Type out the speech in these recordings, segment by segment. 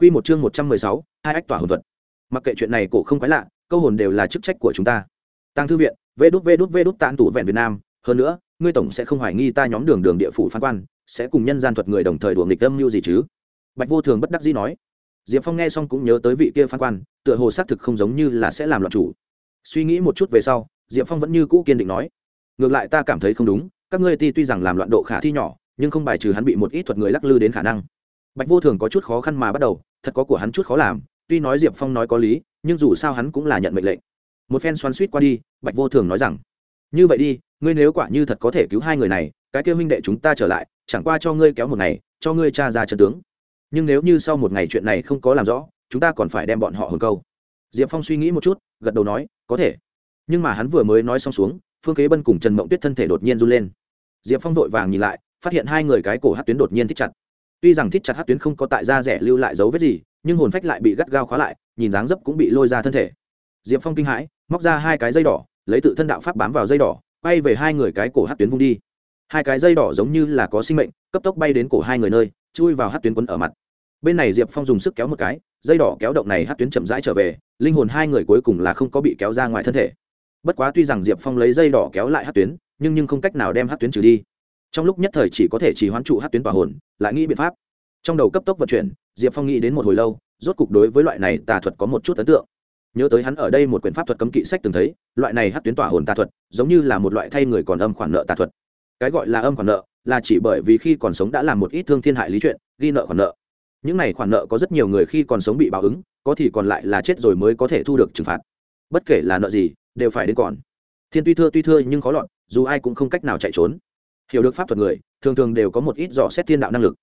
Quy một chương một trăm mười sáu, hai ách tỏa hồn thuật. Mặc kệ chuyện này cổ không quái lạ, câu hồn đều là chức trách của chúng ta. Tăng thư viện, vê đút vê đút vê đút tán tủ vẹn Việt Nam, hơn nữa, ngươi tổng sẽ không hoài nghi ta nhóm đường đường địa phủ phán quan, sẽ cùng nhân gian thuật người đồng thời đùa nghịch âm mưu gì chứ? Bạch Vô Thường bất đắc dĩ nói. Diệp Phong nghe xong cũng nhớ tới vị kia phán quan, tựa hồ xác thực không giống như là sẽ làm loạn chủ. Suy nghĩ một chút về sau, Diệp Phong vẫn như cũ kiên định nói: "Ngược lại ta cảm thấy không đúng, các ngươi tuy rằng làm loạn độ khả thi nhỏ, nhưng không bài trừ hắn bị một ít thuật người lắc lư đến khả năng." Bạch Vô Thường có chút khó khăn mà bắt đầu, thật có của hắn chút khó làm tuy nói diệp phong nói có lý nhưng dù sao hắn cũng là nhận mệnh lệnh. Một phen xoắn suýt qua đi bạch vô thường nói rằng như vậy đi ngươi nếu quả như thật có thể cứu hai người này cái kêu minh đệ chúng ta trở lại chẳng qua cho ngươi kéo một ngày cho ngươi cha ra chân tướng. Nhưng nếu như sau một ngày chuyện này không có làm rõ chúng ta còn phải đem bọn họ hồn câu. Diệp phong suy nghĩ một chút gật đầu nói có thể. Nhưng mà hắn vừa mới nói xong xuống phương kế bân cùng trần mộng tuyết thân thể đột nhiên run lên. Diệp phong vội vàng nhìn lại phát hiện hai người cái cổ hát tuyến đột nhiên thích chặt tuy rằng thích chặt hát tuyến không có tại da rẻ lưu lại dấu vết gì, nhưng hồn phách lại bị gắt gao khóa lại, nhìn dáng dấp cũng bị lôi ra thân thể. Diệp phong kinh hãi, móc ra hai cái dây đỏ, lấy tự thân đạo pháp bám vào dây đỏ bay về hai người cái cổ hát tuyến vung đi. Hai cái dây đỏ giống như là có sinh mệnh, cấp tốc bay đến cổ hai người nơi, chui vào hát tuyến quân ở mặt. Bên này diệp phong dùng sức kéo một cái, dây đỏ kéo động này hát tuyến chậm rãi trở về, linh hồn hai người cuối cùng là không có bị kéo ra ngoài thân thể. Bất quá tuy rằng diệp phong lấy dây đỏ kéo lại hát tuyến, nhưng nhưng không cách nào đem hát tuyến trừ đi trong lúc nhất thời chỉ có thể chỉ hoán trụ hát tuyến tỏa hồn, lại nghĩ biện pháp. Trong đầu cấp tốc vận chuyển, diệp phong nghĩ đến một hồi lâu, rốt cục đối với loại này tà thuật có một chút ấn tượng. Nhớ tới hắn ở đây một quyển pháp thuật cấm kỵ sách từng thấy, loại này hát tuyến tỏa hồn tà thuật, giống như là một loại thay người còn âm khoản nợ tà thuật. Cái gọi là âm khoản nợ, là chỉ bởi vì khi còn sống đã làm một ít thương thiên hại lý chuyện, ghi nợ khoản nợ. Những này khoản nợ có rất nhiều người khi còn sống bị báo ứng, có thì còn lại là chết rồi mới có thể thu được trừng phạt. Bất kể là nợ gì, đều phải đến còn. Thiên tuy thưa tuy thưa nhưng khó lọt, dù ai cũng không cách nào chạy trốn hiểu được pháp thuật người, thường thường đều có một ít dò xét thiên đạo năng lực.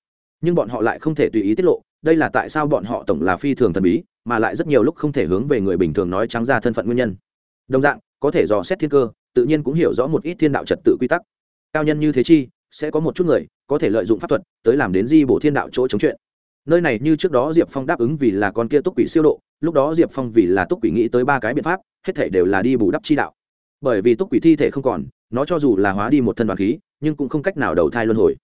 Nhưng bọn họ lại không thể tùy ý tiết lộ, đây là tại sao bọn họ tổng là phi thường thần bí, mà lại rất nhiều lúc không thể hướng về người bình thường nói trắng ra thân phận nguyên nhân. Đồng dạng, có thể dò xét thiên cơ, tự nhiên cũng hiểu rõ một ít thiên đạo trật tự quy tắc. Cao nhân như thế chi, sẽ có một chút người, có thể lợi dụng pháp thuật, tới làm đến di bổ thiên đạo chỗ chống chuyện. Nơi này như trước đó diệp phong đáp ứng vì là con kia túc quỷ siêu độ, lúc đó diệp phong vì là túc quỷ nghĩ tới ba cái biện pháp, hết thể đều là đi bù đắp chi đạo bởi vì túc quỷ thi thể không còn, nó cho dù là hóa đi một thân đoàn khí, nhưng cũng không cách nào đầu thai luân hồi.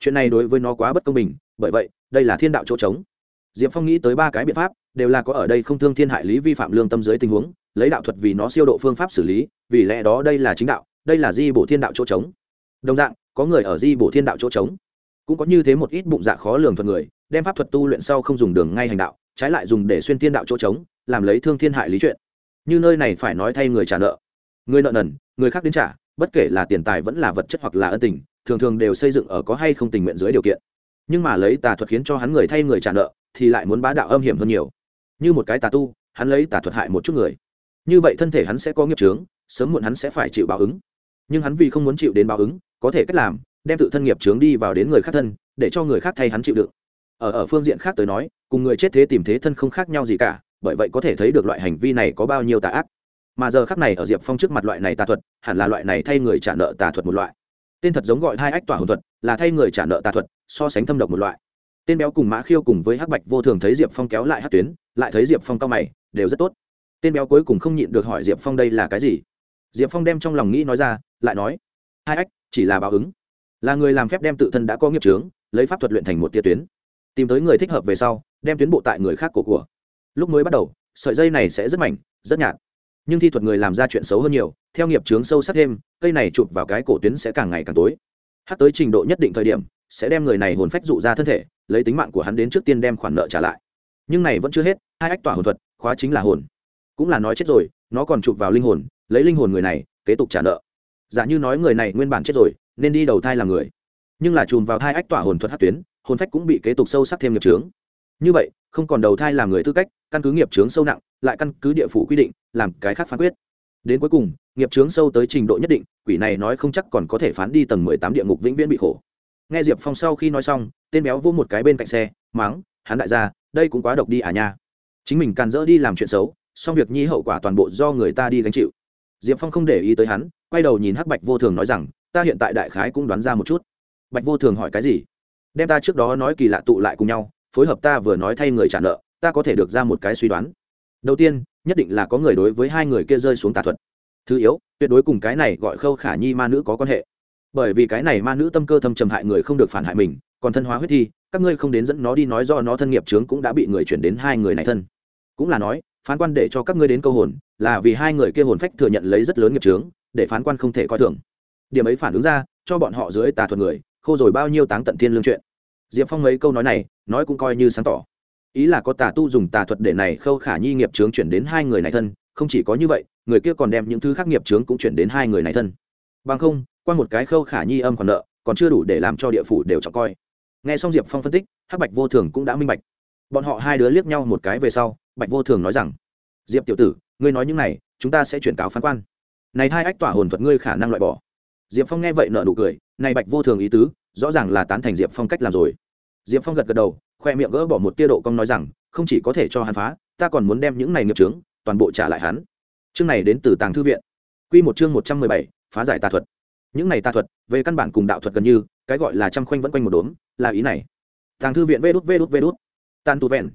Chuyện này đối với nó quá bất công bình, bởi vậy, đây là thiên đạo chỗ trống. Diệp phong nghĩ tới ba cái biện pháp, đều là có ở đây không thương thiên hại lý vi phạm lương tâm dưới tình huống, lấy đạo thuật vì nó siêu độ phương pháp xử lý, vì lẽ đó đây là chính đạo, đây là di bổ thiên đạo chỗ trống. Đồng dạng, có người ở di bổ thiên đạo chỗ trống. Cũng có như thế một ít bụng dạ khó lường thuật người, đem pháp thuật tu luyện sau không dùng đường ngay hành đạo, trái lại dùng để xuyên thiên đạo chỗ trống, làm lấy thương thiên hại lý chuyện. Như nơi này phải nói thay người trả nợ người nợ nần, người khác đến trả, bất kể là tiền tài vẫn là vật chất hoặc là ân tình, thường thường đều xây dựng ở có hay không tình nguyện dưới điều kiện. Nhưng mà lấy tà thuật khiến cho hắn người thay người trả nợ, thì lại muốn bá đạo âm hiểm hơn nhiều. Như một cái tà tu, hắn lấy tà thuật hại một chút người. Như vậy thân thể hắn sẽ có nghiệp chướng, sớm muộn hắn sẽ phải chịu báo ứng. Nhưng hắn vì không muốn chịu đến báo ứng, có thể cách làm, đem tự thân nghiệp chướng đi vào đến người khác thân, để cho người khác thay hắn chịu đựng. Ở ở phương diện khác tới nói, cùng người chết thế tìm thế thân không khác nhau gì cả, bởi vậy có thể thấy được loại hành vi này có bao nhiêu tà ác mà giờ khắc này ở diệp phong trước mặt loại này tà thuật, hẳn là loại này thay người trả nợ tà thuật một loại. Tên thật giống gọi hai ách tỏa hồn thuật, là thay người trả nợ tà thuật, so sánh thâm độc một loại. Tên béo cùng mã khiêu cùng với hắc bạch vô thường thấy diệp phong kéo lại hát tuyến, lại thấy diệp phong cao mày, đều rất tốt. Tên béo cuối cùng không nhịn được hỏi diệp phong đây là cái gì? Diệp phong đem trong lòng nghĩ nói ra, lại nói, hai ách, chỉ là báo ứng. Là người làm phép đem tự thân đã có nghiệp trướng lấy pháp thuật luyện thành một tia tuyến. Tìm tới người thích hợp về sau, đem tuyến bộ tại người khác của của. Lúc mới bắt đầu, sợi dây này sẽ rất mảnh, rất nhạt nhưng thi thuật người làm ra chuyện xấu hơn nhiều, theo nghiệp chướng sâu sắc thêm, cây này chụp vào cái cổ tuyến sẽ càng ngày càng tối. Hát tới trình độ nhất định thời điểm, sẽ đem người này hồn phách dụ ra thân thể, lấy tính mạng của hắn đến trước tiên đem khoản nợ trả lại. Nhưng này vẫn chưa hết, hai ách tỏa hồn thuật, khóa chính là hồn. Cũng là nói chết rồi, nó còn chụp vào linh hồn, lấy linh hồn người này, kế tục trả nợ. Giả như nói người này nguyên bản chết rồi, nên đi đầu thai làm người. Nhưng là chùm vào hai ách tỏa hồn thuật hát tuyến, hồn phách cũng bị kế tục sâu sắc thêm nghiệp trướng như vậy, không còn đầu thai làm người tư cách, căn cứ nghiệp trướng sâu nặng, lại căn cứ địa phủ quy định, làm cái khác phán quyết. Đến cuối cùng, nghiệp trướng sâu tới trình độ nhất định, quỷ này nói không chắc còn có thể phán đi tầng mười tám địa ngục vĩnh viễn bị khổ. Nghe diệp phong sau khi nói xong, tên béo vô một cái bên cạnh xe máng hắn đại gia, đây cũng quá độc đi à nha. Chính mình càn dỡ đi làm chuyện xấu, xong việc nhi hậu quả toàn bộ do người ta đi gánh chịu. Diệp phong không để ý tới hắn, quay đầu nhìn hắc bạch vô thường nói rằng, ta hiện tại đại khái cũng đoán ra một chút. Bạch vô thường hỏi cái gì? Đem ta trước đó nói kỳ lạ tụ lại cùng nhau phối hợp ta vừa nói thay người trả nợ, ta có thể được ra một cái suy đoán. Đầu tiên, nhất định là có người đối với hai người kia rơi xuống tà thuật. Thứ yếu, tuyệt đối cùng cái này gọi khâu khả nhi ma nữ có quan hệ. Bởi vì cái này ma nữ tâm cơ thâm trầm hại người không được phản hại mình, còn thân hóa huyết thi, các ngươi không đến dẫn nó đi nói do nó thân nghiệp trướng cũng đã bị người chuyển đến hai người này thân. Cũng là nói, phán quan để cho các ngươi đến câu hồn, là vì hai người kia hồn phách thừa nhận lấy rất lớn nghiệp trướng để phán quan không thể coi thường. Điểm ấy phản ứng ra, cho bọn họ dưới tà thuật người, khô rồi bao nhiêu táng tận thiên lương chuyện diệp phong mấy câu nói này, nói cũng coi như sáng tỏ. Ý là có tà tu dùng tà thuật để này khâu khả nhi nghiệp trướng chuyển đến hai người này thân, không chỉ có như vậy, người kia còn đem những thứ khác nghiệp trướng cũng chuyển đến hai người này thân. Bằng không, qua một cái khâu khả nhi âm còn nợ, còn chưa đủ để làm cho địa phủ đều trọng coi. Nghe xong diệp phong phân tích, hắc bạch vô thường cũng đã minh bạch. Bọn họ hai đứa liếc nhau một cái về sau, bạch vô thường nói rằng, diệp tiểu tử, ngươi nói những này, chúng ta sẽ chuyển cáo phán quan. Này hai ách tỏa hồn thuật ngươi khả năng loại bỏ. Diệp phong nghe vậy nợ nụ cười, này bạch vô thường ý tứ rõ ràng là tán thành diệp phong cách làm rồi. Diệp phong gật gật đầu, khoe miệng gỡ bỏ một tia độ cong nói rằng, không chỉ có thể cho hắn phá, ta còn muốn đem những này nghiệp trướng toàn bộ trả lại hắn. Chương này đến từ tàng thư viện. Q một chương một trăm mười bảy, phá giải tà thuật. Những này tà thuật, về căn bản cùng đạo thuật gần như, cái gọi là trăm khoanh vẫn quanh một đốm, là ý này. Tàng thư viện vê đút vê đút vê đút. Tan tu vẹn.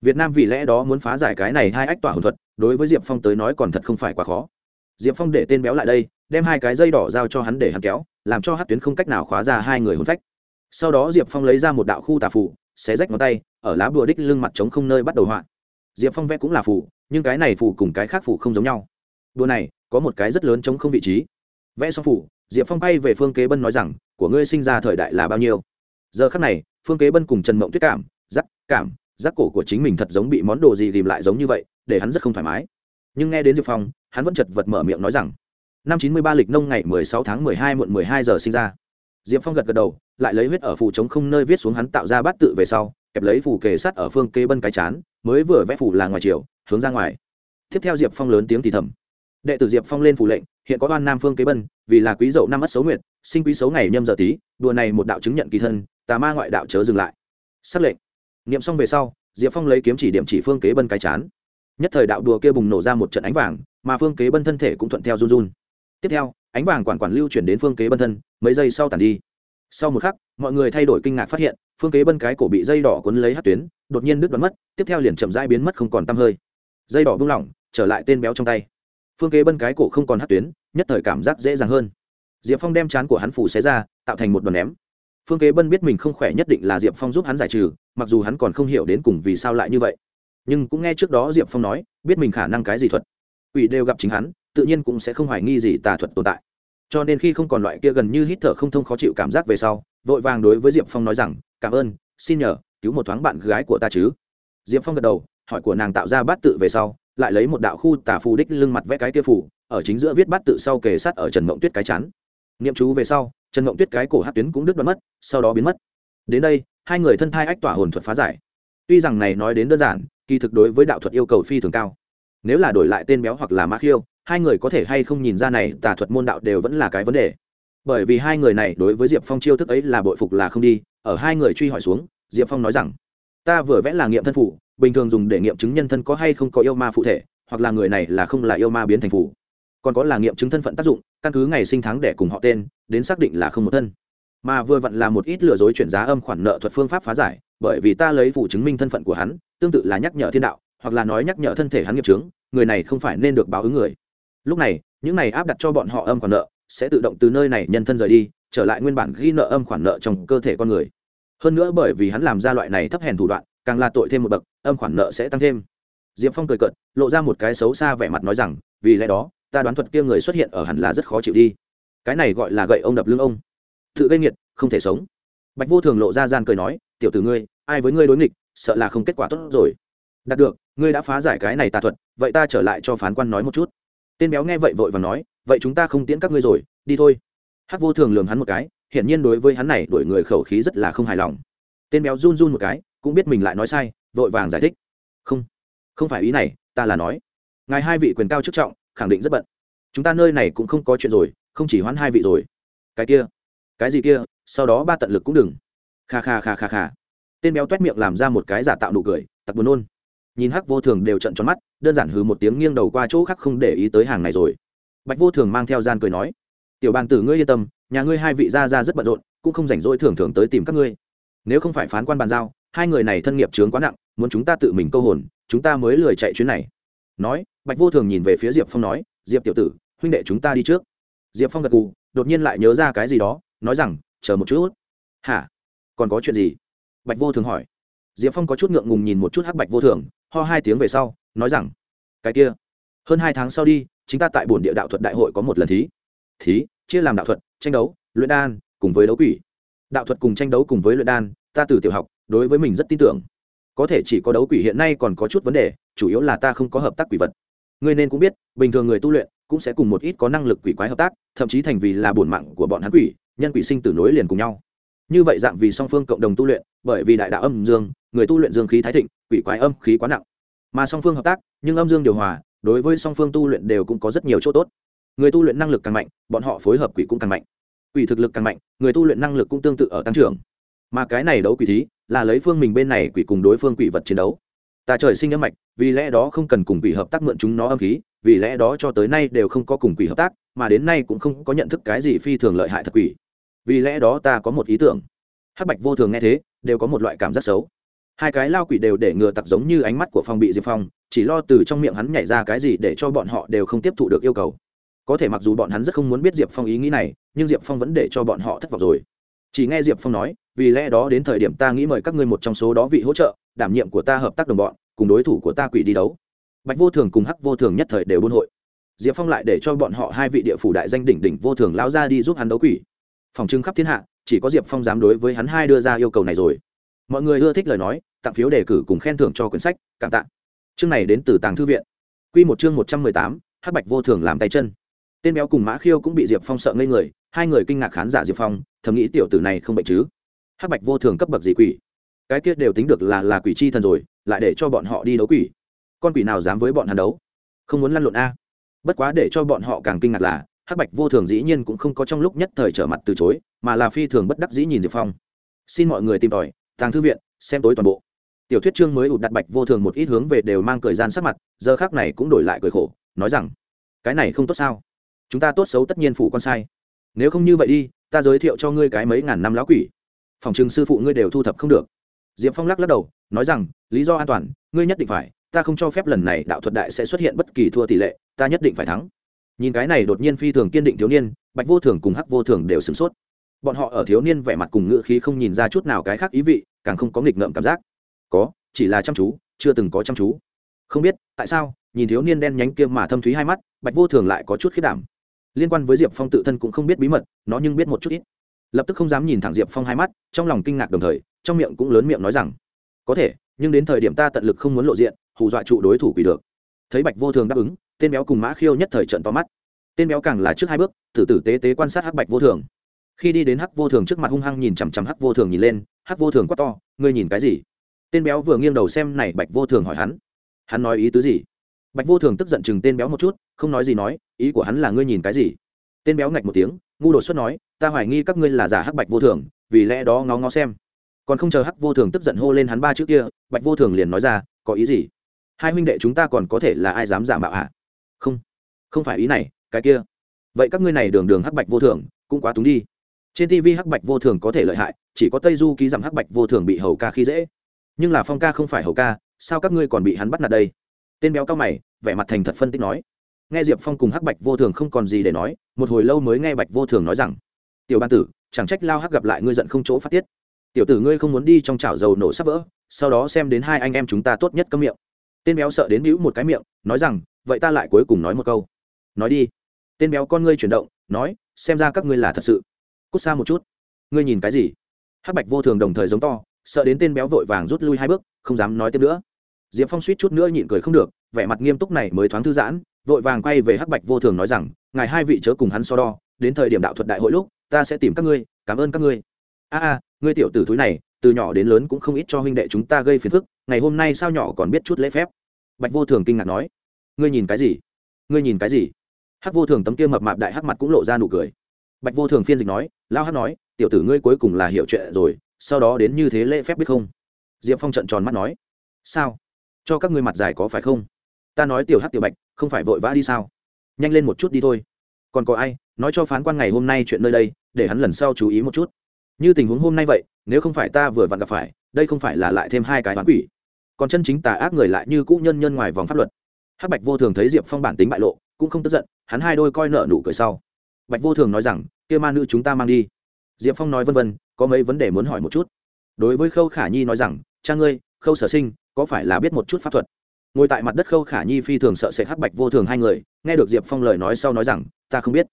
Việt nam vì lẽ đó muốn phá giải cái này hai ách tỏa hồn thuật, đối với diệp phong tới nói còn thật không phải quá khó. Diệp phong để tên béo lại đây đem hai cái dây đỏ giao cho hắn để hắn kéo, làm cho hát tuyến không cách nào khóa ra hai người hôn phách. Sau đó diệp phong lấy ra một đạo khu tà phủ xé rách ngón tay, ở lá bùa đích lưng mặt trống không nơi bắt đầu họa. Diệp phong vẽ cũng là phủ nhưng cái này phủ cùng cái khác phủ không giống nhau. Đùa này, có một cái rất lớn trống không vị trí. Vẽ xong phủ diệp phong bay về phương kế bân nói rằng, của ngươi sinh ra thời đại là bao nhiêu? Giờ khắc này, phương kế bân cùng trần mộng tuyết cảm, giác cảm, giác cổ của chính mình thật giống bị món đồ gì tìm lại giống như vậy, để hắn rất không thoải mái. Nhưng nghe đến diệp phong, hắn vẫn chật vật mở miệng nói rằng năm chín mươi ba lịch nông ngày mười sáu tháng mười hai muộn mười hai giờ sinh ra. Diệp phong gật gật đầu, lại lấy huyết ở phủ trống không nơi viết xuống hắn tạo ra bát tự về sau, kẹp lấy phủ kề sắt ở phương kê bân cái chán, mới vừa vẽ phủ là ngoài chiều hướng ra ngoài. Tiếp theo diệp phong lớn tiếng thì thầm. Đệ tử diệp phong lên phủ lệnh, hiện có đoan nam phương kế bân, vì là quý dậu năm mất xấu nguyệt, sinh quý xấu ngày nhâm giờ tí, đùa này một đạo chứng nhận kỳ thân, tà ma ngoại đạo chớ dừng lại. Xác lệnh. Niệm xong về sau, diệp phong lấy kiếm chỉ điểm chỉ phương kế bân cái chán. Nhất thời đạo đùa kia bùng nổ ra một trận ánh vàng, mà phương kế bân thân thể cũng thuận theo run run tiếp theo, ánh vàng quản quản lưu chuyển đến phương kế bân thân, mấy giây sau tàn đi. Sau một khắc, mọi người thay đổi kinh ngạc phát hiện, phương kế bân cái cổ bị dây đỏ cuốn lấy hát tuyến, đột nhiên đứt đoán mất, tiếp theo liền chậm rãi biến mất không còn tăm hơi. Dây đỏ buông lỏng, trở lại tên béo trong tay. Phương kế bân cái cổ không còn hát tuyến, nhất thời cảm giác dễ dàng hơn. Diệp phong đem chán của hắn phủ xé ra, tạo thành một đòn ném. Phương kế bân biết mình không khỏe nhất định là diệp phong giúp hắn giải trừ, mặc dù hắn còn không hiểu đến cùng vì sao lại như vậy. Nhưng cũng nghe trước đó diệp phong nói, biết mình khả năng cái gì thuật. Ủy đều gặp chính hắn tự nhiên cũng sẽ không hoài nghi gì tà thuật tồn tại. Cho nên khi không còn loại kia gần như hít thở không thông khó chịu cảm giác về sau, vội vàng đối với diệp phong nói rằng, cảm ơn, xin nhờ, cứu một thoáng bạn gái của ta chứ. Diệp phong gật đầu, hỏi của nàng tạo ra bát tự về sau, lại lấy một đạo khu tà phù đích lưng mặt vẽ cái kia phủ ở chính giữa viết bát tự sau kề sát ở trần mộng tuyết cái chắn niệm chú về sau, trần mộng tuyết cái cổ hát tuyến cũng đứt đoán mất, sau đó biến mất. Đến đây, hai người thân thai ách tỏa hồn thuật phá giải. Tuy rằng này nói đến đơn giản, kỳ thực đối với đạo thuật yêu cầu phi thường cao. Nếu là đổi lại tên béo hoặc là mã khiêu hai người có thể hay không nhìn ra này tà thuật môn đạo đều vẫn là cái vấn đề. Bởi vì hai người này đối với diệp phong chiêu thức ấy là bội phục là không đi, ở hai người truy hỏi xuống, diệp phong nói rằng, ta vừa vẽ là nghiệm thân phụ bình thường dùng để nghiệm chứng nhân thân có hay không có yêu ma phụ thể, hoặc là người này là không là yêu ma biến thành phụ còn có là nghiệm chứng thân phận tác dụng, căn cứ ngày sinh tháng để cùng họ tên, đến xác định là không một thân. Mà vừa vặn là một ít lừa dối chuyển giá âm khoản nợ thuật phương pháp phá giải, bởi vì ta lấy phụ chứng minh thân phận của hắn, tương tự là nhắc nhở thiên đạo, hoặc là nói nhắc nhở thân thể hắn nghiệp chứng, người này không phải nên được báo ứng người lúc này, những này áp đặt cho bọn họ âm khoản nợ sẽ tự động từ nơi này nhân thân rời đi, trở lại nguyên bản ghi nợ âm khoản nợ trong cơ thể con người. Hơn nữa bởi vì hắn làm ra loại này thấp hèn thủ đoạn, càng là tội thêm một bậc, âm khoản nợ sẽ tăng thêm. Diệp phong cười cợt, lộ ra một cái xấu xa vẻ mặt nói rằng, vì lẽ đó, ta đoán thuật kia người xuất hiện ở hẳn là rất khó chịu đi. Cái này gọi là gậy ông đập lưng ông. Tự gây nghiệt, không thể sống. Bạch vô thường lộ ra gian cười nói, tiểu tử ngươi, ai với ngươi đối nghịch, sợ là không kết quả tốt rồi. Đạt được, ngươi đã phá giải cái này tà thuật, vậy ta trở lại cho phán quan nói một chút tên béo nghe vậy vội và nói, vậy chúng ta không tiễn các ngươi rồi, đi thôi. Hắc vô thường lường hắn một cái, hiển nhiên đối với hắn này đổi người khẩu khí rất là không hài lòng. Tên béo run run một cái, cũng biết mình lại nói sai, vội vàng giải thích, không không phải ý này, ta là nói. Ngài hai vị quyền cao chức trọng, khẳng định rất bận. Chúng ta nơi này cũng không có chuyện rồi, không chỉ hoãn hai vị rồi. Cái kia, cái gì kia, sau đó ba tận lực cũng đừng. Kha kha kha kha kha. Tên béo t u é t miệng làm ra một cái giả tạo nụ cười, tặc buồn nôn nhìn hắc vô thường đều trận tròn mắt, đơn giản hừ một tiếng nghiêng đầu qua chỗ khác không để ý tới hàng này rồi. Bạch vô thường mang theo gian cười nói, tiểu bàn tử ngươi yên tâm, nhà ngươi hai vị gia ra rất bận rộn, cũng không rảnh rỗi thường thường tới tìm các ngươi. Nếu không phải phán quan bàn giao, hai người này thân nghiệp chướng quá nặng, muốn chúng ta tự mình câu hồn, chúng ta mới lười chạy chuyến này. Nói, bạch vô thường nhìn về phía diệp phong nói, diệp tiểu tử, huynh đệ chúng ta đi trước. Diệp phong gật cù đột nhiên lại nhớ ra cái gì đó, nói rằng, chờ một chút. Hả? Còn có chuyện gì? Bạch vô thường hỏi. Diệp phong có chút ngượng ngùng nhìn một chút hắc bạch vô thường ho hai tiếng về sau, nói rằng, cái kia, hơn hai tháng sau đi chúng ta tại bổn địa đạo thuật đại hội có một lần thí. Thí, chia làm đạo thuật, tranh đấu, luyện đan, cùng với đấu quỷ. Đạo thuật cùng tranh đấu cùng với luyện đan, ta từ tiểu học, đối với mình rất tin tưởng. Có thể chỉ có đấu quỷ hiện nay còn có chút vấn đề, chủ yếu là ta không có hợp tác quỷ vật. Ngươi nên cũng biết, bình thường người tu luyện cũng sẽ cùng một ít có năng lực quỷ quái hợp tác, thậm chí thành vì là bổn mạng của bọn hắn quỷ, nhân quỷ sinh tử nối liền cùng nhau. Như vậy dạng vì song phương cộng đồng tu luyện, bởi vì đại đạo âm dương người tu luyện dương khí thái thịnh, quỷ quái âm khí quá nặng. Mà song phương hợp tác, nhưng âm dương điều hòa, đối với song phương tu luyện đều cũng có rất nhiều chỗ tốt. Người tu luyện năng lực càng mạnh, bọn họ phối hợp quỷ cũng càng mạnh. Quỷ thực lực càng mạnh, người tu luyện năng lực cũng tương tự ở tăng trưởng. Mà cái này đấu quỷ thí, là lấy phương mình bên này quỷ cùng đối phương quỷ vật chiến đấu. Ta trời sinh âm mạch, vì lẽ đó không cần cùng quỷ hợp tác mượn chúng nó âm khí, vì lẽ đó cho tới nay đều không có cùng quỷ hợp tác, mà đến nay cũng không có nhận thức cái gì phi thường lợi hại thật quỷ. Vì lẽ đó ta có một ý tưởng. Hắc bạch vô thường nghe thế, đều có một loại cảm giác xấu hai cái lao quỷ đều để ngừa tặc giống như ánh mắt của phong bị diệp phong, chỉ lo từ trong miệng hắn nhảy ra cái gì để cho bọn họ đều không tiếp thụ được yêu cầu. Có thể mặc dù bọn hắn rất không muốn biết diệp phong ý nghĩ này, nhưng diệp phong vẫn để cho bọn họ thất vọng rồi. Chỉ nghe diệp phong nói, vì lẽ đó đến thời điểm ta nghĩ mời các ngươi một trong số đó vị hỗ trợ, đảm nhiệm của ta hợp tác đồng bọn, cùng đối thủ của ta quỷ đi đấu. Bạch vô thường cùng hắc vô thường nhất thời đều buôn hội. Diệp phong lại để cho bọn họ hai vị địa phủ đại danh đỉnh đỉnh vô thường lao ra đi giúp hắn đấu quỷ. Phòng trưng khắp thiên hạ, chỉ có diệp phong dám đối với hắn hai đưa ra yêu cầu này rồi mọi người ưa thích lời nói, tặng phiếu đề cử cùng khen thưởng cho quyển sách, cảm tạ. Chương này đến từ tàng thư viện. Q một chương một trăm mười tám, hắc bạch vô thường làm tay chân. Tên béo cùng mã khiêu cũng bị diệp phong sợ ngây người, hai người kinh ngạc khán giả diệp phong, thầm nghĩ tiểu tử này không bệnh chứ? Hắc bạch vô thường cấp bậc gì quỷ? Cái kia đều tính được là là quỷ chi thần rồi, lại để cho bọn họ đi đấu quỷ. Con quỷ nào dám với bọn hắn đấu? Không muốn lăn lộn a. Bất quá để cho bọn họ càng kinh ngạc là, hắc bạch vô thường dĩ nhiên cũng không có trong lúc nhất thời trở mặt từ chối, mà là phi thường bất đắc dĩ nhìn diệp phong. Xin mọi người tìm tòi tàng thư viện, xem tối toàn bộ. Tiểu thuyết chương mới ụt đặt bạch vô thường một ít hướng về đều mang cười gian sắc mặt, giờ khác này cũng đổi lại cười khổ, nói rằng, cái này không tốt sao? Chúng ta tốt xấu tất nhiên phủ con sai. Nếu không như vậy đi, ta giới thiệu cho ngươi cái mấy ngàn năm lão quỷ. Phòng trường sư phụ ngươi đều thu thập không được. Diệp phong lắc lắc đầu, nói rằng, lý do an toàn, ngươi nhất định phải, ta không cho phép lần này đạo thuật đại sẽ xuất hiện bất kỳ thua tỷ lệ, ta nhất định phải thắng. Nhìn cái này đột nhiên phi thường kiên định thiếu niên, bạch vô thường cùng hắc vô thường đều sửng sốt bọn họ ở thiếu niên vẻ mặt cùng ngữ khí không nhìn ra chút nào cái khác ý vị, càng không có nghịch ngợm cảm giác. Có, chỉ là chăm chú, chưa từng có chăm chú. Không biết, tại sao, nhìn thiếu niên đen nhánh kia mà thâm thúy hai mắt, bạch vô thường lại có chút khiết đảm. Liên quan với diệp phong tự thân cũng không biết bí mật, nó nhưng biết một chút ít. Lập tức không dám nhìn thẳng diệp phong hai mắt, trong lòng kinh ngạc đồng thời, trong miệng cũng lớn miệng nói rằng, có thể, nhưng đến thời điểm ta tận lực không muốn lộ diện, hù dọa trụ đối thủ quỷ được. Thấy bạch vô thường đáp ứng, tên béo cùng mã khiêu nhất thời trận to mắt. Tên béo càng là trước hai bước tử tử tế tế quan sát hắc bạch vô thường khi đi đến hắc vô thường trước mặt hung hăng nhìn chằm chằm hắc vô thường nhìn lên, hắc vô thường quát to, ngươi nhìn cái gì? Tên béo vừa nghiêng đầu xem này bạch vô thường hỏi hắn. Hắn nói ý tứ gì? Bạch vô thường tức giận chừng tên béo một chút, không nói gì nói, ý của hắn là ngươi nhìn cái gì? Tên béo ngạch một tiếng, ngu đột xuất nói, ta hoài nghi các ngươi là giả hắc bạch vô thường, vì lẽ đó ngó ngó xem. Còn không chờ hắc vô thường tức giận hô lên hắn ba trước kia, bạch vô thường liền nói ra, có ý gì? Hai huynh đệ chúng ta còn có thể là ai dám giả mạo ạ à? không không phải ý này, cái kia. Vậy các ngươi này đường đường hắc bạch vô thường, cũng quá túng đi trên tv hắc bạch vô thường có thể lợi hại, chỉ có tây du ký giảm hắc bạch vô thường bị hầu ca khi dễ. Nhưng là phong ca không phải hầu ca, sao các ngươi còn bị hắn bắt nạt đây? Tên béo cao mày, vẻ mặt thành thật phân tích nói. Nghe diệp phong cùng hắc bạch vô thường không còn gì để nói, một hồi lâu mới nghe bạch vô thường nói rằng, tiểu ban tử, chẳng trách lao hắc gặp lại ngươi giận không chỗ phát tiết. Tiểu tử ngươi không muốn đi trong chảo dầu nổ sắp vỡ, sau đó xem đến hai anh em chúng ta tốt nhất cấm miệng. Tên béo sợ đến hữu một cái miệng, nói rằng, vậy ta lại cuối cùng nói một câu. Nói đi. Tên béo con ngươi chuyển động, nói, xem ra các ngươi là thật sự cút xa một chút. Ngươi nhìn cái gì? Hắc bạch vô thường đồng thời giống to, sợ đến tên béo vội vàng rút lui hai bước, không dám nói tiếp nữa. Diệp phong suýt chút nữa nhịn cười không được, vẻ mặt nghiêm túc này mới thoáng thư giãn, vội vàng quay về hắc bạch vô thường nói rằng, ngài hai vị chớ cùng hắn so đo, đến thời điểm đạo thuật đại hội lúc, ta sẽ tìm các ngươi, cảm ơn các ngươi. A a, ngươi tiểu tử thúi này, từ nhỏ đến lớn cũng không ít cho huynh đệ chúng ta gây phiền phức, ngày hôm nay sao nhỏ còn biết chút lễ phép? Bạch vô thường kinh ngạc nói. Ngươi nhìn cái gì? Ngươi nhìn cái gì? Hắc vô thường tấm kia mập mạp đại hắc mặt cũng lộ ra nụ cười bạch vô thường phiên dịch nói lao hắc nói, tiểu tử ngươi cuối cùng là hiểu chuyện rồi, sau đó đến như thế lễ phép biết không? Diệp phong trận tròn mắt nói, sao? Cho các ngươi mặt dài có phải không? Ta nói tiểu hắc tiểu bạch, không phải vội vã đi sao? Nhanh lên một chút đi thôi. Còn có ai, nói cho phán quan ngày hôm nay chuyện nơi đây, để hắn lần sau chú ý một chút. Như tình huống hôm nay vậy, nếu không phải ta vừa vặn gặp phải, đây không phải là lại thêm hai cái toán quỷ. Còn chân chính tà ác người lại như cũ nhân nhân ngoài vòng pháp luật. Hắc bạch vô thường thấy diệp phong bản tính bại lộ, cũng không tức giận, hắn hai đôi coi nợ nụ cười sau bạch vô thường nói rằng, kia ma nữ chúng ta mang đi. Diệp phong nói vân vân, có mấy vấn đề muốn hỏi một chút. Đối với khâu khả nhi nói rằng, cha ngươi, khâu sở sinh, có phải là biết một chút pháp thuật? Ngồi tại mặt đất khâu khả nhi phi thường sợ sệt hắc bạch vô thường hai người, nghe được diệp phong lời nói sau nói rằng, ta không biết.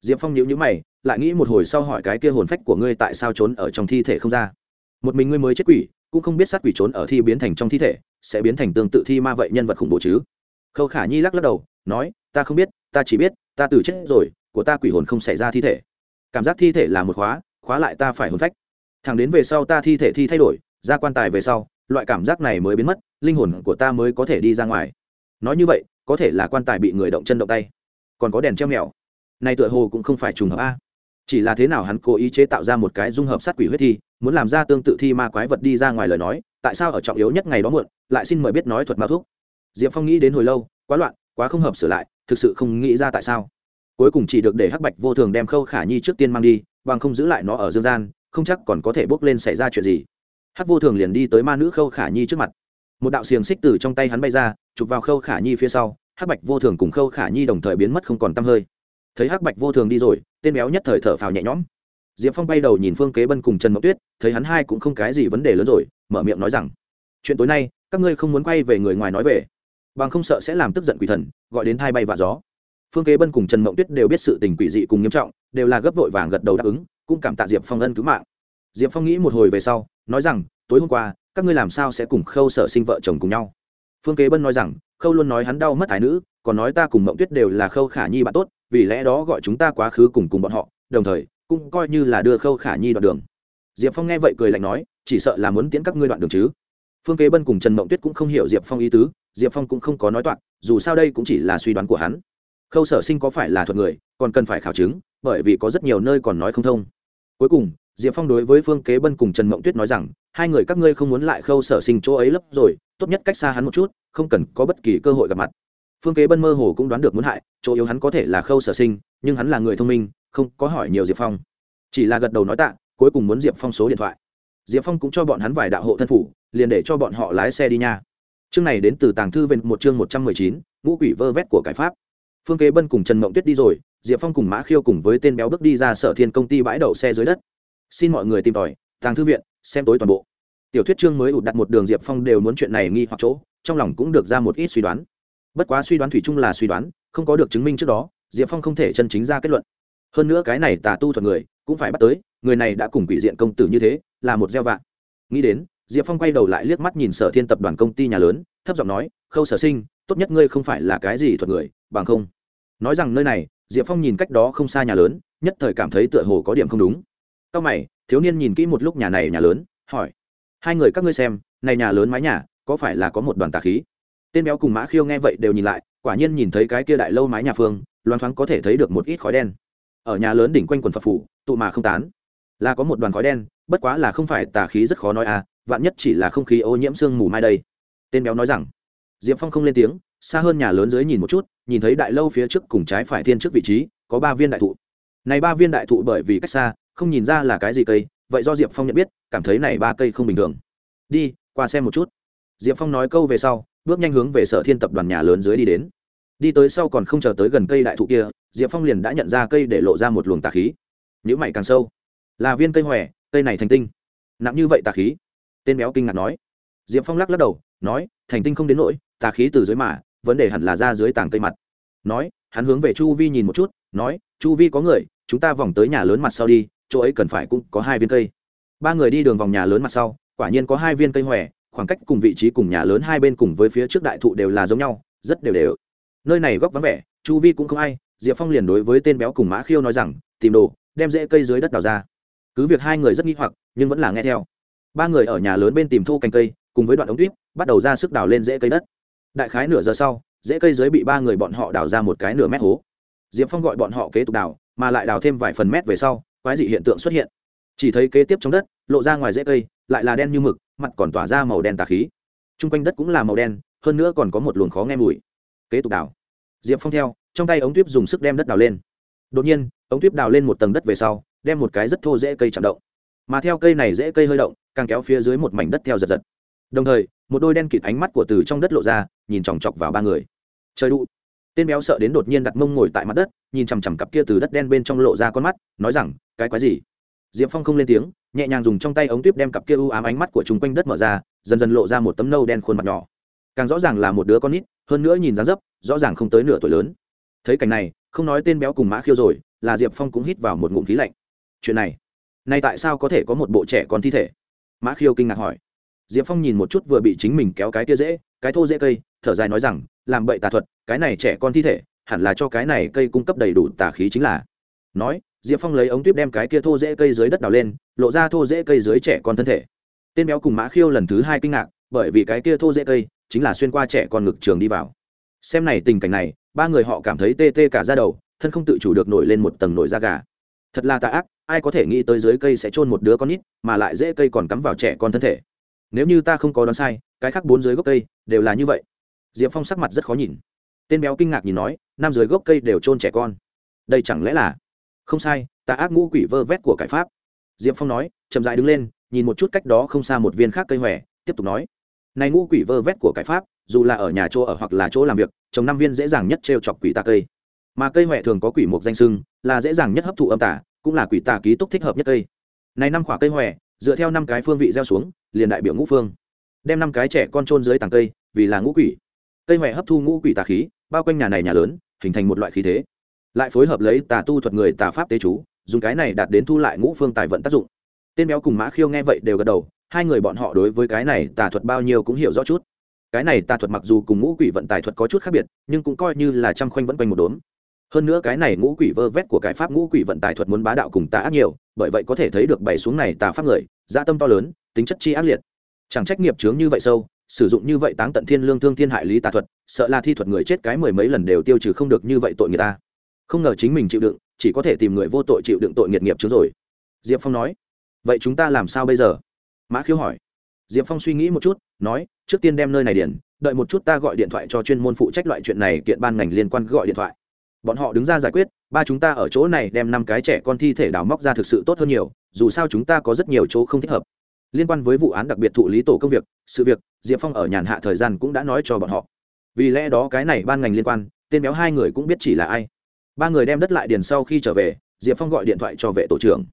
Diệp phong nhíu nhíu mày, lại nghĩ một hồi sau hỏi cái kia hồn phách của ngươi tại sao trốn ở trong thi thể không ra? Một mình ngươi mới chết quỷ, cũng không biết sát quỷ trốn ở thi biến thành trong thi thể, sẽ biến thành tương tự thi ma vậy nhân vật khủng bố chứ? Khâu khả nhi lắc lắc đầu, nói, ta không biết, ta chỉ biết, ta từ chết rồi của ta quỷ hồn không xảy ra thi thể. Cảm giác thi thể là một khóa khóa lại ta phải hồn phách. Thẳng đến về sau ta thi thể thi thay đổi, ra quan tài về sau, loại cảm giác này mới biến mất, linh hồn của ta mới có thể đi ra ngoài. Nói như vậy, có thể là quan tài bị người động chân động tay. Còn có đèn treo mèo. Này tựa hồ cũng không phải trùng hợp a. Chỉ là thế nào hắn cố ý chế tạo ra một cái dung hợp sát quỷ huyết thi, muốn làm ra tương tự thi ma quái vật đi ra ngoài lời nói, tại sao ở trọng yếu nhất ngày đó muộn, lại xin mời biết nói thuật ma thuốc. Diệp phong nghĩ đến hồi lâu, quá loạn, quá không hợp sửa lại, thực sự không nghĩ ra tại sao cuối cùng chỉ được để hắc bạch vô thường đem khâu khả nhi trước tiên mang đi, bằng không giữ lại nó ở dương gian, không chắc còn có thể bốc lên xảy ra chuyện gì. Hắc vô thường liền đi tới ma nữ khâu khả nhi trước mặt. Một đạo xiềng xích từ trong tay hắn bay ra, chụp vào khâu khả nhi phía sau, hắc bạch vô thường cùng khâu khả nhi đồng thời biến mất không còn t hơi. Thấy hắc bạch vô thường đi rồi, tên béo nhất thời thở phào nhẹ nhõm. Diệp phong bay đầu nhìn phương kế bân cùng trần mậu tuyết, thấy hắn hai cũng không cái gì vấn đề lớn rồi, mở miệng nói rằng, chuyện tối nay, các ngươi không muốn quay về người ngoài nói về, bằng không sợ sẽ làm tức giận quỷ thần, gọi đến thai bay và gió phương kế bân cùng trần Mộng tuyết đều biết sự tình quỷ dị cùng nghiêm trọng, đều là gấp vội vàng gật đầu đáp ứng, cũng cảm tạ diệp phong ân cứu mạng. Diệp phong nghĩ một hồi về sau, nói rằng, tối hôm qua, các ngươi làm sao sẽ cùng khâu sở sinh vợ chồng cùng nhau? Phương kế bân nói rằng, khâu luôn nói hắn đau mất ái nữ, còn nói ta cùng Mộng tuyết đều là khâu khả nhi bạn tốt, vì lẽ đó gọi chúng ta quá khứ cùng cùng bọn họ, đồng thời, cũng coi như là đưa khâu khả nhi đoạn đường. Diệp phong nghe vậy cười lạnh nói, chỉ sợ là muốn tiễn các ngươi đoạn đường chứ. Phương kế bân cùng trần mộng tuyết cũng không hiểu diệp phong ý tứ, diệp phong cũng không có nói toạc, dù sao đây cũng chỉ là suy đoán của hắn khâu sở sinh có phải là thuật người, còn cần phải khảo chứng, bởi vì có rất nhiều nơi còn nói không thông. Cuối cùng, diệp phong đối với phương kế bân cùng trần mộng tuyết nói rằng, hai người các ngươi không muốn lại khâu sở sinh chỗ ấy lấp rồi, tốt nhất cách xa hắn một chút, không cần có bất kỳ cơ hội gặp mặt. Phương kế bân mơ hồ cũng đoán được muốn hại, chỗ yếu hắn có thể là khâu sở sinh, nhưng hắn là người thông minh, không có hỏi nhiều diệp phong. Chỉ là gật đầu nói tạ, cuối cùng muốn diệp phong số điện thoại. Diệp phong cũng cho bọn hắn vài đạo hộ thân phủ, liền để cho bọn họ lái xe đi nha. Chương này đến từ tàng thư về một chương một trăm mười chín, ngũ quỷ vơ vét của cải pháp phương kế bân cùng trần mộng tuyết đi rồi, diệp phong cùng mã khiêu cùng với tên béo bước đi ra sở thiên công ty bãi đậu xe dưới đất. Xin mọi người tìm tòi, tàng thư viện, xem tối toàn bộ. Tiểu thuyết chương mới ụt đặt một đường diệp phong đều muốn chuyện này nghi hoặc chỗ, trong lòng cũng được ra một ít suy đoán. Bất quá suy đoán thủy chung là suy đoán, không có được chứng minh trước đó, diệp phong không thể chân chính ra kết luận. Hơn nữa cái này tà tu thuật người, cũng phải bắt tới, người này đã cùng quỷ diện công tử như thế, là một gieo vạn nghĩ đến, diệp phong quay đầu lại liếc mắt nhìn sở thiên tập đoàn công ty nhà lớn, thấp giọng nói khâu sở sinh, tốt nhất ngươi không phải là cái gì thuật người, bằng không. Nói rằng nơi này, diệp phong nhìn cách đó không xa nhà lớn, nhất thời cảm thấy tựa hồ có điểm không đúng. Sau mày, thiếu niên nhìn kỹ một lúc nhà này nhà lớn, hỏi, hai người các ngươi xem, này nhà lớn mái nhà, có phải là có một đoàn tà khí? Tên béo cùng mã khiêu nghe vậy đều nhìn lại, quả nhiên nhìn thấy cái kia đại lâu mái nhà phương, loan thoáng có thể thấy được một ít khói đen. Ở nhà lớn đỉnh quanh quần phật phủ, tụ mà không tán. Là có một đoàn khói đen, bất quá là không phải tà khí rất khó nói à vạn nhất chỉ là không khí ô nhiễm sương mù mai đây. Tên béo nói rằng diệp phong không lên tiếng, xa hơn nhà lớn dưới nhìn một chút, nhìn thấy đại lâu phía trước cùng trái phải thiên trước vị trí, có ba viên đại thụ. Này ba viên đại thụ bởi vì cách xa, không nhìn ra là cái gì cây, vậy do diệp phong nhận biết, cảm thấy này ba cây không bình thường. Đi, qua xem một chút. Diệp phong nói câu về sau, bước nhanh hướng về sở thiên tập đoàn nhà lớn dưới đi đến. Đi tới sau còn không chờ tới gần cây đại thụ kia, diệp phong liền đã nhận ra cây để lộ ra một luồng tà khí. Nhữ mày càng sâu. Là viên cây hòe, cây này thành tinh. Nặng như vậy tà khí. Tên béo kinh ngạc nói. Diệp phong lắc lắc đầu, nói, thành tinh không đến nỗi tà khí từ dưới mà, vấn đề hẳn là ra dưới tàng cây mặt. Nói, hắn hướng về chu vi nhìn một chút, nói, chu vi có người, chúng ta vòng tới nhà lớn mặt sau đi, chỗ ấy cần phải cũng có hai viên cây. Ba người đi đường vòng nhà lớn mặt sau, quả nhiên có hai viên cây hòe, khoảng cách cùng vị trí cùng nhà lớn hai bên cùng với phía trước đại thụ đều là giống nhau, rất đều đều. Nơi này góc vắng vẻ, chu vi cũng không ai, diệp phong liền đối với tên béo cùng mã khiêu nói rằng, tìm đồ, đem rễ cây dưới đất đào ra. Cứ việc hai người rất nghi hoặc, nhưng vẫn là nghe theo. Ba người ở nhà lớn bên tìm thô cành cây, cùng với đoạn ống tuyếp, bắt đầu ra sức đào lên rễ cây đất đại khái nửa giờ sau, rễ cây dưới bị ba người bọn họ đào ra một cái nửa mét hố. Diệp phong gọi bọn họ kế tục đào, mà lại đào thêm vài phần mét về sau, quái dị hiện tượng xuất hiện. Chỉ thấy kế tiếp trong đất, lộ ra ngoài rễ cây, lại là đen như mực, mặt còn tỏa ra màu đen tà khí. T r u n g quanh đất cũng là màu đen, hơn nữa còn có một luồng khó nghe mùi. Kế tục đào. Diệp phong theo, trong tay ống tuyếp dùng sức đem đất đào lên. Đột nhiên, ống tuyếp đào lên một tầng đất về sau, đem một cái rất thô dễ cây chạm động. Mà theo cây này dễ cây hơi động, càng kéo phía dưới một mảnh đất theo giật giật đồng thời, một đôi đen kịt ánh mắt của từ trong đất lộ ra, nhìn chòng chọc vào ba người. Trời đụ. Tên béo sợ đến đột nhiên đặt mông ngồi tại mặt đất, nhìn chằm chằm cặp kia từ đất đen bên trong lộ ra con mắt, nói rằng, cái quái gì? Diệp phong không lên tiếng, nhẹ nhàng dùng trong tay ống tuyếp đem cặp kia u ám ánh mắt của chúng quanh đất mở ra, dần dần lộ ra một tấm nâu đen khuôn mặt nhỏ. Càng rõ ràng là một đứa con nít, hơn nữa nhìn dáng dấp, rõ ràng không tới nửa tuổi lớn. Thấy cảnh này, không nói tên béo cùng mã khiêu rồi, là diệp phong cũng hít vào một ngụm khí lạnh. Chuyện này, nay tại sao có thể có một bộ trẻ con thi thể? Mã khiêu kinh ngạc hỏi diệp phong nhìn một chút vừa bị chính mình kéo cái tia dễ, cái thô dễ cây, thở dài nói rằng, làm bậy tà thuật, cái này trẻ con thi thể, hẳn là cho cái này cây cung cấp đầy đủ tà khí chính là. Nói, diệp phong lấy ống tuyếp đem cái kia thô dễ cây dưới đất đào lên, lộ ra thô dễ cây dưới trẻ con thân thể. Tên béo cùng mã khiêu lần thứ hai kinh ngạc, bởi vì cái kia thô dễ cây chính là xuyên qua trẻ con ngực trường đi vào. Xem này tình cảnh này, ba người họ cảm thấy tê tê cả ra đầu, thân không tự chủ được nổi lên một tầng nổi da gà. Thật là tà ác, ai có thể nghĩ tới dưới cây sẽ chôn một đứa con nít, mà lại dễ cây còn cắm vào trẻ con thân thể nếu như ta không có đoán sai, cái khác bốn dưới gốc cây đều là như vậy. Diệp phong sắc mặt rất khó nhìn. Tên béo kinh ngạc nhìn nói, năm dưới gốc cây đều trôn trẻ con. Đây chẳng lẽ là? Không sai ta ác ngũ quỷ vơ vét của cải pháp. Diệp phong nói, chậm dại đứng lên, nhìn một chút cách đó không xa một viên khác cây hòe, tiếp tục nói. Này ngũ quỷ vơ vét của cải pháp, dù là ở nhà chỗ ở hoặc là chỗ làm việc, trồng năm viên dễ dàng nhất t r e o chọc quỷ tà cây. Mà cây huệ thường có quỷ mục danh sưng là dễ dàng nhất hấp thụ âm tả cũng là quỷ tà ký túc thích hợp nhất cây. Này năm quả cây huệ dựa theo năm cái phương vị gieo xuống, liền đại biểu ngũ phương. Đem năm cái trẻ con trôn dưới tàng cây, vì là ngũ quỷ. Cây huệ hấp thu ngũ quỷ tà khí, bao quanh nhà này nhà lớn, hình thành một loại khí thế. Lại phối hợp lấy tà tu thuật người tà pháp tế chú, dùng cái này đạt đến thu lại ngũ phương tài vận tác dụng. Tên béo cùng mã khiêu nghe vậy đều gật đầu, hai người bọn họ đối với cái này tà thuật bao nhiêu cũng hiểu rõ chút. Cái này tà thuật mặc dù cùng ngũ quỷ vận tài thuật có chút khác biệt, nhưng cũng coi như là trăm khoanh vẫn quanh một đốm hơn nữa cái này ngũ quỷ vơ vét của cái pháp ngũ quỷ vận tài thuật muốn bá đạo cùng tà ác nhiều, bởi vậy có thể thấy được bày xuống này tà pháp người gia tâm to lớn, tính chất chi ác liệt. Chẳng trách nghiệp chướng như vậy sâu, sử dụng như vậy táng tận thiên lương thương thiên hại lý tà thuật, sợ là thi thuật người chết cái mười mấy lần đều tiêu trừ không được như vậy tội người ta. Không ngờ chính mình chịu đựng, chỉ có thể tìm người vô tội chịu đựng tội nghiệt nghiệp chướng rồi. Diệp phong nói, vậy chúng ta làm sao bây giờ? Mã khiếu hỏi. Diệp phong suy nghĩ một chút, nói, trước tiên đem nơi này điển đợi một chút ta gọi điện thoại cho chuyên môn phụ trách loại chuyện này kiện ban ngành liên quan gọi điện thoại bọn họ đứng ra giải quyết, ba chúng ta ở chỗ này đem năm cái trẻ con thi thể đào móc ra thực sự tốt hơn nhiều, dù sao chúng ta có rất nhiều chỗ không thích hợp. Liên quan với vụ án đặc biệt thụ lý tổ công việc, sự việc, diệp phong ở nhàn hạ thời gian cũng đã nói cho bọn họ. Vì lẽ đó cái này ban ngành liên quan, tên béo hai người cũng biết chỉ là ai. Ba người đem đất lại điền sau khi trở về, diệp phong gọi điện thoại cho vệ tổ trưởng.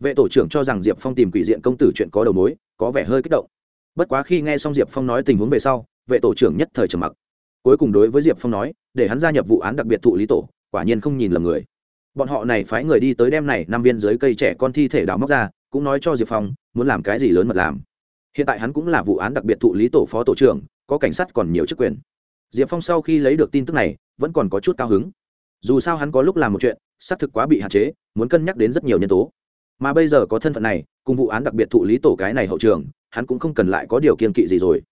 Vệ tổ trưởng cho rằng diệp phong tìm quỷ diện công tử chuyện có đầu mối, có vẻ hơi kích động. Bất quá khi nghe xong diệp phong nói tình huống về sau, vệ tổ trưởng nhất thời trầm mặc. Cuối cùng đối với diệp phong nói để hắn gia nhập vụ án đặc biệt thụ lý tổ, quả nhiên không nhìn lầm người. Bọn họ này phái người đi tới đem này, năm viên dưới cây trẻ con thi thể đào móc ra, cũng nói cho diệp phong, muốn làm cái gì lớn mật làm. Hiện tại hắn cũng là vụ án đặc biệt thụ lý tổ phó tổ trưởng, có cảnh sát còn nhiều chức quyền. Diệp phong sau khi lấy được tin tức này, vẫn còn có chút cao hứng. Dù sao hắn có lúc làm một chuyện, xác thực quá bị hạn chế, muốn cân nhắc đến rất nhiều nhân tố. Mà bây giờ có thân phận này, cùng vụ án đặc biệt thụ lý tổ cái này hậu trường, hắn cũng không cần lại có điều kiên kỵ gì rồi.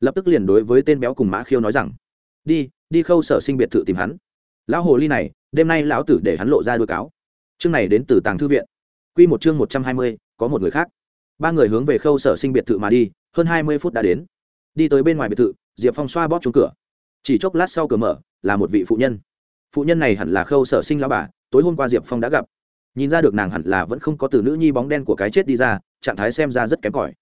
Lập tức liền đối với tên béo cùng mã khiêu nói rằng, đi đi khâu sở sinh biệt thự tìm hắn. Lão hồ ly này, đêm nay lão tử để hắn lộ ra đuôi cáo. Chương này đến từ tàng thư viện. Q một chương một trăm hai mươi, có một người khác. Ba người hướng về khâu sở sinh biệt thự mà đi, hơn hai mươi phút đã đến. Đi tới bên ngoài biệt thự, diệp phong xoa bóp trúng cửa. Chỉ chốc lát sau cửa mở, là một vị phụ nhân. Phụ nhân này hẳn là khâu sở sinh lão bà, tối hôm qua diệp phong đã gặp. Nhìn ra được nàng hẳn là vẫn không có từ nữ nhi bóng đen của cái chết đi ra, trạng thái xem ra rất kém cỏi.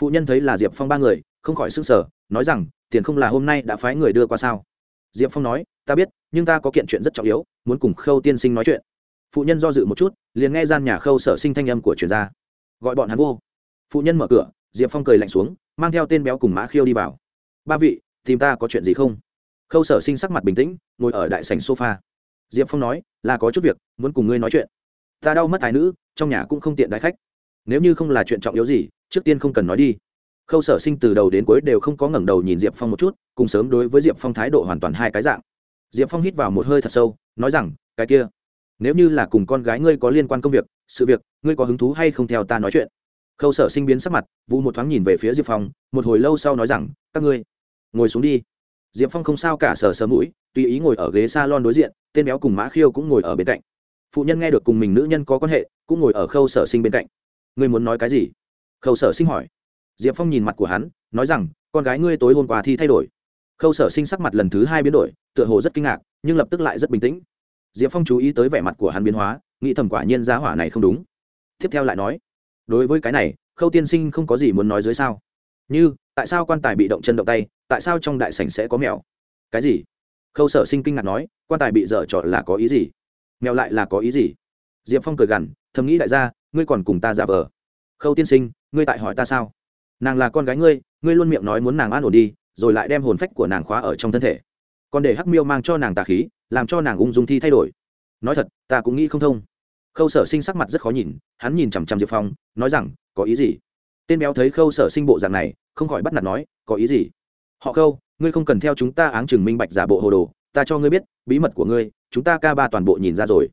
Phụ nhân thấy là diệp phong ba người, không khỏi s ư n g sở nói rằng, tiền không là hôm nay đã phái người đưa qua sao? Diệp phong nói, ta biết, nhưng ta có kiện chuyện rất trọng yếu, muốn cùng khâu tiên sinh nói chuyện. Phụ nhân do dự một chút, liền nghe gian nhà khâu sở sinh thanh âm của truyền gia. Gọi bọn hắn vô. Phụ nhân mở cửa, diệp phong cười lạnh xuống, mang theo tên béo cùng mã khiêu đi vào. Ba vị, tìm ta có chuyện gì không? Khâu sở sinh sắc mặt bình tĩnh, ngồi ở đại sành sofa. Diệp phong nói, là có chút việc, muốn cùng ngươi nói chuyện. Ta đau mất thái nữ, trong nhà cũng không tiện đái khách. Nếu như không là chuyện trọng yếu gì, trước tiên không cần nói đi khâu sở sinh từ đầu đến cuối đều không có ngẩng đầu nhìn diệp phong một chút, cùng sớm đối với diệp phong thái độ hoàn toàn hai cái dạng. Diệp phong hít vào một hơi thật sâu, nói rằng, cái kia, nếu như là cùng con gái ngươi có liên quan công việc, sự việc, ngươi có hứng thú hay không theo ta nói chuyện? Khâu sở sinh biến sắc mặt vụ một thoáng nhìn về phía diệp phong, một hồi lâu sau nói rằng, các ngươi, ngồi xuống đi. Diệp phong không sao cả sờ sờ mũi, tùy ý ngồi ở ghế s a lon đối diện, tên béo cùng mã khiêu cũng ngồi ở bên cạnh. Phụ nhân nghe được cùng mình nữ nhân có quan hệ, cũng ngồi ở khâu sở sinh bên cạnh. Ngươi muốn nói cái gì? Khâu sở sinh hỏi diệp phong nhìn mặt của hắn, nói rằng, con gái ngươi tối hôm qua thi thay đổi. Khâu sở sinh sắc mặt lần thứ hai biến đổi, tựa hồ rất kinh ngạc, nhưng lập tức lại rất bình tĩnh. Diệp phong chú ý tới vẻ mặt của hắn biến hóa, nghĩ thầm quả nhiên giá hỏa này không đúng. Tiếp theo lại nói, đối với cái này, khâu tiên sinh không có gì muốn nói dưới sao. Như, tại sao quan tài bị động chân động tay, tại sao trong đại sảnh sẽ có mèo? Cái gì? Khâu sở sinh kinh ngạc nói, quan tài bị dở trọt là có ý gì? Mèo lại là có ý gì? Diệp phong cười gằn, thầm nghĩ đại gia, ngươi còn cùng ta giả vờ. Khâu tiên sinh, ngươi tại hỏi ta sao? Nàng là con gái ngươi ngươi luôn miệng nói muốn nàng an ổn đi, rồi lại đem hồn phách của nàng khóa ở trong thân thể. Còn để hắc miêu mang cho nàng tà khí, làm cho nàng ung dung thi thay đổi. Nói thật, ta cũng nghĩ không thông. Khâu sở sinh sắc mặt rất khó nhìn, hắn nhìn chằm chằm diệp phong, nói rằng, có ý gì? Tên béo thấy khâu sở sinh bộ dạng này, không khỏi bắt nạt nói, có ý gì? Họ khâu, ngươi không cần theo chúng ta áng chừng minh bạch giả bộ hồ đồ, ta cho ngươi biết, bí mật của ngươi, chúng ta ca ba toàn bộ nhìn ra rồi.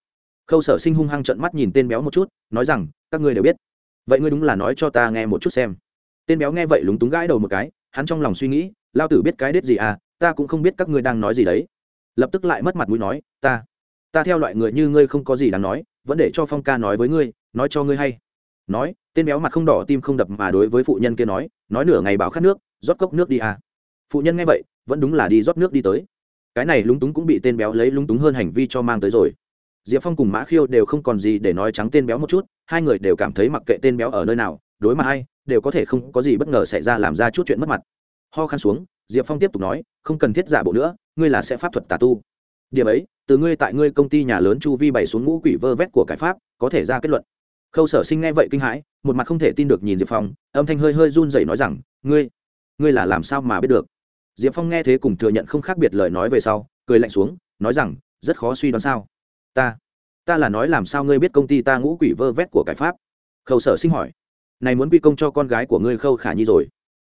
Khâu sở sinh hung hăng trận mắt nhìn tên béo một chút, nói rằng, các ngươi đều biết. Vậy ngươi đúng là nói cho ta nghe một chút xem tên béo nghe vậy lúng túng gãi đầu một cái, hắn trong lòng suy nghĩ, lao tử biết cái đết gì à ta cũng không biết các ngươi đang nói gì đấy. Lập tức lại mất mặt mũi nói, ta ta theo loại người như ngươi không có gì đáng nói, vẫn để cho phong ca nói với ngươi, nói cho ngươi hay. Nói, tên béo mặt không đỏ tim không đập mà đối với phụ nhân kia nói nói nửa ngày bảo khát nước, rót cốc nước đi à. Phụ nhân nghe vậy, vẫn đúng là đi rót nước đi tới. Cái này lúng túng cũng bị tên béo lấy lúng túng hơn hành vi cho mang tới rồi. Diệp phong cùng mã khiêu đều không còn gì để nói trắng tên béo một chút, hai người đều cảm thấy mặc kệ tên béo ở nơi nào, đối mặt hay đều có thể không có gì bất ngờ xảy ra làm ra chút chuyện mất mặt. Ho khăn xuống, diệp phong tiếp tục nói, không cần thiết giả bộ nữa, ngươi là sẽ pháp thuật tà tu. Điểm ấy, từ ngươi tại ngươi công ty nhà lớn chu vi bày xuống ngũ quỷ vơ vét của cải pháp, có thể ra kết luận. Khâu sở sinh nghe vậy kinh hãi, một mặt không thể tin được nhìn diệp phong, âm thanh hơi hơi run rẩy nói rằng, ngươi ngươi là làm sao mà biết được? Diệp phong nghe thế cùng thừa nhận không khác biệt lời nói về sau, cười lạnh xuống, nói rằng, rất khó suy đoán sao? Ta ta là nói làm sao ngươi biết công ty ta ngũ quỷ vơ vét của cải pháp? Khâu sở sinh hỏi này muốn quy công cho con gái của ngươi khâu khả nhi rồi.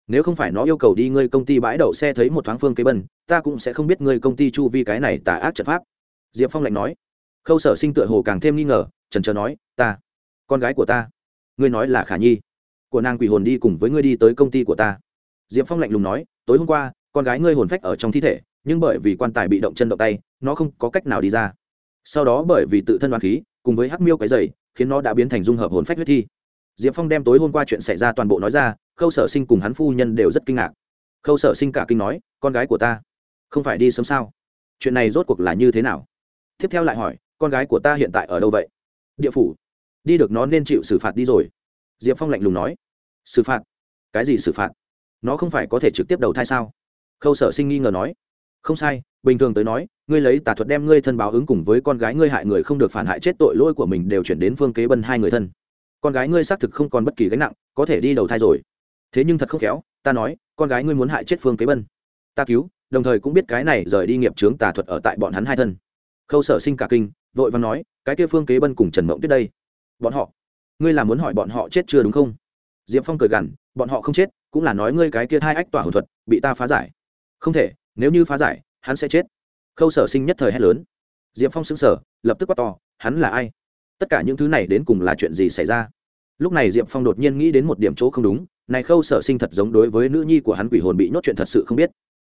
Nếu không phải nó yêu cầu đi ngươi công ty bãi đậu xe thấy một thoáng phương kế bân, ta cũng sẽ không biết ngươi công ty chu vi cái này tà ác trận pháp. Diệp phong lạnh nói. Khâu sở sinh tựa hồ càng thêm nghi ngờ trần trờ nói, ta, con gái của ta, ngươi nói là khả nhi, của nàng quỷ hồn đi cùng với ngươi đi tới công ty của ta. Diệp phong lạnh lùng nói, tối hôm qua, con gái ngươi hồn phách ở trong thi thể, nhưng bởi vì quan tài bị động chân động tay, nó không có cách nào đi ra. Sau đó bởi vì tự thân đoàn khí, cùng với hắc miêu cái dày, khiến nó đã biến thành dung hợp hồn phách huyết thi diệp phong đem tối hôm qua chuyện xảy ra toàn bộ nói ra, khâu sở sinh cùng hắn phu nhân đều rất kinh ngạc. Khâu sở sinh cả kinh nói, con gái của ta, không phải đi sớm sao? Chuyện này rốt cuộc là như thế nào? Tiếp theo lại hỏi, con gái của ta hiện tại ở đâu vậy? Địa phủ. Đi được nó nên chịu xử phạt đi rồi. Diệp phong lạnh lùng nói, xử phạt? Cái gì xử phạt? Nó không phải có thể trực tiếp đầu thai sao? Khâu sở sinh nghi ngờ nói, không sai, bình thường tới nói, ngươi lấy tà thuật đem ngươi thân báo ứng cùng với con gái ngươi hại người không được phản hại chết tội lỗi của mình đều chuyển đến phương kế bân hai người thân con gái ngươi xác thực không còn bất kỳ gánh nặng, có thể đi đầu thai rồi. Thế nhưng thật không khéo, ta nói, con gái ngươi muốn hại chết phương kế bân. Ta cứu, đồng thời cũng biết cái này rời đi nghiệp trướng tà thuật ở tại bọn hắn hai thân. Khâu sở sinh cả kinh, vội và nói, cái kia phương kế bân cùng trần mộng tuyết đây. Bọn họ, ngươi là muốn hỏi bọn họ chết chưa đúng không? Diệp phong cười gằn, bọn họ không chết, cũng là nói ngươi cái kia hai ách tỏa hồn thuật, bị ta phá giải. Không thể, nếu như phá giải, hắn sẽ chết. Khâu sở sinh nhất thời hét lớn. Diệp phong xứng sở lập tức quát to, hắn là ai? Tất cả những thứ này đến cùng là chuyện gì xảy ra? Lúc này diệp phong đột nhiên nghĩ đến một điểm chỗ không đúng, này khâu sở sinh thật giống đối với nữ nhi của hắn quỷ hồn bị nhốt chuyện thật sự không biết.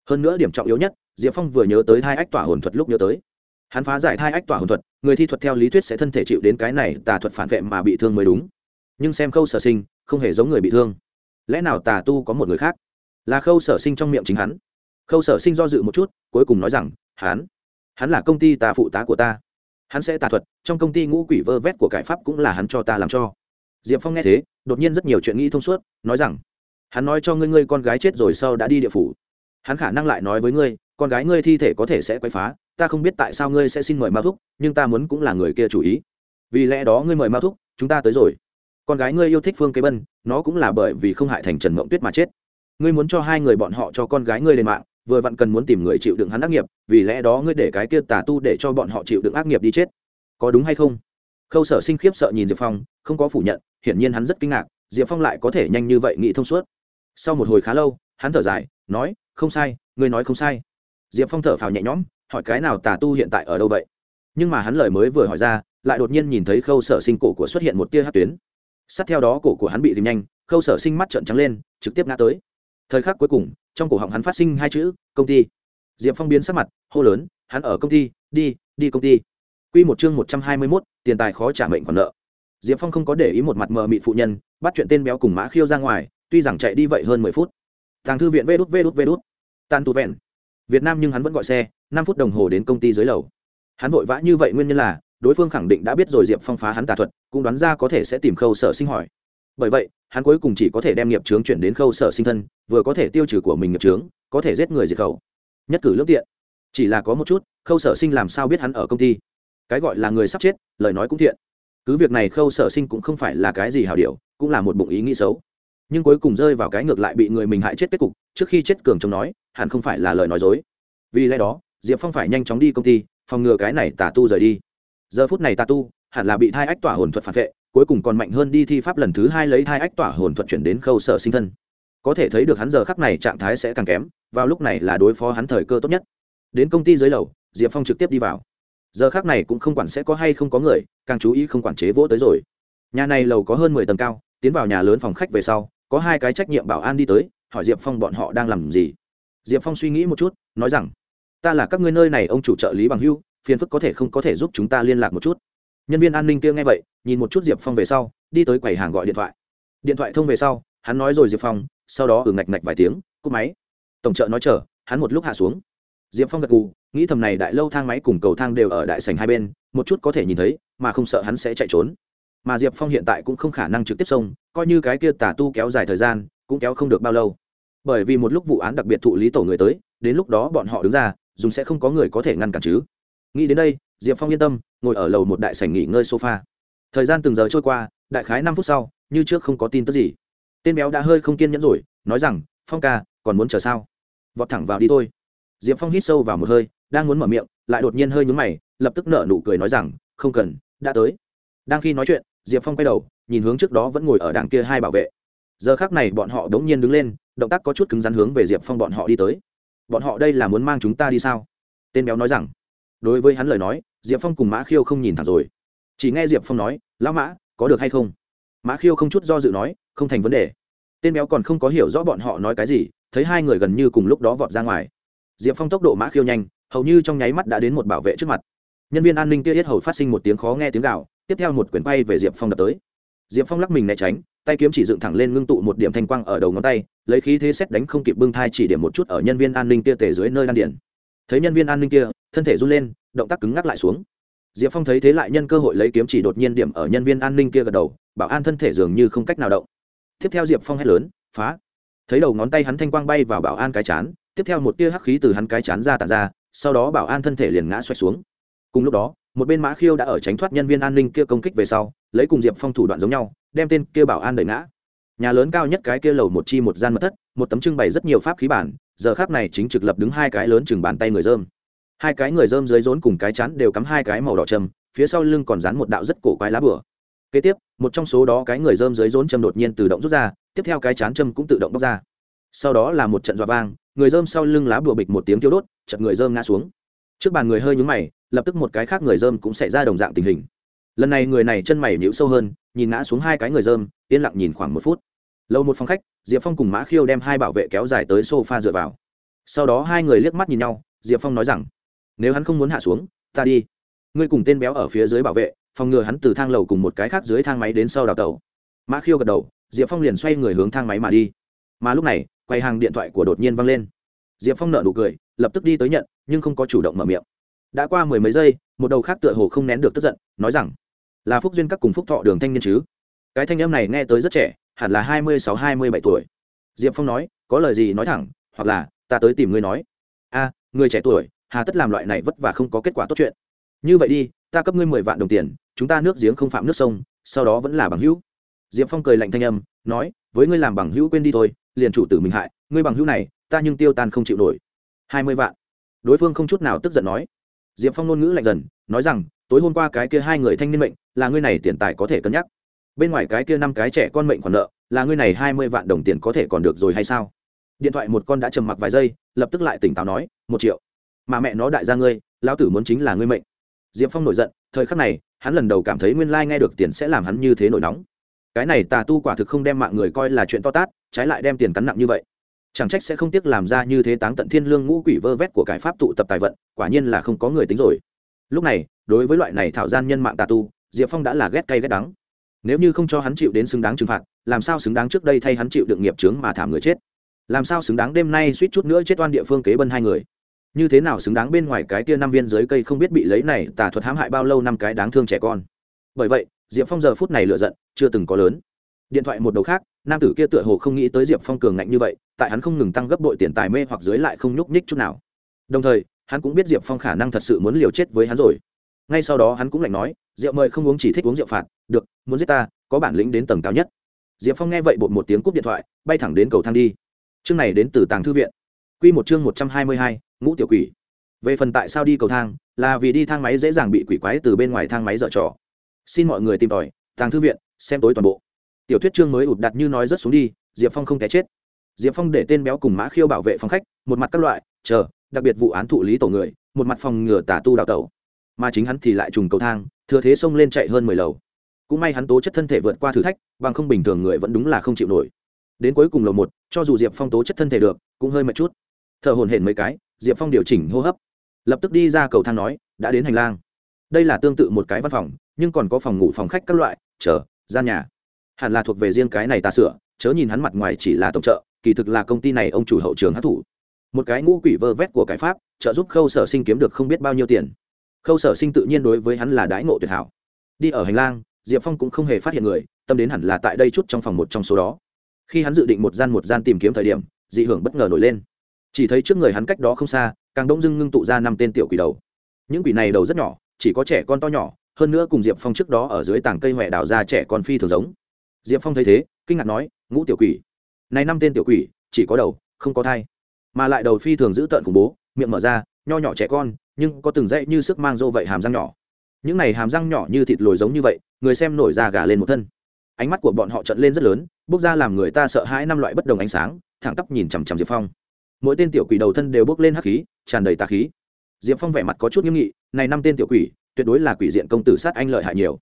Hơn nữa điểm trọng yếu nhất, diệp phong vừa nhớ tới hai ách tỏa hồn thuật lúc nhớ tới. Hắn phá giải thai ách tỏa hồn thuật, người thi thuật theo lý thuyết sẽ thân thể chịu đến cái này tà thuật phản vệ mà bị thương mới đúng. Nhưng xem khâu sở sinh, không hề giống người bị thương. Lẽ nào tà tu có một người khác? Là khâu sở sinh trong miệng chính hắn. Khâu sở sinh do dự một chút, cuối cùng nói rằng, hắn hắn là công ty tà phụ tá của ta. Hắn sẽ tà thuật, trong công ty ngũ quỷ vơ vét của cải pháp cũng là hắn cho ta làm cho diệp phong nghe thế, đột nhiên rất nhiều chuyện nghĩ thông suốt, nói rằng, hắn nói cho ngươi ngươi con gái chết rồi sau đã đi địa phủ. Hắn khả năng lại nói với ngươi, con gái ngươi thi thể có thể sẽ quay phá, ta không biết tại sao ngươi sẽ xin mời mao thúc, nhưng ta muốn cũng là người kia chủ ý. Vì lẽ đó ngươi mời mao thúc, chúng ta tới rồi. Con gái ngươi yêu thích phương kế bân, nó cũng là bởi vì không hại thành trần mộng tuyết mà chết. Ngươi muốn cho hai người bọn họ cho con gái ngươi lên mạng, vừa vặn cần muốn tìm người chịu đựng hắn ác nghiệp, vì lẽ đó ngươi để cái kia tà tu để cho bọn họ chịu đựng ác nghiệp đi chết. Có đúng hay không? Khâu sở sinh khiếp sợ nhìn diệp phong, không có phủ nhận hiển nhiên hắn rất kinh ngạc, diệp phong lại có thể nhanh như vậy nghĩ thông suốt. Sau một hồi khá lâu, hắn thở dài, nói, không sai, ngươi nói không sai. Diệp phong thở phào nhẹ nhõm, hỏi cái nào tà tu hiện tại ở đâu vậy? Nhưng mà hắn lời mới vừa hỏi ra, lại đột nhiên nhìn thấy khâu sở sinh cổ của xuất hiện một tia hát tuyến. Sát theo đó cổ của hắn bị tìm nhanh, khâu sở sinh mắt trợn trắng lên, trực tiếp ngã tới. Thời khắc cuối cùng, trong cổ họng hắn phát sinh hai chữ, công ty. Diệp phong biến sắc mặt, hô lớn, hắn ở công ty, đi đi công ty. Q một chương một trăm hai mươi mốt, tiền tài khó trả mệnh còn nợ diệp phong không có để ý một mặt mờ mị phụ nhân, bắt chuyện tên béo cùng mã khiêu ra ngoài, tuy rằng chạy đi vậy hơn mười phút. Thằng thư viện vê đút vê đút vê đút. Tan tu vẹn. Việt nam nhưng hắn vẫn gọi xe, năm phút đồng hồ đến công ty dưới lầu. Hắn vội vã như vậy nguyên nhân là, đối phương khẳng định đã biết rồi diệp phong phá hắn tà thuật, cũng đoán ra có thể sẽ tìm khâu sở sinh hỏi. Bởi vậy, hắn cuối cùng chỉ có thể đem nghiệp trướng chuyển đến khâu sở sinh thân, vừa có thể tiêu trừ của mình nghiệp trướng có thể giết người diệt khẩu. Nhất cử lương tiện. Chỉ là có một chút, khâu sở sinh làm sao biết hắn ở công ty? Cái gọi là người sắp chết, lời nói cũng thiện cứ việc này khâu sở sinh cũng không phải là cái gì hào điều, cũng là một bụng ý nghĩ xấu. Nhưng cuối cùng rơi vào cái ngược lại bị người mình hại chết kết cục, trước khi chết cường chống nói, hẳn không phải là lời nói dối. Vì lẽ đó, diệp phong phải nhanh chóng đi công ty, phòng ngừa cái này tà tu rời đi. Giờ phút này tà tu, hẳn là bị thai ách tỏa hồn thuật phản vệ, cuối cùng còn mạnh hơn đi thi pháp lần thứ hai lấy thai ách tỏa hồn thuật chuyển đến khâu sở sinh thân. Có thể thấy được hắn giờ khắc này trạng thái sẽ càng kém, vào lúc này là đối phó hắn thời cơ tốt nhất. Đến công ty dưới lầu, diệp phong trực tiếp đi vào giờ khác này cũng không quản sẽ có hay không có người, càng chú ý không quản chế vỗ tới rồi. Nhà này lầu có hơn mười tầng cao, tiến vào nhà lớn phòng khách về sau, có hai cái trách nhiệm bảo an đi tới, hỏi diệp phong bọn họ đang làm gì. Diệp phong suy nghĩ một chút, nói rằng, ta là các ngươi nơi này, ông chủ trợ lý bằng hưu, phiền phức có thể không có thể giúp chúng ta liên lạc một chút. Nhân viên an ninh kia nghe vậy, nhìn một chút diệp phong về sau, đi tới quầy hàng gọi điện thoại. Điện thoại thông về sau, hắn nói rồi diệp phong, sau đó ừ ngạch ngạch vài tiếng, cúp máy. Tổng trợ nói chờ, hắn một lúc hạ xuống diệp phong gật gù, nghĩ thầm này đại lâu thang máy cùng cầu thang đều ở đại sành hai bên, một chút có thể nhìn thấy, mà không sợ hắn sẽ chạy trốn. Mà diệp phong hiện tại cũng không khả năng trực tiếp xông, coi như cái kia tà tu kéo dài thời gian, cũng kéo không được bao lâu. Bởi vì một lúc vụ án đặc biệt thụ lý tổ người tới, đến lúc đó bọn họ đứng ra, dùng sẽ không có người có thể ngăn cản chứ. Nghĩ đến đây, diệp phong yên tâm, ngồi ở lầu một đại sảnh nghỉ ngơi sofa. Thời gian từng giờ trôi qua, đại khái năm phút sau, như trước không có tin tức gì. Tên béo đã hơi không kiên nhẫn rồi, nói rằng, phong ca, còn muốn chờ sao? Vọt thẳng vào đi thôi diệp phong hít sâu vào một hơi, đang muốn mở miệng, lại đột nhiên hơi nhúng mày, lập tức nở nụ cười nói rằng, không cần, đã tới. Đang khi nói chuyện, diệp phong quay đầu, nhìn hướng trước đó vẫn ngồi ở đằng kia hai bảo vệ. Giờ khác này bọn họ đống nhiên đứng lên, động tác có chút cứng rắn hướng về diệp phong bọn họ đi tới. Bọn họ đây là muốn mang chúng ta đi sao? Tên béo nói rằng. Đối với hắn lời nói, diệp phong cùng mã khiêu không nhìn thẳng rồi. Chỉ nghe diệp phong nói, lão mã, có được hay không? Mã khiêu không chút do dự nói, không thành vấn đề. Tên béo còn không có hiểu rõ bọn họ nói cái gì, thấy hai người gần như cùng lúc đó vọt ra ngoài diệp phong tốc độ mã khiêu nhanh, hầu như trong nháy mắt đã đến một bảo vệ trước mặt. Nhân viên an ninh kia hết hầu phát sinh một tiếng khó nghe tiếng gạo tiếp theo một quyển bay về diệp phong đập tới. Diệp phong lắc mình né tránh, tay kiếm chỉ dựng thẳng lên ngưng tụ một điểm thanh quang ở đầu ngón tay, lấy khí thế xét đánh không kịp bưng thai chỉ điểm một chút ở nhân viên an ninh kia tề dưới nơi đan điển thấy nhân viên an ninh kia, thân thể run lên, động tác cứng ngắc lại xuống. Diệp phong thấy thế lại nhân cơ hội lấy kiếm chỉ đột nhiên điểm ở nhân viên an ninh kia gật đầu, bảo an thân thể dường như không cách nào động. Tiếp theo diệp phong hét lớn, phá! Thấy đầu ngón tay hắn thanh quang bay vào bảo an cái chán tiếp theo một tia hắc khí từ hắn cái chán ra tàn ra, sau đó bảo an thân thể liền ngã xoay xuống. Cùng lúc đó, một bên mã khiêu đã ở tránh thoát nhân viên an ninh kia công kích về sau, lấy cùng diệp phong thủ đoạn giống nhau, đem tên kia bảo an đẩy ngã. Nhà lớn cao nhất cái kia lầu một chi một gian mật thất, một tấm trưng bày rất nhiều pháp khí bản, giờ khác này chính trực lập đứng hai cái lớn chừng bàn tay người dơm. Hai cái người dơm dưới rốn cùng cái chắn đều cắm hai cái màu đỏ châm, phía sau lưng còn dán một đạo rất cổ quái lá bửa kế tiếp, một trong số đó cái người dơm dưới rốn châm đột nhiên tự động rút ra, tiếp theo cái chán châm cũng tự động bóc ra. Sau đó là một trận dọa vang người dơm sau lưng lá bùa bịch một tiếng tiêu đốt chật người dơm ngã xuống. Trước bàn người hơi nhúng mày, lập tức một cái khác người dơm cũng xảy ra đồng dạng tình hình. Lần này người này chân mày nhũ sâu hơn, nhìn ngã xuống hai cái người dơm, yên lặng nhìn khoảng một phút. Lâu một phòng khách, diệp phong cùng mã khiêu đem hai bảo vệ kéo dài tới s o f a dựa vào. Sau đó hai người liếc mắt nhìn nhau, diệp phong nói rằng, nếu hắn không muốn hạ xuống, ta đi. Ngươi cùng tên béo ở phía dưới bảo vệ, phòng ngừa hắn từ thang lầu cùng một cái khác dưới thang máy đến sau đào tàu mã khiêu gật đầu, diệp phong liền xoay người hướng thang máy mà đi. Mà lúc này quầy hàng điện thoại của đột nhiên văng lên. Diệp phong nợ nụ cười, lập tức đi tới nhận, nhưng không có chủ động mở miệng. Đã qua mười mấy giây, một đầu khác tựa hồ không nén được tức giận, nói rằng, là phúc duyên các cùng phúc thọ đường thanh niên chứ? Cái thanh âm này nghe tới rất trẻ, hẳn là hai mươi sáu, hai mươi bảy tuổi. Diệp phong nói, có lời gì nói thẳng, hoặc là ta tới tìm ngươi nói. A, người trẻ tuổi, hà tất làm loại này vất vả không có kết quả tốt chuyện. Như vậy đi, ta cấp ngươi mười vạn đồng tiền, chúng ta nước giếng không phạm nước sông, sau đó vẫn là bằng hữu. Diệp phong cười lạnh thanh âm, nói, với ngươi làm bằng hữu quên đi thôi liền chủ tử mình hại, ngươi bằng hữu này, ta nhưng tiêu tan không chịu nổi. Hai mươi vạn. Đối phương không chút nào tức giận nói. Diệp phong ngôn ngữ lạnh dần, nói rằng, tối hôm qua cái kia hai người thanh niên mệnh, là ngươi này tiền tài có thể cân nhắc. Bên ngoài cái kia năm cái trẻ con mệnh khoản nợ, là ngươi này hai mươi vạn đồng tiền có thể còn được rồi hay sao? Điện thoại một con đã trầm mặc vài giây, lập tức lại tỉnh táo nói, một triệu. Mà mẹ nó đại gia ngươi, lão tử muốn chính là ngươi mệnh. Diệp phong nổi giận, thời khắc này, hắn lần đầu cảm thấy nguyên lai nghe được tiền sẽ làm hắn như thế nổi nóng cái này tà tu quả thực không đem mạng người coi là chuyện to tát, trái lại đem tiền cắn nặng như vậy. Chẳng trách sẽ không tiếc làm ra như thế táng tận thiên lương ngũ quỷ vơ vét của cải pháp tụ tập tài vận, quả nhiên là không có người tính rồi. Lúc này, đối với loại này thảo gian nhân mạng tà tu, diệp phong đã là ghét cay ghét đắng. Nếu như không cho hắn chịu đến xứng đáng trừng phạt, làm sao xứng đáng trước đây thay hắn chịu được nghiệp chướng mà thảm người chết? Làm sao xứng đáng đêm nay suýt chút nữa chết oan địa phương kế bân hai người? Như thế nào xứng đáng bên ngoài cái tia năm viên dưới cây không biết bị lấy này tà thuật hãm hại bao lâu năm cái đáng thương trẻ con? Bởi vậy diệp phong giờ phút này lựa giận, chưa từng có lớn. Điện thoại một đầu khác, nam tử kia tựa hồ không nghĩ tới diệp phong cường ngạnh như vậy, tại hắn không ngừng tăng gấp đội tiền tài mê hoặc dưới lại không nhúc nhích chút nào. Đồng thời, hắn cũng biết diệp phong khả năng thật sự muốn liều chết với hắn rồi. Ngay sau đó hắn cũng lạnh nói, rượu mời không uống chỉ thích uống rượu phạt, được, muốn giết ta, có bản lĩnh đến tầng cao nhất. Diệp phong nghe vậy bột một tiếng cúp điện thoại, bay thẳng đến cầu thang đi. Chương này đến từ tàng thư viện. Q một chương một trăm hai mươi hai, ngũ tiểu quỷ. Về phần tại sao đi cầu thang, là vì đi thang máy dễ dàng bị quỷ quái từ bên ngoài thang máy dở trò xin mọi người tìm tòi, tàng thư viện, xem tối toàn bộ. Tiểu thuyết chương mới ụt đặt như nói rất xuống đi, diệp phong không té chết. Diệp phong để tên béo cùng mã khiêu bảo vệ phòng khách, một mặt các loại, chờ, đặc biệt vụ án thụ lý tổ người, một mặt phòng ngừa tả tu đào tẩu. Mà chính hắn thì lại trùng cầu thang, thừa thế xông lên chạy hơn mười lầu. Cũng may hắn tố chất thân thể vượt qua thử thách, bằng không bình thường người vẫn đúng là không chịu nổi. Đến cuối cùng lầu một, cho dù diệp phong tố chất thân thể được, cũng hơi mệt chút. T h ở hồn hển mấy cái, diệp phong điều chỉnh hô hấp. Lập tức đi ra cầu thang nói, đã đến hành lang đây là tương tự một cái văn phòng, nhưng còn có phòng ngủ phòng khách các loại, chờ gian nhà. Hẳn là thuộc về riêng cái này ta sửa, chớ nhìn hắn mặt ngoài chỉ là tổng trợ, kỳ thực là công ty này ông chủ hậu trường hát thủ một cái ngũ quỷ vơ vét của cái pháp, trợ giúp khâu sở sinh kiếm được không biết bao nhiêu tiền. Khâu sở sinh tự nhiên đối với hắn là đãi ngộ tuyệt hảo. Đi ở hành lang, diệp phong cũng không hề phát hiện người, tâm đến hẳn là tại đây chút trong phòng một trong số đó. Khi hắn dự định một gian một gian tìm kiếm thời điểm, dị hưởng bất ngờ nổi lên. Chỉ thấy trước người hắn cách đó không xa, càng đông dưng ngưng tụ ra năm tên tiểu quỷ đầu. Những quỷ này đầu rất nhỏ chỉ có trẻ con to nhỏ, hơn nữa cùng diệp phong trước đó ở dưới tảng cây huệ đào ra trẻ con phi thường giống. Diệp phong thấy thế, kinh ngạc nói, ngũ tiểu quỷ, này năm tên tiểu quỷ, chỉ có đầu, không có thai, mà lại đầu phi thường giữ tợn khủng bố, miệng mở ra, nho nhỏ trẻ con, nhưng có từng dãy như sức mang rô vậy hàm răng nhỏ. Những này hàm răng nhỏ như thịt lồi giống như vậy, người xem nổi da gà lên một thân. Ánh mắt của bọn họ trận lên rất lớn, bước ra làm người ta sợ hãi năm loại bất đồng ánh sáng, thẳng tắp nhìn chằm chằm diệp phong. Mỗi tên tiểu quỷ đầu thân đều bước lên hắc khí, tràn đầy tà khí diệp phong vẻ mặt có chút nghiêm nghị, này năm tên tiểu quỷ, tuyệt đối là quỷ diện công tử sát anh lợi hại nhiều.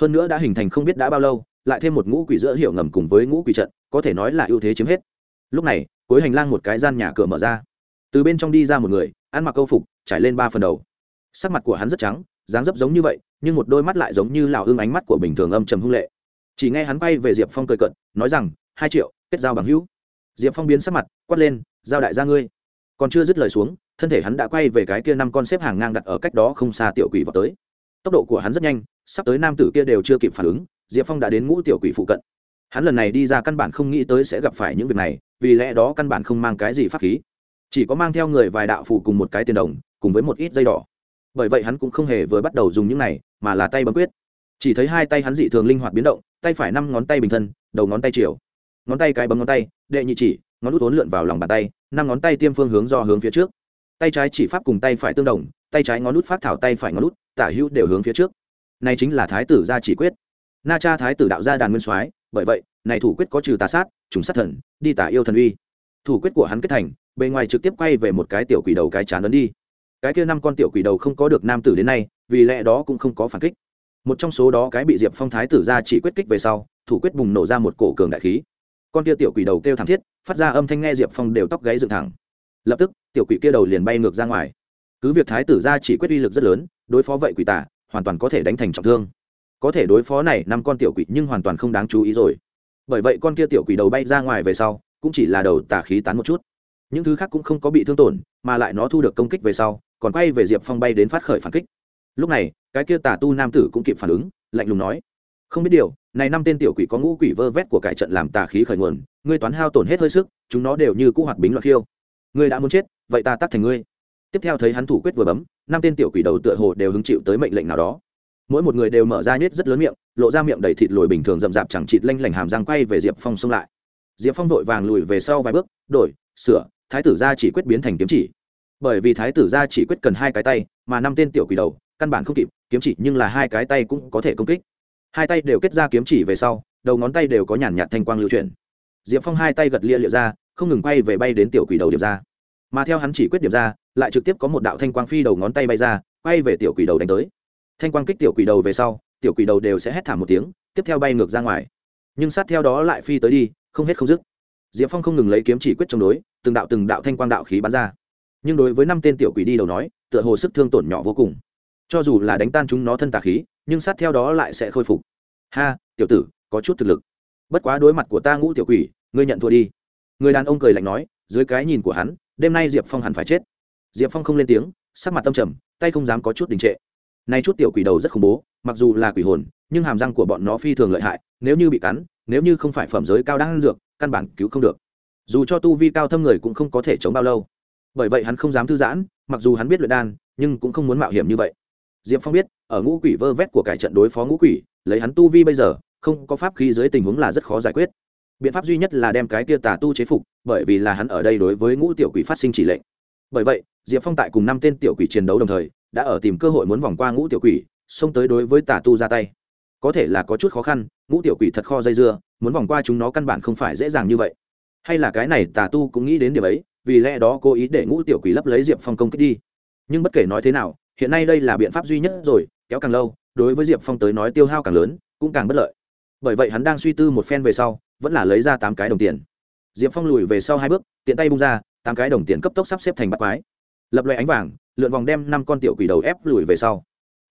Hơn nữa đã hình thành không biết đã bao lâu, lại thêm một ngũ quỷ giữa hiệu ngầm cùng với ngũ quỷ trận, có thể nói là ưu thế chiếm hết. Lúc này, cuối hành lang một cái gian nhà cửa mở ra. Từ bên trong đi ra một người, ăn mặc câu phục, trải lên ba phần đầu. Sắc mặt của hắn rất trắng, dáng dấp giống như vậy, nhưng một đôi mắt lại giống như lào hưng ánh mắt của bình thường âm trầm hung lệ. Chỉ nghe hắn bay về diệp phong cười cận nói rằng, hai triệu, kết giao bằng hữu. Diệp phong biến sắc mặt, quát lên, giao đại gia ngươi còn chưa dứt lời xuống, thân thể hắn đã quay về cái kia năm con xếp hàng ngang đặt ở cách đó không xa tiểu quỷ vào tới. Tốc độ của hắn rất nhanh, sắp tới nam tử kia đều chưa kịp phản ứng, diệp phong đã đến ngũ tiểu quỷ phụ cận. Hắn lần này đi ra căn bản không nghĩ tới sẽ gặp phải những việc này, vì lẽ đó căn bản không mang cái gì pháp khí. Chỉ có mang theo người vài đạo phụ cùng một cái tiền đồng, cùng với một ít dây đỏ. Bởi vậy hắn cũng không hề vừa bắt đầu dùng những này, mà là tay bấm quyết. Chỉ thấy hai tay hắn dị thường linh hoạt biến động, tay phải năm ngón tay bình thân, đầu ngón tay chiều. Ngón tay cái bấm ngón tay, đệ nhị chỉ, ngón út ốn lượn vào lòng bàn tay năm ngón tay tiêm phương hướng do hướng phía trước. Tay trái chỉ pháp cùng tay phải tương đồng, tay trái ngón út phát thảo, tay phải ngón út tả hữu đều hướng phía trước. Này chính là thái tử gia chỉ quyết. Na cha thái tử đạo gia đàn nguyên soái, bởi vậy, này thủ quyết có trừ tà sát, trùng sát thần, đi tả yêu thần uy. Thủ quyết của hắn kết thành, bề ngoài trực tiếp quay về một cái tiểu quỷ đầu cái chán ấn đi. Cái kia năm con tiểu quỷ đầu không có được nam tử đến nay, vì lẽ đó cũng không có phản kích. Một trong số đó cái bị diệp phong thái tử ra chỉ quyết kích về sau, thủ quyết bùng nổ ra một cổ cường đại khí con kia tiểu quỷ đầu kêu thảm thiết, phát ra âm thanh nghe diệp phong đều tóc gáy dựng thẳng. Lập tức, tiểu quỷ kia đầu liền bay ngược ra ngoài. Cứ việc thái tử ra chỉ quyết uy lực rất lớn, đối phó vậy quỷ tả hoàn toàn có thể đánh thành trọng thương. Có thể đối phó này năm con tiểu quỷ nhưng hoàn toàn không đáng chú ý rồi. Bởi vậy con kia tiểu quỷ đầu bay ra ngoài về sau, cũng chỉ là đầu tả khí tán một chút. Những thứ khác cũng không có bị thương tổn, mà lại nó thu được công kích về sau, còn quay về diệp phong bay đến phát khởi phản kích. Lúc này, cái kia tà tu nam tử cũng kịp phản ứng, lạnh lùng nói không biết điều, này năm tên tiểu quỷ có ngũ quỷ vơ vét của cải trận làm tà khí khởi nguồn, ngươi toán hao tổn hết hơi sức, chúng nó đều như cũ hoạt bính loạt khiêu. Ngươi đã muốn chết, vậy ta tắt thành ngươi. Tiếp theo thấy hắn thủ quyết vừa bấm, năm tên tiểu quỷ đầu tựa hồ đều hứng chịu tới mệnh lệnh nào đó. Mỗi một người đều mở ra nhết rất lớn miệng, lộ ra miệng đầy thịt lồi bình thường rậm rạp chẳng chịt lanh lảnh hàm răng quay về diệp phong xông lại. Diệp phong vội vàng lùi về sau vài bước, đổi, sửa, thái tử gia chỉ quyết biến thành kiếm chỉ. Bởi vì thái tử gia chỉ quyết cần hai cái tay, mà năm tên tiểu quỷ đầu, căn bản không kịp, kiếm chỉ nhưng là hai cái tay cũng có thể công kích hai tay đều kết ra kiếm chỉ về sau, đầu ngón tay đều có nhàn nhạt thanh quang lưu chuyển. Diệp phong hai tay gật lia liệu ra, không ngừng quay về bay đến tiểu quỷ đầu điệp ra. Mà theo hắn chỉ quyết điệp ra, lại trực tiếp có một đạo thanh quang phi đầu ngón tay bay ra bay về tiểu quỷ đầu đánh tới. Thanh quang kích tiểu quỷ đầu về sau, tiểu quỷ đầu đều sẽ hét thảm một tiếng, tiếp theo bay ngược ra ngoài. Nhưng sát theo đó lại phi tới đi, không hết không dứt. Diệp phong không ngừng lấy kiếm chỉ quyết chống đối, từng đạo từng đạo thanh quang đạo khí bắn ra. Nhưng đối với năm tên tiểu quỷ đi đầu nói, tựa hồ sức thương tổn nhỏ vô cùng. Cho dù là đánh tan chúng nó thân tà khí nhưng sát theo đó lại sẽ khôi phục. Ha, tiểu tử, có chút thực lực. Bất quá đối mặt của ta ngũ tiểu quỷ, ngươi nhận thua đi. Người đàn ông cười lạnh nói, dưới cái nhìn của hắn, đêm nay diệp phong hẳn phải chết. Diệp phong không lên tiếng, sắc mặt tâm trầm, tay không dám có chút đình trệ. Nay chút tiểu quỷ đầu rất khủng bố, mặc dù là quỷ hồn, nhưng hàm răng của bọn nó phi thường lợi hại, nếu như bị cắn, nếu như không phải phẩm giới cao đang dược, căn bản cứu không được. Dù cho tu vi cao thâm người cũng không có thể chống bao lâu. Bởi vậy hắn không dám thư giãn, mặc dù hắn biết luyện đan, nhưng cũng không muốn mạo hiểm như vậy diệp phong biết, ở ngũ quỷ vơ vét của cải trận đối phó ngũ quỷ, lấy hắn tu vi bây giờ, không có pháp khí dưới tình huống là rất khó giải quyết. Biện pháp duy nhất là đem cái kia tà tu chế phục, bởi vì là hắn ở đây đối với ngũ tiểu quỷ phát sinh chỉ lệnh. Bởi vậy, diệp phong tại cùng năm tên tiểu quỷ chiến đấu đồng thời, đã ở tìm cơ hội muốn vòng qua ngũ tiểu quỷ, xông tới đối với tà tu ra tay. Có thể là có chút khó khăn, ngũ tiểu quỷ thật kho dây dưa, muốn vòng qua chúng nó căn bản không phải dễ dàng như vậy. Hay là cái này tà tu cũng nghĩ đến điều ấy, vì lẽ đó cố ý để ngũ tiểu quỷ lấp lấy diệp phong công kích đi. Nhưng bất kể nói thế nào hiện nay đây là biện pháp duy nhất rồi, kéo càng lâu, đối với diệp phong tới nói tiêu hao càng lớn, cũng càng bất lợi. Bởi vậy hắn đang suy tư một phen về sau, vẫn là lấy ra tám cái đồng tiền. Diệp phong lùi về sau hai bước, tiện tay bung ra, tám cái đồng tiền cấp tốc sắp xếp thành bắt quái. Lập loại ánh vàng, lượn vòng đem năm con tiểu quỷ đầu ép lùi về sau.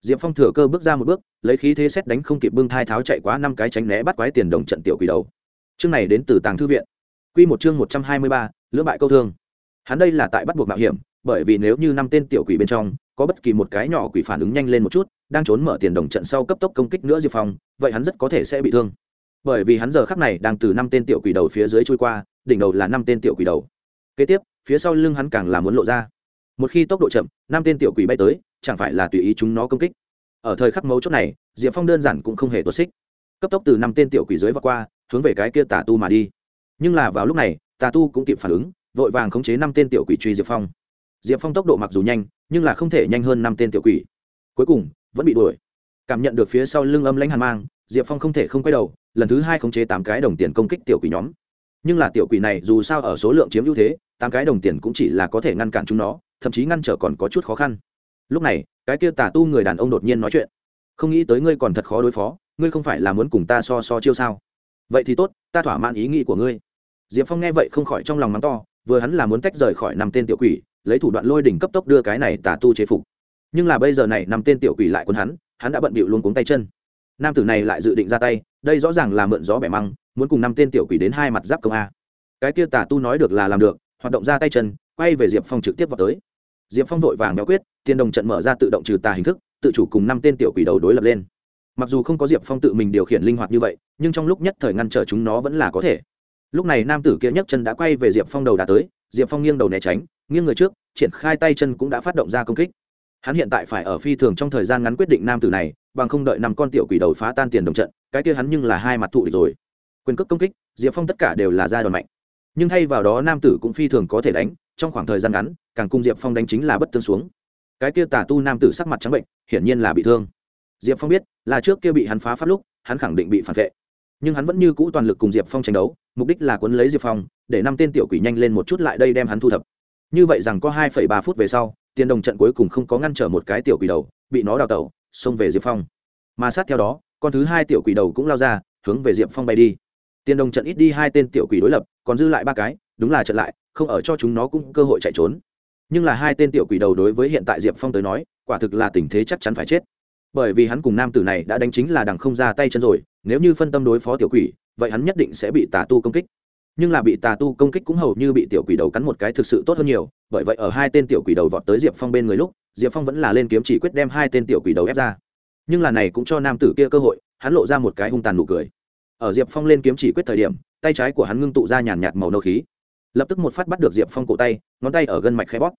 Diệp phong thừa cơ bước ra một bước, lấy khí thế xét đánh không kịp bưng thai tháo chạy quá năm cái tránh né bắt quái tiền đồng trận tiểu quỷ đầu. Chương này đến từ tàng thư viện. Q một chương một trăm hai mươi ba, lưỡng bại câu thương. Hắn đây là tại bắt buộc mạo hiểm, bởi vì nếu như năm tên tiểu quỷ bên trong có bất kỳ một cái nhỏ quỷ phản ứng nhanh lên một chút, đang trốn mở tiền đồng trận sau cấp tốc công kích nữa diệp phong, vậy hắn rất có thể sẽ bị thương. Bởi vì hắn giờ khắc này đang từ năm tên tiểu quỷ đầu phía dưới trôi qua, đỉnh đầu là năm tên tiểu quỷ đầu. Kế tiếp, phía sau lưng hắn càng là muốn lộ ra. Một khi tốc độ chậm, năm tên tiểu quỷ bay tới, chẳng phải là tùy ý chúng nó công kích. Ở thời khắc mấu chốt này, diệp phong đơn giản cũng không hề tuột xích. Cấp tốc từ năm tên tiểu quỷ dưới và qua, hướng về cái kia tà tu mà đi. Nhưng là vào lúc này, tà tu cũng kịp phản ứng, vội vàng khống chế năm tên tiểu quỷ truy diệp phong diệp phong tốc độ mặc dù nhanh, nhưng là không thể nhanh hơn năm tên tiểu quỷ. Cuối cùng, vẫn bị đuổi. Cảm nhận được phía sau lưng âm lãnh hàn mang, diệp phong không thể không quay đầu, lần thứ hai khống chế tám cái đồng tiền công kích tiểu quỷ nhóm. Nhưng là tiểu quỷ này dù sao ở số lượng chiếm ưu thế, tám cái đồng tiền cũng chỉ là có thể ngăn cản chúng nó, thậm chí ngăn trở còn có chút khó khăn. Lúc này, cái kia tà tu người đàn ông đột nhiên nói chuyện. Không nghĩ tới ngươi còn thật khó đối phó, ngươi không phải là muốn cùng ta so so chiêu sao? Vậy thì tốt, ta thỏa mãn ý nghĩ của ngươi. Diệp phong nghe vậy không khỏi trong lòng mắng to, vừa hắn là muốn tách rời khỏi năm tên tiểu quỷ lấy thủ đoạn lôi đỉnh cấp tốc đưa cái này tà tu chế phục. Nhưng là bây giờ này nằm tên tiểu quỷ lại quân hắn hắn đã bận bịu luôn cuống tay chân. Nam tử này lại dự định ra tay, đây rõ ràng là mượn gió bẻ măng, muốn cùng năm tên tiểu quỷ đến hai mặt giáp công a. Cái kia tà tu nói được là làm được, hoạt động ra tay chân, quay về diệp phong trực tiếp vào tới. Diệp phong vội vàng béo quyết, tiền đồng trận mở ra tự động trừ tà hình thức, tự chủ cùng năm tên tiểu quỷ đầu đối lập lên. Mặc dù không có diệp phong tự mình điều khiển linh hoạt như vậy, nhưng trong lúc nhất thời ngăn trở chúng nó vẫn là có thể lúc này nam tử kia nhấc chân đã quay về diệp phong đầu đã tới, diệp phong nghiêng đầu né tránh, nghiêng người trước, triển khai tay chân cũng đã phát động ra công kích. Hắn hiện tại phải ở phi thường trong thời gian ngắn quyết định nam tử này, bằng không đợi năm con tiểu quỷ đầu phá tan tiền đồng trận, cái kia hắn nhưng là hai mặt thụ địch rồi. Quyền cước công kích, diệp phong tất cả đều là ra đòn mạnh. Nhưng thay vào đó nam tử cũng phi thường có thể đánh, trong khoảng thời gian ngắn, càng cung diệp phong đánh chính là bất tương xuống. Cái kia tà tu nam tử sắc mặt trắng bệnh, hiển nhiên là bị thương. Diệp phong biết là trước kia bị hắn phá pháp lúc, hắn khẳng định bị phản vệ nhưng hắn vẫn như cũ toàn lực cùng diệp phong tranh đấu, mục đích là quấn lấy diệp phong, để năm tên tiểu quỷ nhanh lên một chút lại đây đem hắn thu thập. Như vậy rằng có hai ba phút về sau, tiền đồng trận cuối cùng không có ngăn trở một cái tiểu quỷ đầu, bị nó đào tẩu, xông về diệp phong. Mà sát theo đó, con thứ hai tiểu quỷ đầu cũng lao ra, hướng về diệp phong bay đi. Tiền đồng trận ít đi hai tên tiểu quỷ đối lập, còn dư lại ba cái, đúng là trận lại, không ở cho chúng nó cũng cơ hội chạy trốn. Nhưng là hai tên tiểu quỷ đầu đối với hiện tại diệp phong tới nói, quả thực là tình thế chắc chắn phải chết bởi vì hắn cùng nam tử này đã đánh chính là đằng không ra tay chân rồi, nếu như phân tâm đối phó tiểu quỷ, vậy hắn nhất định sẽ bị tà tu công kích. Nhưng là bị tà tu công kích cũng hầu như bị tiểu quỷ đầu cắn một cái thực sự tốt hơn nhiều, bởi vậy ở hai tên tiểu quỷ đầu vọt tới diệp phong bên người lúc, diệp phong vẫn là lên kiếm chỉ quyết đem hai tên tiểu quỷ đầu ép ra. Nhưng là này cũng cho nam tử kia cơ hội, hắn lộ ra một cái hung tàn nụ cười. Ở diệp phong lên kiếm chỉ quyết thời điểm, tay trái của hắn ngưng tụ ra nhàn nhạt màu nâu khí. Lập tức một phát bắt được diệp phong cổ tay, ngón tay ở gân mạch khẽ bóp.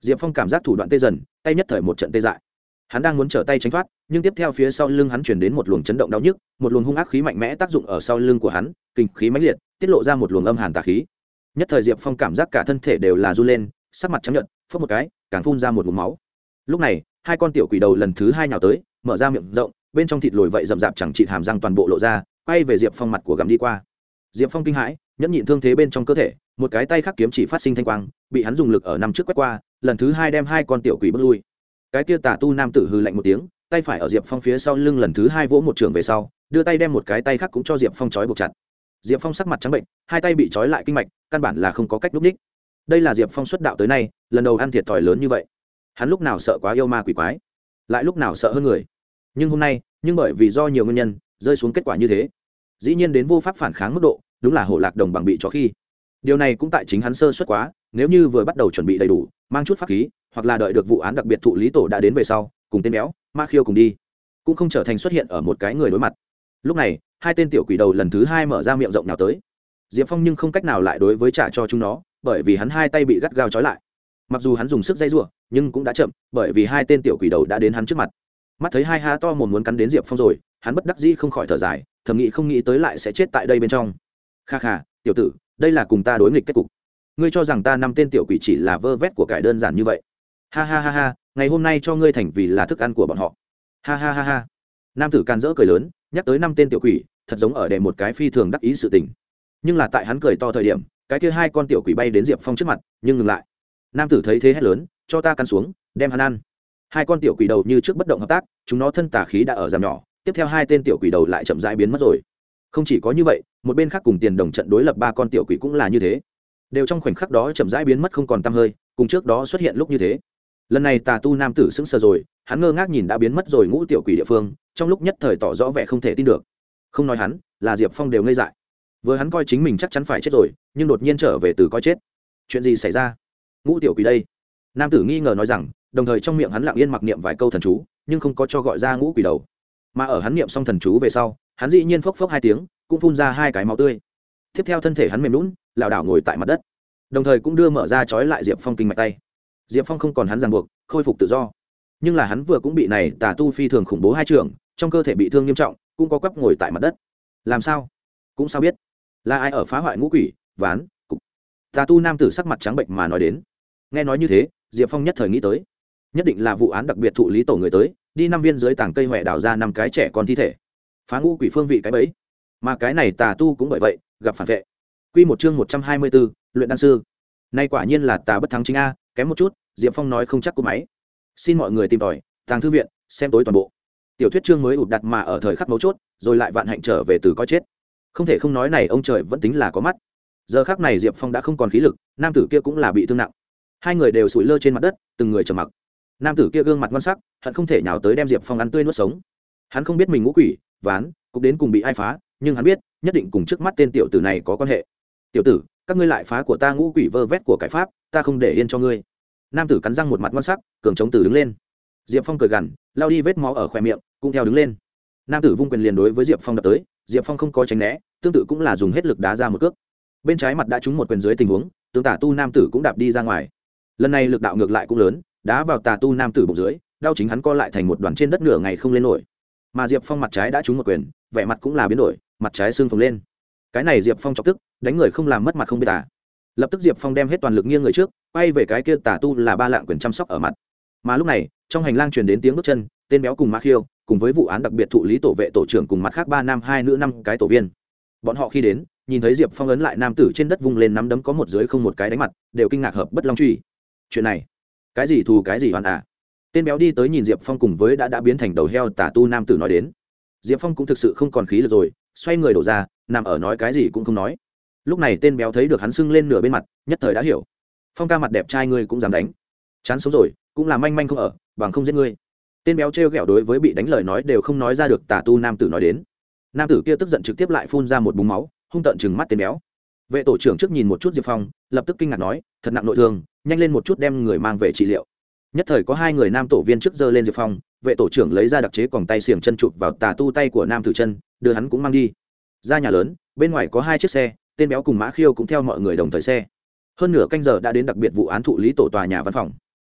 Diệp phong cảm giác thủ đoạn tê dần, tay nhất thời một trận tê dại hắn đang muốn trở tay tránh thoát, nhưng tiếp theo phía sau lưng hắn chuyển đến một luồng chấn động đau nhức, một luồng hung ác khí mạnh mẽ tác dụng ở sau lưng của hắn, kinh khí mãnh liệt, tiết lộ ra một luồng âm hàn tà khí. Nhất thời diệp phong cảm giác cả thân thể đều là run lên, sắc mặt trắng nhợt phớt một cái, càng phun ra một ngụm máu. Lúc này, hai con tiểu quỷ đầu lần thứ hai nhào tới, mở ra miệng rộng, bên trong thịt lồi vậy rậm rạp chẳng chịt hàm răng toàn bộ lộ ra, quay về diệp phong mặt của gặm đi qua. Diệp phong kinh hãi, nhẫn nhịn thương thế bên trong cơ thể, một cái tay khắc kiếm chỉ phát sinh thanh quang, bị hắn dùng lực ở năm trước quét qua, lần thứ hai đem hai con tiểu quỷ bước lui cái kia tà tu nam tử hư lạnh một tiếng, tay phải ở diệp phong phía sau lưng lần thứ hai vỗ một trường về sau, đưa tay đem một cái tay khác cũng cho diệp phong trói buộc chặt. Diệp phong sắc mặt trắng bệnh, hai tay bị trói lại kinh mạch, căn bản là không có cách núp ních đây là diệp phong xuất đạo tới nay, lần đầu ăn thiệt thòi lớn như vậy. Hắn lúc nào sợ quá yêu ma quỷ quái, lại lúc nào sợ hơn người. Nhưng hôm nay, nhưng bởi vì do nhiều nguyên nhân, rơi xuống kết quả như thế. Dĩ nhiên đến vô pháp phản kháng mức độ, đúng là hổ lạc đồng bằng bị cho khi. Điều này cũng tại chính hắn sơ xuất quá nếu như vừa bắt đầu chuẩn bị đầy đủ, mang chút pháp khí, hoặc là đợi được vụ án đặc biệt thụ lý tổ đã đến về sau, cùng tên béo, ma khiêu cùng đi. Cũng không trở thành xuất hiện ở một cái người đối mặt. Lúc này, hai tên tiểu quỷ đầu lần thứ hai mở ra miệng rộng nào tới. Diệp phong nhưng không cách nào lại đối với trả cho chúng nó, bởi vì hắn hai tay bị gắt gao trói lại. Mặc dù hắn dùng sức dây r u ộ nhưng cũng đã chậm, bởi vì hai tên tiểu quỷ đầu đã đến hắn trước mặt. Mắt thấy hai ha to mồm muốn cắn đến diệp phong rồi, hắn bất đắc dĩ không khỏi thở dài, thầm nghĩ không nghĩ tới lại sẽ chết tại đây bên trong. Kha kha, tiểu tử, đây là cùng ta đối nghịch kết cục ngươi cho rằng ta năm tên tiểu quỷ chỉ là vơ vét của cải đơn giản như vậy. Ha ha ha ha, ngày hôm nay cho ngươi thành vì là thức ăn của bọn họ. Ha ha ha ha. Nam tử can dỡ cười lớn, nhắc tới năm tên tiểu quỷ, thật giống ở để một cái phi thường đắc ý sự tình. Nhưng là tại hắn cười to thời điểm, cái kia hai con tiểu quỷ bay đến diệp phong trước mặt, nhưng ngừng lại. Nam tử thấy thế hét lớn, cho ta cắn xuống, đem hắn ăn. Hai con tiểu quỷ đầu như trước bất động hợp tác, chúng nó thân tà khí đã ở giảm nhỏ, tiếp theo hai tên tiểu quỷ đầu lại chậm rãi biến mất rồi. Không chỉ có như vậy, một bên khác cùng tiền đồng trận đối lập ba con tiểu quỷ cũng là như thế đều trong khoảnh khắc đó chậm rãi biến mất không còn t hơi, cùng trước đó xuất hiện lúc như thế. Lần này tà tu nam tử sững sờ rồi, hắn ngơ ngác nhìn đã biến mất rồi ngũ tiểu quỷ địa phương, trong lúc nhất thời tỏ rõ vẻ không thể tin được. Không nói hắn, là diệp phong đều ngây dại. Vừa hắn coi chính mình chắc chắn phải chết rồi, nhưng đột nhiên trở về từ coi chết. Chuyện gì xảy ra? Ngũ tiểu quỷ đây. Nam tử nghi ngờ nói rằng, đồng thời trong miệng hắn lặng yên mặc niệm vài câu thần chú, nhưng không có cho gọi ra ngũ quỷ đầu. Mà ở hắn niệm xong thần chú về sau, hắn dĩ nhiên phốc phốc hai tiếng, cũng phun ra hai cái máu tươi tiếp theo thân thể hắn mềm lún, lảo đảo ngồi tại mặt đất. Đồng thời cũng đưa mở ra trói lại diệp phong kinh mạch tay. Diệp phong không còn hắn ràng buộc, khôi phục tự do. Nhưng là hắn vừa cũng bị này tà tu phi thường khủng bố hai trường, trong cơ thể bị thương nghiêm trọng, cũng có quắp ngồi tại mặt đất. Làm sao? Cũng sao biết? Là ai ở phá hoại ngũ quỷ, ván, cục? Tà tu nam tử sắc mặt trắng bệnh mà nói đến. Nghe nói như thế, diệp phong nhất thời nghĩ tới. Nhất định là vụ án đặc biệt thụ lý tổ người tới, đi năm viên dưới tảng cây huệ đào ra năm cái trẻ con thi thể. Phá ngũ quỷ phương vị cái bẫy. Mà cái này tà tu cũng bởi vậy gặp phản vệ. Quy một chương một trăm hai mươi 124, luyện đan sư. Nay quả nhiên là tà bất thắng chính a kém một chút diệp phong nói không chắc cô máy. Xin mọi người tìm tòi tàng thư viện xem tối toàn bộ. Tiểu thuyết chương mới ụt đặt mà ở thời khắc mấu chốt rồi lại vạn hạnh trở về từ coi chết. Không thể không nói này ông trời vẫn tính là có mắt. Giờ khác này diệp phong đã không còn khí lực nam tử kia cũng là bị thương nặng. Hai người đều sủi lơ trên mặt đất từng người trầm mặc. Nam tử kia gương mặt ngon sắc hận không thể nhào tới đem diệp phong ăn tươi nuốt sống. Hắn không biết mình ngũ quỷ ván cũng đến cùng bị ai phá nhưng hắn biết, nhất định cùng trước mắt tên tiểu tử này có quan hệ. Tiểu tử, các ngươi lại phá của ta ngũ quỷ vơ vét của cải pháp, ta không để yên cho ngươi. Nam tử cắn răng một mặt ngon sắc, cường chống tử đứng lên. Diệp phong cười gằn lao đi vết máu ở khoe miệng, cũng theo đứng lên. Nam tử vung quyền liền đối với diệp phong đập tới, diệp phong không có tránh né, tương tự cũng là dùng hết lực đá ra một cước. Bên trái mặt đã trúng một quyền dưới tình huống, tướng tả tu nam tử cũng đạp đi ra ngoài. Lần này lực đạo ngược lại cũng lớn, đá vào tà tu nam tử bụng dưới, đau chính hắn co lại thành một đoàn trên đất nửa ngày không lên nổi. Mà diệp phong mặt trái đã trúng một quyền, vẻ mặt cũng là biến đổi mặt trái xương phồng lên. Cái này diệp phong chọc tức, đánh người không làm mất mặt không biết tả lập tức diệp phong đem hết toàn lực nghiêng người trước, quay về cái kia Tả tu là ba lạng quyền chăm sóc ở mặt. Mà lúc này, trong hành lang truyền đến tiếng bước chân, tên béo cùng ma khiêu, cùng với vụ án đặc biệt thụ lý tổ vệ tổ trưởng cùng mặt khác ba nam hai nữ năm cái tổ viên. Bọn họ khi đến, nhìn thấy diệp phong ấn lại nam tử trên đất vung lên nắm đấm có một dưới không một cái đánh mặt, đều kinh ngạc hợp bất long truy. Chuyện này, cái gì thù cái gì hoàn à. Tên béo đi tới nhìn diệp phong cùng với đã đã biến thành đầu heo tả tu nam tử nói đến. Diệp phong cũng thực sự không còn khí lực rồi xoay người đổ ra, nằm ở nói cái gì cũng không nói. Lúc này tên béo thấy được hắn sưng lên nửa bên mặt, nhất thời đã hiểu. Phong ca mặt đẹp trai ngươi cũng dám đánh. Chán sống rồi, cũng là manh manh không ở, bằng không giết ngươi. Tên béo t r e o g ẹ o đối với bị đánh lời nói đều không nói ra được, tà tu nam tử nói đến. Nam tử kia tức giận trực tiếp lại phun ra một búng máu, hung tợn chừng mắt tên béo. Vệ tổ trưởng trước nhìn một chút diệp phong, lập tức kinh ngạc nói, thật nặng nội thương, nhanh lên một chút đem người mang về trị liệu nhất thời có hai người nam tổ viên trước giơ lên diệp phong, vệ tổ trưởng lấy ra đặc chế còng tay xiềng chân chụp vào tà tu tay của nam tử chân, đưa hắn cũng mang đi. Ra nhà lớn, bên ngoài có hai chiếc xe, tên béo cùng mã khiêu cũng theo mọi người đồng thời xe. Hơn nửa canh giờ đã đến đặc biệt vụ án thụ lý tổ tòa nhà văn phòng.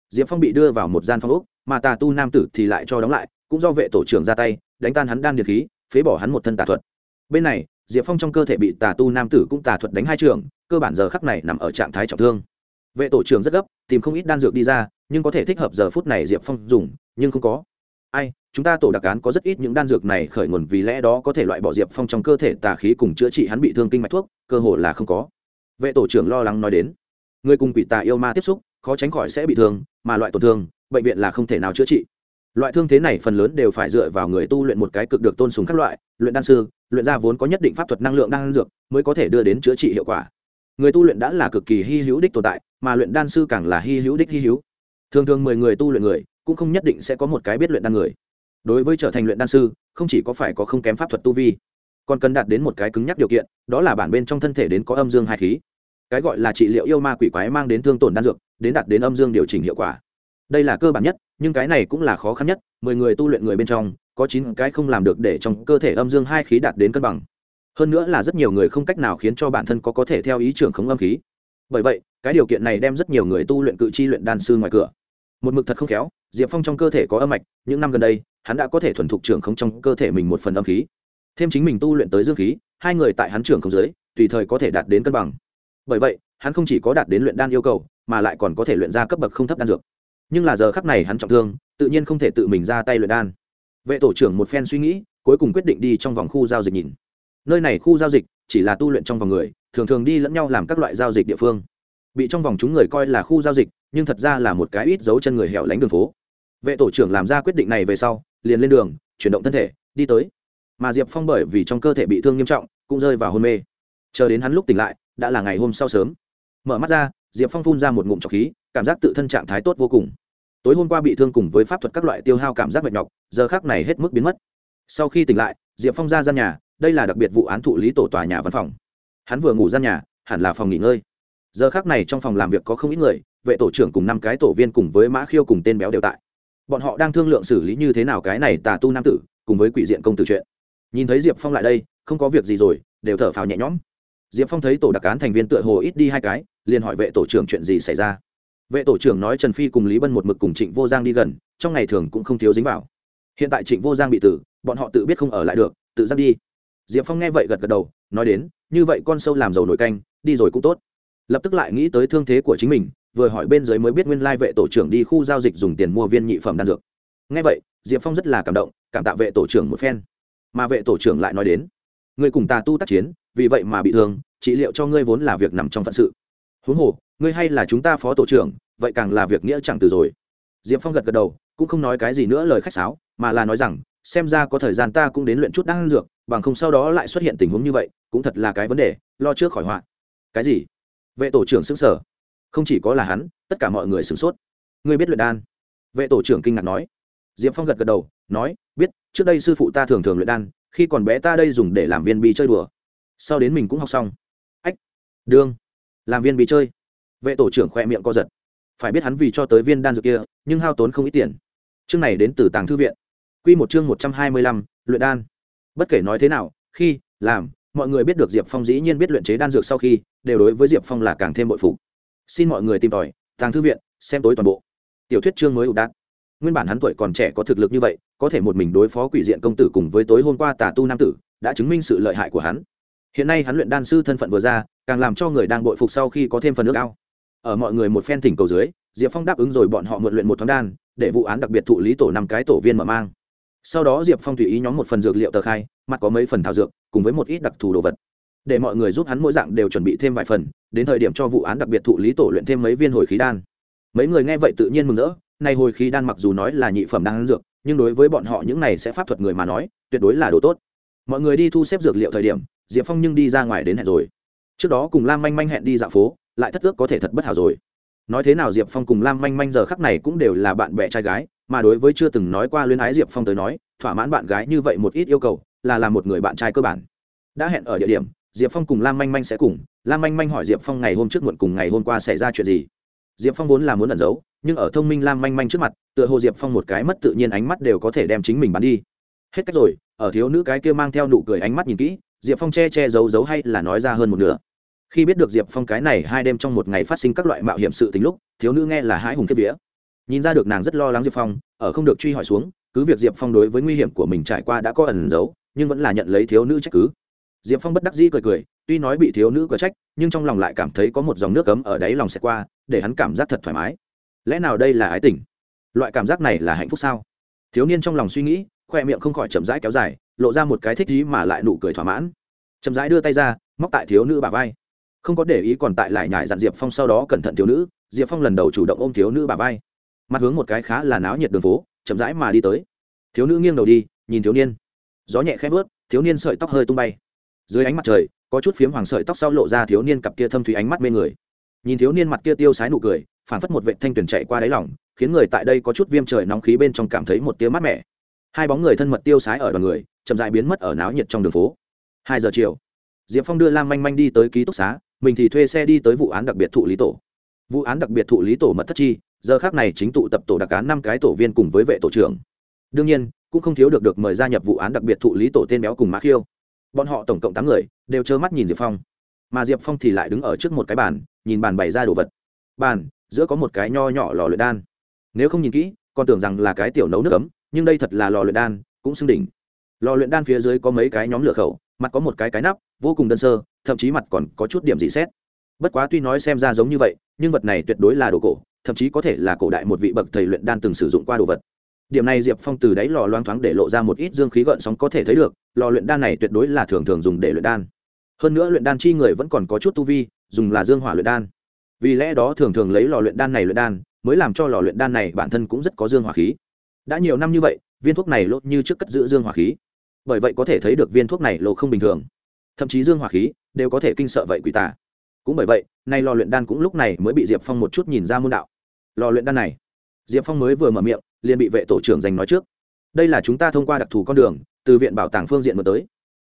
Diệp phong bị đưa vào một gian phòng úc mà tà tu nam tử thì lại cho đóng lại, cũng do vệ tổ trưởng ra tay, đánh tan hắn đan nhiệt khí, phế bỏ hắn một thân tà thuật. Bên này, diệp phong trong cơ thể bị tà tu nam tử cũng tà thuật đánh hai trường, cơ bản giờ khắc này nằm ở trạng thái trọng thương vệ tổ trưởng rất gấp, tìm không ít đan dược đi ra, nhưng có thể thích hợp giờ phút này diệp phong dùng, nhưng không có. Ai, chúng ta tổ đặc án có rất ít những đan dược này khởi nguồn vì lẽ đó có thể loại bỏ diệp phong trong cơ thể tà khí cùng chữa trị hắn bị thương kinh mạch thuốc, cơ hội là không có. Vệ tổ trưởng lo lắng nói đến, người cùng quỷ tà yêu ma tiếp xúc, khó tránh khỏi sẽ bị thương, mà loại tổn thương, bệnh viện là không thể nào chữa trị. Loại thương thế này phần lớn đều phải dựa vào người tu luyện một cái cực được tôn sùng các loại, luyện đan sư, luyện ra vốn có nhất định pháp thuật năng lượng đan dược mới có thể đưa đến chữa trị hiệu quả. Người tu luyện đã là cực kỳ hy hữu đích tồn tại mà luyện đan sư càng là hy hữu đích hy hữu. Thường thường mười người tu luyện người, cũng không nhất định sẽ có một cái biết luyện đan người. Đối với trở thành luyện đan sư, không chỉ có phải có không kém pháp thuật tu vi, còn cần đạt đến một cái cứng nhắc điều kiện, đó là bản bên trong thân thể đến có âm dương hai khí. Cái gọi là trị liệu yêu ma quỷ quái mang đến thương tổn đan dược, đến đạt đến âm dương điều chỉnh hiệu quả. Đây là cơ bản nhất, nhưng cái này cũng là khó khăn nhất, mười người tu luyện người bên trong, có chín cái không làm được để trong cơ thể âm dương hai khí đạt đến cân bằng. Hơn nữa là rất nhiều người không cách nào khiến cho bản thân có có thể theo ý trưởng khống âm khí. Bởi vậy cái điều kiện này đem rất nhiều người tu luyện cự chi luyện đan sư ngoài cửa. Một mực thật không khéo, diệp phong trong cơ thể có âm mạch, những năm gần đây, hắn đã có thể thuần thục trưởng không trong cơ thể mình một phần âm khí. Thêm chính mình tu luyện tới dương khí, hai người tại hắn trưởng không dưới, tùy thời có thể đạt đến cân bằng. Bởi vậy, hắn không chỉ có đạt đến luyện đan yêu cầu, mà lại còn có thể luyện ra cấp bậc không thấp đan dược. Nhưng là giờ khắc này hắn trọng thương, tự nhiên không thể tự mình ra tay luyện đan. Vệ tổ trưởng một phen suy nghĩ, cuối cùng quyết định đi trong vòng khu giao dịch nhìn. Nơi này khu giao dịch chỉ là tu luyện trong vòng người, thường thường đi lẫn nhau làm các loại giao dịch địa phương bị trong vòng chúng người coi là khu giao dịch, nhưng thật ra là một cái ít dấu chân người hẻo lánh đường phố. Vệ tổ trưởng làm ra quyết định này về sau, liền lên đường, chuyển động thân thể, đi tới. Mà diệp phong bởi vì trong cơ thể bị thương nghiêm trọng, cũng rơi vào hôn mê. Chờ đến hắn lúc tỉnh lại, đã là ngày hôm sau sớm. Mở mắt ra, diệp phong phun ra một ngụm trọc khí, cảm giác tự thân trạng thái tốt vô cùng. Tối hôm qua bị thương cùng với pháp thuật các loại tiêu hao cảm giác mệt nhọc, giờ khác này hết mức biến mất. Sau khi tỉnh lại, diệp phong ra gian nhà, đây là đặc biệt vụ án thụ lý tổ tòa nhà văn phòng. Hắn vừa ngủ gian nhà, hẳn là phòng nghỉ ngơi giờ khác này trong phòng làm việc có không ít người, vệ tổ trưởng cùng năm cái tổ viên cùng với mã khiêu cùng tên béo đều tại. Bọn họ đang thương lượng xử lý như thế nào cái này tà tu nam tử, cùng với quỷ diện công tử chuyện. Nhìn thấy diệp phong lại đây, không có việc gì rồi, đều thở phào nhẹ nhõm. Diệp phong thấy tổ đặc cán thành viên tựa hồ ít đi hai cái, liền hỏi vệ tổ trưởng chuyện gì xảy ra. Vệ tổ trưởng nói trần phi cùng lý bân một mực cùng trịnh vô giang đi gần, trong ngày thường cũng không thiếu dính vào. Hiện tại trịnh vô giang bị tử, bọn họ tự biết không ở lại được, tự dắt đi. Diệp phong nghe vậy gật gật đầu, nói đến, như vậy con sâu làm dầu nổi canh, đi rồi cũng tốt lập tức lại nghĩ tới thương thế của chính mình, vừa hỏi bên dưới mới biết nguyên lai vệ tổ trưởng đi khu giao dịch dùng tiền mua viên nhị phẩm đan dược. Ngay vậy, diệp phong rất là cảm động, cảm tạ vệ tổ trưởng một phen. Mà vệ tổ trưởng lại nói đến người cùng tà tu tác chiến, vì vậy mà bị thương, trị liệu cho ngươi vốn là việc nằm trong phận sự. Huống hồ, ngươi hay là chúng ta phó tổ trưởng, vậy càng là việc nghĩa chẳng từ rồi. Diệp phong gật gật đầu, cũng không nói cái gì nữa lời khách sáo, mà là nói rằng, xem ra có thời gian ta cũng đến luyện chút đan dược, bằng không sau đó lại xuất hiện tình huống như vậy, cũng thật là cái vấn đề, lo trước khỏi họa. Cái gì? Vệ tổ trưởng xứng sở không chỉ có là hắn, tất cả mọi người sửng sốt. Ngươi biết luyện đan? Vệ tổ trưởng kinh ngạc nói. Diệp phong gật gật đầu, nói, biết, trước đây sư phụ ta thường thường luyện đan, khi còn bé ta đây dùng để làm viên bi chơi đùa. Sau đến mình cũng học xong. Ách, đương. Làm viên bi chơi. Vệ tổ trưởng khoe miệng co giật. Phải biết hắn vì cho tới viên đan dược kia, nhưng hao tốn không ít tiền. Chương này đến từ tàng thư viện. Q một chương một trăm hai mươi lăm, luyện đan. Bất kể nói thế nào, khi, làm mọi người biết được diệp phong dĩ nhiên biết luyện chế đan dược sau khi, đều đối với diệp phong là càng thêm bội phục. Xin mọi người tìm tòi, tàng thư viện, xem tối toàn bộ. Tiểu thuyết chương mới ủ đạn nguyên bản hắn tuổi còn trẻ có thực lực như vậy, có thể một mình đối phó quỷ diện công tử cùng với tối hôm qua tà tu nam tử, đã chứng minh sự lợi hại của hắn. Hiện nay hắn luyện đan sư thân phận vừa ra, càng làm cho người đang bội phục sau khi có thêm phần nước ao. Ở mọi người một phen thỉnh cầu dưới, diệp phong đáp ứng rồi bọn họ mượn luyện một thoáng đan, để vụ án đặc biệt thụ lý tổ năm cái tổ viên mở mang sau đó diệp phong tùy ý nhóm một phần dược liệu tờ khai, mặt có mấy phần thảo dược, cùng với một ít đặc thù đồ vật. Để mọi người giúp hắn mỗi dạng đều chuẩn bị thêm vài phần, đến thời điểm cho vụ án đặc biệt thụ lý tổ luyện thêm mấy viên hồi khí đan. Mấy người nghe vậy tự nhiên mừng rỡ nay hồi khí đan mặc dù nói là nhị phẩm đan dược, nhưng đối với bọn họ những này sẽ pháp thuật người mà nói, tuyệt đối là đồ tốt. Mọi người đi thu xếp dược liệu thời điểm, diệp phong nhưng đi ra ngoài đến hẹn rồi. Trước đó cùng lam manh manh hẹn đi dạo phố, lại thất ước có thể thật bất hảo rồi. Nói thế nào diệp phong cùng lam manh manh giờ khắc này cũng đều là bạn bè trai gái mà đối với chưa từng nói qua luyến ái diệp phong tới nói, thỏa mãn bạn gái như vậy một ít yêu cầu, là làm một người bạn trai cơ bản. Đã hẹn ở địa điểm, diệp phong cùng lam manh manh sẽ cùng. Lam manh manh hỏi diệp phong ngày hôm trước muộn cùng ngày hôm qua xảy ra chuyện gì. Diệp phong vốn là muốn ẩn giấu, nhưng ở thông minh lam manh manh trước mặt, tựa hồ diệp phong một cái mất tự nhiên ánh mắt đều có thể đem chính mình bắn đi. Hết cách rồi, ở thiếu nữ cái kia mang theo nụ cười ánh mắt nhìn kỹ, diệp phong che che giấu giấu hay là nói ra hơn một nửa. Khi biết được diệp phong cái này hai đêm trong một ngày phát sinh các loại mạo hiểm sự tính lúc, thiếu nữ nghe là hai hùng kết vía nhìn ra được nàng rất lo lắng diệp phong, ở không được truy hỏi xuống, cứ việc diệp phong đối với nguy hiểm của mình trải qua đã có ẩn giấu nhưng vẫn là nhận lấy thiếu nữ trách cứ. Diệp phong bất đắc dĩ cười cười, tuy nói bị thiếu nữ có trách, nhưng trong lòng lại cảm thấy có một dòng nước cấm ở đáy lòng xẹt qua, để hắn cảm giác thật thoải mái. Lẽ nào đây là ái tình? Loại cảm giác này là hạnh phúc sao? Thiếu niên trong lòng suy nghĩ, khoe miệng không khỏi chậm rãi kéo dài, lộ ra một cái thích ý mà lại nụ cười thỏa mãn. Chậm rãi đưa tay ra, móc tại thiếu nữ bà vai. Không có để ý còn tại lại nhải dặn diệp phong sau đó cẩn thận thiếu nữ, diệp phong lần đầu chủ động ôm thiếu nữ bà vai mặt hướng một cái khá là náo nhiệt đường phố, chậm rãi mà đi tới. Thiếu nữ nghiêng đầu đi, nhìn thiếu niên. Gió nhẹ khẽ vớt, thiếu niên sợi tóc hơi tung bay. Dưới ánh mặt trời, có chút phiếm hoàng sợi tóc sau lộ ra thiếu niên cặp kia thâm thủy ánh mắt mê người. Nhìn thiếu niên mặt kia tiêu sái nụ cười phản phất một vệ thanh tuyển chạy qua đáy lỏng khiến người tại đây có chút viêm trời nóng khí bên trong cảm thấy một tia mát mẻ. Hai bóng người thân mật tiêu sái ở đoàn người, chậm dại biến mất ở náo nhiệt trong đường phố. Hai giờ chiều, diệp phong đưa lam manh manh đi tới ký túc xá, mình thì thuê xe đi tới vụ án đặc biệt thụ lý tổ. Vụ án đặc biệt thụ lý tổ mật thất chi giờ khác này chính tụ tập tổ đặc án năm cái tổ viên cùng với vệ tổ trưởng. Đương nhiên, cũng không thiếu được được mời gia nhập vụ án đặc biệt thụ lý tổ tên béo cùng mã khiêu. Bọn họ tổng cộng tám người, đều trơ mắt nhìn diệp phong. Mà diệp phong thì lại đứng ở trước một cái bàn, nhìn bàn bày ra đồ vật. Bàn, giữa có một cái nho nhỏ lò luyện đan. Nếu không nhìn kỹ, còn tưởng rằng là cái tiểu nấu nước cấm nhưng đây thật là lò luyện đan, cũng xưng đỉnh. Lò luyện đan phía dưới có mấy cái nhóm lửa khẩu, mặt có một cái cái nắp, vô cùng đơn sơ, thậm chí mặt còn có chút điểm dị xét. Bất quá tuy nói xem ra giống như vậy, nhưng vật này tuyệt đối là đồ cổ thậm chí có thể là cổ đại một vị bậc thầy luyện đan từng sử dụng qua đồ vật. Điểm này diệp phong từ đáy lò loang thoáng để lộ ra một ít dương khí gợn sóng có thể thấy được, lò luyện đan này tuyệt đối là thường thường dùng để luyện đan. Hơn nữa luyện đan chi người vẫn còn có chút tu vi, dùng là dương hỏa luyện đan. Vì lẽ đó thường thường lấy lò luyện đan này luyện đan, mới làm cho lò luyện đan này bản thân cũng rất có dương hỏa khí. Đã nhiều năm như vậy, viên thuốc này lốt như trước cất giữ dương hỏa khí. Bởi vậy có thể thấy được viên thuốc này lộ không bình thường. Thậm chí dương hỏa khí đều có thể kinh sợ vậy quỷ tả cũng bởi vậy, nay lò luyện đan cũng lúc này mới bị diệp phong một chút nhìn ra môn đạo. Lò luyện đan này, diệp phong mới vừa mở miệng, liền bị vệ tổ trưởng giành nói trước. Đây là chúng ta thông qua đặc thù con đường, từ viện bảo tàng phương diện mở tới.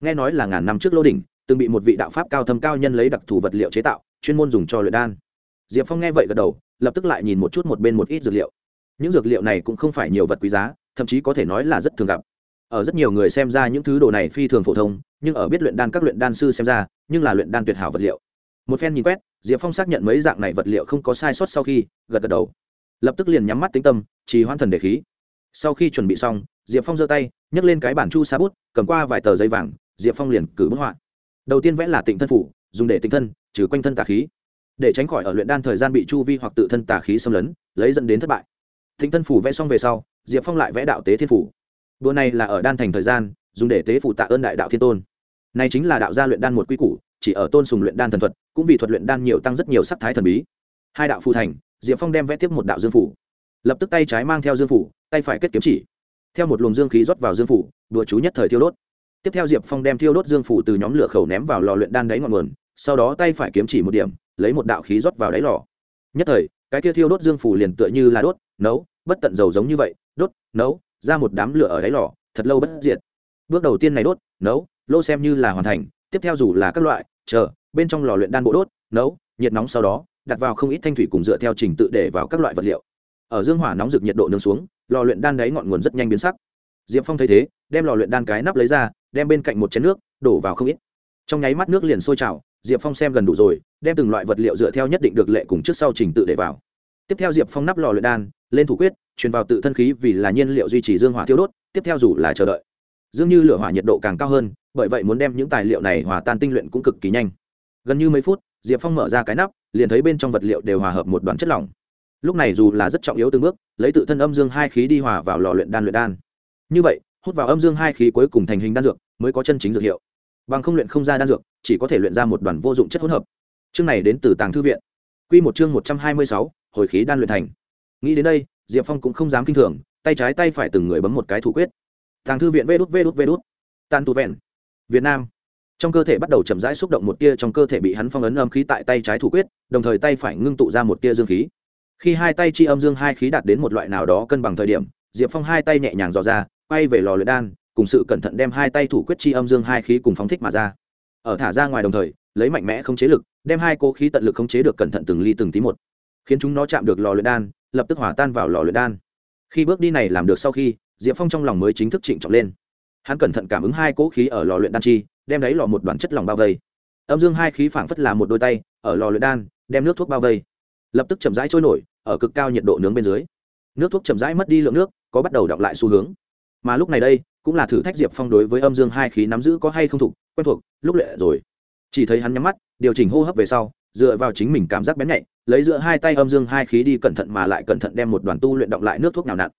Nghe nói là ngàn năm trước lô đỉnh, từng bị một vị đạo pháp cao thâm cao nhân lấy đặc thù vật liệu chế tạo, chuyên môn dùng cho luyện đan. Diệp phong nghe vậy gật đầu, lập tức lại nhìn một chút một bên một ít dược liệu. Những dược liệu này cũng không phải nhiều vật quý giá, thậm chí có thể nói là rất thường gặp. Ở rất nhiều người xem ra những thứ đồ này phi thường phổ thông, nhưng ở biết luyện đan các luyện đan sư xem ra, nhưng là luyện đan tuyệt hảo vật liệu một phen nhìn quét, diệp phong xác nhận mấy dạng này vật liệu không có sai sót sau khi gật gật đầu. Lập tức liền nhắm mắt tính tâm, trì hoãn thần đề khí. Sau khi chuẩn bị xong, diệp phong giơ tay, nhấc lên cái bản chu sa bút, cầm qua vài tờ giấy vàng, diệp phong liền cử bức họa. Đầu tiên vẽ là tịnh thân phủ, dùng để tịnh thân, trừ quanh thân tà khí. Để tránh khỏi ở luyện đan thời gian bị chu vi hoặc tự thân tà khí xâm lấn, lấy dẫn đến thất bại. Tịnh thân phủ vẽ xong về sau, diệp phong lại vẽ đạo tế thiên phủ. Đua này là ở đan thành thời gian, dùng để tế phủ tạ ơn đại đạo thiên tôn. Này chính là đạo gia luyện đan một quy củ chỉ ở tôn sùng luyện đan thần thuật, cũng vì thuật luyện đan nhiều tăng rất nhiều sắc thái thần bí. Hai đạo phù thành, diệp phong đem vẽ tiếp một đạo dương phủ. Lập tức tay trái mang theo dương phủ, tay phải kết kiếm chỉ. Theo một luồng dương khí rót vào dương phủ, đùa chú nhất thời thiêu đốt. Tiếp theo diệp phong đem thiêu đốt dương phủ từ nhóm lửa khẩu ném vào lò luyện đan đáy ngọn nguồn, sau đó tay phải kiếm chỉ một điểm, lấy một đạo khí rót vào đáy lò. Nhất thời, cái kia thiêu đốt dương phủ liền tựa như là đốt, nấu, bất tận dầu giống như vậy, đốt, nấu, ra một đám lửa ở đáy lò, thật lâu bất diệt. Bước đầu tiên này đốt, nấu, lô xem như là hoàn thành tiếp theo dù là các loại, chờ, bên trong lò luyện đan bộ đốt, nấu, nhiệt nóng sau đó, đặt vào không ít thanh thủy cùng dựa theo trình tự để vào các loại vật liệu. Ở dương hỏa nóng rực nhiệt độ nướng xuống, lò luyện đan đáy ngọn nguồn rất nhanh biến sắc. Diệp phong thấy thế, đem lò luyện đan cái nắp lấy ra, đem bên cạnh một chén nước, đổ vào không ít. Trong nháy mắt nước liền sôi trào, diệp phong xem gần đủ rồi, đem từng loại vật liệu dựa theo nhất định được lệ cùng trước sau trình tự để vào. Tiếp theo diệp phong nắp lò luyện đan, lên thủ quyết, truyền vào tự thân khí vì là nhiên liệu duy trì dương hỏa thiêu đốt, tiếp theo dù là chờ đợi. Dường như lửa hỏa nhiệt độ càng cao hơn bởi vậy muốn đem những tài liệu này hòa tan tinh luyện cũng cực kỳ nhanh. Gần như mấy phút, diệp phong mở ra cái nắp, liền thấy bên trong vật liệu đều hòa hợp một đoạn chất lỏng. Lúc này dù là rất trọng yếu từng bước, lấy tự thân âm dương hai khí đi hòa vào lò luyện đan luyện đan. Như vậy, hút vào âm dương hai khí cuối cùng thành hình đan dược mới có chân chính dược hiệu. Bằng không luyện không ra đan dược, chỉ có thể luyện ra một đoàn vô dụng chất hỗn hợp. Chương này đến từ tàng thư viện. Q một chương một trăm hai mươi sáu, hồi khí đan luyện thành. Nghĩ đến đây, diệp phong cũng không dám kinh thường, tay trái tay phải từng người bấm một cái thủ quyết. Tàng thư viện vê đút vê đút vê đút. Tan tu vẹn việt nam. Trong cơ thể bắt đầu chậm rãi xúc động một tia, trong cơ thể bị hắn phong ấn âm khí tại tay trái thủ quyết, đồng thời tay phải ngưng tụ ra một tia dương khí. Khi hai tay chi âm dương hai khí đạt đến một loại nào đó cân bằng thời điểm, diệp phong hai tay nhẹ nhàng dò ra, quay về lò luyện đan, cùng sự cẩn thận đem hai tay thủ quyết chi âm dương hai khí cùng phóng thích mà ra. Ở thả ra ngoài đồng thời, lấy mạnh mẽ không chế lực, đem hai cố khí tận lực khống chế được cẩn thận từng ly từng tí một, khiến chúng nó chạm được lò luyện đan, lập tức hỏa tan vào lò luyện đan. Khi bước đi này làm được sau khi, diệp phong trong lòng mới chính thức trịnh trọng lên hắn cẩn thận cảm ứng hai cỗ khí ở lò luyện đan chi, đem đáy lò một đoàn chất lỏng bao vây. Âm dương hai khí phảng phất là một đôi tay, ở lò luyện đan, đem nước thuốc bao vây. Lập tức chậm rãi trôi nổi, ở cực cao nhiệt độ nướng bên dưới. Nước thuốc chậm rãi mất đi lượng nước, có bắt đầu đọng lại xu hướng. Mà lúc này đây, cũng là thử thách diệp phong đối với âm dương hai khí nắm giữ có hay không thuộc, quen thuộc, lúc lệ rồi. Chỉ thấy hắn nhắm mắt, điều chỉnh hô hấp về sau, dựa vào chính mình cảm giác bén nhạy, lấy giữa hai tay âm dương hai khí đi cẩn thận mà lại cẩn thận đem một đoàn tu luyện động lại nước thuốc nào nặn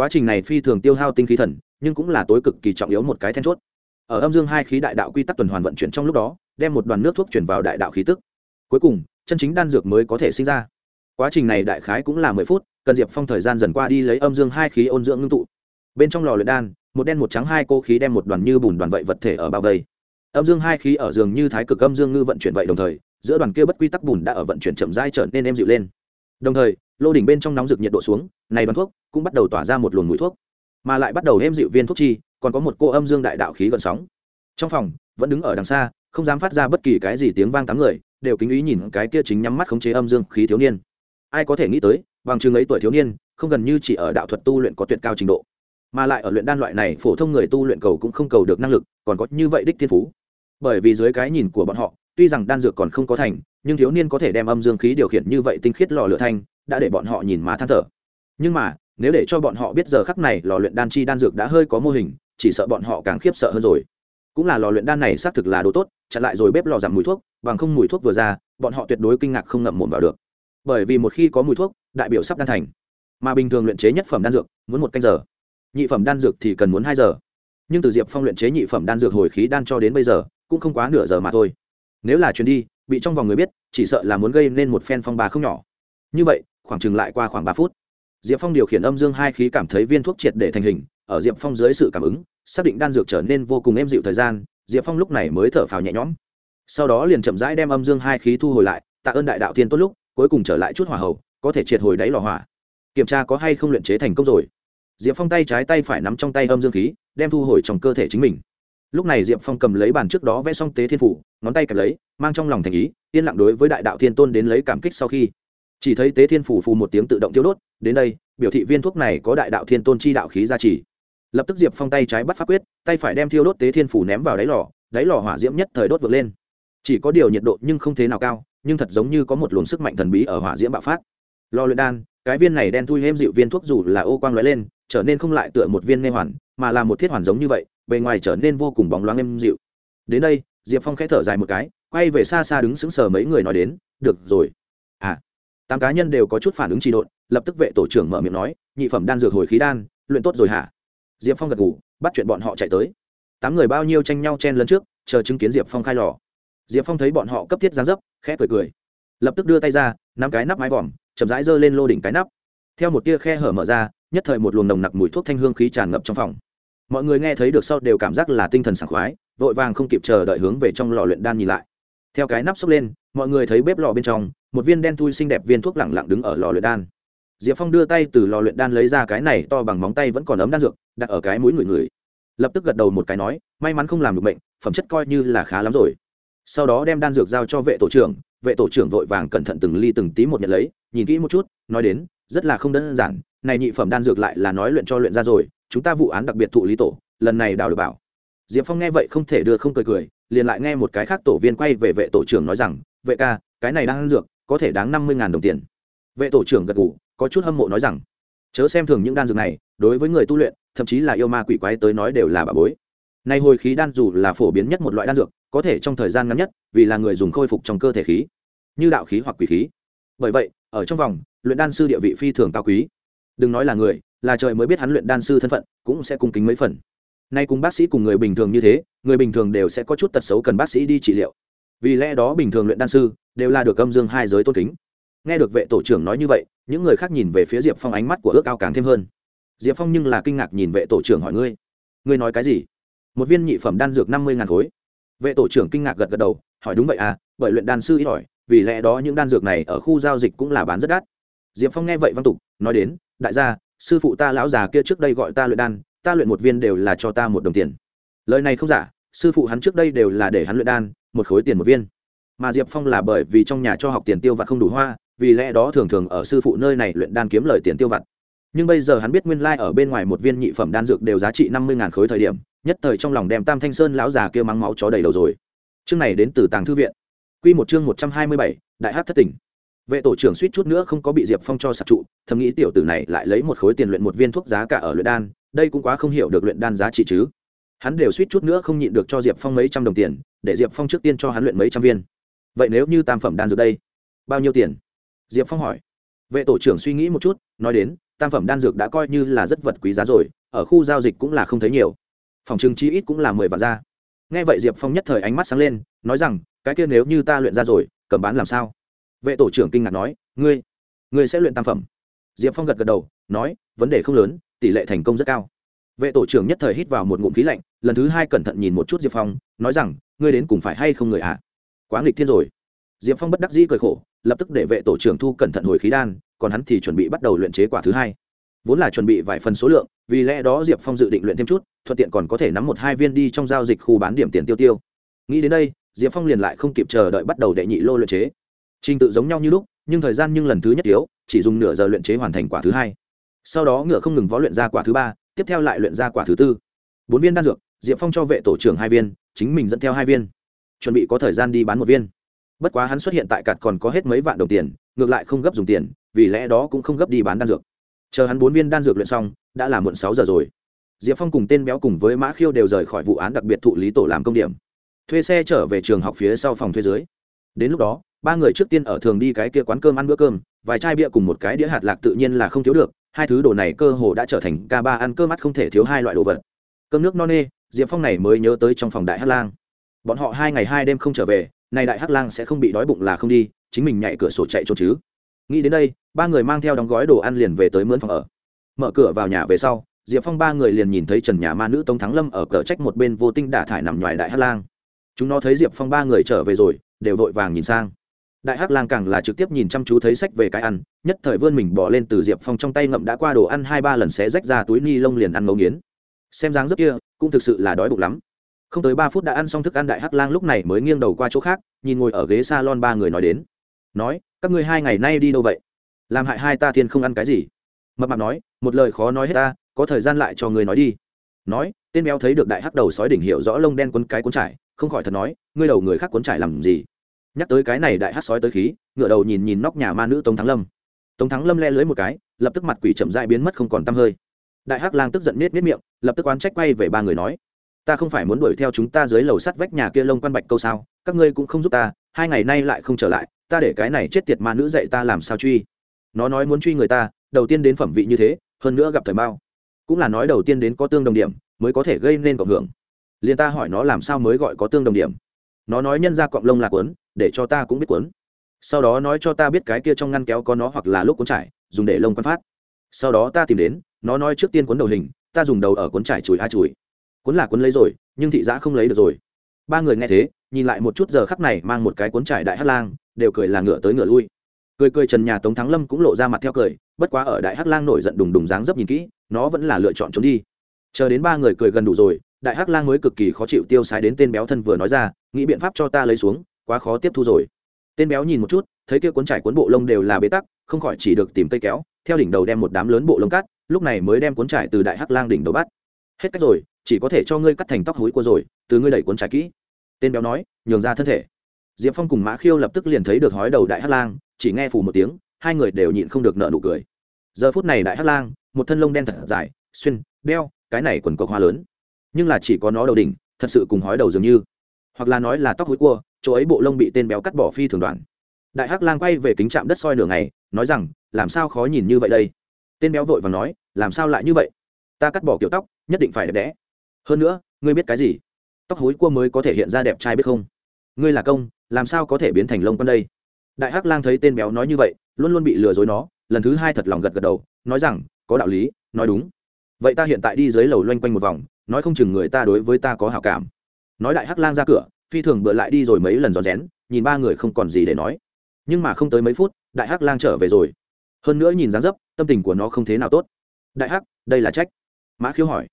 quá trình này phi thường tiêu hao tinh khí thần, nhưng cũng là tối cực kỳ trọng yếu một cái then chốt. Ở âm dương hai khí đại đạo quy tắc tuần hoàn vận chuyển trong lúc đó, đem một đoàn nước thuốc chuyển vào đại đạo khí tức. Cuối cùng, chân chính đan dược mới có thể sinh ra. Quá trình này đại khái cũng là mười phút, cần diệp phong thời gian dần qua đi lấy âm dương hai khí ôn dưỡng ngưng tụ. Bên trong lò luyện đan, một đen một trắng hai cô khí đem một đoàn như bùn đoàn vậy vật thể ở bao vây. Âm dương hai khí ở giường như thái cực âm dương ngư vận chuyển vậy đồng thời, giữa đoàn kia bất quy tắc bùn đã ở vận chuyển chậm rãi trở nên êm dịu lên đồng thời, lô đỉnh bên trong nóng rực nhiệt độ xuống, này đoàn thuốc cũng bắt đầu tỏa ra một luồng mũi thuốc. Mà lại bắt đầu êm dịu viên thuốc chi, còn có một cô âm dương đại đạo khí gần sóng. Trong phòng, vẫn đứng ở đằng xa, không dám phát ra bất kỳ cái gì tiếng vang tám người, đều kính ý nhìn cái kia chính nhắm mắt khống chế âm dương khí thiếu niên. Ai có thể nghĩ tới, bằng chừng ấy tuổi thiếu niên, không gần như chỉ ở đạo thuật tu luyện có tuyệt cao trình độ. Mà lại ở luyện đan loại này phổ thông người tu luyện cầu cũng không cầu được năng lực, còn có như vậy đích thiên phú. Bởi vì dưới cái nhìn của bọn họ, tuy rằng đan dược còn không có thành nhưng thiếu niên có thể đem âm dương khí điều khiển như vậy tinh khiết lò lửa thanh, đã để bọn họ nhìn mà than thở. Nhưng mà, nếu để cho bọn họ biết giờ khắc này lò luyện đan chi đan dược đã hơi có mô hình, chỉ sợ bọn họ càng khiếp sợ hơn rồi. Cũng là lò luyện đan này xác thực là đồ tốt, chặn lại rồi bếp lò giảm mùi thuốc, bằng không mùi thuốc vừa ra, bọn họ tuyệt đối kinh ngạc không ngậm mồm vào được. Bởi vì một khi có mùi thuốc, đại biểu sắp đan thành. Mà bình thường luyện chế nhất phẩm đan dược, muốn một canh giờ. Nhị phẩm đan dược thì cần muốn hai giờ. Nhưng từ diệp phong luyện chế nhị phẩm đan dược hồi khí đan cho đến bây giờ, cũng không quá nửa giờ mà thôi. Nếu là chuyến đi bị trong vòng người biết, chỉ sợ là muốn gây nên một phen phong ba không nhỏ. Như vậy, khoảng chừng lại qua khoảng ba phút, diệp phong điều khiển âm dương hai khí cảm thấy viên thuốc triệt để thành hình, ở diệp phong dưới sự cảm ứng, xác định đan dược trở nên vô cùng êm dịu thời gian, diệp phong lúc này mới thở phào nhẹ nhõm. Sau đó liền chậm rãi đem âm dương hai khí thu hồi lại, tạ ơn đại đạo thiên tốt lúc, cuối cùng trở lại chút hỏa hầu, có thể triệt hồi đáy lò hỏa. Kiểm tra có hay không luyện chế thành công rồi. Diệp phong tay trái tay phải nắm trong tay âm dương khí, đem thu hồi trong cơ thể chính mình lúc này diệp phong cầm lấy bàn trước đó vẽ xong tế thiên phủ, ngón tay kẹp lấy, mang trong lòng thành ý, yên lặng đối với đại đạo thiên tôn đến lấy cảm kích sau khi. Chỉ thấy tế thiên phủ phù một tiếng tự động tiêu đốt, đến đây, biểu thị viên thuốc này có đại đạo thiên tôn chi đạo khí gia trì. Lập tức diệp phong tay trái bắt pháp quyết, tay phải đem thiêu đốt tế thiên phủ ném vào đáy lò đáy lò hỏa diễm nhất thời đốt vượt lên. Chỉ có điều nhiệt độ nhưng không thế nào cao, nhưng thật giống như có một luồng sức mạnh thần bí ở hỏa diễm bạo phát. Lò luyện đan, cái viên này đen thui hêm dịu viên thuốc dù là ô quang lóe lên, trở nên không lại tựa một viên nê hoàn mà là một thiết hoàn giống như vậy, bề ngoài trở nên vô cùng bóng loáng êm dịu. Đến đây, diệp phong khẽ thở dài một cái, quay về xa xa đứng sững sờ mấy người nói đến, được rồi. À tám cá nhân đều có chút phản ứng trị độn, lập tức vệ tổ trưởng mở miệng nói, nhị phẩm đan dược hồi khí đan, luyện tốt rồi hả? Diệp phong gật ngủ bắt chuyện bọn họ chạy tới. Tám người bao nhiêu tranh nhau chen lấn trước, chờ chứng kiến diệp phong khai lò. Diệp phong thấy bọn họ cấp thiết gián dấp, khẽ cười cười. Lập tức đưa tay ra năm cái nắp mái vòm, chậm rãi giơ lên lô đỉnh cái nắp. Theo một tia khe hở mở ra, nhất thời một luồng nồng nặc mùi thuốc thanh hương khí tràn ngập trong phòng mọi người nghe thấy được sau đều cảm giác là tinh thần sảng khoái, vội vàng không kịp chờ đợi hướng về trong lò luyện đan nhìn lại. Theo cái nắp xốc lên, mọi người thấy bếp lò bên trong, một viên đen thui xinh đẹp viên thuốc lẳng lặng đứng ở lò luyện đan. Diệp phong đưa tay từ lò luyện đan lấy ra cái này to bằng móng tay vẫn còn ấm đan dược, đặt ở cái mũi người người. Lập tức gật đầu một cái nói, may mắn không làm được bệnh, phẩm chất coi như là khá lắm rồi. Sau đó đem đan dược giao cho vệ tổ trưởng, vệ tổ trưởng vội vàng cẩn thận từng ly từng tí một nhận lấy, nhìn kỹ một chút, nói đến, rất là không đơn giản, này nhị phẩm đan dược lại là nói luyện cho luyện ra rồi chúng ta vụ án đặc biệt thụ lý tổ, lần này đào được bảo. Diệp phong nghe vậy không thể đưa không cười cười, liền lại nghe một cái khác tổ viên quay về vệ tổ trưởng nói rằng, vệ ca, cái này đang ăn dược, có thể đáng năm mươi đồng tiền. Vệ tổ trưởng gật g ủ có chút hâm mộ nói rằng, chớ xem thường những đan dược này, đối với người tu luyện, thậm chí là yêu ma quỷ quái tới nói đều là bà bối. Nay hồi khí đan dù là phổ biến nhất một loại đan dược, có thể trong thời gian ngắn nhất, vì là người dùng khôi phục trong cơ thể khí, như đạo khí hoặc quỷ khí. Bởi vậy, ở trong vòng, luyện đan sư địa vị phi thường cao quý. Đừng nói là người là trời mới biết hắn luyện đan sư thân phận, cũng sẽ cung kính mấy phần. Nay cùng bác sĩ cùng người bình thường như thế, người bình thường đều sẽ có chút tật xấu cần bác sĩ đi trị liệu. Vì lẽ đó bình thường luyện đan sư đều là được âm dương hai giới tôn kính. Nghe được vệ tổ trưởng nói như vậy, những người khác nhìn về phía diệp phong ánh mắt của ước ao càng thêm hơn. Diệp phong nhưng là kinh ngạc nhìn vệ tổ trưởng hỏi ngươi ngươi nói cái gì? Một viên nhị phẩm đan dược năm mươi ngàn khối. Vệ tổ trưởng kinh ngạc gật gật đầu, hỏi đúng vậy à bởi luyện đan sư ít ỏi, vì lẽ đó những đan dược này ở khu giao dịch cũng là bán rất đắt. Diệp phong nghe vậy văn tục, nói đến, đại gia sư phụ ta lão già kia trước đây gọi ta luyện đan, ta luyện một viên đều là cho ta một đồng tiền. Lời này không giả, sư phụ hắn trước đây đều là để hắn luyện đan, một khối tiền một viên. Mà diệp phong là bởi vì trong nhà cho học tiền tiêu vặt không đủ hoa, vì lẽ đó thường thường ở sư phụ nơi này luyện đan kiếm lời tiền tiêu vặt. Nhưng bây giờ hắn biết nguyên lai、like、ở bên ngoài một viên nhị phẩm đan dược đều giá trị năm mươi khối thời điểm, nhất thời trong lòng đem tam thanh sơn lão già kia mắng máu chó đầy đầu rồi. Chương này đến từ tàng thư viện. Q một chương một trăm hai mươi bảy, đại hát thất tỉnh vệ tổ trưởng suýt chút nữa không có bị diệp phong cho sạc trụ, thầm nghĩ tiểu tử này lại lấy một khối tiền luyện một viên thuốc giá cả ở luyện đan, đây cũng quá không hiểu được luyện đan giá trị chứ. Hắn đều suýt chút nữa không nhịn được cho diệp phong mấy trăm đồng tiền, để diệp phong trước tiên cho hắn luyện mấy trăm viên. Vậy nếu như tam phẩm đan dược đây, bao nhiêu tiền? Diệp phong hỏi. Vệ tổ trưởng suy nghĩ một chút, nói đến, tam phẩm đan dược đã coi như là rất vật quý giá rồi, ở khu giao dịch cũng là không thấy nhiều. Phòng trừng chi ít cũng là mười vạn ra. Nghe vậy diệp phong nhất thời ánh mắt sáng lên, nói rằng, cái kia nếu như ta luyện ra rồi, cầm bán làm sao? Vệ tổ trưởng kinh ngạc nói, ngươi ngươi sẽ luyện tam phẩm? Diệp phong gật gật đầu, nói, vấn đề không lớn, tỷ lệ thành công rất cao. Vệ tổ trưởng nhất thời hít vào một ngụm khí lạnh, lần thứ hai cẩn thận nhìn một chút diệp phong, nói rằng, ngươi đến cùng phải hay không người ạ? À? quá nghịch thiên rồi. Diệp phong bất đắc dĩ cười khổ, lập tức để vệ tổ trưởng thu cẩn thận hồi khí đan, còn hắn thì chuẩn bị bắt đầu luyện chế quả thứ hai. Vốn là chuẩn bị vài phần số lượng, vì lẽ đó diệp phong dự định luyện thêm chút, thuận tiện còn có thể nắm một hai viên đi trong giao dịch khu bán điểm tiền tiêu tiêu. Nghĩ đến đây, diệp phong liền lại không kịp chờ đợi bắt đầu đệ nhị lô luyện chế trình tự giống nhau như lúc nhưng thời gian nhưng lần thứ nhất yếu, chỉ dùng nửa giờ luyện chế hoàn thành quả thứ hai. Sau đó ngựa không ngừng vó luyện ra quả thứ ba tiếp theo lại luyện ra quả thứ tư. Bốn viên đan dược diệp phong cho vệ tổ trưởng hai viên chính mình dẫn theo hai viên. Chuẩn bị có thời gian đi bán một viên. Bất quá hắn xuất hiện tại cặt còn có hết mấy vạn đồng tiền ngược lại không gấp dùng tiền vì lẽ đó cũng không gấp đi bán đan dược. Chờ hắn bốn viên đan dược luyện xong đã là muộn sáu giờ rồi. Diệp phong cùng tên béo cùng với mã khiêu đều rời khỏi vụ án đặc biệt thụ lý tổ làm công điểm. Thuê xe trở về trường học phía sau phòng thuê dưới. Đến lúc đó ba người trước tiên ở thường đi cái kia quán cơm ăn bữa cơm, vài chai bia cùng một cái đĩa hạt lạc tự nhiên là không thiếu được, hai thứ đồ này cơ hồ đã trở thành ca ba ăn cơm mắt không thể thiếu hai loại đồ vật. Cơm nước no nê, diệp phong này mới nhớ tới trong phòng đại hát lang. Bọn họ hai ngày hai đêm không trở về, này đại hát lang sẽ không bị đói bụng là không đi, chính mình nhảy cửa sổ chạy trốn chứ. Nghĩ đến đây, ba người mang theo đóng gói đồ ăn liền về tới mướn phòng ở. Mở cửa vào nhà về sau, diệp phong ba người liền nhìn thấy trần nhà ma nữ tống thắng lâm ở cờ trách một bên vô tinh đả thải nằm ngoài đại hát lang. Chúng nó thấy diệp phong ba người trở về rồi, đều vội vàng nhìn sang đại hắc lang càng là trực tiếp nhìn chăm chú thấy sách về cái ăn, nhất thời vươn mình bỏ lên từ diệp phong trong tay ngậm đã qua đồ ăn hai ba lần xé rách ra túi ni lông liền ăn ngấu nghiến. Xem dáng rất kia, cũng thực sự là đói bụng lắm. Không tới ba phút đã ăn xong thức ăn đại hắc lang lúc này mới nghiêng đầu qua chỗ khác, nhìn ngồi ở ghế s a lon ba người nói đến. Nói, các ngươi hai ngày nay đi đâu vậy? Làm hại hai ta thiên không ăn cái gì? Mập mạp nói, một lời khó nói hết ta, có thời gian lại cho người nói đi. Nói, tên béo thấy được đại hắc đầu sói đỉnh hiệu rõ lông đen quấn cái cuốn trải, không khỏi thật nói, ngươi đầu người khác cuốn trải làm gì? Nhắc tới cái này đại hắc sói tới khí ngựa đầu nhìn nhìn nóc nhà ma nữ tống thắng lâm. Tống thắng lâm le lưới một cái, lập tức mặt quỷ chậm dại biến mất không còn t hơi. Đại hắc lang tức giận nết nết miệng, lập tức oán trách quay về ba người nói, ta không phải muốn đuổi theo chúng ta dưới lầu sắt vách nhà kia lông quan bạch câu sao, các ngươi cũng không giúp ta, hai ngày nay lại không trở lại, ta để cái này chết tiệt ma nữ dạy ta làm sao truy. Nó nói muốn truy người ta, đầu tiên đến phẩm vị như thế, hơn nữa gặp thời bao. Cũng là nói đầu tiên đến có tương đồng điểm, mới có thể gây nên cộng hưởng. Liền ta hỏi nó làm sao mới gọi có tương đồng điểm. Nó nói nhân ra cọng lông là quấn để cho ta cũng biết cuốn. sau đó nói cho ta biết cái kia trong ngăn kéo có nó hoặc là lúc cuốn trải, dùng để lông quan phát. Sau đó ta tìm đến, nó nói trước tiên cuốn đầu hình, ta dùng đầu ở cuốn trải chùi a chùi. Cuốn là cuốn lấy rồi, nhưng thị giã không lấy được rồi. Ba người nghe thế, nhìn lại một chút giờ khắc này mang một cái cuốn trải đại hát lang, đều cười là ngựa tới ngựa lui. Cười cười trần nhà tống thắng lâm cũng lộ ra mặt theo cười, bất quá ở đại hắc lang nổi giận đùng đùng dáng dấp nhìn kỹ, nó vẫn là lựa chọn trốn đi. Chờ đến ba người cười gần đủ rồi, đại hắc lang mới cực kỳ khó chịu tiêu sái đến tên béo thân vừa nói ra, nghĩ biện pháp cho ta lấy xuống quá khó tiếp thu rồi. Tên béo nhìn một chút, thấy kia cuốn trải cuốn bộ lông đều là bế tắc, không khỏi chỉ được tìm cây kéo, theo đỉnh đầu đem một đám lớn bộ lông cắt, lúc này mới đem cuốn trải từ đại hắc lang đỉnh đầu bắt. Hết cách rồi, chỉ có thể cho ngươi cắt thành tóc hối của rồi, từ ngươi đẩy cuốn trải kỹ. Tên béo nói, nhường ra thân thể. Diệp phong cùng mã khiêu lập tức liền thấy được hói đầu đại hắc lang, chỉ nghe phủ một tiếng, hai người đều nhịn không được nợ nụ cười. Giờ phút này đại hắc lang, một thân lông đen thật dài, xuyên đeo cái này quần cộc hoa lớn. Nhưng là chỉ có nó đầu đỉnh, thật sự cùng hói đầu dường như. Hoặc là nói là tóc hối cua chỗ ấy bộ lông bị tên béo cắt bỏ phi thường đoạn. Đại hắc lang quay về kính chạm đất soi nửa ngày, nói rằng, làm sao khó nhìn như vậy đây? Tên béo vội và nói, làm sao lại như vậy? Ta cắt bỏ kiểu tóc, nhất định phải đẹp đẽ. Hơn nữa, ngươi biết cái gì? Tóc hối cua mới có thể hiện ra đẹp trai biết không? Ngươi là công, làm sao có thể biến thành lông con đây? Đại hắc lang thấy tên béo nói như vậy, luôn luôn bị lừa dối nó, lần thứ hai thật lòng gật gật đầu, nói rằng, có đạo lý, nói đúng. Vậy ta hiện tại đi dưới lầu loanh quanh một vòng, nói không chừng người ta đối với ta có hảo cảm. Nói đại hắc lang ra cửa phi thường bựa lại đi rồi mấy lần rón rén nhìn ba người không còn gì để nói. Nhưng mà không tới mấy phút đại hắc lang trở về rồi. Hơn nữa nhìn dáng dấp tâm tình của nó không thế nào tốt. Đại hắc đây là trách? Mã khiếu hỏi.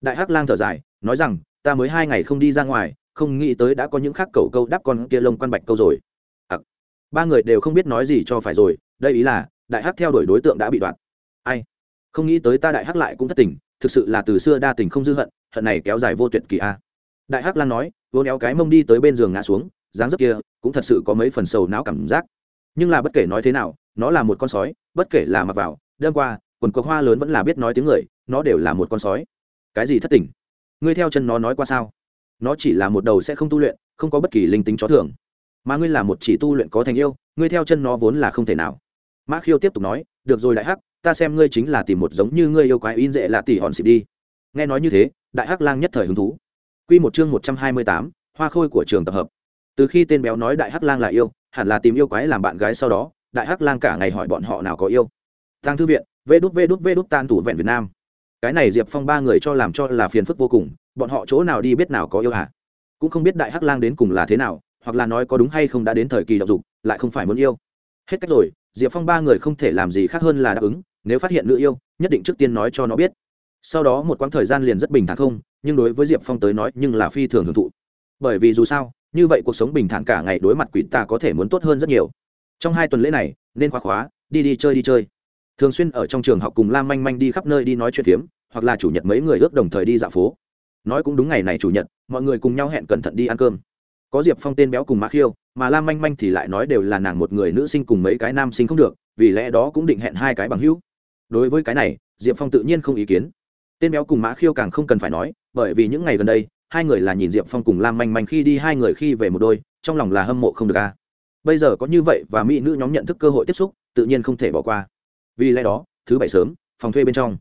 Đại hắc lang thở dài nói rằng ta mới hai ngày không đi ra ngoài không nghĩ tới đã có những khác cầu câu đáp con kia lông quan bạch câu rồi. À, ba người đều không biết nói gì cho phải rồi đây ý là đại hắc theo đuổi đối tượng đã bị đoạn ai? Không nghĩ tới ta đại hắc lại cũng thất tình thực sự là từ xưa đa tình không dư hận hận này kéo dài vô tuyệt kỳ a đại hắc lan nói vô néo cái mông đi tới bên giường ngã xuống, dáng dấp kia cũng thật sự có mấy phần sầu não cảm giác. Nhưng là bất kể nói thế nào, nó là một con sói, bất kể là mặc vào, đêm qua, quần cộc hoa lớn vẫn là biết nói tiếng người, nó đều là một con sói. Cái gì thất tình? Ngươi theo chân nó nói qua sao? Nó chỉ là một đầu sẽ không tu luyện, không có bất kỳ linh tính chó thường. Mà ngươi là một chỉ tu luyện có thành yêu, ngươi theo chân nó vốn là không thể nào. Mã khiêu tiếp tục nói, được rồi đại hắc, ta xem ngươi chính là tìm một giống như ngươi yêu quái in dễ lạ tỉ hòn xịt đi. Nghe nói như thế, đại hắc lang nhất thời hứng thú. Quy một chương một trăm hai mươi tám, hoa khôi của trường tập hợp. Từ khi tên béo nói đại hắc lang là yêu, hẳn là tìm yêu quái làm bạn gái sau đó, đại hắc lang cả ngày hỏi bọn họ nào có yêu. Tang thư viện, vê đút vê đút vê đút tan thủ vẹn việt nam. Cái này diệp phong ba người cho làm cho là phiền phức vô cùng, bọn họ chỗ nào đi biết nào có yêu hả? Cũng không biết đại hắc lang đến cùng là thế nào, hoặc là nói có đúng hay không đã đến thời kỳ động dục, lại không phải muốn yêu. Hết cách rồi, diệp phong ba người không thể làm gì khác hơn là đáp ứng, nếu phát hiện nữ yêu, nhất định trước tiên nói cho nó biết sau đó một quãng thời gian liền rất bình thản không, nhưng đối với diệp phong tới nói nhưng là phi thường hưởng thụ. Bởi vì dù sao, như vậy cuộc sống bình thản cả ngày đối mặt quỷ tà có thể muốn tốt hơn rất nhiều. Trong hai tuần lễ này, nên khóa khóa, đi đi chơi đi chơi. Thường xuyên ở trong trường học cùng lam manh manh đi khắp nơi đi nói chuyện phiếm, hoặc là chủ nhật mấy người ước đồng thời đi dạo phố. Nói cũng đúng ngày này chủ nhật, mọi người cùng nhau hẹn cẩn thận đi ăn cơm. Có diệp phong tên béo cùng mã khiêu, mà lam manh manh thì lại nói đều là nàng một người nữ sinh cùng mấy cái nam sinh không được, vì lẽ đó cũng định hẹn hai cái bằng hữu. Đối với cái này, diệp phong tự nhiên không ý kiến tên béo cùng mã khiêu càng không cần phải nói, bởi vì những ngày gần đây, hai người là nhìn diệp phong cùng lam manh manh khi đi hai người khi về một đôi, trong lòng là hâm mộ không được a. À. Bây giờ có như vậy và mỹ nữ nhóm nhận thức cơ hội tiếp xúc, tự nhiên không thể bỏ qua. Vì lẽ đó, thứ bảy sớm, phòng thuê bên trong.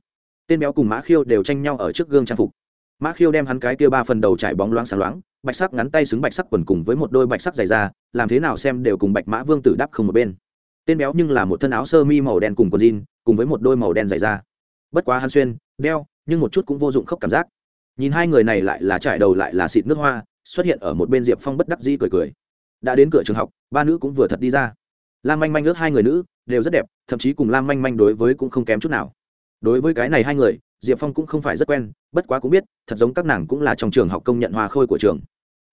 Tên béo cùng mã khiêu đều tranh nhau ở trước gương trang phục. Mã khiêu đem hắn cái kia ba phần đầu trải bóng loáng sáng loáng, bạch sắc ngắn tay xứng bạch sắc quần cùng với một đôi bạch sắc dày da, làm thế nào xem đều cùng bạch mã vương tử đắp không một bên. Tên béo nhưng là một thân áo sơ mi màu đen cùng quần jean, cùng với một đôi màu đen dày da. Bất quá hắn xuyên, đeo nhưng một chút cũng vô dụng khóc cảm giác. Nhìn hai người này lại là trải đầu lại là xịt nước hoa, xuất hiện ở một bên diệp phong bất đắc dĩ cười cười. Đã đến cửa trường học, ba nữ cũng vừa thật đi ra. Lam manh manh ước hai người nữ, đều rất đẹp, thậm chí cùng lam manh manh đối với cũng không kém chút nào. Đối với cái này hai người, diệp phong cũng không phải rất quen, bất quá cũng biết, thật giống các nàng cũng là trong trường học công nhận hoa khôi của trường.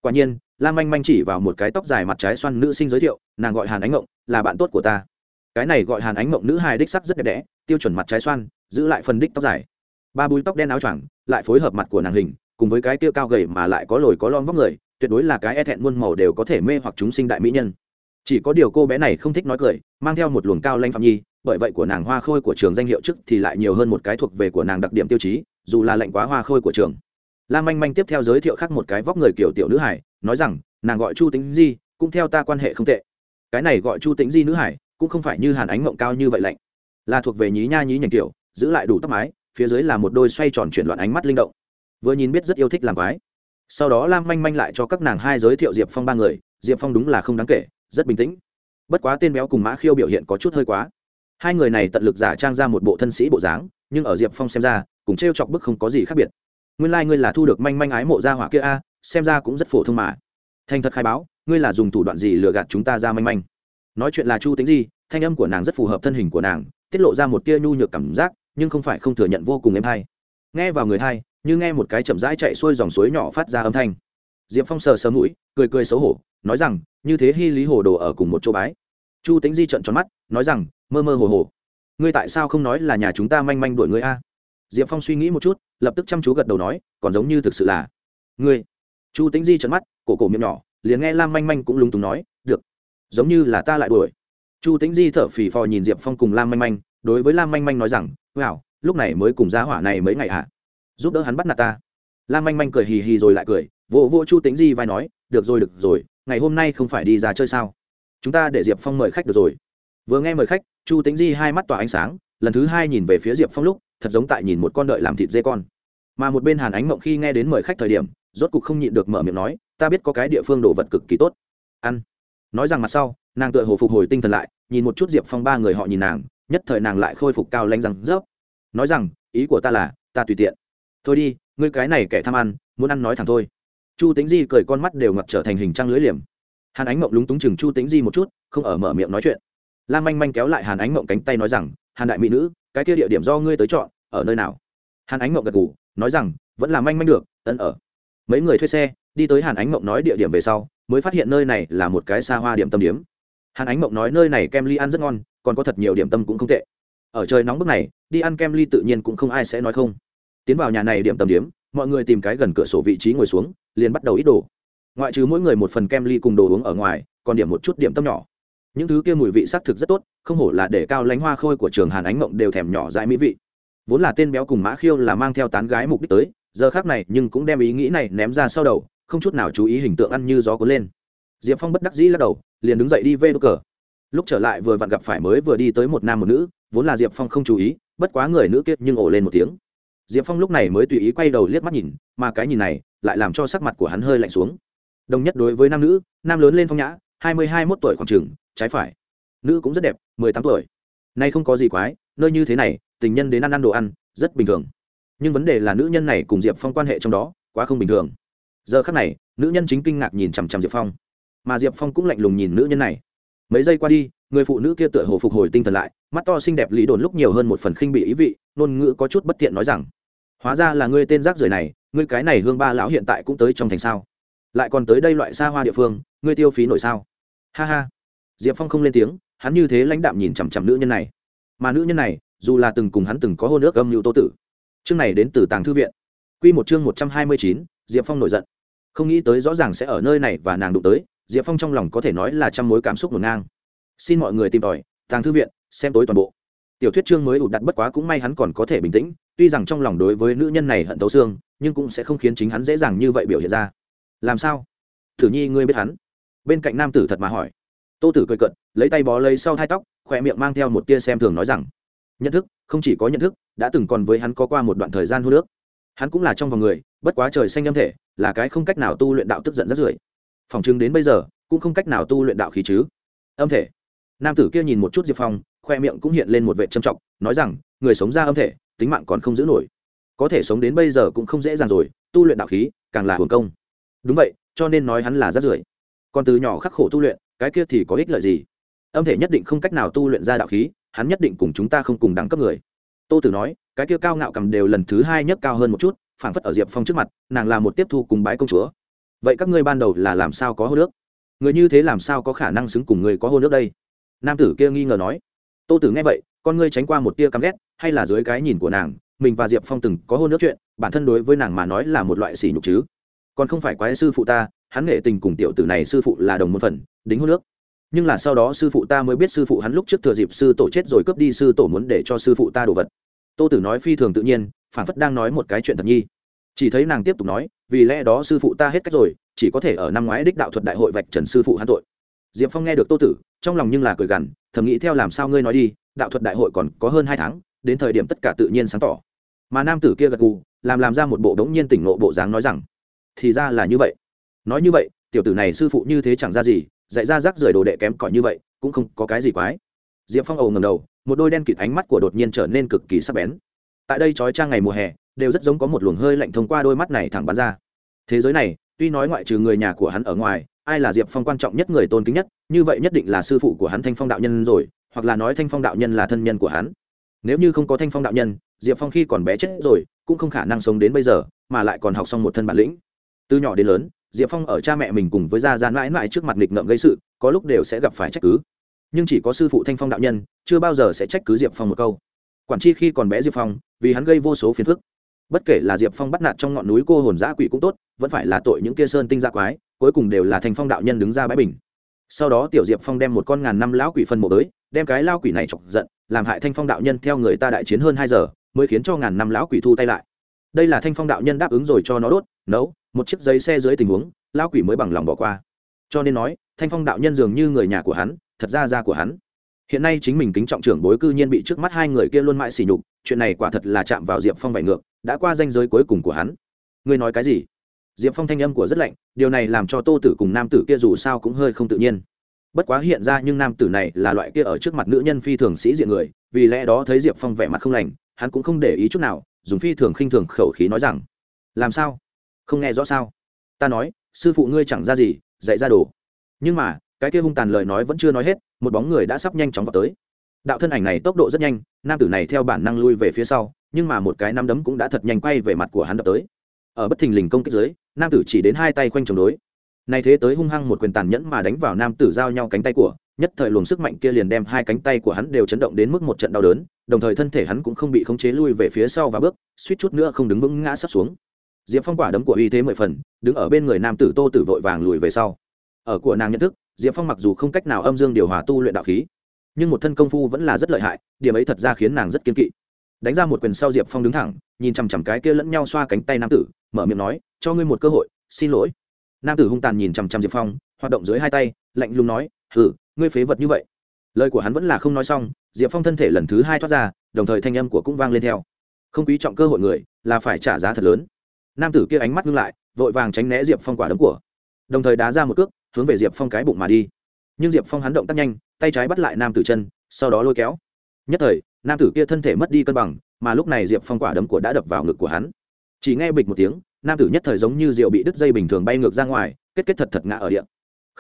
Quả nhiên, lam manh manh chỉ vào một cái tóc dài mặt trái xoăn nữ sinh giới thiệu, nàng gọi hàn ánh mộng, là bạn tốt của ta. Cái này gọi hàn ánh mộng nữ hài đích sắc rất đẹp đẽ, tiêu chuẩn mặt trái xoăn, giữ lại phần đích tóc dài ba búi tóc đen áo choàng, lại phối hợp mặt của nàng hình, cùng với cái tiêu cao gầy mà lại có lồi có lon vóc người, tuyệt đối là cái e thẹn muôn màu đều có thể mê hoặc chúng sinh đại mỹ nhân. Chỉ có điều cô bé này không thích nói cười, mang theo một luồng cao lanh phạm nhi, bởi vậy của nàng hoa khôi của trường danh hiệu trước thì lại nhiều hơn một cái thuộc về của nàng đặc điểm tiêu chí, dù là lệnh quá hoa khôi của trường. Lam manh manh tiếp theo giới thiệu khác một cái vóc người kiểu tiểu nữ hải, nói rằng, nàng gọi chu tính di, cũng theo ta quan hệ không tệ. Cái này gọi chu tính di nữ hải, cũng không phải như hàn ánh mộng cao như vậy lạnh. Là thuộc về nhí nha nhí nhành kiểu, giữ lại đủ tóc mái phía dưới là một đôi xoay tròn chuyển loạn ánh mắt linh động. Vừa nhìn biết rất yêu thích làm quái. Sau đó lam manh manh lại cho các nàng hai giới thiệu diệp phong ba người, diệp phong đúng là không đáng kể, rất bình tĩnh. Bất quá tên béo cùng mã khiêu biểu hiện có chút hơi quá. Hai người này tận lực giả trang ra một bộ thân sĩ bộ dáng, nhưng ở diệp phong xem ra, cùng t r e o chọc bức không có gì khác biệt. Nguyên lai、like、ngươi là thu được manh manh ái mộ ra hỏa kia a, xem ra cũng rất phổ thông mà. Thành thật khai báo, ngươi là dùng thủ đoạn gì lừa gạt chúng ta ra manh manh? Nói chuyện là chu tính gì thanh âm của nàng rất phù hợp thân hình của nàng, tiết lộ ra một tia nhu nhược cảm giác nhưng không phải không thừa nhận vô cùng êm hay. Nghe vào người thay như nghe một cái chậm rãi chạy xuôi dòng suối nhỏ phát ra âm thanh. Diệp phong sờ sờ mũi, cười cười xấu hổ, nói rằng, như thế hy lý hồ đồ ở cùng một chỗ bái. Chu tính di trận tròn mắt, nói rằng, mơ mơ hồ hồ, ngươi tại sao không nói là nhà chúng ta manh manh đuổi ngươi a? Diệp phong suy nghĩ một chút, lập tức chăm chú gật đầu nói, còn giống như thực sự là ngươi. Chu tính di trận mắt, cổ cổ miệng nhỏ, liền nghe lam manh manh cũng lúng túng nói, được, giống như là ta lại đuổi. Chu tính di thở phì phò nhìn diệp phong cùng lam manh manh, đối với lam manh manh nói rằng wow, lúc này mới cùng giá hỏa này mấy ngày hả giúp đỡ hắn bắt nạt ta. Lam manh manh cười hì hì rồi lại cười, vỗ vỗ chu tính di vai nói, được rồi được rồi, ngày hôm nay không phải đi ra chơi sao? Chúng ta để diệp phong mời khách được rồi. Vừa nghe mời khách, chu tính di hai mắt tỏa ánh sáng, lần thứ hai nhìn về phía diệp phong lúc, thật giống tại nhìn một con đợi làm thịt dê con. Mà một bên hàn ánh mộng khi nghe đến mời khách thời điểm, rốt cục không nhịn được mở miệng nói, ta biết có cái địa phương đồ vật cực kỳ tốt. Ăn. Nói rằng mặt sau, nàng tựa hồ phục hồi tinh thần lại, nhìn một chút diệp phong ba người họ nhìn nàng nhất thời nàng lại khôi phục cao lanh rằng rớp. Nói rằng, ý của ta là, ta tùy tiện. Thôi đi, ngươi cái này kẻ tham ăn, muốn ăn nói thẳng thôi. Chu tính di cười con mắt đều ngập trở thành hình trăng lưới liềm. Hàn ánh mộng lúng túng chừng chu tính di một chút, không ở mở miệng nói chuyện. Lam manh manh kéo lại hàn ánh mộng cánh tay nói rằng, hàn đại mỹ nữ, cái kia địa điểm do ngươi tới chọn, ở nơi nào? Hàn ánh mộng gật ngủ nói rằng, vẫn là manh manh được, ân ở. Mấy người thuê xe, đi tới hàn ánh mộng nói địa điểm về sau, mới phát hiện nơi này là một cái xa hoa điểm tâm điểm hàn ánh mộng nói nơi này kem ly ăn rất ngon, còn có thật nhiều điểm tâm cũng không tệ. Ở trời nóng bức này, đi ăn kem ly tự nhiên cũng không ai sẽ nói không. Tiến vào nhà này điểm tâm điểm mọi người tìm cái gần cửa sổ vị trí ngồi xuống, liền bắt đầu ít đồ. Ngoại trừ mỗi người một phần kem ly cùng đồ uống ở ngoài, còn điểm một chút điểm tâm nhỏ. Những thứ kia mùi vị xác thực rất tốt, không hổ là để cao lánh hoa khôi của trường hàn ánh mộng đều thèm nhỏ dãi mỹ vị. Vốn là tên béo cùng mã khiêu là mang theo tán gái mục đích tới, giờ khác này nhưng cũng đem ý nghĩ này ném ra sau đầu, không chút nào chú ý hình tượng ăn như gió cuốn lên diệp phong bất đắc dĩ lắc đầu, liền đứng dậy đi vê đốt cờ. Lúc trở lại vừa vặn gặp phải mới vừa đi tới một nam một nữ, vốn là diệp phong không chú ý, bất quá người nữ kiệt nhưng ổ lên một tiếng. Diệp phong lúc này mới tùy ý quay đầu liếc mắt nhìn, mà cái nhìn này lại làm cho sắc mặt của hắn hơi lạnh xuống. Đồng nhất đối với nam nữ, nam lớn lên phong nhã, hai mươi hai mốt tuổi khoảng trường trái phải. Nữ cũng rất đẹp, mười tám tuổi. Nay không có gì quái, nơi như thế này, tình nhân đến ăn ăn đồ ăn, rất bình thường. Nhưng vấn đề là nữ nhân này cùng diệp phong quan hệ trong đó, quá không bình thường. Giờ khắc này, nữ nhân chính kinh ngạc nhìn chằm chằm diệp phong mà diệp phong cũng lạnh lùng nhìn nữ nhân này. Mấy giây qua đi, người phụ nữ kia tựa hồ phục hồi tinh thần lại, mắt to xinh đẹp lý đồn lúc nhiều hơn một phần khinh bị ý vị, ngôn ngữ có chút bất tiện nói rằng, hóa ra là ngươi tên rác rưởi này, ngươi cái này hương ba lão hiện tại cũng tới trong thành sao? Lại còn tới đây loại xa hoa địa phương, ngươi tiêu phí nổi sao? Ha ha. Diệp phong không lên tiếng, hắn như thế lãnh đạm nhìn chằm chằm nữ nhân này. Mà nữ nhân này, dù là từng cùng hắn từng có hôn ước âm mưu tô tử, chương này đến từ tàng thư viện. Q một chương một trăm hai mươi chín, diệp phong nổi giận. Không nghĩ tới rõ ràng sẽ ở nơi này và nàng đụng tới diệp phong trong lòng có thể nói là trăm mối cảm xúc ngổn ngang. Xin mọi người tìm tòi, tàng thư viện, xem tối toàn bộ. Tiểu thuyết chương mới ụt đặt bất quá cũng may hắn còn có thể bình tĩnh, tuy rằng trong lòng đối với nữ nhân này hận tấu xương, nhưng cũng sẽ không khiến chính hắn dễ dàng như vậy biểu hiện ra. Làm sao? Thử nhi, ngươi biết hắn? Bên cạnh nam tử thật mà hỏi. Tô tử cười cận lấy tay bó lấy sau thai tóc, khỏe miệng mang theo một tia xem thường nói rằng, nhận thức, không chỉ có nhận thức, đã từng còn với hắn có qua một đoạn thời gian hô nước hắn cũng là trong vòng người, bất quá trời xanh âm thể, là cái không cách nào tu luyện đạo tức giận rất rưởi phòng chứng đến bây giờ, cũng không cách nào tu luyện đạo khí chứ. Âm thể. Nam tử kia nhìn một chút diệp phong, khoe miệng cũng hiện lên một vệ trầm trọng, nói rằng, người sống ra âm thể, tính mạng còn không giữ nổi. Có thể sống đến bây giờ cũng không dễ dàng rồi, tu luyện đạo khí, càng là hưởng công. Đúng vậy, cho nên nói hắn là rất rưởi. Còn từ nhỏ khắc khổ tu luyện, cái kia thì có ích lợi gì? Âm thể nhất định không cách nào tu luyện ra đạo khí, hắn nhất định cùng chúng ta không cùng đẳng cấp người. Tô tử nói, cái kia cao ngạo cầm đều lần thứ hai nhất cao hơn một chút, phảng phất ở diệp phong trước mặt, nàng là một tiếp thu cùng bái công chúa vậy các ngươi ban đầu là làm sao có hô nước? Người như thế làm sao có khả năng xứng cùng người có hô nước đây? Nam tử kia nghi ngờ nói. Tô tử nghe vậy, con ngươi tránh qua một tia căm ghét, hay là dưới cái nhìn của nàng, mình và diệp phong từng có hôn nước chuyện, bản thân đối với nàng mà nói là một loại sỉ nhục chứ. Còn không phải quái sư phụ ta, hắn nghệ tình cùng tiểu tử này sư phụ là đồng một phần, đính hôn nước. Nhưng là sau đó sư phụ ta mới biết sư phụ hắn lúc trước thừa dịp sư tổ chết rồi cướp đi sư tổ muốn để cho sư phụ ta đồ vật. Tô tử nói phi thường tự nhiên, phản phất đang nói một cái chuyện thật nhi chỉ thấy nàng tiếp tục nói, vì lẽ đó sư phụ ta hết cách rồi, chỉ có thể ở năm ngoái đích đạo thuật đại hội vạch trần sư phụ hắn tội. Diệp phong nghe được tô tử, trong lòng nhưng là cười gằn, thầm nghĩ theo làm sao ngươi nói đi, đạo thuật đại hội còn có hơn hai tháng, đến thời điểm tất cả tự nhiên sáng tỏ. Mà nam tử kia gật gù, làm làm ra một bộ đống nhiên tỉnh nộ bộ dáng nói rằng, thì ra là như vậy. Nói như vậy, tiểu tử này sư phụ như thế chẳng ra gì, dạy ra rác rưởi đồ đệ kém cỏi như vậy, cũng không có cái gì quái. Diệp phong ầu ngầm đầu, một đôi đen kịt ánh mắt của đột nhiên trở nên cực kỳ sắc bén tại đây trói trang ngày mùa hè, đều rất giống có một luồng hơi lạnh thông qua đôi mắt này thẳng bắn ra. Thế giới này, tuy nói ngoại trừ người nhà của hắn ở ngoài, ai là diệp phong quan trọng nhất, người tôn kính nhất, như vậy nhất định là sư phụ của hắn thanh phong đạo nhân rồi, hoặc là nói thanh phong đạo nhân là thân nhân của hắn. Nếu như không có thanh phong đạo nhân, diệp phong khi còn bé chết rồi, cũng không khả năng sống đến bây giờ, mà lại còn học xong một thân bản lĩnh. Từ nhỏ đến lớn, diệp phong ở cha mẹ mình cùng với gia gian mãi mãi trước mặt nghịch ngợm gây sự, có lúc đều sẽ gặp phải trách cứ. Nhưng chỉ có sư phụ thanh phong đạo nhân, chưa bao giờ sẽ trách cứ diệp phong một câu quản chi khi còn bé diệp phong, vì hắn gây vô số phiền phức. Bất kể là diệp phong bắt nạt trong ngọn núi cô hồn giã quỷ cũng tốt, vẫn phải là tội những kia sơn tinh gia quái, cuối cùng đều là thanh phong đạo nhân đứng ra bãi bình. Sau đó tiểu diệp phong đem một con ngàn năm lão quỷ phân mộ tới, đem cái lao quỷ này chọc giận, làm hại thanh phong đạo nhân theo người ta đại chiến hơn hai giờ, mới khiến cho ngàn năm lão quỷ thu tay lại. Đây là thanh phong đạo nhân đáp ứng rồi cho nó đốt, nấu, một chiếc giấy xe dưới tình huống, lão quỷ mới bằng lòng bỏ qua. Cho nên nói thanh phong đạo nhân dường như người nhà của hắn, thật ra ra của hắn hiện nay chính mình kính trọng trưởng bối cư nhiên bị trước mắt hai người kia luôn mãi xỉ nhục, chuyện này quả thật là chạm vào diệp phong vải ngược, đã qua danh giới cuối cùng của hắn. Ngươi nói cái gì? Diệp phong thanh âm của rất lạnh, điều này làm cho tô tử cùng nam tử kia dù sao cũng hơi không tự nhiên. Bất quá hiện ra nhưng nam tử này là loại kia ở trước mặt nữ nhân phi thường sĩ diện người, vì lẽ đó thấy diệp phong vẻ mặt không lành, hắn cũng không để ý chút nào, dùng phi thường khinh thường khẩu khí nói rằng, làm sao? Không nghe rõ sao? Ta nói, sư phụ ngươi chẳng ra gì, dạy ra đồ. Nhưng mà, cái kia hung tàn lời nói vẫn chưa nói hết một bóng người đã sắp nhanh chóng vào tới. Đạo thân ảnh này tốc độ rất nhanh, nam tử này theo bản năng lui về phía sau, nhưng mà một cái nắm đấm cũng đã thật nhanh quay về mặt của hắn đập tới. Ở bất thình lình công kích dưới, nam tử chỉ đến hai tay khoanh chống đối. Nay thế tới hung hăng một quyền tàn nhẫn mà đánh vào nam tử giao nhau cánh tay của, nhất thời luồng sức mạnh kia liền đem hai cánh tay của hắn đều chấn động đến mức một trận đau đớn, đồng thời thân thể hắn cũng không bị khống chế lui về phía sau và bước, suýt chút nữa không đứng vững ngã sắp xuống. Diệp phong quả đấm của uy thế mười phần, đứng ở bên người nam tử tô tử vội vàng lùi về sau. Ở của nàng nhận thức diệp phong mặc dù không cách nào âm dương điều hòa tu luyện đạo khí, nhưng một thân công phu vẫn là rất lợi hại, điểm ấy thật ra khiến nàng rất kiên kỵ. Đánh ra một quyền sau diệp phong đứng thẳng, nhìn chằm chằm cái kia lẫn nhau xoa cánh tay nam tử, mở miệng nói, cho ngươi một cơ hội, xin lỗi. Nam tử hung tàn nhìn chằm chằm diệp phong, hoạt động dưới hai tay, lạnh lùng nói hử ngươi phế vật như vậy. Lời của hắn vẫn là không nói xong, diệp phong thân thể lần thứ hai thoát ra, đồng thời thanh âm của cũng vang lên theo. Không quý trọng cơ hội người, là phải trả giá thật lớn. Nam tử kia ánh mắt ngưng lại, vội vàng tránh né diệp phong quả đấm của đồng thời đá ra một cước, hướng về diệp phong cái bụng mà đi. Nhưng diệp phong hắn động tác nhanh, tay trái bắt lại nam tử chân, sau đó lôi kéo. Nhất thời, nam tử kia thân thể mất đi cân bằng, mà lúc này diệp phong quả đấm của đã đập vào ngực của hắn. Chỉ nghe bịch một tiếng, nam tử nhất thời giống như rượu bị đứt dây bình thường bay ngược ra ngoài, kết kết thật thật ngã ở điện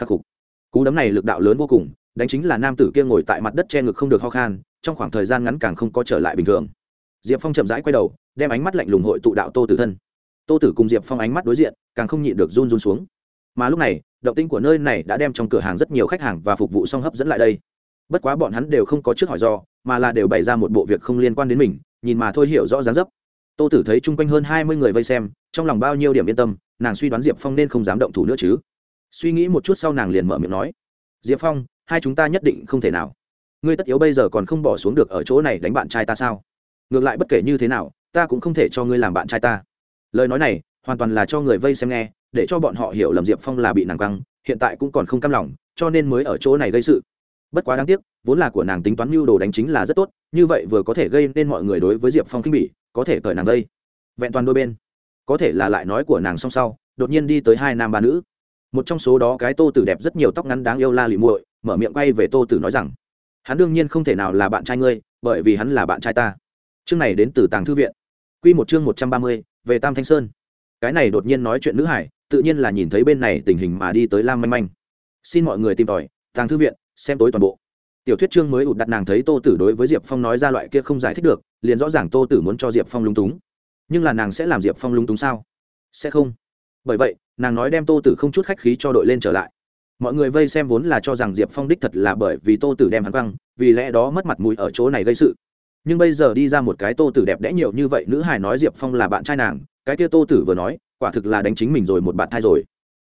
khắc phục cú đấm này lực đạo lớn vô cùng, đánh chính là nam tử kia ngồi tại mặt đất che ngực không được ho khan, trong khoảng thời gian ngắn càng không có trở lại bình thường. Diệp phong chậm rãi quay đầu, đem ánh mắt lạnh lùng hội tụ đạo tô tử thân. Tô tử cùng diệp phong ánh mắt đối diện, càng không nhịn được run run xuống mà lúc này, động tinh của nơi này đã đem trong cửa hàng rất nhiều khách hàng và phục vụ song hấp dẫn lại đây. Bất quá bọn hắn đều không có trước hỏi do, mà là đều bày ra một bộ việc không liên quan đến mình, nhìn mà thôi hiểu rõ dáng dấp. Tô tử thấy chung quanh hơn hai mươi người vây xem, trong lòng bao nhiêu điểm yên tâm, nàng suy đoán diệp phong nên không dám động thủ nữa chứ. Suy nghĩ một chút sau nàng liền mở miệng nói, diệp phong, hai chúng ta nhất định không thể nào. Ngươi tất yếu bây giờ còn không bỏ xuống được ở chỗ này đánh bạn trai ta sao? Ngược lại bất kể như thế nào, ta cũng không thể cho ngươi làm bạn trai ta. Lời nói này, hoàn toàn là cho người vây xem nghe để cho bọn họ hiểu lầm diệp phong là bị nàng căng hiện tại cũng còn không cam lòng, cho nên mới ở chỗ này gây sự. Bất quá đáng tiếc, vốn là của nàng tính toán mưu đồ đánh chính là rất tốt, như vậy vừa có thể gây nên mọi người đối với diệp phong khinh bỉ, có thể cởi nàng gây vẹn toàn đôi bên. Có thể là lại nói của nàng song sau, đột nhiên đi tới hai nam ba nữ. Một trong số đó cái tô tử đẹp rất nhiều tóc ngắn đáng yêu la lì muội, mở miệng quay về tô tử nói rằng, hắn đương nhiên không thể nào là bạn trai ngươi, bởi vì hắn là bạn trai ta. Chương này đến từ tàng thư viện. Q một chương một trăm ba mươi, về tam thanh sơn. Cái này đột nhiên nói chuyện nữ hải tự nhiên là nhìn thấy bên này tình hình mà đi tới lam manh manh. Xin mọi người tìm tòi, tàng thư viện, xem tối toàn bộ. Tiểu thuyết chương mới ụt đặt nàng thấy tô tử đối với diệp phong nói ra loại kia không giải thích được, liền rõ ràng tô tử muốn cho diệp phong lung túng. Nhưng là nàng sẽ làm diệp phong lung túng sao? Sẽ không. Bởi vậy, nàng nói đem tô tử không chút khách khí cho đội lên trở lại. Mọi người vây xem vốn là cho rằng diệp phong đích thật là bởi vì tô tử đem hắn quăng, vì lẽ đó mất mặt mũi ở chỗ này gây sự. Nhưng bây giờ đi ra một cái tô tử đẹp đẽ nhiều như vậy, nữ hài nói diệp phong là bạn trai nàng, cái kia tô tử vừa nói quả thực là đánh chính mình rồi một bạn thai rồi.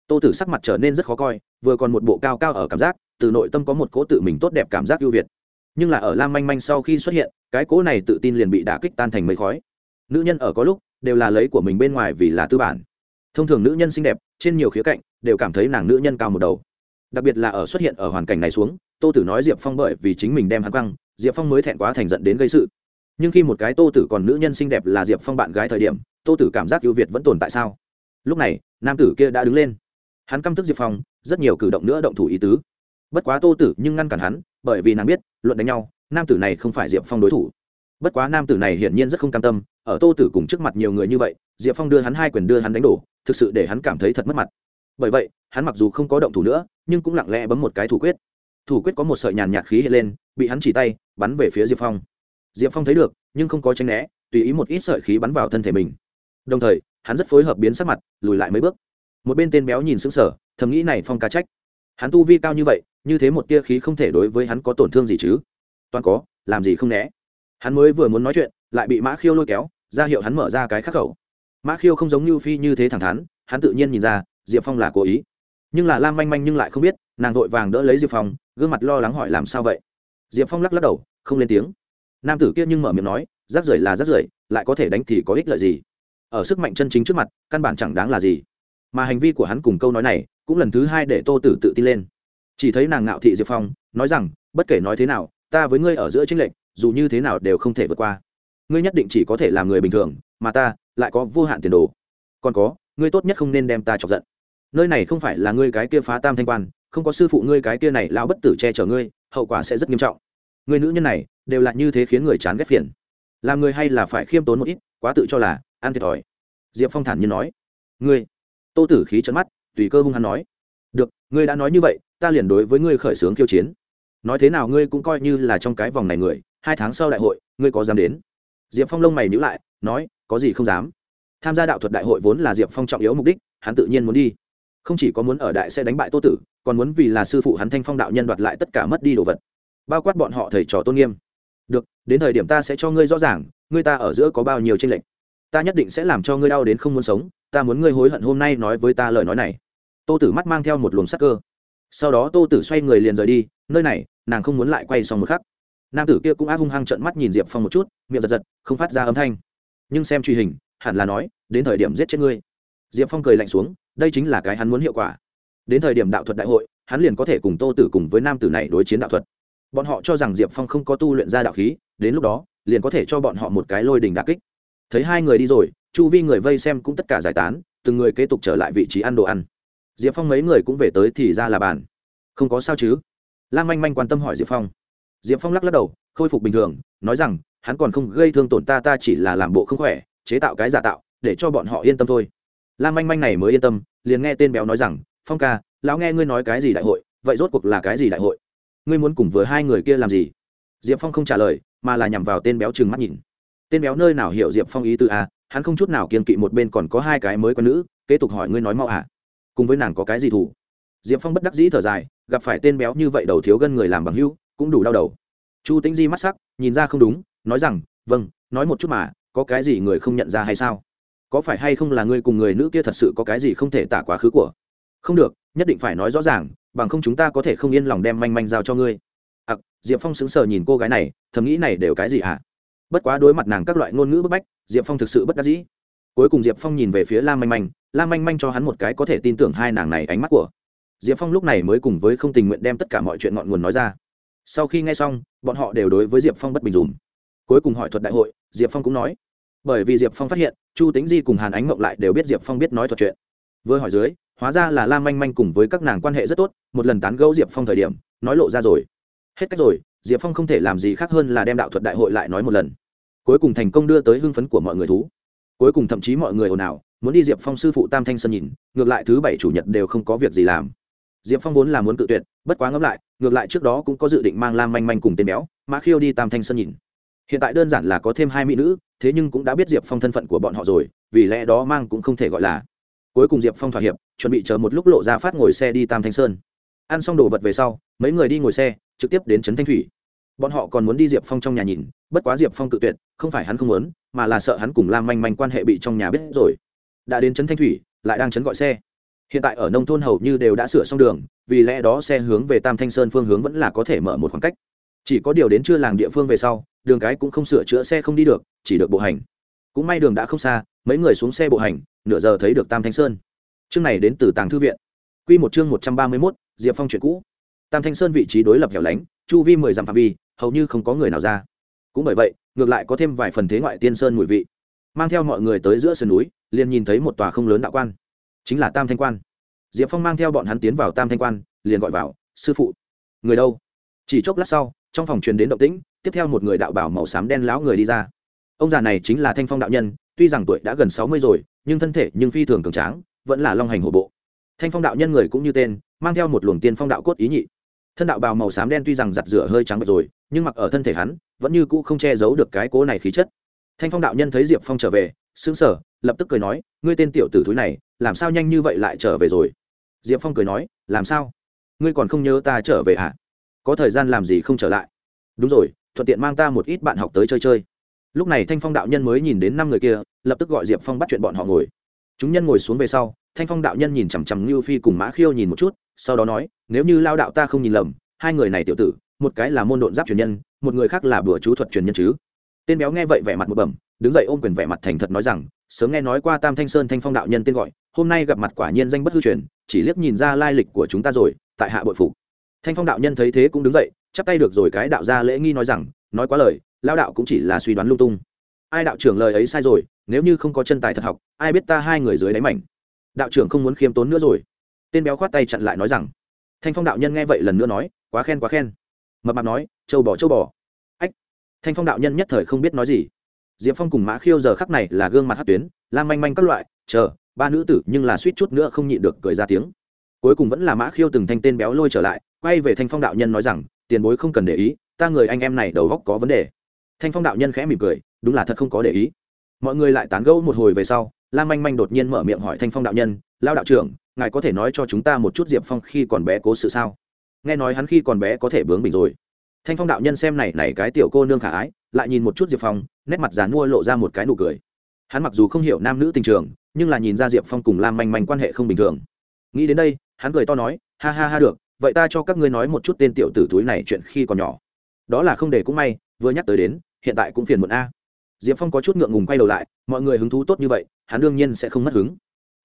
Tô tử sắc mặt trở nên rất khó coi, vừa còn một bộ cao cao ở cảm giác, từ nội tâm có một cố tự mình tốt đẹp cảm giác ưu việt. Nhưng là ở lam manh manh sau khi xuất hiện, cái cố này tự tin liền bị đả kích tan thành mây khói. Nữ nhân ở có lúc, đều là lấy của mình bên ngoài vì là tư bản. Thông thường nữ nhân xinh đẹp, trên nhiều khía cạnh, đều cảm thấy nàng nữ nhân cao một đầu. Đặc biệt là ở xuất hiện ở hoàn cảnh này xuống, tô tử nói diệp phong bởi vì chính mình đem hắn quăng, diệp phong mới thẹn quá thành giận đến gây sự. Nhưng khi một cái tô tử còn nữ nhân xinh đẹp là diệp phong bạn gái thời điểm, tô tử cảm giác ưu việt vẫn tồn tại sao? Lúc này, nam tử kia đã đứng lên. Hắn căm tức diệp phong, rất nhiều cử động nữa động thủ ý tứ. Bất quá tô tử nhưng ngăn cản hắn, bởi vì nàng biết, luận đánh nhau, nam tử này không phải diệp phong đối thủ. Bất quá nam tử này hiển nhiên rất không cam tâm, ở tô tử cùng trước mặt nhiều người như vậy, diệp phong đưa hắn hai quyền đưa hắn đánh đổ, thực sự để hắn cảm thấy thật mất mặt. Bởi vậy, hắn mặc dù không có động thủ nữa, nhưng cũng lặng lẽ bấm một cái thủ quyết. Thủ quyết có một sợi nhàn nhạt khí hiện lên, bị hắn chỉ tay, bắn về phía diệp phong. Diệp phong thấy được, nhưng không có tranh né, tùy ý một ít sợi khí bắn vào thân thể mình đồng thời, hắn rất phối hợp biến sắc mặt, lùi lại mấy bước. Một bên tên béo nhìn sững sờ, thầm nghĩ này phong ca trách. Hắn tu vi cao như vậy, như thế một tia khí không thể đối với hắn có tổn thương gì chứ? Toàn có, làm gì không né? Hắn mới vừa muốn nói chuyện, lại bị mã khiêu lôi kéo, ra hiệu hắn mở ra cái khắc khẩu. Mã khiêu không giống như phi như thế thẳng thắn, hắn tự nhiên nhìn ra, diệp phong là cố ý. Nhưng là lam manh manh nhưng lại không biết, nàng vội vàng đỡ lấy diệp phong, gương mặt lo lắng hỏi làm sao vậy? Diệp phong lắc lắc đầu, không lên tiếng. Nam tử kia nhưng mở miệng nói, rác rưởi là rác rưởi, lại có thể đánh thì có ích lợi gì? Ở sức mạnh chân chính trước mặt, căn bản chẳng đáng là gì. Mà hành vi của hắn cùng câu nói này, cũng lần thứ hai để tô tử tự tin lên. Chỉ thấy nàng ngạo thị diệp phong, nói rằng, bất kể nói thế nào, ta với ngươi ở giữa tranh lệch, dù như thế nào đều không thể vượt qua. Ngươi nhất định chỉ có thể làm người bình thường, mà ta lại có vô hạn tiền đồ. Còn có, ngươi tốt nhất không nên đem ta chọc giận. Nơi này không phải là ngươi cái kia phá tam thanh quan, không có sư phụ ngươi cái kia này lão bất tử che chở ngươi, hậu quả sẽ rất nghiêm trọng. Người nữ nhân này, đều là như thế khiến người chán ghét phiền. Làm người hay là phải khiêm tốn một ít, quá tự cho là ăn thiệt thòi. Diệp phong thản nhiên nói. Ngươi, tô tử khí chấn mắt, tùy cơ hung hắn nói. Được, ngươi đã nói như vậy, ta liền đối với ngươi khởi xướng khiêu chiến. Nói thế nào ngươi cũng coi như là trong cái vòng này người, hai tháng sau đại hội, ngươi có dám đến? Diệp phong lông mày nhữ lại, nói, có gì không dám. Tham gia đạo thuật đại hội vốn là diệp phong trọng yếu mục đích, hắn tự nhiên muốn đi. Không chỉ có muốn ở đại sẽ đánh bại tô tử, còn muốn vì là sư phụ hắn thanh phong đạo nhân đoạt lại tất cả mất đi đồ vật. Bao quát bọn họ thầy trò tôn nghiêm. Được, đến thời điểm ta sẽ cho ngươi rõ ràng, ngươi ta ở giữa có bao nhiêu tranh lệch ta nhất định sẽ làm cho ngươi đau đến không muốn sống, ta muốn ngươi hối hận hôm nay nói với ta lời nói này. Tô tử mắt mang theo một luồng sắc cơ. Sau đó tô tử xoay người liền rời đi, nơi này, nàng không muốn lại quay xong một khắc. Nam tử kia cũng ác hung hăng trận mắt nhìn diệp phong một chút, miệng giật giật, không phát ra âm thanh. Nhưng xem truy hình, hẳn là nói, đến thời điểm giết chết ngươi. Diệp phong cười lạnh xuống, đây chính là cái hắn muốn hiệu quả. Đến thời điểm đạo thuật đại hội, hắn liền có thể cùng tô tử cùng với nam tử này đối chiến đạo thuật. Bọn họ cho rằng diệp phong không có tu luyện ra đạo khí, đến lúc đó, liền có thể cho bọn họ một cái lôi đình đà kích thấy hai người đi rồi, chu vi người vây xem cũng tất cả giải tán, từng người kế tục trở lại vị trí ăn đồ ăn. Diệp phong mấy người cũng về tới thì ra là bàn. Không có sao chứ? Lan manh manh quan tâm hỏi diệp phong. Diệp phong lắc lắc đầu, khôi phục bình thường, nói rằng, hắn còn không gây thương tổn ta ta chỉ là làm bộ không khỏe, chế tạo cái giả tạo, để cho bọn họ yên tâm thôi. Lan manh manh này mới yên tâm, liền nghe tên béo nói rằng, phong ca, lão nghe ngươi nói cái gì đại hội, vậy rốt cuộc là cái gì đại hội? Ngươi muốn cùng với hai người kia làm gì? Diệp phong không trả lời, mà là nhằm vào tên béo trừng mắt nhìn tên béo nơi nào hiểu diệp phong ý tư a à? hắn không chút nào kiên kỵ một bên còn có hai cái mới con nữ, kế tục hỏi ngươi nói mau à? Cùng với nàng có cái gì thủ diệp phong bất đắc dĩ thở dài, gặp phải tên béo như vậy đầu thiếu gân người làm bằng hưu cũng đủ đau đầu. Chu tĩnh di mắt sắc, nhìn ra không đúng, nói rằng vâng nói một chút mà, có cái gì người không nhận ra hay sao? Có phải hay không là ngươi cùng người nữ kia thật sự có cái gì không thể tả quá khứ của? Không được, nhất định phải nói rõ ràng, bằng không chúng ta có thể không yên lòng đem manh manh giao cho ngươi. Ặc, diệp phong sững sờ nhìn cô gái này, thầm nghĩ này đều cái gì à? Bất quá đối mặt nàng các loại ngôn ngữ bức bách, diệp phong thực sự bất đắc dĩ. Cuối cùng diệp phong nhìn về phía lam manh manh, lam manh manh cho hắn một cái có thể tin tưởng hai nàng này ánh mắt của. Diệp phong lúc này mới cùng với không tình nguyện đem tất cả mọi chuyện ngọn nguồn nói ra. Sau khi nghe xong, bọn họ đều đối với diệp phong bất bình dùm. Cuối cùng hỏi thuật đại hội, diệp phong cũng nói. Bởi vì diệp phong phát hiện, chu tính di cùng hàn ánh mộng lại đều biết diệp phong biết nói thuật chuyện. Vừa hỏi dưới, hóa ra là lam manh manh cùng với các nàng quan hệ rất tốt, một lần tán gẫu diệp phong thời điểm, nói lộ ra rồi. Hết cách rồi diệp phong không thể làm gì khác hơn là đem đạo thuật đại hội lại nói một lần. Cuối cùng thành công đưa tới hưng phấn của mọi người thú. Cuối cùng thậm chí mọi người ồn ào, muốn đi diệp phong sư phụ tam thanh sơn nhìn, ngược lại thứ bảy chủ nhật đều không có việc gì làm. Diệp phong vốn là muốn cự tuyệt, bất quá ngẫm lại, ngược lại trước đó cũng có dự định mang lam manh manh cùng tên béo, mã khiêu đi tam thanh sơn nhìn. Hiện tại đơn giản là có thêm hai mỹ nữ, thế nhưng cũng đã biết diệp phong thân phận của bọn họ rồi, vì lẽ đó mang cũng không thể gọi là. Cuối cùng diệp phong thỏa hiệp, chuẩn bị chờ một lúc lộ ra phát ngồi xe đi tam thanh sơn. Ăn xong đồ vật về sau, mấy người đi ngồi xe trực tiếp đến trấn thanh thủy. Bọn họ còn muốn đi diệp phong trong nhà nhìn, bất quá diệp phong cự tuyệt, không phải hắn không muốn, mà là sợ hắn cùng lam manh manh quan hệ bị trong nhà biết rồi. Đã đến trấn thanh thủy, lại đang trấn gọi xe. Hiện tại ở nông thôn hầu như đều đã sửa xong đường, vì lẽ đó xe hướng về tam thanh sơn phương hướng vẫn là có thể mở một khoảng cách. Chỉ có điều đến chưa làng địa phương về sau, đường cái cũng không sửa chữa xe không đi được, chỉ được bộ hành. Cũng may đường đã không xa, mấy người xuống xe bộ hành, nửa giờ thấy được tam thanh sơn. Chương này đến từ tàng thư viện. Q một chương một trăm ba mươi mốt, diệp phong chuyện cũ tam thanh sơn vị trí đối lập hẻo lánh, chu vi mười dặm phạm vi, hầu như không có người nào ra. Cũng bởi vậy, ngược lại có thêm vài phần thế ngoại tiên sơn mùi vị. Mang theo mọi người tới giữa sườn núi, liền nhìn thấy một tòa không lớn đạo quan. Chính là tam thanh quan. Diệp phong mang theo bọn hắn tiến vào tam thanh quan, liền gọi vào, sư phụ. Người đâu? Chỉ chốc lát sau, trong phòng truyền đến động tĩnh, tiếp theo một người đạo bảo màu xám đen lão người đi ra. Ông già này chính là thanh phong đạo nhân, tuy rằng tuổi đã gần sáu mươi rồi, nhưng thân thể nhưng phi thường cường tráng, vẫn là long hành hổ bộ. Thanh phong đạo nhân người cũng như tên, mang theo một luồng tiên phong đạo cốt ý nhị thân đạo bào màu xám đen tuy rằng giặt rửa hơi trắng bệch rồi, nhưng mặc ở thân thể hắn, vẫn như cũ không che giấu được cái cố này khí chất. Thanh phong đạo nhân thấy diệp phong trở về xứng sở lập tức cười nói, ngươi tên tiểu tử thúi này, làm sao nhanh như vậy lại trở về rồi? Diệp phong cười nói, làm sao? Ngươi còn không nhớ ta trở về hả? À? có thời gian làm gì không trở lại? Đúng rồi, thuận tiện mang ta một ít bạn học tới chơi chơi. Lúc này thanh phong đạo nhân mới nhìn đến năm người kia, lập tức gọi diệp phong bắt chuyện bọn họ ngồi. Chúng nhân ngồi xuống về sau, thanh phong đạo nhân nhìn chằm chằm ngưu phi cùng mã khiêu nhìn một chút sau đó nói, nếu như lao đạo ta không nhìn lầm, hai người này tiểu tử, một cái là môn độn giáp truyền nhân, một người khác là bùa chú thuật truyền nhân chứ? Tên béo nghe vậy vẻ mặt một bẩm, đứng dậy ôm quyền vẻ mặt thành thật nói rằng, sớm nghe nói qua tam thanh sơn thanh phong đạo nhân tên gọi, hôm nay gặp mặt quả nhiên danh bất hư truyền, chỉ liếc nhìn ra lai lịch của chúng ta rồi, tại hạ bội phục. Thanh phong đạo nhân thấy thế cũng đứng dậy, chắp tay được rồi cái đạo gia lễ nghi nói rằng, nói quá lời, lao đạo cũng chỉ là suy đoán lung tung. Ai đạo trưởng lời ấy sai rồi, nếu như không có chân tài thật học, ai biết ta hai người dưới đáy mảnh? Đạo trưởng không muốn khiêm tốn nữa rồi tên béo khoát tay chặn lại nói rằng, thanh phong đạo nhân nghe vậy lần nữa nói, quá khen quá khen. Mập mạp nói, châu bò châu bò. Ách, thanh phong đạo nhân nhất thời không biết nói gì. Diệp phong cùng mã khiêu giờ khắc này là gương mặt hát tuyến la manh manh các loại, chờ, ba nữ tử nhưng là suýt chút nữa không nhịn được cười ra tiếng. Cuối cùng vẫn là mã khiêu từng thanh tên béo lôi trở lại, quay về thanh phong đạo nhân nói rằng, tiền bối không cần để ý, ta người anh em này đầu góc có vấn đề. Thanh phong đạo nhân khẽ mỉm cười, đúng là thật không có để ý. Mọi người lại tán gẫu một hồi về sau la manh manh đột nhiên mở miệng hỏi thanh phong đạo nhân lao đạo trưởng, ngài có thể nói cho chúng ta một chút diệp phong khi còn bé cố sự sao? Nghe nói hắn khi còn bé có thể bướng bình rồi. Thanh phong đạo nhân xem này này cái tiểu cô nương khả ái, lại nhìn một chút diệp phong, nét mặt dán mua lộ ra một cái nụ cười. Hắn mặc dù không hiểu nam nữ tình trường, nhưng là nhìn ra diệp phong cùng lam manh manh quan hệ không bình thường. Nghĩ đến đây, hắn cười to nói, ha ha ha được, vậy ta cho các ngươi nói một chút tên tiểu tử túi này chuyện khi còn nhỏ. Đó là không để cũng may, vừa nhắc tới đến, hiện tại cũng phiền muộn a. Diệp phong có chút ngượng ngùng quay đầu lại, mọi người hứng thú tốt như vậy, hắn đương nhiên sẽ không mất hứng.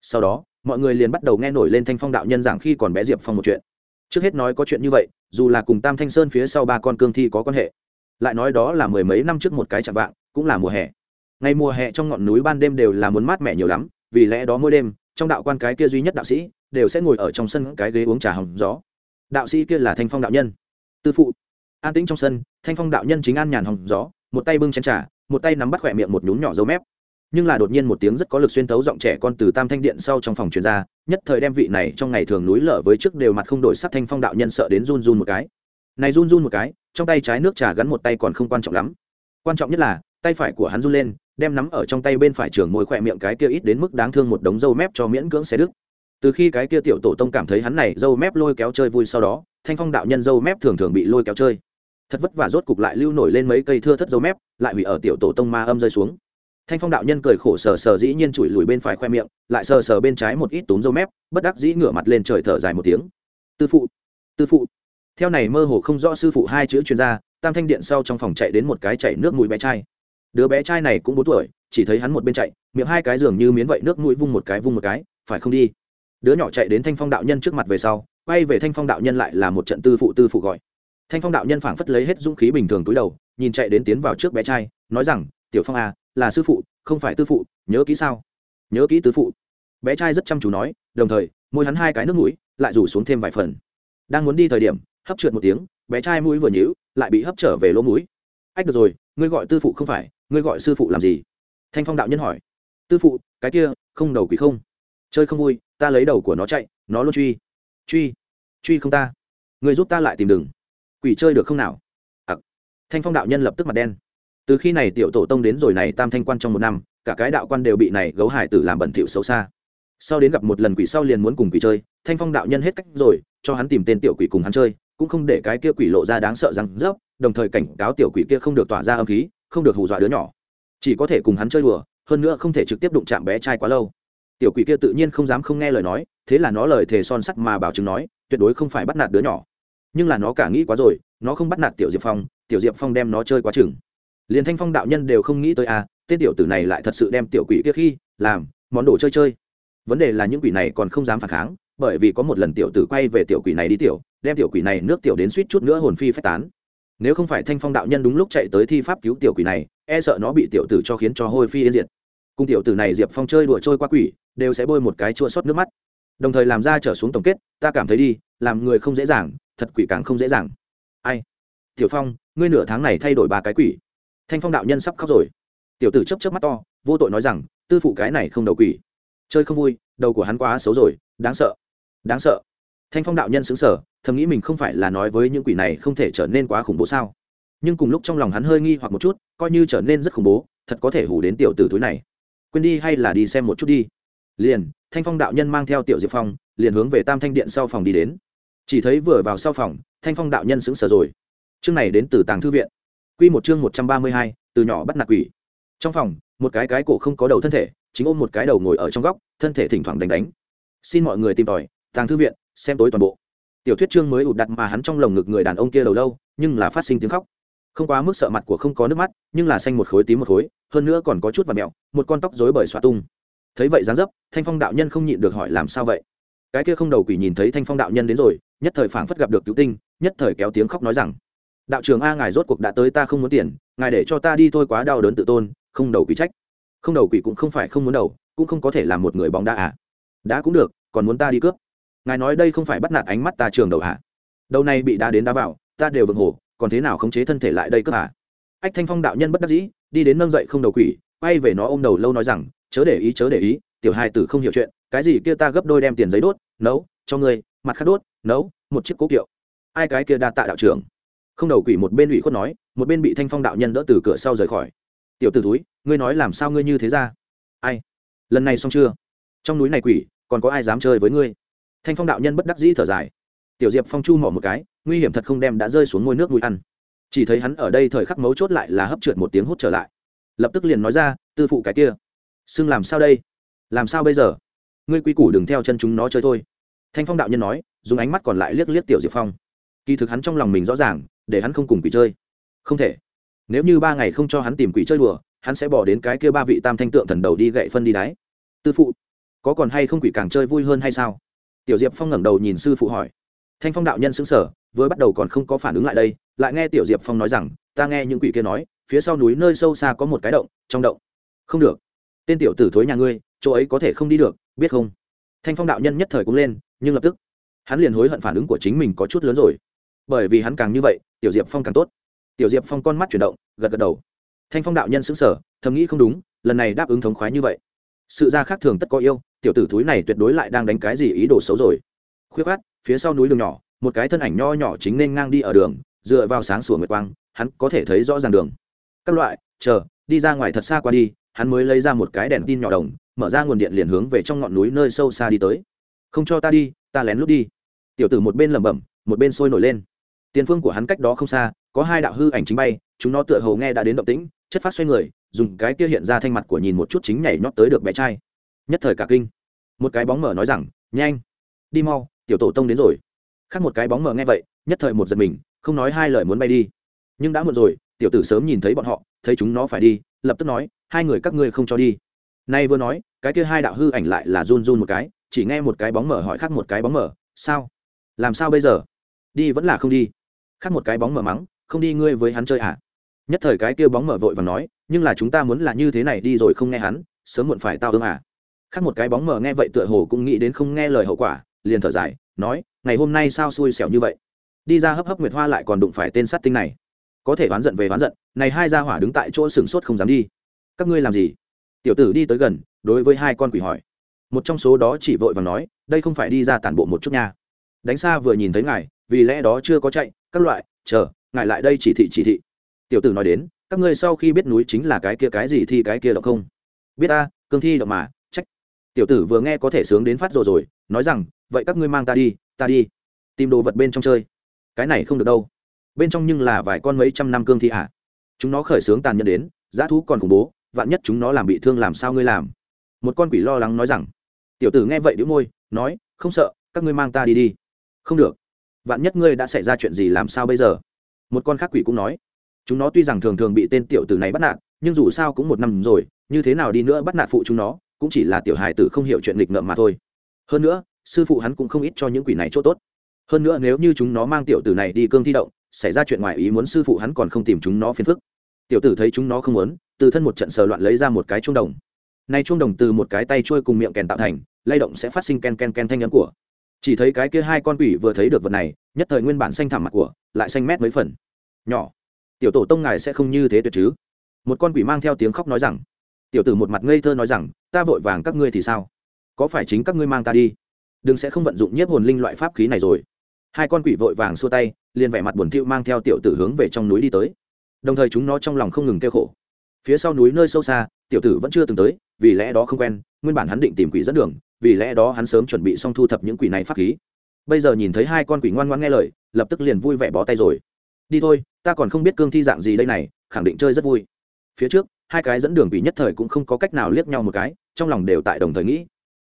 Sau đó mọi người liền bắt đầu nghe nổi lên thanh phong đạo nhân giảng khi còn bé diệp phong một chuyện trước hết nói có chuyện như vậy dù là cùng tam thanh sơn phía sau ba con cương thi có quan hệ lại nói đó là mười mấy năm trước một cái chạm vạng cũng là mùa hè ngày mùa hè trong ngọn núi ban đêm đều là muốn mát mẻ nhiều lắm vì lẽ đó mỗi đêm trong đạo quan cái kia duy nhất đạo sĩ đều sẽ ngồi ở trong sân cái ghế uống trà hồng gió đạo sĩ kia là thanh phong đạo nhân tư phụ an tĩnh trong sân thanh phong đạo nhân chính an nhàn hồng gió một tay bưng chén trà một tay nắm bắt khỏe miệng một nhún nhỏ dấu mép nhưng là đột nhiên một tiếng rất có lực xuyên thấu giọng trẻ con từ tam thanh điện sau trong phòng truyền ra, nhất thời đem vị này trong ngày thường núi lở với trước đều mặt không đổi sắc thanh phong đạo nhân sợ đến run run một cái. Này run run một cái, trong tay trái nước trà gắn một tay còn không quan trọng lắm. Quan trọng nhất là, tay phải của hắn run lên, đem nắm ở trong tay bên phải trường môi khỏe miệng cái kia ít đến mức đáng thương một đống dâu mép cho miễn cưỡng xé đứt. Từ khi cái kia tiểu tổ tông cảm thấy hắn này dâu mép lôi kéo chơi vui sau đó, thanh phong đạo nhân dâu mép thường thường bị lôi kéo chơi. Thật vất vả rốt cục lại lưu nổi lên mấy cây thưa thất dâu mép, lại hủy ở tiểu tổ tông ma âm rơi xuống thanh phong đạo nhân cười khổ sờ sờ dĩ nhiên chùi lùi bên phải khoe miệng, lại sờ sờ bên trái một ít túm dâu mép, bất đắc dĩ ngửa mặt lên trời thở dài một tiếng. Tư phụ tư phụ. Theo này mơ hồ không rõ sư phụ hai chữ chuyên gia tam thanh điện sau trong phòng chạy đến một cái chạy nước mũi bé trai. Đứa bé trai này cũng bốn tuổi, chỉ thấy hắn một bên chạy, miệng hai cái giường như miến vậy nước mũi vung một cái vung một cái, phải không đi? Đứa nhỏ chạy đến thanh phong đạo nhân trước mặt về sau, quay về thanh phong đạo nhân lại là một trận tư phụ tư phụ gọi. Thanh phong đạo nhân phảng phất lấy hết dũng khí bình thường túi đầu, nhìn chạy đến tiến vào trước bé trai, nói rằng, tiểu phong à là sư phụ, không phải tư phụ, nhớ kỹ sao? Nhớ kỹ tư phụ. Bé trai rất chăm chú nói, đồng thời, môi hắn hai cái nước mũi, lại rủ xuống thêm vài phần. Đang muốn đi thời điểm, hấp trượt một tiếng, bé trai mũi vừa nhíu, lại bị hấp trở về lỗ mũi. Ách được rồi, ngươi gọi tư phụ không phải, ngươi gọi sư phụ làm gì? Thanh phong đạo nhân hỏi. Tư phụ, cái kia, không đầu quỷ không. Chơi không vui, ta lấy đầu của nó chạy, nó luôn truy. Truy? Truy không ta? Người giúp ta lại tìm đường. quỷ chơi được không nào? Ặc. Thanh phong đạo nhân lập tức mặt đen từ khi này tiểu tổ tông đến rồi này tam thanh quan trong một năm, cả cái đạo quan đều bị này gấu hải tử làm bẩn thỉu xấu xa. Sau đến gặp một lần quỷ sau liền muốn cùng quỷ chơi, thanh phong đạo nhân hết cách rồi, cho hắn tìm tên tiểu quỷ cùng hắn chơi, cũng không để cái kia quỷ lộ ra đáng sợ rằng dốc đồng thời cảnh cáo tiểu quỷ kia không được tỏa ra âm khí, không được hù dọa đứa nhỏ. Chỉ có thể cùng hắn chơi đùa, hơn nữa không thể trực tiếp đụng chạm bé trai quá lâu. Tiểu quỷ kia tự nhiên không dám không nghe lời nói, thế là nó lời thề son sắt mà bảo chứng nói, tuyệt đối không phải bắt nạt đứa nhỏ. Nhưng là nó cả nghĩ quá rồi, nó không bắt nạt tiểu diệp phong, tiểu diệp phong đem nó chơi quá chừng liền thanh phong đạo nhân đều không nghĩ tới à tên tiểu tử này lại thật sự đem tiểu quỷ kia khi làm món đồ chơi chơi. Vấn đề là những quỷ này còn không dám phản kháng, bởi vì có một lần tiểu tử quay về tiểu quỷ này đi tiểu, đem tiểu quỷ này nước tiểu đến suýt chút nữa hồn phi phách tán. Nếu không phải thanh phong đạo nhân đúng lúc chạy tới thi pháp cứu tiểu quỷ này e sợ nó bị tiểu tử cho khiến cho hôi phi yên diệt. Cùng tiểu tử này diệp phong chơi đùa trôi qua quỷ, đều sẽ bôi một cái chua xót nước mắt. Đồng thời làm ra trở xuống tổng kết, ta cảm thấy đi, làm người không dễ dàng, thật quỷ càng không dễ dàng. Ai? Tiểu phong, ngươi nửa tháng này thay đổi ba cái quỷ thanh phong đạo nhân sắp khóc rồi. Tiểu tử chấp chấp mắt to, vô tội nói rằng, tư phụ cái này không đầu quỷ. Chơi không vui, đầu của hắn quá xấu rồi, đáng sợ đáng sợ. Thanh phong đạo nhân xứng sở thầm nghĩ mình không phải là nói với những quỷ này không thể trở nên quá khủng bố sao. Nhưng cùng lúc trong lòng hắn hơi nghi hoặc một chút, coi như trở nên rất khủng bố, thật có thể hủ đến tiểu tử thúi này. Quên đi hay là đi xem một chút đi. Liền, thanh phong đạo nhân mang theo tiểu diệp phong, liền hướng về tam thanh điện sau phòng đi đến. Chỉ thấy vừa vào sau phòng, thanh phong đạo nhân xứng sở rồi. Chương này đến từ tàng thư viện. Quy một chương một trăm ba mươi hai, từ nhỏ bắt nạt quỷ. Trong phòng, một cái cái cổ không có đầu thân thể, chính ôm một cái đầu ngồi ở trong góc, thân thể thỉnh thoảng đánh đánh. Xin mọi người tìm tòi, tàng thư viện, xem tối toàn bộ. Tiểu thuyết chương mới ụt đặt mà hắn trong lồng ngực người đàn ông kia đầu lâu, nhưng là phát sinh tiếng khóc. Không quá mức sợ mặt của không có nước mắt, nhưng là xanh một khối tím một khối, hơn nữa còn có chút và mẹo, một con tóc rối bời xõa tung. Thấy vậy dáng dấp, thanh phong đạo nhân không nhịn được hỏi làm sao vậy? Cái kia không đầu quỷ nhìn thấy thanh phong đạo nhân đến rồi, nhất thời phảng phất gặp được cứu tinh, nhất thời kéo tiếng khóc nói rằng đạo trưởng a ngài rốt cuộc đã tới ta không muốn tiền, ngài để cho ta đi thôi quá đau đớn tự tôn, không đầu quỷ trách. Không đầu quỷ cũng không phải không muốn đầu, cũng không có thể làm một người bóng đá à. Đã cũng được, còn muốn ta đi cướp. Ngài nói đây không phải bắt nạt ánh mắt ta trường đầu à. Đầu này bị đá đến đá vào, ta đều vượng hồ còn thế nào khống chế thân thể lại đây cướp à? Ách thanh phong đạo nhân bất đắc dĩ, đi đến nâng dậy không đầu quỷ, quay về nó ôm đầu lâu nói rằng, chớ để ý, chớ để ý, tiểu hai tử không hiểu chuyện, cái gì kia ta gấp đôi đem tiền giấy đốt, nấu, cho ngươi, mặt khát đốt, nấu, một chiếc cố kiệu. Ai cái kia đa tạ đạo trưởng? Không đầu quỷ một bên ủy khuất nói, một bên bị thanh phong đạo nhân đỡ từ cửa sau rời khỏi. Tiểu t ử túi ngươi nói làm sao ngươi như thế ra? Ai? Lần này xong chưa? Trong núi này quỷ, còn có ai dám chơi với ngươi? Thanh phong đạo nhân bất đắc dĩ thở dài. Tiểu diệp phong chu mỏ một cái, nguy hiểm thật không đem đã rơi xuống ngôi nước mũi ăn. Chỉ thấy hắn ở đây thời khắc mấu chốt lại là hấp trượt một tiếng hút trở lại. Lập tức liền nói ra, tư phụ cái kia, xưng làm sao đây? Làm sao bây giờ? Ngươi quy củ đừng theo chân chúng nó chơi thôi. Thanh phong đạo nhân nói, dùng ánh mắt còn lại liếc liếc tiểu diệp phong. Kỳ thực hắn trong lòng mình rõ ràng để hắn không cùng quỷ chơi. Không thể. Nếu như ba ngày không cho hắn tìm quỷ chơi đùa, hắn sẽ bỏ đến cái kia ba vị tam thanh tượng thần đầu đi gậy phân đi đáy tư phụ, có còn hay không quỷ càng chơi vui hơn hay sao? Tiểu diệp phong ngẩng đầu nhìn sư phụ hỏi. Thanh phong đạo nhân xứng sở vừa bắt đầu còn không có phản ứng lại đây, lại nghe tiểu diệp phong nói rằng, ta nghe những quỷ kia nói, phía sau núi nơi sâu xa có một cái động, trong động. Không được. Tên tiểu tử thối nhà ngươi, chỗ ấy có thể không đi được, biết không? Thanh phong đạo nhân nhất thời cũng lên, nhưng lập tức, hắn liền hối hận phản ứng của chính mình có chút lớn rồi. Bởi vì hắn càng như vậy tiểu diệp phong càng tốt. Tiểu diệp phong con mắt chuyển động, gật gật đầu. Thanh phong đạo nhân xứng sở thầm nghĩ không đúng, lần này đáp ứng thống khoái như vậy. Sự ra khác thường tất có yêu, tiểu tử thúi này tuyệt đối lại đang đánh cái gì ý đồ xấu rồi. Khuyết khát, phía sau núi đường nhỏ, một cái thân ảnh nho nhỏ chính nên ngang đi ở đường, dựa vào sáng sủa nguyệt quang, hắn có thể thấy rõ ràng đường. Các loại, chờ, đi ra ngoài thật xa qua đi, hắn mới lấy ra một cái đèn tin nhỏ đồng, mở ra nguồn điện liền hướng về trong ngọn núi nơi sâu xa đi tới. Không cho ta đi, ta lén lút đi. Tiểu tử một bên lẩm bẩm, một bên sôi nổi lên tiền phương của hắn cách đó không xa, có hai đạo hư ảnh chính bay, chúng nó tựa hồ nghe đã đến động tĩnh, chất phát xoay người, dùng cái kia hiện ra thanh mặt của nhìn một chút chính nhảy nhót tới được bé trai. Nhất thời cả kinh. Một cái bóng mở nói rằng, nhanh, đi mau, tiểu tổ tông đến rồi. Khác một cái bóng mở nghe vậy, nhất thời một giật mình, không nói hai lời muốn bay đi. Nhưng đã muộn rồi, tiểu tử sớm nhìn thấy bọn họ, thấy chúng nó phải đi, lập tức nói, hai người các ngươi không cho đi. Nay vừa nói, cái kia hai đạo hư ảnh lại là run run một cái, chỉ nghe một cái bóng mở hỏi khác một cái bóng mở, sao? Làm sao bây giờ? Đi vẫn là không đi khác một cái bóng mở mắng, không đi ngươi với hắn chơi à? Nhất thời cái kia bóng mở vội và nói, nhưng là chúng ta muốn là như thế này đi rồi không nghe hắn, sớm muộn phải tao ương à? Khác một cái bóng mở nghe vậy tựa hồ cũng nghĩ đến không nghe lời hậu quả, liền thở dài, nói, ngày hôm nay sao xui xẻo như vậy? Đi ra hấp hấp nguyệt hoa lại còn đụng phải tên sát tinh này. Có thể oán giận về oán giận, này hai gia hỏa đứng tại chỗ sừng sốt không dám đi. Các ngươi làm gì? Tiểu tử đi tới gần, đối với hai con quỷ hỏi. Một trong số đó chỉ vội và nói, đây không phải đi ra tản bộ một chút nha. Đánh xa vừa nhìn thấy ngài vì lẽ đó chưa có chạy, các loại, chờ, ngài lại đây chỉ thị chỉ thị. Tiểu tử nói đến, các ngươi sau khi biết núi chính là cái kia cái gì thì cái kia động không? Biết ta, cương thi động mà, trách. Tiểu tử vừa nghe có thể sướng đến phát rồi rồi, nói rằng, vậy các ngươi mang ta đi ta đi. Tìm đồ vật bên trong chơi. Cái này không được đâu. Bên trong nhưng là vài con mấy trăm năm cương thi ạ à. chúng nó khởi sướng tàn nhẫn đến giá thú còn khủng bố, vạn nhất chúng nó làm bị thương làm sao ngươi làm? Một con quỷ lo lắng nói rằng. Tiểu tử nghe vậy đĩu môi, nói, không sợ, các ngươi mang ta đi đi. Không được vạn nhất ngươi đã xảy ra chuyện gì làm sao bây giờ? Một con khác quỷ cũng nói, chúng nó tuy rằng thường thường bị tên tiểu tử này bắt nạt, nhưng dù sao cũng một năm rồi, như thế nào đi nữa bắt nạt phụ chúng nó, cũng chỉ là tiểu hài tử không hiểu chuyện nghịch ngợm mà thôi. Hơn nữa, sư phụ hắn cũng không ít cho những quỷ này chỗ tốt. Hơn nữa nếu như chúng nó mang tiểu tử này đi cương thi động, xảy ra chuyện ngoài ý muốn sư phụ hắn còn không tìm chúng nó phiền phức. Tiểu tử thấy chúng nó không muốn, từ thân một trận sờ loạn lấy ra một cái chuông đồng. Nay chuông đồng từ một cái tay trôi cùng miệng kèn tạo thành, lay động sẽ phát sinh ken ken ken thanh nhắn của chỉ thấy cái kia hai con quỷ vừa thấy được vật này, nhất thời nguyên bản xanh thẳm mặt của, lại xanh mét mấy phần. Nhỏ, tiểu tổ tông ngài sẽ không như thế tuyệt chứ? Một con quỷ mang theo tiếng khóc nói rằng. Tiểu tử một mặt ngây thơ nói rằng, ta vội vàng các ngươi thì sao? Có phải chính các ngươi mang ta đi? Đừng sẽ không vận dụng nhiếp hồn linh loại pháp khí này rồi. Hai con quỷ vội vàng xua tay, liền vẻ mặt buồn thiu mang theo tiểu tử hướng về trong núi đi tới. Đồng thời chúng nó trong lòng không ngừng kêu khổ. Phía sau núi nơi sâu xa, tiểu tử vẫn chưa từng tới, vì lẽ đó không quen, nguyên bản hắn định tìm quỷ dẫn đường vì lẽ đó hắn sớm chuẩn bị xong thu thập những quỷ này pháp khí. Bây giờ nhìn thấy hai con quỷ ngoan ngoan nghe lời, lập tức liền vui vẻ bó tay rồi. Đi thôi, ta còn không biết cương thi dạng gì đây này, khẳng định chơi rất vui. Phía trước, hai cái dẫn đường quỷ nhất thời cũng không có cách nào liếc nhau một cái, trong lòng đều tại đồng thời nghĩ.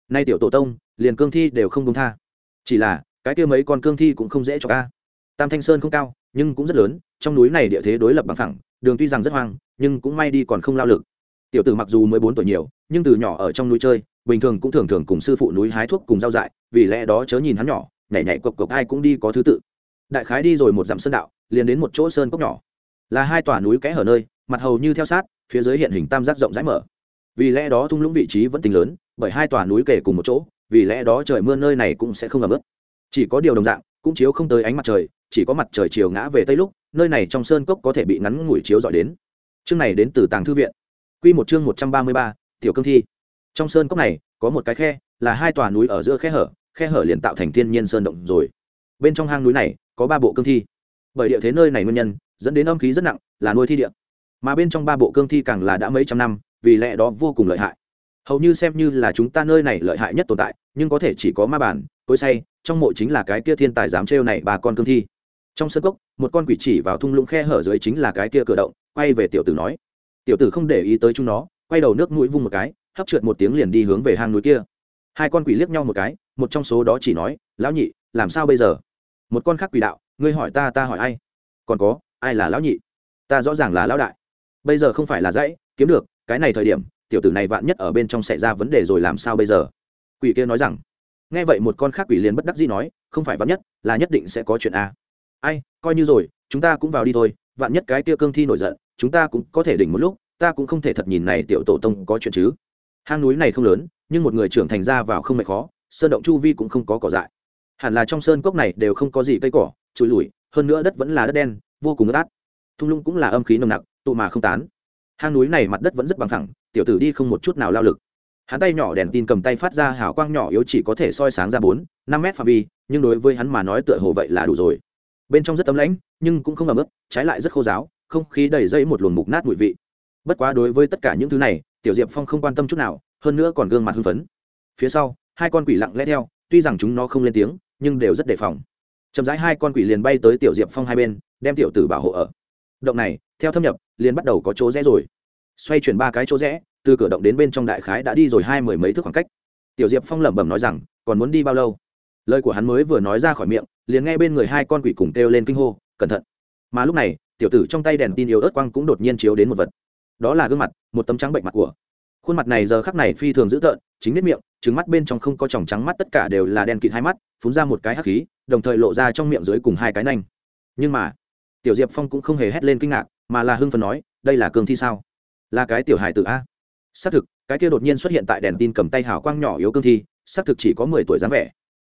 Nay tiểu tổ tông, liền cương thi đều không công tha. Chỉ là, cái kia mấy con cương thi cũng không dễ cho ca tam thanh sơn không cao, nhưng cũng rất lớn, trong núi này địa thế đối lập bằng thẳng đường tuy rằng rất hoang, nhưng cũng may đi còn không lao lực. Tiểu tử mặc dù mới bốn tuổi nhiều, nhưng từ nhỏ ở trong núi chơi bình thường cũng thường thường cùng sư phụ núi hái thuốc cùng giao dại, vì lẽ đó chớ nhìn hắn nhỏ, nhảy nhảy cộc cộc ai cũng đi có thứ tự. Đại khái đi rồi một dặm sơn đạo, liền đến một chỗ sơn cốc nhỏ. Là hai tòa núi kẽ hở nơi, mặt hầu như theo sát, phía dưới hiện hình tam giác rộng rãi mở. Vì lẽ đó thung lũng vị trí vẫn tính lớn, bởi hai tòa núi kể cùng một chỗ, vì lẽ đó trời mưa nơi này cũng sẽ không ngập ướt. Chỉ có điều đồng dạng, cũng chiếu không tới ánh mặt trời, chỉ có mặt trời chiều ngã về tây lúc, nơi này trong sơn cốc có thể bị ngắn ngủi chiếu dọi đến. Chương này đến từ tàng thư viện. Q một chương một trăm ba mươi ba, tiểu cương thi trong sơn cốc này, có một cái khe, là hai tòa núi ở giữa khe hở khe hở liền tạo thành thiên nhiên sơn động rồi. Bên trong hang núi này, có ba bộ cương thi. Bởi địa thế nơi này nguyên nhân, dẫn đến âm khí rất nặng, là nuôi thi địa. Mà bên trong ba bộ cương thi càng là đã mấy trăm năm, vì lẽ đó vô cùng lợi hại. Hầu như xem như là chúng ta nơi này lợi hại nhất tồn tại, nhưng có thể chỉ có ma bản, cối say, trong mộ chính là cái kia thiên tài dám trêu này bà con cương thi. Trong sân cốc, một con quỷ chỉ vào thung lũng khe hở dưới chính là cái kia cửa động, quay về tiểu tử nói. Tiểu tử không để ý tới chúng nó, quay đầu nước mũi vung một cái hấp trượt một tiếng liền đi hướng về hang núi kia. Hai con quỷ liếc nhau một cái, một trong số đó chỉ nói, lão nhị, làm sao bây giờ? Một con khác quỷ đạo, ngươi hỏi ta ta hỏi ai? Còn có, ai là lão nhị? Ta rõ ràng là lão đại. Bây giờ không phải là dãy, kiếm được, cái này thời điểm, tiểu tử này vạn nhất ở bên trong xảy ra vấn đề rồi làm sao bây giờ? Quỷ kia nói rằng. Nghe vậy một con khác quỷ liền bất đắc dĩ nói, không phải vạn nhất, là nhất định sẽ có chuyện a. Ai, coi như rồi, chúng ta cũng vào đi thôi, vạn nhất cái kia cương thi nổi giận, chúng ta cũng có thể đỉnh một lúc, ta cũng không thể thật nhìn này tiểu tổ tông có chuyện chứ hang núi này không lớn, nhưng một người trưởng thành ra vào không mệt khó, sơn động chu vi cũng không có cỏ dại. Hẳn là trong sơn cốc này đều không có gì cây cỏ trụi lùi hơn nữa đất vẫn là đất đen, vô cùng ướt át. Thung lũng cũng là âm khí nồng nặc, tụ mà không tán. Hang núi này mặt đất vẫn rất bằng thẳng tiểu tử đi không một chút nào lao lực. Hắn tay nhỏ đèn tin cầm tay phát ra hào quang nhỏ yếu chỉ có thể soi sáng ra bốn, năm mét phạm vi, nhưng đối với hắn mà nói tựa hồ vậy là đủ rồi. Bên trong rất ấm lãnh, nhưng cũng không ấm ướt, trái lại rất khô giáo không khí đầy dây một luồng mục nát mùi vị. Bất quá đối với tất cả những thứ này tiểu diệp phong không quan tâm chút nào, hơn nữa còn gương mặt hưng phấn. Phía sau, hai con quỷ lặng lẽ theo, tuy rằng chúng nó không lên tiếng, nhưng đều rất đề phòng. Chậm rãi hai con quỷ liền bay tới tiểu diệp phong hai bên, đem tiểu tử bảo hộ ở. Động này, theo thâm nhập, liền bắt đầu có chỗ rẽ rồi. Xoay chuyển ba cái chỗ rẽ, từ cửa động đến bên trong đại khái đã đi rồi hai mười mấy thước khoảng cách. Tiểu diệp phong lẩm bẩm nói rằng, còn muốn đi bao lâu? Lời của hắn mới vừa nói ra khỏi miệng, liền nghe bên người hai con quỷ cùng kêu lên kinh hô, cẩn thận! Mà lúc này, tiểu tử trong tay đèn tin yếu ớt quang cũng đột nhiên chiếu đến một vật đó là gương mặt, một tấm trắng bệnh mặt của. Khuôn mặt này giờ khắc này phi thường dữ tợn, chính nếp miệng, trứng mắt bên trong không có tròng trắng mắt tất cả đều là đen kịt hai mắt, phun ra một cái hắc khí, đồng thời lộ ra trong miệng dưới cùng hai cái nanh. Nhưng mà, tiểu diệp phong cũng không hề hét lên kinh ngạc, mà là hưng phần nói, đây là cương thi sao? Là cái tiểu hài tử a? Xác thực, cái kia đột nhiên xuất hiện tại đèn tin cầm tay hào quang nhỏ yếu cương thi, xác thực chỉ có mười tuổi dáng vẻ.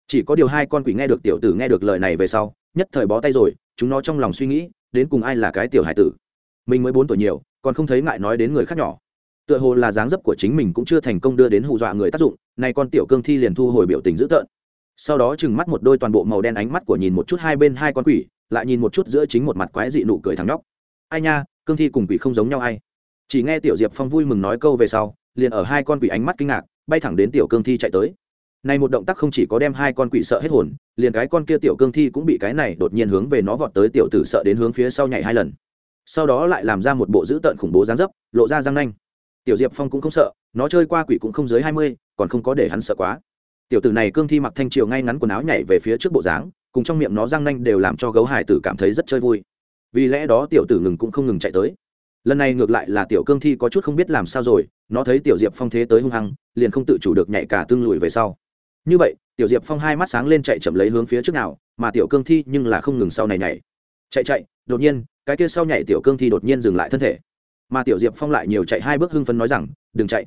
Chỉ có điều hai con quỷ nghe được tiểu tử nghe được lời này về sau, nhất thời bó tay rồi, chúng nó trong lòng suy nghĩ, đến cùng ai là cái tiểu hải tử? Mình mới bốn tuổi nhiều còn không thấy ngại nói đến người khác nhỏ. Tựa hồ là dáng dấp của chính mình cũng chưa thành công đưa đến hù dọa người tác dụng, nay con tiểu cương thi liền thu hồi biểu tình dữ tợn. Sau đó chừng mắt một đôi toàn bộ màu đen ánh mắt của nhìn một chút hai bên hai con quỷ, lại nhìn một chút giữa chính một mặt quái dị nụ cười thằng nhóc. Ai nha, cương thi cùng quỷ không giống nhau ai? Chỉ nghe tiểu diệp phong vui mừng nói câu về sau, liền ở hai con quỷ ánh mắt kinh ngạc, bay thẳng đến tiểu cương thi chạy tới. Này một động tác không chỉ có đem hai con quỷ sợ hết hồn, liền cái con kia tiểu cương thi cũng bị cái này đột nhiên hướng về nó vọt tới tiểu tử sợ đến hướng phía sau nhảy hai lần sau đó lại làm ra một bộ dữ tợn khủng bố dáng dấp, lộ ra răng nanh. Tiểu diệp phong cũng không sợ, nó chơi qua quỷ cũng không dưới hai mươi, còn không có để hắn sợ quá. Tiểu tử này cương thi mặc thanh triều ngay ngắn quần áo nhảy về phía trước bộ dáng, cùng trong miệng nó răng nanh đều làm cho gấu hải tử cảm thấy rất chơi vui. Vì lẽ đó tiểu tử ngừng cũng không ngừng chạy tới. Lần này ngược lại là tiểu cương thi có chút không biết làm sao rồi, nó thấy tiểu diệp phong thế tới hung hăng, liền không tự chủ được nhảy cả tương lùi về sau. Như vậy, tiểu diệp phong hai mắt sáng lên chạy chậm lấy hướng phía trước nào, mà tiểu cương thi nhưng là không ngừng sau này nhảy. Chạy chạy, đột nhiên cái kia sau nhảy tiểu cương thi đột nhiên dừng lại thân thể. Mà tiểu diệp phong lại nhiều chạy hai bước hưng phấn nói rằng, đừng chạy.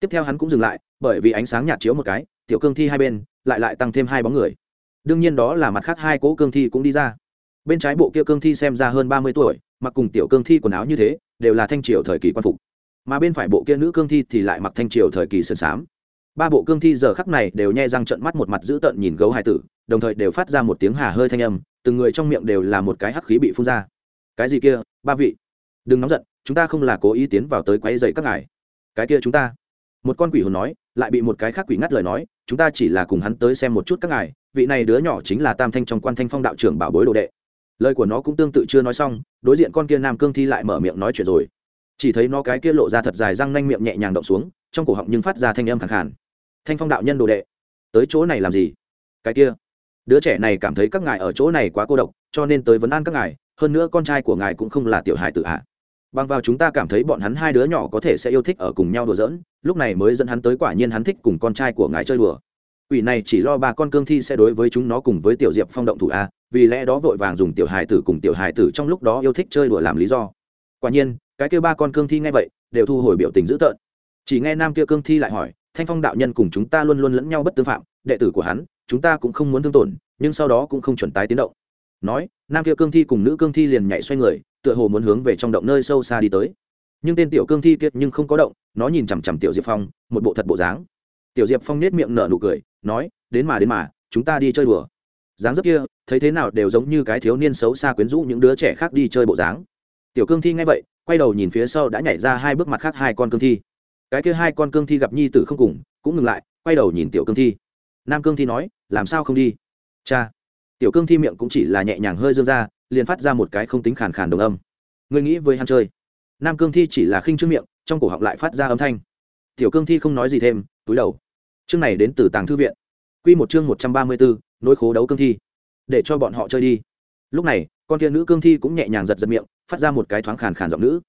Tiếp theo hắn cũng dừng lại, bởi vì ánh sáng nhạt chiếu một cái, tiểu cương thi hai bên lại lại tăng thêm hai bóng người. Đương nhiên đó là mặt khác hai cỗ cương thi cũng đi ra. Bên trái bộ kia cương thi xem ra hơn ba mươi tuổi, mặc cùng tiểu cương thi quần áo như thế, đều là thanh triều thời kỳ quan phục. Mà bên phải bộ kia nữ cương thi thì lại mặc thanh triều thời kỳ sơn sám. Ba bộ cương thi giờ khắc này đều nhai răng trận mắt một mặt dữ tợn nhìn gấu hải tử, đồng thời đều phát ra một tiếng hà hơi thanh âm, từng người trong miệng đều là một cái hắc khí bị phun ra cái gì kia, ba vị. Đừng nóng giận, chúng ta không là cố ý tiến vào tới quấy dậy các ngài. Cái kia chúng ta. Một con quỷ hồn nói, lại bị một cái khác quỷ ngắt lời nói, chúng ta chỉ là cùng hắn tới xem một chút các ngài, vị này đứa nhỏ chính là tam thanh trong quan thanh phong đạo trưởng bảo bối đồ đệ. Lời của nó cũng tương tự chưa nói xong, đối diện con kia nam cương thi lại mở miệng nói chuyện rồi. Chỉ thấy nó cái kia lộ ra thật dài răng nanh miệng nhẹ nhàng động xuống, trong cổ họng nhưng phát ra thanh âm khẳng khàn. Thanh phong đạo nhân đồ đệ, tới chỗ này làm gì? Cái kia. Đứa trẻ này cảm thấy các ngài ở chỗ này quá cô độc, cho nên tới vấn an các ngài hơn nữa con trai của ngài cũng không là tiểu hài tự hạ bằng vào chúng ta cảm thấy bọn hắn hai đứa nhỏ có thể sẽ yêu thích ở cùng nhau đùa giỡn, lúc này mới dẫn hắn tới quả nhiên hắn thích cùng con trai của ngài chơi đùa. Ủy này chỉ lo ba con cương thi sẽ đối với chúng nó cùng với tiểu diệp phong động thủ a vì lẽ đó vội vàng dùng tiểu hài tử cùng tiểu hài tử trong lúc đó yêu thích chơi đùa làm lý do. Quả nhiên, cái kêu ba con cương thi ngay vậy, đều thu hồi biểu tình dữ tợn. Chỉ nghe nam kia cương thi lại hỏi, thanh phong đạo nhân cùng chúng ta luôn luôn lẫn nhau bất tương phạm, đệ tử của hắn, chúng ta cũng không muốn thương tổn, nhưng sau đó cũng không chuẩn tái tiến động nói, nam kia cương thi cùng nữ cương thi liền nhảy xoay người, tựa hồ muốn hướng về trong động nơi sâu xa đi tới. Nhưng tên tiểu cương thi kiệt nhưng không có động, nó nhìn chằm chằm tiểu diệp phong, một bộ thật bộ dáng. Tiểu diệp phong nết miệng nở nụ cười, nói, đến mà đến mà, chúng ta đi chơi đùa. Dáng dấp kia, thấy thế nào đều giống như cái thiếu niên xấu xa quyến rũ những đứa trẻ khác đi chơi bộ dáng. Tiểu cương thi nghe vậy, quay đầu nhìn phía sau đã nhảy ra hai bước mặt khác hai con cương thi. Cái kia hai con cương thi gặp nhi tử không cùng, cũng ngừng lại, quay đầu nhìn tiểu cương thi. Nam cương thi nói, làm sao không đi? Cha tiểu cương thi miệng cũng chỉ là nhẹ nhàng hơi dương ra, liền phát ra một cái không tính khàn khàn đồng âm. Người nghĩ với hắn chơi. Nam cương thi chỉ là khinh trước miệng, trong cổ họng lại phát ra âm thanh. Tiểu cương thi không nói gì thêm, túi đầu. Chương này đến từ tàng thư viện. Q một chương một trăm ba mươi bốn nỗi khố đấu cương thi. Để cho bọn họ chơi đi. Lúc này, con kia nữ cương thi cũng nhẹ nhàng giật giật miệng, phát ra một cái thoáng khàn khàn giọng nữ.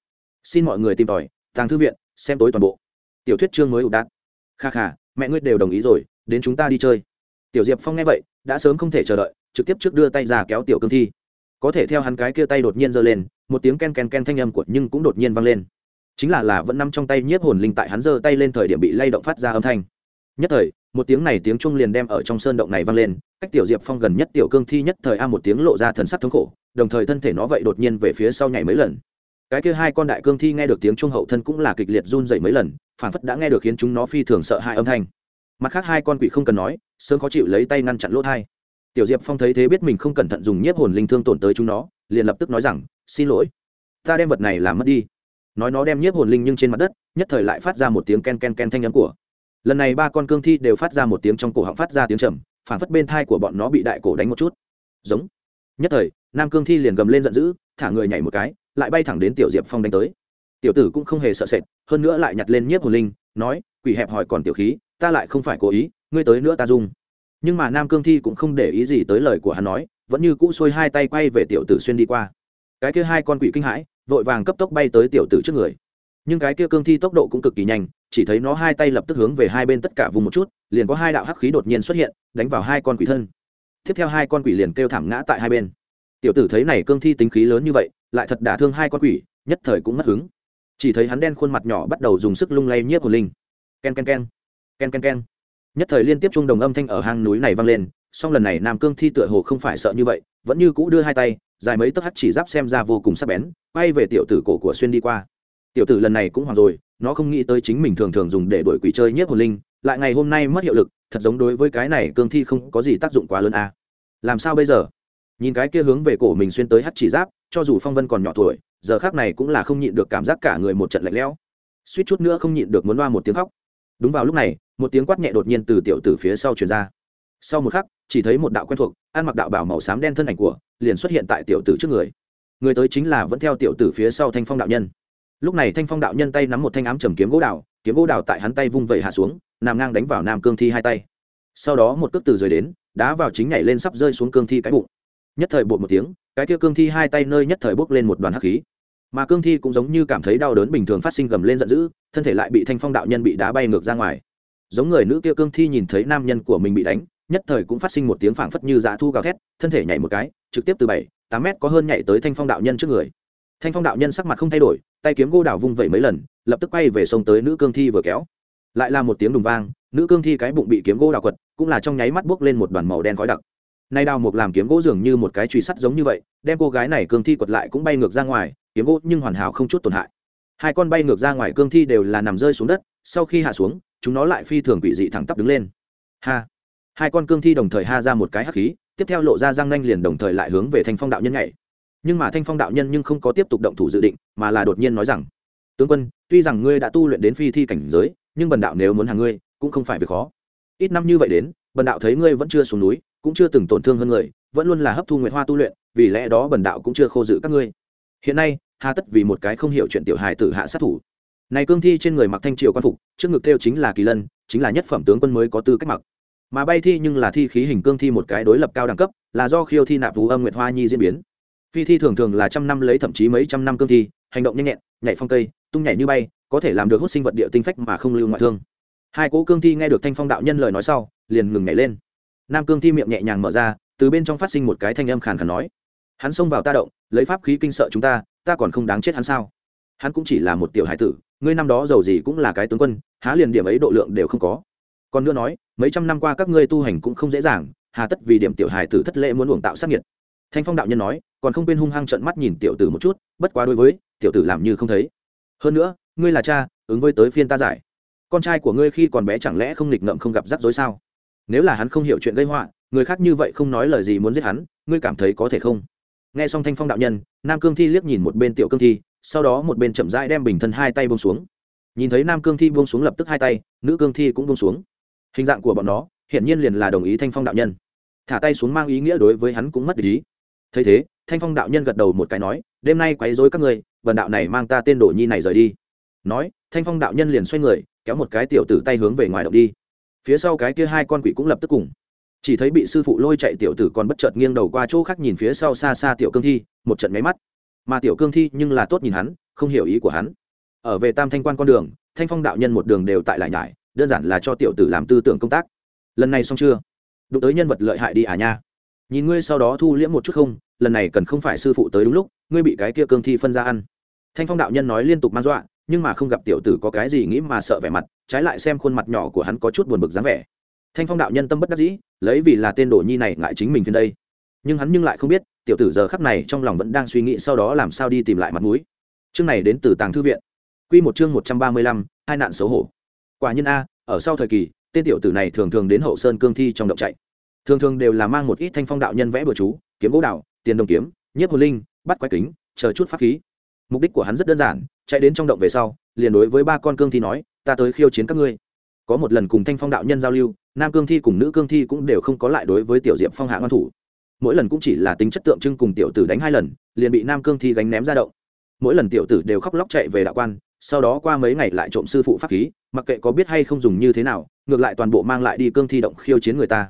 Xin mọi người tìm tòi, tàng thư viện, xem tối toàn bộ. Tiểu thuyết chương mới ủ đạn kha kha, mẹ ngươi đều đồng ý rồi, đến chúng ta đi chơi. Tiểu diệp phong nghe vậy đã sớm không thể chờ đợi, trực tiếp trước đưa tay ra kéo tiểu cương thi. Có thể theo hắn cái kia tay đột nhiên giơ lên, một tiếng ken ken ken thanh âm của nhưng cũng đột nhiên vang lên. Chính là là vẫn nằm trong tay nhiếp hồn linh tại hắn giơ tay lên thời điểm bị lay động phát ra âm thanh. Nhất thời, một tiếng này tiếng trung liền đem ở trong sơn động này vang lên, cách tiểu diệp phong gần nhất tiểu cương thi nhất thời a một tiếng lộ ra thần sắc thống khổ, đồng thời thân thể nó vậy đột nhiên về phía sau nhảy mấy lần. Cái kia hai con đại cương thi nghe được tiếng trung hậu thân cũng là kịch liệt run dậy mấy lần, phản phất đã nghe được khiến chúng nó phi thường sợ hãi âm thanh mặt khác hai con quỷ không cần nói, sớm khó chịu lấy tay ngăn chặn lỗ thai. Tiểu diệp phong thấy thế biết mình không cẩn thận dùng nhiếp hồn linh thương tổn tới chúng nó, liền lập tức nói rằng, xin lỗi, ta đem vật này làm mất đi. Nói nó đem nhiếp hồn linh nhưng trên mặt đất, nhất thời lại phát ra một tiếng ken ken ken thanh nhắm của. Lần này ba con cương thi đều phát ra một tiếng trong cổ họng phát ra tiếng trầm phản phất bên thai của bọn nó bị đại cổ đánh một chút. Giống. Nhất thời, nam cương thi liền gầm lên giận dữ, thả người nhảy một cái, lại bay thẳng đến tiểu diệp phong đánh tới. Tiểu tử cũng không hề sợ sệt, hơn nữa lại nhặt lên nhiếp hồn linh, nói quỷ hẹp hỏi còn tiểu khí, ta lại không phải cố ý, ngươi tới nữa ta dung nhưng mà nam cương thi cũng không để ý gì tới lời của hắn nói, vẫn như cũ xuôi hai tay quay về tiểu tử xuyên đi qua. Cái kia hai con quỷ kinh hãi, vội vàng cấp tốc bay tới tiểu tử trước người. Nhưng cái kia cương thi tốc độ cũng cực kỳ nhanh, chỉ thấy nó hai tay lập tức hướng về hai bên tất cả vùng một chút, liền có hai đạo hắc khí đột nhiên xuất hiện, đánh vào hai con quỷ thân. Tiếp theo hai con quỷ liền kêu thảm ngã tại hai bên. Tiểu tử thấy này cương thi tính khí lớn như vậy, lại thật đả thương hai con quỷ, nhất thời cũng mất hứng. Chỉ thấy hắn đen khuôn mặt nhỏ bắt đầu dùng sức lung lay nhiếp hồn linh ken ken ken. Ken ken ken. Nhất thời liên tiếp trung đồng âm thanh ở hang núi này vang lên, song lần này nam cương thi tựa hồ không phải sợ như vậy, vẫn như cũ đưa hai tay, dài mấy tấc hắt chỉ giáp xem ra vô cùng sắc bén, quay về tiểu tử cổ của xuyên đi qua. Tiểu tử lần này cũng hoàng rồi, nó không nghĩ tới chính mình thường thường dùng để đổi quỷ chơi nhất hồn linh, lại ngày hôm nay mất hiệu lực, thật giống đối với cái này cương thi không có gì tác dụng quá lớn à. làm sao bây giờ? Nhìn cái kia hướng về cổ mình xuyên tới hắt chỉ giáp, cho dù phong vân còn nhỏ tuổi, giờ khác này cũng là không nhịn được cảm giác cả người một trận lạnh lẽo. Suýt chút nữa không nhịn được muốn loa một tiếng khóc đúng vào lúc này, một tiếng quát nhẹ đột nhiên từ tiểu tử phía sau truyền ra. Sau một khắc, chỉ thấy một đạo quen thuộc, ăn mặc đạo bảo màu xám đen thân ảnh của, liền xuất hiện tại tiểu tử trước người. Người tới chính là vẫn theo tiểu tử phía sau thanh phong đạo nhân. Lúc này thanh phong đạo nhân tay nắm một thanh ám trầm kiếm gỗ đào, kiếm gỗ đào tại hắn tay vung vẩy hạ xuống, nằm ngang đánh vào nam cương thi hai tay. Sau đó một cước từ rời đến, đá vào chính nhảy lên sắp rơi xuống cương thi cái bụng. Nhất thời bột một tiếng, cái kia cương thi hai tay nơi nhất thời bốc lên một đoàn hắc khí mà cương thi cũng giống như cảm thấy đau đớn bình thường phát sinh gầm lên giận dữ, thân thể lại bị thanh phong đạo nhân bị đá bay ngược ra ngoài. Giống người nữ kia cương thi nhìn thấy nam nhân của mình bị đánh, nhất thời cũng phát sinh một tiếng phảng phất như dã thu gào thét, thân thể nhảy một cái, trực tiếp từ bảy, tám mét có hơn nhảy tới thanh phong đạo nhân trước người. Thanh phong đạo nhân sắc mặt không thay đổi, tay kiếm gô đào vung vẩy mấy lần, lập tức quay về sông tới nữ cương thi vừa kéo. Lại là một tiếng đùng vang, nữ cương thi cái bụng bị kiếm gỗ đào quật, cũng là trong nháy mắt buốc lên một đoàn màu đen khói đặc nay đào một làm kiếm gỗ dường như một cái truy sắt giống như vậy, đem cô gái này cương thi quật lại cũng bay ngược ra ngoài, kiếm gỗ nhưng hoàn hảo không chút tổn hại. Hai con bay ngược ra ngoài cương thi đều là nằm rơi xuống đất, sau khi hạ xuống, chúng nó lại phi thường quỷ dị thẳng tắp đứng lên. Ha! Hai con cương thi đồng thời ha ra một cái hắc khí, tiếp theo lộ ra răng nanh liền đồng thời lại hướng về thanh phong đạo nhân nhảy. Nhưng mà thanh phong đạo nhân nhưng không có tiếp tục động thủ dự định, mà là đột nhiên nói rằng, tướng quân, tuy rằng ngươi đã tu luyện đến phi thi cảnh giới, nhưng bần đạo nếu muốn hàng ngươi, cũng không phải việc khó. Ít năm như vậy đến, bần đạo thấy ngươi vẫn chưa xuống núi cũng chưa từng tổn thương hơn người, vẫn luôn là hấp thu nguyệt hoa tu luyện, vì lẽ đó bần đạo cũng chưa khô dự các ngươi. Hiện nay, hà tất vì một cái không hiểu chuyện tiểu hài tử hạ sát thủ. Này cương thi trên người mặc thanh triều quan phục, trước ngực theo chính là kỳ lân, chính là nhất phẩm tướng quân mới có tư cách mặc. Mà bay thi nhưng là thi khí hình cương thi một cái đối lập cao đẳng cấp, là do khiêu thi nạp vũ âm nguyệt hoa nhi diễn biến. Phi thi thường thường là trăm năm lấy thậm chí mấy trăm năm cương thi, hành động nhanh nhẹn, nhảy phong cây, tung nhảy như bay, có thể làm được hút sinh vật địa tinh phách mà không lưu ngoại thương. Hai cỗ cương thi nghe được thanh phong đạo nhân lời nói sau, liền ngừng nhảy lên nam cương thi miệng nhẹ nhàng mở ra, từ bên trong phát sinh một cái thanh âm khàn khàn nói. Hắn xông vào ta động, lấy pháp khí kinh sợ chúng ta ta còn không đáng chết hắn sao? Hắn cũng chỉ là một tiểu hải tử, ngươi năm đó giàu gì cũng là cái tướng quân, há liền điểm ấy độ lượng đều không có. Còn nữa nói, mấy trăm năm qua các ngươi tu hành cũng không dễ dàng, hà tất vì điểm tiểu hải tử thất lễ muốn uổng tạo sát nhiệt thanh phong đạo nhân nói, còn không quên hung hăng trận mắt nhìn tiểu tử một chút, bất quá đối với, tiểu tử làm như không thấy. Hơn nữa, ngươi là cha, ứng với tới phiên ta giải. Con trai của ngươi khi còn bé chẳng lẽ không nghịch ngợm không gặp rắc rối sao? Nếu là hắn không hiểu chuyện gây họa, người khác như vậy không nói lời gì muốn giết hắn, ngươi cảm thấy có thể không? Nghe xong thanh phong đạo nhân, nam cương thi liếc nhìn một bên tiểu cương thi, sau đó một bên chậm rãi đem bình thân hai tay buông xuống. Nhìn thấy nam cương thi buông xuống lập tức hai tay, nữ cương thi cũng buông xuống. Hình dạng của bọn nó, hiển nhiên liền là đồng ý thanh phong đạo nhân. Thả tay xuống mang ý nghĩa đối với hắn cũng mất ý. Thấy thế, thanh phong đạo nhân gật đầu một cái nói, đêm nay quấy rối các ngươi, vần đạo này mang ta tên đồ nhi này rời đi. Nói, thanh phong đạo nhân liền xoay người, kéo một cái tiểu tử tay hướng về ngoài động đi phía sau cái kia hai con quỷ cũng lập tức cùng. Chỉ thấy bị sư phụ lôi chạy tiểu tử còn bất chợt nghiêng đầu qua chỗ khác nhìn phía sau xa xa tiểu cương thi, một trận máy mắt. Mà tiểu cương thi nhưng là tốt nhìn hắn, không hiểu ý của hắn. Ở về tam thanh quan con đường, thanh phong đạo nhân một đường đều tại lại nhải, đơn giản là cho tiểu tử làm tư tưởng công tác. Lần này xong chưa? Đụng tới nhân vật lợi hại đi à nha. Nhìn ngươi sau đó thu liễm một chút không, lần này cần không phải sư phụ tới đúng lúc, ngươi bị cái kia cương thi phân ra ăn. Thanh phong đạo nhân nói liên tục man dọa nhưng mà không gặp tiểu tử có cái gì nghĩ mà sợ vẻ mặt, trái lại xem khuôn mặt nhỏ của hắn có chút buồn bực dáng vẻ. Thanh phong đạo nhân tâm bất đắc dĩ, lấy vì là tên đồ nhi này ngại chính mình phiên đây. Nhưng hắn nhưng lại không biết, tiểu tử giờ khắc này trong lòng vẫn đang suy nghĩ sau đó làm sao đi tìm lại mặt mũi. Chương này đến từ tàng thư viện. Quy một chương một trăm ba mươi lăm, hai nạn xấu hổ. Quả nhiên a, ở sau thời kỳ, tên tiểu tử này thường thường đến hậu sơn cương thi trong động chạy. Thường thường đều là mang một ít thanh phong đạo nhân vẽ bừa chú, kiếm gỗ đạo tiền đồng kiếm, nhiếp hồ linh, bắt quái kính, chờ chút pháp khí. Mục đích của hắn rất đơn giản chạy đến trong động về sau, liền đối với ba con cương thi nói, ta tới khiêu chiến các ngươi. Có một lần cùng thanh phong đạo nhân giao lưu, nam cương thi cùng nữ cương thi cũng đều không có lại đối với tiểu diệp phong hạ ngon thủ. Mỗi lần cũng chỉ là tính chất tượng trưng cùng tiểu tử đánh hai lần, liền bị nam cương thi gánh ném ra động. Mỗi lần tiểu tử đều khóc lóc chạy về đạo quan, sau đó qua mấy ngày lại trộm sư phụ pháp khí, mặc kệ có biết hay không dùng như thế nào, ngược lại toàn bộ mang lại đi cương thi động khiêu chiến người ta.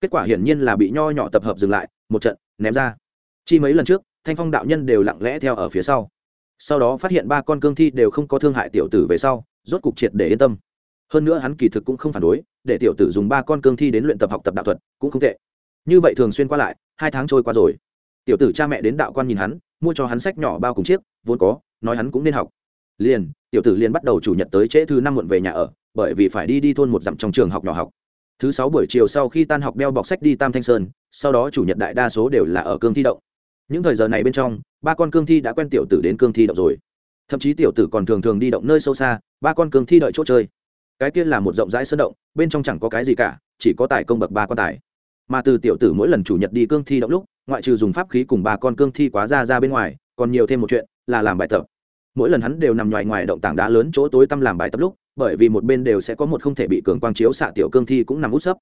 Kết quả hiển nhiên là bị nho nhỏ tập hợp dừng lại, một trận ném ra. Chi mấy lần trước, thanh phong đạo nhân đều lặng lẽ theo ở phía sau sau đó phát hiện ba con cương thi đều không có thương hại tiểu tử về sau, rốt cục triệt để yên tâm. Hơn nữa hắn kỳ thực cũng không phản đối, để tiểu tử dùng ba con cương thi đến luyện tập học tập đạo thuật, cũng không tệ. Như vậy thường xuyên qua lại, hai tháng trôi qua rồi. Tiểu tử cha mẹ đến đạo quan nhìn hắn, mua cho hắn sách nhỏ bao cùng chiếc, vốn có, nói hắn cũng nên học. Liền, tiểu tử liền bắt đầu chủ nhật tới trễ thứ năm muộn về nhà ở, bởi vì phải đi đi thôn một dặm trong trường học nhỏ học. Thứ sáu buổi chiều sau khi tan học đeo bọc sách đi tam thanh sơn, sau đó chủ nhật đại đa số đều là ở cương thi động những thời giờ này bên trong, ba con cương thi đã quen tiểu tử đến cương thi động rồi. Thậm chí tiểu tử còn thường thường đi động nơi sâu xa, ba con cương thi đợi chỗ chơi. Cái kia là một rộng rãi sơn động, bên trong chẳng có cái gì cả, chỉ có tài công bậc ba quan tài. Mà từ tiểu tử mỗi lần chủ nhật đi cương thi động lúc, ngoại trừ dùng pháp khí cùng ba con cương thi quá ra ra bên ngoài, còn nhiều thêm một chuyện, là làm bài tập. Mỗi lần hắn đều nằm ngoài ngoài động tảng đá lớn chỗ tối tăm làm bài tập lúc, bởi vì một bên đều sẽ có một không thể bị cường quang chiếu xạ tiểu cương thi cũng nằm út sấp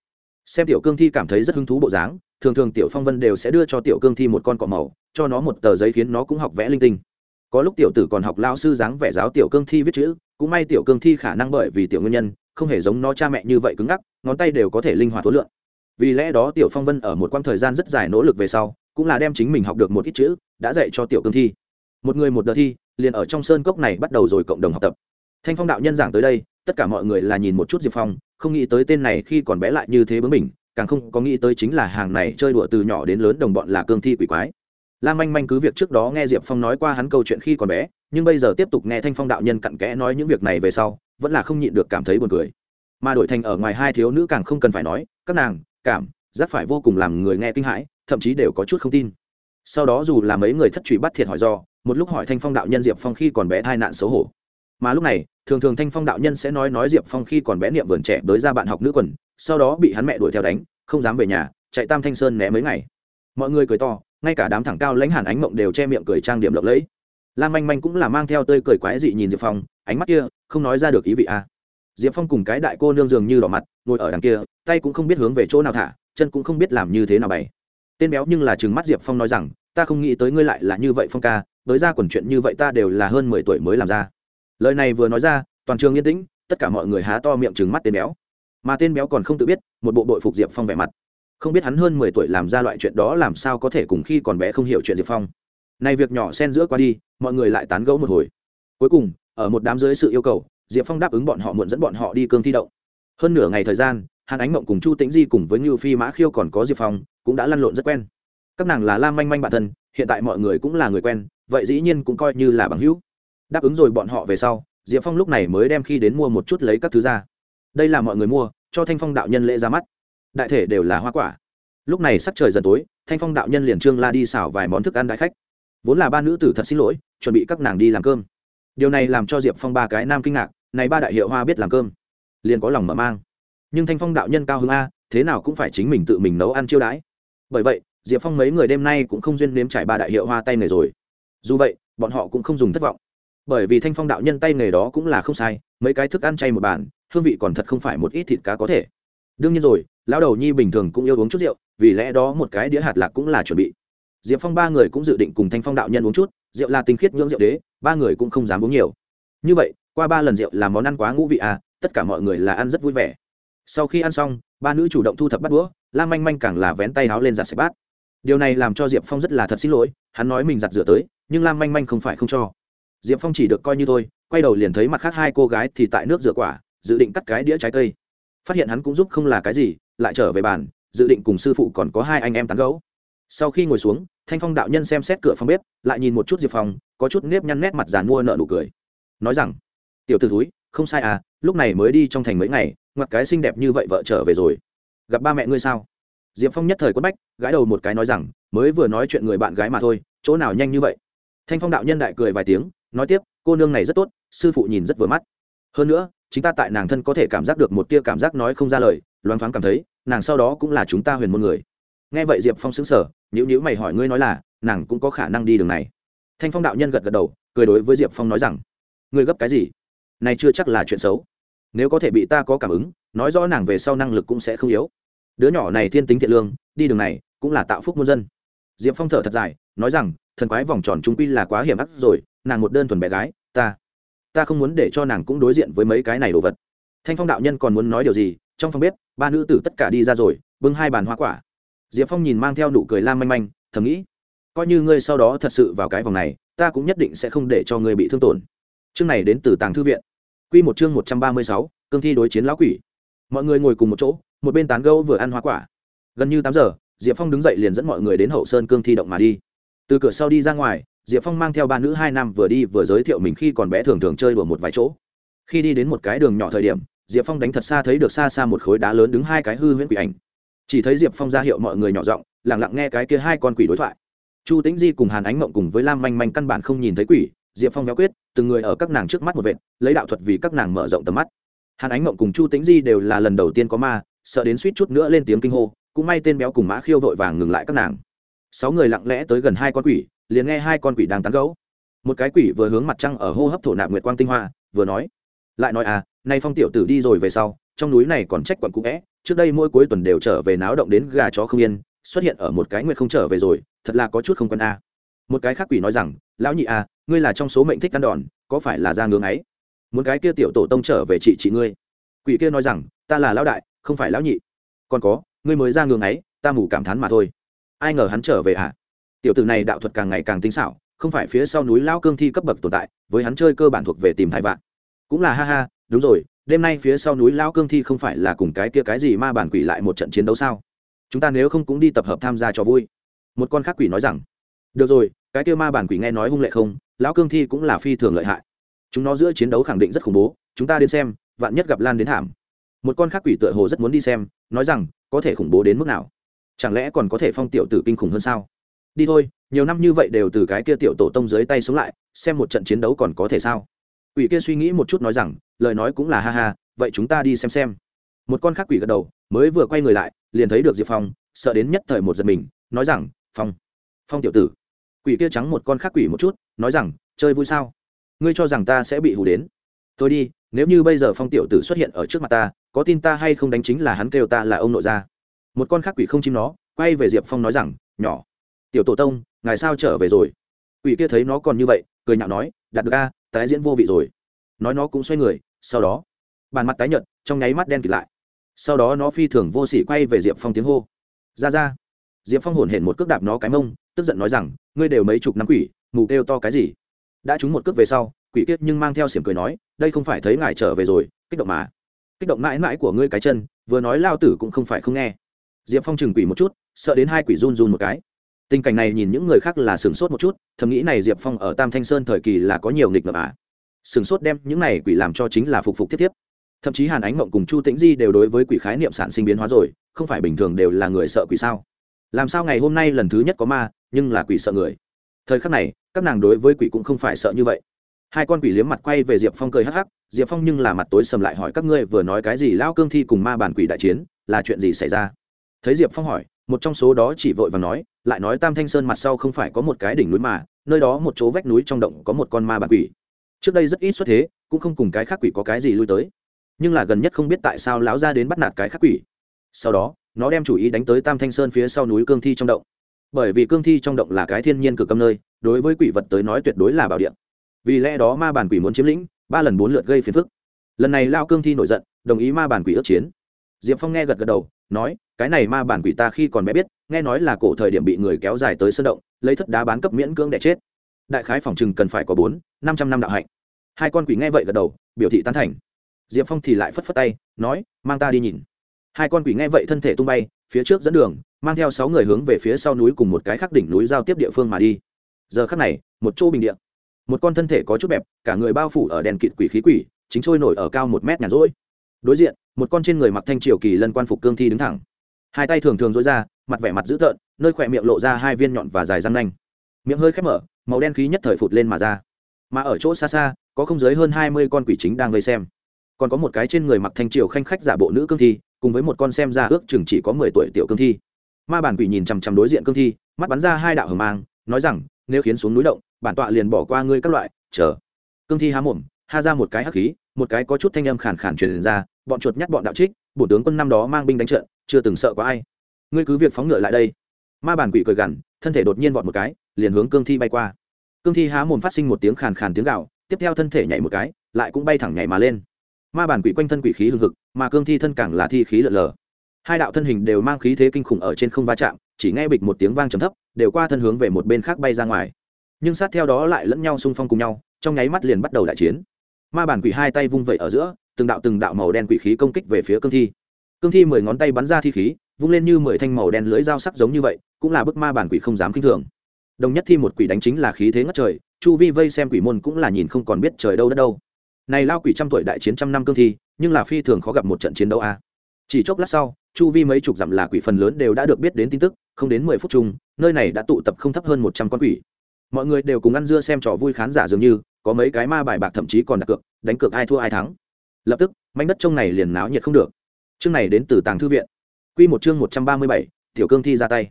xem tiểu cương thi cảm thấy rất hứng thú bộ dáng, thường thường tiểu phong vân đều sẽ đưa cho tiểu cương thi một con cọ màu, cho nó một tờ giấy khiến nó cũng học vẽ linh tinh. Có lúc tiểu tử còn học lao sư dáng vẽ giáo tiểu cương thi viết chữ, cũng may tiểu cương thi khả năng bởi vì tiểu nguyên nhân, không hề giống nó cha mẹ như vậy cứng ngắc, ngón tay đều có thể linh hoạt thối lượng. Vì lẽ đó tiểu phong vân ở một quãng thời gian rất dài nỗ lực về sau, cũng là đem chính mình học được một ít chữ, đã dạy cho tiểu cương thi. Một người một đợt thi, liền ở trong sơn cốc này bắt đầu rồi cộng đồng học tập. Thanh phong đạo nhân giảng tới đây tất cả mọi người là nhìn một chút diệp phong, không nghĩ tới tên này khi còn bé lại như thế bướng mình càng không có nghĩ tới chính là hàng này chơi đùa từ nhỏ đến lớn đồng bọn là cương thi quỷ quái. Lam manh manh cứ việc trước đó nghe diệp phong nói qua hắn câu chuyện khi còn bé, nhưng bây giờ tiếp tục nghe thanh phong đạo nhân cặn kẽ nói những việc này về sau, vẫn là không nhịn được cảm thấy buồn cười. Mà đổi thành ở ngoài hai thiếu nữ càng không cần phải nói, các nàng, cảm, giác phải vô cùng làm người nghe kinh hãi, thậm chí đều có chút không tin. Sau đó dù là mấy người thất truy bắt thiệt hỏi do, một lúc hỏi thanh phong đạo nhân diệp phong khi còn bé thai nạn xấu hổ mà lúc này, thường thường thanh phong đạo nhân sẽ nói nói diệp phong khi còn bé niệm vườn trẻ tới ra bạn học nữ quần, sau đó bị hắn mẹ đuổi theo đánh, không dám về nhà, chạy tam thanh sơn né mấy ngày. Mọi người cười to, ngay cả đám thẳng cao lãnh hàn ánh mộng đều che miệng cười trang điểm lộng lẫy. Lam manh manh cũng là mang theo tơi cười quái dị nhìn diệp phong, ánh mắt kia, không nói ra được ý vị a. À. diệp phong cùng cái đại cô nương dường như đỏ mặt, ngồi ở đằng kia, tay cũng không biết hướng về chỗ nào thả, chân cũng không biết làm như thế nào bày. Tên béo nhưng là chừng mắt diệp phong nói rằng, ta không nghĩ tới ngươi lại là như vậy phong ca tới ra quần chuyện như vậy ta đều là hơn mười tuổi mới làm ra lời này vừa nói ra, toàn trường yên tĩnh, tất cả mọi người há to miệng trừng mắt tên béo. Mà tên béo còn không tự biết, một bộ đội phục diệp phong vẻ mặt. Không biết hắn hơn mười tuổi làm ra loại chuyện đó làm sao có thể cùng khi còn bé không hiểu chuyện diệp phong. Nay việc nhỏ xen giữa qua đi, mọi người lại tán gẫu một hồi. Cuối cùng, ở một đám dưới sự yêu cầu, diệp phong đáp ứng bọn họ muộn dẫn bọn họ đi cương thi động. Hơn nửa ngày thời gian hàn ánh mộng cùng chu tĩnh di cùng với ngưu phi mã khiêu còn có diệp phong, cũng đã lăn lộn rất quen. Các nàng là lam manh manh bản thân, hiện tại mọi người cũng là người quen, vậy dĩ nhiên cũng coi như là bằng hữu đáp ứng rồi bọn họ về sau, diệp phong lúc này mới đem khi đến mua một chút lấy các thứ ra. Đây là mọi người mua, cho thanh phong đạo nhân lễ ra mắt. Đại thể đều là hoa quả. Lúc này sắc trời dần tối, thanh phong đạo nhân liền trương la đi xảo vài món thức ăn đại khách. Vốn là ba nữ tử thật xin lỗi, chuẩn bị các nàng đi làm cơm. Điều này làm cho diệp phong ba cái nam kinh ngạc, này ba đại hiệu hoa biết làm cơm. Liền có lòng mở mang. Nhưng thanh phong đạo nhân cao hứng a, thế nào cũng phải chính mình tự mình nấu ăn chiêu đãi. Bởi vậy, diệp phong mấy người đêm nay cũng không duyên nếm trải ba đại hiệu hoa tay nghề rồi. Dù vậy, bọn họ cũng không dùng thất vọng bởi vì thanh phong đạo nhân tay nghề đó cũng là không sai, mấy cái thức ăn chay một bàn, hương vị còn thật không phải một ít thịt cá có thể. Đương nhiên rồi, lão đầu nhi bình thường cũng yêu uống chút rượu, vì lẽ đó một cái đĩa hạt lạc cũng là chuẩn bị. Diệp phong ba người cũng dự định cùng thanh phong đạo nhân uống chút, rượu là tinh khiết nhưỡng rượu đế, ba người cũng không dám uống nhiều. Như vậy, qua ba lần rượu là món ăn quá ngũ vị à tất cả mọi người là ăn rất vui vẻ. Sau khi ăn xong, ba nữ chủ động thu thập bắt đũa, lam manh manh càng là vén tay háo lên giặt sạch bát. Điều này làm cho diệp phong rất là thật xin lỗi, hắn nói mình giặt rửa tới, nhưng lam manh manh không phải không cho diệp phong chỉ được coi như thôi, quay đầu liền thấy mặt khác hai cô gái thì tại nước rửa quả, dự định cắt cái đĩa trái cây. Phát hiện hắn cũng giúp không là cái gì, lại trở về bàn, dự định cùng sư phụ còn có hai anh em tán gấu sau khi ngồi xuống, thanh phong đạo nhân xem xét cửa phòng bếp, lại nhìn một chút diệp phong, có chút nếp nhăn nét mặt giàn mua nợ nụ cười. Nói rằng, tiểu t ử túi không sai à lúc này mới đi trong thành mấy ngày, ngoặt cái xinh đẹp như vậy vợ trở về rồi. Gặp ba mẹ ngươi sao? Diệp phong nhất thời quất bách, gãi đầu một cái nói rằng, mới vừa nói chuyện người bạn gái mà thôi, chỗ nào nhanh như vậy? Thanh phong đạo nhân đại cười vài tiếng nói tiếp, cô nương này rất tốt, sư phụ nhìn rất vừa mắt. Hơn nữa chính ta tại nàng thân có thể cảm giác được một tia cảm giác nói không ra lời, loáng thoáng cảm thấy, nàng sau đó cũng là chúng ta huyền môn người. Nghe vậy diệp phong xứng sở nhữ nhữ mày hỏi ngươi nói là, nàng cũng có khả năng đi đường này. Thanh phong đạo nhân gật gật đầu, cười đối với diệp phong nói rằng, ngươi gấp cái gì? Này chưa chắc là chuyện xấu. Nếu có thể bị ta có cảm ứng, nói rõ nàng về sau năng lực cũng sẽ không yếu. Đứa nhỏ này thiên tính thiện lương, đi đường này cũng là tạo phúc muôn dân. Diệp phong thở thật dài, nói rằng, thần quái vòng tròn trung quy là quá hiểm ác rồi nàng một đơn thuần bé gái, ta ta không muốn để cho nàng cũng đối diện với mấy cái này đồ vật. Thanh phong đạo nhân còn muốn nói điều gì? Trong phòng bếp, ba nữ tử tất cả đi ra rồi, bưng hai bàn hoa quả. Diệp phong nhìn mang theo nụ cười lam manh manh, thầm nghĩ, coi như ngươi sau đó thật sự vào cái vòng này, ta cũng nhất định sẽ không để cho ngươi bị thương tổn. Chương này đến từ tàng thư viện. Q một chương một trăm ba mươi sáu, cương thi đối chiến lão quỷ. Mọi người ngồi cùng một chỗ, một bên tán gâu vừa ăn hoa quả. Gần như tám giờ, diệp phong đứng dậy liền dẫn mọi người đến hậu sơn cương thi động mà đi. Từ cửa sau đi ra ngoài diệp phong mang theo ba nữ hai nam vừa đi vừa giới thiệu mình khi còn bé thường thường chơi đùa một vài chỗ. Khi đi đến một cái đường nhỏ thời điểm, diệp phong đánh thật xa thấy được xa xa một khối đá lớn đứng hai cái hư huyễn quỷ ảnh. Chỉ thấy diệp phong ra hiệu mọi người nhỏ giọng lẳng lặng nghe cái kia hai con quỷ đối thoại. Chu tĩnh di cùng hàn ánh mộng cùng với lam manh manh căn bản không nhìn thấy quỷ, diệp phong véo quyết, từng người ở các nàng trước mắt một vệt, lấy đạo thuật vì các nàng mở rộng tầm mắt. Hàn ánh mộng cùng chu tĩnh di đều là lần đầu tiên có ma, sợ đến suýt chút nữa lên tiếng kinh hô, cũng may tên béo cùng mã khiêu vội vàng ngừng lại các nàng. Sáu người lặng lẽ tới gần hai con quỷ liền nghe hai con quỷ đang tán gấu một cái quỷ vừa hướng mặt trăng ở hô hấp thổ nạp nguyệt quang tinh hoa vừa nói lại nói à nay phong tiểu tử đi rồi về sau trong núi này còn trách quận cũ vẽ trước đây mỗi cuối tuần đều trở về náo động đến gà chó không yên xuất hiện ở một cái nguyệt không trở về rồi thật là có chút không quân a à. một cái khác quỷ nói rằng lão nhị à, ngươi là trong số mệnh thích ăn đòn có phải là ra ngưỡng ấy? Muốn cái kia tiểu tổ tông trở về chị chị ngươi. Quỷ kia nói rằng ta là lão đại không phải lão nhị. Còn có ngươi mới ra ngưỡng ấy ta mù cảm thán mà thôi. Ai ngờ hắn trở về à? Tiểu tử này đạo thuật càng ngày càng tinh xảo, không phải phía sau núi lão cương thi cấp bậc tồn tại, với hắn chơi cơ bản thuộc về tìm thai vạn. Cũng là, ha ha, đúng rồi, đêm nay phía sau núi lão cương thi không phải là cùng cái kia cái gì ma bản quỷ lại một trận chiến đấu sao? Chúng ta nếu không cũng đi tập hợp tham gia cho vui. Một con khác quỷ nói rằng, được rồi, cái kia ma bản quỷ nghe nói hung lệ không? Lão cương thi cũng là phi thường lợi hại. Chúng nó giữa chiến đấu khẳng định rất khủng bố, chúng ta đến xem, vạn nhất gặp lan đến thảm. Một con khác quỷ tựa hồ rất muốn đi xem, nói rằng, có thể khủng bố đến mức nào? Chẳng lẽ còn có thể phong tiểu tử kinh khủng hơn sao? Đi thôi, nhiều năm như vậy đều từ cái kia tiểu tổ tông dưới tay xuống lại, xem một trận chiến đấu còn có thể sao? Quỷ kia suy nghĩ một chút nói rằng, lời nói cũng là ha ha, vậy chúng ta đi xem xem. Một con khác quỷ gật đầu, mới vừa quay người lại, liền thấy được diệp phong, sợ đến nhất thời một giật mình, nói rằng, phong phong tiểu tử. Quỷ kia trắng một con khác quỷ một chút, nói rằng, chơi vui sao? Ngươi cho rằng ta sẽ bị hù đến? Tôi đi, nếu như bây giờ phong tiểu tử xuất hiện ở trước mặt ta, có tin ta hay không đánh chính là hắn kêu ta là ông nội gia. Một con khác quỷ không chim nó, quay về diệp phong nói rằng, nhỏ tiểu tổ tông, ngài sao trở về rồi? Quỷ kia thấy nó còn như vậy, cười nhạo nói đặt ga tái diễn vô vị rồi. Nói nó cũng xoay người, sau đó, bàn mặt tái nhợt, trong nháy mắt đen kịt lại. Sau đó nó phi thường vô sỉ quay về diệp phong tiếng hô. Ra ra. Diệp phong hổn hển một cước đạp nó cái mông, tức giận nói rằng, ngươi đều mấy chục năm quỷ, mù kêu to cái gì? Đã trúng một cước về sau, quỷ kiết nhưng mang theo xiểm cười nói, đây không phải thấy ngài trở về rồi, kích động mà. Kích động mãi mãi của ngươi cái chân, vừa nói lao tử cũng không phải không nghe. Diệp phong chừng quỷ một chút, sợ đến hai quỷ run run một cái tình cảnh này nhìn những người khác là sửng sốt một chút, thầm nghĩ này diệp phong ở tam thanh sơn thời kỳ là có nhiều nghịch ngợm à. sửng sốt đem những này quỷ làm cho chính là phục phục thiết thiếp. Thậm chí hàn ánh mộng cùng chu tĩnh di đều đối với quỷ khái niệm sản sinh biến hóa rồi, không phải bình thường đều là người sợ quỷ sao. Làm sao ngày hôm nay lần thứ nhất có ma, nhưng là quỷ sợ người? Thời khắc này, các nàng đối với quỷ cũng không phải sợ như vậy. Hai con quỷ liếm mặt quay về diệp phong cười hắc hắc, diệp phong nhưng là mặt tối sầm lại hỏi các ngươi vừa nói cái gì lao cương thi cùng ma bản quỷ đại chiến, là chuyện gì xảy ra? Thấy diệp phong hỏi một trong số đó chỉ vội và nói, lại nói tam thanh sơn mặt sau không phải có một cái đỉnh núi mà, nơi đó một chỗ vách núi trong động có một con ma bản quỷ. Trước đây rất ít xuất thế, cũng không cùng cái khác quỷ có cái gì lui tới. Nhưng là gần nhất không biết tại sao lão ra đến bắt nạt cái khác quỷ. Sau đó, nó đem chủ ý đánh tới tam thanh sơn phía sau núi cương thi trong động. Bởi vì cương thi trong động là cái thiên nhiên cực âm nơi, đối với quỷ vật tới nói tuyệt đối là bảo điện vì lẽ đó ma bản quỷ muốn chiếm lĩnh, ba lần bốn lượt gây phiền phức. Lần này lao cương thi nổi giận, đồng ý ma bản quỷ ước chiến. Diệp phong nghe gật gật đầu nói, cái này ma bản quỷ ta khi còn bé biết, nghe nói là cổ thời điểm bị người kéo dài tới sân động, lấy thất đá bán cấp miễn cưỡng để chết. Đại khái phòng chừng cần phải có bốn, năm trăm năm đạo hạnh. Hai con quỷ nghe vậy gật đầu, biểu thị tán thành. Diệp phong thì lại phất phất tay, nói, mang ta đi nhìn. Hai con quỷ nghe vậy thân thể tung bay, phía trước dẫn đường, mang theo sáu người hướng về phía sau núi cùng một cái khắc đỉnh núi giao tiếp địa phương mà đi. Giờ khắc này, một chỗ bình điện một con thân thể có chút bẹp, cả người bao phủ ở đèn kịt quỷ khí quỷ, chính trôi nổi ở cao một mét nhàn rỗi đối diện, một con trên người mặc thanh triều kỳ lân quan phục cương thi đứng thẳng. Hai tay thường thường dối ra, mặt vẻ mặt dữ tợn, nơi khỏe miệng lộ ra hai viên nhọn và dài răng nanh. Miệng hơi khép mở, màu đen khí nhất thời phụt lên mà ra. Mà ở chỗ xa xa, có không dưới hơn hai mươi con quỷ chính đang vây xem. Còn có một cái trên người mặc thanh triều khanh khách giả bộ nữ cương thi, cùng với một con xem ra ước chừng chỉ có mười tuổi tiểu cương thi. Ma bản quỷ nhìn chằm chằm đối diện cương thi, mắt bắn ra hai đạo hờ mang, nói rằng, nếu khiến xuống núi động, bản tọa liền bỏ qua ngươi các loại, chờ. Cương thi há mồm, ha ra một cái hắc khí một cái có chút thanh âm khàn khàn truyền ra, bọn chuột nhắt bọn đạo trích, bổ tướng quân năm đó mang binh đánh trận, chưa từng sợ có ai. Ngươi cứ việc phóng ngựa lại đây. Ma bản quỷ cười gằn, thân thể đột nhiên vọt một cái, liền hướng cương thi bay qua. Cương thi há mồm phát sinh một tiếng khàn khàn tiếng gạo tiếp theo thân thể nhảy một cái, lại cũng bay thẳng nhảy mà lên. Ma bản quỷ quanh thân quỷ khí hừng hực, mà cương thi thân càng là thi khí lợn lờ. Hai đạo thân hình đều mang khí thế kinh khủng ở trên không va chạm, chỉ nghe bịch một tiếng vang trầm thấp, đều qua thân hướng về một bên khác bay ra ngoài. Nhưng sát theo đó lại lẫn nhau xung phong cùng nhau, trong nháy mắt liền bắt đầu đại chiến ma bản quỷ hai tay vung vẩy ở giữa, từng đạo từng đạo màu đen quỷ khí công kích về phía cương thi. Cương thi mười ngón tay bắn ra thi khí, vung lên như mười thanh màu đen lưới dao sắc giống như vậy, cũng là bức ma bản quỷ không dám kinh thường. Đồng nhất thi một quỷ đánh chính là khí thế ngất trời, chu vi vây xem quỷ môn cũng là nhìn không còn biết trời đâu đất đâu. Này lao quỷ trăm tuổi đại chiến trăm năm cương thi, nhưng là phi thường khó gặp một trận chiến đấu a. Chỉ chốc lát sau, chu vi mấy chục dặm là quỷ phần lớn đều đã được biết đến tin tức, không đến mười phút chung, nơi này đã tụ tập không thấp hơn một trăm con quỷ. Mọi người đều cùng ăn dưa xem trò vui khán giả dường như có mấy cái ma bài bạc thậm chí còn đặt cược, đánh cược ai thua ai thắng. Lập tức mảnh đất trông này liền náo nhiệt không được. Chương này đến từ tàng thư viện. Q một chương một trăm ba mươi bảy, tiểu cương thi ra tay.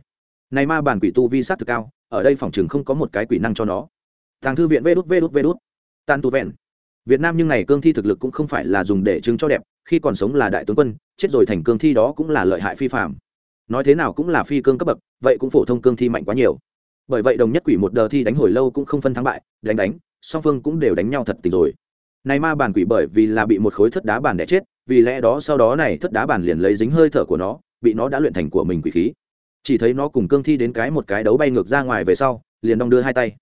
Này ma bản quỷ tu vi sát thực cao, ở đây phòng chừng không có một cái quỷ năng cho nó. Tàng thư viện vê đút vê đút vê đút. Tan tu vẹn. Việt nam nhưng này cương thi thực lực cũng không phải là dùng để chứng cho đẹp, khi còn sống là đại tướng quân, chết rồi thành cương thi đó cũng là lợi hại phi phạm nói thế nào cũng là phi cương cấp bậc, vậy cũng phổ thông cương thi mạnh quá nhiều. Bởi vậy đồng nhất quỷ một đờ thi đánh hồi lâu cũng không phân thắng bại, đánh đánh song phương cũng đều đánh nhau thật tình rồi. Này ma bản quỷ bởi vì là bị một khối thất đá bản đẻ chết, vì lẽ đó sau đó này thất đá bản liền lấy dính hơi thở của nó, bị nó đã luyện thành của mình quỷ khí. Chỉ thấy nó cùng cương thi đến cái một cái đấu bay ngược ra ngoài về sau, liền đong đưa hai tay.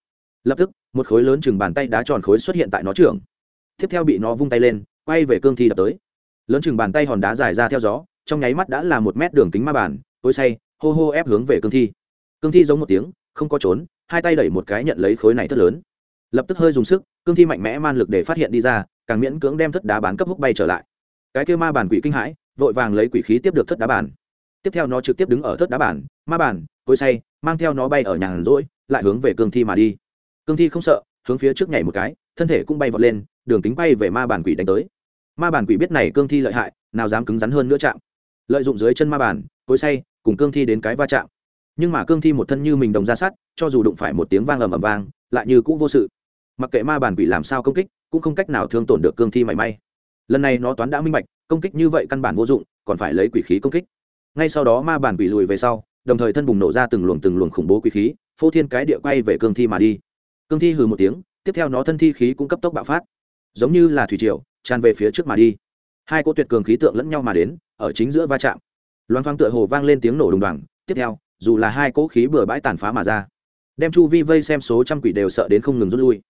Lập tức, một khối lớn chừng bàn tay đá tròn khối xuất hiện tại nó trưởng. Tiếp theo bị nó vung tay lên, quay về cương thi đập tới. Lớn chừng bàn tay hòn đá dài ra theo gió, trong nháy mắt đã là một mét đường kính ma bản tôi say hô hô ép hướng về cương thi. Cương thi giống một tiếng, không có trốn, hai tay đẩy một cái nhận lấy khối này rất lớn lập tức hơi dùng sức, cương thi mạnh mẽ man lực để phát hiện đi ra, càng miễn cưỡng đem thất đá bán cấp húc bay trở lại. Cái kêu ma bản quỷ kinh hãi, vội vàng lấy quỷ khí tiếp được thất đá bản tiếp theo nó trực tiếp đứng ở thất đá bản ma bản cối say mang theo nó bay ở nhàn rỗi, lại hướng về cương thi mà đi. Cương thi không sợ, hướng phía trước nhảy một cái, thân thể cũng bay vọt lên, đường kính bay về ma bản quỷ đánh tới. Ma bản quỷ biết này cương thi lợi hại, nào dám cứng rắn hơn nữa chạm. Lợi dụng dưới chân ma bản cối say cùng cương thi đến cái va chạm. Nhưng mà cương thi một thân như mình đồng ra sát cho dù đụng phải một tiếng vang ầm ầm vang, lại như cũ vô sự mặc kệ ma bản quỷ làm sao công kích, cũng không cách nào thương tổn được cương thi mảy may. Lần này nó toán đã minh bạch, công kích như vậy căn bản vô dụng, còn phải lấy quỷ khí công kích. Ngay sau đó ma bản quỷ lùi về sau, đồng thời thân bùng nổ ra từng luồng từng luồng khủng bố quỷ khí, phô thiên cái địa quay về cương thi mà đi. Cương thi hừ một tiếng, tiếp theo nó thân thi khí cũng cấp tốc bạo phát. Giống như là thủy triều, tràn về phía trước mà đi. Hai cỗ tuyệt cường khí tượng lẫn nhau mà đến, ở chính giữa va chạm. Loan thoáng tựa hồ vang lên tiếng nổ đùng đoàng, tiếp theo, dù là hai cỗ khí bừa bãi tàn phá mà ra, đem chu vi vây xem số trăm quỷ đều sợ đến không ngừng rút lui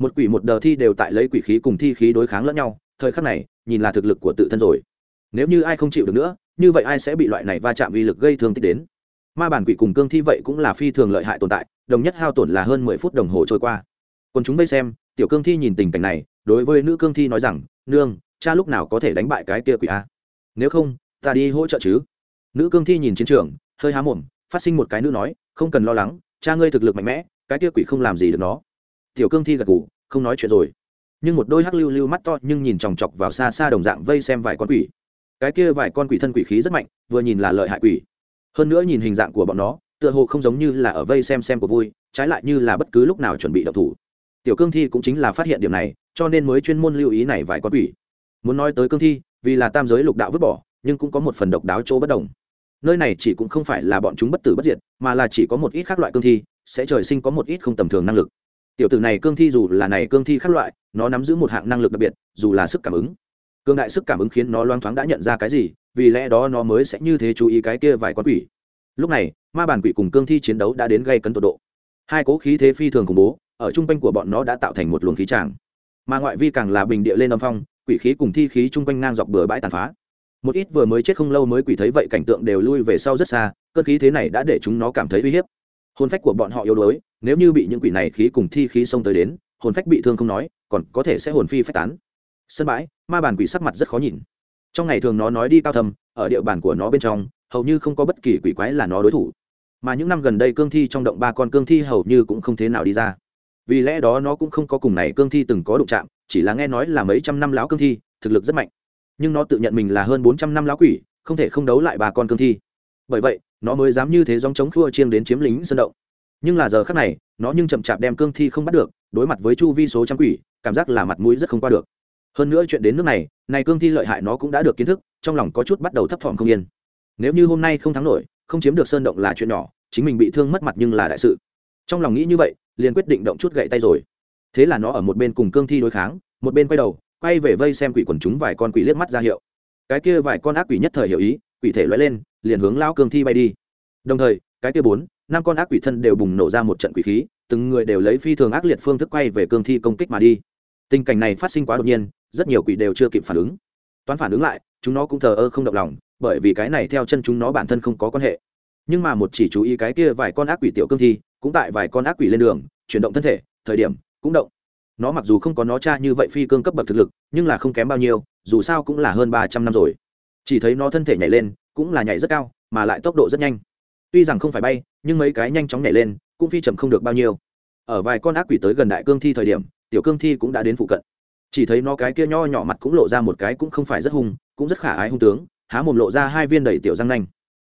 một quỷ một đờ thi đều tại lấy quỷ khí cùng thi khí đối kháng lẫn nhau, thời khắc này, nhìn là thực lực của tự thân rồi. Nếu như ai không chịu được nữa, như vậy ai sẽ bị loại này va chạm vi lực gây thương tích đến? Ma bản quỷ cùng cương thi vậy cũng là phi thường lợi hại tồn tại, đồng nhất hao tổn là hơn mười phút đồng hồ trôi qua. Còn chúng vây xem, tiểu cương thi nhìn tình cảnh này, đối với nữ cương thi nói rằng, nương, cha lúc nào có thể đánh bại cái kia quỷ a? Nếu không, ta đi hỗ trợ chứ. Nữ cương thi nhìn chiến trường, hơi há mồm, phát sinh một cái nữ nói, không cần lo lắng, cha ngươi thực lực mạnh mẽ, cái kia quỷ không làm gì được nó tiểu cương thi gật gù, không nói chuyện rồi. Nhưng một đôi hắc lưu lưu mắt to nhưng nhìn chòng chọc vào xa xa đồng dạng vây xem vài con quỷ. Cái kia vài con quỷ thân quỷ khí rất mạnh, vừa nhìn là lợi hại quỷ. Hơn nữa nhìn hình dạng của bọn nó, tựa hồ không giống như là ở vây xem xem của vui, trái lại như là bất cứ lúc nào chuẩn bị đậu thủ. Tiểu cương thi cũng chính là phát hiện điểm này, cho nên mới chuyên môn lưu ý này vài con quỷ. Muốn nói tới cương thi, vì là tam giới lục đạo vứt bỏ, nhưng cũng có một phần độc đáo chỗ bất đồng. Nơi này chỉ cũng không phải là bọn chúng bất tử bất diệt, mà là chỉ có một ít khác loại cương thi, sẽ trời sinh có một ít không tầm thường năng lực tiểu tử này cương thi dù là này cương thi khác loại, nó nắm giữ một hạng năng lực đặc biệt, dù là sức cảm ứng. Cương đại sức cảm ứng khiến nó loang thoáng đã nhận ra cái gì, vì lẽ đó nó mới sẽ như thế chú ý cái kia vài con quỷ. Lúc này, ma bản quỷ cùng cương thi chiến đấu đã đến gây cấn tột độ. Hai cố khí thế phi thường khủng bố, ở trung quanh của bọn nó đã tạo thành một luồng khí tràng. Mà ngoại vi càng là bình địa lên âm phong, quỷ khí cùng thi khí chung quanh ngang dọc bừa bãi tàn phá. Một ít vừa mới chết không lâu mới quỷ thấy vậy cảnh tượng đều lui về sau rất xa, cơn khí thế này đã để chúng nó cảm thấy uy hiếp hồn phách của bọn họ yếu đuối, nếu như bị những quỷ này khí cùng thi khí xông tới đến, hồn phách bị thương không nói, còn có thể sẽ hồn phi phách tán. Sân bãi, ma bàn quỷ sắc mặt rất khó nhìn. Trong ngày thường nó nói đi cao thầm ở địa bàn của nó bên trong, hầu như không có bất kỳ quỷ quái là nó đối thủ. Mà những năm gần đây cương thi trong động ba con cương thi hầu như cũng không thế nào đi ra. Vì lẽ đó nó cũng không có cùng này cương thi từng có đụng chạm, chỉ là nghe nói là mấy trăm năm lão cương thi, thực lực rất mạnh. Nhưng nó tự nhận mình là hơn bốn trăm năm lão quỷ, không thể không đấu lại ba con cương thi. Bởi vậy nó mới dám như thế dòng chống khua chiêng đến chiếm lính sân động. Nhưng là giờ khác này, nó nhưng chậm chạp đem cương thi không bắt được, đối mặt với chu vi số trăm quỷ, cảm giác là mặt mũi rất không qua được. Hơn nữa chuyện đến nước này này cương thi lợi hại nó cũng đã được kiến thức, trong lòng có chút bắt đầu thấp thỏm không yên. Nếu như hôm nay không thắng nổi, không chiếm được sơn động là chuyện nhỏ, chính mình bị thương mất mặt nhưng là đại sự. Trong lòng nghĩ như vậy, liền quyết định động chút gậy tay rồi. Thế là nó ở một bên cùng cương thi đối kháng, một bên quay đầu, quay về vây xem quỷ quần chúng vài con quỷ liếc mắt ra hiệu. Cái kia vài con ác quỷ nhất thời hiểu ý quỷ thể lóe lên, liền hướng lao cương thi bay đi. Đồng thời, cái kia bốn, năm con ác quỷ thân đều bùng nổ ra một trận quỷ khí, từng người đều lấy phi thường ác liệt phương thức quay về cương thi công kích mà đi. Tình cảnh này phát sinh quá đột nhiên, rất nhiều quỷ đều chưa kịp phản ứng. Toán phản ứng lại, chúng nó cũng thờ ơ không động lòng, bởi vì cái này theo chân chúng nó bản thân không có quan hệ. Nhưng mà một chỉ chú ý cái kia vài con ác quỷ tiểu cương thi, cũng tại vài con ác quỷ lên đường, chuyển động thân thể, thời điểm, cũng động. Nó mặc dù không có nó cha như vậy phi cương cấp bậc thực lực, nhưng là không kém bao nhiêu, dù sao cũng là hơn ba trăm năm rồi chỉ thấy nó thân thể nhảy lên, cũng là nhảy rất cao, mà lại tốc độ rất nhanh. Tuy rằng không phải bay, nhưng mấy cái nhanh chóng nhảy lên, cũng phi chậm không được bao nhiêu. Ở vài con ác quỷ tới gần đại cương thi thời điểm, tiểu cương thi cũng đã đến phụ cận. Chỉ thấy nó cái kia nho nhỏ mặt cũng lộ ra một cái cũng không phải rất hung, cũng rất khả ái hung tướng, há mồm lộ ra hai viên đầy tiểu răng nanh.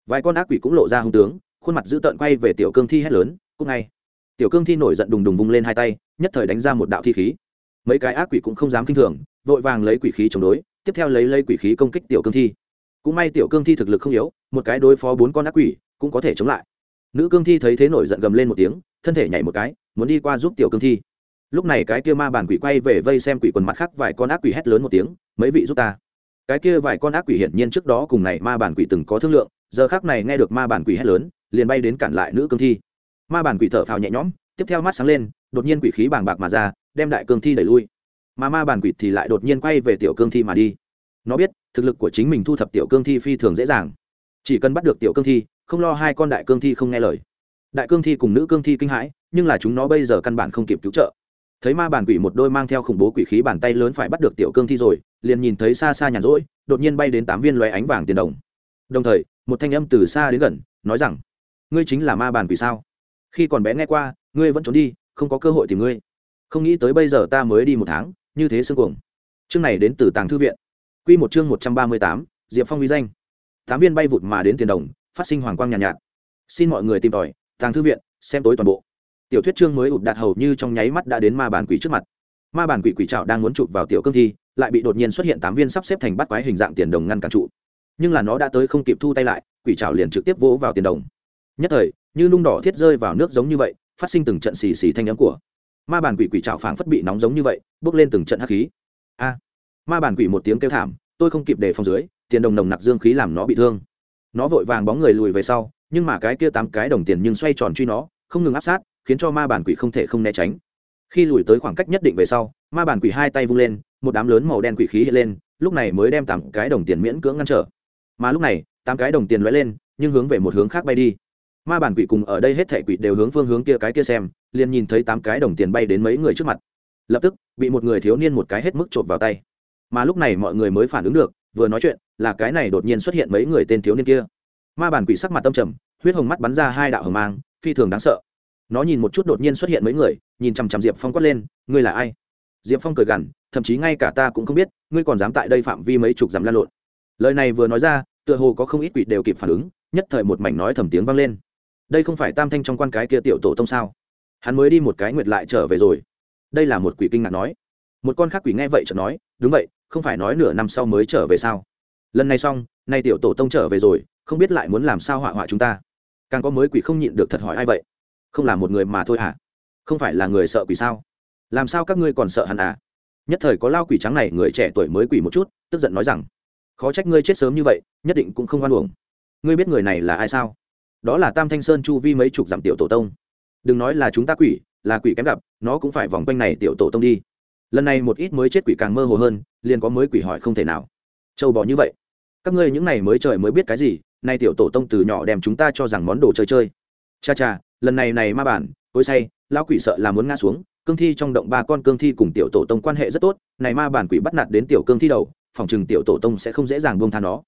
Vài con ác quỷ cũng lộ ra hung tướng, khuôn mặt dữ tợn quay về tiểu cương thi hét lớn cúc ngay! Tiểu cương thi nổi giận đùng đùng vung lên hai tay, nhất thời đánh ra một đạo thi khí. Mấy cái ác quỷ cũng không dám k i n h thường, vội vàng lấy quỷ khí chống đối tiếp theo lấy lấy quỷ khí công kích tiểu cương thi. Cũng may tiểu cương thi thực lực không yếu, một cái đối phó bốn con ác quỷ cũng có thể chống lại. Nữ cương thi thấy thế nổi giận gầm lên một tiếng, thân thể nhảy một cái, muốn đi qua giúp tiểu cương thi. Lúc này cái kia ma bản quỷ quay về vây xem quỷ quần mặt khác vài con ác quỷ hét lớn một tiếng, mấy vị giúp ta. Cái kia vài con ác quỷ hiển nhiên trước đó cùng này ma bản quỷ từng có thương lượng, giờ khác này nghe được ma bản quỷ hét lớn, liền bay đến cản lại nữ cương thi. Ma bản quỷ thở phào nhẹ nhõm, tiếp theo mắt sáng lên, đột nhiên quỷ khí bàng bạc mà ra, đem đại cương thi đẩy lui mà ma bản quỷ thì lại đột nhiên quay về tiểu cương thi mà đi. Nó biết, thực lực của chính mình thu thập tiểu cương thi phi thường dễ dàng. Chỉ cần bắt được tiểu cương thi, không lo hai con đại cương thi không nghe lời. Đại cương thi cùng nữ cương thi kinh hãi, nhưng là chúng nó bây giờ căn bản không kịp cứu trợ. Thấy ma bản quỷ một đôi mang theo khủng bố quỷ khí bàn tay lớn phải bắt được tiểu cương thi rồi, liền nhìn thấy xa xa nhàn rỗi, đột nhiên bay đến tám viên loé ánh vàng tiền đồng. Đồng thời, một thanh âm từ xa đến gần, nói rằng, ngươi chính là ma bản quỷ sao? Khi còn bé nghe qua, ngươi vẫn trốn đi, không có cơ hội tìm ngươi. Không nghĩ tới bây giờ ta mới đi một tháng như thế xương cuồng. Chương này đến từ tàng thư viện. Q một chương một trăm ba mươi tám diệp phong vi danh. Tám viên bay vụt mà đến tiền đồng phát sinh hoàng quang nhàn nhạt, nhạt. Xin mọi người tìm tòi tàng thư viện xem tối toàn bộ. Tiểu thuyết chương mới ụt đạt hầu như trong nháy mắt đã đến ma bản quỷ trước mặt. Ma bản quỷ quỷ trạo đang muốn chụp vào tiểu cương thi lại bị đột nhiên xuất hiện tám viên sắp xếp thành bắt quái hình dạng tiền đồng ngăn cản trụ. Nhưng là nó đã tới không kịp thu tay lại quỷ trạo liền trực tiếp vỗ vào tiền đồng. Nhất thời như nung đỏ thiết rơi vào nước giống như vậy phát sinh từng trận xì xì thanh nhắm của ma bản quỷ quỷ trào phảng phất bị nóng giống như vậy, bước lên từng trận hắc khí. A, ma bản quỷ một tiếng kêu thảm, tôi không kịp để phòng dưới, tiền đồng nồng nặc dương khí làm nó bị thương. Nó vội vàng bóng người lùi về sau, nhưng mà cái kia tám cái đồng tiền nhưng xoay tròn truy nó, không ngừng áp sát, khiến cho ma bản quỷ không thể không né tránh. Khi lùi tới khoảng cách nhất định về sau, ma bản quỷ hai tay vung lên, một đám lớn màu đen quỷ khí hiện lên, lúc này mới đem tám cái đồng tiền miễn cưỡng ngăn trở. Mà lúc này, tám cái đồng tiền lóe lên, nhưng hướng về một hướng khác bay đi. Ma bản quỷ cùng ở đây hết thảy quỷ đều hướng phương hướng kia cái kia xem liền nhìn thấy tám cái đồng tiền bay đến mấy người trước mặt. Lập tức, bị một người thiếu niên một cái hết mức trộm vào tay. Mà lúc này mọi người mới phản ứng được, vừa nói chuyện, là cái này đột nhiên xuất hiện mấy người tên thiếu niên kia. Ma bản quỷ sắc mặt tâm trầm, huyết hồng mắt bắn ra hai đạo hồng mang, phi thường đáng sợ. Nó nhìn một chút đột nhiên xuất hiện mấy người, nhìn chằm chằm diệp phong quát lên, ngươi là ai? Diệp phong cười gằn, thậm chí ngay cả ta cũng không biết, ngươi còn dám tại đây phạm vi mấy chục dặm lan lộn. Lời này vừa nói ra, tựa hồ có không ít quỷ đều kịp phản ứng, nhất thời một mảnh nói thầm tiếng vang lên. Đây không phải tam thanh trong quan cái kia tiểu tổ tông sao? Hắn mới đi một cái nguyệt lại trở về rồi. Đây là một quỷ kinh ngạc nói. Một con khác quỷ nghe vậy chợt nói, đúng vậy, không phải nói nửa năm sau mới trở về sao? Lần này xong, nay tiểu tổ tông trở về rồi, không biết lại muốn làm sao họa họa chúng ta. Càng có mới quỷ không nhịn được thật hỏi ai vậy? Không là một người mà thôi hả? Không phải là người sợ quỷ sao? Làm sao các ngươi còn sợ hắn à? Nhất thời có lao quỷ trắng này, người trẻ tuổi mới quỷ một chút, tức giận nói rằng, khó trách ngươi chết sớm như vậy, nhất định cũng không hoan uổng. Ngươi biết người này là ai sao? Đó là tam thanh sơn chu vi mấy chục dặm tiểu tổ tông đừng nói là chúng ta quỷ, là quỷ kém gặp, nó cũng phải vòng quanh này tiểu tổ tông đi. Lần này một ít mới chết quỷ càng mơ hồ hơn, liền có mới quỷ hỏi không thể nào. Châu bò như vậy. Các ngươi những này mới trời mới biết cái gì, nay tiểu tổ tông từ nhỏ đem chúng ta cho rằng món đồ chơi chơi. Cha cha, lần này này ma bản cối say, lão quỷ sợ là muốn ngã xuống, cương thi trong động ba con cương thi cùng tiểu tổ tông quan hệ rất tốt, này ma bản quỷ bắt nạt đến tiểu cương thi đầu, phòng chừng tiểu tổ tông sẽ không dễ dàng buông tha nó.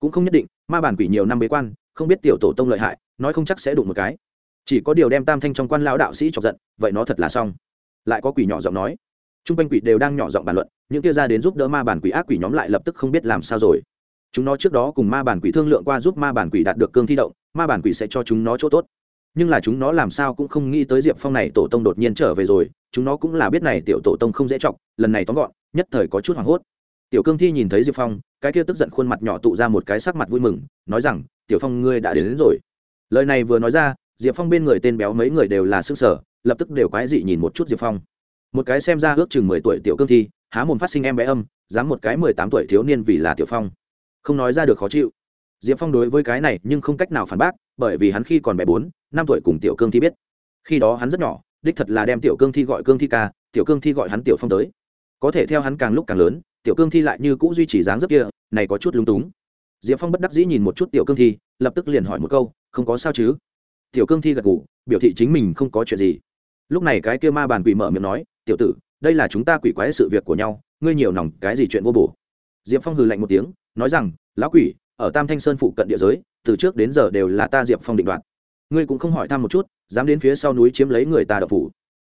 Cũng không nhất định, ma bản quỷ nhiều năm bế quan, không biết tiểu tổ tông lợi hại, nói không chắc sẽ đụng một cái chỉ có điều đem tam thanh trong quan lão đạo sĩ chọc giận vậy nó thật là xong. Lại có quỷ nhỏ giọng nói. T r u n g quanh quỷ đều đang nhỏ giọng bàn luận những kia ra đến giúp đỡ ma bản quỷ ác quỷ nhóm lại lập tức không biết làm sao rồi. Chúng nó trước đó cùng ma bản quỷ thương lượng qua giúp ma bản quỷ đạt được cương thi động ma bản quỷ sẽ cho chúng nó chỗ tốt. Nhưng là chúng nó làm sao cũng không nghĩ tới diệp phong này tổ tông đột nhiên trở về rồi chúng nó cũng là biết này tiểu tổ tông không dễ chọc lần này tóm gọn nhất thời có chút hoảng hốt. Tiểu cương thi nhìn thấy diệp phong cái kia tức giận khuôn mặt nhỏ tụ ra một cái sắc mặt vui mừng nói rằng tiểu phong ngươi đã đến, đến rồi. Lời này vừa nói ra diệp phong bên người tên béo mấy người đều là s ư ơ n g sở, lập tức đều quái dị nhìn một chút diệp phong. Một cái xem ra ước chừng mười tuổi tiểu cương thi, há mồm phát sinh em bé âm, dám một cái mười tám tuổi thiếu niên vì là tiểu phong. Không nói ra được khó chịu. Diệp phong đối với cái này nhưng không cách nào phản bác, bởi vì hắn khi còn bé bốn, năm tuổi cùng tiểu cương thi biết. Khi đó hắn rất nhỏ, đích thật là đem tiểu cương thi gọi cương thi ca, tiểu cương thi gọi hắn tiểu phong tới. Có thể theo hắn càng lúc càng lớn, tiểu cương thi lại như cũ duy trì dáng dấp kia, này có chút lúng túng. Diệp phong bất đắc dĩ nhìn một chút tiểu cương thi, lập tức liền hỏi một câu, không có sao chứ? Tiểu cương thi gật gù, biểu thị chính mình không có chuyện gì. Lúc này cái kia ma bàn quỷ mở miệng nói, tiểu tử, đây là chúng ta quỷ quái sự việc của nhau, ngươi nhiều nòng cái gì chuyện vô bổ? Diệp phong hừ lạnh một tiếng, nói rằng, lão quỷ, ở tam thanh sơn phụ cận địa giới, từ trước đến giờ đều là ta diệp phong định đoạt. Ngươi cũng không hỏi thăm một chút, dám đến phía sau núi chiếm lấy người ta đậu phủ.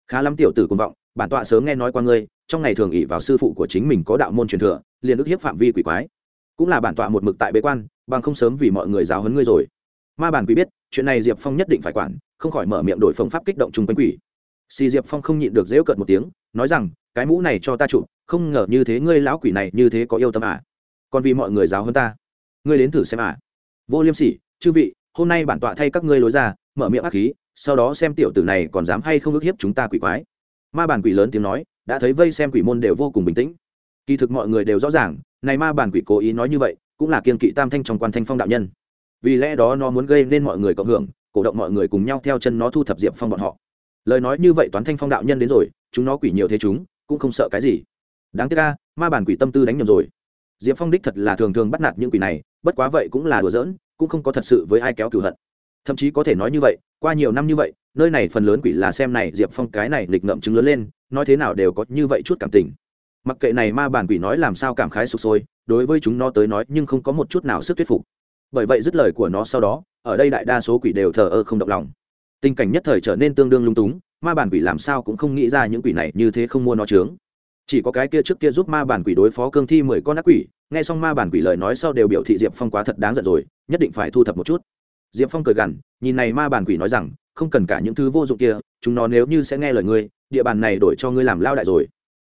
Khá lắm tiểu tử cùng vọng, bản tọa sớm nghe nói qua ngươi, trong ngày thường ỉ vào sư phụ của chính mình có đạo môn truyền thừa, liền ức hiếp phạm vi quỷ quái. Cũng là bản tọa một mực tại bế quan, bằng không sớm vì mọi người giáo huấn ngươi rồi. Ma bản quỷ biết chuyện này diệp phong nhất định phải quản, không khỏi mở miệng đổi phương pháp kích động chung quanh quỷ. Xì diệp phong không nhịn được dễu cợt một tiếng, nói rằng, cái mũ này cho ta chụp, không ngờ như thế ngươi lão quỷ này như thế có yêu tâm à. Còn vì mọi người giáo hơn ta. Ngươi đến thử xem à. Vô liêm sỉ, chư vị, hôm nay bản tọa thay các ngươi lối ra, mở miệng ác khí, sau đó xem tiểu tử này còn dám hay không ức hiếp chúng ta quỷ quái. Ma bản quỷ lớn tiếng nói, đã thấy vây xem quỷ môn đều vô cùng bình tĩnh. Kỳ thực mọi người đều rõ ràng, này ma bản quỷ cố ý nói như vậy, cũng là kiên kỵ tam thanh trong quan thanh phong đạo nhân vì lẽ đó nó muốn gây nên mọi người cộng hưởng, cổ động mọi người cùng nhau theo chân nó thu thập diệp phong bọn họ. Lời nói như vậy toán thanh phong đạo nhân đến rồi, chúng nó quỷ nhiều thế chúng, cũng không sợ cái gì. Đáng tiếc ca ma bản quỷ tâm tư đánh nhầm rồi. Diệp phong đích thật là thường thường bắt nạt những quỷ này, bất quá vậy cũng là đùa giỡn, cũng không có thật sự với ai kéo cửu hận. Thậm chí có thể nói như vậy, qua nhiều năm như vậy, nơi này phần lớn quỷ là xem này diệp phong cái này nghịch ngậm chứng lớn lên, nói thế nào đều có như vậy chút cảm tình. Mặc kệ này ma bản quỷ nói làm sao cảm khái sụp sôi, đối với chúng nó tới nói nhưng không có một chút nào sức thuyết phục bởi vậy dứt lời của nó sau đó, ở đây đại đa số quỷ đều thờ ơ không động lòng. Tình cảnh nhất thời trở nên tương đương lung túng, ma bản quỷ làm sao cũng không nghĩ ra những quỷ này như thế không mua nó trướng chỉ có cái kia trước kia giúp ma bản quỷ đối phó cương thi mười con ác quỷ, nghe xong ma bản quỷ lời nói sau đều biểu thị diệp phong quá thật đáng giận rồi, nhất định phải thu thập một chút. Diệp phong cười gằn, nhìn này ma bản quỷ nói rằng, không cần cả những thứ vô dụng kia, chúng nó nếu như sẽ nghe lời ngươi, địa bàn này đổi cho ngươi làm lao đại rồi.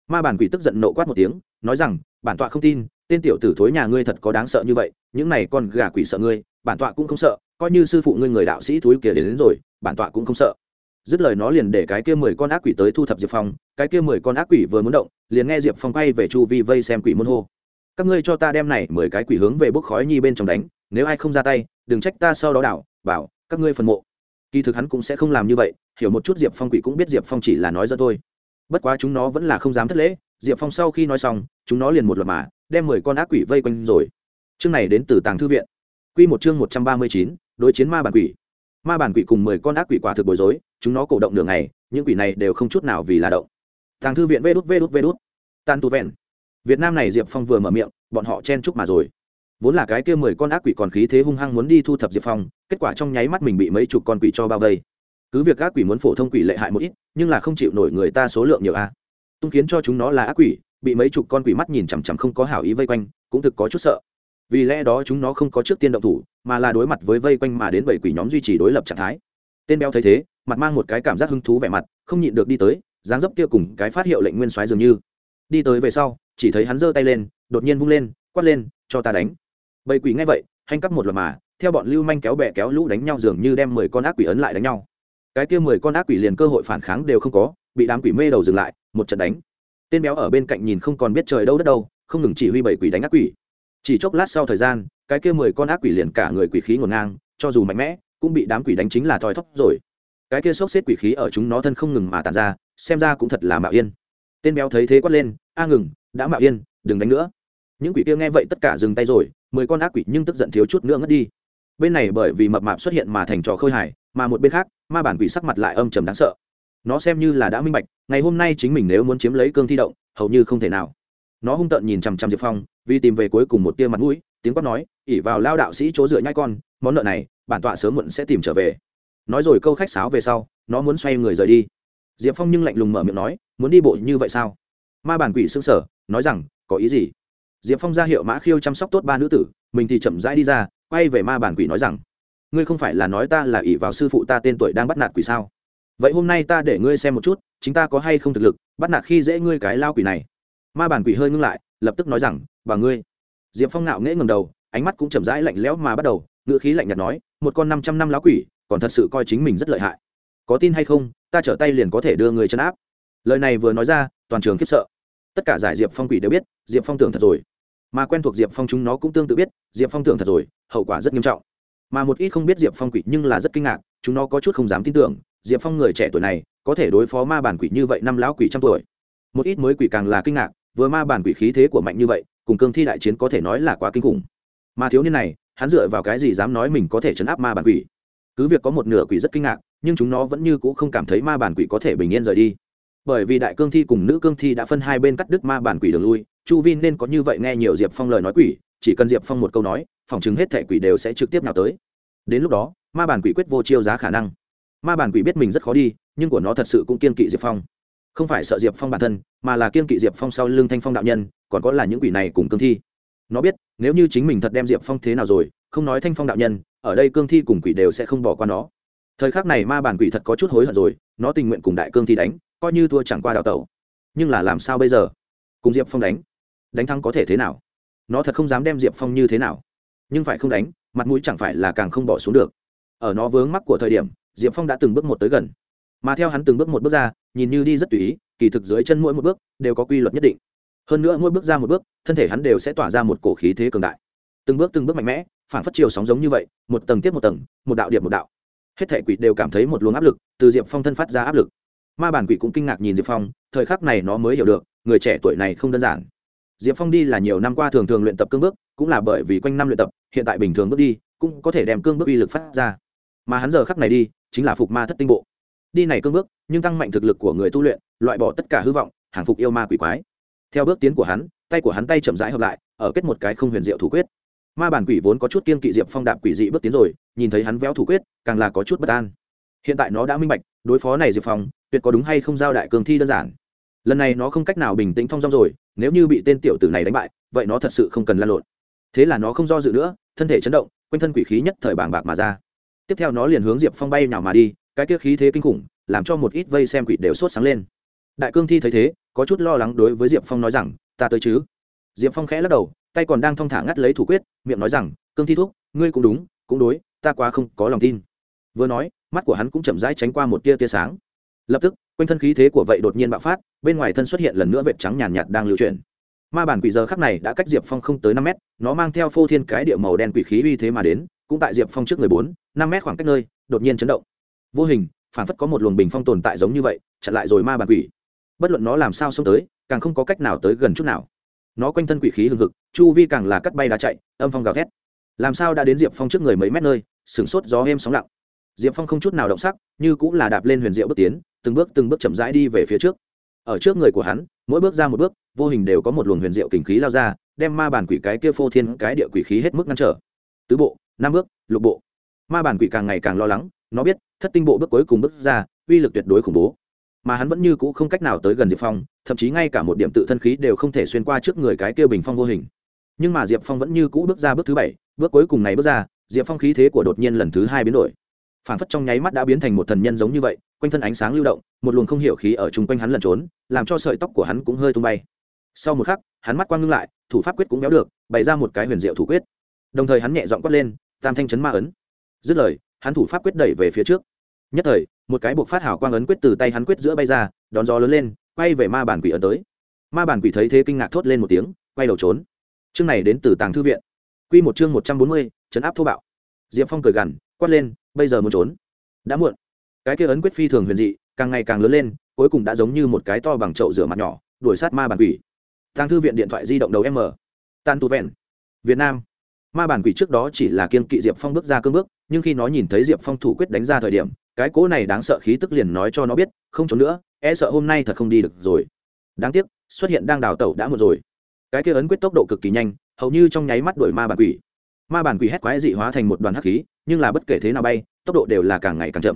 Ma bản quỷ tức giận nộ quát một tiếng, nói rằng, bản tọa không tin tên tiểu tử thối nhà ngươi thật có đáng sợ như vậy những này con gà quỷ sợ ngươi bản tọa cũng không sợ coi như sư phụ ngươi người đạo sĩ thúi kia đến, đến rồi bản tọa cũng không sợ. Dứt lời nó liền để cái kia mười con ác quỷ tới thu thập diệp phong cái kia mười con ác quỷ vừa muốn động liền nghe diệp phong quay về chu vi vây xem quỷ môn hô. Các ngươi cho ta đem này mười cái quỷ hướng về bốc khói nhi bên trong đánh nếu ai không ra tay đừng trách ta sau đó đảo bảo các ngươi phần mộ. Kỳ thực hắn cũng sẽ không làm như vậy hiểu một chút diệp phong quỷ cũng biết diệp phong chỉ là nói dẫn thôi. Bất quá chúng nó vẫn là không dám thất lễ diệp phong sau khi nói xong chúng nó liền một luật mà đem mười con ác quỷ vây quanh rồi. Chương này đến từ tàng thư viện. Q một chương một trăm ba mươi chín, đối chiến ma bản quỷ. Ma bản quỷ cùng mười con ác quỷ quả thực bối rối, chúng nó cổ động đường này những quỷ này đều không chút nào vì là động. Tàng thư viện vê đút vê đút vê đút. Tan tu vẹn. Việt nam này diệp phong vừa mở miệng, bọn họ chen chúc mà rồi. Vốn là cái kia mười con ác quỷ còn khí thế hung hăng muốn đi thu thập diệp phong, kết quả trong nháy mắt mình bị mấy chục con quỷ cho bao vây. Cứ việc ác quỷ muốn phổ thông quỷ lệ hại một ít, nhưng là không chịu nổi người ta số lượng nhiều a. Tung khiến cho chúng nó là ác quỷ bị mấy chục con quỷ mắt nhìn chằm chằm không có hảo ý vây quanh, cũng thực có chút sợ. Vì lẽ đó chúng nó không có trước tiên động thủ, mà là đối mặt với vây quanh mà đến bảy quỷ nhóm duy trì đối lập trạng thái. Tên béo thấy thế, mặt mang một cái cảm giác hứng thú vẻ mặt, không nhịn được đi tới, dáng dấp kia cùng cái phát hiệu lệnh nguyên soái dường như. Đi tới về sau, chỉ thấy hắn giơ tay lên, đột nhiên vung lên, quát lên, cho ta đánh. Bầy quỷ nghe vậy hành cắp một loạt mà, theo bọn lưu manh kéo bè kéo lũ đánh nhau dường như đem mười con ác quỷ ấn lại đánh nhau. Cái kia mười con ác quỷ liền cơ hội phản kháng đều không có, bị đám quỷ mê đầu dừng lại, một trận đánh tên béo ở bên cạnh nhìn không còn biết trời đâu đất đâu, không ngừng chỉ huy bảy quỷ đánh ác quỷ. Chỉ chốc lát sau thời gian, cái kia mười con ác quỷ liền cả người quỷ khí ngổn ngang, cho dù mạnh mẽ, cũng bị đám quỷ đánh chính là thoi thóp rồi. Cái kia sốc xếp quỷ khí ở chúng nó thân không ngừng mà tàn ra, xem ra cũng thật là mạo yên tên béo thấy thế quát lên, a ngừng, đã mạo yên đừng đánh nữa. Những quỷ kia nghe vậy tất cả dừng tay rồi, mười con ác quỷ nhưng tức giận thiếu chút nữa ngất đi. Bên này bởi vì mập mạp xuất hiện mà thành trò khơi hải mà một bên khác, ma bản quỷ sắc mặt lại âm trầm đáng sợ nó xem như là đã minh bạch, ngày hôm nay chính mình nếu muốn chiếm lấy cương thi động, hầu như không thể nào. Nó hung tợn nhìn chằm chằm diệp phong, vì tìm về cuối cùng một tia mặt mũi, tiếng quát nói ỉ vào lao đạo sĩ chỗ dựa nhai con, món nợ này, bản tọa sớm muộn sẽ tìm trở về. Nói rồi câu khách sáo về sau, nó muốn xoay người rời đi. Diệp phong nhưng lạnh lùng mở miệng nói, muốn đi bộ như vậy sao? Ma bản quỷ xương sở nói rằng, có ý gì? Diệp phong ra hiệu mã khiêu chăm sóc tốt ba nữ tử, mình thì chậm rãi đi ra, quay về ma bản quỷ nói rằng, ngươi không phải là nói ta là ỷ vào sư phụ ta tên tuổi đang bắt nạt quỷ sao? Vậy hôm nay ta để ngươi xem một chút, chính ta có hay không thực lực, bắt nạt khi dễ ngươi cái lao quỷ này. Ma bản quỷ hơi ngưng lại, lập tức nói rằng, bà ngươi. Diệp phong nạo nghễ ngầm đầu, ánh mắt cũng chậm rãi lạnh lẽo mà bắt đầu ngựa khí lạnh nhạt nói, một con năm trăm năm lá quỷ, còn thật sự coi chính mình rất lợi hại. Có tin hay không, ta trở tay liền có thể đưa người chân áp. Lời này vừa nói ra, toàn trường khiếp sợ. Tất cả giải diệp phong quỷ đều biết, diệp phong tưởng thật rồi. Mà quen thuộc diệp phong chúng nó cũng tương tự biết, diệp phong tưởng thật rồi, hậu quả rất nghiêm trọng. Mà một ít không biết diệp phong quỷ nhưng là rất kinh ngạc, chúng nó có chút không dám tin tưởng diệp phong người trẻ tuổi này, có thể đối phó ma bản quỷ như vậy năm lão quỷ trăm tuổi. Một ít mới quỷ càng là kinh ngạc, vừa ma bản quỷ khí thế của mạnh như vậy, cùng cương thi đại chiến có thể nói là quá kinh khủng. Mà thiếu niên này, hắn dựa vào cái gì dám nói mình có thể chấn áp ma bản quỷ? Cứ việc có một nửa quỷ rất kinh ngạc, nhưng chúng nó vẫn như c ũ không cảm thấy ma bản quỷ có thể bình yên rời đi. Bởi vì đại cương thi cùng nữ cương thi đã phân hai bên cắt đứt ma bản quỷ đường lui, chu vi nên có như vậy nghe nhiều diệp phong lời nói quỷ, chỉ cần diệp phong một câu nói, phòng chứng hết thẻ quỷ đều sẽ trực tiếp nào tới. Đến lúc đó, ma bản quỷ quyết vô chiêu giá khả năng ma bản quỷ biết mình rất khó đi, nhưng của nó thật sự cũng kiên kỵ diệp phong. Không phải sợ diệp phong bản thân, mà là kiên kỵ diệp phong sau lưng thanh phong đạo nhân, còn có là những quỷ này cùng cương thi. Nó biết, nếu như chính mình thật đem diệp phong thế nào rồi, không nói thanh phong đạo nhân, ở đây cương thi cùng quỷ đều sẽ không bỏ qua nó. Thời khắc này ma bản quỷ thật có chút hối hận rồi, nó tình nguyện cùng đại cương thi đánh, coi như thua chẳng qua đào tẩu. Nhưng là làm sao bây giờ? Cùng diệp phong đánh đánh thắng có thể thế nào? Nó thật không dám đem diệp phong như thế nào. Nhưng phải không đánh, mặt mũi chẳng phải là càng không bỏ xuống được. Ở nó vướng mắc của thời điểm diệp phong đã từng bước một tới gần. Mà theo hắn từng bước một bước ra, nhìn như đi rất tùy ý, kỳ thực dưới chân mỗi một bước đều có quy luật nhất định. Hơn nữa mỗi bước ra một bước, thân thể hắn đều sẽ tỏa ra một cổ khí thế cường đại. Từng bước từng bước mạnh mẽ, phản phất chiều sóng giống như vậy, một tầng tiếp một tầng, một đạo điệp một đạo. Hết thể quỷ đều cảm thấy một luồng áp lực, từ diệp phong thân phát ra áp lực. Ma bản quỷ cũng kinh ngạc nhìn diệp phong, thời khắc này nó mới hiểu được, người trẻ tuổi này không đơn giản. Diệp phong đi là nhiều năm qua thường thường luyện tập cương bước, cũng là bởi vì quanh năm luyện tập, hiện tại bình thường bước đi, cũng có thể đem cương bước uy lực phát ra. Mà hắn giờ khắc này đi chính là phục ma thất tinh bộ. Đi này cương bước, nhưng tăng mạnh thực lực của người tu luyện, loại bỏ tất cả hư vọng, hàng phục yêu ma quỷ quái. Theo bước tiến của hắn, tay của hắn tay chậm rãi hợp lại, ở kết một cái không huyền diệu thủ quyết. Ma bản quỷ vốn có chút kiên kỵ diệp phong đạp quỷ dị bước tiến rồi, nhìn thấy hắn véo thủ quyết, càng là có chút bất an. Hiện tại nó đã minh bạch, đối phó này diệp phong, tuyệt có đúng hay không giao đại cường thi đơn giản. Lần này nó không cách nào bình tĩnh thong dong rồi, nếu như bị tên tiểu tử này đánh bại, vậy nó thật sự không cần lan lộn. Thế là nó không do dự nữa, thân thể chấn động, quanh thân quỷ khí nhất thời bàng bạc mà ra tiếp theo nó liền hướng diệp phong bay nào mà đi cái kia khí thế kinh khủng làm cho một ít vây xem quỷ đều sốt sáng lên. Đại cương thi thấy thế có chút lo lắng đối với diệp phong nói rằng ta tới chứ? Diệp phong khẽ lắc đầu tay còn đang thong thả ngắt lấy thủ quyết miệng nói rằng cương thi thúc ngươi cũng đúng cũng đối ta quá không có lòng tin. Vừa nói mắt của hắn cũng chậm rãi tránh qua một tia tia sáng. Lập tức quanh thân khí thế của vậy đột nhiên bạo phát bên ngoài thân xuất hiện lần nữa vệt trắng nhàn nhạt, nhạt đang lưu chuyển. Ma bản quỷ giờ khắc này đã cách diệp phong không tới năm mét nó mang theo phô thiên cái địa màu đen quỷ khí uy thế mà đến cũng tại diệp phong trước người bốn, năm mét khoảng cách nơi, đột nhiên chấn động. Vô hình, phản phất có một luồng bình phong tồn tại giống như vậy, chặn lại rồi ma bản quỷ. Bất luận nó làm sao xông tới, càng không có cách nào tới gần chút nào. Nó quanh thân quỷ khí hừng hực, chu vi càng là cắt bay đá chạy, âm phong gào thét. Làm sao đã đến diệp phong trước người mấy mét nơi, sửng sốt gió êm sóng lặng. Diệp phong không chút nào động sắc, như cũng là đạp lên huyền diệu bước tiến, từng bước từng bước chậm rãi đi về phía trước. Ở trước người của hắn, mỗi bước ra một bước, vô hình đều có một luồng huyền diệu kình khí lao ra, đem ma bản quỷ cái kia phô thiên cái địa quỷ khí hết mức ngăn trở. Tứ bộ năm bước, lục bộ. Ma bản quỷ càng ngày càng lo lắng, nó biết, thất tinh bộ bước cuối cùng bước ra, uy lực tuyệt đối khủng bố. Mà hắn vẫn như cũ không cách nào tới gần diệp phong, thậm chí ngay cả một điểm tự thân khí đều không thể xuyên qua trước người cái kia bình phong vô hình. Nhưng mà diệp phong vẫn như cũ bước ra bước thứ bảy, bước cuối cùng này bước ra, diệp phong khí thế của đột nhiên lần thứ hai biến đổi. Phản phất trong nháy mắt đã biến thành một thần nhân giống như vậy, quanh thân ánh sáng lưu động, một luồng không hiểu khí ở chung quanh hắn lẩn trốn, làm cho sợi tóc của hắn cũng hơi tung bay. Sau một khắc, hắn mắt quang ngưng lại, thủ pháp quyết cũng béo được, bày ra một cái huyền diệu thủ quyết. Đồng thời hắn nhẹ dọn quát lên tam thanh chấn ma ấn. Dứt lời, hắn thủ pháp quyết đẩy về phía trước. Nhất thời, một cái buộc phát hảo quang ấn quyết từ tay hắn quyết giữa bay ra, đón gió lớn lên, quay về ma bản quỷ ấn tới. Ma bản quỷ thấy thế kinh ngạc thốt lên một tiếng, quay đầu trốn. Chương này đến từ tàng thư viện. Q một chương một trăm bốn mươi, chấn áp thô bạo. Diệp phong cười gằn, quát lên, bây giờ muốn trốn. Đã muộn. Cái kia ấn quyết phi thường huyền dị, càng ngày càng lớn lên, cuối cùng đã giống như một cái to bằng chậu rửa mặt nhỏ, đuổi sát ma bản quỷ. Tàng thư viện điện thoại di động đầu m. Tan tu vẹn. Việt nam ma bản quỷ trước đó chỉ là kiên kỵ diệp phong bước ra cương bước, nhưng khi nó nhìn thấy diệp phong thủ quyết đánh ra thời điểm, cái cỗ này đáng sợ khí tức liền nói cho nó biết, không trốn nữa e sợ hôm nay thật không đi được rồi. Đáng tiếc, xuất hiện đang đào tẩu đã một rồi. Cái kia ấn quyết tốc độ cực kỳ nhanh, hầu như trong nháy mắt đuổi ma bản quỷ. Ma bản quỷ hét quái dị hóa thành một đoàn hắc khí, nhưng là bất kể thế nào bay, tốc độ đều là càng ngày càng chậm.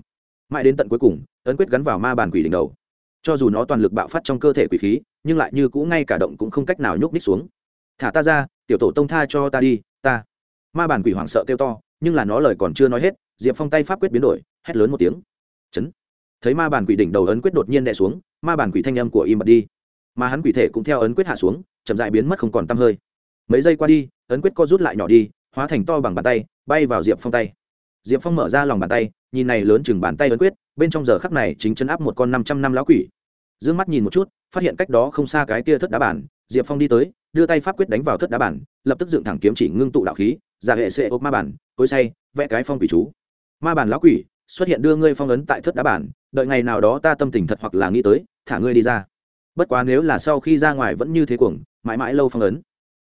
Mãi đến tận cuối cùng, ấn quyết gắn vào ma bản quỷ đỉnh đầu. Cho dù nó toàn lực bạo phát trong cơ thể quỷ khí, nhưng lại như cũ ngay cả động cũng không cách nào nhúc ních xuống thả ta ra, tiểu tổ tông tha cho ta đi, ta. Ma bản quỷ hoảng sợ kêu to, nhưng là nó lời còn chưa nói hết, diệp phong tay pháp quyết biến đổi, hét lớn một tiếng. Chấn. Thấy ma bản quỷ đỉnh đầu ấn quyết đột nhiên đè xuống, ma bản quỷ thanh âm của im bật đi. Mà hắn quỷ thể cũng theo ấn quyết hạ xuống, chậm dại biến mất không còn t hơi. Mấy giây qua đi, ấn quyết co rút lại nhỏ đi, hóa thành to bằng bàn tay, bay vào diệp phong tay. Diệp phong mở ra lòng bàn tay, nhìn này lớn chừng bàn tay ấn quyết, bên trong giờ khắc này chính chấn áp một con năm trăm năm lá quỷ. D ư ơ n g mắt nhìn một chút, phát hiện cách đó không xa cái kia thất đá bản, diệp phong đi tới đưa tay pháp quyết đánh vào thất đá bản, lập tức dựng thẳng kiếm chỉ ngưng tụ đạo khí, giả hệ sệ ốp ma bản cối say, vẽ cái phong quỷ chú. Ma bản lão quỷ, xuất hiện đưa ngươi phong ấn tại thất đá bản, đợi ngày nào đó ta tâm tình thật hoặc là nghĩ tới, thả ngươi đi ra. Bất quá nếu là sau khi ra ngoài vẫn như thế cuồng, mãi mãi lâu phong ấn.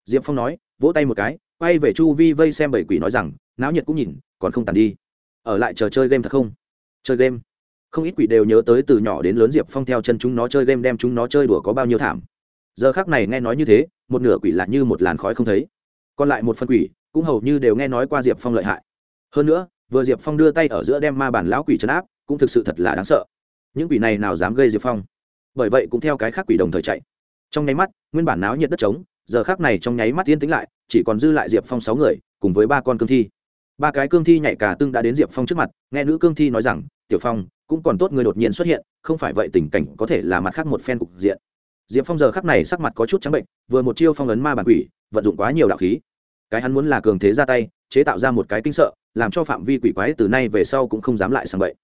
Diệp phong nói, vỗ tay một cái, quay về chu vi vây xem bảy quỷ nói rằng, náo nhiệt cũng nhìn, còn không tàn đi. Ở lại chờ chơi game thật không? Chơi game. Không ít quỷ đều nhớ tới từ nhỏ đến lớn diệp phong theo chân chúng nó chơi game đem chúng nó chơi đùa có bao nhiêu thảm. Giờ khác này nghe nói như thế một nửa quỷ là như một làn khói không thấy. Còn lại một phần quỷ cũng hầu như đều nghe nói qua diệp phong lợi hại. Hơn nữa, vừa diệp phong đưa tay ở giữa đem ma bản lão quỷ trấn áp, cũng thực sự thật là đáng sợ. Những quỷ này nào dám gây diệp phong? Bởi vậy cũng theo cái khác quỷ đồng thời chạy. Trong nháy mắt, nguyên bản náo nhiệt đất trống, giờ khác này trong nháy mắt tiên tính lại, chỉ còn dư lại diệp phong sáu người, cùng với ba con cương thi. Ba cái cương thi nhảy cả tương đã đến diệp phong trước mặt, nghe nữ cương thi nói rằng, tiểu phong, cũng còn tốt người đột nhiên xuất hiện, không phải vậy tình cảnh có thể là mặt khác một phen cục diện diệp phong giờ khắc này sắc mặt có chút trắng bệnh, vừa một chiêu phong ấn ma bản quỷ, vận dụng quá nhiều đạo khí. Cái hắn muốn là cường thế ra tay, chế tạo ra một cái kinh sợ, làm cho phạm vi quỷ quái từ nay về sau cũng không dám lại sang vậy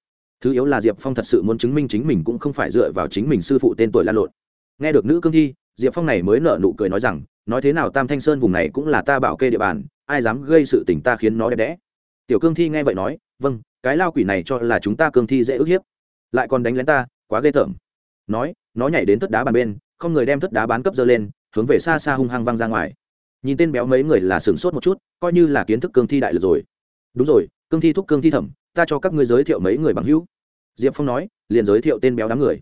thứ yếu là diệp phong thật sự muốn chứng minh chính mình cũng không phải dựa vào chính mình sư phụ tên tuổi lan lộn. Nghe được nữ cương thi, diệp phong này mới nở nụ cười nói rằng, nói thế nào tam thanh sơn vùng này cũng là ta bảo kê địa bàn, ai dám gây sự tình ta khiến nó đẹp đẽ. Tiểu cương thi nghe vậy nói vâng cái lao quỷ này cho là chúng ta cương thi dễ ức hiếp, lại còn đánh lén ta, quá ghê tởm. Nói, nó nhảy đến tất đá bàn bên không người đem thất đá bán cấp dơ lên, hướng về xa xa hung hăng văng ra ngoài. Nhìn tên béo mấy người là sửng sốt một chút, coi như là kiến thức cương thi đại lực rồi. Đúng rồi, cương thi thúc cương thi thẩm, ta cho các ngươi giới thiệu mấy người bằng hữu. Diệp phong nói, liền giới thiệu tên béo đám người.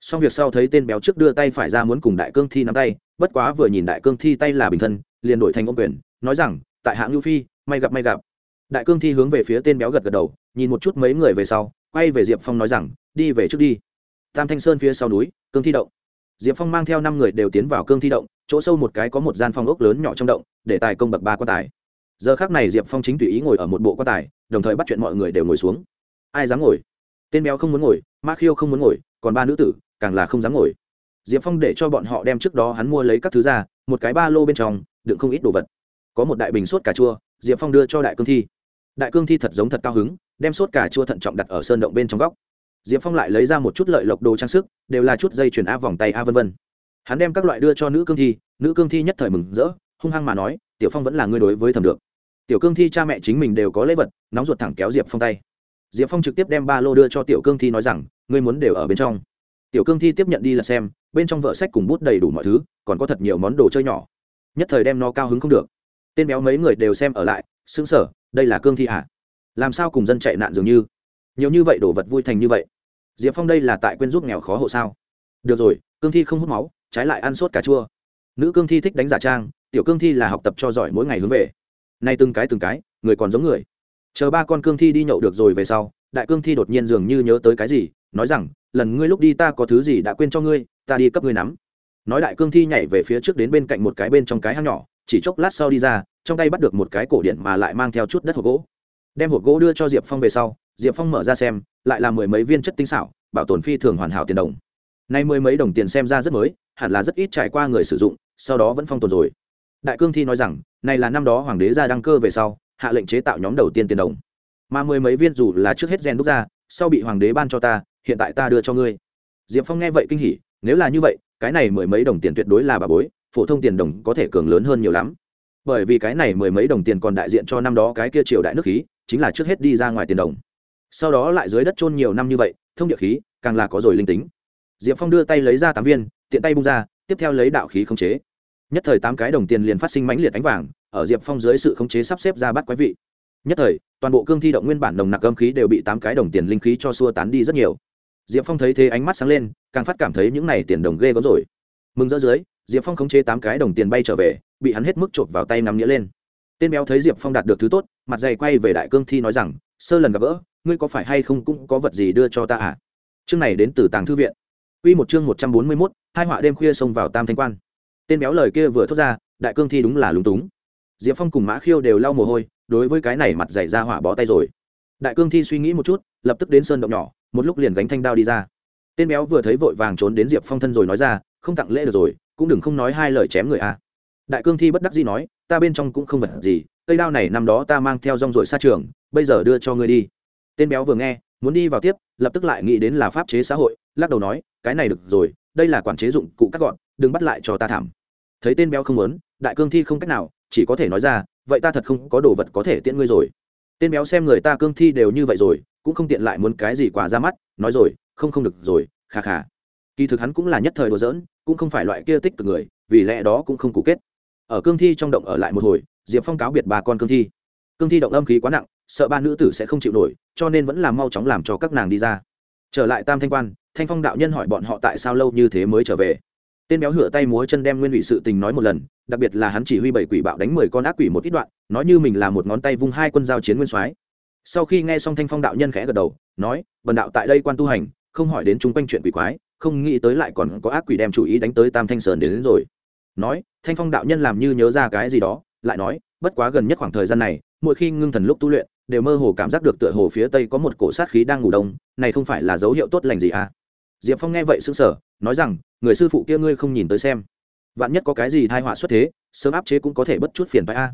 Xong việc sau thấy tên béo trước đưa tay phải ra muốn cùng đại cương thi nắm tay, bất quá vừa nhìn đại cương thi tay là bình thân, liền đổi thành ông quyền, nói rằng, tại hạng lưu phi, may gặp may gặp. Đại cương thi hướng về phía tên béo gật gật đầu, nhìn một chút mấy người về sau, quay về diệp phong nói rằng, đi về trước đi. Tam thanh sơn phía sau núi, cương thi động diệp phong mang theo năm người đều tiến vào cương thi động, chỗ sâu một cái có một gian phong ốc lớn nhỏ trong động, để tài công bậc ba quan tài. Giờ khác này diệp phong chính tùy ý ngồi ở một bộ quan tài, đồng thời bắt chuyện mọi người đều ngồi xuống. Ai dám ngồi? Tên béo không muốn ngồi, ma khiêu không muốn ngồi, còn ba nữ tử, càng là không dám ngồi. Diệp phong để cho bọn họ đem trước đó hắn mua lấy các thứ ra, một cái ba lô bên trong, đựng không ít đồ vật. Có một đại bình sốt cà chua, diệp phong đưa cho đại cương thi. Đại cương thi thật giống thật cao hứng, đem sốt cà chua thận trọng đặt ở sơn động bên trong góc diệp phong lại lấy ra một chút lợi lộc đồ trang sức, đều là chút dây chuyền a vòng tay a v v hắn đem các loại đưa cho nữ cương thi, nữ cương thi nhất thời mừng rỡ, hung hăng mà nói, tiểu phong vẫn là ngươi đối với thầm được. Tiểu cương thi cha mẹ chính mình đều có lễ vật, nóng ruột thẳng kéo diệp phong tay. Diệp phong trực tiếp đem ba lô đưa cho tiểu cương thi nói rằng, ngươi muốn đều ở bên trong. Tiểu cương thi tiếp nhận đi là xem, bên trong vợ sách cùng bút đầy đủ mọi thứ, còn có thật nhiều món đồ chơi nhỏ. Nhất thời đem nó cao hứng không được. Tên béo mấy người đều xem ở lại xứng sở đây là cương thi ạ à? làm sao cùng dân chạy nạn dường như? Nhiều như vậy đồ vật vui thành như vậy? Diệp phong đây là tại quên giúp nghèo khó hộ sao? Được rồi, cương thi không hút máu, trái lại ăn sốt cà chua. Nữ cương thi thích đánh giả trang, tiểu cương thi là học tập cho giỏi mỗi ngày hướng về. Nay từng cái từng cái, người còn giống người. Chờ ba con cương thi đi nhậu được rồi về sau, đại cương thi đột nhiên dường như nhớ tới cái gì, nói rằng, lần ngươi lúc đi ta có thứ gì đã quên cho ngươi, ta đi cấp ngươi nắm. Nói đại cương thi nhảy về phía trước đến bên cạnh một cái bên trong cái hang nhỏ, chỉ chốc lát sau đi ra, trong tay bắt được một cái cổ điện mà lại mang theo chút đất hộp gỗ. Đem hộp gỗ đưa cho diệp phong về sau diệp phong mở ra xem, lại là mười mấy viên chất tinh xảo, bảo tồn phi thường hoàn hảo tiền đồng. Nay mười mấy đồng tiền xem ra rất mới, hẳn là rất ít trải qua người sử dụng, sau đó vẫn phong tồn rồi. Đại cương thi nói rằng, này là năm đó hoàng đế ra đăng cơ về sau, hạ lệnh chế tạo nhóm đầu tiên tiền đồng. Mà mười mấy viên dù là trước hết gen đúc ra, sau bị hoàng đế ban cho ta, hiện tại ta đưa cho ngươi. Diệp phong nghe vậy kinh hỉ, nếu là như vậy, cái này mười mấy đồng tiền tuyệt đối là bà bối, phổ thông tiền đồng có thể cường lớn hơn nhiều lắm. Bởi vì cái này mười mấy đồng tiền còn đại diện cho năm đó cái kia triều đại nước khí, chính là trước hết đi ra ngoài tiền đồng sau đó lại dưới đất trôn nhiều năm như vậy, thông địa khí, càng là có rồi linh tính. Diệp phong đưa tay lấy ra tám viên, tiện tay bung ra, tiếp theo lấy đạo khí khống chế. Nhất thời tám cái đồng tiền liền phát sinh mãnh liệt ánh vàng, ở diệp phong dưới sự khống chế sắp xếp ra bắt quái vị. Nhất thời, toàn bộ cương thi động nguyên bản đồng nặc âm khí đều bị tám cái đồng tiền linh khí cho xua tán đi rất nhiều. Diệp phong thấy thế ánh mắt sáng lên, càng phát cảm thấy những này tiền đồng ghê có rồi. Mừng rỡ dưới, diệp phong khống chế tám cái đồng tiền bay trở về, bị hắn hết mức chộp vào tay nắm nghĩa lên. Tên béo thấy diệp phong đạt được thứ tốt, mặt dày quay về đại cương thi nói rằng, sơ lần gặp gỡ ngươi có phải hay không cũng có vật gì đưa cho ta à chương này đến từ tàng thư viện Quy một chương một trăm bốn mươi 141, hai họa đêm khuya xông vào Tam Thanh Quan. Tên béo lời kia vừa thốt ra, đại cương thi đúng là lúng túng. Diệp Phong cùng Mã Khiêu đều lau mồ hôi, đối với cái này mặt dày ra hỏa bó tay rồi. Đại cương thi suy nghĩ một chút, lập tức đến sơn động nhỏ, một lúc liền gánh thanh đao đi ra. Tên béo vừa thấy vội vàng trốn đến Diệp Phong thân rồi nói ra, không tặng lễ được rồi, cũng đừng không nói hai lời chém người a. À. Đại cương thi bất đắc dĩ nói, ta bên trong cũng không vật gì, cây đao này năm đó ta mang theo rong rồi xa trường, bây giờ đưa cho ngươi đi. Tên béo vừa nghe, muốn đi vào tiếp, lập tức lại nghĩ đến là pháp chế xã hội, lắc đầu nói, cái này được rồi đây là quản chế dụng cụ cắt gọn đừng bắt lại cho ta thảm. Thấy tên béo không muốn đại cương thi không cách nào chỉ có thể nói ra vậy ta thật không có đồ vật có thể tiễn ngươi rồi. Tên béo xem người ta cương thi đều như vậy rồi cũng không tiện lại muốn cái gì quả ra mắt nói rồi không không được rồi khà khà kỳ thực hắn cũng là nhất thời đùa giỡn cũng không phải loại kia tích cực người vì lẽ đó cũng không cụ kết. Ở cương thi trong động ở lại một hồi diệp phong cáo biệt bà con cương thi. Cương thi động âm khí quá nặng sợ ba nữ tử sẽ không chịu nổi cho nên vẫn là mau chóng làm cho các nàng đi ra. Trở lại tam thanh quan thanh phong đạo nhân hỏi bọn họ tại sao lâu như thế mới trở về. Tên béo hửa tay múa chân đem nguyên vị sự tình nói một lần đặc biệt là hắn chỉ huy bảy quỷ bạo đánh mười con ác quỷ một ít đoạn nói như mình là một ngón tay vung hai quân giao chiến nguyên soái. Sau khi nghe xong thanh phong đạo nhân khẽ gật đầu nói bần đạo tại đây quan tu hành không hỏi đến chung quanh chuyện quỷ quái không nghĩ tới lại còn có ác quỷ đem chủ ý đánh tới tam thanh sơn đến, đến rồi. Nói thanh phong đạo nhân làm như nhớ ra cái gì đó lại nói bất quá gần nhất khoảng thời gian này mỗi khi ngưng thần lúc tu luyện đều mơ hồ cảm giác được tựa hồ phía tây có một cổ sát khí đang ngủ đông, này không phải là dấu hiệu tốt lành gì à? Diệp phong nghe vậy sững sờ, nói rằng, người sư phụ kia ngươi không nhìn tới xem. Vạn nhất có cái gì thai họa xuất thế, sớm áp chế cũng có thể bất chút phiền phải a.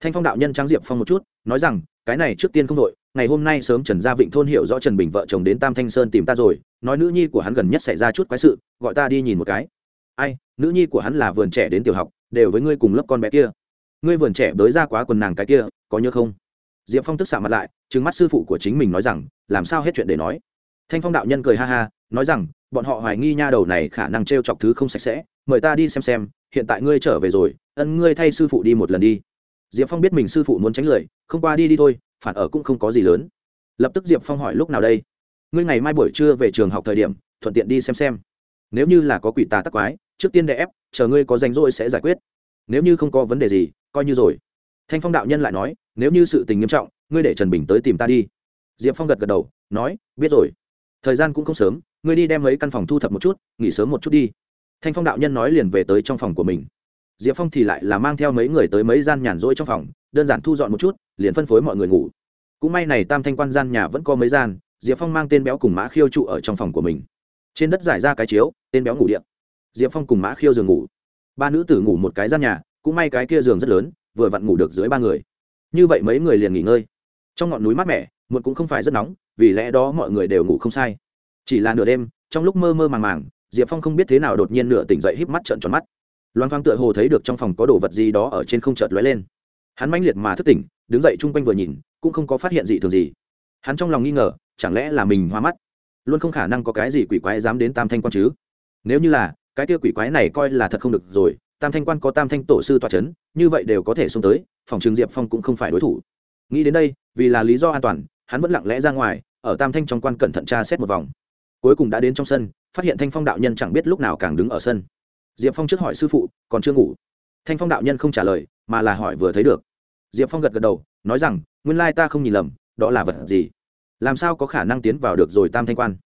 Thanh phong đạo nhân trang diệp phong một chút, nói rằng, cái này trước tiên không đội ngày hôm nay sớm trần gia vịnh thôn hiểu rõ trần bình vợ chồng đến tam thanh sơn tìm ta rồi, nói nữ nhi của hắn gần nhất xảy ra chút quái sự, gọi ta đi nhìn một cái. Ai, nữ nhi của hắn là vườn trẻ đến tiểu học, đều với ngươi cùng lớp con bé kia. Ngươi vườn trẻ bới ra quá quần nàng cái kia, có nhớ không? Diệp phong tức xạ mặt lại, trừng mắt sư phụ của chính mình nói rằng, làm sao hết chuyện để nói? Thanh phong đạo nhân cười ha ha, nói rằng, bọn họ hoài nghi nha đầu này khả năng t r e o chọc thứ không sạch sẽ, mời ta đi xem xem, hiện tại ngươi trở về rồi, ân ngươi thay sư phụ đi một lần đi. Diệp phong biết mình sư phụ muốn tránh lời, không qua đi đi thôi, phản ở cũng không có gì lớn. Lập tức diệp phong hỏi, lúc nào đây? Ngươi ngày mai buổi trưa về trường học thời điểm, thuận tiện đi xem xem. Nếu như là có quỷ tà tắc quái, trước tiên đè ép, chờ ngươi có danh rỗi sẽ giải quyết. Nếu như không có vấn đề gì, coi như rồi. Thanh phong đạo nhân lại nói nếu như sự tình nghiêm trọng, ngươi để trần bình tới tìm ta đi. Diệp phong gật gật đầu, nói, biết rồi. Thời gian cũng không sớm, ngươi đi đem mấy căn phòng thu thập một chút, nghỉ sớm một chút đi. Thanh phong đạo nhân nói liền về tới trong phòng của mình. Diệp phong thì lại là mang theo mấy người tới mấy gian nhàn rỗi trong phòng, đơn giản thu dọn một chút, liền phân phối mọi người ngủ. Cũng may này tam thanh quan gian nhà vẫn có mấy gian, diệp phong mang tên béo cùng mã khiêu trụ ở trong phòng của mình. Trên đất giải ra cái chiếu, tên béo ngủ điện. Diệp phong cùng mã khiêu giường ngủ. Ba nữ tử ngủ một cái gian nhà, cũng may cái kia giường rất lớn, vừa vặn ngủ được dưới ba người như vậy mấy người liền nghỉ ngơi. Trong ngọn núi mát mẻ, muộn cũng không phải rất nóng, vì lẽ đó mọi người đều ngủ không sai. Chỉ là nửa đêm, trong lúc mơ mơ màng màng, diệp phong không biết thế nào đột nhiên nửa tỉnh dậy híp mắt trợn tròn mắt. Loan thoáng tựa hồ thấy được trong phòng có đồ vật gì đó ở trên không chợt lóe lên. Hắn mãnh liệt mà thức tỉnh, đứng dậy chung quanh vừa nhìn, cũng không có phát hiện gì thường gì. Hắn trong lòng nghi ngờ, chẳng lẽ là mình hoa mắt? Luôn không khả năng có cái gì quỷ quái dám đến tam thanh quan chứ? Nếu như là, cái kia quỷ quái này coi là thật không được rồi, tam thanh quan có tam thanh tổ sư toa c h ấ n như vậy đều có thể xông tới phòng trường diệp phong cũng không phải đối thủ. Nghĩ đến đây, vì là lý do an toàn, hắn vẫn lặng lẽ ra ngoài, ở tam thanh trong quan cẩn thận tra xét một vòng. Cuối cùng đã đến trong sân, phát hiện thanh phong đạo nhân chẳng biết lúc nào càng đứng ở sân. Diệp phong trước hỏi sư phụ, còn chưa ngủ? Thanh phong đạo nhân không trả lời, mà là hỏi vừa thấy được. Diệp phong gật gật đầu, nói rằng, nguyên lai ta không nhìn lầm, đó là vật gì? Làm sao có khả năng tiến vào được rồi tam thanh quan?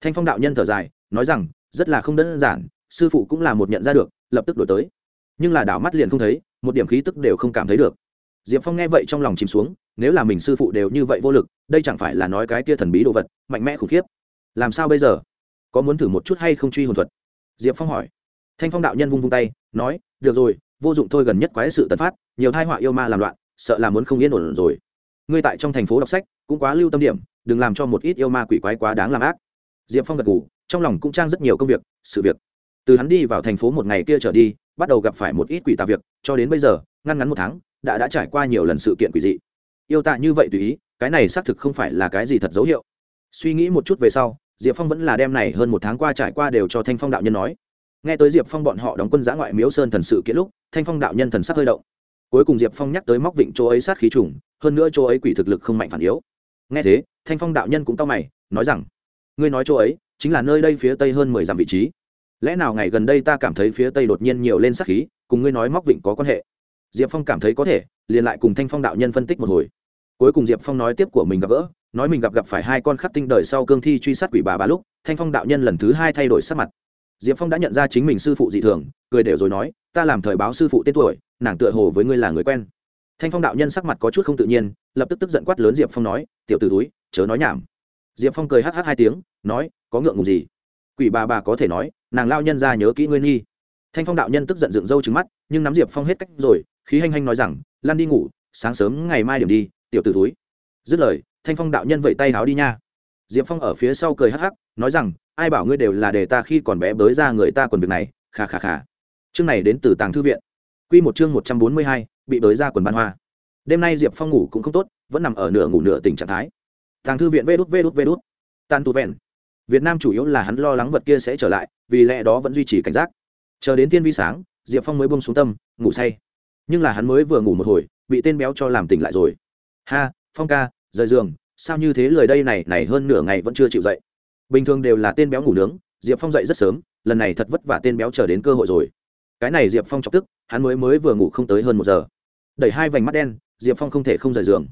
Thanh phong đạo nhân thở dài, nói rằng, rất là không đơn giản, sư phụ cũng là một nhận ra được, lập tức đổi tới. Nhưng là đảo mắt liền không thấy, một điểm khí tức đều không cảm thấy được diệp phong nghe vậy trong lòng chìm xuống nếu là mình sư phụ đều như vậy vô lực đây chẳng phải là nói cái kia thần bí đồ vật mạnh mẽ khủng khiếp. Làm sao bây giờ? Có muốn thử một chút hay không truy hồn thuật? Diệp phong hỏi. Thanh phong đạo nhân vung vung tay nói được rồi vô dụng thôi gần nhất quái sự tần phát nhiều thai họa yêu ma làm loạn sợ là muốn không yên ổn rồi. Ngươi tại trong thành phố đọc sách cũng quá lưu tâm điểm đừng làm cho một ít yêu ma quỷ quái quá đáng làm ác. Diệp phong gật gù, trong lòng cũng trang rất nhiều công việc sự việc. Từ hắn đi vào thành phố một ngày kia trở đi bắt đầu gặp phải một ít quỷ tà việc cho đến bây giờ ngăn ngắn một tháng đã đã trải qua nhiều lần sự kiện quỷ dị. Yêu tạ như vậy tùy ý, cái này xác thực không phải là cái gì thật dấu hiệu. Suy nghĩ một chút về sau, diệp phong vẫn là đem này hơn một tháng qua trải qua đều cho thanh phong đạo nhân nói. Nghe tới diệp phong bọn họ đóng quân giã ngoại miếu sơn thần sự kiện lúc, thanh phong đạo nhân thần sắc hơi động. Cuối cùng diệp phong nhắc tới móc vịnh chỗ ấy sát khí trùng, hơn nữa chỗ ấy quỷ thực lực không mạnh phản yếu. Nghe thế, thanh phong đạo nhân cũng tao mày, nói rằng, ngươi nói chỗ ấy chính là nơi đây phía tây hơn mười dặm vị trí. Lẽ nào ngày gần đây ta cảm thấy phía tây đột nhiên nhiều lên sát khí, cùng ngươi nói móc vịnh có quan hệ? Diệp phong cảm thấy có thể, liền lại cùng thanh phong đạo nhân phân tích một hồi. Cuối cùng diệp phong nói tiếp của mình gặp gỡ, nói mình gặp gặp phải hai con khắc tinh đời sau cương thi truy sát quỷ bà bà lúc, thanh phong đạo nhân lần thứ hai thay đổi sắc mặt. Diệp phong đã nhận ra chính mình sư phụ dị thường, cười đều rồi nói, ta làm thời báo sư phụ tên tuổi, nàng tựa hồ với ngươi là người quen. Thanh phong đạo nhân sắc mặt có chút không tự nhiên, lập tức tức giận quát lớn diệp phong nói, tiểu t ử túi chớ nói nhảm. Diệp phong cười hh hai tiếng, nói, có ngượng ngùng gì? Quỷ bà bà có thể nói, nàng lao nhân ra nhớ kỹ ngươi nghi thanh phong đạo nhân tức giận dựng râu trứng mắt, nhưng nắm diệp phong hết cách rồi, khí hanh hanh nói rằng, lan đi ngủ, sáng sớm ngày mai điểm đi, tiểu t ử túi dứt lời, thanh phong đạo nhân vẫy tay háo đi nha. Diệp phong ở phía sau cười hắc hắc, nói rằng, ai bảo ngươi đều là để ta khi còn bé bới ra người ta còn việc này khà khà khà chương này đến từ tàng thư viện. Q một chương một trăm bốn mươi hai, bị bới ra quần ban hoa. Đêm nay diệp phong ngủ cũng không tốt, vẫn nằm ở nửa ngủ nửa tỉnh trạng thái. Tàng thư viện vê đút vê đút vê đút. Tan tụ vẹn. Việt nam chủ yếu là hắn lo lắng vật kia sẽ trở lại, vì lẽ đó vẫn duy trì cảnh giác chờ đến tiên vi sáng, diệp phong mới bông xuống tâm, ngủ say. Nhưng là hắn mới vừa ngủ một hồi, bị tên béo cho làm tỉnh lại rồi. Ha, phong ca, rời giường, sao như thế lời đây này này hơn nửa ngày vẫn chưa chịu dậy. Bình thường đều là tên béo ngủ nướng, diệp phong dậy rất sớm, lần này thật vất vả tên béo chờ đến cơ hội rồi. Cái này diệp phong chọc tức, hắn mới mới vừa ngủ không tới hơn một giờ. Đẩy hai vành mắt đen, diệp phong không thể không rời giường.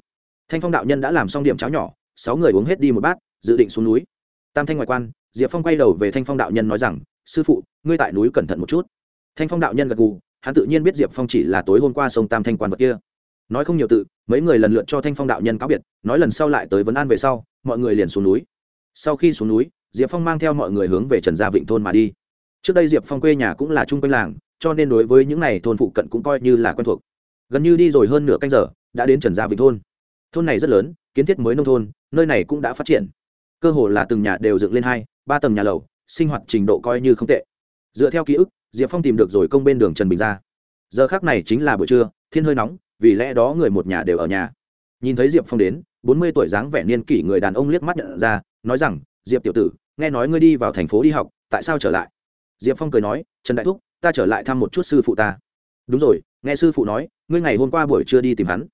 Thanh phong đạo nhân đã làm xong điểm cháo nhỏ, sáu người uống hết đi một bát, dự định xuống núi. Tam thanh ngoại quan, diệp phong quay đầu về thanh phong đạo nhân nói rằng sư phụ, ngươi tại núi cẩn thận một chút. Thanh phong đạo nhân gật gù, hắn tự nhiên biết diệp phong chỉ là tối hôm qua sông tam thanh quan vật kia. Nói không nhiều tự, mấy người lần lượt cho thanh phong đạo nhân cáo biệt, nói lần sau lại tới vấn an về sau, mọi người liền xuống núi. Sau khi xuống núi, diệp phong mang theo mọi người hướng về trần gia vịnh thôn mà đi. Trước đây diệp phong quê nhà cũng là chung quanh làng, cho nên đối với những n à y thôn phụ cận cũng coi như là quen thuộc. Gần như đi rồi hơn nửa canh giờ, đã đến trần gia vịnh thôn. Thôn này rất lớn, kiến thiết mới nông thôn, nơi này cũng đã phát triển. Cơ hồ là từng nhà đều dựng lên hai, ba tầng nhà lầu sinh hoạt trình độ coi như không tệ. Dựa theo ký ức, diệp phong tìm được rồi công bên đường trần bình ra giờ khác này chính là buổi trưa, thiên hơi nóng, vì lẽ đó người một nhà đều ở nhà. Nhìn thấy diệp phong đến, bốn mươi tuổi dáng vẻ niên kỷ người đàn ông liếc mắt nhận ra, nói rằng, diệp tiểu tử, nghe nói ngươi đi vào thành phố đi học, tại sao trở lại? Diệp phong cười nói, trần đại thúc, ta trở lại thăm một chút sư phụ ta. Đúng rồi, nghe sư phụ nói, ngươi ngày hôm qua buổi trưa đi tìm hắn.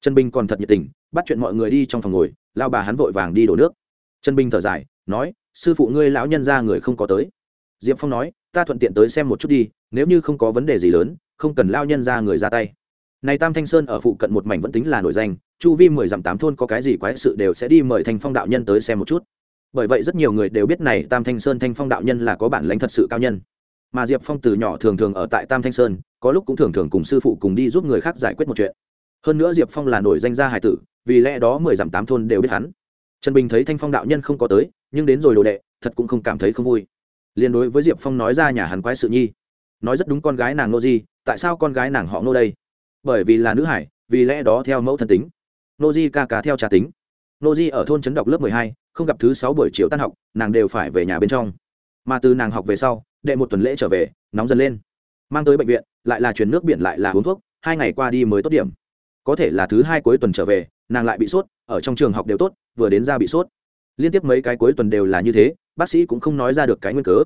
Trần bình còn thật nhiệt tình, bắt chuyện mọi người đi trong phòng ngồi, lao bà hắn vội vàng đi đổ nước. Trần bình thở dài, nói sư phụ ngươi lão nhân ra người không có tới. Diệp phong nói, ta thuận tiện tới xem một chút đi, nếu như không có vấn đề gì lớn, không cần lao nhân ra người ra tay. Này tam thanh sơn ở phụ cận một mảnh vẫn tính là nổi danh, chu vi mười dặm tám thôn có cái gì quái sự đều sẽ đi mời thanh phong đạo nhân tới xem một chút. Bởi vậy rất nhiều người đều biết này tam thanh sơn thanh phong đạo nhân là có bản lãnh thật sự cao nhân. Mà diệp phong từ nhỏ thường thường ở tại tam thanh sơn, có lúc cũng thường thường cùng sư phụ cùng đi giúp người khác giải quyết một chuyện. Hơn nữa diệp phong là nổi danh gia hải tử, vì lẽ đó mười dặm tám thôn đều biết hắn. Trần bình thấy thanh phong đạo nhân không có tới nhưng đến rồi đồ đệ, thật cũng không cảm thấy không vui. Liên đối với diệp phong nói ra nhà hắn quái sự nhi, nói rất đúng con gái nàng nô di, tại sao con gái nàng họ nô đây? Bởi vì là nữ hải, vì lẽ đó theo mẫu thân tính. Nô di ca cá theo trà tính. Nô di ở thôn trấn đọc lớp mười hai, không gặp thứ sáu buổi chiều tan học, nàng đều phải về nhà bên trong. Mà từ nàng học về sau, đệ một tuần lễ trở về, nóng dần lên. Mang tới bệnh viện, lại là chuyển nước biển lại là uống thuốc, hai ngày qua đi mới tốt điểm. Có thể là thứ hai cuối tuần trở về, nàng lại bị sốt, ở trong trường học đều tốt, vừa đến ra bị sốt liên tiếp mấy cái cuối tuần đều là như thế, bác sĩ cũng không nói ra được cái nguyên cớ.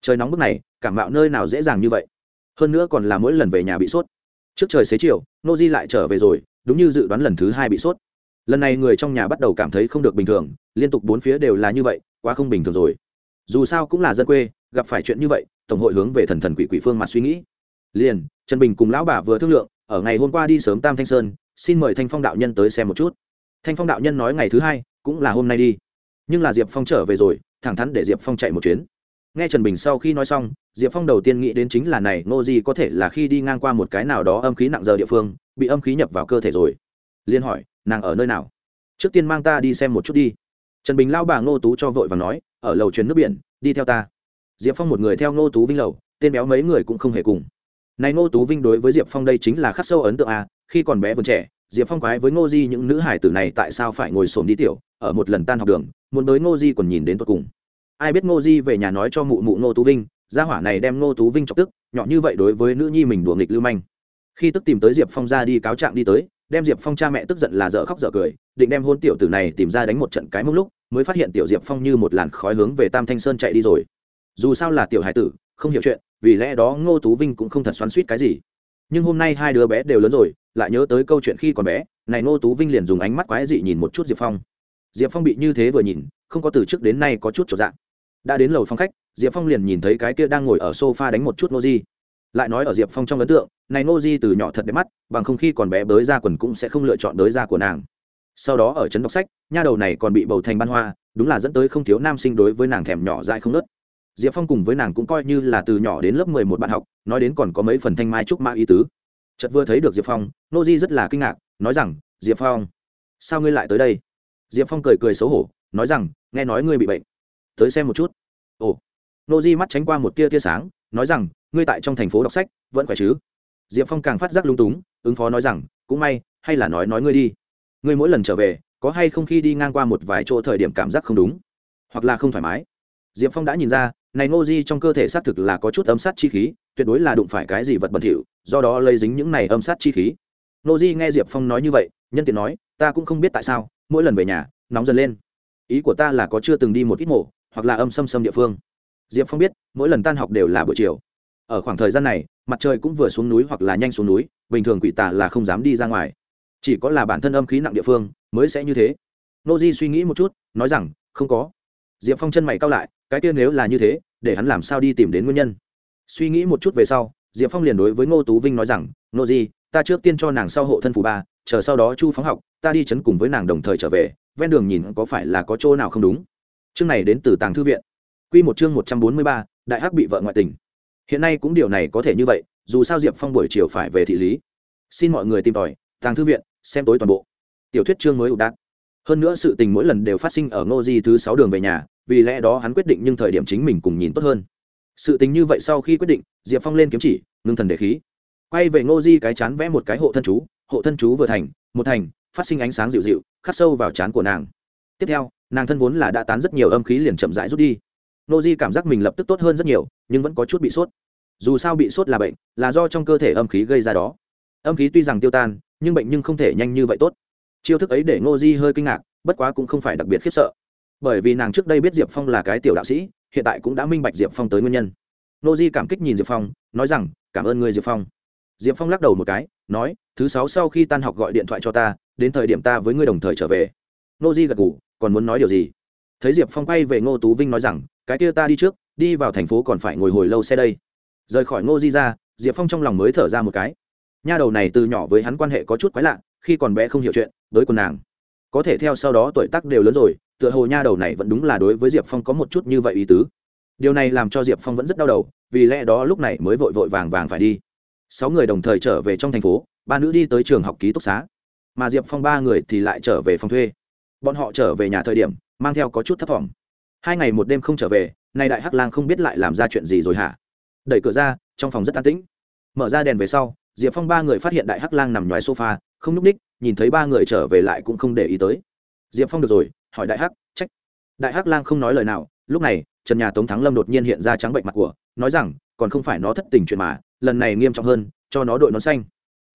Trời nóng bức này, cảm mạo nơi nào dễ dàng như vậy. Hơn nữa còn là mỗi lần về nhà bị sốt. Trước trời xế chiều, nô di lại trở về rồi, đúng như dự đoán lần thứ hai bị sốt. Lần này người trong nhà bắt đầu cảm thấy không được bình thường, liên tục bốn phía đều là như vậy, quá không bình thường rồi. Dù sao cũng là dân quê, gặp phải chuyện như vậy, tổng hội hướng về thần thần quỷ quỷ phương mặt suy nghĩ. Liền, trần bình cùng lão bà vừa thương lượng, ở ngày hôm qua đi sớm tam thanh sơn, xin mời thanh phong đạo nhân tới xem một chút. Thanh phong đạo nhân nói ngày thứ hai, cũng là hôm nay đi nhưng là diệp phong trở về rồi, thẳng thắn để diệp phong chạy một chuyến. Nghe trần bình sau khi nói xong, diệp phong đầu tiên nghĩ đến chính là này, ngô di có thể là khi đi ngang qua một cái nào đó âm khí nặng giờ địa phương, bị âm khí nhập vào cơ thể rồi. Liên hỏi, nàng ở nơi nào? Trước tiên mang ta đi xem một chút đi. Trần bình lao bà ngô tú cho vội và nói, ở lầu truyền nước biển, đi theo ta. Diệp phong một người theo ngô tú vinh lầu, tên béo mấy người cũng không hề cùng. Này ngô tú vinh đối với diệp phong đây chính là khắc sâu ấn tượng à khi còn bé vườn trẻ, diệp phong quái với ngô di những nữ hải tử này tại sao phải ngồi xổm đi tiểu ở một lần tan học đường, muốn tới ngô di còn nhìn đến tột cùng. Ai biết ngô di về nhà nói cho mụ mụ ngô tú vinh, gia hỏa này đem ngô tú vinh chọc tức, nhỏ như vậy đối với nữ nhi mình đùa nghịch lưu manh. Khi tức tìm tới diệp phong ra đi cáo trạng đi tới, đem diệp phong cha mẹ tức giận là dở khóc dở cười, định đem hôn tiểu tử này tìm ra đánh một trận cái mông lúc, mới phát hiện tiểu diệp phong như một làn khói hướng về tam thanh sơn chạy đi rồi. Dù sao là tiểu hải tử, không hiểu chuyện, vì lẽ đó ngô tú vinh cũng không thật xoắn suýt cái gì. Nhưng hôm nay hai đứa bé đều lớn rồi, lại nhớ tới câu chuyện khi còn bé, này ngô tú vinh liền dùng ánh mắt quái dị nhìn một chút diệp phong diệp phong bị như thế vừa nhìn, không có từ trước đến nay có chút trở dạng. Đã đến lầu phong khách, diệp phong liền nhìn thấy cái kia đang ngồi ở s o f a đánh một chút nô di. Lại nói ở diệp phong trong ấn tượng, này nô di từ nhỏ thật đẹp mắt, bằng không khi còn bé bới ra quần cũng sẽ không lựa chọn đới ra của nàng. Sau đó ở trấn đọc sách, nha đầu này còn bị bầu thành ban hoa, đúng là dẫn tới không thiếu nam sinh đối với nàng thèm nhỏ dại không nớt. Diệp phong cùng với nàng cũng coi như là từ nhỏ đến lớp mười một bạn học, nói đến còn có mấy phần thanh mai trúc mã ý tứ. Chợt vừa thấy được diệp phong, nô di rất là kinh ngạc, nói rằng, diệp phong, sao ngươi lại tới đây? Diệp phong cười cười xấu hổ, nói rằng, nghe nói ngươi bị bệnh. Tới xem một chút. Ồ. Nô di mắt tránh qua một tia tia sáng, nói rằng, ngươi tại trong thành phố đọc sách, vẫn khỏe chứ? Diệp phong càng phát giác lung túng, ứng phó nói rằng, cũng may, hay là nói nói ngươi đi. Ngươi mỗi lần trở về, có hay không khi đi ngang qua một vài chỗ thời điểm cảm giác không đúng? Hoặc là không thoải mái? Diệp phong đã nhìn ra, này ngô di trong cơ thể xác thực là có chút ấm sát chi khí, tuyệt đối là đụng phải cái gì vật bẩn thỉu, do đó lây dính những này âm sát chi khí. Nô di nghe diệp phong nói như vậy, nhân tiện nói ta cũng không biết tại sao, mỗi lần về nhà, nóng dần lên. Ý của ta là có chưa từng đi một ít mổ, hoặc là âm xâm xâm địa phương. Diệp phong biết, mỗi lần tan học đều là buổi chiều. Ở khoảng thời gian này, mặt trời cũng vừa xuống núi hoặc là nhanh xuống núi, bình thường quỷ tà là không dám đi ra ngoài. Chỉ có là bản thân âm khí nặng địa phương, mới sẽ như thế. Nô di suy nghĩ một chút, nói rằng, không có. Diệp phong chân mày cao lại, cái kia nếu là như thế, để hắn làm sao đi tìm đến nguyên nhân? Suy nghĩ một chút về sau, diệp phong liền đối với ngô tú vinh nói rằng, nô di, ta trước tiên cho nàng sau hộ thân phù ba chờ sau đó chu phóng học, ta đi chấn cùng với nàng đồng thời trở về, ven đường nhìn có phải là có chỗ nào không đúng. Chương này đến từ tàng thư viện. Q một chương một trăm bốn mươi ba, đại hắc bị vợ ngoại tình. Hiện nay cũng điều này có thể như vậy, dù sao diệp phong buổi chiều phải về thị lý. Xin mọi người tìm tòi, tàng thư viện, xem tối toàn bộ. Tiểu thuyết chương mới ủ đát hơn nữa sự tình mỗi lần đều phát sinh ở ngô di thứ sáu đường về nhà, vì lẽ đó hắn quyết định nhưng thời điểm chính mình cùng nhìn tốt hơn. Sự tình như vậy sau khi quyết định, diệp phong lên kiếm chỉ, ngưng thần để khí. Quay về ngô di cái chán vẽ một cái hộ thân chú hộ thân chú vừa thành, một thành, phát sinh ánh sáng dịu dịu, khắc sâu vào chán của nàng. Tiếp theo, nàng thân vốn là đã tán rất nhiều âm khí liền chậm rãi rút đi. Nô di cảm giác mình lập tức tốt hơn rất nhiều, nhưng vẫn có chút bị sốt. Dù sao bị sốt là bệnh, là do trong cơ thể âm khí gây ra đó. Âm khí tuy rằng tiêu tan, nhưng bệnh nhưng không thể nhanh như vậy tốt. Chiêu thức ấy để ngô di hơi kinh ngạc, bất quá cũng không phải đặc biệt khiếp sợ. Bởi vì nàng trước đây biết diệp phong là cái tiểu đạo sĩ, hiện tại cũng đã minh bạch diệp phong tới nguyên nhân. Ngô di cảm kích nhìn diệp phong, nói rằng, cảm ơn người diệp phong diệp phong lắc đầu một cái, nói, thứ sáu sau khi tan học gọi điện thoại cho ta, đến thời điểm ta với ngươi đồng thời trở về. Ngô di gật ngủ còn muốn nói điều gì? Thấy diệp phong quay về ngô tú vinh nói rằng, cái kia ta đi trước, đi vào thành phố còn phải ngồi hồi lâu xe đây. Rời khỏi ngô di ra, diệp phong trong lòng mới thở ra một cái. Nha đầu này từ nhỏ với hắn quan hệ có chút quái lạ, khi còn bé không hiểu chuyện với quần nàng. Có thể theo sau đó tuổi tác đều lớn rồi, tựa hồ nha đầu này vẫn đúng là đối với diệp phong có một chút như vậy ý tứ. Điều này làm cho diệp phong vẫn rất đau đầu, vì lẽ đó lúc này mới vội vội vàng vàng phải đi sáu người đồng thời trở về trong thành phố, ba nữ đi tới trường học ký túc xá. Mà diệp phong ba người thì lại trở về phòng thuê. Bọn họ trở về nhà thời điểm, mang theo có chút thấp t hai ngày một đêm không trở về, nay đại hắc lang không biết lại làm ra chuyện gì rồi hả? Đẩy cửa ra, trong phòng rất an tĩnh. Mở ra đèn về sau, diệp phong ba người phát hiện đại hắc lang nằm ngoài sofa, không nhúc ních, nhìn thấy ba người trở về lại cũng không để ý tới. Diệp phong được rồi, hỏi đại hắc, trách. Đại hắc lang không nói lời nào, lúc này, trần nhà tống thắng lâm đột nhiên hiện ra trắng bệnh mặt của, nói rằng, còn không phải nó thất tình chuyện mà lần này nghiêm trọng hơn, cho nó đội nón xanh.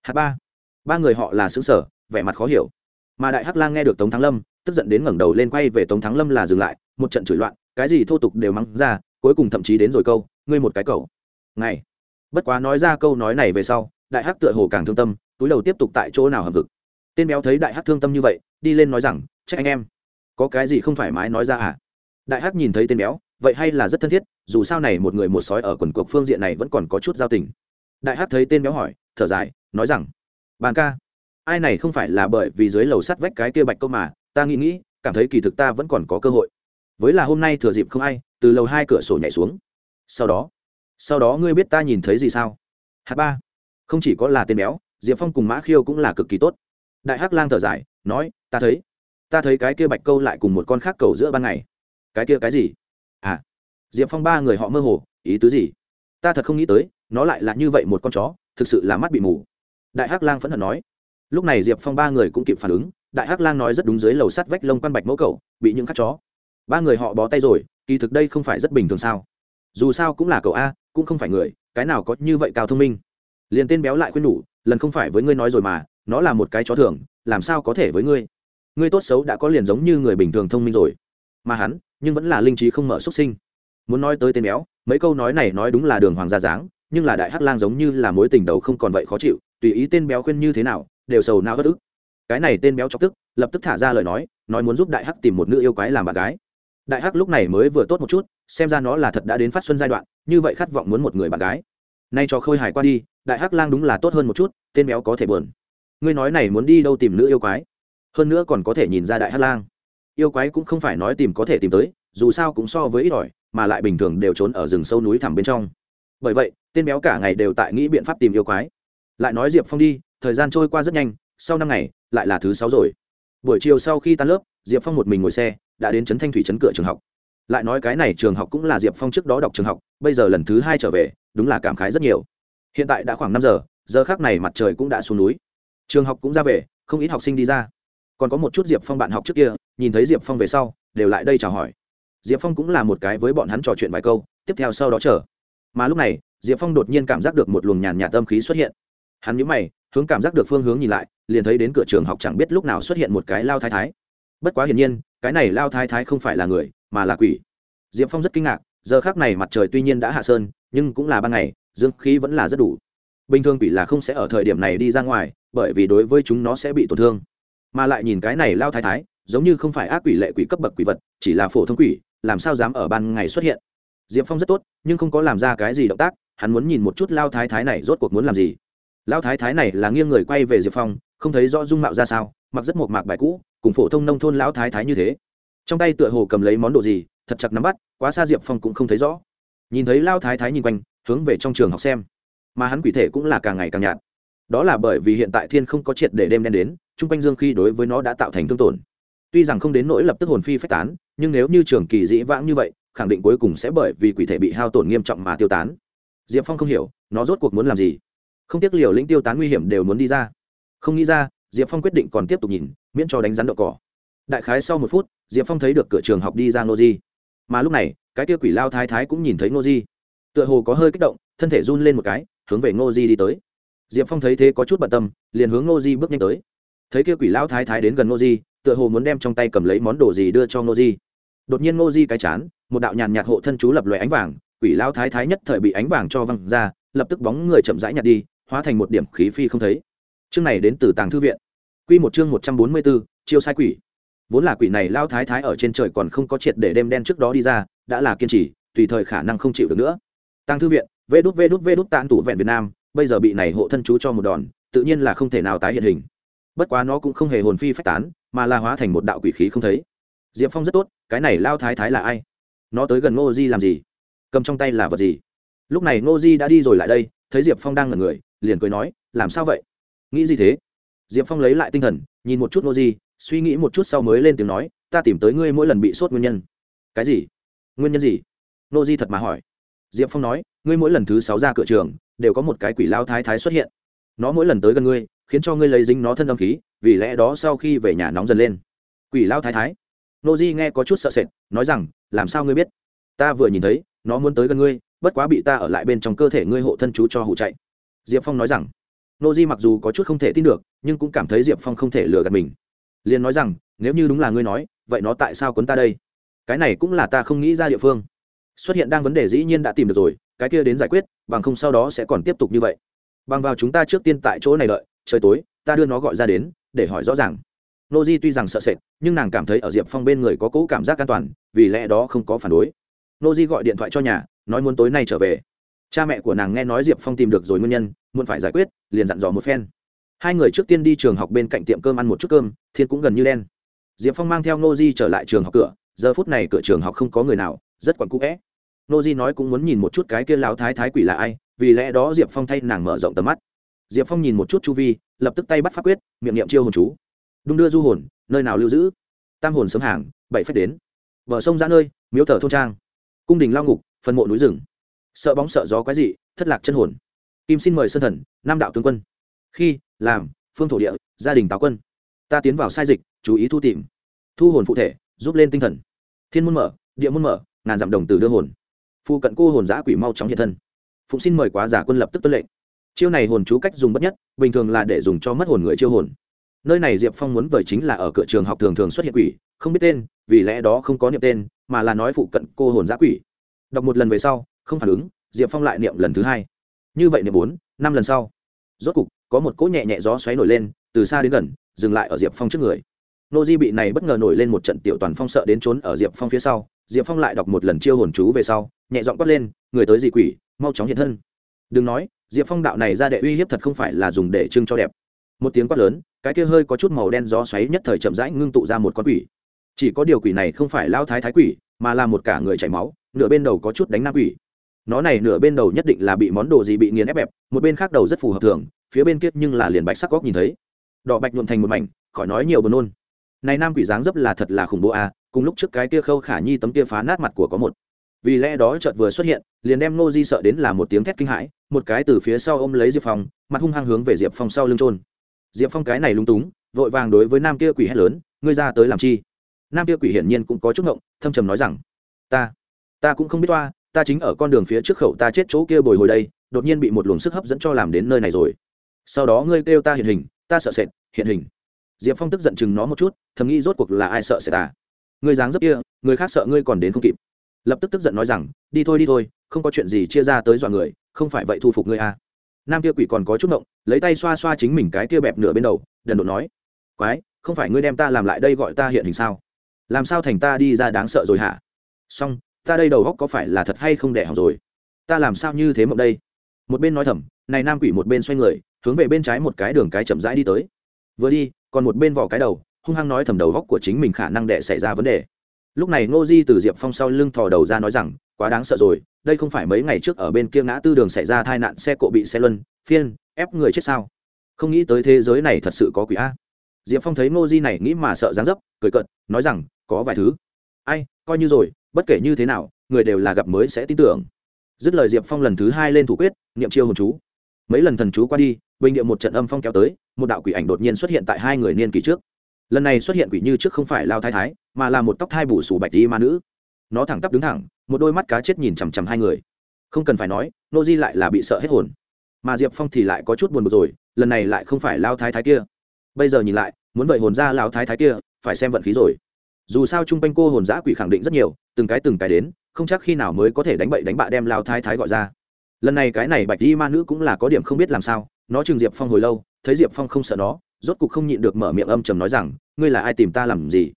Hạt ba. Ba người họ là xứ sở, vẻ mặt khó hiểu. Mà đại hắc lang nghe được tống thắng lâm, tức giận đến ngẩng đầu lên quay về tống thắng lâm là dừng lại, một trận chửi loạn, cái gì thô tục đều mắng ra, cuối cùng thậm chí đến rồi câu, ngươi một cái cầu ngày. Bất quá nói ra câu nói này về sau, đại hắc tựa hồ càng thương tâm, túi đầu tiếp tục tại chỗ nào hầm vực tên béo thấy đại hắc thương tâm như vậy, đi lên nói rằng, trách anh em. Có cái gì không thoải mái nói ra à? Đại hắc nhìn thấy tên béo vậy hay là rất thân thiết, dù sao này một người một sói ở quần cuộc phương diện này vẫn còn có chút giao tình. Đại hắc thấy tên béo hỏi, thở dài, nói rằng, bàn ca, ai này không phải là bởi vì dưới lầu sắt vách cái kia bạch câu mà, ta nghĩ nghĩ, cảm thấy kỳ thực ta vẫn còn có cơ hội. Với là hôm nay thừa dịp không ai, từ lầu hai cửa sổ nhảy xuống. Sau đó sau đó ngươi biết ta nhìn thấy gì sao? Hạt ba, không chỉ có là tên béo, diệp phong cùng mã khiêu cũng là cực kỳ tốt. Đại hắc lang thở dài, nói, ta thấy ta thấy cái kia bạch câu lại cùng một con khác cầu giữa ban ngày. Cái kia cái gì? Diệp phong ba người họ mơ hồ, ý tứ gì? Ta thật không nghĩ tới, nó lại là như vậy một con chó, thực sự là mắt bị mù. Đại hắc lang phẫn hận nói. Lúc này diệp phong ba người cũng kịp phản ứng, đại hắc lang nói rất đúng dưới lầu sắt vách lông quan bạch mẫu cầu bị những khắc chó. Ba người họ bó tay rồi, kỳ thực đây không phải rất bình thường sao? Dù sao cũng là cậu a, cũng không phải người, cái nào có như vậy cao thông minh? Liền tên béo lại khuyên nhủ lần không phải với ngươi nói rồi mà, nó là một cái chó thường, làm sao có thể với ngươi? Ngươi tốt xấu đã có liền giống như người bình thường thông minh rồi. Mà hắn, nhưng vẫn là linh trí không mở xuất sinh muốn nói tới tên béo, mấy câu nói này nói đúng là đường hoàng gia dáng, nhưng là đại hắc lang giống như là mối tình đầu không còn vậy khó chịu, tùy ý tên béo khuyên như thế nào, đều sầu não bất ức. Cái này tên béo chọc tức, lập tức thả ra lời nói nói muốn giúp đại hắc tìm một nữ yêu quái làm bạn gái. Đại hắc lúc này mới vừa tốt một chút, xem ra nó là thật đã đến phát xuân giai đoạn, như vậy khát vọng muốn một người bạn gái. Nay cho khôi hài qua đi, đại hắc lang đúng là tốt hơn một chút, tên béo có thể buồn. Ngươi nói này muốn đi đâu tìm nữ yêu quái? Hơn nữa còn có thể nhìn ra đại hắc lang. Yêu quái cũng không phải nói tìm có thể tìm tới dù sao cũng so với ít ỏi, mà lại bình thường đều trốn ở rừng sâu núi thẳm bên trong. Bởi vậy, tên béo cả ngày đều tại nghĩ biện pháp tìm yêu quái. Lại nói diệp phong đi, thời gian trôi qua rất nhanh, sau năm ngày, lại là thứ sáu rồi. Buổi chiều sau khi tan lớp, diệp phong một mình ngồi xe, đã đến trấn thanh thủy trấn cửa trường học. Lại nói cái này trường học cũng là diệp phong trước đó đọc trường học, bây giờ lần thứ hai trở về, đúng là cảm khái rất nhiều. Hiện tại đã khoảng năm giờ giờ khác này mặt trời cũng đã xuống núi. Trường học cũng ra về, không ít học sinh đi ra. Còn có một chút diệp phong bạn học trước kia, nhìn thấy diệp phong về sau, đều lại đây chào hỏi diệp phong cũng là một cái với bọn hắn trò chuyện vài câu, tiếp theo sau đó chờ. Mà lúc này, diệp phong đột nhiên cảm giác được một luồng nhàn nhạt tâm khí xuất hiện. Hắn nhớ mày, hướng cảm giác được phương hướng nhìn lại, liền thấy đến cửa trường học chẳng biết lúc nào xuất hiện một cái lao thái thái. Bất quá hiển nhiên, cái này lao thái thái không phải là người, mà là quỷ. Diệp phong rất kinh ngạc, giờ khác này mặt trời tuy nhiên đã hạ sơn, nhưng cũng là ban ngày, dương khí vẫn là rất đủ. Bình thường quỷ là không sẽ ở thời điểm này đi ra ngoài, bởi vì đối với chúng nó sẽ bị tổn thương. Mà lại nhìn cái này lao thái thái, giống như không phải ác quỷ lệ quỷ cấp bậc quỷ vật, chỉ là phổ thông quỷ làm sao dám ở ban ngày xuất hiện. Diệp phong rất tốt, nhưng không có làm ra cái gì động tác, hắn muốn nhìn một chút lao thái thái này rốt cuộc muốn làm gì. Lao thái thái này là nghiêng người quay về diệp phong, không thấy rõ dung mạo ra sao, mặc rất một mạc bài cũ, cùng phổ thông nông thôn lão thái thái như thế. Trong tay tựa hồ cầm lấy món đồ gì, thật chặt nắm bắt, quá xa diệp phong cũng không thấy rõ. Nhìn thấy lao thái thái nhìn quanh, hướng về trong trường học xem. Mà hắn quỷ thể cũng là càng ngày càng nhạt. Đó là bởi vì hiện tại thiên không có triệt để đêm đen đến, chung quanh dương khi đối với nó đã tạo thành thương tổn tuy rằng không đến nỗi lập tức hồn phi phách tán, nhưng nếu như trường kỳ dĩ vãng như vậy, khẳng định cuối cùng sẽ bởi vì quỷ thể bị hao tổn nghiêm trọng mà tiêu tán. Diệp phong không hiểu, nó rốt cuộc muốn làm gì? Không tiếc liều lĩnh tiêu tán nguy hiểm đều muốn đi ra. Không nghĩ ra, diệp phong quyết định còn tiếp tục nhìn, miễn cho đánh rắn đậu cỏ. Đại khái sau một phút, diệp phong thấy được cửa trường học đi ra nô di mà lúc này, cái kia quỷ lao thái thái cũng nhìn thấy nô di tựa hồ có hơi kích động, thân thể run lên một cái, hướng về ngô di đi tới. Diệp phong thấy thế có chút bận tâm, liền hướng ngô di bước nhanh tới. Thấy kia quỷ lao thái thái đến gần ngô di tựa hồ muốn đem trong tay cầm lấy món đồ gì đưa cho ngô di. Đột nhiên ngô di cái chán, một đạo nhàn nhạt hộ thân chú lập loè ánh vàng, quỷ lao thái thái nhất thời bị ánh vàng cho văng ra, lập tức bóng người chậm rãi nhạt đi, hóa thành một điểm khí phi không thấy. Chương này đến từ tàng thư viện. Q một chương một trăm bốn mươi bốn, chiêu sai quỷ. Vốn là quỷ này lao thái thái ở trên trời còn không có triệt để đêm đen trước đó đi ra, đã là kiên trì, tùy thời khả năng không chịu được nữa. Tàng thư viện, vê đút vê đút vê đút tàn tủ vẹn việt nam, bây giờ bị này hộ thân chú cho một đòn, tự nhiên là không thể nào tái hiện hình. Bất quá nó cũng không hề hồn phi phách tán mà là hóa thành một đạo quỷ khí không thấy. Diệp phong rất tốt, cái này lao thái thái là ai? Nó tới gần ngô di làm gì? Cầm trong tay là vật gì? Lúc này ngô di đã đi rồi lại đây, thấy diệp phong đang ngẩn người, liền cười nói, làm sao vậy? Nghĩ gì thế? Diệp phong lấy lại tinh thần, nhìn một chút ngô di, suy nghĩ một chút sau mới lên tiếng nói, ta tìm tới ngươi mỗi lần bị sốt nguyên nhân. Cái gì? Nguyên nhân gì? Ngô di thật mà hỏi. Diệp phong nói, ngươi mỗi lần thứ sáu ra cửa trường, đều có một cái quỷ lao thái thái xuất hiện nó mỗi lần tới gần ngươi, khiến cho ngươi lấy dính nó thân âm khí, vì lẽ đó sau khi về nhà nóng dần lên. Quỷ lao thái thái. Nô di nghe có chút sợ sệt, nói rằng, làm sao ngươi biết? Ta vừa nhìn thấy, nó muốn tới gần ngươi, bất quá bị ta ở lại bên trong cơ thể ngươi hộ thân chú cho hụ chạy. Diệp phong nói rằng. Nô di mặc dù có chút không thể tin được, nhưng cũng cảm thấy diệp phong không thể lừa gạt mình. Liền nói rằng, nếu như đúng là ngươi nói, vậy nó tại sao quấn ta đây? Cái này cũng là ta không nghĩ ra địa phương. Xuất hiện đang vấn đề dĩ nhiên đã tìm được rồi, cái kia đến giải quyết, bằng không sau đó sẽ còn tiếp tục như vậy bằng vào chúng ta trước tiên tại chỗ này đợi, trời tối, ta đưa nó gọi ra đến, để hỏi rõ ràng. Nô di tuy rằng sợ sệt, nhưng nàng cảm thấy ở diệp phong bên người có cỗ cảm giác an toàn, vì lẽ đó không có phản đối. Nô di gọi điện thoại cho nhà, nói muốn tối nay trở về. Cha mẹ của nàng nghe nói diệp phong tìm được rồi nguyên nhân, muốn phải giải quyết, liền dặn dò một phen. Hai người trước tiên đi trường học bên cạnh tiệm cơm ăn một chút cơm, thiên cũng gần như đen. Diệp phong mang theo nô di trở lại trường học cửa, giờ phút này cửa trường học không có người nào, rất quặn cũ vẽ nô di nói cũng muốn nhìn một chút cái kia lão thái thái quỷ là ai vì lẽ đó diệp phong thay nàng mở rộng tầm mắt. Diệp phong nhìn một chút chu vi, lập tức tay bắt pháp quyết, miệng niệm chiêu hồn chú. Đung đưa du hồn, nơi nào lưu giữ? Tam hồn sớm hàng, bảy phép đến. Bờ sông ra nơi, miếu thờ thôn trang. Cung đình lao ngục phân mộ núi rừng. Sợ bóng sợ gió quái dị, thất lạc chân hồn. Kim xin mời sân thần, nam đạo tướng quân. Khi, làm, phương thổ địa, gia đình táo quân. Ta tiến vào sai dịch, chú ý thu tìm. Thu hồn phụ thể, giúp lên tinh thần. Thiên môn mở, địa môn mở, ngàn dặm đồng từ đưa hồn. Phụ cận cô hồn giã quỷ mau chóng hiện thân phụng xin mời quá giả quân lập tức tuân lệnh. Chiêu này hồn chú cách dùng bất nhất, bình thường là để dùng cho mất hồn người chiêu hồn. Nơi này diệp phong muốn vời chính là ở cửa trường học thường thường xuất hiện quỷ, không biết tên, vì lẽ đó không có niệm tên, mà là nói phụ cận cô hồn giã quỷ. Đọc một lần về sau, không phản ứng, diệp phong lại niệm lần thứ hai. Như vậy niệm bốn, năm lần sau. Rốt cục, có một cỗ nhẹ nhẹ gió xoáy nổi lên, từ xa đến gần, dừng lại ở diệp phong trước người. Nô di bị này bất ngờ nổi lên một trận tiểu toàn phong sợ đến trốn ở diệp phong phía sau, diệp phong lại đọc một lần chiêu hồn chú về sau, nhẹ giọng quát lên, người tới dị quỷ? Mau chóng hiện thân. Đừng nói, diệp phong đạo này ra đệ uy hiếp thật không phải là dùng để trưng cho đẹp. Một tiếng quát lớn, cái kia hơi có chút màu đen gió xoáy nhất thời chậm rãi ngưng tụ ra một con quỷ. Chỉ có điều quỷ này không phải lao thái thái quỷ, mà là một cả người chảy máu, nửa bên đầu có chút đánh nam quỷ. Nó này nửa bên đầu nhất định là bị món đồ gì bị nghiền ép ép một bên khác đầu rất phù hợp thường, phía bên kia nhưng là liền bạch sắc góc nhìn thấy. Đỏ bạch nhuộm thành một mảnh, khỏi nói nhiều buồn nôn. Này nam quỷ dáng dấp là thật là khủng bố à cùng lúc trước cái kia khâu khả nhi tấm kia phá nát mặt của có một vì lẽ đó chợt vừa xuất hiện, liền đem nô di sợ đến là một tiếng thét kinh hãi, một cái từ phía sau ôm lấy diệp phong, mặt hung hăng hướng về diệp phong sau lưng trôn diệp phong cái này lung túng, vội vàng đối với nam kia quỷ hét lớn, ngươi ra tới làm chi? Nam kia quỷ hiển nhiên cũng có chút ngộng, thâm trầm nói rằng, ta ta cũng không biết toa, ta chính ở con đường phía trước khẩu ta chết chỗ kia bồi hồi đây, đột nhiên bị một luồng sức hấp dẫn cho làm đến nơi này rồi. Sau đó ngươi kêu ta hiện hình, ta sợ sệt, hiện hình. Diệp phong tức giận chừng nó một chút, thầm nghĩ rốt cuộc là ai sợ sệt à? Ngươi dáng dấp kia, người khác sợ ngươi còn đến không kịp lập tức tức giận nói rằng, đi thôi đi thôi, không có chuyện gì chia ra tới dọa người, không phải vậy thu phục ngươi à. Nam kia quỷ còn có chút động lấy tay xoa xoa chính mình cái kia bẹp nửa bên đầu, đần độn nói, quái, không phải ngươi đem ta làm lại đây gọi ta hiện hình sao? Làm sao thành ta đi ra đáng sợ rồi hả? Xong, ta đây đầu góc có phải là thật hay không đẻ học rồi? Ta làm sao như thế mộng đây? Một bên nói thầm, này nam quỷ một bên xoay người, hướng về bên trái một cái đường cái chậm rãi đi tới. Vừa đi, còn một bên vỏ cái đầu, hung hăng nói thầm đầu góc của chính mình khả năng đẻ xảy ra vấn đề lúc này ngô di từ diệp phong sau lưng thò đầu ra nói rằng, quá đáng sợ rồi, đây không phải mấy ngày trước ở bên kia ngã tư đường xảy ra tai nạn xe cộ bị xe luân, phiên, ép người chết sao? Không nghĩ tới thế giới này thật sự có quỷ a. Diệp phong thấy ngô di này nghĩ mà sợ dáng dấp, cười cợt, nói rằng, có vài thứ. Ai, coi như rồi, bất kể như thế nào, người đều là gặp mới sẽ tin tưởng. Dứt lời diệp phong lần thứ hai lên thủ quyết, niệm chiêu hồn chú. Mấy lần thần chú qua đi, bình điệu một trận âm phong kéo tới, một đạo quỷ ảnh đột nhiên xuất hiện tại hai người niên kỷ trước lần này xuất hiện quỷ như trước không phải lao thái thái, mà là một tóc thai bù sù bạch tí ma nữ. Nó thẳng tắp đứng thẳng, một đôi mắt cá chết nhìn chằm chằm hai người. Không cần phải nói, nô di lại là bị sợ hết hồn. Mà diệp phong thì lại có chút buồn bực rồi, lần này lại không phải lao thái thái kia. Bây giờ nhìn lại, muốn vậy hồn ra lao thái thái kia, phải xem vận khí rồi. Dù sao chung quanh cô hồn giã quỷ khẳng định rất nhiều, từng cái từng cái đến, không chắc khi nào mới có thể đánh bậy đánh bạ đem lao thái thái gọi ra. Lần này cái này bạch di ma nữ cũng là có điểm không biết làm sao, nó chừng diệp phong hồi lâu, thấy diệp phong không sợ nó rốt cục không nhịn được mở miệng âm trầm nói rằng, ngươi là ai tìm ta làm gì?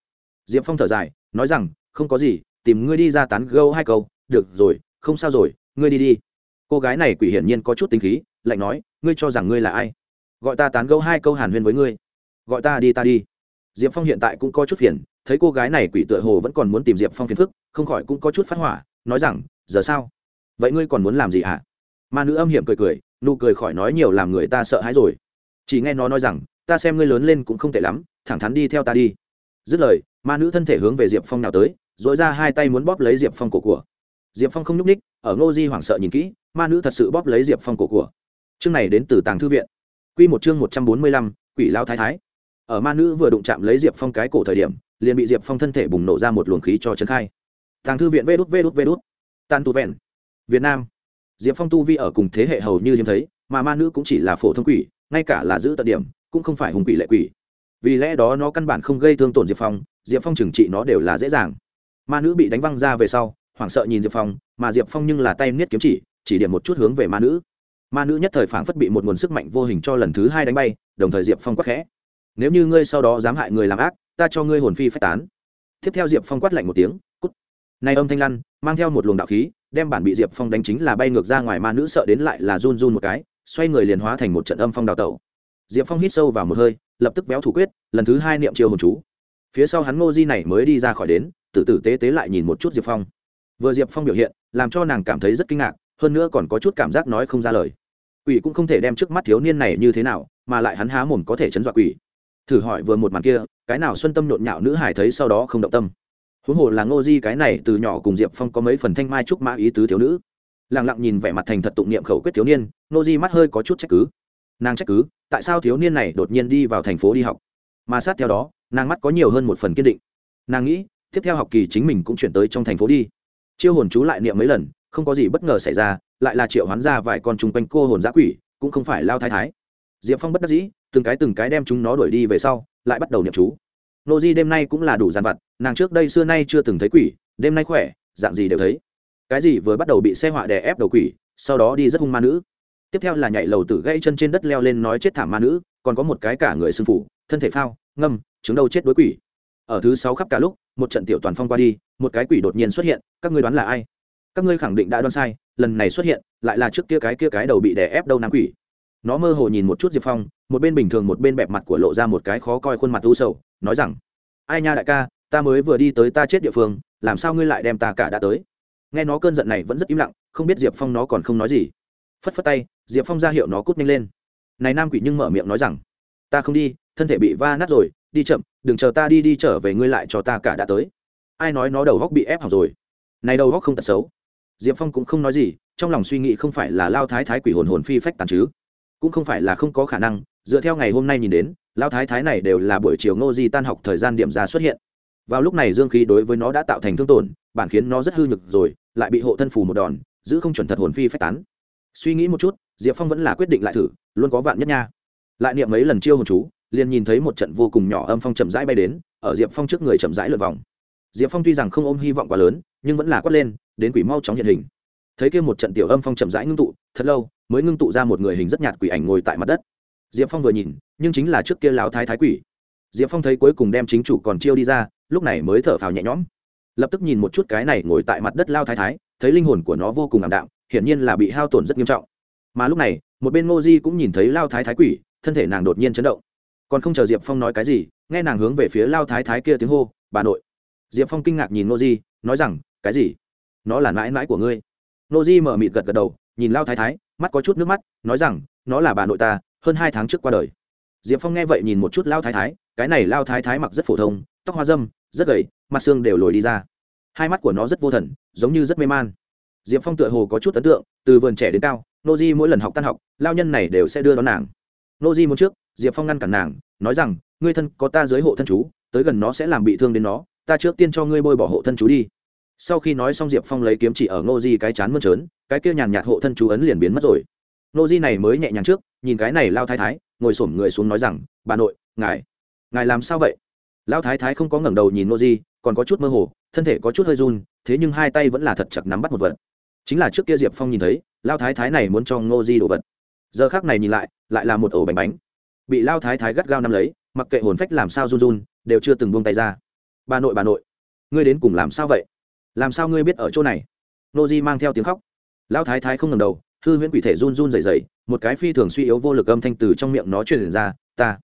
Diệp phong thở dài, nói rằng, không có gì, tìm ngươi đi ra tán gâu hai câu, được rồi, không sao rồi, ngươi đi đi. Cô gái này quỷ hiển nhiên có chút tính khí, lạnh nói, ngươi cho rằng ngươi là ai? Gọi ta tán gâu hai câu hàn huyên với ngươi. Gọi ta đi ta đi. Diệp phong hiện tại cũng có chút phiền, thấy cô gái này quỷ tựa hồ vẫn còn muốn tìm diệp phong phiền phức, không khỏi cũng có chút phát hỏa, nói rằng, giờ sao? Vậy ngươi còn muốn làm gì hả? À? ma nữ âm hiểm cười cười, nụ cười khỏi nói nhiều làm người ta sợ hãi rồi. Chỉ nghe nó nói rằng ta xem ngươi lớn lên cũng không tệ lắm, thẳng thắn đi theo ta đi. Dứt lời, ma nữ thân thể hướng về diệp phong nào tới dội ra hai tay muốn bóp lấy diệp phong cổ của. Diệp phong không nhúc ních ở ngô di hoảng sợ nhìn kỹ, ma nữ thật sự bóp lấy diệp phong cổ của. Chương này đến từ tàng thư viện. Q một chương một trăm bốn mươi lăm, quỷ lao thái thái. Ở ma nữ vừa đụng chạm lấy diệp phong cái cổ thời điểm, liền bị diệp phong thân thể bùng nổ ra một luồng khí cho trấn khai. Tàng thư viện vê đút vê đút vê đút. Tan tu vẹn. Việt nam. Diệp phong tu vi ở cùng thế hệ hầu như hiếm thấy, mà ma nữ cũng chỉ là phổ thông quỷ, ngay cả là giữ tận điểm cũng không phải hùng quỷ lệ quỷ. Vì lẽ đó nó căn bản không gây thương tổn diệp phong diệp phong trừng trị nó đều là dễ dàng. Ma nữ bị đánh văng ra về sau, hoảng sợ nhìn diệp phong, mà diệp phong nhưng là tay niết kiếm chỉ chỉ điểm một chút hướng về ma nữ. Ma nữ nhất thời phảng phất bị một nguồn sức mạnh vô hình cho lần thứ hai đánh bay, đồng thời diệp phong quắc khẽ. Nếu như ngươi sau đó dám hại người làm ác, ta cho ngươi hồn phi phách tán. Tiếp theo diệp phong quát lạnh một tiếng, cút. Này âm thanh lăn, mang theo một luồng đạo khí, đem bản bị diệp phong đánh chính là bay ngược ra ngoài ma nữ sợ đến lại là run run một cái, xoay người liền hóa thành một trận âm phong đào tẩu diệp phong hít sâu vào một hơi, lập tức béo thủ quyết, lần thứ hai niệm chiêu hồn chú. Phía sau hắn ngô di này mới đi ra khỏi đến, tử tử tế tế lại nhìn một chút diệp phong. Vừa diệp phong biểu hiện, làm cho nàng cảm thấy rất kinh ngạc, hơn nữa còn có chút cảm giác nói không ra lời. Quỷ cũng không thể đem trước mắt thiếu niên này như thế nào, mà lại hắn há mồm có thể chấn dọa quỷ. Thử hỏi vừa một màn kia, cái nào xuân tâm nhộn nhạo nữ hải thấy sau đó không động tâm? Huống hồ là ngô di cái này từ nhỏ cùng diệp phong có mấy phần thanh mai trúc mã ý tứ thiếu nữ. Lẳng lặng nhìn vẻ mặt thành thật tụng niệm khẩu quyết thiếu niên, ngô di mắt hơi có chút trách cứ nàng trách cứ, tại sao thiếu niên này đột nhiên đi vào thành phố đi học? Mà sát theo đó, nàng mắt có nhiều hơn một phần kiên định. Nàng nghĩ, tiếp theo học kỳ chính mình cũng chuyển tới trong thành phố đi. Chiêu hồn chú lại niệm mấy lần, không có gì bất ngờ xảy ra, lại là triệu hoán ra vài con chung quanh cô hồn giã quỷ, cũng không phải lao thái thái. Diệp phong bất đắc dĩ, từng cái từng cái đem chúng nó đuổi đi về sau, lại bắt đầu niệm chú. Nô di đêm nay cũng là đủ dàn vặt, nàng trước đây xưa nay chưa từng thấy quỷ, đêm nay khỏe, dạng gì đều thấy. Cái gì vừa bắt đầu bị xe họa đè ép đầu quỷ, sau đó đi rất hung ma nữ tiếp theo là nhảy lầu tử gãy chân trên đất leo lên nói chết thảm ma nữ, còn có một cái cả người xưng phủ thân thể phao, ngâm chứng đâu chết đối quỷ. Ở thứ sáu khắp cả lúc, một trận tiểu toàn phong qua đi, một cái quỷ đột nhiên xuất hiện, các ngươi đoán là ai? Các ngươi khẳng định đã đoán sai, lần này xuất hiện, lại là trước kia cái kia cái đầu bị đè ép đâu nam quỷ. Nó mơ hồ nhìn một chút diệp phong, một bên bình thường một bên bẹp mặt của lộ ra một cái khó coi khuôn mặt u sầu, nói rằng, ai nha đại ca, ta mới vừa đi tới ta chết địa phương, làm sao ngươi lại đem ta cả đã tới? Nghe nó cơn giận này vẫn rất im lặng, không biết diệp phong nó còn không nói gì phất phất tay, diệp phong ra hiệu nó cút nhanh lên. Này nam quỷ nhưng mở miệng nói rằng, ta không đi, thân thể bị va nát rồi, đi chậm, đừng chờ ta đi đi trở về ngươi lại cho ta cả đã tới. Ai nói nó đầu góc bị ép học rồi? Này đầu góc không tật xấu. Diệp phong cũng không nói gì, trong lòng suy nghĩ không phải là lao thái thái quỷ hồn hồn phi phách tàn chứ, cũng không phải là không có khả năng, dựa theo ngày hôm nay nhìn đến, lao thái thái này đều là buổi chiều ngô di tan học thời gian điểm ra xuất hiện. Vào lúc này dương khí đối với nó đã tạo thành thương tổn, bản khiến nó rất hư nhực rồi, lại bị hộ thân phù một đòn, giữ không chuẩn thật hồn phi phách tán suy nghĩ một chút, diệp phong vẫn là quyết định lại thử, luôn có vạn nhất nha. Lại niệm mấy lần chiêu hồn chú, liền nhìn thấy một trận vô cùng nhỏ âm phong chậm rãi bay đến, ở diệp phong trước người chậm rãi lượt vòng. Diệp phong tuy rằng không ôm hy vọng quá lớn, nhưng vẫn là quát lên, đến quỷ mau chóng hiện hình. Thấy kia một trận tiểu âm phong chậm rãi ngưng tụ, thật lâu, mới ngưng tụ ra một người hình rất nhạt quỷ ảnh ngồi tại mặt đất. Diệp phong vừa nhìn, nhưng chính là trước kia láo thái thái quỷ. Diệp phong thấy cuối cùng đem chính chủ còn chiêu đi ra, lúc này mới thở phào nhẹ nhõm. Lập tức nhìn một chút cái này ngồi tại mặt đất lao thái thái, thấy linh hồn của nó vô cùng ảm đạm hiển nhiên là bị hao tổn rất nghiêm trọng. Mà lúc này, một bên ngô di cũng nhìn thấy lao thái thái quỷ, thân thể nàng đột nhiên chấn động. Còn không chờ diệp phong nói cái gì, nghe nàng hướng về phía lao thái thái kia tiếng hô, bà nội. Diệp phong kinh ngạc nhìn ngô di, nói rằng, cái gì? Nó là mãi mãi của ngươi. Ngô di mở mịt gật gật đầu, nhìn lao thái thái, mắt có chút nước mắt, nói rằng, nó là bà nội ta, hơn hai tháng trước qua đời. Diệp phong nghe vậy nhìn một chút lao thái thái, cái này lao thái thái mặc rất phổ thông, tóc hoa dâm, rất gầy, mặt xương đều lồi đi ra. Hai mắt của nó rất vô thần, giống như rất mê man diệp phong tựa hồ có chút ấn tượng, từ vườn trẻ đến cao nô di mỗi lần học tan học, lao nhân này đều sẽ đưa đón nàng. Nô di muốn trước, diệp phong ngăn cản nàng, nói rằng, ngươi thân có ta dưới hộ thân chú, tới gần nó sẽ làm bị thương đến nó, ta trước tiên cho ngươi bôi bỏ hộ thân chú đi. Sau khi nói xong, diệp phong lấy kiếm chỉ ở nô di cái chán mơn trớn, cái kia nhàn nhạt hộ thân chú ấn liền biến mất rồi. Nô di này mới nhẹ nhàng trước, nhìn cái này lao thái thái, ngồi xổm người xuống nói rằng, bà nội, ngài ngài làm sao vậy? Lao thái thái không có ngẩng đầu nhìn nô di còn có chút mơ hồ, thân thể có chút hơi run, thế nhưng hai tay vẫn là thật chặt nắm bắt một vật chính là trước kia diệp phong nhìn thấy, lao thái thái này muốn cho ngô di đồ vật. Giờ khác này nhìn lại lại là một ổ bánh bánh. Bị lao thái thái gắt gao nắm lấy, mặc kệ hồn phách làm sao run run, đều chưa từng buông tay ra. Bà nội bà nội, ngươi đến cùng làm sao vậy? Làm sao ngươi biết ở chỗ này? Nô di mang theo tiếng khóc. Lao thái thái không ngầm đầu, hư huyễn quỷ thể run run dày dày một cái phi thường suy yếu vô lực âm thanh từ trong miệng nó truyền ra, ta,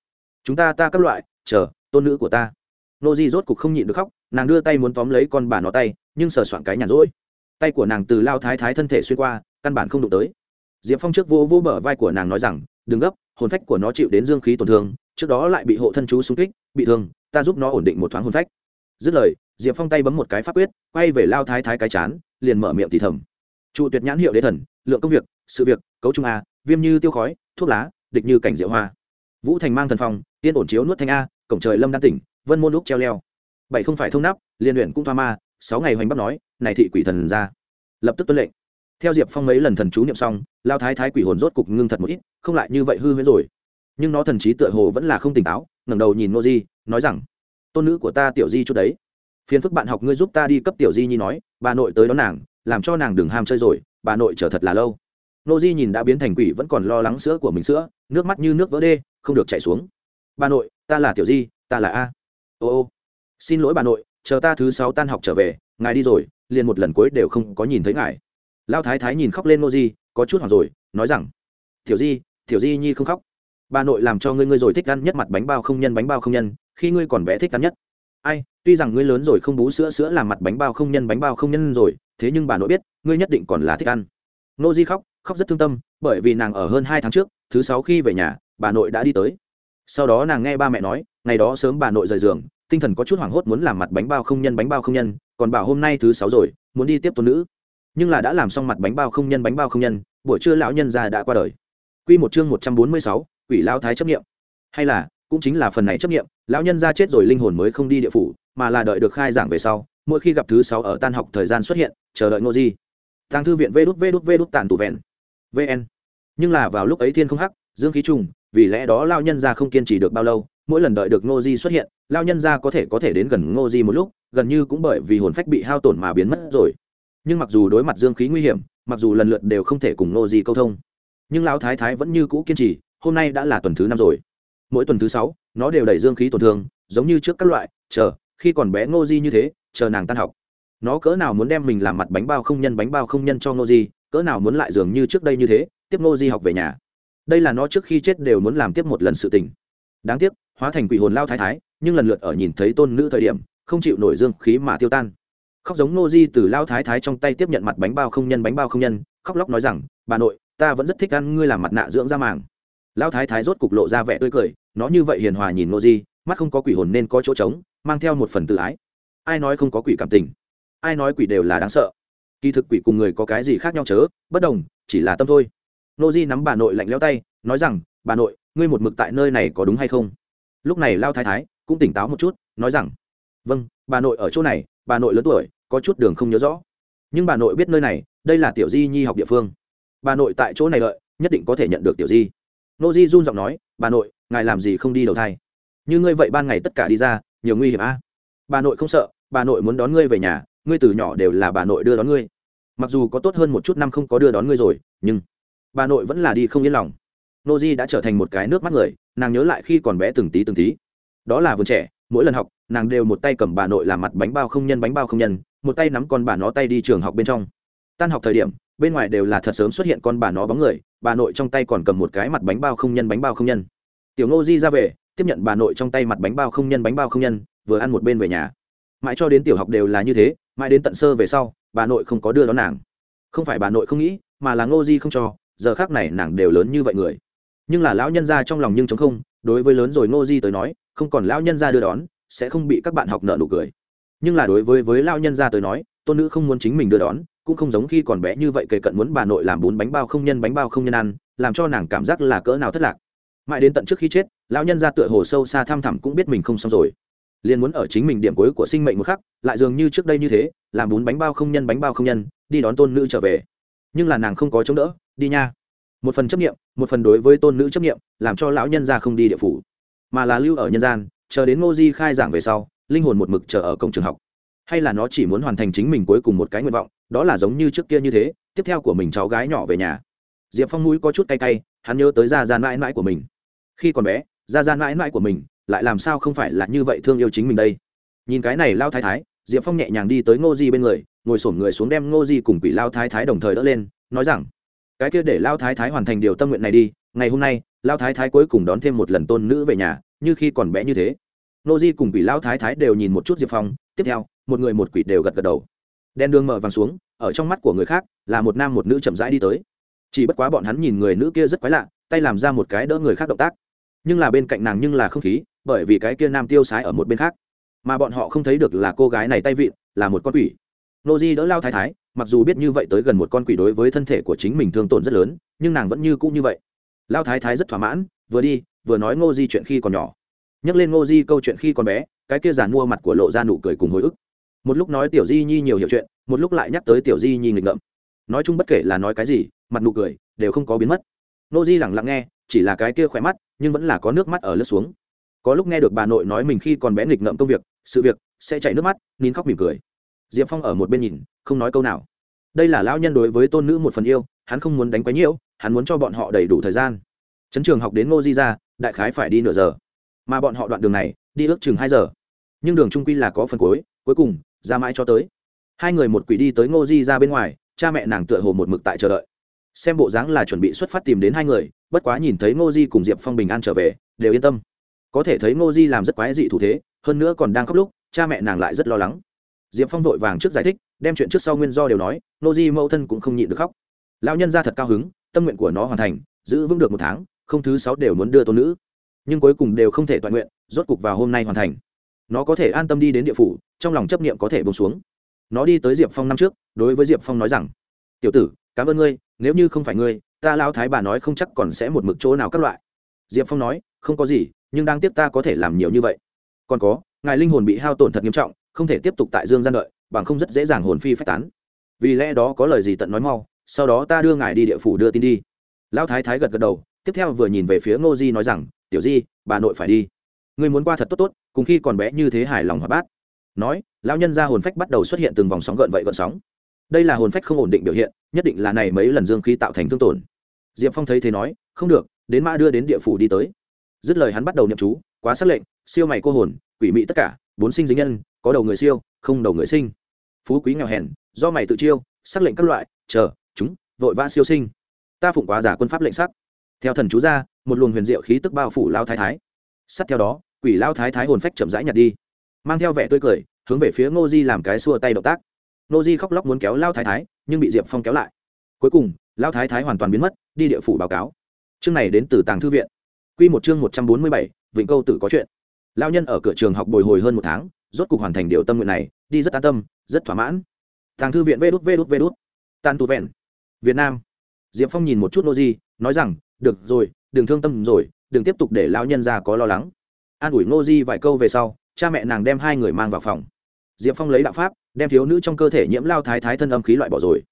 chúng ta ta các loại, chờ, tôn nữ của ta. Nô di rốt cục không nhịn được khóc, nàng đưa tay muốn tóm lấy con bà nó tay, nhưng sờ soạn cái nhàn rỗi tay của nàng từ lao thái thái thân thể xuyên qua, căn bản không đụng tới. Diệp phong trước vô vô bờ vai của nàng nói rằng, đừng gấp, hồn phách của nó chịu đến dương khí tổn thương, trước đó lại bị hộ thân chú xung kích, bị thương, ta giúp nó ổn định một thoáng hồn phách. Dứt lời, diệp phong tay bấm một cái pháp quyết, quay về lao thái thái cái chán, liền mở miệng thì thầm. Trụ tuyệt nhãn hiệu đế thần, lượng công việc, sự việc, cấu trung a, viêm như tiêu khói, thuốc lá, địch như cảnh diệu hoa. Vũ thành mang thần phong, tiên ổn chiếu nuốt thanh a, cổng trời lâm đan tỉnh, vân môn lúc treo leo. Bảy không phải thông nắp, liên luyện cũng thoa ma sáu ngày hoành bắc nói, này thị quỷ thần ra lập tức tuân lệnh. Theo diệp phong mấy lần thần chú niệm xong, lao thái thái quỷ hồn rốt cục ngưng thật một ít, không lại như vậy hư huyễn rồi. Nhưng nó thần trí tựa hồ vẫn là không tỉnh táo, ngẩng đầu nhìn nô di, nói rằng, tôn nữ của ta tiểu di chút đấy. Phiền phức bạn học ngươi giúp ta đi cấp tiểu di nhi nói, bà nội tới đón nàng, làm cho nàng đừng ham chơi rồi, bà nội chờ thật là lâu. Nô di nhìn đã biến thành quỷ vẫn còn lo lắng sữa của mình sữa, nước mắt như nước vỡ đê, không được chảy xuống. Bà nội, ta là tiểu di, ta là a. Ô ô, xin lỗi bà nội chờ ta thứ sáu tan học trở về, ngài đi rồi, liền một lần cuối đều không có nhìn thấy ngài. Lao thái thái nhìn khóc lên nô di, có chút hoảng rồi, nói rằng, tiểu di tiểu di nhi không khóc. Bà nội làm cho ngươi ngươi rồi thích ăn nhất mặt bánh bao không nhân bánh bao không nhân, khi ngươi còn bé thích ăn nhất. Ai, tuy rằng ngươi lớn rồi không bú sữa sữa làm mặt bánh bao không nhân bánh bao không nhân rồi, thế nhưng bà nội biết, ngươi nhất định còn là thích ăn. Nô di khóc khóc rất thương tâm, bởi vì nàng ở hơn hai tháng trước, thứ sáu khi về nhà, bà nội đã đi tới. Sau đó nàng nghe ba mẹ nói, ngày đó sớm bà nội rời giường tinh thần có chút hoảng hốt muốn làm mặt bánh bao không nhân bánh bao không nhân còn bảo hôm nay thứ sáu rồi muốn đi tiếp tôn nữ. Nhưng là đã làm xong mặt bánh bao không nhân bánh bao không nhân buổi trưa lão nhân già đã qua đời. Quy một chương một trăm bốn mươi sáu, quỷ lão thái chấp nghiệm hay là cũng chính là phần này chấp nghiệm lão nhân ra chết rồi linh hồn mới không đi địa phủ mà là đợi được khai giảng về sau mỗi khi gặp thứ sáu ở tan học thời gian xuất hiện chờ đợi ngô di tàng thư viện vê đút vê đút vê đút tàn tụ vẹn. Vn nhưng là vào lúc ấy thiên không hắc dương khí trùng vì lẽ đó lao nhân ra không kiên trì được bao lâu mỗi lần đợi được ngô di xuất hiện lao nhân ra có thể có thể đến gần ngô di một lúc, gần như cũng bởi vì hồn phách bị hao tổn mà biến mất rồi. Nhưng mặc dù đối mặt dương khí nguy hiểm, mặc dù lần lượt đều không thể cùng ngô di câu thông, nhưng lão thái thái vẫn như cũ kiên trì, hôm nay đã là tuần thứ năm rồi. Mỗi tuần thứ sáu, nó đều đẩy dương khí tổn thương, giống như trước các loại, chờ, khi còn bé ngô di như thế, chờ nàng tan học. Nó cỡ nào muốn đem mình làm mặt bánh bao không nhân bánh bao không nhân cho ngô di cỡ nào muốn lại dường như trước đây như thế, tiếp ngô di học về nhà. Đây là nó trước khi chết đều muốn làm tiếp một lần sự tình. Đáng tiếc, hóa thành quỷ hồn lao thái thái nhưng lần lượt ở nhìn thấy tôn nữ thời điểm, không chịu nổi dương khí mà tiêu tan. Khóc giống nô di từ lao thái thái trong tay tiếp nhận mặt bánh bao không nhân bánh bao không nhân, khóc lóc nói rằng, bà nội, ta vẫn rất thích ăn ngươi làm mặt nạ dưỡng da màng. Lao thái thái rốt cục lộ ra vẻ tươi cười, nó như vậy hiền hòa nhìn nô di, mắt không có quỷ hồn nên có chỗ trống, mang theo một phần tự ái. Ai nói không có quỷ cảm tình? Ai nói quỷ đều là đáng sợ. Kỳ thực quỷ cùng người có cái gì khác nhau chớ, bất đồng, chỉ là tâm thôi. Nô di nắm bà nội lạnh leo tay, nói rằng, bà nội, ngươi một mực tại nơi này có đúng hay không? Lúc này lao thái thái cũng tỉnh táo một chút, nói rằng vâng bà nội ở chỗ này, bà nội lớn tuổi, có chút đường không nhớ rõ. Nhưng bà nội biết nơi này, đây là tiểu di nhi học địa phương. Bà nội tại chỗ này lợi, nhất định có thể nhận được tiểu di. Nô di run giọng nói, bà nội, ngài làm gì không đi đầu thai? Như ngươi vậy ban ngày tất cả đi ra, nhiều nguy hiểm a. Bà nội không sợ, bà nội muốn đón ngươi về nhà, ngươi từ nhỏ đều là bà nội đưa đón ngươi. Mặc dù có tốt hơn một chút năm không có đưa đón ngươi rồi, nhưng bà nội vẫn là đi không yên lòng. Nô di đã trở thành một cái nước mắt người, nàng nhớ lại khi còn bé từng tí từng tí đó là vườn trẻ, mỗi lần học, nàng đều một tay cầm bà nội làm mặt bánh bao không nhân bánh bao không nhân, một tay nắm con bà nó tay đi trường học bên trong. Tan học thời điểm, bên ngoài đều là thật sớm xuất hiện con bà nó bóng người, bà nội trong tay còn cầm một cái mặt bánh bao không nhân bánh bao không nhân. Tiểu ngô di ra về, tiếp nhận bà nội trong tay mặt bánh bao không nhân bánh bao không nhân, vừa ăn một bên về nhà. Mãi cho đến tiểu học đều là như thế, mãi đến tận sơ về sau, bà nội không có đưa đón nàng. Không phải bà nội không nghĩ, mà là ngô di không cho, giờ khác này nàng đều lớn như vậy người. Nhưng là lão nhân ra trong lòng nhưng chống không, đối với lớn rồi ngô di tới nói không còn lão nhân ra đưa đón, sẽ không bị các bạn học nợ nụ cười. Nhưng là đối với với lão nhân ra tới nói, tôn nữ không muốn chính mình đưa đón, cũng không giống khi còn bé như vậy kể cận muốn bà nội làm bún bánh bao không nhân bánh bao không nhân ăn, làm cho nàng cảm giác là cỡ nào thất lạc. Mãi đến tận trước khi chết, lão nhân ra tựa hồ sâu xa thăm thẳm cũng biết mình không xong rồi. Liền muốn ở chính mình điểm cuối của sinh mệnh một khắc, lại dường như trước đây như thế, làm bún bánh bao không nhân bánh bao không nhân, đi đón tôn nữ trở về. Nhưng là nàng không có chống đỡ, đi nha. Một phần chấp nghiệm một phần đối với tôn nữ chấp nghiệm làm cho lão nhân ra không đi địa phủ mà là lưu ở nhân gian, chờ đến ngô di khai giảng về sau, linh hồn một mực chờ ở cổng trường học. Hay là nó chỉ muốn hoàn thành chính mình cuối cùng một cái nguyện vọng, đó là giống như trước kia như thế, tiếp theo của mình cháu gái nhỏ về nhà. Diệp phong mũi có chút cay cay, hắn nhớ tới gia gian mãi mãi của mình. Khi còn bé, gia gian mãi mãi của mình, lại làm sao không phải là như vậy thương yêu chính mình đây? Nhìn cái này lao thái thái, diệp phong nhẹ nhàng đi tới ngô di bên người, ngồi sổm người xuống đem ngô di cùng quỷ lao thái thái đồng thời đỡ lên, nói rằng, cái kia để lao thái thái hoàn thành điều tâm nguyện này đi, ngày hôm nay lao thái thái cuối cùng đón thêm một lần tôn nữ về nhà, như khi còn bé như thế. Nô di cùng quỷ lao thái thái đều nhìn một chút diệp phong, tiếp theo, một người một quỷ đều gật gật đầu. Đen đường mở vàng xuống, ở trong mắt của người khác, là một nam một nữ chậm rãi đi tới. Chỉ bất quá bọn hắn nhìn người nữ kia rất quái lạ, tay làm ra một cái đỡ người khác động tác. Nhưng là bên cạnh nàng nhưng là không khí, bởi vì cái kia nam tiêu sái ở một bên khác. Mà bọn họ không thấy được là cô gái này tay vịn, là một con quỷ. Nô di đỡ lao thái thái, mặc dù biết như vậy tới gần một con quỷ đối với thân thể của chính mình thương tổn rất lớn, nhưng nàng vẫn như cũ như vậy lao thái thái rất thỏa mãn, vừa đi, vừa nói ngô di chuyện khi còn nhỏ. Nhắc lên ngô di câu chuyện khi còn bé, cái kia giàn mua mặt của lộ ra nụ cười cùng hồi ức. Một lúc nói tiểu di nhi nhiều hiểu chuyện, một lúc lại nhắc tới tiểu di nhi nghịch ngợm. Nói chung bất kể là nói cái gì, mặt nụ cười đều không có biến mất. Ngô di lẳng lặng nghe, chỉ là cái kia khỏe mắt, nhưng vẫn là có nước mắt ở lướt xuống. Có lúc nghe được bà nội nói mình khi còn bé nghịch ngợm công việc, sự việc, sẽ chạy nước mắt, nín khóc mỉm cười. Diệp phong ở một bên nhìn, không nói câu nào. Đây là lão nhân đối với tôn nữ một phần yêu, hắn không muốn đánh quấy nhiễu hắn muốn cho bọn họ đầy đủ thời gian. Chấn trường học đến ngô di ra đại khái phải đi nửa giờ. Mà bọn họ đoạn đường này, đi ước chừng hai giờ. Nhưng đường trung quy là có phần cuối cuối cùng, ra mãi cho tới. Hai người một quỷ đi tới ngô di ra bên ngoài, cha mẹ nàng tựa hồ một mực tại chờ đợi. Xem bộ dáng là chuẩn bị xuất phát tìm đến hai người, bất quá nhìn thấy ngô di cùng diệp phong bình an trở về, đều yên tâm. Có thể thấy ngô di làm rất quái dị thủ thế, hơn nữa còn đang khóc lúc, cha mẹ nàng lại rất lo lắng. Diệp phong vội vàng trước giải thích, đem chuyện trước sau nguyên do đều nói ngô di mẫu thân cũng không nhịn được khóc. Lão nhân ra thật cao hứng tâm nguyện của nó hoàn thành, giữ vững được một tháng, không thứ sáu đều muốn đưa tôn nữ. Nhưng cuối cùng đều không thể toàn nguyện, rốt cục vào hôm nay hoàn thành. Nó có thể an tâm đi đến địa phủ, trong lòng chấp niệm có thể bông xuống. Nó đi tới diệp phong năm trước, đối với diệp phong nói rằng, tiểu tử, cảm ơn ngươi, nếu như không phải ngươi, ta lao thái bà nói không chắc còn sẽ một mực chỗ nào các loại. Diệp phong nói, không có gì, nhưng đang tiếp ta có thể làm nhiều như vậy. Còn có, ngài linh hồn bị hao tổn thật nghiêm trọng, không thể tiếp tục tại dương gian đợi, bằng không rất dễ dàng hồn phi phách tán. Vì lẽ đó có lời gì tận nói mau sau đó ta đưa ngài đi địa phủ đưa tin đi. Lão thái thái gật gật đầu, tiếp theo vừa nhìn về phía ngô di nói rằng, tiểu di, bà nội phải đi. Người muốn qua thật tốt tốt, cùng khi còn bé như thế hài lòng hoạt bát. Nói, lão nhân ra hồn phách bắt đầu xuất hiện từng vòng sóng gợn vậy gợn sóng. Đây là hồn phách không ổn định biểu hiện, nhất định là này mấy lần dương khí tạo thành thương tổn. Diệp phong thấy thế nói, không được, đến mã đưa đến địa phủ đi tới. Dứt lời hắn bắt đầu nhậm chú, quá xác lệnh, siêu mày cô hồn, quỷ mị tất cả, bốn sinh dính nhân, có đầu người siêu, không đầu người sinh. Phú quý nghèo hèn, do mày tự chiêu xác lệnh các loại, chờ chúng, vội vã siêu sinh. Ta phụng quá giả quân pháp lệnh sắc. Theo thần chú ra, một luồng huyền diệu khí tức bao phủ lao thái thái. Sắt theo đó, quỷ lao thái thái hồn phách chậm rãi nhặt đi, mang theo vẻ tươi cười, hướng về phía ngô di làm cái xua tay động tác. Ngô di khóc lóc muốn kéo lao thái thái, nhưng bị diệp phong kéo lại. Cuối cùng, lao thái thái hoàn toàn biến mất, đi địa phủ báo cáo. Chương này đến từ tàng thư viện. Q một chương một trăm bốn mươi bảy, vịnh câu tử có chuyện. Lao nhân ở cửa trường học bồi hồi hơn một tháng, rốt cục hoàn thành điều tâm nguyện này, đi rất an tâm, rất thỏa mãn. Tàng thư viện vê đút vê đút vê đút. Tan tu vẹn việt nam. Diệp phong nhìn một chút nô di nói rằng, được rồi, đừng thương tâm rồi, đừng tiếp tục để lão nhân ra có lo lắng. An ủi nô di vài câu về sau, cha mẹ nàng đem hai người mang vào phòng. Diệp phong lấy đạo pháp, đem thiếu nữ trong cơ thể nhiễm lao thái thái thân âm khí loại bỏ rồi.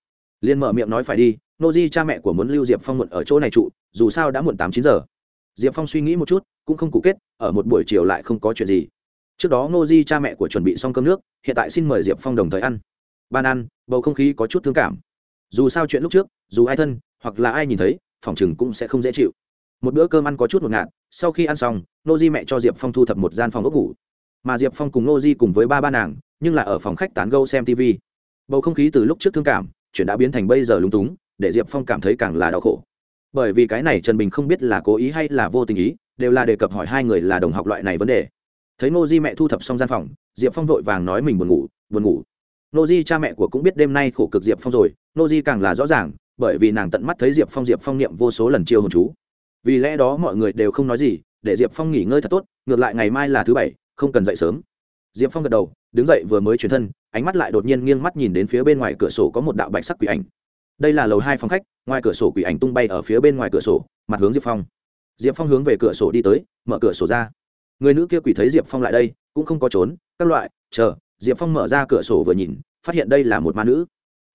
Liên mở miệng nói phải đi nô di cha mẹ của muốn lưu diệp phong muộn ở chỗ này trụ, dù sao đã muộn tám chín giờ. Diệp phong suy nghĩ một chút, cũng không cụ kết, ở một buổi chiều lại không có chuyện gì. Trước đó nô di cha mẹ của chuẩn bị xong cơm nước, hiện tại xin mời diệp phong đồng thời ăn. Ban ăn, bầu không khí có chút thương cảm dù sao chuyện lúc trước, dù ai thân, hoặc là ai nhìn thấy, phòng chừng cũng sẽ không dễ chịu. Một bữa cơm ăn có chút ngột ngạt, sau khi ăn xong, nô di mẹ cho diệp phong thu thập một gian phòng ốc ngủ. Mà diệp phong cùng nô di cùng với ba ba nàng, nhưng là ở phòng khách tán gâu xem tv bầu không khí từ lúc trước thương cảm, chuyện đã biến thành bây giờ lúng túng, để diệp phong cảm thấy càng là đau khổ. Bởi vì cái này trần bình không biết là cố ý hay là vô tình ý, đều là đề cập hỏi hai người là đồng học loại này vấn đề. Thấy nô di mẹ thu thập xong gian phòng, diệp phong vội vàng nói mình buồn ngủ buồn ngủ nô di cha mẹ của cũng biết đêm nay khổ cực diệp phong rồi, nô di càng là rõ ràng, bởi vì nàng tận mắt thấy diệp phong diệp phong niệm vô số lần chiêu hồn chú. Vì lẽ đó mọi người đều không nói gì, để diệp phong nghỉ ngơi thật tốt, ngược lại ngày mai là thứ bảy, không cần dậy sớm. Diệp phong gật đầu, đứng dậy vừa mới chuyển thân, ánh mắt lại đột nhiên nghiêng mắt nhìn đến phía bên ngoài cửa sổ có một đạo bạch sắc quỷ ảnh. Đây là lầu hai phòng khách, ngoài cửa sổ quỷ ảnh tung bay ở phía bên ngoài cửa sổ, mặt hướng diệp phong. Diệp phong hướng về cửa sổ đi tới, mở cửa sổ ra. Người nữ kia quỷ thấy diệp phong lại đây, cũng không có trốn, các loại, chờ diệp phong mở ra cửa sổ vừa nhìn, phát hiện đây là một ma nữ.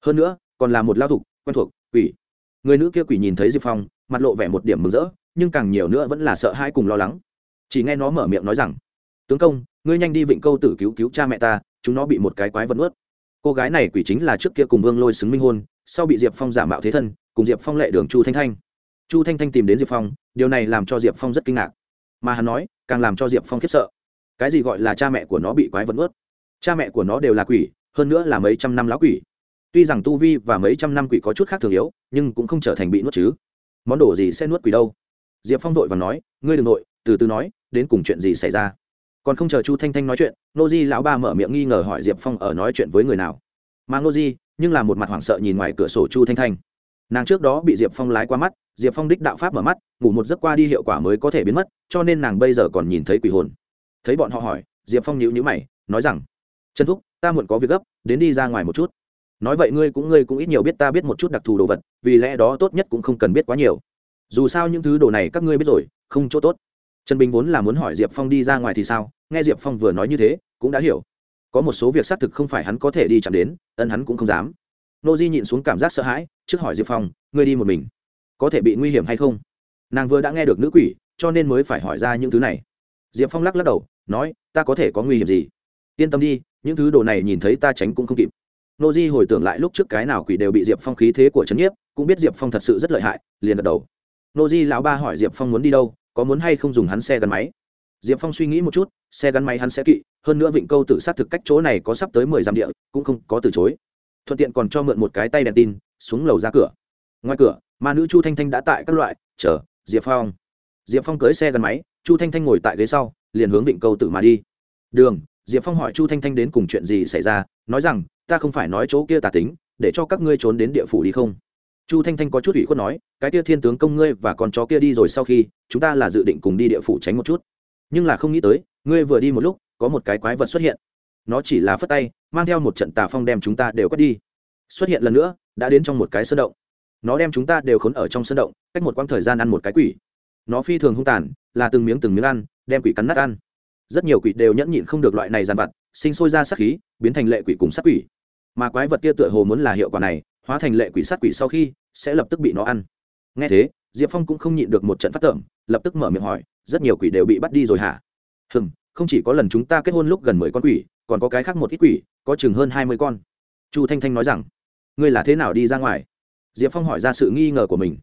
Hơn nữa, còn là một lao thục, quen thuộc, quỷ. Người nữ kia quỷ nhìn thấy diệp phong, mặt lộ vẻ một điểm mừng rỡ, nhưng càng nhiều nữa vẫn là sợ hãi cùng lo lắng. Chỉ nghe nó mở miệng nói rằng, tướng công, ngươi nhanh đi vịnh câu tử cứu cứu cha mẹ ta, chúng nó bị một cái quái vật ướt cô gái này quỷ chính là trước kia cùng vương lôi xứng minh hôn, sau bị diệp phong giả mạo thế thân, cùng diệp phong lệ đường chu thanh thanh. Chu thanh thanh tìm đến diệp phong, điều này làm cho diệp phong rất kinh ngạc. Mà hắn nói, càng làm cho diệp phong khiếp sợ. Cái gì gọi là cha mẹ của nó bị quái vật ướt cha mẹ của nó đều là quỷ, hơn nữa là mấy trăm năm lá quỷ. Tuy rằng tu vi và mấy trăm năm quỷ có chút khác thường yếu, nhưng cũng không trở thành bị nuốt chứ. Món đồ gì sẽ nuốt quỷ đâu? Diệp phong vội và nói, ngươi đ ừ n g nội, từ từ nói, đến cùng chuyện gì xảy ra? Còn không chờ chu thanh thanh nói chuyện nô di lão ba mở miệng nghi ngờ hỏi diệp phong ở nói chuyện với người nào. Mà nô di, nhưng là một mặt hoảng sợ nhìn ngoài cửa sổ chu thanh thanh. Nàng trước đó bị diệp phong lái qua mắt, diệp phong đích đạo pháp mở mắt, ngủ một giấc qua đi hiệu quả mới có thể biến mất, cho nên nàng bây giờ còn nhìn thấy quỷ hồn. Thấy bọn họ hỏi, diệp phong nhíu nhíu mày, nói rằng trần thúc, ta muộn có việc gấp, đến đi ra ngoài một chút. Nói vậy ngươi cũng ngươi cũng ít nhiều biết ta biết một chút đặc thù đồ vật, vì lẽ đó tốt nhất cũng không cần biết quá nhiều. Dù sao những thứ đồ này các ngươi biết rồi, không chỗ tốt. Trần bình vốn là muốn hỏi diệp phong đi ra ngoài thì sao, nghe diệp phong vừa nói như thế, cũng đã hiểu. Có một số việc xác thực không phải hắn có thể đi chạm đến, ân hắn cũng không dám. Nô di nhịn xuống cảm giác sợ hãi, trước hỏi diệp phong, ngươi đi một mình, có thể bị nguy hiểm hay không? Nàng vừa đã nghe được nữ quỷ, cho nên mới phải hỏi ra những thứ này. Diệp phong lắc lắc đầu, nói, ta có thể có nguy hiểm gì? Yên tâm đi, những thứ đồ này nhìn thấy ta tránh cũng không kịp. Nô di hồi tưởng lại lúc trước cái nào quỷ đều bị diệp phong khí thế của trấn nhiếp, cũng biết diệp phong thật sự rất lợi hại, liền gật đầu. Nô di lão ba hỏi diệp phong muốn đi đâu, có muốn hay không dùng hắn xe gắn máy? Diệp phong suy nghĩ một chút, xe gắn máy hắn sẽ kỵ, hơn nữa vịnh câu tự sát thực cách chỗ này có sắp tới mười dặm địa, cũng không có từ chối. Thuận tiện còn cho mượn một cái tay đèn tin, xuống lầu ra cửa. Ngoài cửa, ma nữ chu thanh thanh đã tại các loại, chờ, diệp phong. Diệp phong cưới xe gắn máy, chu thanh thanh ngồi tại ghế sau, liền hướng vịnh câu tự mà đi. Đường diệp phong hỏi chu thanh thanh đến cùng chuyện gì xảy ra, nói rằng, ta không phải nói chỗ kia tà tính, để cho các ngươi trốn đến địa phủ đi không? Chu thanh thanh có chút ủy khuất nói, cái kia thiên tướng công ngươi và con chó kia đi rồi sau khi, chúng ta là dự định cùng đi địa phủ tránh một chút. Nhưng là không nghĩ tới, ngươi vừa đi một lúc, có một cái quái vật xuất hiện. Nó chỉ là phất tay, mang theo một trận tà phong đem chúng ta đều cất đi. Xuất hiện lần nữa, đã đến trong một cái sơn động. Nó đem chúng ta đều khốn ở trong sơn động, cách một quãng thời gian ăn một cái quỷ. Nó phi thường hung tàn, là từng miếng từng miếng ăn, đem quỷ cắn nát ăn rất nhiều quỷ đều nhẫn nhịn không được loại này giàn vặt, sinh sôi ra sát khí, biến thành lệ quỷ cùng sát quỷ. Mà quái vật kia tựa hồ muốn là hiệu quả này, hóa thành lệ quỷ sát quỷ sau khi, sẽ lập tức bị nó ăn. Nghe thế, diệp phong cũng không nhịn được một trận phát tởm, lập tức mở miệng hỏi, rất nhiều quỷ đều bị bắt đi rồi hả? Hừm, không chỉ có lần chúng ta kết hôn lúc gần mười con quỷ, còn có cái khác một ít quỷ, có chừng hơn hai mươi con. Chu thanh thanh nói rằng, ngươi là thế nào đi ra ngoài? Diệp phong hỏi ra sự nghi ngờ của mình.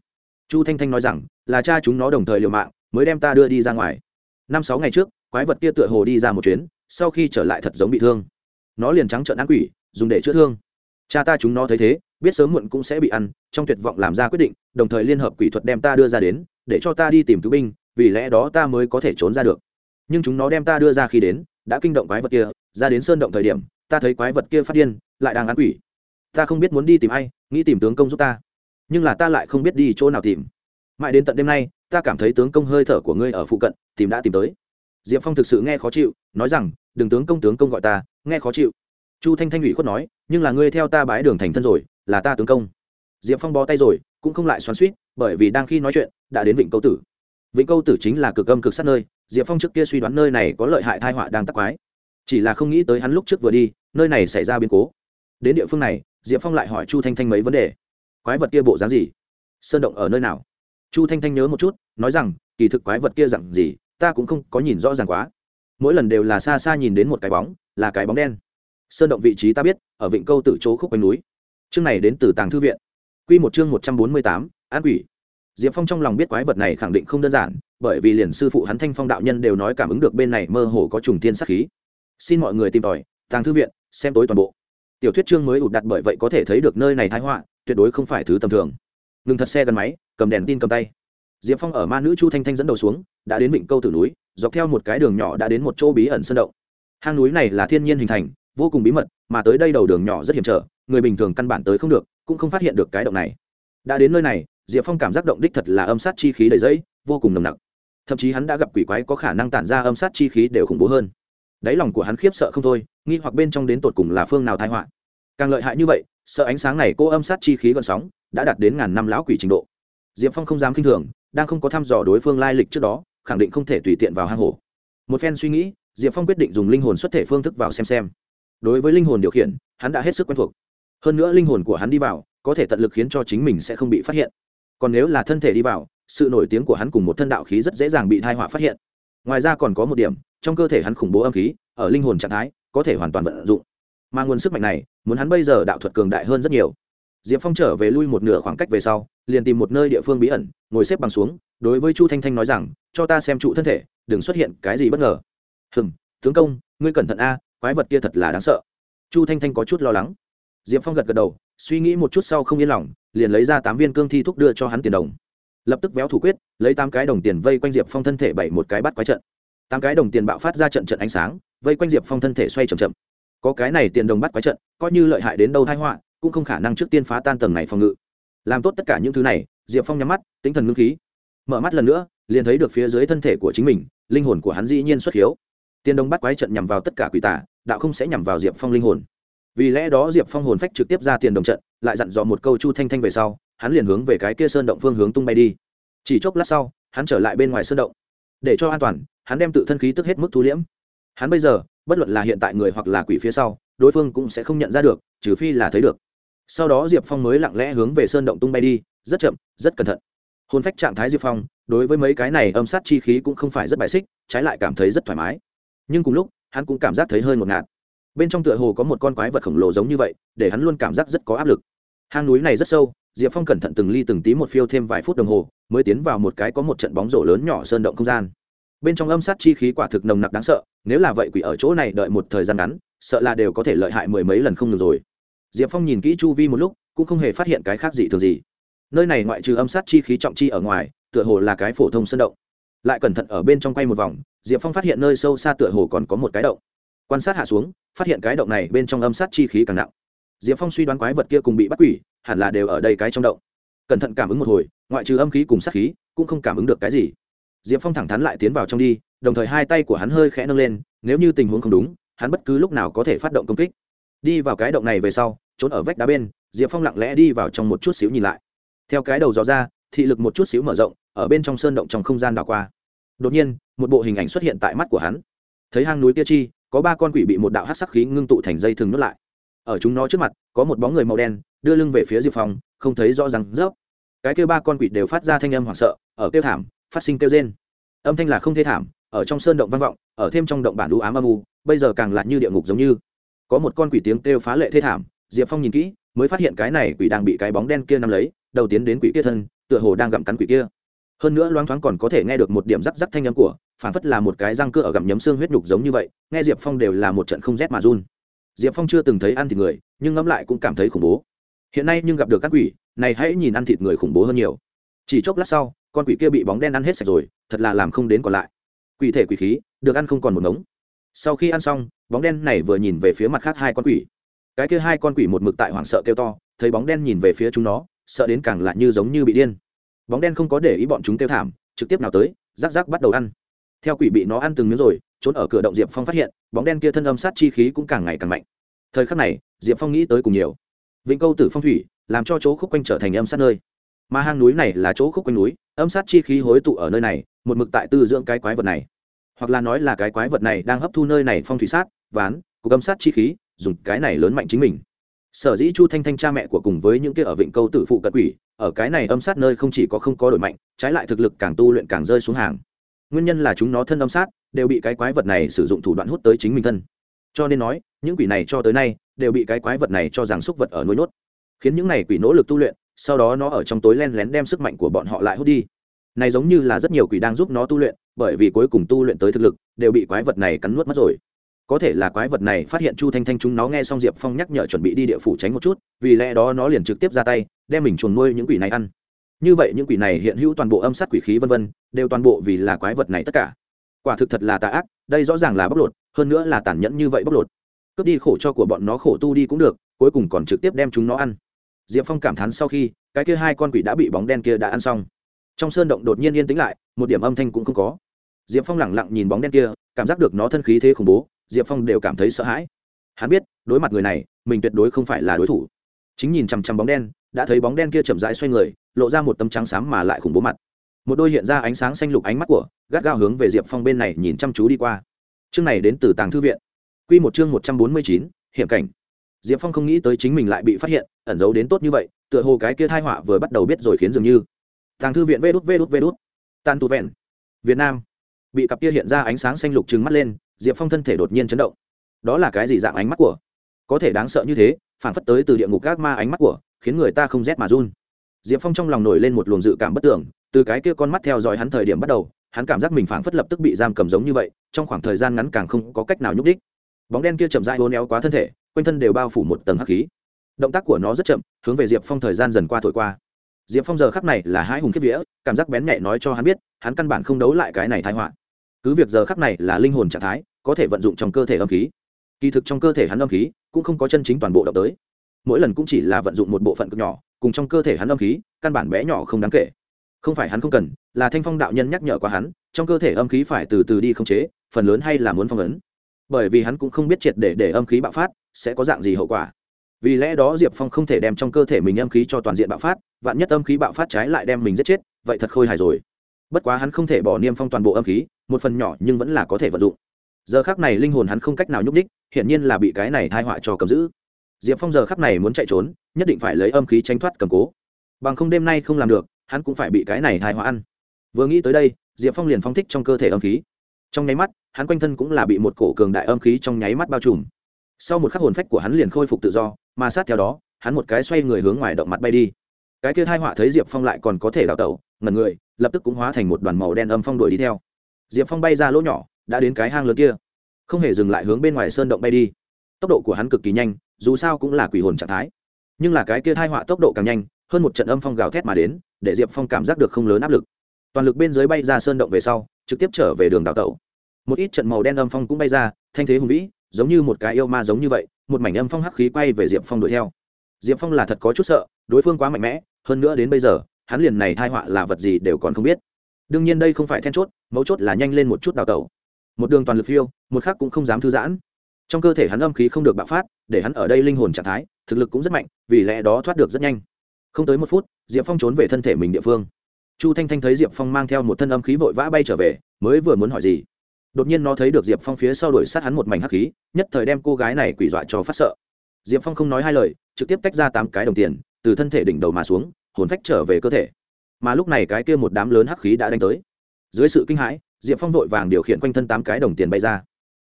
Chu thanh thanh nói rằng, là cha chúng nó đồng thời liều mạng, mới đem ta đưa đi ra ngoài. Năm sáu ngày trước quái vật kia tựa hồ đi ra một chuyến, sau khi trở lại thật giống bị thương. Nó liền trắng trợn ăn quỷ, dùng để chữa thương. Cha ta chúng nó thấy thế, biết sớm muộn cũng sẽ bị ăn, trong tuyệt vọng làm ra quyết định, đồng thời liên hợp quỷ thuật đem ta đưa ra đến, để cho ta đi tìm cứu binh, vì lẽ đó ta mới có thể trốn ra được. Nhưng chúng nó đem ta đưa ra khi đến, đã kinh động quái vật kia, ra đến sơn động thời điểm, ta thấy quái vật kia phát điên, lại đang ăn quỷ. Ta không biết muốn đi tìm ai, nghĩ tìm tướng công giúp ta. Nhưng là ta lại không biết đi chỗ nào tìm. Mãi đến tận đêm nay, ta cảm thấy tướng công hơi thở của ngươi ở phụ cận, tìm đã tìm tới diệp phong thực sự nghe khó chịu, nói rằng đừng tướng công tướng công gọi ta, nghe khó chịu. Chu thanh thanh ủy khuất nói, nhưng là ngươi theo ta bái đường thành thân rồi, là ta tướng công. Diệp phong bó tay rồi, cũng không lại xoắn suýt bởi vì đang khi nói chuyện, đã đến vịnh câu tử. Vịnh câu tử chính là cực âm cực sát nơi, diệp phong trước kia suy đoán nơi này có lợi hại thai họa đang tắc quái. Chỉ là không nghĩ tới hắn lúc trước vừa đi, nơi này xảy ra biến cố. Đến địa phương này, diệp phong lại hỏi chu thanh thanh mấy vấn đề. Quái vật kia bộ dáng gì? Sơn động ở nơi nào? Chu thanh thanh nhớ một chút, nói rằng, kỳ thực quái vật kia dặn gì ta cũng không có nhìn rõ ràng quá. Mỗi lần đều là xa xa nhìn đến một cái bóng, là cái bóng đen. Sơn động vị trí ta biết, ở vịnh câu tự chỗ khúc quanh núi. Chương này đến từ tàng thư viện. Q một chương một trăm bốn mươi tám, an quỷ. Diệp phong trong lòng biết quái vật này khẳng định không đơn giản, bởi vì liền sư phụ hắn thanh phong đạo nhân đều nói cảm ứng được bên này mơ hồ có trùng tiên sắc khí. Xin mọi người tìm tòi, tàng thư viện, xem tối toàn bộ. Tiểu thuyết chương mới ụt đặt bởi vậy có thể thấy được nơi này thái họa, tuyệt đối không phải thứ tầm thường. Ngừng thật xe gắn máy, cầm đèn tin cầm tay. Diệp phong ở ma nữ chu thanh thanh dẫn đầu xuống đã đến vịnh câu tử núi, dọc theo một cái đường nhỏ đã đến một chỗ bí ẩn sơn động. Hang núi này là thiên nhiên hình thành, vô cùng bí mật, mà tới đây đầu đường nhỏ rất hiểm trở, người bình thường căn bản tới không được, cũng không phát hiện được cái động này. Đã đến nơi này, diệp phong cảm giác động đích thật là âm sát chi khí đầy dẫy vô cùng nồng nặc. Thậm chí hắn đã gặp quỷ quái có khả năng tản ra âm sát chi khí đều khủng bố hơn. Đáy lòng của hắn khiếp sợ không thôi, nghi hoặc bên trong đến tột cùng là phương nào thai họa. Càng lợi hại như vậy, sợ ánh sáng này cô âm sát chi khí gần sóng, đã đạt đến ngàn năm lão quỷ trình độ. Diệp phong không dám k i n h thường, đang không có thăm dò đối phương lai lịch trước đó khẳng định không thể tùy tiện vào hang hổ. Một phen suy nghĩ, diệp phong quyết định dùng linh hồn xuất thể phương thức vào xem xem. Đối với linh hồn điều khiển, hắn đã hết sức quen thuộc. Hơn nữa linh hồn của hắn đi vào, có thể tận lực khiến cho chính mình sẽ không bị phát hiện. Còn nếu là thân thể đi vào, sự nổi tiếng của hắn cùng một thân đạo khí rất dễ dàng bị thai họa phát hiện. Ngoài ra còn có một điểm, trong cơ thể hắn khủng bố âm khí, ở linh hồn trạng thái, có thể hoàn toàn vận dụng. Mà nguồn sức mạnh này, muốn hắn bây giờ đạo thuật cường đại hơn rất nhiều diệp phong trở về lui một nửa khoảng cách về sau, liền tìm một nơi địa phương bí ẩn, ngồi xếp bằng xuống, đối với chu thanh thanh nói rằng, cho ta xem trụ thân thể, đừng xuất hiện cái gì bất ngờ. Hừng tướng công, ngươi cẩn thận a, quái vật kia thật là đáng sợ. Chu thanh thanh có chút lo lắng. Diệp phong gật gật đầu, suy nghĩ một chút sau không yên lòng, liền lấy ra tám viên cương thi thúc đưa cho hắn tiền đồng. Lập tức véo thủ quyết, lấy tám cái đồng tiền vây quanh diệp phong thân thể bảy một cái bắt quái trận. Tám cái đồng tiền bạo phát ra trận trận ánh sáng, vây quanh diệp phong thân thể xoay c h ậ m chậm. Có cái này tiền đồng bắt quái trận, coi như lợi hại đến đâu thái họa cũng không khả năng trước tiên phá tan tầng này phòng ngự. Làm tốt tất cả những thứ này, diệp phong nhắm mắt tính thần ngưng khí. Mở mắt lần nữa, liền thấy được phía dưới thân thể của chính mình, linh hồn của hắn dĩ nhiên xuất hiếu. Tiền đồng bắt quái trận nhằm vào tất cả quỷ tả đạo không sẽ nhằm vào diệp phong linh hồn. Vì lẽ đó diệp phong hồn phách trực tiếp ra tiền đồng trận, lại dặn dò một câu chu thanh thanh về sau, hắn liền hướng về cái kia sơn động phương hướng tung bay đi. Chỉ chốc lát sau, hắn trở lại bên ngoài sơn động. Để cho an toàn, hắn đem tự thân khí tức hết mức thu liễm. Hắn bây giờ, bất luận là hiện tại người hoặc là quỷ phía sau, đối phương cũng sẽ không nhận ra được, trừ phi là thấy được sau đó diệp phong mới lặng lẽ hướng về sơn động tung bay đi, rất chậm, rất cẩn thận. Hôn phách trạng thái diệp phong, đối với mấy cái này âm sát chi khí cũng không phải rất bài xích, trái lại cảm thấy rất thoải mái. Nhưng cùng lúc, hắn cũng cảm giác thấy hơi ngột ngạt. Bên trong tựa hồ có một con quái vật khổng lồ giống như vậy, để hắn luôn cảm giác rất có áp lực. Hang núi này rất sâu, diệp phong cẩn thận từng ly từng tí một phiêu thêm vài phút đồng hồ, mới tiến vào một cái có một trận bóng rổ lớn nhỏ sơn động không gian. Bên trong âm sát chi khí quả thực nồng nặc đáng sợ, nếu là vậy quỷ ở chỗ này đợi một thời gian ngắn, sợ là đều có thể lợi hại mười mấy lần không được rồi diệp phong nhìn kỹ chu vi một lúc, cũng không hề phát hiện cái khác gì thường gì. Nơi này ngoại trừ âm sát chi khí trọng chi ở ngoài, tựa hồ là cái phổ thông sân động. Lại cẩn thận ở bên trong quay một vòng, diệp phong phát hiện nơi sâu xa tựa hồ còn có một cái động. Quan sát hạ xuống, phát hiện cái động này bên trong âm sát chi khí càng nặng. Diệp phong suy đoán quái vật kia cùng bị bắt quỷ, hẳn là đều ở đây cái trong động. Cẩn thận cảm ứng một hồi, ngoại trừ âm khí cùng sát khí, cũng không cảm ứng được cái gì. Diệp phong thẳng thắn lại tiến vào trong đi, đồng thời hai tay của hắn hơi khẽ nâng lên, nếu như tình huống không đúng, hắn bất cứ lúc nào có thể phát động công kích đi vào cái động này về sau, trốn ở vách đá bên, diệp phong lặng lẽ đi vào trong một chút xíu nhìn lại. Theo cái đầu dò ra, thị lực một chút xíu mở rộng, ở bên trong sơn động trong không gian đảo qua. Đột nhiên, một bộ hình ảnh xuất hiện tại mắt của hắn. Thấy hang núi kia chi, có ba con quỷ bị một đạo hát sắc khí ngưng tụ thành dây thừng nuốt lại. Ở chúng nó trước mặt, có một bóng người màu đen, đưa lưng về phía diệp phong, không thấy rõ ràng rớp. Cái kêu ba con quỷ đều phát ra thanh âm hoảng sợ, ở kêu thảm, phát sinh kêu rên. Âm thanh là không thê thảm, ở trong sơn động vang vọng, ở thêm trong động bản đũ ám âm u, bây giờ càng lạ như địa ngục giống như có một con quỷ tiếng kêu phá lệ thê thảm, diệp phong nhìn kỹ, mới phát hiện cái này quỷ đang bị cái bóng đen kia nắm lấy, đầu tiến đến quỷ kia thân, tựa hồ đang gặm cắn quỷ kia. Hơn nữa loáng thoáng còn có thể nghe được một điểm rắc rắc thanh âm của, phản phất là một cái răng cưa ở gặm nhấm xương huyết nhục giống như vậy, nghe diệp phong đều là một trận không rét mà run. Diệp phong chưa từng thấy ăn thịt người, nhưng ngẫm lại cũng cảm thấy khủng bố. Hiện nay nhưng gặp được các quỷ, này hãy nhìn ăn thịt người khủng bố hơn nhiều. Chỉ chốc lát sau, con quỷ kia bị bóng đen ăn hết sạch rồi, thật là làm không đến còn lại. Quỷ thể quỷ khí, được ăn không còn một ngống sau khi ăn xong, bóng đen này vừa nhìn về phía mặt khác hai con quỷ. Cái kia hai con quỷ một mực tại hoảng sợ kêu to, thấy bóng đen nhìn về phía chúng nó, sợ đến càng lạ như giống như bị điên. Bóng đen không có để ý bọn chúng kêu thảm, trực tiếp nào tới rác rác bắt đầu ăn. Theo quỷ bị nó ăn từng miếng rồi, trốn ở cửa động diệp phong phát hiện, bóng đen kia thân âm sát chi khí cũng càng ngày càng mạnh. Thời khắc này, diệp phong nghĩ tới cùng nhiều. Vĩnh câu tử phong thủy, làm cho chỗ khúc quanh trở thành âm sát nơi. Mà hang núi này là chỗ khúc quanh núi, âm sát chi khí hối tụ ở nơi này, một mực tại tư dưỡng cái quái vật này hoặc là nói là cái quái vật này đang hấp thu nơi này phong thủy sát, ván, cục âm sát chi khí, dùng cái này lớn mạnh chính mình. Sở dĩ chu thanh thanh cha mẹ của cùng với những kia ở vịnh câu tự phụ cận quỷ, ở cái này âm sát nơi không chỉ có không có đổi mạnh, trái lại thực lực càng tu luyện càng rơi xuống hàng. Nguyên nhân là chúng nó thân âm sát, đều bị cái quái vật này sử dụng thủ đoạn hút tới chính mình thân. Cho nên nói, những quỷ này cho tới nay, đều bị cái quái vật này cho rằng xúc vật ở nuôi nốt khiến những này quỷ nỗ lực tu luyện, sau đó nó ở trong tối len lén đem sức mạnh của bọn họ lại hút đi này giống như là rất nhiều quỷ đang giúp nó tu luyện, bởi vì cuối cùng tu luyện tới thực lực, đều bị quái vật này cắn nuốt mất rồi. Có thể là quái vật này phát hiện chu thanh thanh chúng nó nghe xong diệp phong nhắc nhở chuẩn bị đi địa phủ tránh một chút, vì lẽ đó nó liền trực tiếp ra tay, đem mình chuồn nuôi những quỷ này ăn. Như vậy những quỷ này hiện hữu toàn bộ âm sát quỷ khí vân vân, đều toàn bộ vì là quái vật này tất cả. Quả thực thật là tà ác, đây rõ ràng là bóc lột, hơn nữa là tàn nhẫn như vậy bóc lột. Cướp đi khổ cho của bọn nó khổ tu đi cũng được, cuối cùng còn trực tiếp đem chúng nó ăn. Diệp phong cảm thán sau khi, cái kia hai con quỷ đã bị bóng đen kia đã ăn xong trong sơn động đột nhiên yên tĩnh lại, một điểm âm thanh cũng không có. Diệp phong lẳng lặng nhìn bóng đen kia, cảm giác được nó thân khí thế khủng bố, diệp phong đều cảm thấy sợ hãi. Hắn biết, đối mặt người này, mình tuyệt đối không phải là đối thủ. Chính nhìn chằm chằm bóng đen, đã thấy bóng đen kia chậm rãi xoay người, lộ ra một tấm trắng xám mà lại khủng bố mặt. Một đôi hiện ra ánh sáng xanh lục ánh mắt của, gắt gao hướng về diệp phong bên này nhìn chăm chú đi qua. Chương này đến từ tàng thư viện. Q một chương một trăm bốn mươi chín, hiểm cảnh. Diệp phong không nghĩ tới chính mình lại bị phát hiện, ẩn giấu đến tốt như vậy, tựa hồ cái kia thai họa vừa bắt đầu biết rồi khiến dường như tàng thư viện vê đút vê đút vê đút. Tu vẹn. Việt nam. Bị cặp kia hiện ra ánh sáng xanh lục trừng mắt lên, diệp phong thân thể đột nhiên chấn động. Đó là cái gì dạng ánh mắt của? Có thể đáng sợ như thế, phản phất tới từ địa ngục các ma ánh mắt của, khiến người ta không rét mà run. Diệp phong trong lòng nổi lên một luồng dự cảm bất tưởng, từ cái kia con mắt theo dõi hắn thời điểm bắt đầu, hắn cảm giác mình phản phất lập tức bị giam cầm giống như vậy, trong khoảng thời gian ngắn càng không có cách nào nhúc đích bóng đen kia chậm dại hôn éo quá thân thể, quanh thân đều bao phủ một tầng hắc khí. Động tác của nó rất chậm, hướng về diệp phong thời gian dần qua thổi qua diệp phong giờ khắc này là hai hùng kiếp vía, cảm giác bén nhạy nói cho hắn biết, hắn căn bản không đấu lại cái này thái họa. Cứ việc giờ khắc này là linh hồn trạng thái, có thể vận dụng trong cơ thể âm khí. Kỳ thực trong cơ thể hắn âm khí cũng không có chân chính toàn bộ động tới. Mỗi lần cũng chỉ là vận dụng một bộ phận cực nhỏ, cùng trong cơ thể hắn âm khí, căn bản bé nhỏ không đáng kể. Không phải hắn không cần, là thanh phong đạo nhân nhắc nhở qua hắn, trong cơ thể âm khí phải từ từ đi không chế, phần lớn hay là muốn phong ấn. Bởi vì hắn cũng không biết triệt để để âm khí bạo phát sẽ có dạng gì hậu quả vì lẽ đó diệp phong không thể đem trong cơ thể mình âm khí cho toàn diện bạo phát, vạn nhất âm khí bạo phát trái lại đem mình giết chết, vậy thật khôi hài rồi. Bất quá hắn không thể bỏ niêm phong toàn bộ âm khí, một phần nhỏ nhưng vẫn là có thể vận dụng. Giờ khác này linh hồn hắn không cách nào nhúc ních hiển nhiên là bị cái này thai họa cho cầm giữ. Diệp phong giờ khắc này muốn chạy trốn, nhất định phải lấy âm khí tránh thoát cầm cố. Bằng không đêm nay không làm được, hắn cũng phải bị cái này thai họa ăn. Vừa nghĩ tới đây, diệp phong liền phong thích trong cơ thể âm khí. Trong nháy mắt, hắn quanh thân cũng là bị một cổ cường đại âm khí trong nháy mắt bao trùm sau một khắc hồn phách của hắn liền khôi phục tự do, mà sát theo đó, hắn một cái xoay người hướng ngoài động mặt bay đi. Cái kia thai họa thấy diệp phong lại còn có thể đào tẩu ngần người, lập tức cũng hóa thành một đoàn màu đen âm phong đuổi đi theo. Diệp phong bay ra lỗ nhỏ, đã đến cái hang lớn kia. Không hề dừng lại hướng bên ngoài sơn động bay đi. Tốc độ của hắn cực kỳ nhanh, dù sao cũng là quỷ hồn trạng thái. Nhưng là cái kia thai họa tốc độ càng nhanh, hơn một trận âm phong gào thét mà đến, để diệp phong cảm giác được không lớn áp lực. Toàn lực bên dưới bay ra sơn động về sau, trực tiếp trở về đường đào tẩu. Một ít trận màu đen âm phong cũng bay ra, thanh thế hùng vĩ giống như một cái yêu ma giống như vậy, một mảnh âm phong hắc khí quay về diệp phong đuổi theo. Diệp phong là thật có chút sợ, đối phương quá mạnh mẽ, hơn nữa đến bây giờ, hắn liền này thai họa là vật gì đều còn không biết. Đương nhiên đây không phải then chốt, mấu chốt là nhanh lên một chút đào tẩu. Một đường toàn lực phiêu, một khác cũng không dám thư giãn. Trong cơ thể hắn âm khí không được bạo phát, để hắn ở đây linh hồn trạng thái, thực lực cũng rất mạnh, vì lẽ đó thoát được rất nhanh. Không tới một phút, diệp phong trốn về thân thể mình địa phương. Chu thanh thanh thấy diệp phong mang theo một thân âm khí vội vã bay trở về, mới vừa muốn hỏi gì đột nhiên nó thấy được diệp phong phía sau đuổi sát hắn một mảnh hắc khí, nhất thời đem cô gái này quỷ dọa cho phát sợ. Diệp phong không nói hai lời, trực tiếp tách ra tám cái đồng tiền, từ thân thể đỉnh đầu mà xuống, hồn phách trở về cơ thể. Mà lúc này cái kia một đám lớn hắc khí đã đánh tới. Dưới sự kinh hãi, diệp phong vội vàng điều khiển quanh thân tám cái đồng tiền bay ra.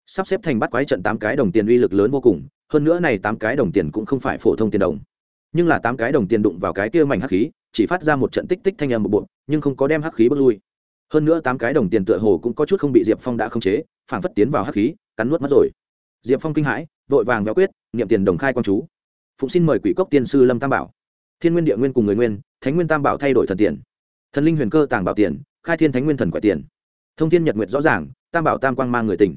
Sắp xếp thành bắt quái trận tám cái đồng tiền uy lực lớn vô cùng, hơn nữa này tám cái đồng tiền cũng không phải phổ thông tiền đồng. Nhưng là tám cái đồng tiền đụng vào cái kia mảnh hắc khí, chỉ phát ra một trận tích tích thanh âm một bộ nhưng không có đem hắc khí bước lui hơn nữa tám cái đồng tiền tựa hồ cũng có chút không bị diệp phong đã khống chế phản phất tiến vào hắc khí, cắn nuốt mất rồi. Diệp phong kinh hãi, vội vàng véo quyết, niệm tiền đồng khai quang chú. Phụng xin mời quỷ cốc tiên sư lâm tam bảo. Thiên nguyên địa nguyên cùng người nguyên, thánh nguyên tam bảo thay đổi thần tiền. Thần linh huyền cơ tàng bảo tiền, khai thiên thánh nguyên thần quẻ tiền. Thông thiên nhật nguyệt rõ ràng, tam bảo tam quang mang người tỉnh.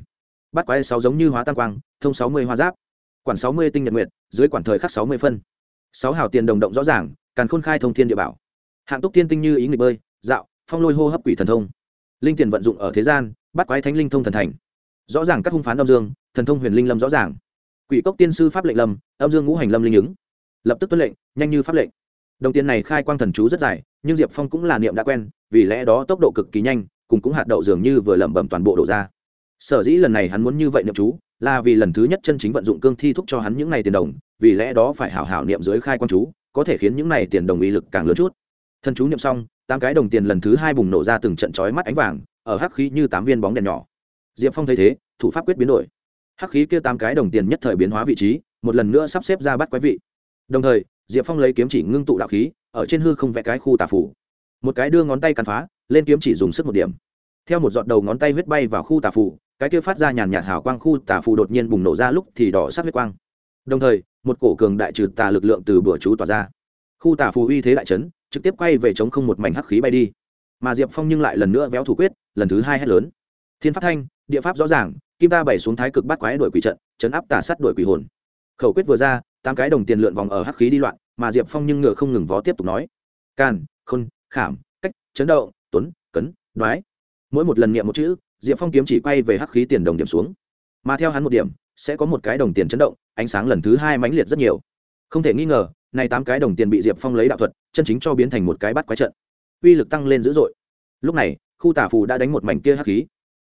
Bắt quái sáu giống như hóa tam quang, thông sáu mươi hoa giáp. Quản sáu mươi tinh nhật nguyệt, dưới quản thời khắc sáu mươi phân. Sáu hào tiền đồng động rõ ràng, càn khôn khai thông thiên địa bảo. Hạng túc tiên tinh như ý nghịch bơi, dạo phong lôi hô hấp quỷ thần thông. Linh tiền vận dụng ở thế gian, bắt quái thánh linh thông thần thành. Rõ ràng các hung phán âm dương, thần thông huyền linh lâm rõ ràng. Quỷ cốc tiên sư pháp lệnh lâm, âm dương ngũ hành lâm linh ứng. Lập tức tuân lệnh, nhanh như pháp lệnh. Đồng tiền này khai quang thần chú rất dài, nhưng diệp phong cũng là niệm đã quen, vì lẽ đó tốc độ cực kỳ nhanh, cùng cũng hạt đậu dường như vừa lẩm bẩm toàn bộ đổ ra. Sở dĩ lần này hắn muốn như vậy niệm chú, là vì lần thứ nhất chân chính vận dụng cương thi thúc cho hắn những n à y tiền đồng, vì lẽ đó phải hảo hảo niệm dưới khai quan chú, có thể khiến những n à y tiền đồng uy lực càng lớn chút. Thần chú niệm xong tám cái đồng tiền lần thứ hai bùng nổ ra từng trận chói mắt ánh vàng, ở hắc khí như tám viên bóng đèn nhỏ. Diệp phong thấy thế, thủ pháp quyết biến đổi. Hắc khí kia tám cái đồng tiền nhất thời biến hóa vị trí, một lần nữa sắp xếp ra bắt quái vị. Đồng thời, diệp phong lấy kiếm chỉ ngưng tụ đạo khí, ở trên hư không vẽ cái khu tà phủ. Một cái đưa ngón tay cắn phá, lên kiếm chỉ dùng sức một điểm. Theo một giọt đầu ngón tay huyết bay vào khu tà phủ, cái kia phát ra nhàn nhạt hào quang khu tà phủ đột nhiên bùng nổ ra lúc thì đỏ sắc huyết quang. Đồng thời, một cổ cường đại trừ tà lực lượng từ bữa chú tỏa ra. Khu tà phù uy thế đại trấn trực tiếp quay về chống không một mảnh hắc khí bay đi. Mà diệp phong nhưng lại lần nữa véo thủ quyết, lần thứ hai hét lớn. Thiên phát thanh, địa pháp rõ ràng, kim ta bày xuống thái cực bắt quái đổi quỷ trận, chấn áp tà sắt đổi quỷ hồn. Khẩu quyết vừa ra, tám cái đồng tiền lượn vòng ở hắc khí đi loạn, mà diệp phong nhưng ngựa không ngừng vó tiếp tục nói. Can khôn, khảm, cách, chấn động, tuấn, cấn, đoái. Mỗi một lần niệm một chữ, diệp phong kiếm chỉ quay về hắc khí tiền đồng điểm xuống. Mà theo hắn một điểm, sẽ có một cái đồng tiền chấn động, ánh sáng lần thứ hai mãnh liệt rất nhiều. Không thể nghi ngờ này tám cái đồng tiền bị diệp phong lấy đạo thuật, chân chính cho biến thành một cái bắt quái trận. Uy lực tăng lên dữ dội. Lúc này, khu tà phù đã đánh một mảnh kia hắc khí.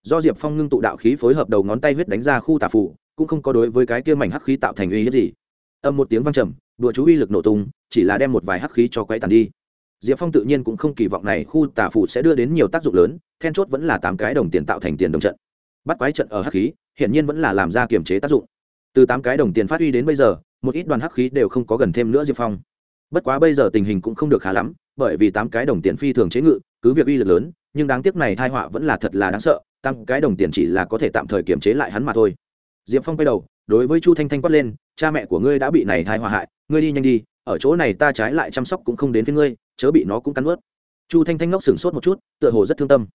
Do diệp phong ngưng tụ đạo khí phối hợp đầu ngón tay huyết đánh ra khu tà phù, cũng không có đối với cái kia mảnh hắc khí tạo thành uy hiếp gì. Âm một tiếng vang trầm, đùa chú uy lực nổ tung, chỉ là đem một vài hắc khí cho quay tàn đi. Diệp phong tự nhiên cũng không kỳ vọng này khu tà phù sẽ đưa đến nhiều tác dụng lớn, then chốt vẫn là tám cái đồng tiền tạo thành tiền đồng trận. Bắt quái trận ở hắc khí, hiển nhiên vẫn là làm ra kiềm chế tác dụng. Từ tám cái đồng tiền phát huy đến bây giờ một ít đoàn hắc khí đều không có gần thêm nữa diệp phong. Bất quá bây giờ tình hình cũng không được khá lắm, bởi vì tám cái đồng tiền phi thường chế ngự, cứ việc uy lực lớn, nhưng đáng tiếc này thai họa vẫn là thật là đáng sợ tăng cái đồng tiền chỉ là có thể tạm thời kiềm chế lại hắn mà thôi. Diệp phong quay đầu, đối với chu thanh thanh quát lên, cha mẹ của ngươi đã bị này thai họa hại, ngươi đi nhanh đi, ở chỗ này ta trái lại chăm sóc cũng không đến với ngươi, chớ bị nó cũng cắn ướt chu thanh thanh ngốc sửng sốt một chút, tựa hồ rất thương tâm.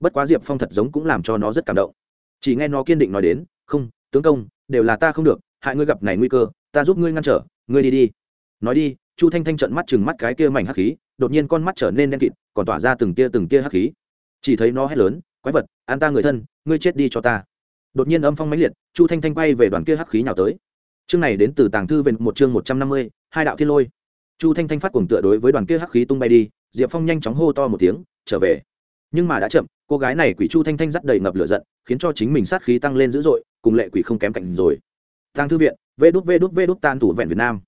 Bất quá diệp phong thật giống cũng làm cho nó rất cảm động. Chỉ nghe nó kiên định nói đến, không, tướng công, đều là ta không được, hại ngươi gặp này nguy cơ ta giúp ngươi ngăn trở, ngươi đi đi. Nói đi, chu thanh thanh trận mắt chừng mắt cái kia mảnh hắc khí, đột nhiên con mắt trở nên đen kịt, còn tỏa ra từng tia từng tia hắc khí. Chỉ thấy nó hét lớn, quái vật an ta người thân, ngươi chết đi cho ta. Đột nhiên âm phong mãnh liệt, chu thanh thanh bay về đoàn kia hắc khí nào tới. Chương này đến từ tàng thư về một chương một trăm năm mươi, hai đạo thiên lôi. Chu thanh thanh phát cuồng tựa đối với đoàn kia hắc khí tung bay đi, diệp phong nhanh chóng hô to một tiếng, trở về. Nhưng mà đã chậm, cô gái này quỷ chu thanh thanh dắt đầy ngập lửa giận, khiến cho chính mình sát khí tăng lên dữ dội, cùng lệ quỷ không kém cạnh rồi tàng thư viện, vê đút vê đút vê đút tan tủ vẹn việt nam.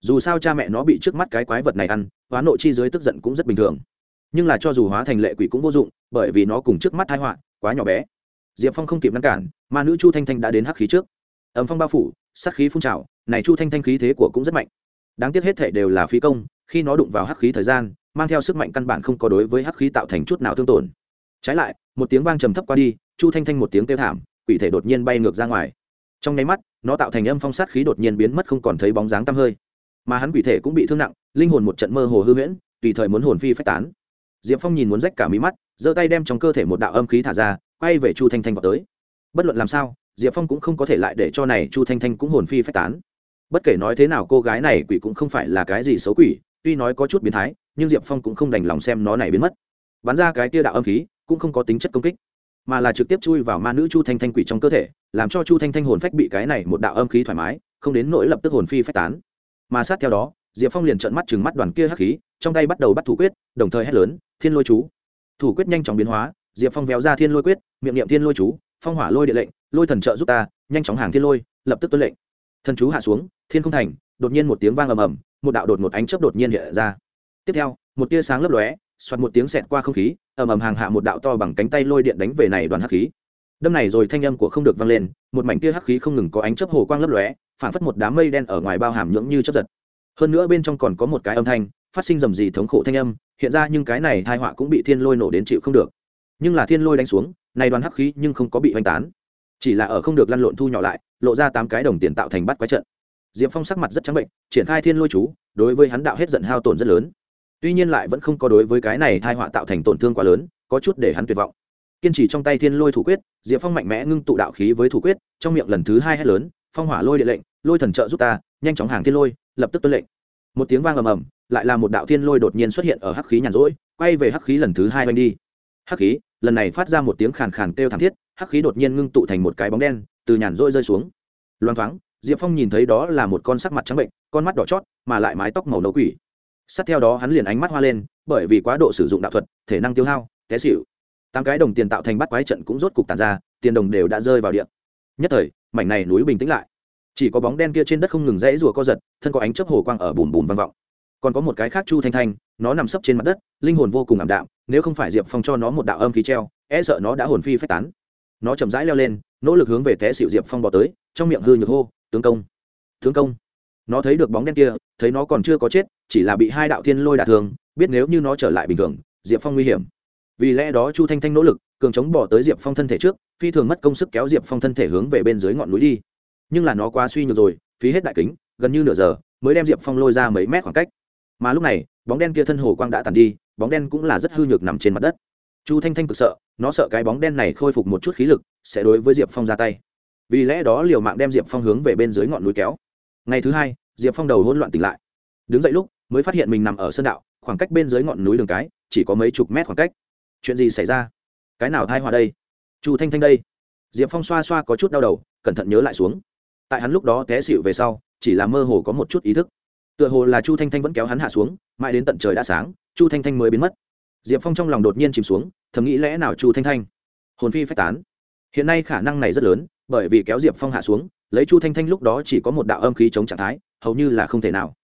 Dù sao cha mẹ nó bị trước mắt cái quái vật này ăn, hóa nội chi dưới tức giận cũng rất bình thường. Nhưng là cho dù hóa thành lệ quỷ cũng vô dụng, bởi vì nó cùng trước mắt thái họa quá nhỏ bé. Diệp phong không kịp ngăn cản, mà nữ chu thanh thanh đã đến hắc khí trước. Ấm phong bao phủ, sát khí phun trào, này chu thanh thanh khí thế của cũng rất mạnh. Đáng tiếc hết thể đều là phí công, khi nó đụng vào hắc khí thời gian, mang theo sức mạnh căn bản không có đối với hắc khí tạo thành chút nào thương tổn. Trái lại, một tiếng vang trầm thấp qua đi, chu thanh thanh một tiếng kêu thảm, quỷ thể đột nhiên bay ngược ra ngoài. Trong nháy mắt nó tạo thành âm phong sát khí đột nhiên biến mất không còn thấy bóng dáng tăm hơi. Mà hắn quỷ thể cũng bị thương nặng, linh hồn một trận mơ hồ hư huyễn, tùy thời muốn hồn phi phách tán. Diệp phong nhìn muốn rách cả mí mắt, giơ tay đem trong cơ thể một đạo âm khí thả ra, quay về chu thanh thanh vào tới. Bất luận làm sao, diệp phong cũng không có thể lại để cho này chu thanh thanh cũng hồn phi phách tán. Bất kể nói thế nào, cô gái này quỷ cũng không phải là cái gì xấu quỷ, tuy nói có chút biến thái, nhưng diệp phong cũng không đành lòng xem nó này biến mất. Bắn ra cái tia đạo âm khí, cũng không có tính chất công kích, mà là trực tiếp chui vào ma nữ chu thanh thanh quỷ trong cơ thể làm cho chu thanh thanh hồn phách bị cái này một đạo âm khí thoải mái, không đến nỗi lập tức hồn phi phách tán. Mà sát theo đó, diệp phong liền trợn mắt chừng mắt đoàn kia hắc khí, trong tay bắt đầu bắt thủ quyết, đồng thời hét lớn, thiên lôi chú! Thủ quyết nhanh chóng biến hóa, diệp phong véo ra thiên lôi quyết, miệng niệm thiên lôi chú, phong hỏa lôi địa lệnh, lôi thần trợ giúp ta, nhanh chóng hàng thiên lôi, lập tức tuân lệnh. Thần chú hạ xuống, thiên không thành, đột nhiên một tiếng vang ầm ầm, một đạo đột một ánh chớp đột nhiên hiện ra. Tiếp theo, một tia sáng lấp lóe, xoạt một tiếng xẹt qua không khí, ầm ầm hàng hạ một đạo to bằng cánh tay lôi điện đánh về này đoàn hắc khí đâm này rồi thanh âm của không được vang lên, một mảnh tia hắc khí không ngừng có ánh chớp hồ quang lấp lóe, phản phất một đám mây đen ở ngoài bao hàm nhưỡng như chớp giật. Hơn nữa bên trong còn có một cái âm thanh, phát sinh rầm rì thống khổ thanh âm, hiện ra nhưng cái này thai họa cũng bị thiên lôi nổ đến chịu không được. Nhưng là thiên lôi đánh xuống, này đoàn hắc khí nhưng không có bị hoành tán. Chỉ là ở không được lăn lộn thu nhỏ lại, lộ ra tám cái đồng tiền tạo thành bắt quái trận. Diệp phong sắc mặt rất trắng bệnh, triển khai thiên lôi chú, đối với hắn đạo hết giận hao tổn rất lớn. Tuy nhiên lại vẫn không có đối với cái này thai họa tạo thành tổn thương quá lớn, có chút để hắn tuyệt vọng kiên trì trong tay thiên lôi thủ quyết, diệp phong mạnh mẽ ngưng tụ đạo khí với thủ quyết, trong miệng lần thứ hai hét lớn, phong hỏa lôi địa lệnh, lôi thần trợ giúp ta, nhanh chóng hàng thiên lôi, lập tức tuân lệnh. Một tiếng vang ầm ầm, lại là một đạo thiên lôi đột nhiên xuất hiện ở hắc khí nhàn rỗi, quay về hắc khí lần thứ hai oanh đi. Hắc khí, lần này phát ra một tiếng khàn khàn kêu thảm thiết, hắc khí đột nhiên ngưng tụ thành một cái bóng đen, từ nhàn rỗi rơi xuống. Loang thoáng, diệp phong nhìn thấy đó là một con sắc mặt trắng bệnh, con mắt đỏ chót, mà lại mái tóc màu nấu quỷ. Sát theo đó hắn liền ánh mắt hoa lên, bởi vì quá độ sử dụng đạo thuật, thể năng tiêu hao, té xịu tám cái đồng tiền tạo thành bắt quái trận cũng rốt cục tàn ra, tiền đồng đều đã rơi vào điện nhất thời, mảnh này núi bình tĩnh lại. Chỉ có bóng đen kia trên đất không ngừng rẽ rùa co giật, thân có ánh chớp hồ quang ở bùn bùn vang vọng. Còn có một cái khác chu thanh thanh, nó nằm sấp trên mặt đất, linh hồn vô cùng ảm đạm, nếu không phải diệp phong cho nó một đạo âm khí treo e sợ nó đã hồn phi phách tán. Nó chậm rãi leo lên, nỗ lực hướng về té xịu diệp phong bỏ tới, trong miệng hư nhược hô, tướng công tướng công. Nó thấy được bóng đen kia, thấy nó còn chưa có chết, chỉ là bị hai đạo thiên lôi đả thương, biết nếu như nó trở lại bình thường, diệp phong nguy hiểm vì lẽ đó chu thanh thanh nỗ lực, cường chống bỏ tới diệp phong thân thể trước, phi thường mất công sức kéo diệp phong thân thể hướng về bên dưới ngọn núi đi. Nhưng là nó quá suy nhược rồi, phí hết đại kính, gần như nửa giờ, mới đem diệp phong lôi ra mấy mét khoảng cách. Mà lúc này, bóng đen kia thân hồ quang đã tàn đi, bóng đen cũng là rất hư nhược nằm trên mặt đất. Chu thanh thanh cực sợ, nó sợ cái bóng đen này khôi phục một chút khí lực, sẽ đối với diệp phong ra tay. Vì lẽ đó liều mạng đem diệp phong hướng về bên dưới ngọn núi kéo. Ngày thứ hai, diệp phong đầu hỗn loạn tỉnh lại. Đứng dậy lúc, mới phát hiện mình nằm ở sơn đạo, khoảng cách bên dưới ngọn núi đường cái, chỉ có mấy chục mét khoảng cách chuyện gì xảy ra? Cái nào thai hòa đây? Chu thanh thanh đây. Diệp phong xoa xoa có chút đau đầu, cẩn thận nhớ lại xuống. Tại hắn lúc đó té xịu về sau, chỉ là mơ hồ có một chút ý thức. Tựa hồ là chu thanh thanh vẫn kéo hắn hạ xuống, mãi đến tận trời đã sáng, chu thanh thanh mới biến mất. Diệp phong trong lòng đột nhiên chìm xuống, thầm nghĩ lẽ nào chu thanh thanh? Hồn phi phách tán. Hiện nay khả năng này rất lớn, bởi vì kéo diệp phong hạ xuống, lấy chu thanh thanh lúc đó chỉ có một đạo âm khí chống trạng thái, hầu như là không thể nào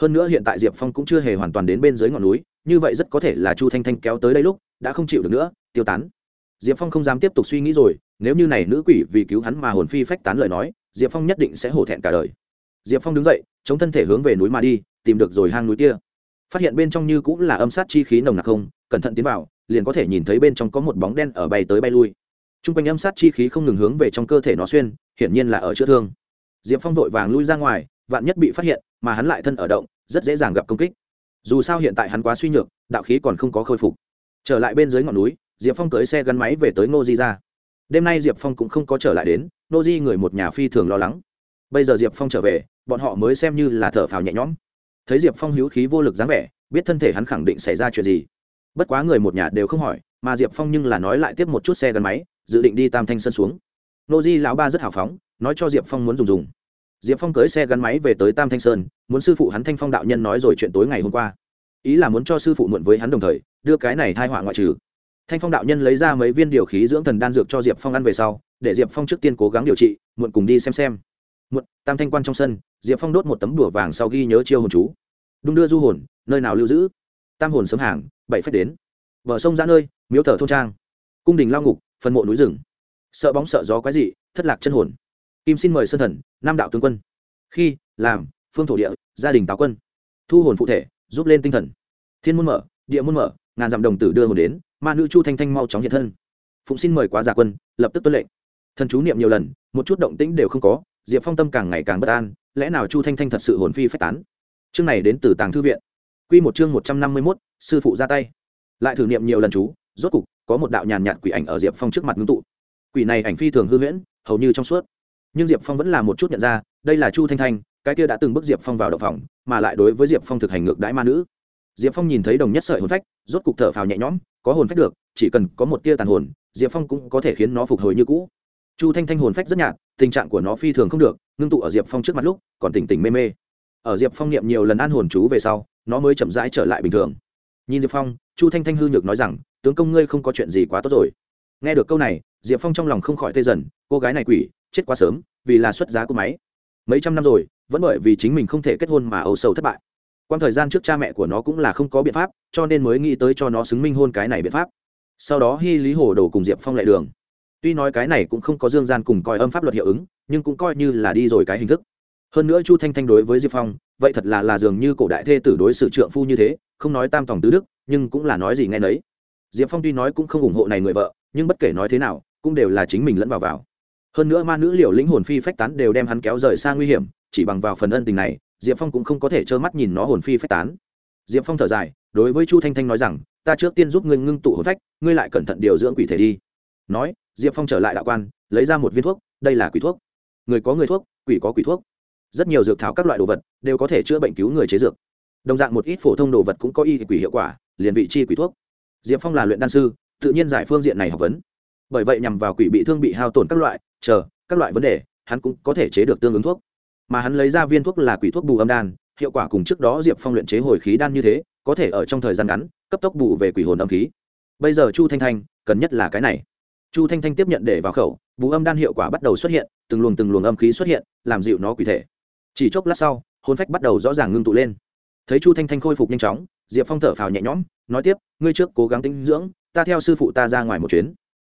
hơn nữa hiện tại diệp phong cũng chưa hề hoàn toàn đến bên dưới ngọn núi, như vậy rất có thể là chu thanh thanh kéo tới đây lúc, đã không chịu được nữa, tiêu tán. Diệp phong không dám tiếp tục suy nghĩ rồi, nếu như này nữ quỷ vì cứu hắn mà hồn phi phách tán lời nói, diệp phong nhất định sẽ hổ thẹn cả đời. Diệp phong đứng dậy, chống thân thể hướng về núi mà đi, tìm được rồi hang núi kia. Phát hiện bên trong như cũng là âm sát chi khí nồng nặc không, cẩn thận tiến vào, liền có thể nhìn thấy bên trong có một bóng đen ở bay tới bay lui. T r u n g quanh âm sát chi khí không ngừng hướng về trong cơ thể nó xuyên, hiển nhiên là ở chữa thương. Diệp phong vội vàng lui ra ngoài vạn nhất bị phát hiện, mà hắn lại thân ở động, rất dễ dàng gặp công kích. Dù sao hiện tại hắn quá suy nhược, đạo khí còn không có khôi phục. Trở lại bên dưới ngọn núi, diệp phong cưới xe gắn máy về tới ngô di ra. Đêm nay diệp phong cũng không có trở lại đến, ngô di người một nhà phi thường lo lắng. Bây giờ diệp phong trở về, bọn họ mới xem như là thở phào nhẹ nhõm. Thấy diệp phong hữu khí vô lực dáng vẻ, biết thân thể hắn khẳng định xảy ra chuyện gì. Bất quá người một nhà đều không hỏi, mà diệp phong nhưng là nói lại tiếp một chút xe gắn máy, dự định đi tam thanh sơn xuống. Nô di lão ba rất hào phóng, nói cho diệp phong muốn dùng dùng diệp phong cưới xe gắn máy về tới tam thanh sơn, muốn sư phụ hắn thanh phong đạo nhân nói rồi chuyện tối ngày hôm qua. Ý là muốn cho sư phụ muộn với hắn đồng thời, đưa cái này thai họa ngoại trừ. Thanh phong đạo nhân lấy ra mấy viên điều khí dưỡng thần đan dược cho diệp phong ăn về sau, để diệp phong trước tiên cố gắng điều trị, muộn cùng đi xem xem. Muộn, tam thanh quan trong sân, diệp phong đốt một tấm đùa vàng sau ghi nhớ chiêu hồn chú. Đung đưa du hồn, nơi nào lưu giữ? Tam hồn sớm hàng, bảy phép đến. Bờ sông ra nơi, miếu thờ thôn trang. Cung đình lao ngục phân mộ núi rừng. Sợ bóng sợ gió quái dị, thất lạc chân hồn kim xin mời sân thần, nam đạo tướng quân. Khi, làm, phương thổ địa, gia đình táo quân. Thu hồn phụ thể, giúp lên tinh thần. Thiên môn mở, địa môn mở, ngàn dặm đồng tử đưa hồn đến, ma nữ chu thanh thanh mau chóng hiện thân. Phụng xin mời quá giả quân, lập tức tuân lệnh. Thần chú niệm nhiều lần, một chút động tĩnh đều không có, diệp phong tâm càng ngày càng bất an, lẽ nào chu thanh thanh thật sự hồn phi phách tán? Chương này đến từ tàng thư viện. Q một chương một trăm năm mươi mốt, sư phụ ra tay. Lại thử niệm nhiều lần chú, rốt cục, có một đạo nhàn nhạt quỷ ảnh ở diệp phong trước mặt ngưng tụ. Quỷ này ảnh phi thường hư huyễn, hầu như trong suốt nhưng diệp phong vẫn là một chút nhận ra, đây là chu thanh thanh, cái kia đã từng bước diệp phong vào động phòng, mà lại đối với diệp phong thực hành ngược đãi ma nữ. Diệp phong nhìn thấy đồng nhất sợi hồn phách, rốt cục thở phào nhẹ nhõm, có hồn phách được, chỉ cần có một tia tàn hồn, diệp phong cũng có thể khiến nó phục hồi như cũ. Chu thanh thanh hồn phách rất nhạt, tình trạng của nó phi thường không được, ngưng tụ ở diệp phong trước mặt lúc, còn tỉnh tỉnh mê mê. Ở diệp phong niệm nhiều lần an hồn chú về sau, nó mới chậm rãi trở lại bình thường. Nhìn diệp phong, chu thanh thanh hư nhược nói rằng, tướng công ngươi không có chuyện gì quá tốt rồi. Nghe được câu này, diệp phong trong lòng không khỏi tê dần, cô gái này quỷ chết quá sớm, vì là xuất giá của máy. Mấy trăm năm rồi, vẫn bởi vì chính mình không thể kết hôn mà âu sầu thất bại. Quan thời gian trước cha mẹ của nó cũng là không có biện pháp, cho nên mới nghĩ tới cho nó xứng minh hôn cái này biện pháp. Sau đó hy lý hồ đồ cùng diệp phong lại đường. Tuy nói cái này cũng không có dương gian cùng coi âm pháp luật hiệu ứng, nhưng cũng coi như là đi rồi cái hình thức. Hơn nữa chu thanh thanh đối với diệp phong, vậy thật là là dường như cổ đại thê tử đối xử trượng phu như thế, không nói tam tòng tứ đức, nhưng cũng là nói gì nghe nấy. Diệp phong tuy nói cũng không ủng hộ này người vợ, nhưng bất kể nói thế nào, cũng đều là chính mình lẫn vào vào hơn nữa ma nữ liều lĩnh hồn phi phách tán đều đem hắn kéo rời xa nguy hiểm, chỉ bằng vào phần ân tình này, diệp phong cũng không có thể trơ mắt nhìn nó hồn phi phách tán. Diệp phong thở dài, đối với chu thanh thanh nói rằng, ta trước tiên giúp ngươi ngưng tụ hồn phách, ngươi lại cẩn thận điều dưỡng quỷ thể đi. Nói, diệp phong trở lại đạo quan, lấy ra một viên thuốc, đây là quỷ thuốc. Người có người thuốc, quỷ có quỷ thuốc. Rất nhiều dược thảo các loại đồ vật đều có thể chữa bệnh cứu người chế dược. Đồng dạng một ít phổ thông đồ vật cũng có y quỷ hiệu quả, liền vị chi quỷ thuốc. Diệp phong là luyện đan sư, tự nhiên giải phương diện này học vấn bởi vậy nhằm vào quỷ bị thương bị hao tổn các loại, chờ, các loại vấn đề, hắn cũng có thể chế được tương ứng thuốc. Mà hắn lấy ra viên thuốc là quỷ thuốc bù âm đan, hiệu quả cùng trước đó diệp phong luyện chế hồi khí đan như thế, có thể ở trong thời gian ngắn, cấp tốc bù về quỷ hồn âm khí. Bây giờ chu thanh thanh, cần nhất là cái này. Chu thanh thanh tiếp nhận để vào khẩu, bù âm đan hiệu quả bắt đầu xuất hiện, từng luồng từng luồng âm khí xuất hiện, làm dịu nó quỷ thể. Chỉ chốc lát sau hôn phách bắt đầu rõ ràng ngưng tụ lên. Thấy chu thanh thanh khôi phục nhanh chóng, diệp phong thở phào nhẹ nhõm, nói tiếp, ngươi trước cố gắng tinh dưỡng, ta theo sư phụ ta ra ngoài một chuyến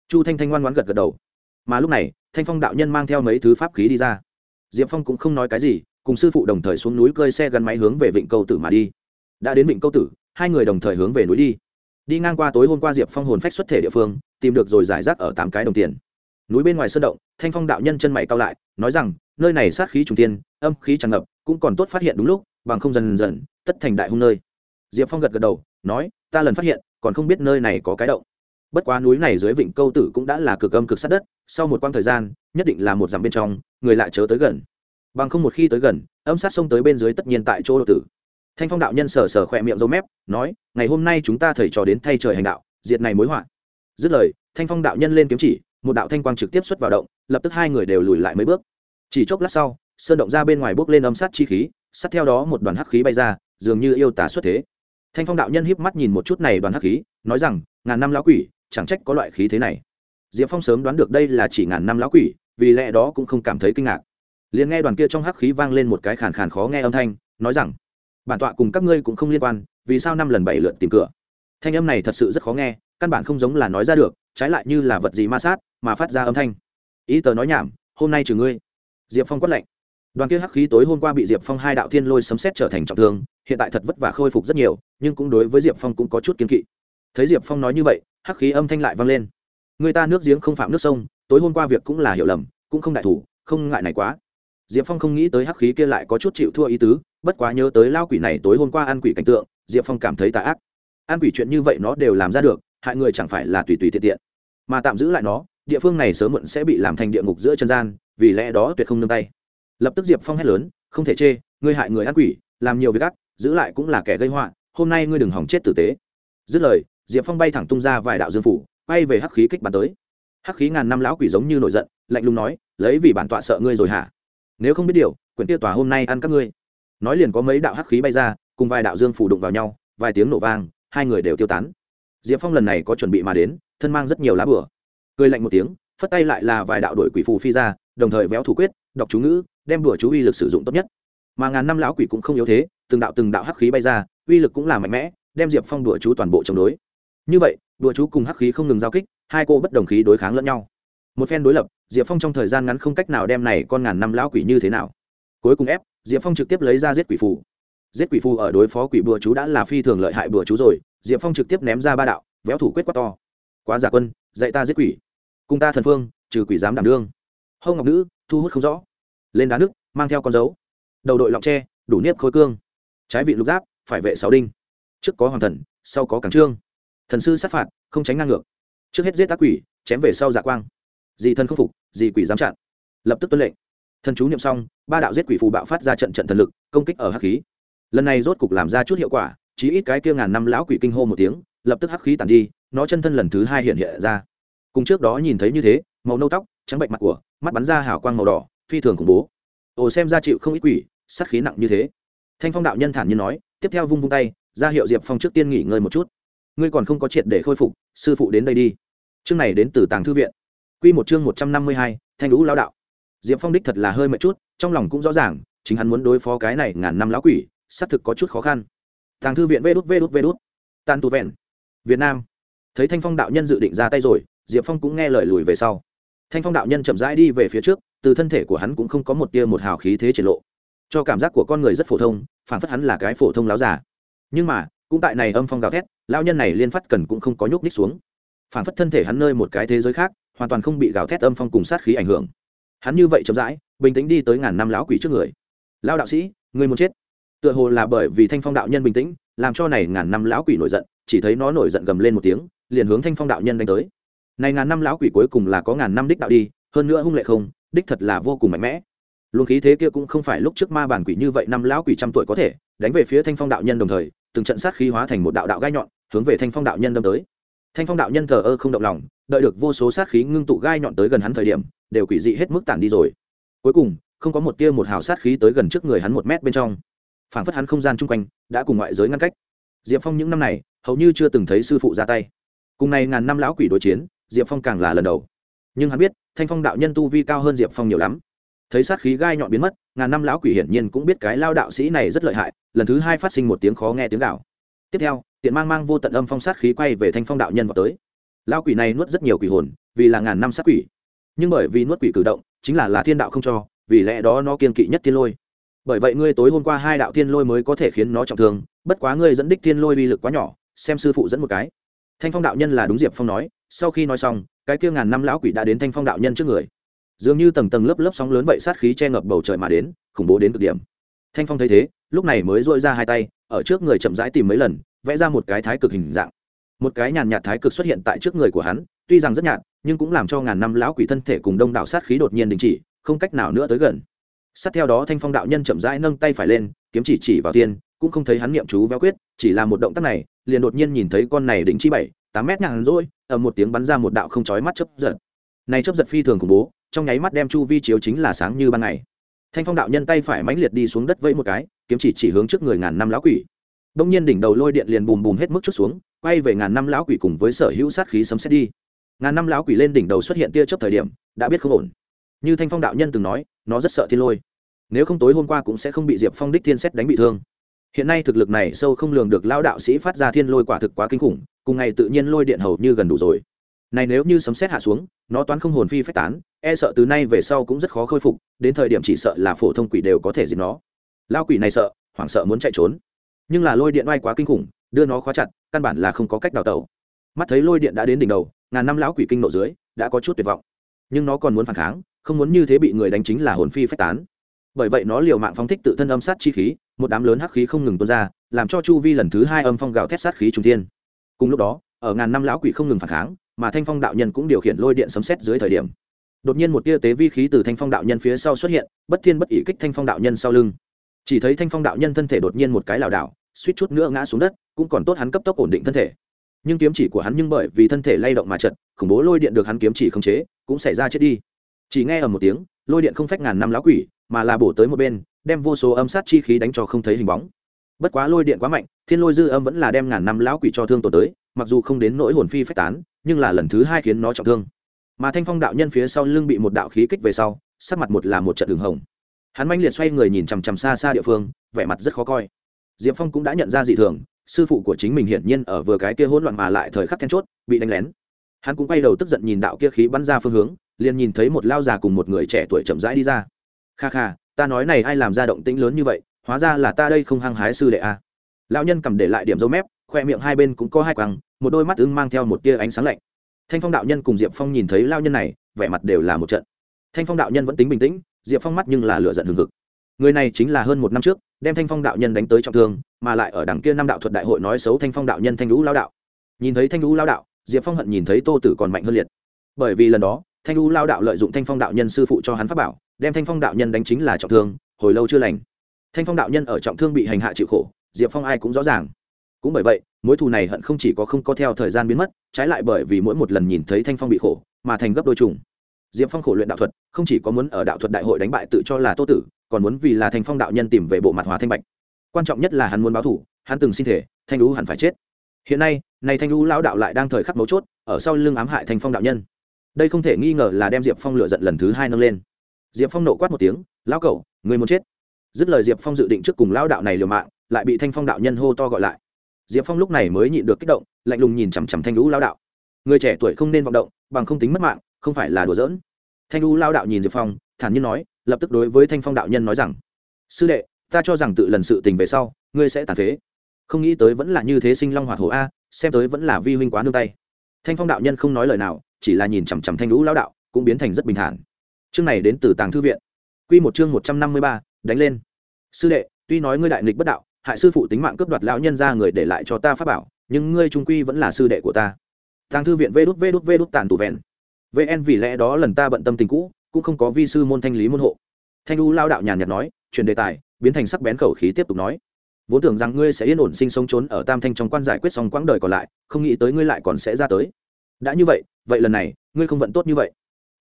chu thanh thanh ngoan ngoãn gật gật đầu. Mà lúc này, thanh phong đạo nhân mang theo mấy thứ pháp khí đi ra. Diệp phong cũng không nói cái gì, cùng sư phụ đồng thời xuống núi cơi xe gắn máy hướng về vịnh câu tử mà đi. Đã đến vịnh câu tử, hai người đồng thời hướng về núi đi. Đi ngang qua tối hôm qua diệp phong hồn phách xuất thể địa phương, tìm được rồi giải rác ở tám cái đồng tiền. Núi bên ngoài sơn động, thanh phong đạo nhân chân mày cao lại, nói rằng, nơi này sát khí trùng tiên âm khí tràn ngập, cũng còn tốt phát hiện đúng lúc, bằng không dần dần, tất thành đại hung nơi. Diệp phong gật gật đầu, nói, ta lần phát hiện, còn không biết nơi này có cái động bất quá núi này dưới vịnh câu tử cũng đã là cực âm cực sát đất, sau một quãng thời gian, nhất định là một dặm bên trong, người lại chớ tới gần. Bằng không một khi tới gần, âm sát xông tới bên dưới tất nhiên tại chỗ độ tử. Thanh phong đạo nhân sờ sờ khỏe miệng râu mép, nói, ngày hôm nay chúng ta thầy trò đến thay trời hành đạo, diệt này mối họa. Dứt lời, thanh phong đạo nhân lên kiếm chỉ, một đạo thanh quang trực tiếp xuất vào động, lập tức hai người đều lùi lại mấy bước. Chỉ chốc lát sau, sơn động ra bên ngoài bước lên âm sát chi khí, sát theo đó một đoàn hắc khí bay ra, dường như yêu tả xuất thế. Thanh phong đạo nhân híp mắt nhìn một chút này đoàn hắc khí, nói rằng, ngàn năm lão quỷ chẳng trách có loại khí thế này. Diệp phong sớm đoán được đây là chỉ ngàn năm lão quỷ, vì lẽ đó cũng không cảm thấy kinh ngạc. Liền nghe đoàn kia trong hắc khí vang lên một cái khàn khàn khó nghe âm thanh, nói rằng, bản tọa cùng các ngươi cũng không liên quan, vì sao năm lần bảy lượt tìm cửa? Thanh âm này thật sự rất khó nghe, căn bản không giống là nói ra được, trái lại như là vật gì ma sát, mà phát ra âm thanh. Ý tờ nói nhảm, hôm nay trừ ngươi. Diệp phong quất lạnh. Đoàn kia hắc khí tối hôm qua bị diệp phong hai đạo thiên lôi sấm xét trở thành trọng thương, hiện tại thật vất vả khôi phục rất nhiều, nhưng cũng đối với diệp phong cũng có chút kiên kỵ thấy diệp phong nói như vậy, hắc khí âm thanh lại vang lên. Người ta nước giếng không phạm nước sông, tối hôm qua việc cũng là hiểu lầm, cũng không đại thủ, không ngại này quá. Diệp phong không nghĩ tới hắc khí kia lại có chút chịu thua ý tứ, bất quá nhớ tới lao quỷ này tối hôm qua ăn quỷ cảnh tượng, diệp phong cảm thấy tà ác. Ăn quỷ chuyện như vậy nó đều làm ra được, hại người chẳng phải là tùy tùy tiện tiện. Mà tạm giữ lại nó, địa phương này sớm muộn sẽ bị làm thành địa ngục giữa chân gian, vì lẽ đó tuyệt không nương tay. Lập tức diệp phong hét lớn, không thể chê, ngươi hại người ăn quỷ, làm nhiều việc ác, giữ lại cũng là kẻ gây họa, hôm nay ngươi đừng hỏng chết tử tế. Dứt lời diệp phong bay thẳng tung ra vài đạo dương phủ bay về hắc khí kích bắn tới. Hắc khí ngàn năm lão quỷ giống như nổi giận, lạnh lùng nói, lấy vì bản tọa sợ ngươi rồi hả? Nếu không biết điều, quyển tiêu tòa hôm nay ăn các ngươi. Nói liền có mấy đạo hắc khí bay ra, cùng vài đạo dương phủ đụng vào nhau, vài tiếng nổ vang, hai người đều tiêu tán. Diệp phong lần này có chuẩn bị mà đến, thân mang rất nhiều lá bửa cười lạnh một tiếng, phất tay lại là vài đạo đội quỷ phù phi ra, đồng thời véo thủ quyết, đọc chú ngữ, đem đùa chú uy lực sử dụng tốt nhất. Mà ngàn năm lão quỷ cũng không yếu thế, từng đạo từng đạo hắc khí bay ra, uy lực cũng là mạnh mẽ, đem diệp phong đùa chú toàn bộ chống đối như vậy, đùa chú cùng hắc khí không ngừng giao kích, hai cô bất đồng khí đối kháng lẫn nhau. Một phen đối lập, diệp phong trong thời gian ngắn không cách nào đem này con ngàn năm lão quỷ như thế nào. Cuối cùng ép, diệp phong trực tiếp lấy ra giết quỷ phù. Giết quỷ phù ở đối phó quỷ bùa chú đã là phi thường lợi hại bùa chú rồi, diệp phong trực tiếp ném ra ba đạo, véo thủ quyết quá to. Quá giả quân, dạy ta giết quỷ. Cùng ta thần phương, trừ quỷ dám đảm đương. Hông ngọc nữ, thu hút không rõ. Lên đá nước, mang theo con dấu. Đầu đội lọng tre, đủ nếp khối cương. Trái vị lục giáp, phải vệ sáu đinh. Trước có hoàng thần, sau có cảng trương thần sư sát phạt, không tránh ngang ngược. Trước hết giết ác quỷ, chém về sau dạ quang. Dị thần không phục, dị quỷ dám chặn. Lập tức tuân lệnh. Thần chú niệm xong, ba đạo giết quỷ phù bạo phát ra trận trận thần lực, công kích ở hắc khí. Lần này rốt cục làm ra chút hiệu quả chỉ ít cái kia ngàn năm lão quỷ kinh hô một tiếng, lập tức hắc khí tàn đi, nó chân thân lần thứ hai hiện hiện ra. Cùng trước đó nhìn thấy như thế, màu nâu tóc, trắng bệnh mặt của, mắt bắn ra hào quang màu đỏ, phi thường khủng bố. Ồ, xem ra chịu không ít quỷ, sát khí nặng như thế. Thanh phong đạo nhân thản như nói, tiếp theo vung vung tay, ra hiệu diệp phong trước tiên nghỉ ngơi một chút ngươi còn không có triệt để khôi phục, sư phụ đến đây đi. Chương này đến từ tàng thư viện. Q một chương một trăm năm mươi hai, thanh lũ lao đạo. Diệp phong đích thật là hơi mệt chút, trong lòng cũng rõ ràng, chính hắn muốn đối phó cái này ngàn năm lão quỷ, xác thực có chút khó khăn. Tàng thư viện vê đút vê đút vê đút. Tan tu vẹn. Việt nam. Thấy thanh phong đạo nhân dự định ra tay rồi, diệp phong cũng nghe lời lùi về sau. Thanh phong đạo nhân chậm rãi đi về phía trước, từ thân thể của hắn cũng không có một tia một hào khí thế triển lộ. Cho cảm giác của con người rất phổ thông phản phất hắn là cái phổ thông láo giả. Nhưng mà cũng tại này âm phong gào thét lao nhân này liên phát cần cũng không có nhúc ních xuống. Phản phất thân thể hắn nơi một cái thế giới khác, hoàn toàn không bị gào thét âm phong cùng sát khí ảnh hưởng. Hắn như vậy chậm rãi, bình tĩnh đi tới ngàn năm lão quỷ trước người. Lao đạo sĩ người muốn chết? Tựa hồ là bởi vì thanh phong đạo nhân bình tĩnh, làm cho này ngàn năm lão quỷ nổi giận, chỉ thấy nó nổi giận gầm lên một tiếng, liền hướng thanh phong đạo nhân đánh tới. Này ngàn năm lão quỷ cuối cùng là có ngàn năm đích đạo đi, hơn nữa hung lệ không, đích thật là vô cùng mạnh mẽ. Luồng khí thế kia cũng không phải lúc trước ma bản quỷ như vậy năm lão quỷ trăm tuổi có thể, đánh về phía thanh phong đạo nhân đồng thời từng trận sát khí hóa thành một đạo đạo gai nhọn, hướng về thanh phong đạo nhân đâm tới. Thanh phong đạo nhân thờ ơ không động lòng, đợi được vô số sát khí ngưng tụ gai nhọn tới gần hắn thời điểm, đều quỷ dị hết mức tản đi rồi. Cuối cùng, không có một tia một hào sát khí tới gần trước người hắn một mét bên trong. Phảng phất hắn không gian chung quanh, đã cùng ngoại giới ngăn cách. Diệp phong những năm này, hầu như chưa từng thấy sư phụ ra tay. Cùng này ngàn năm lão quỷ đối chiến, diệp phong càng là lần đầu. Nhưng hắn biết, thanh phong đạo nhân tu vi cao hơn diệp phong nhiều lắm. Thấy sát khí gai nhọn biến mất ngàn năm lão quỷ hiển nhiên cũng biết cái lao đạo sĩ này rất lợi hại, lần thứ hai phát sinh một tiếng khó nghe tiếng gạo tiếp theo, tiện mang mang vô tận âm phong sát khí quay về thanh phong đạo nhân vào tới. Lao quỷ này nuốt rất nhiều quỷ hồn, vì là ngàn năm sát quỷ. Nhưng bởi vì nuốt quỷ cử động, chính là là thiên đạo không cho, vì lẽ đó nó kiên kỵ nhất thiên lôi. Bởi vậy ngươi tối hôm qua hai đạo thiên lôi mới có thể khiến nó trọng thương, bất quá ngươi dẫn đích thiên lôi uy lực quá nhỏ, xem sư phụ dẫn một cái. Thanh phong đạo nhân là đúng diệp phong nói, sau khi nói xong, cái kia ngàn năm lão quỷ đã đến thanh phong đạo nhân trước người dường như tầng tầng lớp lớp sóng lớn vậy sát khí che ngập bầu trời mà đến, khủng bố đến cực điểm. Thanh phong thấy thế, lúc này mới dội ra hai tay, ở trước người chậm rãi tìm mấy lần, vẽ ra một cái thái cực hình dạng. Một cái nhàn nhạt thái cực xuất hiện tại trước người của hắn, tuy rằng rất nhạt, nhưng cũng làm cho ngàn năm lão quỷ thân thể cùng đông đảo sát khí đột nhiên đình chỉ, không cách nào nữa tới gần. Sát theo đó thanh phong đạo nhân chậm rãi nâng tay phải lên, kiếm chỉ chỉ vào tiên, cũng không thấy hắn niệm chú véo quyết, chỉ là một động tác này, liền đột nhiên nhìn thấy con này đỉnh chi bảy, tám mét nhàn rỗi ở một tiếng bắn ra một đạo không chói mắt chấp giật. Này chấp giật phi thường khủng bố trong nháy mắt đem chu vi chiếu chính là sáng như ban ngày. Thanh phong đạo nhân tay phải mãnh liệt đi xuống đất vẫy một cái, kiếm chỉ chỉ hướng trước người ngàn năm lão quỷ. Đông nhiên đỉnh đầu lôi điện liền bùm bùm hết mức chút xuống, quay về ngàn năm lão quỷ cùng với sở hữu sát khí sấm xét đi. Ngàn năm lão quỷ lên đỉnh đầu xuất hiện tia chớp thời điểm, đã biết không ổn. Như thanh phong đạo nhân từng nói, nó rất sợ thiên lôi. Nếu không tối hôm qua cũng sẽ không bị diệp phong đích thiên xét đánh bị thương. Hiện nay thực lực này sâu không lường được lão đạo sĩ phát ra thiên lôi quả thực quá kinh khủng, cùng ngày tự nhiên lôi điện hầu như gần đủ rồi này nếu như sấm xét hạ xuống, nó toán không hồn phi phách tán e sợ từ nay về sau cũng rất khó khôi phục, đến thời điểm chỉ sợ là phổ thông quỷ đều có thể diệt nó. Lao quỷ này sợ, hoảng sợ muốn chạy trốn. Nhưng là lôi điện oai quá kinh khủng, đưa nó khóa chặt, căn bản là không có cách đào tẩu. Mắt thấy lôi điện đã đến đỉnh đầu, ngàn năm lão quỷ kinh nộ dưới, đã có chút tuyệt vọng. Nhưng nó còn muốn phản kháng, không muốn như thế bị người đánh chính là hồn phi phách tán. Bởi vậy nó liều mạng phóng thích tự thân âm sát chi khí, một đám lớn hắc khí không ngừng tuôn ra, làm cho chu vi lần thứ hai âm phong gào thét sát khí trung thiên. Cùng lúc đó ở ngàn năm lão quỷ không ngừng phản kháng, mà thanh phong đạo nhân cũng điều khiển lôi điện sấm xét dưới thời điểm. Đột nhiên một tia tế vi khí từ thanh phong đạo nhân phía sau xuất hiện, bất thiên bất ỉ kích thanh phong đạo nhân sau lưng. Chỉ thấy thanh phong đạo nhân thân thể đột nhiên một cái lảo đảo, suýt chút nữa ngã xuống đất, cũng còn tốt hắn cấp tốc ổn định thân thể. Nhưng kiếm chỉ của hắn nhưng bởi vì thân thể lay động mà chật, khủng bố lôi điện được hắn kiếm chỉ không chế, cũng xảy ra chết đi. Chỉ nghe ở một tiếng, lôi điện không phách ngàn năm lão quỷ, mà là bổ tới một bên, đem vô số âm sát chi khí đánh cho không thấy hình bóng. Bất quá lôi điện quá mạnh, thiên lôi dư âm vẫn là đem ngàn năm lão quỷ cho thương tổn tới mặc dù không đến nỗi hồn phi phách tán, nhưng là lần thứ hai khiến nó trọng thương. Mà thanh phong đạo nhân phía sau lưng bị một đạo khí kích về sau, sắc mặt một là một trận đường hồng. Hắn manh liệt xoay người nhìn chằm chằm xa xa địa phương, vẻ mặt rất khó coi. Diệp phong cũng đã nhận ra dị thường, sư phụ của chính mình hiển nhiên ở vừa cái kia hỗn loạn mà lại thời khắc then chốt, bị đánh lén. Hắn cũng quay đầu tức giận nhìn đạo kia khí bắn ra phương hướng, liền nhìn thấy một lao già cùng một người trẻ tuổi chậm rãi đi ra. Kha kha, ta nói này ai làm ra động tĩnh lớn như vậy, hóa ra là ta đây không hăng hái sư đệ a. À. lão nhân cầm để lại điểm dấu mép, khoe miệng hai bên cũng có hai quăng một đôi mắt ưng mang theo một tia ánh sáng lạnh. Thanh phong đạo nhân cùng diệp phong nhìn thấy lao nhân này, vẻ mặt đều là một trận. Thanh phong đạo nhân vẫn tính bình tĩnh, diệp phong mắt nhưng là lựa giận hừng hực. Người này chính là hơn một năm trước, đem thanh phong đạo nhân đánh tới trọng thương, mà lại ở đằng kia năm đạo thuật đại hội nói xấu thanh phong đạo nhân thanh lũ lao đạo. Nhìn thấy thanh lũ lao đạo, diệp phong hận nhìn thấy tô tử còn mạnh hơn liệt. Bởi vì lần đó, thanh lũ lao đạo lợi dụng thanh phong đạo nhân sư phụ cho hắn pháp bảo, đem thanh phong đạo nhân đánh chính là trọng thương, hồi lâu chưa lành. Thanh phong đạo nhân ở trọng thương bị hành hạ chịu khổ, diệp phong ai cũng rõ ràng cũng bởi vậy, mối thù này hận không chỉ có không có theo thời gian biến mất, trái lại bởi vì mỗi một lần nhìn thấy thanh phong bị khổ, mà thành gấp đôi trùng. Diệp phong khổ luyện đạo thuật, không chỉ có muốn ở đạo thuật đại hội đánh bại tự cho là tô tử, còn muốn vì là thanh phong đạo nhân tìm về bộ mặt hòa thanh bạch. Quan trọng nhất là hắn muốn báo thủ hắn từng xin thể, thanh lũ hẳn phải chết. Hiện nay, này thanh lũ lão đạo lại đang thời khắc mấu chốt, ở sau lưng ám hại thanh phong đạo nhân. Đây không thể nghi ngờ là đem diệp phong lựa giận lần thứ hai nâng lên. Diệp phong nộ quát một tiếng, lão cậu người muốn chết. Dứt lời diệp phong dự định trước cùng lão đạo này liều mạng, lại bị thanh phong đạo nhân hô to gọi lại diệp phong lúc này mới nhịn được kích động, lạnh lùng nhìn chằm chằm thanh lũ lao đạo. Người trẻ tuổi không nên vọng động, bằng không tính mất mạng, không phải là đùa giỡn. Thanh lũ lao đạo nhìn diệp phong, thản nhiên nói, lập tức đối với thanh phong đạo nhân nói rằng, sư đệ, ta cho rằng tự lần sự tình về sau, ngươi sẽ tàn phế. Không nghĩ tới vẫn là như thế sinh long hoạt hổ a, xem tới vẫn là vi huynh quá nương tay. Thanh phong đạo nhân không nói lời nào, chỉ là nhìn chằm chằm thanh lũ lao đạo, cũng biến thành rất bình thản. Chương này đến từ tàng thư viện. Q một chương một trăm năm mươi ba, đánh lên. Sư đệ, tuy nói ngươi đại nghịch bất đạo hại sư phụ tính mạng cướp đoạt lão nhân ra người để lại cho ta pháp bảo, nhưng ngươi trung quy vẫn là sư đệ của ta. Tàng thư viện vê đút vê đút vê đút tàn tù vẹn. Vn vì lẽ đó lần ta bận tâm tình cũ, cũng không có vi sư môn thanh lý môn hộ. Thanh u lao đạo nhàn nhạt nói, chuyển đề tài, biến thành sắc bén khẩu khí tiếp tục nói. Vốn tưởng rằng ngươi sẽ yên ổn sinh sống trốn ở tam thanh trong quan giải quyết xong quãng đời còn lại, không nghĩ tới ngươi lại còn sẽ ra tới. Đã như vậy vậy lần này, ngươi không vận tốt như vậy.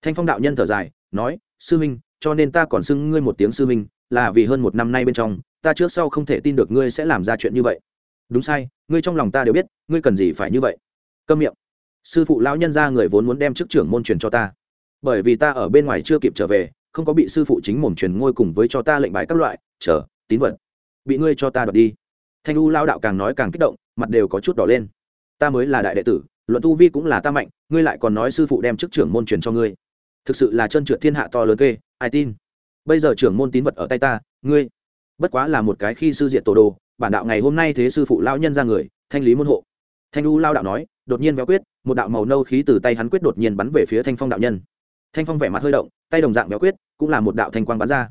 Thanh phong đạo nhân thở dài, nói, sư minh, cho nên ta còn xưng ngươi một tiếng sư minh, là vì hơn một năm nay bên trong ta trước sau không thể tin được ngươi sẽ làm ra chuyện như vậy. Đúng sai, ngươi trong lòng ta đều biết, ngươi cần gì phải như vậy. Câm miệng. Sư phụ lão nhân ra người vốn muốn đem chức trưởng môn truyền cho ta. Bởi vì ta ở bên ngoài chưa kịp trở về, không có bị sư phụ chính mồm truyền ngôi cùng với cho ta lệnh bài các loại, chờ, tín vật. Bị ngươi cho ta đoạt đi. Thanh u lao đạo càng nói càng kích động, mặt đều có chút đỏ lên. Ta mới là đại đệ tử, luận tu vi cũng là ta mạnh, ngươi lại còn nói sư phụ đem chức trưởng môn truyền cho ngươi. Thực sự là chân trượt thiên hạ to lớn kê, ai tin? Bây giờ trưởng môn tín vật ở tay ta, ngươi bất quá là một cái khi sư diện tổ đồ, bản đạo ngày hôm nay thế sư phụ lao nhân ra người, thanh lý môn hộ. Thanh u lao đạo nói, đột nhiên véo quyết, một đạo màu nâu khí từ tay hắn quyết đột nhiên bắn về phía thanh phong đạo nhân. Thanh phong vẻ mặt hơi động, tay đồng dạng véo quyết, cũng là một đạo thanh quang bắn ra.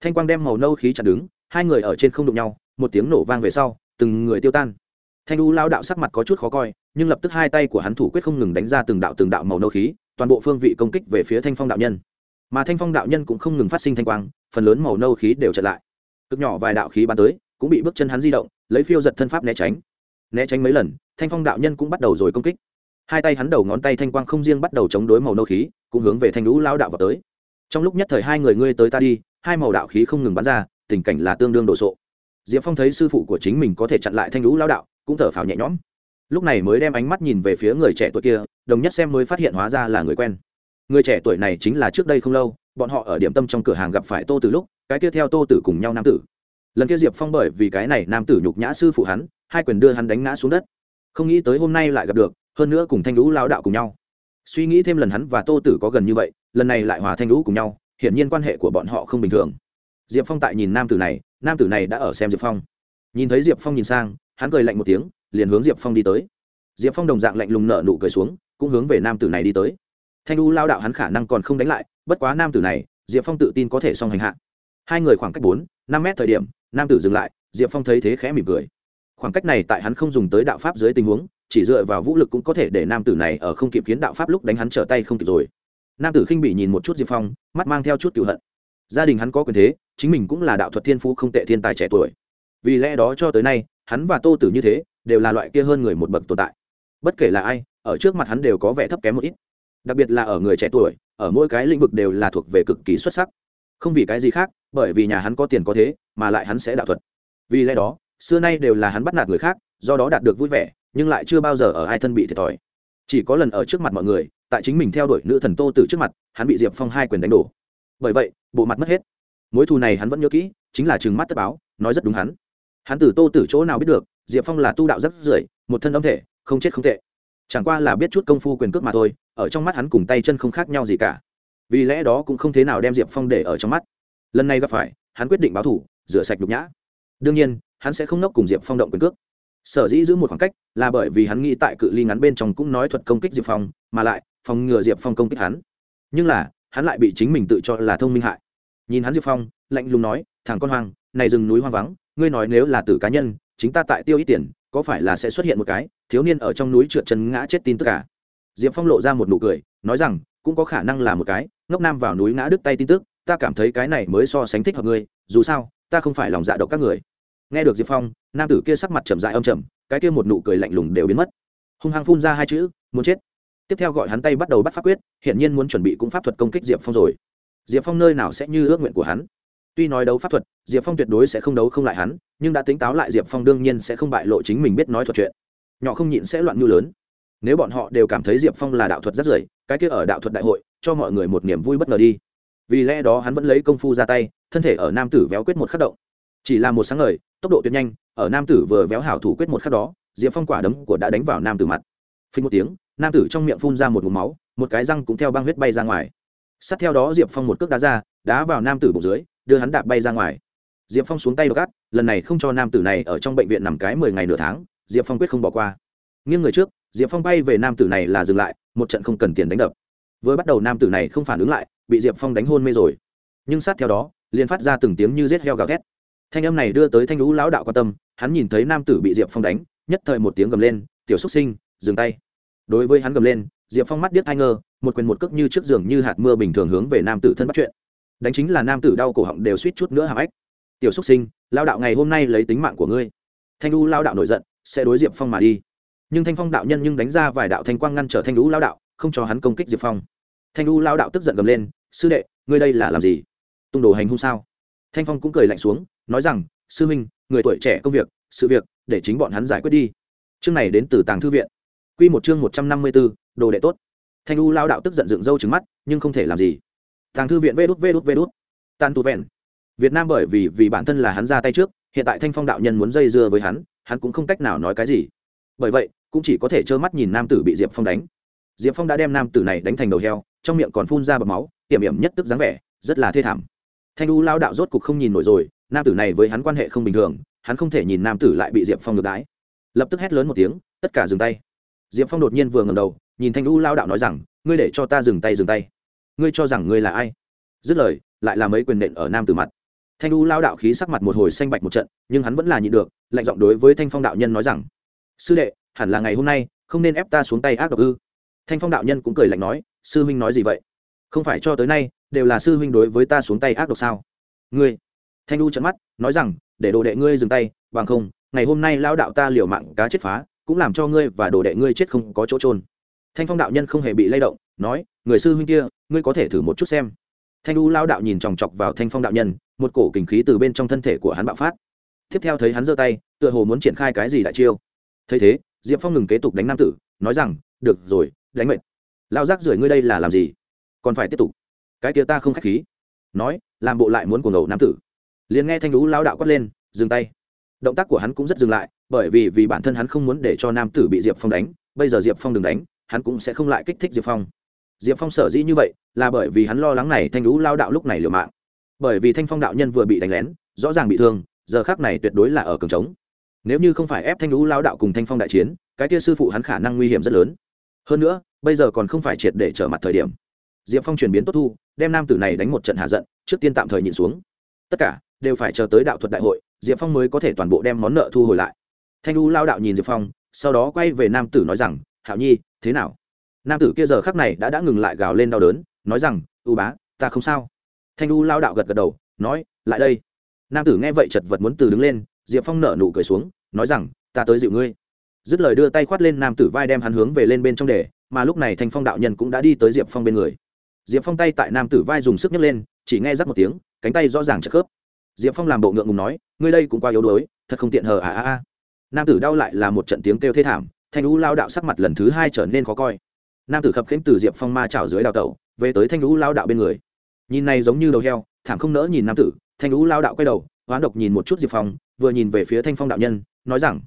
Thanh quang đem màu nâu khí chặt đứng, hai người ở trên không đụng nhau, một tiếng nổ vang về sau, từng người tiêu tan. Thanh u lao đạo sắc mặt có chút khó coi, nhưng lập tức hai tay của hắn thủ quyết không ngừng đánh ra từng đạo từng đạo màu nâu khí, toàn bộ phương vị công kích về phía thanh phong đạo nhân. Mà thanh phong đạo nhân cũng không ngừng phát sinh thanh quang, phần lớn màu nâu khí đều trở lại cực nhỏ vài đạo khí bắn tới, cũng bị bước chân hắn di động, lấy phiêu giật thân pháp né tránh. Né tránh mấy lần, thanh phong đạo nhân cũng bắt đầu rồi công kích. Hai tay hắn đầu ngón tay thanh quang không riêng bắt đầu chống đối màu nâu khí, cũng hướng về thanh lũ lao đạo vào tới. Trong lúc nhất thời hai người ngươi tới ta đi, hai màu đạo khí không ngừng bắn ra, tình cảnh là tương đương đồ sộ. Diệp phong thấy sư phụ của chính mình có thể chặn lại thanh lũ lao đạo, cũng thở phào nhẹ nhõm. Lúc này mới đem ánh mắt nhìn về phía người trẻ tuổi kia, đồng nhất xem mới phát hiện hóa ra là người quen. Người trẻ tuổi này chính là trước đây không lâu bọn họ ở điểm tâm trong cửa hàng gặp phải tô từ lúc, cái kia theo tô tử cùng nhau nam tử. Lần kia diệp phong bởi vì cái này nam tử nhục nhã sư phụ hắn, hai quyền đưa hắn đánh ngã xuống đất. Không nghĩ tới hôm nay lại gặp được, hơn nữa cùng thanh lũ lao đạo cùng nhau. Suy nghĩ thêm lần hắn và tô tử có gần như vậy, lần này lại hòa thanh lũ cùng nhau, hiển nhiên quan hệ của bọn họ không bình thường. Diệp phong tại nhìn nam tử này, nam tử này đã ở xem diệp phong. Nhìn thấy diệp phong nhìn sang, hắn cười lạnh một tiếng, liền hướng diệp phong đi tới. Diệp phong đồng dạng lạnh lùng nợ nụ cười xuống, cũng hướng về nam tử này đi tới. Thanh lũ lao đạo hắn khả năng còn không đánh lại bất quá nam tử này, diệp phong tự tin có thể song hành hạ. Hai người khoảng cách bốn, năm mét thời điểm, nam tử dừng lại, diệp phong thấy thế khẽ mỉm cười. Khoảng cách này tại hắn không dùng tới đạo pháp dưới tình huống, chỉ dựa vào vũ lực cũng có thể để nam tử này ở không kịp khiến đạo pháp lúc đánh hắn trở tay không kịp rồi. Nam tử khinh bị nhìn một chút diệp phong, mắt mang theo chút cựu hận. Gia đình hắn có quyền thế, chính mình cũng là đạo thuật thiên phú không tệ thiên tài trẻ tuổi. Vì lẽ đó cho tới nay, hắn và tô tử như thế, đều là loại kia hơn người một bậc tồn tại. Bất kể là ai, ở trước mặt hắn đều có vẻ thấp kém một ít. Đặc biệt là ở người trẻ tuổi ở mỗi cái lĩnh vực đều là thuộc về cực kỳ xuất sắc. Không vì cái gì khác, bởi vì nhà hắn có tiền có thế, mà lại hắn sẽ đạo thuật. Vì lẽ đó, xưa nay đều là hắn bắt nạt người khác, do đó đạt được vui vẻ, nhưng lại chưa bao giờ ở ai thân bị thiệt thòi. Chỉ có lần ở trước mặt mọi người, tại chính mình theo đuổi nữ thần tô từ trước mặt, hắn bị diệp phong hai quyền đánh đổ. Bởi vậy, bộ mặt mất hết. Mối thù này hắn vẫn nhớ kỹ, chính là chừng mắt tất báo, nói rất đúng hắn. Hắn từ tô từ chỗ nào biết được, diệp phong là tu đạo rất rưởi, một thân âm thể, không chết không tệ chẳng qua là biết chút công phu quyền cước mà thôi, ở trong mắt hắn cùng tay chân không khác nhau gì cả. Vì lẽ đó cũng không thế nào đem diệp phong để ở trong mắt. Lần này gặp phải, hắn quyết định báo thủ, rửa sạch nhục nhã. Đương nhiên, hắn sẽ không nốc cùng diệp phong động quyền cước. Sở dĩ giữ một khoảng cách là bởi vì hắn nghĩ tại cự ly ngắn bên trong cũng nói thuật công kích diệp phong, mà lại, phòng ngừa diệp phong công kích hắn. Nhưng là, hắn lại bị chính mình tự cho là thông minh hại. Nhìn hắn diệp phong, lạnh lùng nói, thằng con hoang, này rừng núi hoang vắng, ngươi nói nếu là tử cá nhân, chính ta tại tiêu ít tiền có phải là sẽ xuất hiện một cái, thiếu niên ở trong núi trượt chân ngã chết tin tức cả diệp phong lộ ra một nụ cười, nói rằng, cũng có khả năng là một cái, ngốc nam vào núi ngã đứt tay tin tức, ta cảm thấy cái này mới so sánh thích hợp ngươi, dù sao, ta không phải lòng dạ độc các người. Nghe được diệp phong, nam tử kia sắc mặt chậm dại âm chậm cái kia một nụ cười lạnh lùng đều biến mất. Hung hăng phun ra hai chữ, muốn chết. Tiếp theo gọi hắn tay bắt đầu bắt pháp quyết hiện nhiên muốn chuẩn bị cũng pháp thuật công kích diệp phong rồi. Diệp phong nơi nào sẽ như ước nguyện của hắn? Tuy nói đấu pháp thuật, diệp phong tuyệt đối sẽ không đấu không lại hắn, nhưng đã tính táo lại diệp phong đương nhiên sẽ không bại lộ chính mình biết nói thuật chuyện. Nhỏ không nhịn sẽ loạn nhu lớn. Nếu bọn họ đều cảm thấy diệp phong là đạo thuật rất rời cái kia ở đạo thuật đại hội, cho mọi người một niềm vui bất ngờ đi. Vì lẽ đó hắn vẫn lấy công phu ra tay, thân thể ở nam tử véo quyết một khắc động. Chỉ là một sáng ngời, tốc độ tuyệt nhanh, ở nam tử vừa véo hảo thủ quyết một khắc đó, diệp phong quả đấm của đã đánh vào nam tử mặt. Phình một tiếng, nam tử trong miệng phun ra một mùm máu, một cái răng cũng theo băng huyết bay ra ngoài. Sát theo đó diệp phong một cước đá ra đá vào nam tử bụng dưới, đưa hắn đạp bay ra ngoài. Diệp phong xuống tay đ ộ gắt lần này không cho nam tử này ở trong bệnh viện nằm cái mười ngày nửa tháng, diệp phong quyết không bỏ qua. Nghiêng người trước, diệp phong bay về nam tử này là dừng lại, một trận không cần tiền đánh đập. Vừa bắt đầu nam tử này không phản ứng lại, bị diệp phong đánh hôn mê rồi. Nhưng sát theo đó, liền phát ra từng tiếng như rết heo gào thét. Thanh âm này đưa tới thanh lũ lão đạo quan tâm, hắn nhìn thấy nam tử bị diệp phong đánh, nhất thời một tiếng gầm lên, tiểu xúc sinh, dừng tay. Đối với hắn gầm lên, diệp phong mắt điếc thai ngơ một quyền một cước như trước giường như hạt mưa bình thường hướng về nam tử thân bắt chuyện đánh chính là nam tử đau cổ họng đều suýt chút nữa hàm ếch. Tiểu xúc sinh, lao đạo ngày hôm nay lấy tính mạng của ngươi. Thanh lũ lao đạo nổi giận, sẽ đối diệp phong mà đi. Nhưng thanh phong đạo nhân nhưng đánh ra vài đạo thanh quang ngăn trở thanh lũ lao đạo, không cho hắn công kích diệp phong. Thanh lũ lao đạo tức giận gầm lên, sư đệ, ngươi đây là làm gì? Tung đồ hành hung sao? Thanh phong cũng cười lạnh xuống, nói rằng, sư minh người tuổi trẻ công việc, sự việc, để chính bọn hắn giải quyết đi. Chương này đến từ tàng thư viện. Q một chương một trăm năm mươi b ố đồ đệ tốt. Thanh u lao đạo tức giận dựng râu trứng mắt, nhưng không thể làm gì tàng thư viện vê đút vê đút vê đút. Tàn tu vẹn. Việt nam bởi vì vì bản thân là hắn ra tay trước, hiện tại thanh phong đạo nhân muốn dây dưa với hắn hắn cũng không cách nào nói cái gì. Bởi vậy, cũng chỉ có thể trơ mắt nhìn nam tử bị diệp phong đánh. Diệp phong đã đem nam tử này đánh thành đầu heo, trong miệng còn phun ra bọc máu hiểm hiểm nhất tức dáng vẻ, rất là thê thảm. Thanh u lao đạo rốt cục không nhìn nổi rồi, nam tử này với hắn quan hệ không bình thường, hắn không thể nhìn nam tử lại bị diệp phong ngược đái lập tức hét lớn một tiếng, tất cả dừng tay. Diệp phong đột nhiên vừa ngầm đầu, nhìn thanh u lao đạo nói rằng, ngươi để cho ta dừng tay dừng tay ngươi cho rằng ngươi là ai? Dứt lời, lại là mấy quyền nện ở nam tử mặt. Thanh u lao đạo khí sắc mặt một hồi xanh bạch một trận, nhưng hắn vẫn là nhịn được, lạnh giọng đối với thanh phong đạo nhân nói rằng, sư đệ, hẳn là ngày hôm nay, không nên ép ta xuống tay ác độc ư? Thanh phong đạo nhân cũng cười lạnh nói, sư huynh nói gì vậy? Không phải cho tới nay, đều là sư huynh đối với ta xuống tay ác độc sao? Ngươi? Thanh u trận mắt, nói rằng, để đồ đệ ngươi dừng tay, bằng không, ngày hôm nay lao đạo ta liều mạng cá chết phá, cũng làm cho ngươi và đồ đệ ngươi chết không có chỗ trôn thanh phong đạo nhân không hề bị lay động, nói người sư huynh kia, ngươi có thể thử một chút xem. Thanh u lao đạo nhìn chòng chọc vào thanh phong đạo nhân, một cổ kình khí từ bên trong thân thể của hắn bạo phát. Tiếp theo thấy hắn giơ tay, tựa hồ muốn triển khai cái gì đại chiêu. Thấy thế, diệp phong ngừng kế tục đánh nam tử, nói rằng, được rồi, đánh mệt lao giác rưởi ngươi đây là làm gì? Còn phải tiếp tục. Cái kia ta không k h á c h khí. Nói, làm bộ lại muốn cuồng ngầu nam tử. Liền nghe thanh lũ lao đạo quát lên, dừng tay. Động tác của hắn cũng rất dừng lại, bởi vì vì bản thân hắn không muốn để cho nam tử bị diệp phong đánh, bây giờ diệp phong đừng đánh, hắn cũng sẽ không lại kích thích diệp phong diệp phong sở dĩ như vậy là bởi vì hắn lo lắng này thanh lũ lao đạo lúc này liều mạng. Bởi vì thanh phong đạo nhân vừa bị đánh lén, rõ ràng bị thương, giờ khác này tuyệt đối là ở cường trống. Nếu như không phải ép thanh lũ lao đạo cùng thanh phong đại chiến, cái kia sư phụ hắn khả năng nguy hiểm rất lớn. Hơn nữa, bây giờ còn không phải triệt để trở mặt thời điểm. Diệp phong chuyển biến tốt thu, đem nam tử này đánh một trận hạ giận, trước tiên tạm thời nhịn xuống. Tất cả đều phải chờ tới đạo thuật đại hội, diệp phong mới có thể toàn bộ đem món nợ thu hồi lại. Thanh u lao đạo nhìn diệp phong, sau đó quay về nam tử nói rằng, hạo nhi, thế nào? Nam tử kia giờ khắc này đã đã ngừng lại gào lên đau đớn nói rằng ưu bá ta không sao. Thanh u lao đạo gật gật đầu nói lại đây. Nam tử nghe vậy chật vật muốn từ đứng lên diệp phong nở nụ cười xuống nói rằng ta tới dịu ngươi. Dứt lời đưa tay khoát lên nam tử vai đem hắn hướng về lên bên trong để, mà lúc này thanh phong đạo nhân cũng đã đi tới diệp phong bên người. Diệp phong tay tại nam tử vai dùng sức nhấc lên chỉ nghe rắc một tiếng cánh tay rõ ràng chất khớp. Diệp phong làm bộ ngượng ngùng nói ngươi đây cũng quá yếu đuối thật không tiện hờ à à à. Nam tử đau lại là một trận tiếng kêu thê thảm thanh u lao đạo sắc mặt lần thứ hai trở nên khó coi nam tử khập khiễng từ diệp phong ma chảo dưới đào tẩu, về tới thanh lũ lao đạo bên người. Nhìn này giống như đầu heo, thảm không nỡ nhìn nam tử, thanh lũ lao đạo quay đầu, hoán độc nhìn một chút diệp phong, vừa nhìn về phía thanh phong đạo nhân, nói rằng,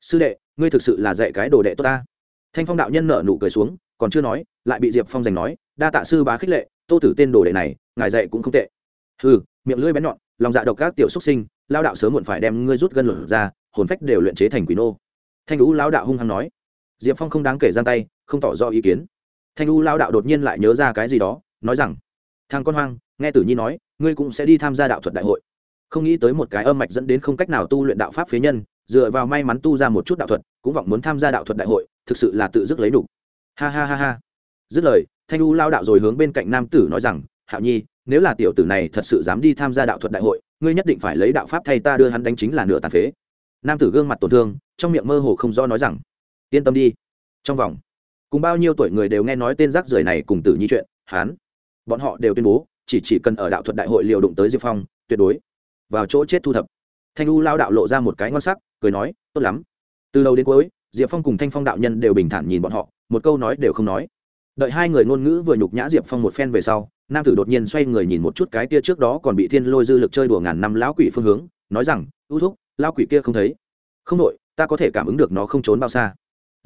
sư đệ, ngươi thực sự là dạy cái đồ đệ tốt ta. Thanh phong đạo nhân nở nụ cười xuống, còn chưa nói, lại bị diệp phong giành nói, đa tạ sư bá khích lệ, tô tử tên đồ đệ này, ngài dạy cũng không tệ. Ừ miệng lưỡi bén nhọn, lòng dạ độc các tiểu xuất sinh, lao đạo sớm muộn phải đem ngươi rút gân luận ra, hồn phách đều luyện chế thành quỷ nô. Thanh lũ lao đạo hung hăng nói diệp phong không đáng kể giang tay, không tỏ rõ ý kiến. Thanh U lao đạo đột nhiên lại nhớ ra cái gì đó, nói rằng, thằng con hoang, nghe tử nhi nói, ngươi cũng sẽ đi tham gia đạo thuật đại hội. Không nghĩ tới một cái âm mạch dẫn đến không cách nào tu luyện đạo pháp phế nhân, dựa vào may mắn tu ra một chút đạo thuật, cũng vọng muốn tham gia đạo thuật đại hội, thực sự là tự dứt lấy đủ ha ha ha ha. Dứt lời, thanh u lao đạo rồi hướng bên cạnh nam tử nói rằng, hạo nhi, nếu là tiểu tử này thật sự dám đi tham gia đạo thuật đại hội, ngươi nhất định phải lấy đạo pháp thay ta đưa hắn đánh chính là nửa tàn phế. Nam tử gương mặt tổn thương, trong miệng mơ hồ không do nói rằng yên tâm đi. Trong vòng, cùng bao nhiêu tuổi người đều nghe nói tên rác rưởi này cùng tử nhi chuyện, hán. Bọn họ đều tuyên bố, chỉ chỉ cần ở đạo thuật đại hội liều đụng tới diệp phong, tuyệt đối vào chỗ chết thu thập. Thanh u lao đạo lộ ra một cái ngon sắc, cười nói, tốt lắm. Từ đầu đến cuối, diệp phong cùng thanh phong đạo nhân đều bình thản nhìn bọn họ, một câu nói đều không nói. Đợi hai người ngôn ngữ vừa nhục nhã diệp phong một phen về sau, nam tử đột nhiên xoay người nhìn một chút cái kia trước đó còn bị thiên lôi dư lực chơi đùa ngàn năm lão quỷ phương hướng, nói rằng, ưu thúc, lão quỷ kia không thấy. Không đội, ta có thể cảm ứng được nó không trốn bao xa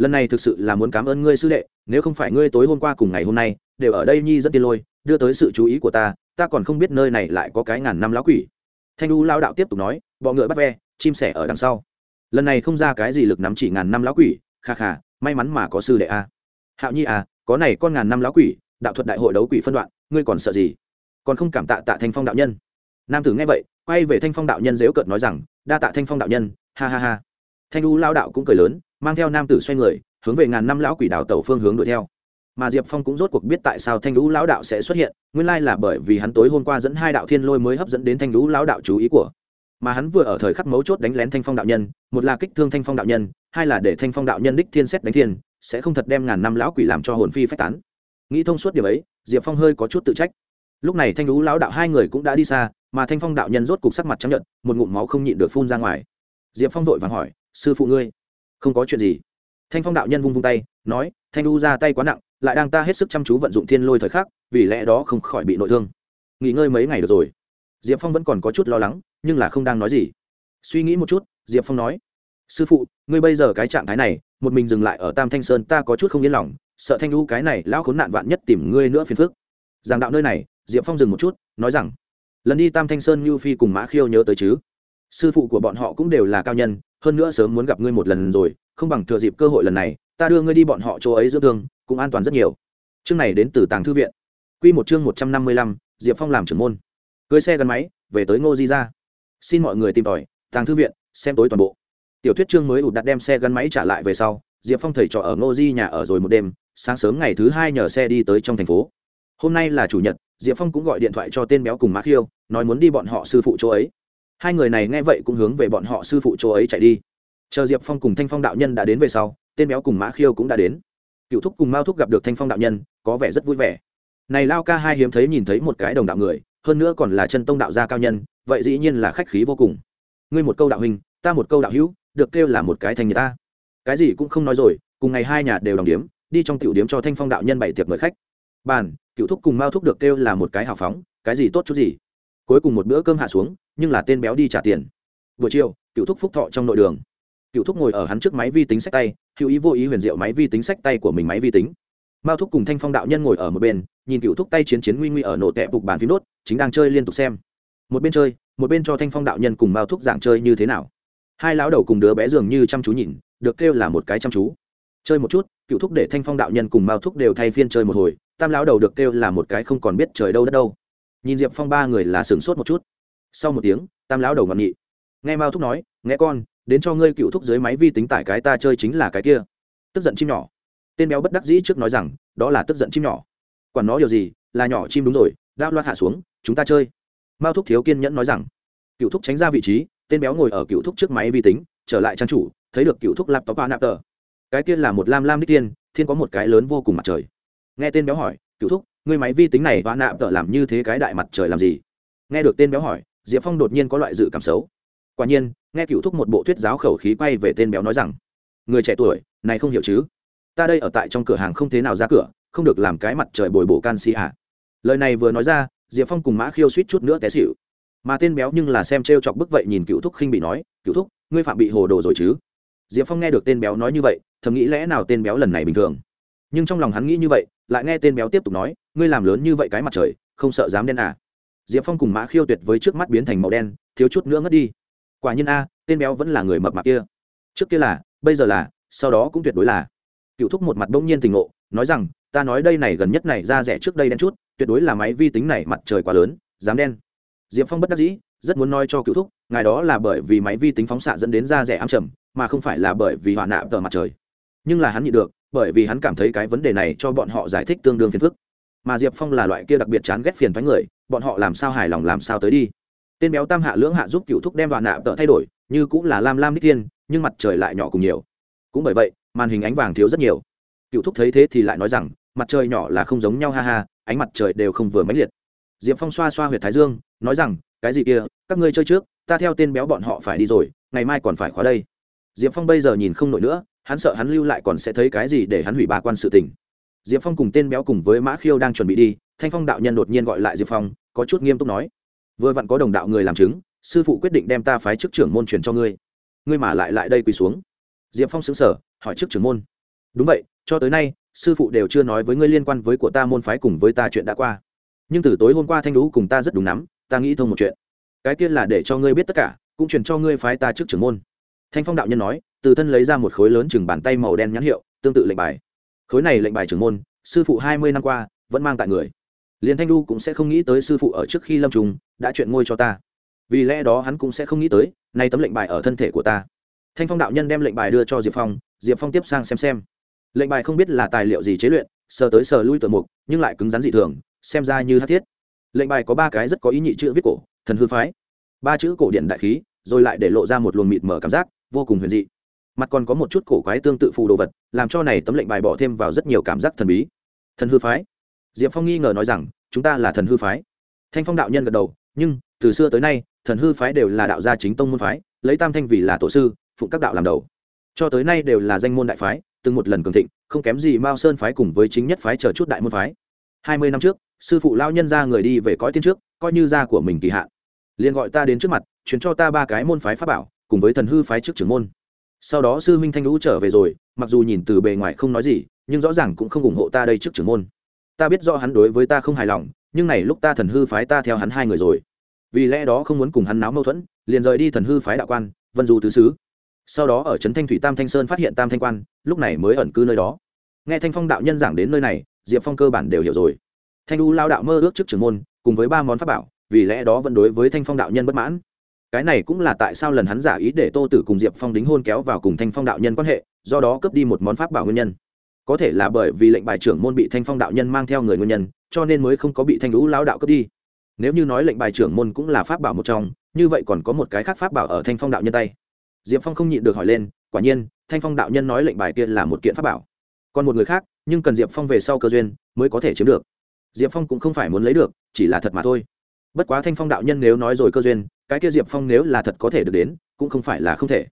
lần này thực sự là muốn cảm ơn ngươi sư đệ, nếu không phải ngươi tối hôm qua cùng ngày hôm nay, đều ở đây nhi dẫn tiên lôi, đưa tới sự chú ý của ta ta còn không biết nơi này lại có cái ngàn năm lão quỷ. Thanh u lao đạo tiếp tục nói, bọ ngựa bắt ve, chim sẻ ở đằng sau. Lần này không ra cái gì lực nắm chỉ ngàn năm lão quỷ, kha kha, may mắn mà có sư đệ a. Hạo nhi à có này con ngàn năm lão quỷ, đạo thuật đại hội đấu quỷ phân đoạn, ngươi còn sợ gì? Còn không cảm tạ tạ thanh phong đạo nhân. Nam tử nghe vậy, quay về thanh phong đạo nhân dếu cợt nói rằng, đa tạ thanh phong đạo nhân, ha ha ha. Thanh u lao đạo cũng cười lớn mang theo nam tử xoay người, hướng về ngàn năm lão quỷ đào tẩu phương hướng đuổi theo. Mà diệp phong cũng rốt cuộc biết tại sao thanh lũ lão đạo sẽ xuất hiện, nguyên lai là bởi vì hắn tối hôm qua dẫn hai đạo thiên lôi mới hấp dẫn đến thanh lũ lão đạo chú ý của. Mà hắn vừa ở thời khắc mấu chốt đánh lén thanh phong đạo nhân, một là kích thương thanh phong đạo nhân, hai là để thanh phong đạo nhân đích thiên xét đánh thiên, sẽ không thật đem ngàn năm lão quỷ làm cho hồn phi phách tán. Nghĩ thông suốt điều ấy, diệp phong hơi có chút tự trách. Lúc này thanh lũ lão đạo hai người cũng đã đi xa, mà thanh phong đạo nhân rốt cục sắc mặt chấp nhận một ngụm máu không nhịn được phun ra ngoài. Diệp phong vội vàng hỏi, sư phụ ngươi không có chuyện gì. Thanh phong đạo nhân vung vung tay, nói, thanh u ra tay quá nặng, lại đang ta hết sức chăm chú vận dụng thiên lôi thời khắc, vì lẽ đó không khỏi bị nội thương. Nghỉ ngơi mấy ngày được rồi. Diệp phong vẫn còn có chút lo lắng, nhưng là không đang nói gì. Suy nghĩ một chút, diệp phong nói, sư phụ, ngươi bây giờ cái trạng thái này, một mình dừng lại ở tam thanh sơn ta có chút không yên lòng, sợ thanh u cái này lão khốn nạn vạn nhất tìm ngươi nữa phiền phức. Giảng đạo nơi này, diệp phong dừng một chút, nói rằng, lần đi tam thanh sơn như phi cùng mã khiêu nhớ tới chứ? Sư phụ của bọn họ cũng đều là cao nhân hơn nữa sớm muốn gặp ngươi một lần rồi, không bằng thừa dịp cơ hội lần này, ta đưa ngươi đi bọn họ chỗ ấy dưỡng thương, cũng an toàn rất nhiều. Chương này đến từ tàng thư viện. Q một chương một trăm năm mươi lăm, diệp phong làm trưởng môn. Cưới xe gắn máy, về tới ngô di ra xin mọi người tìm tòi, tàng thư viện, xem tối toàn bộ. Tiểu thuyết chương mới ụt đặt đem xe gắn máy trả lại về sau, diệp phong thầy trọ ở ngô di nhà ở rồi một đêm, sáng sớm ngày thứ hai nhờ xe đi tới trong thành phố. Hôm nay là chủ nhật, diệp phong cũng gọi điện thoại cho tên béo cùng mã khiêu, nói muốn đi bọn họ sư phụ chỗ ấy hai người này nghe vậy cũng hướng về bọn họ sư phụ chỗ ấy chạy đi. Chờ diệp phong cùng thanh phong đạo nhân đã đến về sau, tên béo cùng mã khiêu cũng đã đến. Cựu thúc cùng mao thúc gặp được thanh phong đạo nhân, có vẻ rất vui vẻ. Này lao ca hai hiếm thấy nhìn thấy một cái đồng đạo người, hơn nữa còn là chân tông đạo gia cao nhân, vậy dĩ nhiên là khách khí vô cùng. Ngươi một câu đạo hình ta một câu đạo hữu, được kêu là một cái thành người ta. Cái gì cũng không nói rồi, cùng ngày hai nhà đều đồng điếm, đi trong tiểu điếm cho thanh phong đạo nhân bảy tiệc mời khách. Bàn, cựu thúc cùng mao thúc được kêu là một cái hào phóng, cái gì tốt chút gì. Cuối cùng một bữa cơm hạ xuống nhưng là tên béo đi trả tiền. Buổi chiều cựu thúc phúc thọ trong nội đường. Cựu thúc ngồi ở hắn trước máy vi tính sách tay, hữu ý vô ý huyền diệu máy vi tính sách tay của mình máy vi tính. Mao thúc cùng thanh phong đạo nhân ngồi ở một bên, nhìn cựu thúc tay chiến chiến nguy nguy ở nổ tẹp phục bàn phím đốt, chính đang chơi liên tục xem. Một bên chơi, một bên cho thanh phong đạo nhân cùng mao thúc giảng chơi như thế nào. Hai lão đầu cùng đứa bé dường như chăm chú nhìn, được kêu là một cái chăm chú. Chơi một chút cựu thúc để thanh phong đạo nhân cùng mao thúc đều thay phiên chơi một hồi, tam lão đầu được kêu là một cái không còn biết trời đâu đất đâu. Nhìn diệp phong ba người là sửng sốt một chút sau một tiếng, tam lão đầu ngọn nghị nghe mao thúc nói, nghe con, đến cho ngươi cựu thúc dưới máy vi tính tải cái ta chơi chính là cái kia. Tức giận chim nhỏ. Tên béo bất đắc dĩ trước nói rằng, đó là tức giận chim nhỏ. Quản nó điều gì, là nhỏ chim đúng rồi, đao loạt hạ xuống, chúng ta chơi. Mao thúc thiếu kiên nhẫn nói rằng, cựu thúc tránh ra vị trí, tên béo ngồi ở cựu thúc trước máy vi tính, trở lại trang chủ, thấy được cựu thúc laptop ba nạp tờ cái kia là một lam lam đích tiên, thiên có một cái lớn vô cùng mặt trời. Nghe tên béo hỏi, cựu thúc, ngươi máy vi tính này và nạp tờ làm như thế cái đại mặt trời làm gì? Nghe được tên béo hỏi diệp phong đột nhiên có loại dự cảm xấu. Quả nhiên, nghe cựu thúc một bộ thuyết giáo khẩu khí quay về tên béo nói rằng, người trẻ tuổi, này không hiểu chứ? Ta đây ở tại trong cửa hàng không thế nào ra cửa, không được làm cái mặt trời bồi bổ canxi à? Lời này vừa nói ra, diệp phong cùng mã khiêu suýt chút nữa té xịu mà tên béo nhưng là xem t r e o chọc bức vậy nhìn cựu thúc khinh bị nói, cựu thúc, ngươi phạm bị hồ đồ rồi chứ? Diệp phong nghe được tên béo nói như vậy, thầm nghĩ lẽ nào tên béo lần này bình thường? Nhưng trong lòng hắn nghĩ như vậy, lại nghe tên béo tiếp tục nói, ngươi làm lớn như vậy cái mặt trời, không sợ dám đen à? Diệp phong cùng mã khiêu tuyệt với trước mắt biến thành màu đen, thiếu chút nữa ngất đi. Quả nhiên a, tên béo vẫn là người mập mạp kia. Trước kia là, bây giờ là, sau đó cũng tuyệt đối là. Cựu thúc một mặt bỗng nhiên tình ngộ, nói rằng, ta nói đây này gần nhất này ra rẻ trước đây đen chút, tuyệt đối là máy vi tính này mặt trời quá lớn, dám đen. Diệp phong bất đắc dĩ, rất muốn nói cho cựu thúc, ngài đó là bởi vì máy vi tính phóng xạ dẫn đến da rẻ ám trầm, mà không phải là bởi vì hỏa nạ tờ mặt trời. Nhưng là hắn nhịn được, bởi vì hắn cảm thấy cái vấn đề này cho bọn họ giải thích tương đương phiền phức. Mà diệp phong là loại kia đặc biệt chán ghét phiền thoái người bọn họ làm sao hài lòng làm sao tới đi. Tên béo tam hạ lưỡng hạ giúp cựu thúc đem đoạn nạ tợ thay đổi, như cũng là lam lam đích thiên, nhưng mặt trời lại nhỏ cùng nhiều. Cũng bởi vậy, màn hình ánh vàng thiếu rất nhiều. Cựu thúc thấy thế thì lại nói rằng, mặt trời nhỏ là không giống nhau ha ha, ánh mặt trời đều không vừa mãnh liệt. Diệp phong xoa xoa h u y ệ t thái dương, nói rằng, cái gì kia, các ngươi chơi trước, ta theo tên béo bọn họ phải đi rồi, ngày mai còn phải khóa đây. Diệp phong bây giờ nhìn không nổi nữa, hắn sợ hắn lưu lại còn sẽ thấy cái gì để hắn hủy ba quan sự tình. Diệp phong cùng tên béo cùng với mã khiêu đang chuẩn bị đi thanh phong đạo nhân đột nhiên gọi lại diệp phong, có chút nghiêm túc nói, vừa vặn có đồng đạo người làm chứng, sư phụ quyết định đem ta phái chức trưởng môn truyền cho ngươi. Ngươi mà lại lại đây quỳ xuống. Diệp phong xứng sở hỏi chức trưởng môn, đúng vậy, cho tới nay, sư phụ đều chưa nói với ngươi liên quan với của ta môn phái cùng với ta chuyện đã qua. Nhưng từ tối hôm qua thanh lũ cùng ta rất đúng nắm ta nghĩ thông một chuyện. Cái tiên là để cho ngươi biết tất cả, cũng truyền cho ngươi phái ta trước trưởng môn. Thanh phong đạo nhân nói, từ thân lấy ra một khối lớn chừng bàn tay màu đen nhãn hiệu, tương tự lệnh bài. Khối này lệnh bài trưởng môn, sư phụ hai mươi năm qua, vẫn mang tại người liền thanh đu cũng sẽ không nghĩ tới sư phụ ở trước khi lâm trùng đã chuyện ngôi cho ta. Vì lẽ đó hắn cũng sẽ không nghĩ tới, nay tấm lệnh bài ở thân thể của ta. Thanh phong đạo nhân đem lệnh bài đưa cho diệp phong diệp phong tiếp sang xem xem. Lệnh bài không biết là tài liệu gì chế luyện, sờ tới sờ lui tờ mục, nhưng lại cứng rắn dị thường, xem ra như hát thiết. Lệnh bài có ba cái rất có ý nhị chữ viết cổ, thần hư phái. Ba chữ cổ điện đại khí, rồi lại để lộ ra một luồng mịt mở cảm giác, vô cùng huyền dị. Mặt còn có một chút cổ quái tương tự phù đồ vật, làm cho này tấm lệnh bài bỏ thêm vào rất nhiều cảm giác thần bí. Thần hư phái diệp phong nghi ngờ nói rằng, chúng ta là thần hư phái. Thanh phong đạo nhân gật đầu, nhưng, từ xưa tới nay, thần hư phái đều là đạo gia chính tông môn phái, lấy tam thanh vì là tổ sư, phụng các đạo làm đầu. Cho tới nay đều là danh môn đại phái, từng một lần cường thịnh, không kém gì mao sơn phái cùng với chính nhất phái chờ chút đại môn phái. Hai mươi năm trước, sư phụ lao nhân ra người đi về cõi tiên trước, coi như gia của mình kỳ hạn. Liền gọi ta đến trước mặt chuyển cho ta ba cái môn phái pháp bảo, cùng với thần hư phái trước trưởng môn. Sau đó sư minh thanh lũ trở về rồi, mặc dù nhìn từ bề ngoài không nói gì, nhưng rõ ràng cũng không ủng hộ ta đây trước trưởng môn ta biết rõ hắn đối với ta không hài lòng, nhưng này lúc ta thần hư phái ta theo hắn hai người rồi. Vì lẽ đó không muốn cùng hắn náo mâu thuẫn, liền rời đi thần hư phái đạo quan, vân du tứ xứ. Sau đó ở trấn thanh thủy tam thanh sơn phát hiện tam thanh quan, lúc này mới ẩn cư nơi đó. Nghe thanh phong đạo nhân giảng đến nơi này, diệp phong cơ bản đều hiểu rồi. Thanh u lao đạo mơ ước trước trưởng môn, cùng với ba món pháp bảo, vì lẽ đó vẫn đối với thanh phong đạo nhân bất mãn. Cái này cũng là tại sao lần hắn giả ý để tô tử cùng diệp phong đính hôn kéo vào cùng thanh phong đạo nhân quan hệ, do đó cướp đi một món pháp bảo nguyên nhân có thể là bởi vì lệnh bài trưởng môn bị thanh phong đạo nhân mang theo người nguyên nhân, cho nên mới không có bị thanh lũ lao đạo cướp đi. Nếu như nói lệnh bài trưởng môn cũng là pháp bảo một trong, như vậy còn có một cái khác pháp bảo ở thanh phong đạo nhân tay. Diệp phong không nhịn được hỏi lên, quả nhiên, thanh phong đạo nhân nói lệnh bài kia là một kiện pháp bảo. Còn một người khác, nhưng cần diệp phong về sau cơ duyên, mới có thể chiếm được. Diệp phong cũng không phải muốn lấy được, chỉ là thật mà thôi. Bất quá thanh phong đạo nhân nếu nói rồi cơ duyên, cái kia diệp phong nếu là thật có thể được đến, cũng không phải là không thể.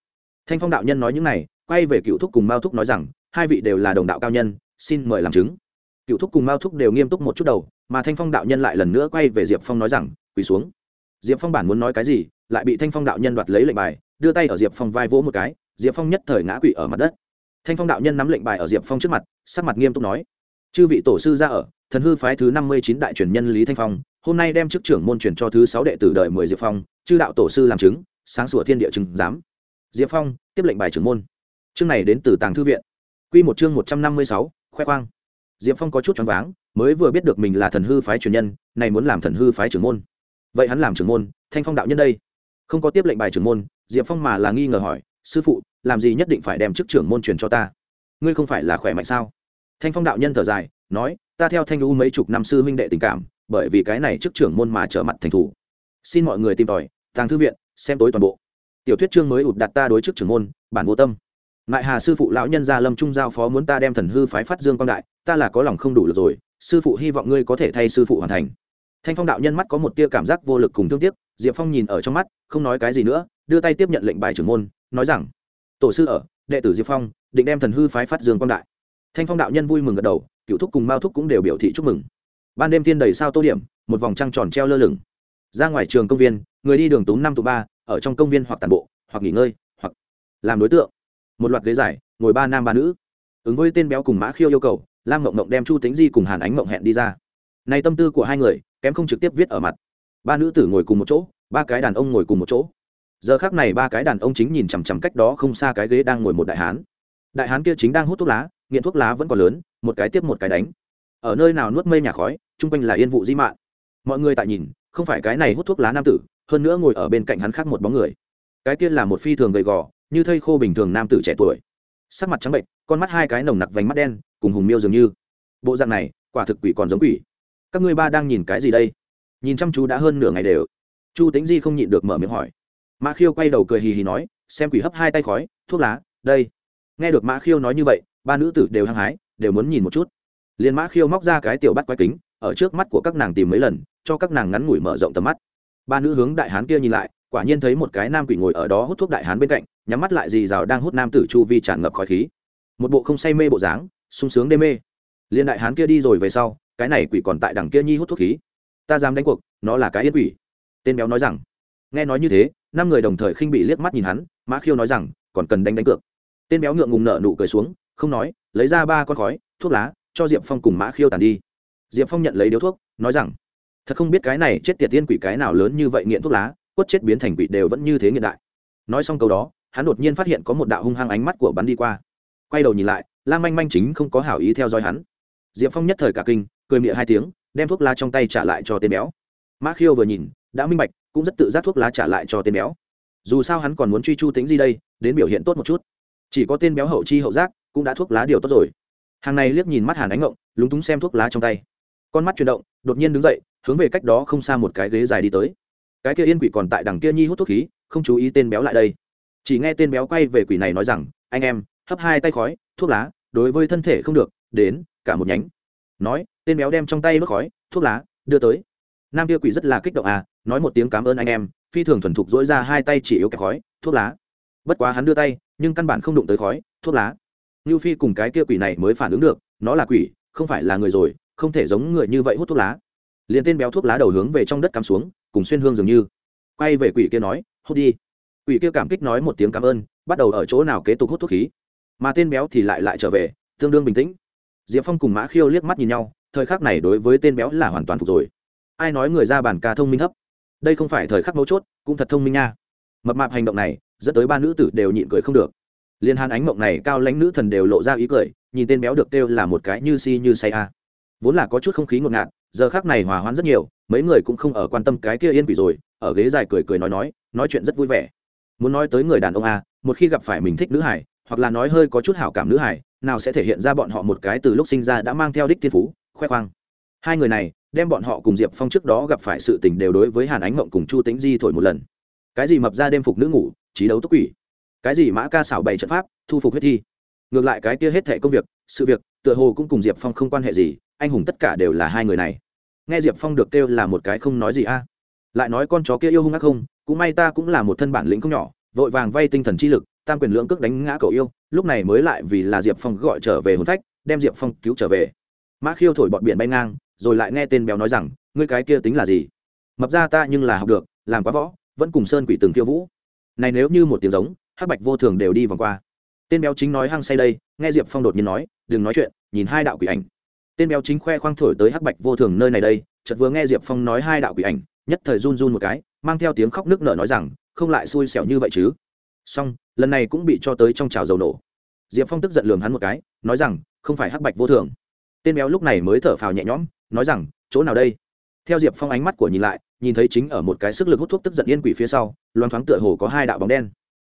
Thanh phong đạo nhân nói những này, quay về cựu thúc cùng mao thúc nói rằng hai vị đều là đồng đạo cao nhân, xin mời làm chứng. Cựu thúc cùng mao thúc đều nghiêm túc một chút đầu, mà thanh phong đạo nhân lại lần nữa quay về diệp phong nói rằng, quỳ xuống. Diệp phong bản muốn nói cái gì, lại bị thanh phong đạo nhân đoạt lấy lệnh bài, đưa tay ở diệp phong vai vỗ một cái, diệp phong nhất thời ngã quỵ ở mặt đất. Thanh phong đạo nhân nắm lệnh bài ở diệp phong trước mặt, sắc mặt nghiêm túc nói, chư vị tổ sư ra ở, thần hư phái thứ năm mươi chín đại truyền nhân lý thanh phong, hôm nay đem chức trưởng môn truyền cho thứ sáu đệ tử đời mười diệp phong, chư đạo tổ sư làm chứng, sáng sủa thiên địa chứng giám. Diệp phong tiếp lệnh bài trưởng môn. Chương này đến từ tàng thư viện. Quy một chương một trăm năm mươi sáu, khoe khoang. Diệp phong có chút choáng váng, mới vừa biết được mình là thần hư phái truyền nhân, này muốn làm thần hư phái trưởng môn. Vậy hắn làm trưởng môn, thanh phong đạo nhân đây. Không có tiếp lệnh bài trưởng môn, diệp phong mà là nghi ngờ hỏi, sư phụ, làm gì nhất định phải đem chức trưởng môn truyền cho ta? Ngươi không phải là khỏe mạnh sao? Thanh phong đạo nhân thở dài, nói, ta theo thanh U mấy chục năm sư huynh đệ tình cảm, bởi vì cái này chức trưởng môn mà trở mặt thành thủ. Xin mọi người tìm tòi, tàng thư viện, xem tối toàn bộ. Tiểu thuyết chương mới ụt đặt ta đối chức trưởng môn, bản vô tâm ngại hà sư phụ lão nhân gia lâm trung giao phó muốn ta đem thần hư phái phát dương quang đại, ta là có lòng không đủ được rồi, sư phụ hy vọng ngươi có thể thay sư phụ hoàn thành. Thanh phong đạo nhân mắt có một tia cảm giác vô lực cùng thương tiếc, diệp phong nhìn ở trong mắt, không nói cái gì nữa, đưa tay tiếp nhận lệnh bài trưởng môn, nói rằng, tổ sư ở, đệ tử diệp phong, định đem thần hư phái phát dương quang đại. Thanh phong đạo nhân vui mừng gật đầu, cựu thúc cùng mao thúc cũng đều biểu thị chúc mừng. Ban đêm thiên đầy sao tô điểm, một vòng trăng tròn treo lơ lửng. Ra ngoài trường công viên, người đi đường túm năm tụ ba, ở trong công viên hoặc tàn bộ, hoặc nghỉ ngơi, hoặc làm đối tượng một loạt ghế dài, ngồi ba nam ba nữ. Ứng với tên béo cùng mã khiêu yêu cầu, lam mộng mộng đem chu tính di cùng hàn ánh mộng hẹn đi ra. Nay tâm tư của hai người, kém không trực tiếp viết ở mặt. Ba nữ tử ngồi cùng một chỗ, ba cái đàn ông ngồi cùng một chỗ. Giờ khác này ba cái đàn ông chính nhìn chằm chằm cách đó không xa cái ghế đang ngồi một đại hán. Đại hán kia chính đang hút thuốc lá, nghiện thuốc lá vẫn còn lớn, một cái tiếp một cái đánh. Ở nơi nào nuốt mây nhà khói, chung quanh là yên vụ di mạn. Mọi người tại nhìn, không phải cái này hút thuốc lá nam tử, hơn nữa ngồi ở bên cạnh hắn khác một bóng người. Cái kia là một phi thường gầy gò như thây khô bình thường nam tử trẻ tuổi. Sắc mặt trắng bệnh con mắt hai cái nồng nặc vành mắt đen, cùng hùng miêu dường như. Bộ dạng này, quả thực quỷ còn giống quỷ. Các ngươi ba đang nhìn cái gì đây? Nhìn chăm chú đã hơn nửa ngày đều. Chu tính di không nhịn được mở miệng hỏi. Mã khiêu quay đầu cười hì hì nói, xem quỷ hấp hai tay khói, thuốc lá, đây. Nghe được mã khiêu nói như vậy, ba nữ tử đều hăng hái, đều muốn nhìn một chút. Liền mã khiêu móc ra cái tiểu bắt quái kính, ở trước mắt của các nàng tìm mấy lần, cho các nàng ngắn ngủi mở rộng tầm mắt. Ba nữ hướng đại hán kia nhìn lại, quả nhiên thấy một cái nam quỷ ngồi ở đó hút thuốc đại hán bên cạnh nhắm mắt lại dì rào đang hút nam tử chu vi tràn ngập khói khí. Một bộ không say mê bộ dáng, sung sướng đê mê. Liên đại hán kia đi rồi về sau, cái này quỷ còn tại đằng kia nhi hút thuốc khí. Ta dám đánh cuộc, nó là cái yên quỷ. Tên béo nói rằng. Nghe nói như thế, năm người đồng thời khinh bị liếc mắt nhìn hắn, mã khiêu nói rằng, còn cần đánh đánh cược. Tên béo ngượng ngùng nợ nụ cười xuống, không nói, lấy ra ba con khói, thuốc lá, cho diệp phong cùng mã khiêu tàn đi. Diệp phong nhận lấy điếu thuốc, nói rằng, thật không biết cái này chết tiệt tiên quỷ cái nào lớn như vậy nghiện thuốc lá, quất chết biến thành quỷ đều vẫn như thế hiện đại. Nói xong câu đó hắn đột nhiên phát hiện có một đạo hung hăng ánh mắt của bắn đi qua. Quay đầu nhìn lại, lam manh manh chính không có hảo ý theo dõi hắn. Diệp phong nhất thời cả kinh, cười miệng hai tiếng, đem thuốc lá trong tay trả lại cho tên béo. Mã khiêu vừa nhìn, đã minh bạch, cũng rất tự giác thuốc lá trả lại cho tên béo. Dù sao hắn còn muốn truy chu tính gì đây, đến biểu hiện tốt một chút. Chỉ có tên béo hậu chi hậu giác, cũng đã thuốc lá điều tốt rồi. Hàng này liếc nhìn mắt hàn ánh ngộng, lúng túng xem thuốc lá trong tay. Con mắt chuyển động, đột nhiên đứng dậy, hướng về cách đó không xa một cái ghế dài đi tới. Cái kia yên quỷ còn tại đằng kia nhi hút thuốc khí, không chú ý tên béo lại đây chỉ nghe tên béo quay về quỷ này nói rằng, anh em, hấp hai tay khói, thuốc lá, đối với thân thể không được, đến, cả một nhánh. Nói, tên béo đem trong tay bớt khói, thuốc lá, đưa tới. Nam kia quỷ rất là kích động à nói một tiếng cảm ơn anh em, phi thường thuần thục dỗi ra hai tay chỉ yếu kẹp khói, thuốc lá. Bất quá hắn đưa tay, nhưng căn bản không đụng tới khói, thuốc lá. Như phi cùng cái kia quỷ này mới phản ứng được, nó là quỷ, không phải là người rồi, không thể giống người như vậy hút thuốc lá. Liền tên béo thuốc lá đầu hướng về trong đất cắm xuống, cùng xuyên hương dường như. Quay về quỷ kia nói, hút đi quỷ kia cảm kích nói một tiếng cảm ơn, bắt đầu ở chỗ nào kế tục hút thuốc khí. Mà tên béo thì lại lại trở về, tương đương bình tĩnh. Diệp phong cùng mã khiêu liếc mắt nhìn nhau, thời khắc này đối với tên béo là hoàn toàn phục rồi. Ai nói người ra bản ca thông minh thấp? Đây không phải thời khắc mấu chốt, cũng thật thông minh nha. Mập mạp hành động này, dẫn tới ba nữ tử đều nhịn cười không được. Liên hàn ánh mộng này, cao lãnh nữ thần đều lộ ra ý cười, nhìn tên béo được kêu là một cái như si như say a. Vốn là có chút không khí ngột ngạt, giờ khác này hòa hoãn rất nhiều, mấy người cũng không ở quan tâm cái kia yên quỷ rồi, ở ghế dài cười cười nói nói nói chuyện rất vui vẻ muốn nói tới người đàn ông a, một khi gặp phải mình thích nữ hải, hoặc là nói hơi có chút hảo cảm nữ hải, nào sẽ thể hiện ra bọn họ một cái từ lúc sinh ra đã mang theo đích thiên phú, khoe khoang. Hai người này, đem bọn họ cùng diệp phong trước đó gặp phải sự tình đều đối với hàn ánh mộng cùng chu tính di thổi một lần. Cái gì mập ra đêm phục nữ ngủ, trí đấu túc quỷ. Cái gì mã ca xảo bày trận pháp, thu phục huyết thi. Ngược lại cái kia hết thệ công việc, sự việc, tựa hồ cũng cùng diệp phong không quan hệ gì, anh hùng tất cả đều là hai người này. Nghe diệp phong được kêu là một cái không nói gì a. Lại nói con chó kia yêu hung ác không cũng may ta cũng là một thân bản lĩnh không nhỏ, vội vàng vay tinh thần chi lực, tam quyền lưỡng cước đánh ngã cậu yêu, lúc này mới lại vì là diệp phong gọi trở về hồn phách, đem diệp phong cứu trở về. Mã khiêu thổi bọn biển bay ngang, rồi lại nghe tên béo nói rằng, ngươi cái kia tính là gì? Mập ra ta nhưng là học được, làm quá võ, vẫn cùng sơn quỷ từng khiêu vũ. Này nếu như một tiếng giống, hắc bạch vô thường đều đi vòng qua. Tên béo chính nói hăng say đây, nghe diệp phong đột nhiên nói, đừng nói chuyện, nhìn hai đạo quỷ ảnh. Tên béo chính khoe khoang thổi tới hắc bạch vô thường nơi này đây, chợt vừa nghe diệp phong nói hai đạo quỷ ảnh nhất thời run run một cái, mang theo tiếng khóc nước nở nói rằng, không lại xui xẻo như vậy chứ. Xong, lần này cũng bị cho tới trong trào dầu nổ. Diệp phong tức giận lường hắn một cái, nói rằng, không phải hắc bạch vô thường. Tên béo lúc này mới thở phào nhẹ nhõm, nói rằng, chỗ nào đây? Theo diệp phong ánh mắt của nhìn lại, nhìn thấy chính ở một cái sức lực hút thuốc tức giận yên quỷ phía sau loan thoáng tựa hồ có hai đạo bóng đen.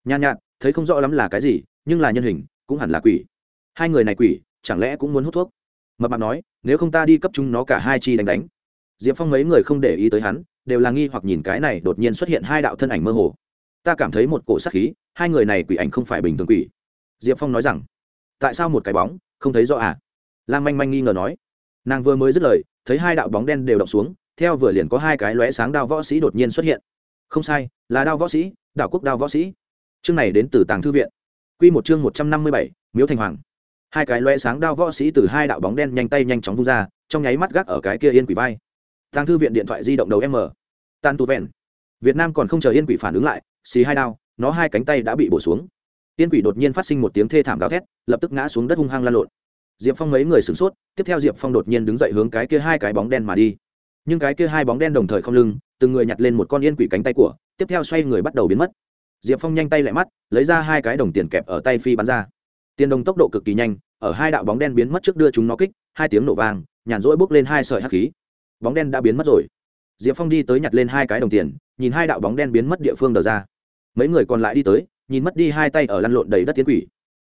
Nhàn nhạt, thấy không rõ lắm là cái gì, nhưng là nhân hình, cũng hẳn là quỷ. Hai người này quỷ, chẳng lẽ cũng muốn hút thuốc? Mập mạp nói, nếu không ta đi cấp chúng nó cả hai chi đánh đánh. Diệp phong mấy người không để ý tới hắn đều là nghi hoặc nhìn cái này đột nhiên xuất hiện hai đạo thân ảnh mơ hồ. Ta cảm thấy một cổ sắc khí, hai người này quỷ ảnh không phải bình thường quỷ. Diệp phong nói rằng, tại sao một cái bóng, không thấy rõ à? Lam manh manh nghi ngờ nói. Nàng vừa mới dứt lời, thấy hai đạo bóng đen đều đậu xuống, theo vừa liền có hai cái lóe sáng đao võ sĩ đột nhiên xuất hiện. Không sai, là đao võ sĩ Đạo quốc đao võ sĩ. Chương này đến từ tàng thư viện. Q một chương một trăm năm mươi bảy, miếu thành hoàng. Hai cái lóe sáng đao võ sĩ từ hai đạo bóng đen nhanh tay nhanh chóng vung ra, trong nháy mắt gác ở cái kia yên quỷ vai tàng thư viện điện thoại di động đầu m. Tan tu vẹn. Việt nam còn không chờ yên quỷ phản ứng lại, xì hai đao, nó hai cánh tay đã bị bổ xuống. Yên quỷ đột nhiên phát sinh một tiếng thê thảm gào thét, lập tức ngã xuống đất hung hăng lan lộn. Diệp phong mấy người sửng sốt, tiếp theo diệp phong đột nhiên đứng dậy hướng cái kia hai cái bóng đen mà đi. Nhưng cái kia hai bóng đen đồng thời không lưng, từng người nhặt lên một con yên quỷ cánh tay của, tiếp theo xoay người bắt đầu biến mất. Diệp phong nhanh tay lại mắt, lấy ra hai cái đồng tiền kẹp ở tay phi bắn ra. Tiền đồng tốc độ cực kỳ nhanh, ở hai đạo bóng đen biến mất trước đưa chúng nó kích, hai tiếng nổ vang, nhàn rỗi bốc lên hai sợi hắc khí bóng đen đã biến mất rồi. Diệp phong đi tới nhặt lên hai cái đồng tiền, nhìn hai đạo bóng đen biến mất địa phương đờ ra. Mấy người còn lại đi tới, nhìn mất đi hai tay ở lăn lộn đầy đất tiến quỷ.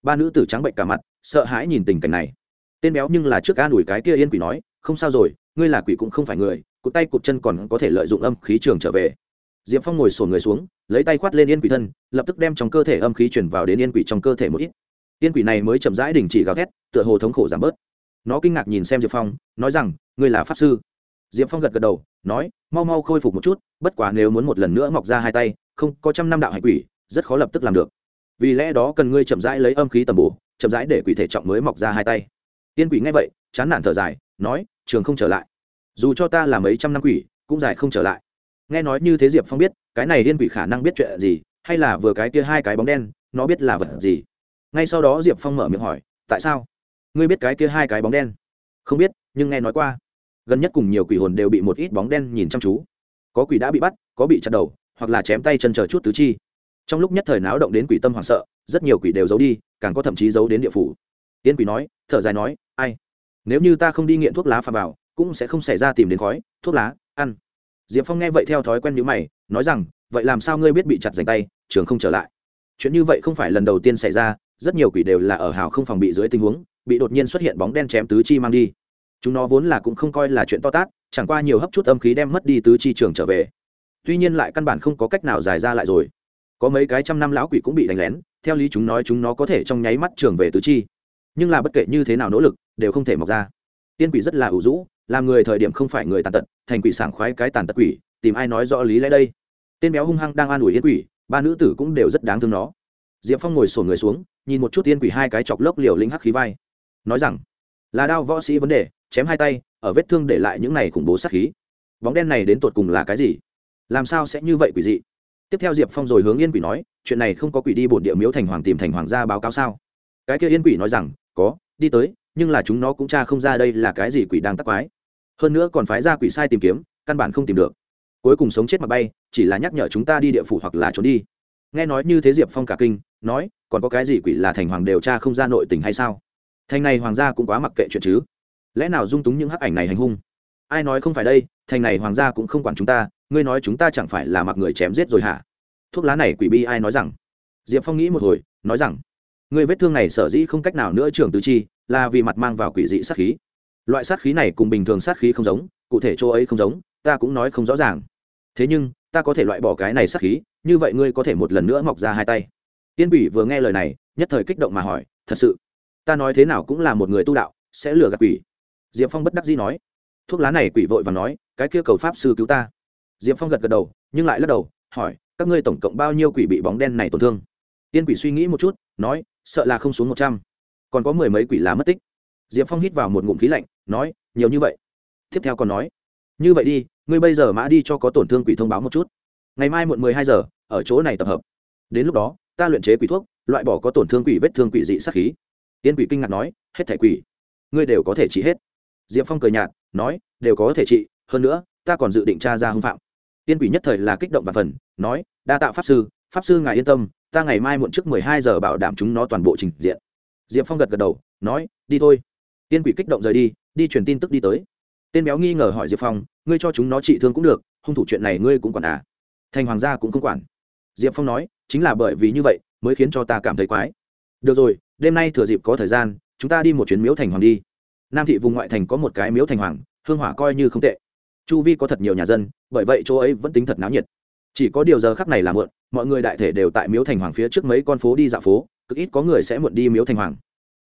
Ba nữ tử trắng bệnh cả mặt, sợ hãi nhìn tình cảnh này. Tên béo nhưng là trước an ủi cái kia yên quỷ nói, không sao rồi, ngươi là quỷ cũng không phải người, cụt tay cụt chân còn có thể lợi dụng âm khí trường trở về. Diệp phong ngồi sổn người xuống, lấy tay khoát lên yên quỷ thân, lập tức đem trong cơ thể âm khí chuyển vào đến yên quỷ trong cơ thể một ít. Yên quỷ này mới chậm rãi đình chỉ gào thét, tựa hồ thống khổ giảm bớt. Nó kinh ngạc nhìn xem diệp phong, nói rằng, ngươi là pháp sư diệp phong gật gật đầu, nói, mau mau khôi phục một chút, bất quá nếu muốn một lần nữa mọc ra hai tay, không, có trăm năm đạo hạnh quỷ, rất khó lập tức làm được. Vì lẽ đó cần ngươi chậm rãi lấy âm khí tầm bổ, chậm rãi để quỷ thể trọng mới mọc ra hai tay. Tiên quỷ nghe vậy, chán nản thở dài, nói, trường không trở lại. Dù cho ta là mấy trăm năm quỷ, cũng dài không trở lại. Nghe nói như thế diệp phong biết, cái này điên quỷ khả năng biết chuyện gì, hay là vừa cái kia hai cái bóng đen, nó biết là vật gì? Ngay sau đó diệp phong mở miệng hỏi, tại sao? Ngươi biết cái kia hai cái bóng đen? Không biết, nhưng nghe nói qua gần nhất cùng nhiều quỷ hồn đều bị một ít bóng đen nhìn chăm chú. Có quỷ đã bị bắt, có bị chặt đầu, hoặc là chém tay chân chờ chút tứ chi. Trong lúc nhất thời náo động đến quỷ tâm hoảng sợ, rất nhiều quỷ đều giấu đi, càng có thậm chí giấu đến địa phủ. Tiên quỷ nói, thở dài nói, ai? Nếu như ta không đi nghiện thuốc lá pha vào, cũng sẽ không xảy ra tìm đến khói, thuốc lá, ăn. Diệp phong nghe vậy theo thói quen nhữ mày, nói rằng, vậy làm sao ngươi biết bị chặt dành tay, trường không trở lại? Chuyện như vậy không phải lần đầu tiên xảy ra, rất nhiều quỷ đều là ở hào không phòng bị dưới tình huống, bị đột nhiên xuất hiện bóng đen chém tứ chi mang đi chúng nó vốn là cũng không coi là chuyện to tát, chẳng qua nhiều hấp chút âm khí đem mất đi tứ chi trường trở về. Tuy nhiên lại căn bản không có cách nào giải ra lại rồi. Có mấy cái trăm năm lão quỷ cũng bị đánh lén, theo lý chúng nói chúng nó có thể trong nháy mắt trường về tứ chi. Nhưng là bất kể như thế nào nỗ lực, đều không thể mọc ra. Tiên quỷ rất là ủ rũ, làm người thời điểm không phải người tàn tật, thành quỷ sảng khoái cái tàn tật quỷ, tìm ai nói rõ lý lẽ đây? Tên béo hung hăng đang an ủi yên quỷ, ba nữ tử cũng đều rất đáng thương nó. Diệp phong ngồi sổ người xuống, nhìn một chút tiên quỷ hai cái chọc lốc liều lĩnh hắc khí vai. Nói rằng là đao võ sĩ vấn đề, chém hai tay, ở vết thương để lại những này khủng bố sát khí. Bóng đen này đến tột cùng là cái gì? Làm sao sẽ như vậy quỷ dị? Tiếp theo diệp phong rồi hướng yên quỷ nói, chuyện này không có quỷ đi bổn địa miếu thành hoàng tìm thành hoàng gia báo cáo sao? Cái kia yên quỷ nói rằng, có, đi tới, nhưng là chúng nó cũng tra không ra đây là cái gì quỷ đang tắc quái. Hơn nữa còn phái ra quỷ sai tìm kiếm, căn bản không tìm được. Cuối cùng sống chết mà bay, chỉ là nhắc nhở chúng ta đi địa phủ hoặc là trốn đi. Nghe nói như thế diệp phong cả kinh, nói, còn có cái gì quỷ là thành hoàng đều tra không ra nội tình hay sao? Thành này hoàng gia cũng quá mặc kệ chuyện chứ. Lẽ nào dung túng những hắc ảnh này hành hung? Ai nói không phải đây, thành này hoàng gia cũng không quản chúng ta, ngươi nói chúng ta chẳng phải là mặc người chém giết rồi hả? Thuốc lá này quỷ bi ai nói rằng? Diệp phong nghĩ một hồi, nói rằng, ngươi vết thương này sở dĩ không cách nào nữa trưởng tứ chi, là vì mặt mang vào quỷ dị sát khí. Loại sát khí này cùng bình thường sát khí không giống, cụ thể chỗ ấy không giống, ta cũng nói không rõ ràng. Thế nhưng, ta có thể loại bỏ cái này sát khí, như vậy ngươi có thể một lần nữa mọc ra hai tay. Tiên quỷ vừa nghe lời này, nhất thời kích động mà hỏi, thật sự ta nói thế nào cũng là một người tu đạo, sẽ lừa gạt quỷ. Diệp phong bất đắc dĩ nói. Thuốc lá này quỷ vội và nói, cái kia cầu pháp sư cứu ta. Diệp phong gật gật đầu, nhưng lại lắc đầu, hỏi, các ngươi tổng cộng bao nhiêu quỷ bị bóng đen này tổn thương? Tiên quỷ suy nghĩ một chút, nói, sợ là không xuống một trăm. Còn có mười mấy quỷ lá mất tích. Diệp phong hít vào một ngụm khí lạnh, nói, nhiều như vậy. Tiếp theo còn nói, như vậy đi, ngươi bây giờ mã đi cho có tổn thương quỷ thông báo một chút. Ngày mai muộn mười hai giờ, ở chỗ này tập hợp. Đến lúc đó, ta luyện chế quỷ thuốc, loại bỏ có tổn thương quỷ vết thương quỷ dị sát khí tiên quỷ kinh ngạc nói, hết thẻ quỷ. Ngươi đều có thể trị hết. Diệp phong cười nhạt, nói, đều có thể trị, hơn nữa, ta còn dự định tra ra hưng phạm. Tiên quỷ nhất thời là kích động và phần, nói, đa tạo pháp sư pháp sư ngài yên tâm, ta ngày mai muộn trước mười hai giờ bảo đảm chúng nó toàn bộ trình diện. Diệp phong gật gật đầu, nói, đi thôi. Tiên quỷ kích động rời đi đi truyền tin tức đi tới. Tên béo nghi ngờ hỏi diệp phong, ngươi cho chúng nó trị thương cũng được, hung thủ chuyện này ngươi cũng quản à? Thành hoàng gia cũng không quản. Diệp phong nói, chính là bởi vì như vậy, mới khiến cho ta cảm thấy quái. Được rồi đêm nay thừa dịp có thời gian, chúng ta đi một chuyến miếu thành hoàng đi. Nam thị vùng ngoại thành có một cái miếu thành hoàng, hương hỏa coi như không tệ. Chu vi có thật nhiều nhà dân, bởi vậy chỗ ấy vẫn tính thật náo nhiệt. Chỉ có điều giờ khắc này là muộn, mọi người đại thể đều tại miếu thành hoàng phía trước mấy con phố đi dạo phố, cực ít có người sẽ muộn đi miếu thành hoàng.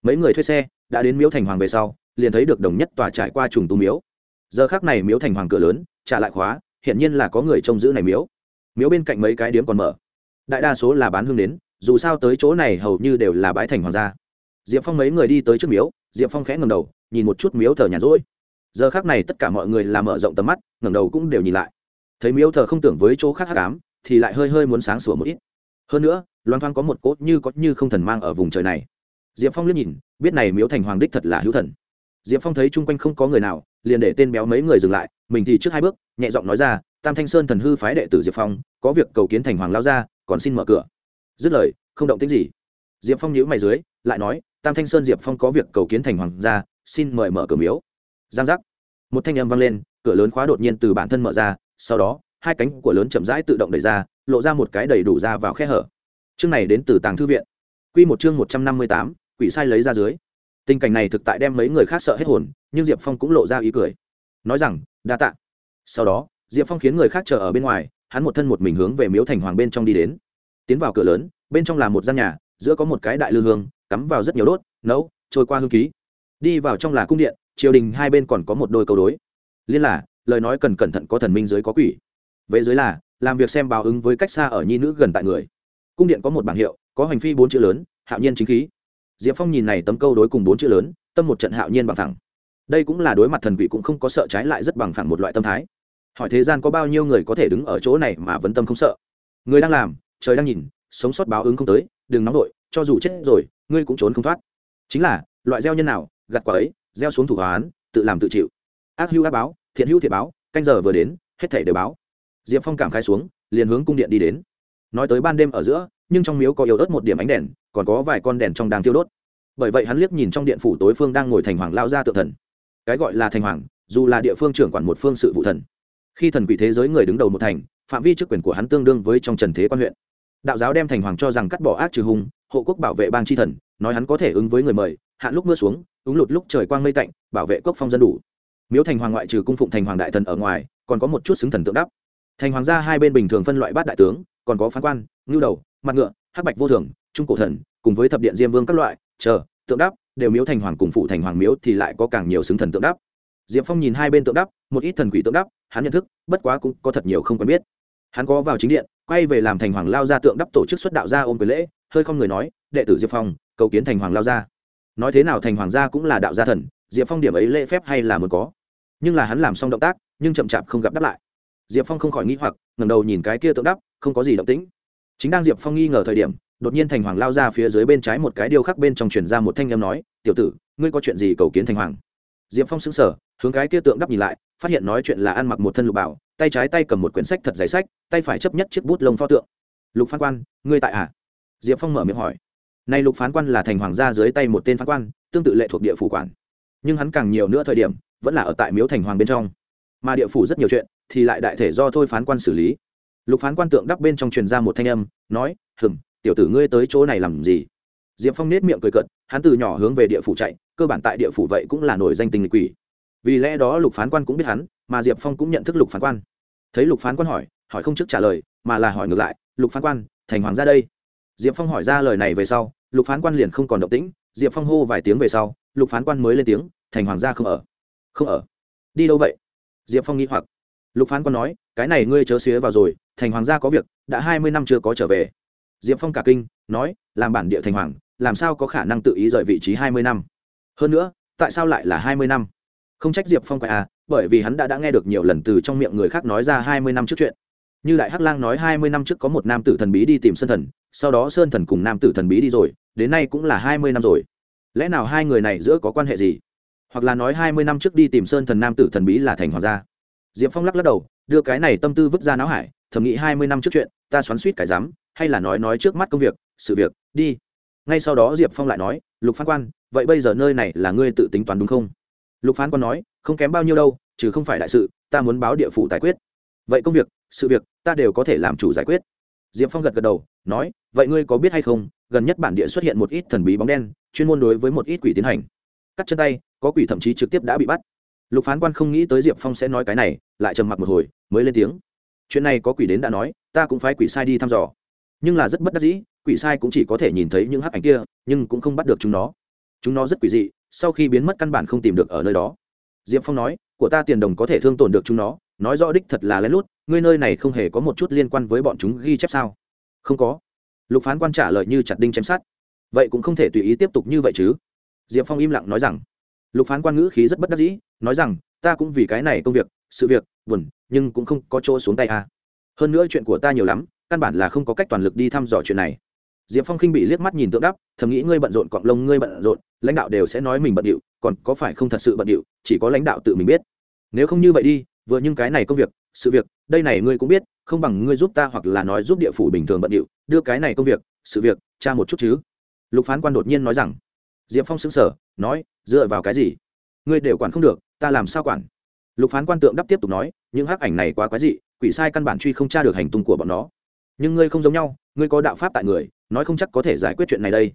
Mấy người thuê xe, đã đến miếu thành hoàng về sau, liền thấy được đồng nhất tòa trải qua trùng tu miếu. Giờ khác này miếu thành hoàng cửa lớn, trả lại khóa, hiển nhiên là có người trông giữ này miếu. Miếu bên cạnh mấy cái điếm còn mở. Đại đa số là bán hương đến dù sao tới chỗ này hầu như đều là bãi thành hoàng gia. Diệp phong mấy người đi tới trước miếu, diệp phong khẽ ngầm đầu, nhìn một chút miếu thờ nhàn rỗi. Giờ khác này tất cả mọi người làm mở rộng tầm mắt, ngẩng đầu cũng đều nhìn lại. Thấy miếu thờ không tưởng với chỗ khác hát cám thì lại hơi hơi muốn sáng sủa một ít. Hơn nữa loan thoang có một cốt như có như không thần mang ở vùng trời này. Diệp phong liếc nhìn, biết này miếu thành hoàng đích thật là hữu thần. Diệp phong thấy chung quanh không có người nào, liền để tên béo mấy người dừng lại, mình thì trước hai bước, nhẹ giọng nói ra, tam thanh sơn thần hư phái đệ tử diệp phong, có việc cầu kiến thành hoàng lao ra còn xin mở cửa dứt lời, không động tính gì. Diệp phong nhữ mày dưới, lại nói, tam thanh sơn diệp phong có việc cầu kiến thành hoàng ra xin mời mở cửa miếu. Giang giác. Một thanh âm vang lên, cửa lớn khóa đột nhiên từ bản thân mở ra, sau đó, hai cánh của lớn chậm rãi tự động đẩy ra, lộ ra một cái đầy đủ ra vào khe hở. Chương này đến từ tàng thư viện. Q một chương một trăm năm mươi tám, quỷ sai lấy ra dưới. Tình cảnh này thực tại đem mấy người khác sợ hết hồn, nhưng diệp phong cũng lộ ra ý cười. Nói rằng, đa t ạ sau đó, diệp phong khiến người khác chờ ở bên ngoài, hắn một thân một mình hướng về miếu thành hoàng bên trong đi đến tiến vào cửa lớn, bên trong là một gian nhà, giữa có một cái đại lư hương, cắm vào rất nhiều đốt, nấu, trôi qua hương ký đi vào trong là cung điện, triều đình hai bên còn có một đôi câu đối. Liên là, lời nói cần cẩn thận có thần minh dưới có quỷ. Về dưới là, làm việc xem báo ứng với cách xa ở nhi nữ gần tại người. Cung điện có một bảng hiệu, có hành phi bốn chữ lớn, hạo nhiên chính khí. Diệp phong nhìn này tấm câu đối cùng bốn chữ lớn, tâm một trận hạo nhiên bằng thẳng đây cũng là đối mặt thần quỷ cũng không có sợ trái lại rất bằng phẳng một loại tâm thái. Hỏi thế gian có bao nhiêu người có thể đứng ở chỗ này mà vấn tâm không sợ? Người đang làm trời đang nhìn, sống sót báo ứng không tới, đừng nóng vội, cho dù chết rồi, ngươi cũng trốn không thoát. Chính là, loại gieo nhân nào, gặt quả ấy, gieo xuống thủ hoán, tự làm tự chịu. Ác hữu ác báo, thiện hữu thiện báo, canh giờ vừa đến, hết thể đều báo. Diệp phong cảm khai xuống, liền hướng cung điện đi đến. Nói tới ban đêm ở giữa, nhưng trong miếu có yếu ớt một điểm ánh đèn, còn có vài con đèn trong đang tiêu đốt. Bởi vậy hắn liếc nhìn trong điện phủ tối phương đang ngồi thành hoàng lao ra tự thần. Cái gọi là thành hoàng, dù là địa phương trưởng quản một phương sự vụ thần. Khi thần quỷ thế giới người đứng đầu một thành, phạm vi chức quyền của hắn tương đương với trong trần thế quan huyện đạo giáo đem thành hoàng cho rằng cắt bỏ ác trừ hùng hộ quốc bảo vệ bang tri thần, nói hắn có thể ứng với người mời, hạn lúc mưa xuống, ứng lụt lúc trời quang mây tạnh, bảo vệ cốc phong dân đủ. Miếu thành hoàng ngoại trừ cung phụng thành hoàng đại thần ở ngoài, còn có một chút xứng thần tượng đắp. Thành hoàng gia hai bên bình thường phân loại bát đại tướng, còn có phán quan, ngưu đầu, mặt ngựa, hắc bạch vô thường, trung cổ thần, cùng với thập điện diêm vương các loại, chờ, tượng đắp, đều miếu thành hoàng cùng phụ thành hoàng miếu thì lại có càng nhiều xứng thần tượng đắp. Diệp phong nhìn hai bên tượng đắp, một ít thần quỷ tượng đắp, hắn nhận thức, bất quá cũng có thật nhiều không quen biết. Hắn có vào chính điện quay về làm thành hoàng lao gia tượng đắp tổ chức xuất đạo gia ôm quyền lễ, hơi không người nói, đệ tử diệp phong, cầu kiến thành hoàng lao gia. Nói thế nào thành hoàng gia cũng là đạo gia thần, diệp phong điểm ấy lễ phép hay là muốn có. Nhưng là hắn làm xong động tác, nhưng chậm chạp không gặp đáp lại. Diệp phong không khỏi nghĩ hoặc ngầm đầu nhìn cái kia tượng đắp, không có gì động tĩnh. Chính đang diệp phong nghi ngờ thời điểm, đột nhiên thành hoàng lao ra phía dưới bên trái một cái điêu khắc bên trong truyền ra một thanh â m nói, tiểu tử, ngươi có chuyện gì cầu kiến thành hoàng? Diệp phong xứng sở hướng cái kia tượng đắp nhìn lại, phát hiện nói chuyện là ăn mặc một thân lục bảo, tay trái tay cầm một quyển sách thật giấy sách, tay phải chấp nhất chiếc bút lông pho tượng. Lục phán quan, ngươi tại à? Diệp phong mở miệng hỏi. Nay lục phán quan là thành hoàng gia dưới tay một tên phán quan, tương tự lệ thuộc địa phủ quản. Nhưng hắn càng nhiều nữa thời điểm, vẫn là ở tại miếu thành hoàng bên trong. Mà địa phủ rất nhiều chuyện, thì lại đại thể do thôi phán quan xử lý. Lục phán quan tượng đắp bên trong truyền ra một thanh âm, nói hừng tiểu tử ngươi tới chỗ này làm gì? Diệp phong nết miệng cười cận hắn từ nhỏ hướng về địa phủ chạy, cơ bản tại địa phủ vậy cũng là nổi danh tình quỷ vì lẽ đó lục phán quan cũng biết hắn, mà diệp phong cũng nhận thức lục phán quan. Thấy lục phán quan hỏi hỏi không trước trả lời, mà là hỏi ngược lại, lục phán quan, thành hoàng ra đây? Diệp phong hỏi ra lời này về sau, lục phán quan liền không còn động tĩnh, diệp phong hô vài tiếng về sau, lục phán quan mới lên tiếng, thành hoàng gia không ở. Không ở? Đi đâu vậy? Diệp phong nghĩ hoặc. Lục phán quan nói, cái này ngươi chớ xía vào rồi, thành hoàng gia có việc, đã hai mươi năm chưa có trở về. Diệp phong cả kinh, nói, làm bản địa thành hoàng, làm sao có khả năng tự ý rời vị trí hai mươi năm? Hơn nữa, tại sao lại là hai mươi năm? Không trách diệp phong quay à bởi vì hắn đã đã nghe được nhiều lần từ trong miệng người khác nói ra hai mươi năm trước chuyện. Như đại hắc lang nói hai mươi năm trước có một nam tử thần bí đi tìm sơn thần, sau đó sơn thần cùng nam tử thần bí đi rồi, đến nay cũng là hai mươi năm rồi. Lẽ nào hai người này giữa có quan hệ gì? Hoặc là nói hai mươi năm trước đi tìm sơn thần nam tử thần bí là thành hoàng gia? Diệp phong lắc lắc đầu, đưa cái này tâm tư vứt ra não hải, thầm nghĩ hai mươi năm trước chuyện, ta xoắn suýt cái dám hay là nói nói trước mắt công việc, sự việc, đi. Ngay sau đó diệp phong lại nói, lục Phan quan, vậy bây giờ nơi này là ngươi tự tính toán đúng không? Lục phán quan nói, không kém bao nhiêu đâu chứ không phải đại sự, ta muốn báo địa phủ giải quyết. Vậy công việc, sự việc, ta đều có thể làm chủ giải quyết. Diệp phong gật gật đầu, nói, vậy ngươi có biết hay không, gần nhất bản địa xuất hiện một ít thần bí bóng đen, chuyên môn đối với một ít quỷ tiến hành. Cắt chân tay, có quỷ thậm chí trực tiếp đã bị bắt. Lục phán quan không nghĩ tới diệp phong sẽ nói cái này, lại trầm mặc một hồi, mới lên tiếng. Chuyện này có quỷ đến đã nói, ta cũng phải quỷ sai đi thăm dò. Nhưng là rất bất đắc dĩ, quỷ sai cũng chỉ có thể nhìn thấy những hắc ảnh kia, nhưng cũng không bắt được chúng nó. Chúng nó rất quỷ dị sau khi biến mất căn bản không tìm được ở nơi đó. Diệp phong nói, của ta tiền đồng có thể thương tổn được chúng nó, nói rõ đích thật là lén lút, ngươi nơi này không hề có một chút liên quan với bọn chúng ghi chép sao? Không có. Lục phán quan trả lời như chặt đinh chém sát vậy cũng không thể tùy ý tiếp tục như vậy chứ? Diệp phong im lặng nói rằng. Lục phán quan ngữ khí rất bất đắc dĩ, nói rằng, ta cũng vì cái này công việc, sự việc, buồn, nhưng cũng không có chỗ xuống tay à. hơn nữa chuyện của ta nhiều lắm, căn bản là không có cách toàn lực đi thăm dò chuyện này diệp phong khinh bị liếc mắt nhìn tượng đắp thầm nghĩ ngươi bận rộn cọng lông, ngươi bận rộn, lãnh đạo đều sẽ nói mình bận điệu, còn có phải không thật sự bận điệu, chỉ có lãnh đạo tự mình biết. Nếu không như vậy đi, vừa những cái này công việc, sự việc, đây này ngươi cũng biết, không bằng ngươi giúp ta hoặc là nói giúp địa phủ bình thường bận điệu, đưa cái này công việc, sự việc, tra một chút chứ. Lục phán quan đột nhiên nói rằng. Diệp phong xứng sở nói, dựa vào cái gì? Ngươi đều quản không được, ta làm sao quản? Lục phán quan tượng đắp tiếp tục nói, những hắc ảnh này quá quái dị, quỷ sai căn bản truy không tra được hành tung của bọn nó nhưng ngươi không giống nhau, ngươi có đạo pháp tại người, nói không chắc có thể giải quyết chuyện này đây.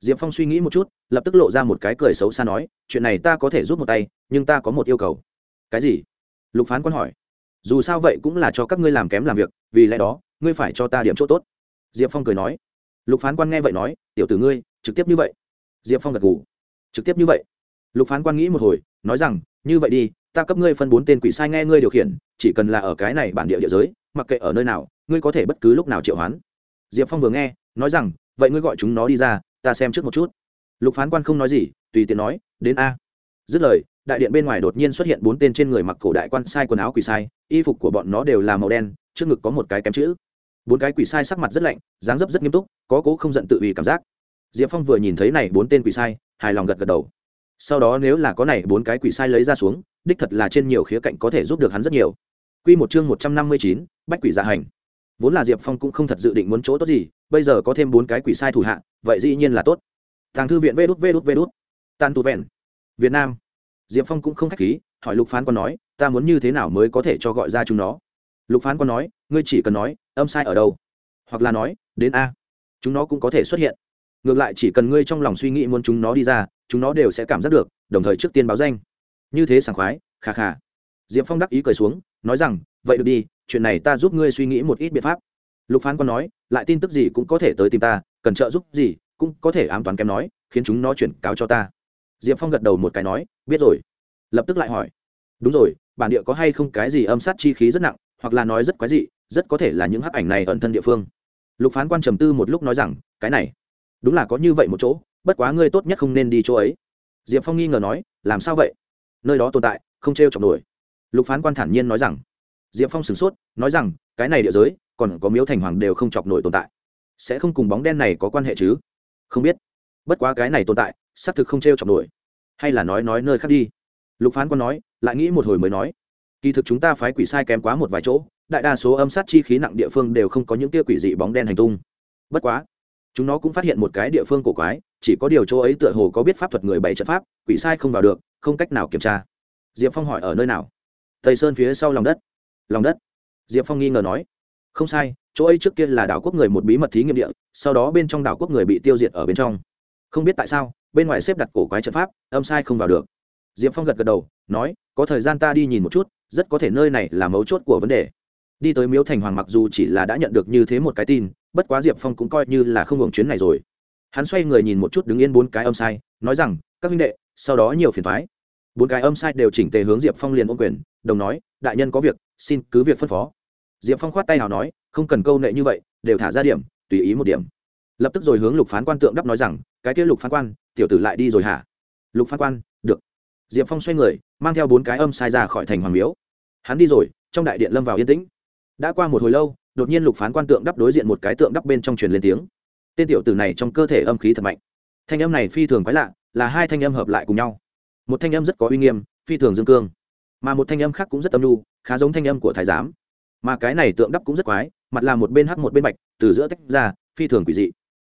Diệp phong suy nghĩ một chút, lập tức lộ ra một cái cười xấu xa nói, chuyện này ta có thể giúp một tay, nhưng ta có một yêu cầu. Cái gì? Lục phán quan hỏi. Dù sao vậy cũng là cho các ngươi làm kém làm việc, vì lẽ đó, ngươi phải cho ta điểm chỗ tốt. Diệp phong cười nói. Lục phán quan nghe vậy nói, tiểu tử ngươi, trực tiếp như vậy. Diệp phong gật gù. Trực tiếp như vậy. Lục phán quan nghĩ một hồi, nói rằng, như vậy đi, ta cấp ngươi phân bốn tên quỷ sai nghe ngươi điều khiển, chỉ cần là ở cái này bản địa địa giới mặc kệ ở nơi nào, ngươi có thể bất cứ lúc nào triệu hoán. Diệp phong vừa nghe, nói rằng, vậy ngươi gọi chúng nó đi ra, ta xem trước một chút. Lục phán quan không nói gì, tùy tiện nói, đến a. Dứt lời, đại điện bên ngoài đột nhiên xuất hiện bốn tên trên người mặc cổ đại quan sai quần áo quỷ sai, y phục của bọn nó đều là màu đen, trước ngực có một cái kém chữ. Bốn cái quỷ sai sắc mặt rất lạnh, dáng dấp rất nghiêm túc, có cố không giận tự ủy cảm giác. Diệp phong vừa nhìn thấy này bốn tên quỷ sai, hài lòng gật gật đầu. Sau đó nếu là có này bốn cái quỷ sai lấy ra xuống, đích thật là trên nhiều khía cạnh có thể giúp được hắn rất nhiều. Quy một chương một trăm năm mươi chín, bách quỷ giả hành. Vốn là Diệp Phong cũng không thật dự định muốn chỗ tốt gì, bây giờ có thêm bốn cái quỷ sai thủ hạ, vậy dĩ nhiên là tốt. Tàng thư viện Vđ Vđ đút Tàn tù vẹn. Việt Nam. Diệp Phong cũng không khách khí, hỏi Lục Phán Quan nói, ta muốn như thế nào mới có thể cho gọi ra chúng nó? Lục Phán Quan nói, ngươi chỉ cần nói, âm sai ở đâu, hoặc là nói, đến a, chúng nó cũng có thể xuất hiện. Ngược lại chỉ cần ngươi trong lòng suy nghĩ muốn chúng nó đi ra, chúng nó đều sẽ cảm giác được, đồng thời trước tiên báo danh. Như thế sảng khoái, kha kha diệp phong đắc ý cười xuống nói rằng, vậy được đi, chuyện này ta giúp ngươi suy nghĩ một ít biện pháp. Lục phán còn nói, lại tin tức gì cũng có thể tới tìm ta, cần trợ giúp gì cũng có thể ám toán kém nói, khiến chúng nó chuyển cáo cho ta. Diệp phong gật đầu một cái nói, biết rồi. Lập tức lại hỏi, đúng rồi, bản địa có hay không cái gì âm sát chi khí rất nặng, hoặc là nói rất quái dị, rất có thể là những hắc ảnh này ẩn thân địa phương? Lục phán quan trầm tư một lúc nói rằng, cái này, đúng là có như vậy một chỗ, bất quá ngươi tốt nhất không nên đi chỗ ấy. Diệp phong nghi ngờ nói, làm sao vậy? Nơi đó tồn tại, không t r e o chọc nổi lục phán quan thản nhiên nói rằng, diệp phong sửng sốt, nói rằng, cái này địa giới, còn có miếu thành hoàng đều không chọc nổi tồn tại. Sẽ không cùng bóng đen này có quan hệ chứ? Không biết. Bất quá cái này tồn tại, xác thực không t r e o chọc nổi. Hay là nói nói nơi khác đi. Lục phán quan nói, lại nghĩ một hồi mới nói, kỳ thực chúng ta phái quỷ sai kém quá một vài chỗ, đại đa số âm sát chi khí nặng địa phương đều không có những tia quỷ dị bóng đen hành tung. Bất quá, chúng nó cũng phát hiện một cái địa phương cổ quái, chỉ có điều chỗ ấy tựa hồ có biết pháp thuật người bày trận pháp, quỷ sai không vào được, không cách nào kiểm tra. Diệp phong hỏi ở nơi nào? Tây sơn phía sau lòng đất lòng đất diệp phong nghi ngờ nói không sai chỗ ấy trước kia là đảo quốc người một bí mật thí nghiệm địa sau đó bên trong đảo quốc người bị tiêu diệt ở bên trong không biết tại sao bên ngoài xếp đặt cổ quái trận pháp âm sai không vào được diệp phong gật gật đầu nói có thời gian ta đi nhìn một chút rất có thể nơi này là mấu chốt của vấn đề đi tới miếu thành hoàng mặc dù chỉ là đã nhận được như thế một cái tin bất quá diệp phong cũng coi như là không hưởng chuyến này rồi hắn xoay người nhìn một chút đứng yên bốn cái âm sai nói rằng các huynh đệ sau đó nhiều phiền thoái bốn cái âm sai đều chỉnh tề hướng diệp phong liền ôm quyền, đồng nói, đại nhân có việc, xin cứ việc phân phó. Diệp phong khoát tay nào nói, không cần câu nệ như vậy, đều thả ra điểm, tùy ý một điểm. Lập tức rồi hướng lục phán quan tượng đắp nói rằng, cái kia lục phán quan, tiểu tử lại đi rồi hả? Lục phán quan, được. Diệp phong xoay người, mang theo bốn cái âm sai ra khỏi thành hoàng miếu. Hắn đi rồi, trong đại điện lâm vào yên tĩnh. Đã qua một hồi lâu, đột nhiên lục phán quan tượng đắp đối diện một cái tượng đắp bên trong truyền lên tiếng. Tên tiểu tử này trong cơ thể âm khí thật mạnh. Thanh âm này phi thường quái lạ, là hai thanh âm hợp lại cùng nhau một thanh âm rất có uy nghiêm phi thường dương cương. Mà một thanh âm khác cũng rất âm nhu, khá giống thanh âm của thái giám. Mà cái này tượng đắp cũng rất quái mặt là một bên hắc một bên bạch từ giữa tách ra phi thường quỷ dị.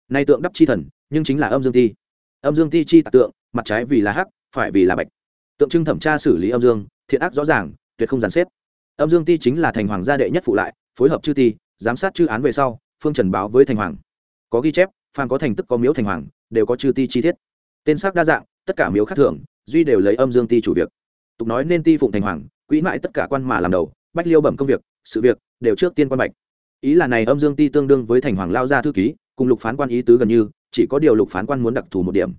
Nay tượng đắp chi thần nhưng chính là âm dương ti. Âm dương ti chi tạc tượng mặt trái vì là hắc phải vì là bạch. Tượng trưng thẩm tra xử lý âm dương thiện ác rõ ràng tuyệt không giàn xếp. Âm dương ti chính là thành hoàng gia đệ nhất phụ lại phối hợp chư ti giám sát chư án về sau phương trần báo với thành hoàng. Có ghi chép phan có thành tức có miếu thành hoàng đều có chư ti chi tiết. Tên sắc đa dạng tất cả miếu khác thường duy đều lấy âm dương ti chủ việc. Tục nói nên ti phụng thành hoàng, quỹ mãi tất cả quan mà làm đầu, bách liêu bẩm công việc, sự việc, đều trước tiên quan bạch. Ý là này âm dương ti tương đương với thành hoàng lao gia thư ký, cùng lục phán quan ý tứ gần như, chỉ có điều lục phán quan muốn đặc thù một điểm.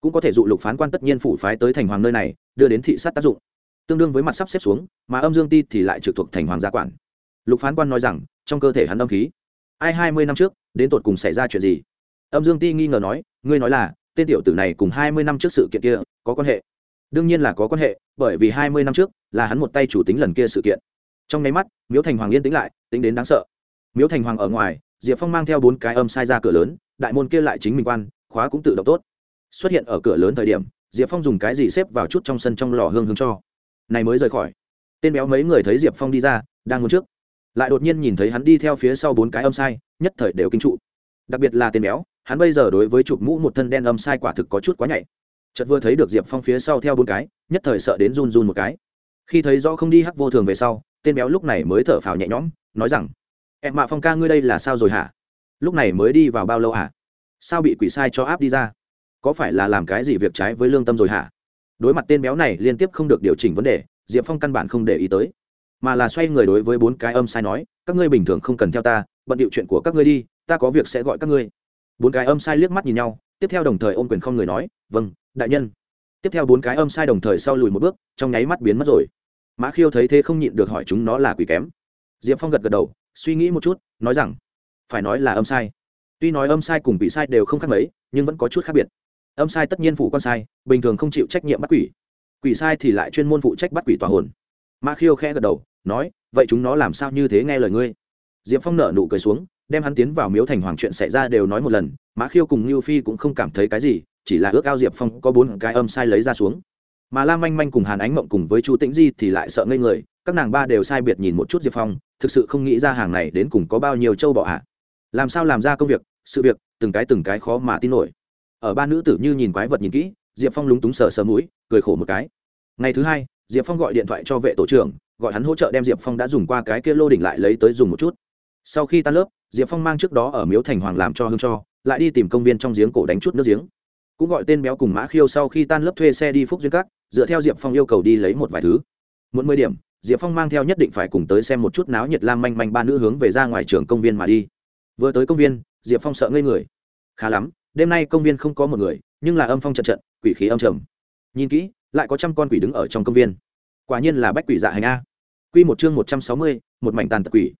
Cũng có thể dụ lục phán quan tất nhiên phủ phái tới thành hoàng nơi này, đưa đến thị sát tác dụng. Tương đương với mặt sắp xếp xuống, mà âm dương ti thì lại trực thuộc thành hoàng gia quản. Lục phán quan nói rằng, trong cơ thể hắn âm khí, ai hai mươi năm trước, đến tột cùng xảy ra chuyện gì? Âm dương ti nghi ngờ nói, ngươi nói là, tên tiểu tử này cùng hai mươi năm trước sự kiện kia, có quan hệ đương nhiên là có quan hệ, bởi vì hai mươi năm trước là hắn một tay chủ tính lần kia sự kiện. Trong nháy mắt, miếu thành hoàng yên tĩnh lại, tính đến đáng sợ. Miếu thành hoàng ở ngoài, diệp phong mang theo bốn cái âm sai ra cửa lớn, đại môn kia lại chính mình quan, khóa cũng tự động tốt. Xuất hiện ở cửa lớn thời điểm, diệp phong dùng cái gì xếp vào chút trong sân trong lò hương hương cho. Này mới rời khỏi. Tên béo mấy người thấy diệp phong đi ra, đang muốn trước. Lại đột nhiên nhìn thấy hắn đi theo phía sau bốn cái âm sai, nhất thời đều kinh trụ. Đặc biệt là tên béo, hắn bây giờ đối với chụp mũ một thân đen âm sai quả thực có chút quá nhạy chợt vừa thấy được diệp phong phía sau theo bốn cái, nhất thời sợ đến run run một cái. Khi thấy rõ không đi hắc vô thường về sau, tên béo lúc này mới thở phào nhẹ nhõm, nói rằng em mạ phong ca, ngươi đây là sao rồi hả? Lúc này mới đi vào bao lâu hả? Sao bị quỷ sai cho áp đi ra? Có phải là làm cái gì việc trái với lương tâm rồi hả? Đối mặt tên béo này liên tiếp không được điều chỉnh vấn đề, diệp phong căn bản không để ý tới, mà là xoay người đối với bốn cái âm sai nói, các ngươi bình thường không cần theo ta, bận điệu chuyện của các ngươi đi, ta có việc sẽ gọi các ngươi. Bốn cái âm sai liếc mắt nhìn nhau, tiếp theo đồng thời ôm quyền không người nói vâng đại nhân. Tiếp theo bốn cái âm sai đồng thời sau lùi một bước, trong nháy mắt biến mất rồi. Mã khiêu thấy thế không nhịn được hỏi chúng nó là quỷ kém. Diệp phong gật gật đầu, suy nghĩ một chút, nói rằng, phải nói là âm sai. Tuy nói âm sai cùng bị sai đều không khác mấy, nhưng vẫn có chút khác biệt. Âm sai tất nhiên phụ con sai, bình thường không chịu trách nhiệm bắt quỷ. Quỷ sai thì lại chuyên môn phụ trách bắt quỷ tòa hồn. Mã khiêu khẽ gật đầu, nói, vậy chúng nó làm sao như thế nghe lời ngươi? Diệp phong nở nụ cười xuống, đem hắn tiến vào miếu thành hoàng chuyện xảy ra đều nói một lần, mã khiêu cùng lưu phi cũng không cảm thấy cái gì chỉ là ước ao diệp phong có bốn cái âm sai lấy ra xuống. Mà lam manh manh cùng hàn ánh mộng cùng với chu tĩnh di thì lại sợ ngây người, các nàng ba đều sai biệt nhìn một chút diệp phong, thực sự không nghĩ ra hàng này đến cùng có bao nhiêu châu bọ ạ. Làm sao làm ra công việc, sự việc, từng cái từng cái khó mà tin nổi. Ở ba nữ tử như nhìn quái vật nhìn kỹ, diệp phong lúng túng sờ sờ mũi, cười khổ một cái. Ngày thứ hai, diệp phong gọi điện thoại cho vệ tổ trưởng, gọi hắn hỗ trợ đem diệp phong đã dùng qua cái kia lô đỉnh lại lấy tới dùng một chút. Sau khi tan lớp, diệp phong mang trước đó ở miếu thành hoàng làm cho hương cho, lại đi tìm công viên trong giếng cổ đánh chút nước giếng cũng gọi tên béo cùng mã khiêu sau khi tan lớp thuê xe đi phúc duyên các, dựa theo diệp phong yêu cầu đi lấy một vài thứ. Muốn mười điểm, diệp phong mang theo nhất định phải cùng tới xem một chút náo nhiệt lam manh manh ba nữ hướng về ra ngoài trường công viên mà đi. Vừa tới công viên, diệp phong sợ ngây người. Khá lắm, đêm nay công viên không có một người, nhưng là âm phong trận trận, quỷ khí âm trầm. Nhìn kỹ, lại có trăm con quỷ đứng ở trong công viên. Quả nhiên là bách quỷ dạ hành a. Q một chương một trăm sáu mươi, một mảnh tàn tật quỷ.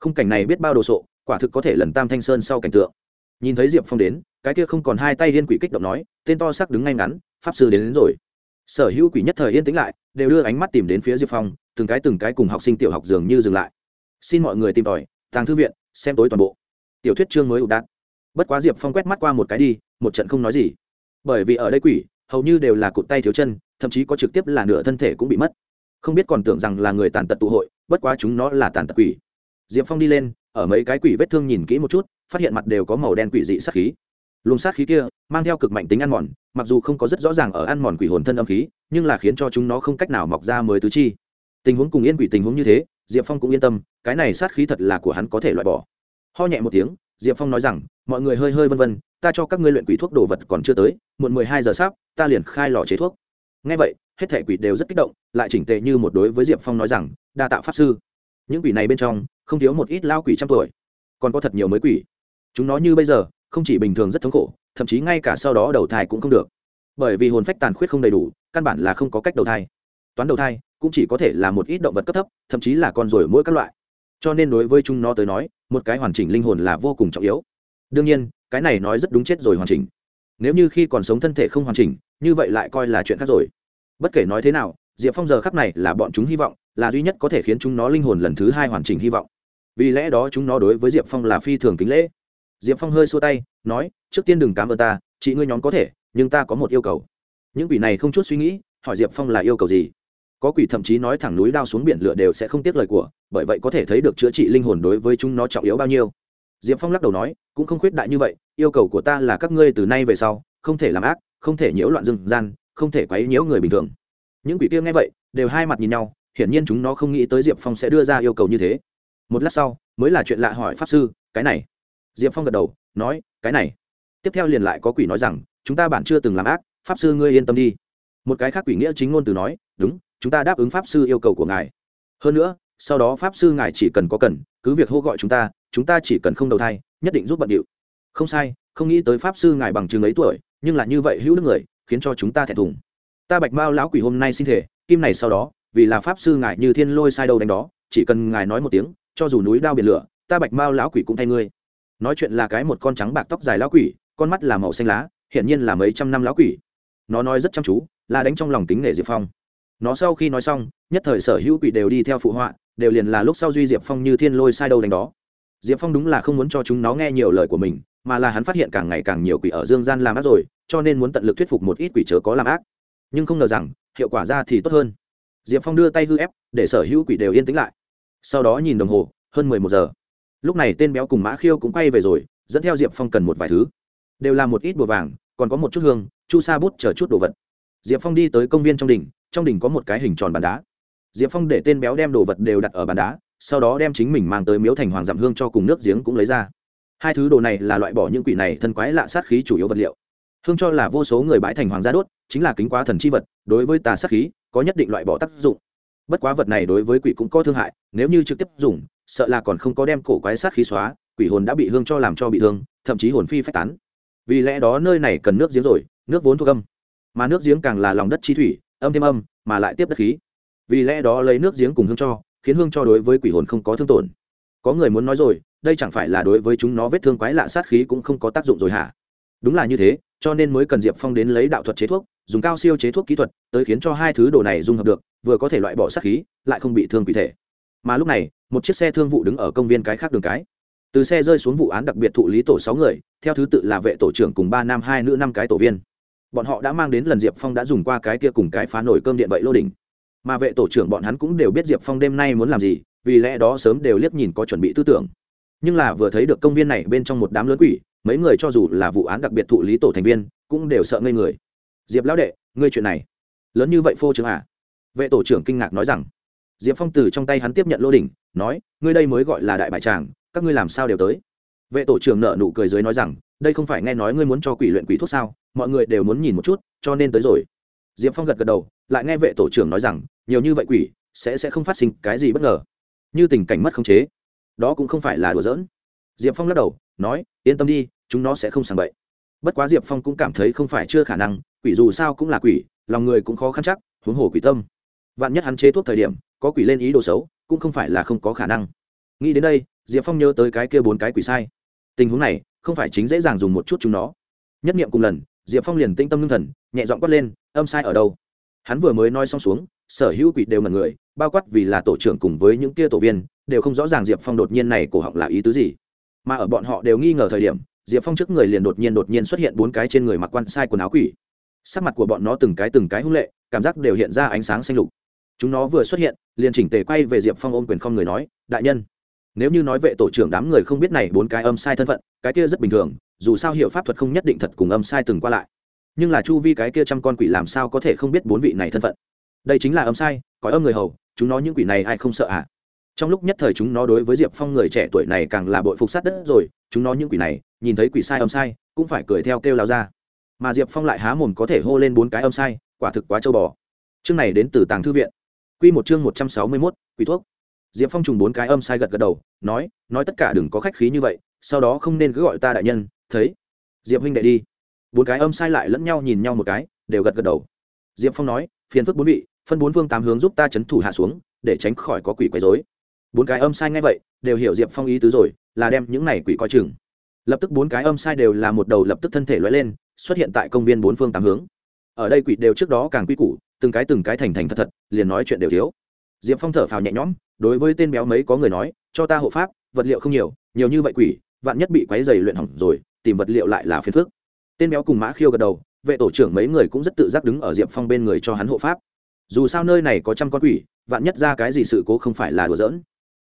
Khung cảnh này biết bao đồ sộ, quả thực có thể lần tam thanh sơn sau cảnh tượng nhìn thấy diệp phong đến cái kia không còn hai tay liên quỷ kích động nói tên to sắc đứng ngay ngắn pháp sư đến, đến rồi sở hữu quỷ nhất thời yên tĩnh lại đều đưa ánh mắt tìm đến phía diệp phong từng cái từng cái cùng học sinh tiểu học dường như dừng lại xin mọi người tìm tòi tàng thư viện xem tối toàn bộ tiểu thuyết chương mới ụ đạn bất quá diệp phong quét mắt qua một cái đi một trận không nói gì bởi vì ở đây quỷ hầu như đều là cụt tay thiếu chân thậm chí có trực tiếp là nửa thân thể cũng bị mất không biết còn tưởng rằng là người tàn tật tụ hội bất quá chúng nó là tàn tật quỷ diệp phong đi lên ở mấy cái quỷ vết thương nhìn kỹ một chút phát hiện mặt đều có màu đen quỷ dị sát khí. Luồng sát khí kia mang theo cực mạnh tính ăn mòn, mặc dù không có rất rõ ràng ở ăn mòn quỷ hồn thân âm khí, nhưng là khiến cho chúng nó không cách nào mọc ra mới tứ chi. Tình huống cùng yên quỷ tình huống như thế, diệp phong cũng yên tâm, cái này sát khí thật là của hắn có thể loại bỏ. Ho nhẹ một tiếng, diệp phong nói rằng, mọi người hơi hơi vân vân, ta cho các ngươi luyện quỷ thuốc đồ vật còn chưa tới, muộn mười hai giờ sắp, ta liền khai lò chế thuốc. Ngay vậy, hết thể quỷ đều rất kích động, lại chỉnh tệ như một đối với diệp phong nói rằng, đa tạo pháp sư. Những quỷ này bên trong, không thiếu một ít lao quỷ trăm tuổi. Còn có thật nhiều mới quỷ chúng nó như bây giờ, không chỉ bình thường rất thống khổ, thậm chí ngay cả sau đó đầu thai cũng không được. Bởi vì hồn phách tàn khuyết không đầy đủ, căn bản là không có cách đầu thai. Toán đầu thai cũng chỉ có thể là một ít động vật cấp thấp, thậm chí là con ruồi mỗi các loại. Cho nên đối với chúng nó tới nói, một cái hoàn chỉnh linh hồn là vô cùng trọng yếu. Đương nhiên, cái này nói rất đúng chết rồi hoàn chỉnh. Nếu như khi còn sống thân thể không hoàn chỉnh, như vậy lại coi là chuyện khác rồi. Bất kể nói thế nào, diệp phong giờ khắc này là bọn chúng hy vọng, là duy nhất có thể khiến chúng nó linh hồn lần thứ hai hoàn chỉnh hy vọng. Vì lẽ đó chúng nó đối với diệp phong là phi thường kính lễ diệp phong hơi xua tay, nói, trước tiên đừng cám ơn ta, chị ngươi nhóm có thể, nhưng ta có một yêu cầu. Những quỷ này không chút suy nghĩ, hỏi diệp phong là yêu cầu gì. Có quỷ thậm chí nói thẳng núi đao xuống biển lửa đều sẽ không tiếc lời của, bởi vậy có thể thấy được chữa trị linh hồn đối với chúng nó trọng yếu bao nhiêu. Diệp phong lắc đầu nói, cũng không khuyết đại như vậy, yêu cầu của ta là các ngươi từ nay về sau, không thể làm ác, không thể nhiễu loạn rừng gian, không thể quấy nhiễu người bình thường. Những quỷ kia nghe vậy, đều hai mặt nhìn nhau, hiển nhiên chúng nó không nghĩ tới diệp phong sẽ đưa ra yêu cầu như thế. Một lát sau, mới là chuyện lạ hỏi pháp sư, cái này diệp phong gật đầu, nói, cái này. Tiếp theo liền lại có quỷ nói rằng, chúng ta bản chưa từng làm ác, pháp sư ngươi yên tâm đi. Một cái khác quỷ nghĩa chính ngôn từ nói, đúng, chúng ta đáp ứng pháp sư yêu cầu của ngài. Hơn nữa, sau đó pháp sư ngài chỉ cần có cần, cứ việc hô gọi chúng ta chúng ta chỉ cần không đầu thai, nhất định giúp bận điệu. Không sai, không nghĩ tới pháp sư ngài bằng chừng ấy tuổi, nhưng là như vậy hữu đức người, khiến cho chúng ta thẹn thùng. Ta bạch mao lão quỷ hôm nay xin thể, kim này sau đó, vì là pháp sư ngài như thiên lôi sai đầu đánh đó, chỉ cần ngài nói một tiếng, cho dù núi đao biển lửa, ta bạch mao lão quỷ cũng thay ngươi nói chuyện là cái một con trắng bạc tóc dài lão quỷ, con mắt là màu xanh lá, hiển nhiên là mấy trăm năm lão quỷ. Nó nói rất chăm chú, là đánh trong lòng tính nể diệp phong. Nó sau khi nói xong, nhất thời sở hữu quỷ đều đi theo phụ họa, đều liền là lúc sau duy diệp phong như thiên lôi sai đâu đánh đó. Diệp phong đúng là không muốn cho chúng nó nghe nhiều lời của mình, mà là hắn phát hiện càng ngày càng nhiều quỷ ở dương gian làm ác rồi, cho nên muốn tận lực thuyết phục một ít quỷ chớ có làm ác. Nhưng không ngờ rằng, hiệu quả ra thì tốt hơn. Diệp phong đưa tay hư ép, để sở hữu quỷ đều yên tĩnh lại. Sau đó nhìn đồng hồ, hơn mười một giờ lúc này tên béo cùng mã khiêu cũng quay về rồi, dẫn theo diệp phong cần một vài thứ. Đều là một ít bùa vàng, còn có một chút hương, chu sa bút chờ chút đồ vật. Diệp phong đi tới công viên trong đỉnh trong đỉnh có một cái hình tròn bàn đá. Diệp phong để tên béo đem đồ vật đều đặt ở bàn đá, sau đó đem chính mình mang tới miếu thành hoàng dặm hương cho cùng nước giếng cũng lấy ra. Hai thứ đồ này là loại bỏ những quỷ này thân quái lạ sát khí chủ yếu vật liệu. Hương cho là vô số người bãi thành hoàng gia đốt, chính là kính quá thần chi vật, đối với tà sát khí, có nhất định loại bỏ tác dụng. Bất quá vật này đối với quỷ cũng có thương hại, nếu như trực tiếp dùng sợ là còn không có đem cổ quái sát khí xóa, quỷ hồn đã bị hương cho làm cho bị thương, thậm chí hồn phi phách tán. Vì lẽ đó nơi này cần nước giếng rồi, nước vốn thuộc âm. Mà nước giếng càng là lòng đất chi thủy, âm thêm âm, mà lại tiếp đất khí. Vì lẽ đó lấy nước giếng cùng hương cho, khiến hương cho đối với quỷ hồn không có thương tổn. Có người muốn nói rồi, đây chẳng phải là đối với chúng nó vết thương quái lạ sát khí cũng không có tác dụng rồi hả? Đúng là như thế, cho nên mới cần diệp phong đến lấy đạo thuật chế thuốc, dùng cao siêu chế thuốc kỹ thuật, tới khiến cho hai thứ đồ này dung hợp được, vừa có thể loại bỏ sát khí, lại không bị thương quỷ thể. Mà lúc này một chiếc xe thương vụ đứng ở công viên cái khác đường cái. Từ xe rơi xuống vụ án đặc biệt thụ lý tổ sáu người, theo thứ tự là vệ tổ trưởng cùng ba nam hai nữ năm cái tổ viên. Bọn họ đã mang đến lần diệp phong đã dùng qua cái kia cùng cái phá nổi cơm điện vậy lô đỉnh. Mà vệ tổ trưởng bọn hắn cũng đều biết diệp phong đêm nay muốn làm gì, vì lẽ đó sớm đều liếc nhìn có chuẩn bị tư tưởng. Nhưng là vừa thấy được công viên này bên trong một đám lớn quỷ, mấy người cho dù là vụ án đặc biệt thụ lý tổ thành viên, cũng đều sợ ngây người. Diệp lão đệ, ngươi chuyện này lớn như vậy phô trương à? Vệ tổ trưởng kinh ngạc nói rằng diệp phong từ trong tay hắn tiếp nhận lô đỉnh, nói, ngươi đây mới gọi là đại bại tràng các ngươi làm sao đều tới? Vệ tổ trưởng nợ nụ cười dưới nói rằng, đây không phải nghe nói ngươi muốn cho quỷ luyện quỷ thuốc sao, mọi người đều muốn nhìn một chút, cho nên tới rồi. Diệp phong gật gật đầu, lại nghe vệ tổ trưởng nói rằng, nhiều như vậy quỷ, sẽ sẽ không phát sinh cái gì bất ngờ, như tình cảnh mất khống chế. Đó cũng không phải là đùa giỡn. Diệp phong lắc đầu, nói, yên tâm đi, chúng nó sẽ không sàng bậy. Bất quá diệp phong cũng cảm thấy không phải chưa khả năng, quỷ dù sao cũng là quỷ, lòng người cũng khó khăn chắc, huống hồ quỷ tâm. Vạn nhất hắn chế thuốc thời điểm có quỷ lên ý đồ xấu, cũng không phải là không có khả năng. Nghĩ đến đây, diệp phong nhớ tới cái kia bốn cái quỷ sai. Tình huống này, không phải chính dễ dàng dùng một chút chúng nó. Nhất nghiệm cùng lần, diệp phong liền tinh tâm ngưng thần, nhẹ dọn quát lên, âm sai ở đâu? Hắn vừa mới nói xong xuống, sở hữu quỷ đều ngần người, bao quát vì là tổ trưởng cùng với những kia tổ viên, đều không rõ ràng diệp phong đột nhiên này cổ họng là ý tứ gì. Mà ở bọn họ đều nghi ngờ thời điểm, diệp phong trước người liền đột nhiên đột nhiên xuất hiện bốn cái trên người mặc quan sai quần áo quỷ. Sắc mặt của bọn nó từng cái từng cái hung lệ, cảm giác đều hiện ra ánh sáng xanh lục chúng nó vừa xuất hiện, liền chỉnh tề quay về diệp phong ôm quyền không người nói, đại nhân, nếu như nói vệ tổ trưởng đám người không biết này bốn cái âm sai thân phận, cái kia rất bình thường, dù sao hiệu pháp thuật không nhất định thật cùng âm sai từng qua lại. Nhưng là chu vi cái kia trăm con quỷ làm sao có thể không biết bốn vị này thân phận? Đây chính là âm sai có âm người hầu, chúng nó những quỷ này ai không sợ ạ à? trong lúc nhất thời chúng nó đối với diệp phong người trẻ tuổi này càng là bội phục sát đất rồi, chúng nó những quỷ này, nhìn thấy quỷ sai âm sai, cũng phải cười theo kêu lao ra. Mà diệp phong lại há mồm có thể hô lên bốn cái âm sai, quả thực quá trâu bò. Chương này đến từ tàng thư viện. Quy một chương một trăm sáu mươi mốt, quỷ thuốc. Diệp phong trùng bốn cái âm sai gật gật đầu, nói nói tất cả đừng có khách khí như vậy, sau đó không nên cứ gọi ta đại nhân, thấy? Diệp huynh đệ đi. Bốn cái âm sai lại lẫn nhau nhìn nhau một cái, đều gật gật đầu. Diệp phong nói, phiền phức bốn vị, phân bốn phương tám hướng giúp ta chấn thủ hạ xuống, để tránh khỏi có quỷ quấy rối. bốn cái âm sai ngay vậy, đều hiểu diệp phong ý tứ rồi, là đem những này quỷ coi chừng. Lập tức bốn cái âm sai đều là một đầu lập tức thân thể lóe lên, xuất hiện tại công viên bốn phương tám hướng ở đây quỷ đều trước đó càng quy củ, từng cái từng cái thành thành thật thật, liền nói chuyện đều thiếu. Diệp phong thở phào nhẹ nhõm, đối với tên béo mấy có người nói, cho ta hộ pháp, vật liệu không nhiều nhiều như vậy quỷ, vạn nhất bị quáy dày luyện hỏng rồi, tìm vật liệu lại là phiền phức. Tên béo cùng mã khiêu gật đầu, vệ tổ trưởng mấy người cũng rất tự giác đứng ở diệp phong bên người cho hắn hộ pháp. Dù sao nơi này có trăm con quỷ, vạn nhất ra cái gì sự cố không phải là đùa giỡn.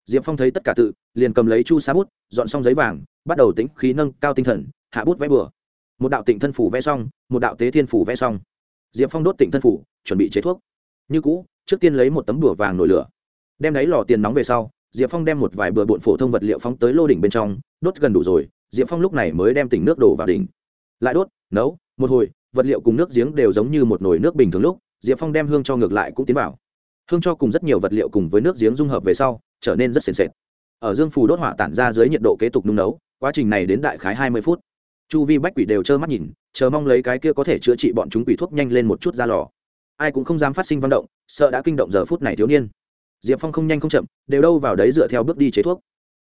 Diệp phong thấy tất cả tự, liền cầm lấy chu sa bút, dọn xong giấy vàng, bắt đầu tính khí nâng cao tinh thần, hạ bút vẽ bừa. Một đạo tịnh thân phủ vẽ xong, một đạo tế thiên phủ vẽ xong diệp phong đốt tịnh thân phủ, chuẩn bị chế thuốc. Như cũ, trước tiên lấy một tấm bửa vàng nổi lửa. Đem đáy lò tiền nóng về sau, diệp phong đem một vài bừa bộn phổ thông vật liệu phóng tới lô đỉnh bên trong, đốt gần đủ rồi, diệp phong lúc này mới đem tỉnh nước đổ vào đỉnh. Lại đốt, nấu, một hồi, vật liệu cùng nước giếng đều giống như một nồi nước bình thường lúc, diệp phong đem hương cho ngược lại cũng tiến vào. Hương cho cùng rất nhiều vật liệu cùng với nước giếng dung hợp về sau, trở nên rất sền sệt. Ở dương phù đốt hỏa tản ra dưới nhiệt độ kế tục nung nấu, quá trình này đến đại khái hai mươi phút. Chu vi bách quỷ đều trơ mắt nhìn chờ mong lấy cái kia có thể chữa trị bọn chúng quỷ thuốc nhanh lên một chút ra lò. Ai cũng không dám phát sinh văn động, sợ đã kinh động giờ phút này thiếu niên. Diệp phong không nhanh không chậm, đều đâu vào đấy dựa theo bước đi chế thuốc.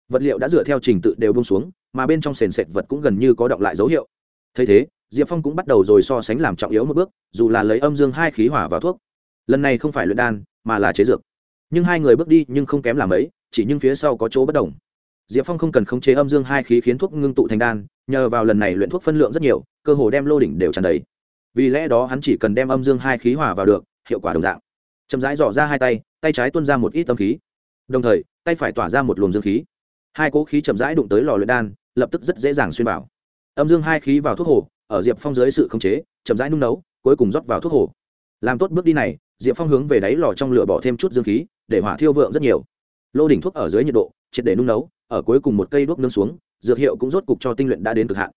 Vật liệu đã dựa theo trình tự đều bông xuống, mà bên trong sền sệt vật cũng gần như có động lại dấu hiệu. Thấy thế, diệp phong cũng bắt đầu rồi so sánh làm trọng yếu một bước, dù là lấy âm dương hai khí hỏa vào thuốc. Lần này không phải luyện đan, mà là chế dược. Nhưng hai người bước đi nhưng không kém làm ấy chỉ nhưng phía sau có chỗ bất đồng. Diệp phong không cần khống chế âm dương hai khí khiến thuốc ngưng tụ thành đan nhờ vào lần này luyện thuốc phân lượng rất nhiều, cơ hồ đem lô đỉnh đều tràn đầy. Vì lẽ đó hắn chỉ cần đem âm dương hai khí hòa vào được, hiệu quả đồng dạng. Chậm rãi dò ra hai tay tay trái tuôn ra một ít tâm khí. Đồng thời, tay phải tỏa ra một luồng dương khí. Hai cỗ khí chậm rãi đụng tới lò luyện đan, lập tức rất dễ dàng xuyên vào. Âm dương hai khí vào thuốc hồ, ở diệp phong dưới sự khống chế, chậm rãi nung nấu, cuối cùng rót vào thuốc hồ. Làm tốt bước đi này, diệp phong hướng về đáy lò trong lửa bỏ thêm chút dương khí, để hỏa thiêu vượng rất nhiều. Lô đỉnh thuốc ở dưới nhiệt độ, triệt để nung nấu, ở cuối cùng một cây đuốc nướng xuống dược hiệu cũng rốt cục cho tinh luyện đã đến cực hạn.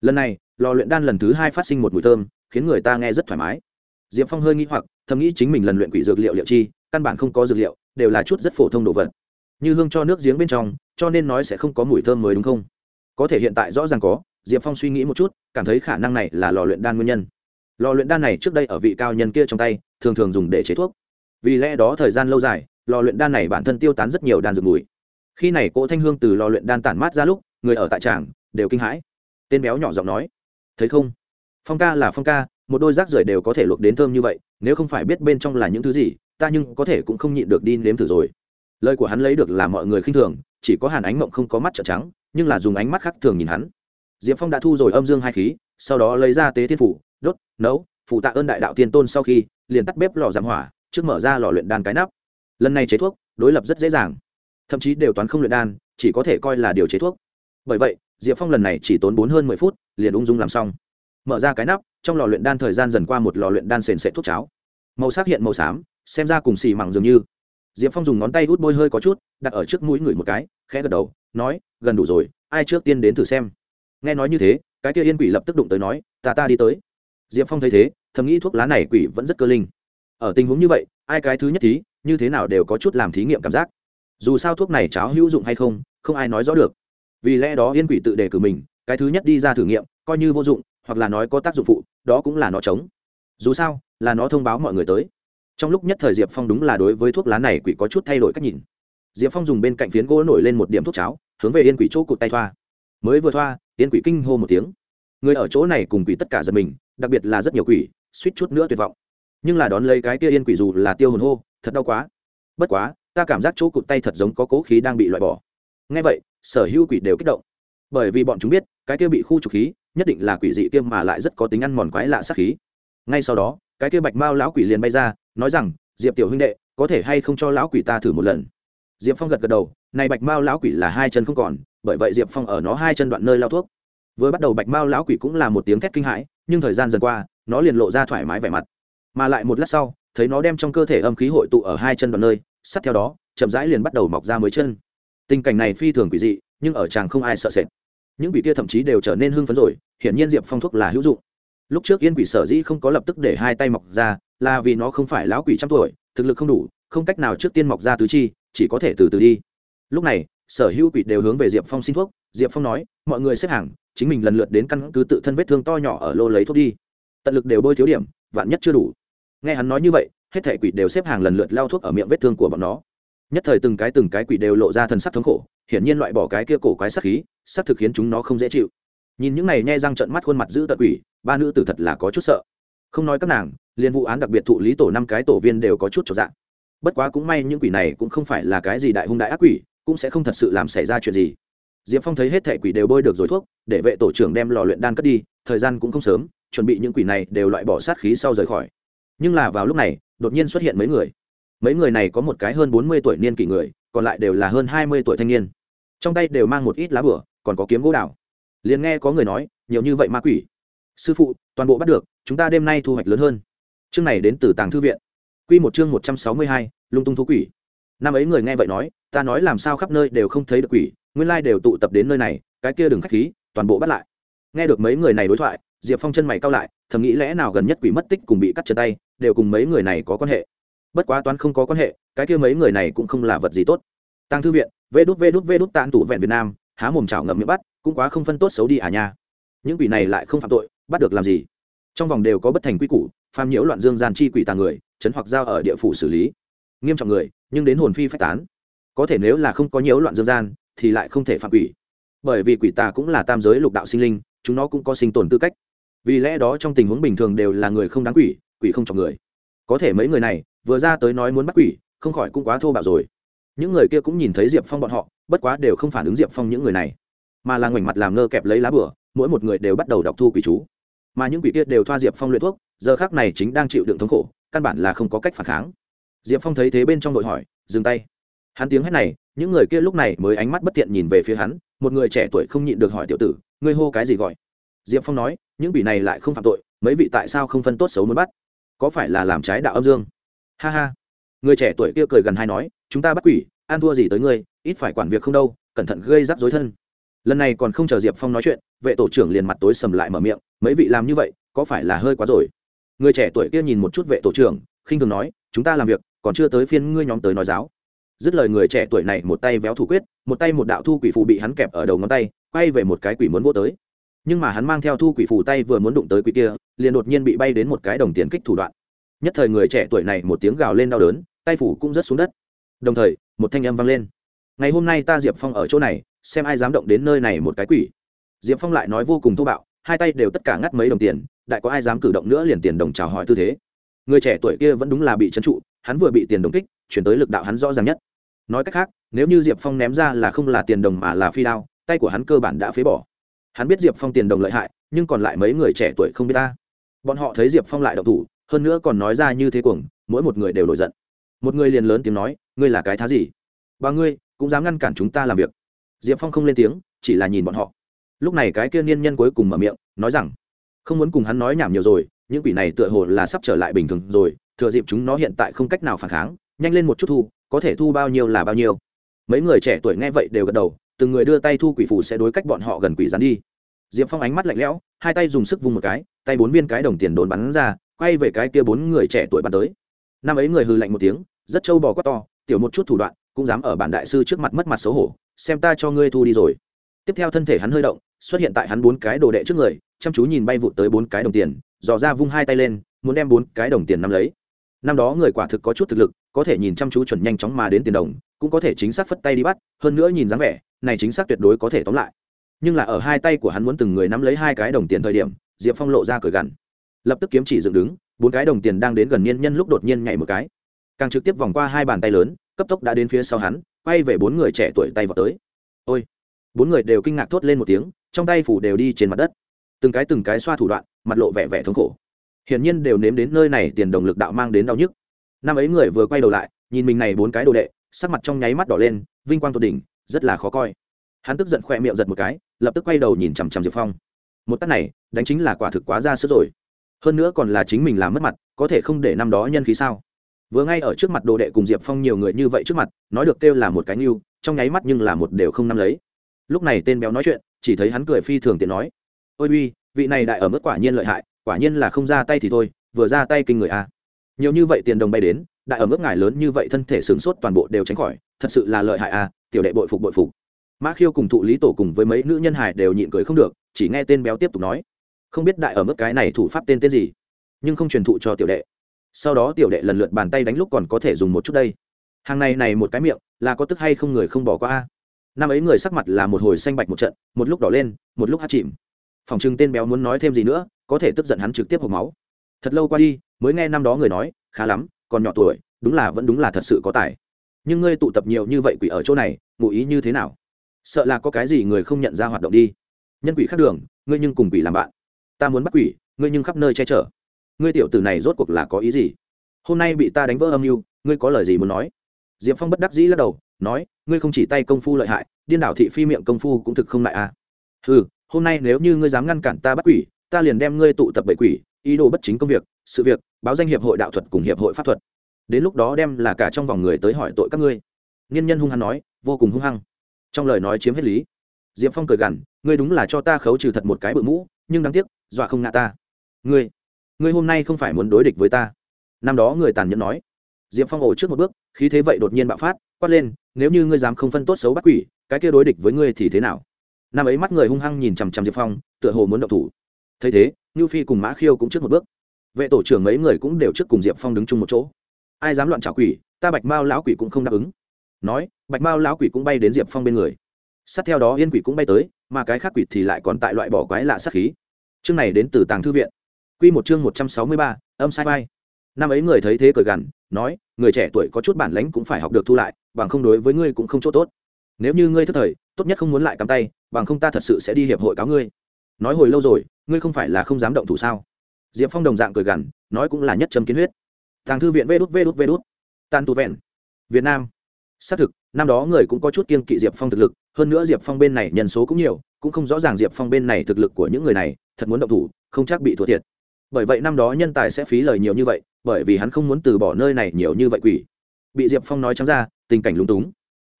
Lần này, lò luyện đan lần thứ hai phát sinh một mùi thơm, khiến người ta nghe rất thoải mái. Diệp phong hơi nghĩ hoặc, thầm nghĩ chính mình lần luyện quỷ dược liệu liệu chi, căn bản không có dược liệu, đều là chút rất phổ thông đồ vật. Như hương cho nước giếng bên trong, cho nên nói sẽ không có mùi thơm mới đúng không? Có thể hiện tại rõ ràng có, diệp phong suy nghĩ một chút, cảm thấy khả năng này là lò luyện đan nguyên nhân. Lò luyện đan này trước đây ở vị cao nhân kia trong tay, thường thường dùng để chế thuốc. Vì lẽ đó thời gian lâu dài, lò luyện đan này bản thân tiêu tán rất nhiều đan dược mùi. Khi này cỗ thanh hương từ lò luyện đan tản mát ra lúc người ở tại tràng, đều kinh hãi. Tên béo nhỏ giọng nói, thấy không? Phong ca là phong ca, một đôi rác rưởi đều có thể luộc đến thơm như vậy, nếu không phải biết bên trong là những thứ gì, ta nhưng có thể cũng không nhịn được đi nếm thử rồi. Lời của hắn lấy được là mọi người khinh thường, chỉ có hàn ánh mộng không có mắt trợ trắng, nhưng là dùng ánh mắt khác thường nhìn hắn. Diệp phong đã thu rồi âm dương hai khí, sau đó lấy ra tế thiên phủ, đốt, nấu, phụ tạ ơn đại đạo tiên tôn sau khi, liền tắt bếp lò giảm hỏa, trước mở ra lò luyện đan cái nắp. Lần này chế thuốc, đối lập rất dễ dàng. Thậm chí đều toán không luyện đan, chỉ có thể coi là điều chế thuốc bởi vậy, diệp phong lần này chỉ tốn bốn hơn mười phút, liền ung dung làm xong. Mở ra cái nắp, trong lò luyện đan thời gian dần qua một lò luyện đan sền sệ thuốc cháo. Màu sắc hiện màu xám, xem ra cùng xì mẳng dường như. Diệp phong dùng ngón tay hút bôi hơi có chút, đặt ở trước mũi người một cái, khẽ gật đầu, nói, gần đủ rồi, ai trước tiên đến thử xem. Nghe nói như thế, cái kia yên quỷ lập tức đụng tới nói, ta ta đi tới. Diệp phong thấy thế, thầm nghĩ thuốc lá này quỷ vẫn rất cơ linh. Ở tình huống như vậy, ai cái thứ nhất thí, như thế nào đều có chút làm thí nghiệm cảm giác. Dù sao thuốc này cháo hữu dụng hay không không ai nói rõ được vì lẽ đó yên quỷ tự đề cử mình, cái thứ nhất đi ra thử nghiệm, coi như vô dụng, hoặc là nói có tác dụng phụ, đó cũng là nó chống. Dù sao, là nó thông báo mọi người tới. Trong lúc nhất thời diệp phong đúng là đối với thuốc lá này quỷ có chút thay đổi cách nhìn. Diệp phong dùng bên cạnh phiến gỗ nổi lên một điểm thuốc cháo, hướng về yên quỷ chỗ cụt tay thoa. Mới vừa thoa, yên quỷ kinh hô một tiếng. Người ở chỗ này cùng quỷ tất cả giật mình, đặc biệt là rất nhiều quỷ, suýt chút nữa tuyệt vọng. Nhưng là đón lấy cái kia yên quỷ dù là tiêu hồn hô, thật đau quá. Bất quá, ta cảm giác chỗ cụt tay thật giống có cố khí đang bị loại bỏ. Ngay vậy sở hữu quỷ đều kích động. Bởi vì bọn chúng biết, cái kia bị khu trục khí, nhất định là quỷ dị kiêm mà lại rất có tính ăn mòn quái lạ sát khí. Ngay sau đó, cái kia bạch mao lão quỷ liền bay ra, nói rằng, diệp tiểu huynh đệ, có thể hay không cho lão quỷ ta thử một lần? Diệp phong gật gật đầu, này bạch mao lão quỷ là hai chân không còn, bởi vậy diệp phong ở nó hai chân đoạn nơi lao thuốc. Vừa bắt đầu bạch mao lão quỷ cũng là một tiếng thét kinh hãi, nhưng thời gian dần qua, nó liền lộ ra thoải mái vẻ mặt. Mà lại một lát sau, thấy nó đem trong cơ thể âm khí hội tụ ở hai chân đoạn nơi, sát theo đó, chậm rãi liền bắt đầu mọc ra mới chân tình cảnh này phi thường quỷ dị, nhưng ở chàng không ai sợ sệt. Những quỷ kia thậm chí đều trở nên hưng phấn rồi, hiển nhiên diệp phong thuốc là hữu dụng. Lúc trước yên quỷ sở dĩ không có lập tức để hai tay mọc ra, là vì nó không phải lão quỷ trăm tuổi, thực lực không đủ, không cách nào trước tiên mọc ra tứ chi, chỉ có thể từ từ đi. Lúc này, sở hữu quỷ đều hướng về diệp phong xin thuốc. Diệp phong nói, mọi người xếp hàng, chính mình lần lượt đến căn cứ tự thân vết thương to nhỏ ở lô lấy thuốc đi. Tận lực đều bôi thiếu điểm, vạn nhất chưa đủ. Nghe hắn nói như vậy, hết thể quỷ đều xếp hàng lần lượt lao thuốc ở miệng vết thương của bọn nó nhất thời từng cái từng cái quỷ đều lộ ra thần sắc thống khổ, hiển nhiên loại bỏ cái kia cổ quái sắc khí sắc thực khiến chúng nó không dễ chịu. Nhìn những này nhe răng trận mắt khuôn mặt giữ tận quỷ, ba nữ tử thật là có chút sợ. Không nói các nàng liền vụ án đặc biệt thụ lý tổ năm cái tổ viên đều có chút trọn dạng. Bất quá cũng may những quỷ này cũng không phải là cái gì đại hung đại ác quỷ, cũng sẽ không thật sự làm xảy ra chuyện gì. Diệp phong thấy hết thẻ quỷ đều bôi được rồi thuốc, để vệ tổ trưởng đem lò luyện đan cất đi, thời gian cũng không sớm, chuẩn bị những quỷ này đều loại bỏ sát khí sau rời khỏi. Nhưng là vào lúc này, đột nhiên xuất hiện mấy người mấy người này có một cái hơn bốn mươi tuổi niên kỷ người, còn lại đều là hơn hai mươi tuổi thanh niên. Trong tay đều mang một ít lá bửa, còn có kiếm gỗ đào. Liền nghe có người nói, nhiều như vậy ma quỷ. Sư phụ, toàn bộ bắt được, chúng ta đêm nay thu hoạch lớn hơn. Chương này đến từ tàng thư viện. Q một chương một trăm sáu mươi hai, lung tung thú quỷ. Năm ấy người nghe vậy nói, ta nói làm sao khắp nơi đều không thấy được quỷ, nguyên lai đều tụ tập đến nơi này, cái kia đừng k h á c h khí, toàn bộ bắt lại. Nghe được mấy người này đối thoại, diệp phong chân mày cao lại, thầm nghĩ lẽ nào gần nhất quỷ mất tích cùng bị cắt chân tay, đều cùng mấy người này có quan hệ bất quá toán không có quan hệ, cái kia mấy người này cũng không là vật gì tốt. Tăng thư viện, vê đút vê đút vê đút tàn tủ vẹn việt nam, há mồm chảo ngậm miệng bắt, cũng quá không phân tốt xấu đi à nha. Những quỷ này lại không phạm tội, bắt được làm gì? Trong vòng đều có bất thành quy củ, phàm nhiễu loạn dương gian chi quỷ tà người, chấn hoặc giao ở địa phủ xử lý. Nghiêm trọng người, nhưng đến hồn phi phách tán. Có thể nếu là không có nhiễu loạn dương gian, thì lại không thể phạm quỷ. Bởi vì quỷ tà cũng là tam giới lục đạo sinh linh, chúng nó cũng có sinh tồn tư cách. Vì lẽ đó trong tình huống bình thường đều là người không đáng quỷ quỷ không chọc người. Có thể mấy người này vừa ra tới nói muốn bắt quỷ, không khỏi cũng quá thô bạo rồi. Những người kia cũng nhìn thấy diệp phong bọn họ, bất quá đều không phản ứng diệp phong những người này, mà là ngoảnh mặt làm ngơ kẹp lấy lá bửa mỗi một người đều bắt đầu đọc thu quỷ chú. Mà những quỷ kia đều thoa diệp phong luyện thuốc, giờ khác này chính đang chịu đựng thống khổ, căn bản là không có cách phản kháng. Diệp phong thấy thế bên trong đội hỏi, dừng tay. Hắn tiếng hét này, những người kia lúc này mới ánh mắt bất tiện nhìn về phía hắn, một người trẻ tuổi không nhịn được hỏi tiểu tử, ngươi hô cái gì gọi? Diệp phong nói, những quỷ này lại không phạm tội, mấy vị tại sao không phân tốt xấu muốn bắt? Có phải là làm trái đạo âm dương? Ha ha. Người trẻ tuổi kia cười gần hai nói, chúng ta bắt quỷ an thua gì tới ngươi, ít phải quản việc không đâu, cẩn thận gây rắc rối thân. Lần này còn không chờ diệp phong nói chuyện, vệ tổ trưởng liền mặt tối sầm lại mở miệng, mấy vị làm như vậy, có phải là hơi quá rồi? Người trẻ tuổi kia nhìn một chút vệ tổ trưởng, khinh thường nói, chúng ta làm việc, còn chưa tới phiên ngươi nhóm tới nói giáo. Dứt lời người trẻ tuổi này một tay véo thủ quyết, một tay một đạo thu quỷ phù bị hắn kẹp ở đầu ngón tay, quay về một cái quỷ muốn vô tới. Nhưng mà hắn mang theo thu quỷ phù tay vừa muốn đụng tới quỷ kia, liền đột nhiên bị bay đến một cái đồng tiền kích thủ đoạn nhất thời người trẻ tuổi này một tiếng gào lên đau đớn, tay phủ cũng rất xuống đất. Đồng thời, một thanh âm vang lên. Ngày hôm nay ta diệp phong ở chỗ này, xem ai dám động đến nơi này một cái quỷ. Diệp phong lại nói vô cùng thô bạo, hai tay đều tất cả ngắt mấy đồng tiền, đại có ai dám cử động nữa liền tiền đồng chào hỏi tư thế. Người trẻ tuổi kia vẫn đúng là bị trấn trụ, hắn vừa bị tiền đồng kích, chuyển tới lực đạo hắn rõ ràng nhất. Nói cách khác, nếu như diệp phong ném ra là không là tiền đồng mà là phi đao, tay của hắn cơ bản đã phế bỏ. Hắn biết diệp phong tiền đồng lợi hại, nhưng còn lại mấy người trẻ tuổi không biết ta. Bọn họ thấy diệp phong lại đậu thủ hơn nữa còn nói ra như thế cuồng, mỗi một người đều nổi giận. Một người liền lớn tiếng nói, ngươi là cái thá gì? Ba ngươi, cũng dám ngăn cản chúng ta làm việc. Diệp phong không lên tiếng, chỉ là nhìn bọn họ. Lúc này cái kia niên nhân cuối cùng mở miệng, nói rằng, không muốn cùng hắn nói nhảm nhiều rồi, những quỷ này tựa hồ là sắp trở lại bình thường rồi, thừa dịp chúng nó hiện tại không cách nào phản kháng, nhanh lên một chút thu, có thể thu bao nhiêu là bao nhiêu. Mấy người trẻ tuổi nghe vậy đều gật đầu, từng người đưa tay thu quỷ phù sẽ đối cách bọn họ gần quỷ rắn đi. Diệp phong ánh mắt lạnh lẽo, hai tay dùng sức vung một cái, tay bốn viên cái đồng tiền đồn bắn ra quay về cái kia bốn người trẻ tuổi bàn tới. Năm ấy người hư lạnh một tiếng, rất trâu bò quá to, tiểu một chút thủ đoạn, cũng dám ở bản đại sư trước mặt mất mặt xấu hổ, xem ta cho ngươi thu đi rồi. Tiếp theo thân thể hắn hơi động, xuất hiện tại hắn bốn cái đồ đệ trước người, chăm chú nhìn bay vụt tới bốn cái đồng tiền, dò ra vung hai tay lên, muốn đem bốn cái đồng tiền nắm lấy. Năm đó người quả thực có chút thực lực, có thể nhìn chăm chú chuẩn nhanh chóng mà đến tiền đồng, cũng có thể chính xác phất tay đi bắt, hơn nữa nhìn dáng vẻ, này chính xác tuyệt đối có thể tóm lại. Nhưng là ở hai tay của hắn muốn từng người nắm lấy hai cái đồng tiền thời điểm, diệp phong lộ ra cười gằn lập tức kiếm chỉ dựng đứng, bốn cái đồng tiền đang đến gần niên nhân lúc đột nhiên nhảy một cái. Càng trực tiếp vòng qua hai bàn tay lớn, cấp tốc đã đến phía sau hắn, quay về bốn người trẻ tuổi tay vào tới. Ôi! Bốn người đều kinh ngạc thốt lên một tiếng, trong tay phủ đều đi trên mặt đất. Từng cái từng cái xoa thủ đoạn, mặt lộ vẻ vẻ thống khổ. Hiển nhiên đều nếm đến nơi này tiền đồng lực đạo mang đến đau nhức. Năm ấy người vừa quay đầu lại, nhìn mình này bốn cái đồ đệ, sắc mặt trong nháy mắt đỏ lên, vinh quang tột đỉnh, rất là khó coi. Hắn tức giận khoe miệng giật một cái, lập tức quay đầu nhìn chằm chằm diệp phong. Một tắt này, đánh chính là quả thực quá ra sức rồi hơn nữa còn là chính mình làm mất mặt, có thể không để năm đó nhân khí sao? Vừa ngay ở trước mặt đồ đệ cùng diệp phong nhiều người như vậy trước mặt, nói được kêu là một cái nhưu trong nháy mắt nhưng là một đều không nắm lấy. Lúc này tên béo nói chuyện, chỉ thấy hắn cười phi thường tiện nói, ôi uy, vị này đại ở mức quả nhiên lợi hại, quả nhiên là không ra tay thì thôi, vừa ra tay kinh người a. Nhiều như vậy tiền đồng bay đến, đại ở mức ngài lớn như vậy thân thể sướng sốt toàn bộ đều tránh khỏi, thật sự là lợi hại a, tiểu đệ bội phục bội phục. Mã khiêu cùng thụ lý tổ cùng với mấy nữ nhân hải đều nhịn cười không được, chỉ nghe tên béo tiếp tục nói không biết đại ở mức cái này thủ pháp tên tên gì, nhưng không truyền thụ cho tiểu đệ. Sau đó tiểu đệ lần lượt bàn tay đánh lúc còn có thể dùng một chút đây. Hàng này này một cái miệng, là có tức hay không người không bỏ qua a? Năm ấy người sắc mặt là một hồi xanh bạch một trận, một lúc đỏ lên, một lúc hát chìm. Phòng chừng tên béo muốn nói thêm gì nữa, có thể tức giận hắn trực tiếp hộp máu. Thật lâu qua đi, mới nghe năm đó người nói, khá lắm, còn nhỏ tuổi, đúng là vẫn đúng là thật sự có tài. Nhưng ngươi tụ tập nhiều như vậy quỷ ở chỗ này, ngụ ý như thế nào? Sợ là có cái gì người không nhận ra hoạt động đi. Nhân quỷ khác đường, ngươi nhưng cùng quỷ làm bạn ta muốn bắt quỷ, ngươi nhưng khắp nơi che chở. Ngươi tiểu tử này rốt cuộc là có ý gì? Hôm nay bị ta đánh vỡ âm mưu, ngươi có lời gì muốn nói? Diệp phong bất đắc dĩ lắc đầu, nói, ngươi không chỉ tay công phu lợi hại, điên đảo thị phi miệng công phu cũng thực không lại à. Ừ hôm nay nếu như ngươi dám ngăn cản ta bắt quỷ, ta liền đem ngươi tụ tập bậy quỷ, ý đồ bất chính công việc, sự việc, báo danh hiệp hội đạo thuật cùng hiệp hội pháp thuật. Đến lúc đó đem là cả trong vòng người tới hỏi tội các ngươi. Nghiên nhân hung hăng nói, vô cùng hung hăng. Trong lời nói chiếm hết lý. Diệp phong cười gằn, ngươi đúng là cho ta khấu trừ thật một cái bự mũ, nhưng đáng tiếc dọa không ngã ta. Ngươi ngươi hôm nay không phải muốn đối địch với ta. Năm đó người tàn nhẫn nói. Diệp phong ổ trước một bước, khí thế vậy đột nhiên bạo phát, quát lên, nếu như ngươi dám không phân tốt xấu bắt quỷ, cái kia đối địch với ngươi thì thế nào? Năm ấy mắt người hung hăng nhìn chằm chằm diệp phong, tựa hồ muốn động thủ. Thấy thế ngưu phi cùng mã khiêu cũng trước một bước. Vệ tổ trưởng mấy người cũng đều trước cùng diệp phong đứng chung một chỗ. Ai dám loạn trả quỷ, ta bạch mao lão quỷ cũng không đáp ứng. Nói, bạch mao lão quỷ cũng bay đến diệp phong bên người. Sát theo đó yên quỷ cũng bay tới, mà cái khác quỷ thì lại còn tại loại bỏ quái lạ sát khí chương này đến từ tàng thư viện. Q một chương một trăm sáu mươi ba, âm sai bay năm ấy người thấy thế cười gằn, nói, người trẻ tuổi có chút bản lãnh cũng phải học được thu lại, bằng không đối với ngươi cũng không chỗ tốt. Nếu như ngươi thất thời, tốt nhất không muốn lại cắm tay, bằng không ta thật sự sẽ đi hiệp hội cáo ngươi. Nói hồi lâu rồi, ngươi không phải là không dám động thủ sao? Diệp phong đồng dạng cười gằn, nói cũng là nhất châm kiến huyết. Tàng thư viện vê đút vê đút vê đút. Tan tu vẹn. Việt nam. Xác thực, năm đó người cũng có chút kiên kỵ diệp phong thực lực, hơn nữa diệp phong bên này nhân số cũng nhiều cũng không rõ ràng diệp phong bên này thực lực của những người này, thật muốn động thủ, không chắc bị thua thiệt. Bởi vậy năm đó nhân tài sẽ phí lời nhiều như vậy, bởi vì hắn không muốn từ bỏ nơi này nhiều như vậy quỷ. Bị diệp phong nói trắng ra, tình cảnh lúng túng.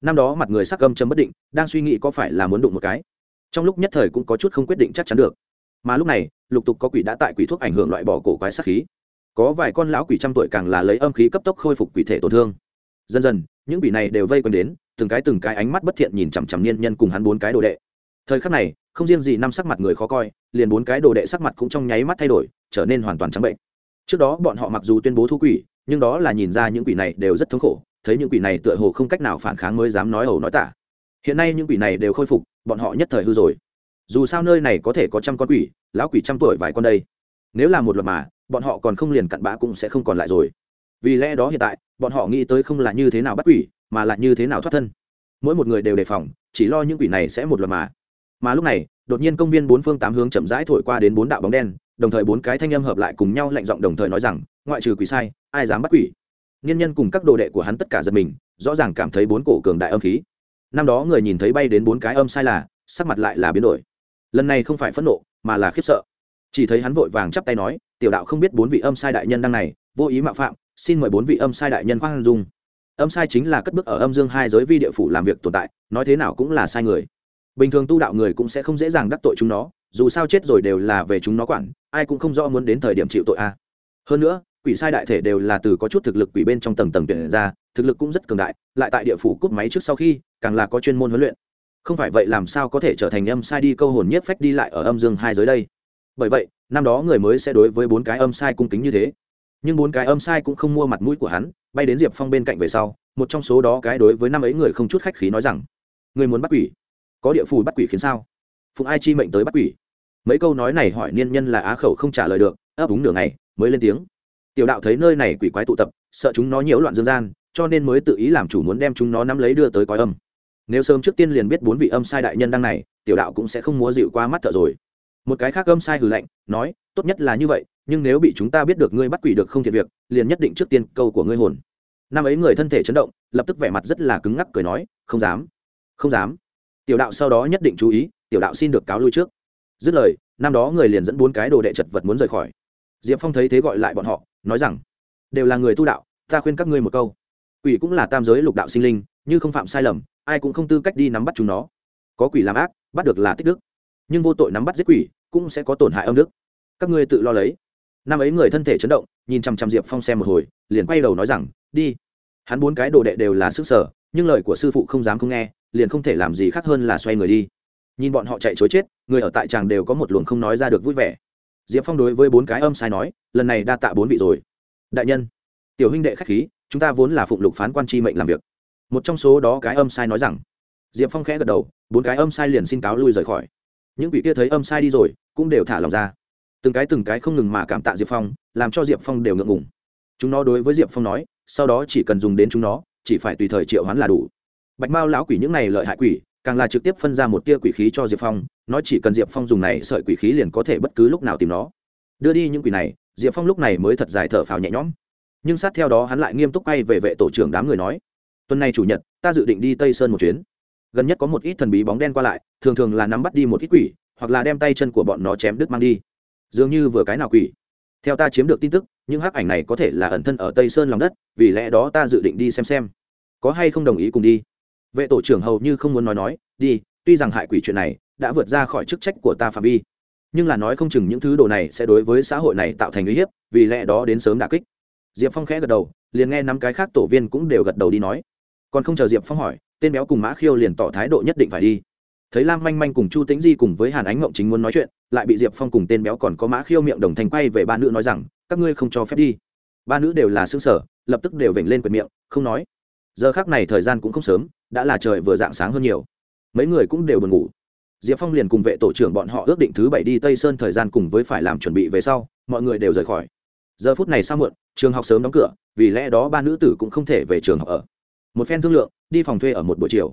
Năm đó mặt người sắc gâm chấm bất định, đang suy nghĩ có phải là muốn đụng một cái. Trong lúc nhất thời cũng có chút không quyết định chắc chắn được. Mà lúc này, lục tục có quỷ đã tại quỷ thuốc ảnh hưởng loại bỏ cổ quái sắc khí. Có vài con lão quỷ trăm tuổi càng là lấy âm khí cấp tốc khôi phục quỷ thể tổn thương. Dần dần, những quỷ này đều vây quanh đến, từng cái từng cái ánh mắt bất thiện nhìn chằm chằm niên nhân cùng hắn bốn cái đồ đệ thời khắc này, không riêng gì năm sắc mặt người khó coi, liền bốn cái đồ đệ sắc mặt cũng trong nháy mắt thay đổi, trở nên hoàn toàn trắng bệnh. Trước đó bọn họ mặc dù tuyên bố thu quỷ, nhưng đó là nhìn ra những quỷ này đều rất thống khổ, thấy những quỷ này tựa hồ không cách nào phản kháng mới dám nói ẩu nói tả. Hiện nay những quỷ này đều khôi phục, bọn họ nhất thời hư rồi. Dù sao nơi này có thể có trăm con quỷ, lão quỷ trăm tuổi vài con đây. Nếu là một luật mà, bọn họ còn không liền cặn bã cũng sẽ không còn lại rồi. Vì lẽ đó hiện tại, bọn họ nghĩ tới không là như thế nào bắt quỷ, mà là như thế nào thoát thân. Mỗi một người đều đề phòng, chỉ lo những quỷ này sẽ một luật mà mà lúc này, đột nhiên công viên bốn phương tám hướng chậm rãi thổi qua đến bốn đạo bóng đen, đồng thời bốn cái thanh âm hợp lại cùng nhau lạnh giọng đồng thời nói rằng, ngoại trừ quỷ sai, ai dám bắt quỷ? Nhân nhân cùng các đồ đệ của hắn tất cả giật mình, rõ ràng cảm thấy bốn cổ cường đại âm khí. Năm đó người nhìn thấy bay đến bốn cái âm sai là, sắc mặt lại là biến đổi. Lần này không phải phẫn nộ, mà là khiếp sợ. Chỉ thấy hắn vội vàng chắp tay nói, tiểu đạo không biết bốn vị âm sai đại nhân đang này, vô ý mạo phạm, xin mời bốn vị âm sai đại nhân khoan dung. Âm sai chính là cất bước ở âm dương hai giới vi địa phủ làm việc tồn tại, nói thế nào cũng là sai người bình thường tu đạo người cũng sẽ không dễ dàng đắc tội chúng nó, dù sao chết rồi đều là về chúng nó quản, ai cũng không rõ muốn đến thời điểm chịu tội a. Hơn nữa, quỷ sai đại thể đều là từ có chút thực lực quỷ bên trong tầng tầng tuyển ra, thực lực cũng rất cường đại, lại tại địa phủ cúp máy trước sau khi, càng là có chuyên môn huấn luyện. Không phải vậy làm sao có thể trở thành âm sai đi câu hồn nhất phách đi lại ở âm dương hai giới đây? Bởi vậy, năm đó người mới sẽ đối với bốn cái âm sai cung kính như thế. Nhưng bốn cái âm sai cũng không mua mặt mũi của hắn, bay đến diệp phong bên cạnh về sau, một trong số đó cái đối với năm ấy người không chút khách khí nói rằng, người muốn bắt quỷ có địa phủ bắt quỷ khiến sao? Phụng ai chi mệnh tới bắt quỷ. Mấy câu nói này hỏi niên nhân là á khẩu không trả lời được, ấp úng nửa ngày, mới lên tiếng. Tiểu đạo thấy nơi này quỷ quái tụ tập, sợ chúng nó nhiễu loạn dương gian, cho nên mới tự ý làm chủ muốn đem chúng nó nắm lấy đưa tới coi âm. Nếu sớm trước tiên liền biết bốn vị âm sai đại nhân đăng này, tiểu đạo cũng sẽ không múa dịu qua mắt thợ rồi. Một cái khác âm sai hừ lạnh, nói, tốt nhất là như vậy, nhưng nếu bị chúng ta biết được ngươi bắt quỷ được không thiệt việc, liền nhất định trước tiên câu của ngươi hồn. Năm ấy người thân thể chấn động, lập tức vẻ mặt rất là cứng ngắc cười nói, không dám không dám tiểu đạo sau đó nhất định chú ý, tiểu đạo xin được cáo lui trước. Dứt lời, năm đó người liền dẫn bốn cái đồ đệ chật vật muốn rời khỏi. Diệp phong thấy thế gọi lại bọn họ, nói rằng, đều là người tu đạo, ta khuyên các ngươi một câu. Quỷ cũng là tam giới lục đạo sinh linh, như không phạm sai lầm, ai cũng không tư cách đi nắm bắt chúng nó. Có quỷ làm ác, bắt được là tích đức. Nhưng vô tội nắm bắt giết quỷ, cũng sẽ có tổn hại âm đức. Các ngươi tự lo lấy. Năm ấy người thân thể chấn động, nhìn chằm chằm diệp phong xem một hồi, liền quay đầu nói rằng, đi. Hắn bốn cái đồ đệ đều là sức sở, nhưng lời của sư phụ không dám không nghe liền không thể làm gì khác hơn là xoay người đi. Nhìn bọn họ chạy chối chết, người ở tại tràng đều có một luồng không nói ra được vui vẻ. Diệp phong đối với bốn cái âm sai nói, lần này đa tạ bốn vị rồi. Đại nhân, tiểu huynh đệ k h á c h khí, chúng ta vốn là phụng lục phán quan tri mệnh làm việc. Một trong số đó cái âm sai nói rằng, diệp phong khẽ gật đầu, bốn cái âm sai liền xin cáo lui rời khỏi. Những vị kia thấy âm sai đi rồi, cũng đều thả lòng ra. Từng cái từng cái không ngừng mà cảm tạ diệp phong, làm cho diệp phong đều ngượng ngùng. Chúng nó đối với diệp phong nói, sau đó chỉ cần dùng đến chúng nó, chỉ phải tùy thời triệu hoán là đủ bạch mao lão quỷ những này lợi hại quỷ, càng là trực tiếp phân ra một tia quỷ khí cho diệp phong, nói chỉ cần diệp phong dùng này sợi quỷ khí liền có thể bất cứ lúc nào tìm nó. Đưa đi những quỷ này, diệp phong lúc này mới thật dài thở phào nhẹ nhõm. Nhưng sát theo đó hắn lại nghiêm túc quay về vệ tổ trưởng đám người nói, tuần này chủ nhật, ta dự định đi tây sơn một chuyến. Gần nhất có một ít thần bí bóng đen qua lại, thường thường là nắm bắt đi một ít quỷ, hoặc là đem tay chân của bọn nó chém đứt mang đi. Dường như vừa cái nào quỷ. Theo ta chiếm được tin tức, những hắc ảnh này có thể là ẩn thân ở tây sơn lòng đất, vì lẽ đó ta dự định đi xem xem. Có hay không đồng ý cùng đi? Vệ tổ trưởng hầu như không muốn nói nói, đi, tuy rằng hại quỷ chuyện này đã vượt ra khỏi chức trách của ta phạm vi, nhưng là nói không chừng những thứ đồ này sẽ đối với xã hội này tạo thành uy hiếp, vì lẽ đó đến sớm đà kích. Diệp phong khẽ gật đầu, liền nghe năm cái khác tổ viên cũng đều gật đầu đi nói. Còn không chờ diệp phong hỏi, tên béo cùng mã khiêu liền tỏ thái độ nhất định phải đi. Thấy lam manh manh cùng chu tĩnh di cùng với hàn ánh ngộng chính muốn nói chuyện, lại bị diệp phong cùng tên béo còn có mã khiêu miệng đồng thành quay về ba nữ nói rằng, các ngươi không cho phép đi. Ba nữ đều là xương sở lập tức đều vểnh lên quệt miệng, không nói. Giờ khác này thời gian cũng không sớm đã là trời vừa dạng sáng hơn nhiều. Mấy người cũng đều buồn ngủ. Diệp phong liền cùng vệ tổ trưởng bọn họ ước định thứ bảy đi tây sơn thời gian cùng với phải làm chuẩn bị về sau, mọi người đều rời khỏi. Giờ phút này sao muộn, trường học sớm đóng cửa, vì lẽ đó ba nữ tử cũng không thể về trường học ở. Một phen thương lượng, đi phòng thuê ở một buổi chiều.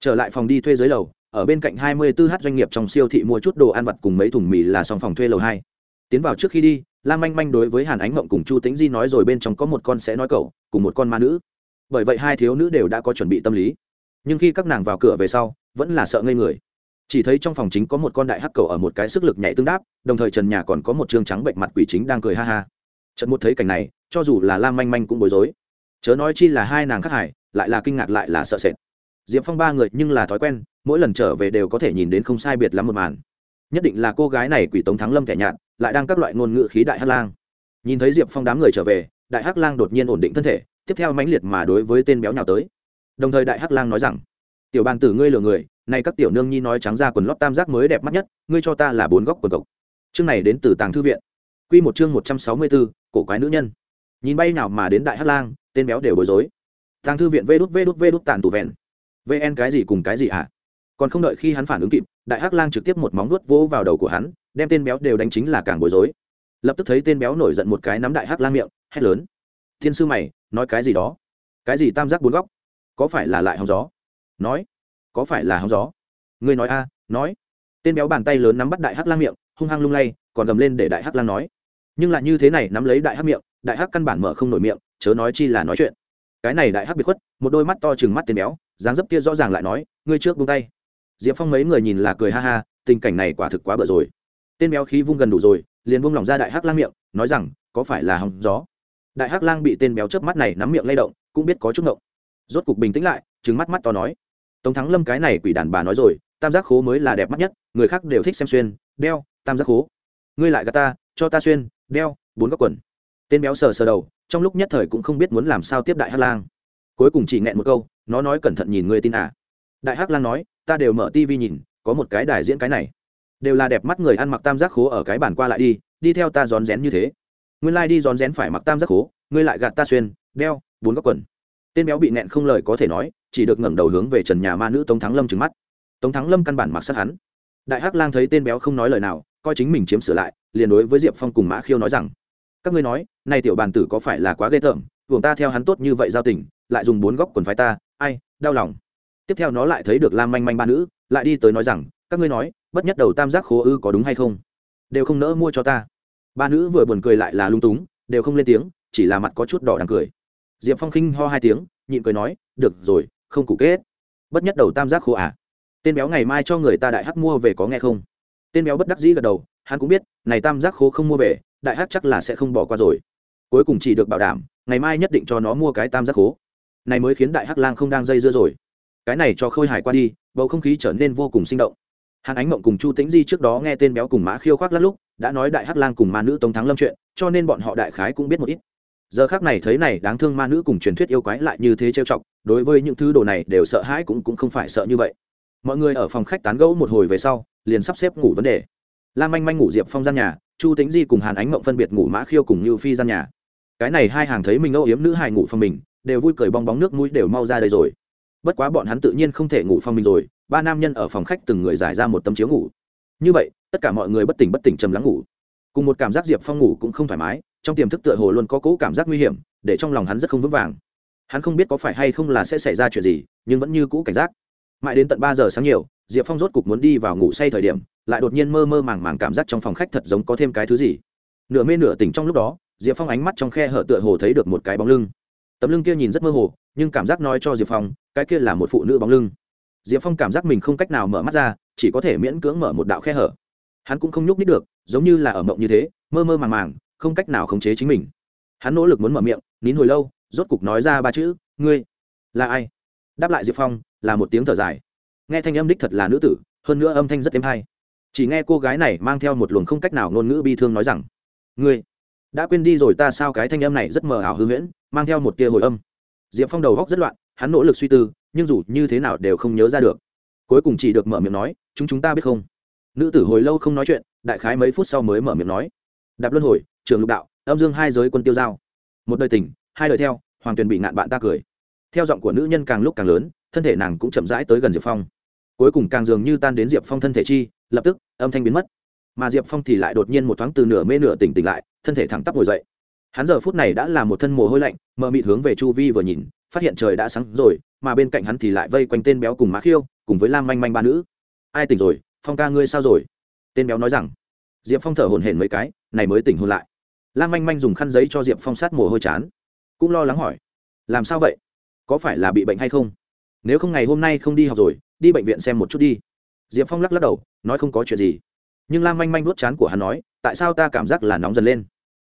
Trở lại phòng đi thuê dưới lầu, ở bên cạnh hai mươi 24h doanh nghiệp trong siêu thị mua chút đồ ăn vặt cùng mấy thùng mì là xong phòng thuê lầu hai. Tiến vào trước khi đi, lam manh manh đối với hàn ánh mộng cùng chu tính di nói rồi bên trong có một con sẽ nói cậu, cùng một con ma nữ. Bởi vậy hai thiếu nữ đều đã có chuẩn bị tâm lý nhưng khi các nàng vào cửa về sau, vẫn là sợ ngây người. Chỉ thấy trong phòng chính có một con đại hắc cầu ở một cái sức lực nhảy tương đáp, đồng thời trần nhà còn có một t trắng bệnh mặt quỷ chính đang cười ha ha. Trận một thấy cảnh này, cho dù là lam manh manh cũng bối rối. Chớ nói chi là hai nàng khắc hải lại là kinh ngạc lại là sợ sệt. Diệp phong ba người nhưng là thói quen, mỗi lần trở về đều có thể nhìn đến không sai biệt lắm một màn. Nhất định là cô gái này quỷ tống thắng lâm kẻ nhạt, lại đang các loại ngôn ngữ khí đại hắc lang. Nhìn thấy diệp phong đám người trở về, đại hắc lang đột nhiên ổn định thân thể, tiếp theo mãnh liệt mà đối với tên béo nhào tới đồng thời đại hắc lang nói rằng, tiểu bàn tử ngươi lừa người, nay các tiểu nương nhi nói trắng ra quần lót tam giác mới đẹp mắt nhất, ngươi cho ta là bốn góc quần cộc. Chương này đến từ tàng thư viện. Q một chương một trăm sáu mươi bốn, cổ quái nữ nhân. Nhìn bay nào mà đến đại hắc lang, tên béo đều bối rối. Tàng thư viện vê đút vê đút vê đút tàn tù vẹn. Vn cái gì cùng cái gì ạ? À? còn không đợi khi hắn phản ứng kịp, đại hắc lang trực tiếp một móng nuốt vỗ vào đầu của hắn, đem tên béo đều đánh chính là càng bối rối. Lập tức thấy tên béo nổi giận một cái nắm đại hắc lang miệng, hét lớn. Thiên sư mày, nói cái gì đó? Cái gì tam giác bốn góc? Có phải là lại hóng gió? Nói, có phải là hóng gió? Ngươi nói a, nói. Tên béo bàn tay lớn nắm bắt đại hắc lang miệng, hung hăng lung lay, còn gầm lên để đại hắc lang nói. Nhưng lại như thế này nắm lấy đại hắc miệng, đại hắc căn bản mở không nổi miệng, chớ nói chi là nói chuyện. Cái này đại hắc biệt khuất, một đôi mắt to chừng mắt tên béo, dáng dấp kia rõ ràng lại nói, ngươi trước buông tay. Diệp phong mấy người nhìn là cười ha ha, tình cảnh này quả thực quá bở rồi. Tên béo khí vung gần đủ rồi, liền buông lỏng ra đại hắc lang miệng, nói rằng, có phải là hòng gió? Đại hắc lang bị tên béo chớp mắt này nắm miệng lay động, cũng biết có chút ngộng rốt cục bình tĩnh lại, trừng mắt mắt to nói. Tống thắng lâm cái này quỷ đàn bà nói rồi, tam giác khố mới là đẹp mắt nhất, người khác đều thích xem xuyên, đeo, tam giác khố. Ngươi lại gà ta, cho ta xuyên, đeo, bốn góc quần. Tên béo sờ sờ đầu, trong lúc nhất thời cũng không biết muốn làm sao tiếp đại hắc lang. Cuối cùng chỉ nghẹn một câu, nó nói cẩn thận nhìn ngươi tin à. Đại hắc lang nói, ta đều mở tivi nhìn, có một cái đài diễn cái này. Đều là đẹp mắt người ăn mặc tam giác khố ở cái bàn qua lại đi đi theo ta rón rén như thế. Nguyên lai、like、đi rón rén phải mặc tam giác khố, ngươi lại gạt ta xuyên, đeo, bốn góc quần tên béo bị nẹn không lời có thể nói, chỉ được ngẩng đầu hướng về trần nhà ma nữ tống thắng lâm trừng mắt. Tống thắng lâm căn bản mặc sát hắn. Đại hắc lang thấy tên béo không nói lời nào, coi chính mình chiếm sửa lại, liền đối với diệp phong cùng mã khiêu nói rằng, các ngươi nói, này tiểu bàn tử có phải là quá ghê tởm buồng ta theo hắn tốt như vậy giao tình, lại dùng bốn góc quần phái ta, ai, đau lòng. Tiếp theo nó lại thấy được lam manh manh ba nữ, lại đi tới nói rằng, các ngươi nói, bất nhất đầu tam giác khố ư có đúng hay không? Đều không nỡ mua cho ta. Ba nữ vừa buồn cười lại là lung túng, đều không lên tiếng, chỉ là mặt có chút đỏ đằng cười diệp phong khinh ho hai tiếng, nhịn cười nói, được rồi, không cụ kết. Bất nhất đầu tam giác khô à? Tên béo ngày mai cho người ta đại hắc mua về có nghe không? Tên béo bất đắc dĩ gật đầu, hắn cũng biết, này tam giác khô không mua về, đại hắc chắc là sẽ không bỏ qua rồi. Cuối cùng chỉ được bảo đảm, ngày mai nhất định cho nó mua cái tam giác khố này mới khiến đại hắc lang không đang dây dưa rồi. Cái này cho khôi hài qua đi, bầu không khí trở nên vô cùng sinh động. Hàn ánh mộng cùng chu tĩnh di trước đó nghe tên béo cùng mã khiêu khoác lát lúc, đã nói đại hắc lang cùng ma nữ tống thắng lâm chuyện, cho nên bọn họ đại khái cũng biết một ít giờ khác này thấy này, đáng thương ma nữ cùng truyền thuyết yêu quái lại như thế trêu chọc, đối với những thứ đồ này đều sợ hãi cũng cũng không phải sợ như vậy. Mọi người ở phòng khách tán gẫu một hồi về sau, liền sắp xếp ngủ vấn đề. Lam manh manh ngủ diệp phong gian nhà, chu tính di cùng hàn ánh mộng phân biệt ngủ mã khiêu cùng như phi gian nhà. Cái này hai hàng thấy mình âu yếm nữ hài ngủ phòng mình, đều vui cười bong bóng nước mũi đều mau ra đây rồi. Bất quá bọn hắn tự nhiên không thể ngủ phòng mình rồi, ba nam nhân ở phòng khách từng người giải ra một tấm chiếu ngủ. Như vậy, tất cả mọi người bất tỉnh bất tỉnh trầm lắng ngủ. Cùng một cảm giác diệp phong ngủ cũng không thoải mái trong tiềm thức tựa hồ luôn có cỗ cảm giác nguy hiểm, để trong lòng hắn rất không vững vàng. Hắn không biết có phải hay không là sẽ xảy ra chuyện gì, nhưng vẫn như cũ cảnh giác. Mãi đến tận ba giờ sáng nhiều, diệp phong rốt cục muốn đi vào ngủ say thời điểm, lại đột nhiên mơ mơ màng màng cảm giác trong phòng khách thật giống có thêm cái thứ gì. Nửa mê nửa tỉnh trong lúc đó, diệp phong ánh mắt trong khe hở tựa hồ thấy được một cái bóng lưng. Tấm lưng kia nhìn rất mơ hồ, nhưng cảm giác nói cho diệp phong, cái kia là một phụ nữ bóng lưng. Diệp phong cảm giác mình không cách nào mở mắt ra, chỉ có thể miễn cưỡng mở một đạo khe hở. Hắn cũng không nhúc nít được, giống như là ở mộng như thế, mơ mơ màng màng không cách nào khống chế chính mình. Hắn nỗ lực muốn mở miệng, nín hồi lâu, rốt cục nói ra ba chữ, ngươi là ai? Đáp lại diệp phong, là một tiếng thở dài. Nghe thanh âm đích thật là nữ tử, hơn nữa âm thanh rất êm hay. Chỉ nghe cô gái này mang theo một luồng không cách nào ngôn ngữ bi thương nói rằng, ngươi đã quên đi rồi ta sao? Cái thanh âm này rất mờ ảo hư huyễn, mang theo một tia hồi âm. Diệp phong đầu góc rất loạn, hắn nỗ lực suy tư, nhưng dù như thế nào đều không nhớ ra được. Cuối cùng chỉ được mở miệng nói, chúng chúng ta biết không? Nữ tử hồi lâu không nói chuyện, đại khái mấy phút sau mới mở miệng nói. Đạp luân hồi trường lục đạo, âm dương hai giới quân tiêu giao. Một đời tình, hai đời theo, hoàng tuyền bị ngạn bạn ta cười. Theo giọng của nữ nhân càng lúc càng lớn, thân thể nàng cũng chậm rãi tới gần diệp phong. Cuối cùng càng dường như tan đến diệp phong thân thể chi, lập tức, âm thanh biến mất. Mà diệp phong thì lại đột nhiên một thoáng từ nửa mê nửa tỉnh tỉnh lại, thân thể thẳng tắp ngồi dậy. Hắn giờ phút này đã là một thân mồ hôi lạnh, mờ mịt hướng về chu vi vừa nhìn, phát hiện trời đã sáng rồi, mà bên cạnh hắn thì lại vây quanh tên béo cùng má khiêu, cùng với lam manh manh ba nữ. Ai tỉnh rồi? Phong ca ngươi sao rồi? Tên béo nói rằng. Diệp phong thở hổn hển mấy cái, này mới tỉnh hôn lại lam manh manh dùng khăn giấy cho diệp phong sát mồ hôi chán. Cũng lo lắng hỏi, làm sao vậy? Có phải là bị bệnh hay không? Nếu không ngày hôm nay không đi học rồi, đi bệnh viện xem một chút đi. Diệp phong lắc lắc đầu, nói không có chuyện gì. Nhưng lam manh manh vuốt chán của hắn nói, tại sao ta cảm giác là nóng dần lên?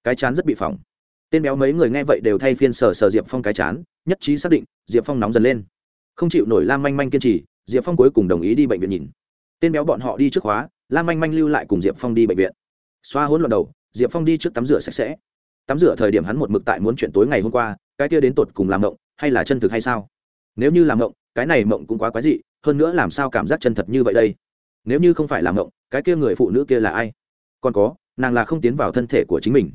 Cái chán rất bị phỏng. Tên béo mấy người nghe vậy đều thay phiên sờ sờ diệp phong cái chán, nhất trí xác định, diệp phong nóng dần lên. Không chịu nổi lam manh manh kiên trì, diệp phong cuối cùng đồng ý đi bệnh viện nhìn. Tên béo bọn họ đi trước khóa, lam manh manh lưu lại cùng diệp phong đi bệnh viện. Xoa hỗn loạn đầu diệp phong đi trước tắm rửa sạch sẽ. Tắm rửa thời điểm hắn một mực tại muốn chuyện tối ngày hôm qua, cái kia đến tột cùng làm mộng, hay là chân thực hay sao? Nếu như làm mộng, cái này mộng cũng quá quái dị, hơn nữa làm sao cảm giác chân thật như vậy đây? Nếu như không phải làm mộng, cái kia người phụ nữ kia là ai? Còn có, nàng là không tiến vào thân thể của chính mình.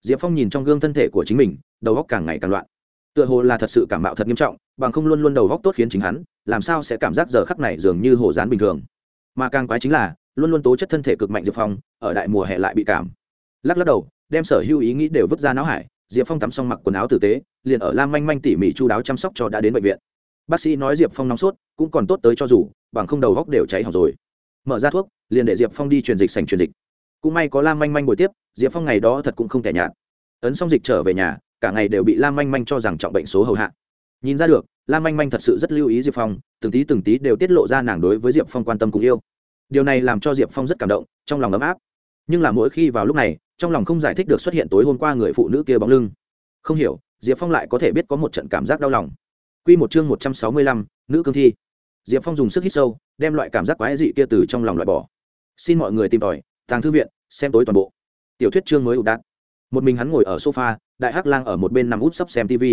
Diệp phong nhìn trong gương thân thể của chính mình, đầu góc càng ngày càng loạn. Tựa hồ là thật sự cảm mạo thật nghiêm trọng, bằng không luôn luôn đầu góc tốt khiến chính hắn, làm sao sẽ cảm giác giờ khắc này dường như hồ dán bình thường? Mà càng quái chính là, luôn luôn tố chất thân thể cực mạnh diệp phong, ở đại mùa hè lại bị cảm lắc lắc đầu, đem sở hữu ý nghĩ đều vứt ra não hải, diệp phong tắm xong mặc quần áo tử tế, liền ở lam manh manh tỉ mỉ chu đáo chăm sóc cho đã đến bệnh viện. Bác sĩ nói diệp phong nóng sốt, cũng còn tốt tới cho dù, bằng không đầu góc đều cháy hỏng rồi. Mở ra thuốc, liền để diệp phong đi truyền dịch sành truyền dịch. Cũng may có lam manh manh buổi tiếp, diệp phong ngày đó thật cũng không thể nhạt. Ấn xong dịch trở về nhà, cả ngày đều bị lam manh manh cho rằng trọng bệnh số hầu hạ. Nhìn ra được, lam manh manh thật sự rất lưu ý diệp phong, từng tí từng tí đều tiết lộ ra nàng đối với diệp phong quan tâm cùng yêu. Điều này làm cho diệp phong rất cảm động, trong lòng ấm áp nhưng là mỗi khi vào lúc này, trong lòng không giải thích được xuất hiện tối hôm qua người phụ nữ kia bóng lưng. Không hiểu, diệp phong lại có thể biết có một trận cảm giác đau lòng. Q một chương một trăm sáu mươi lăm, nữ cương thi. Diệp phong dùng sức hít sâu, đem loại cảm giác quái dị kia từ trong lòng loại bỏ. Xin mọi người tìm tòi, tàng thư viện, xem tối toàn bộ. Tiểu thuyết chương mới ụ đạn một mình hắn ngồi ở sofa, đại hắc lang ở một bên nằm út sắp xem tv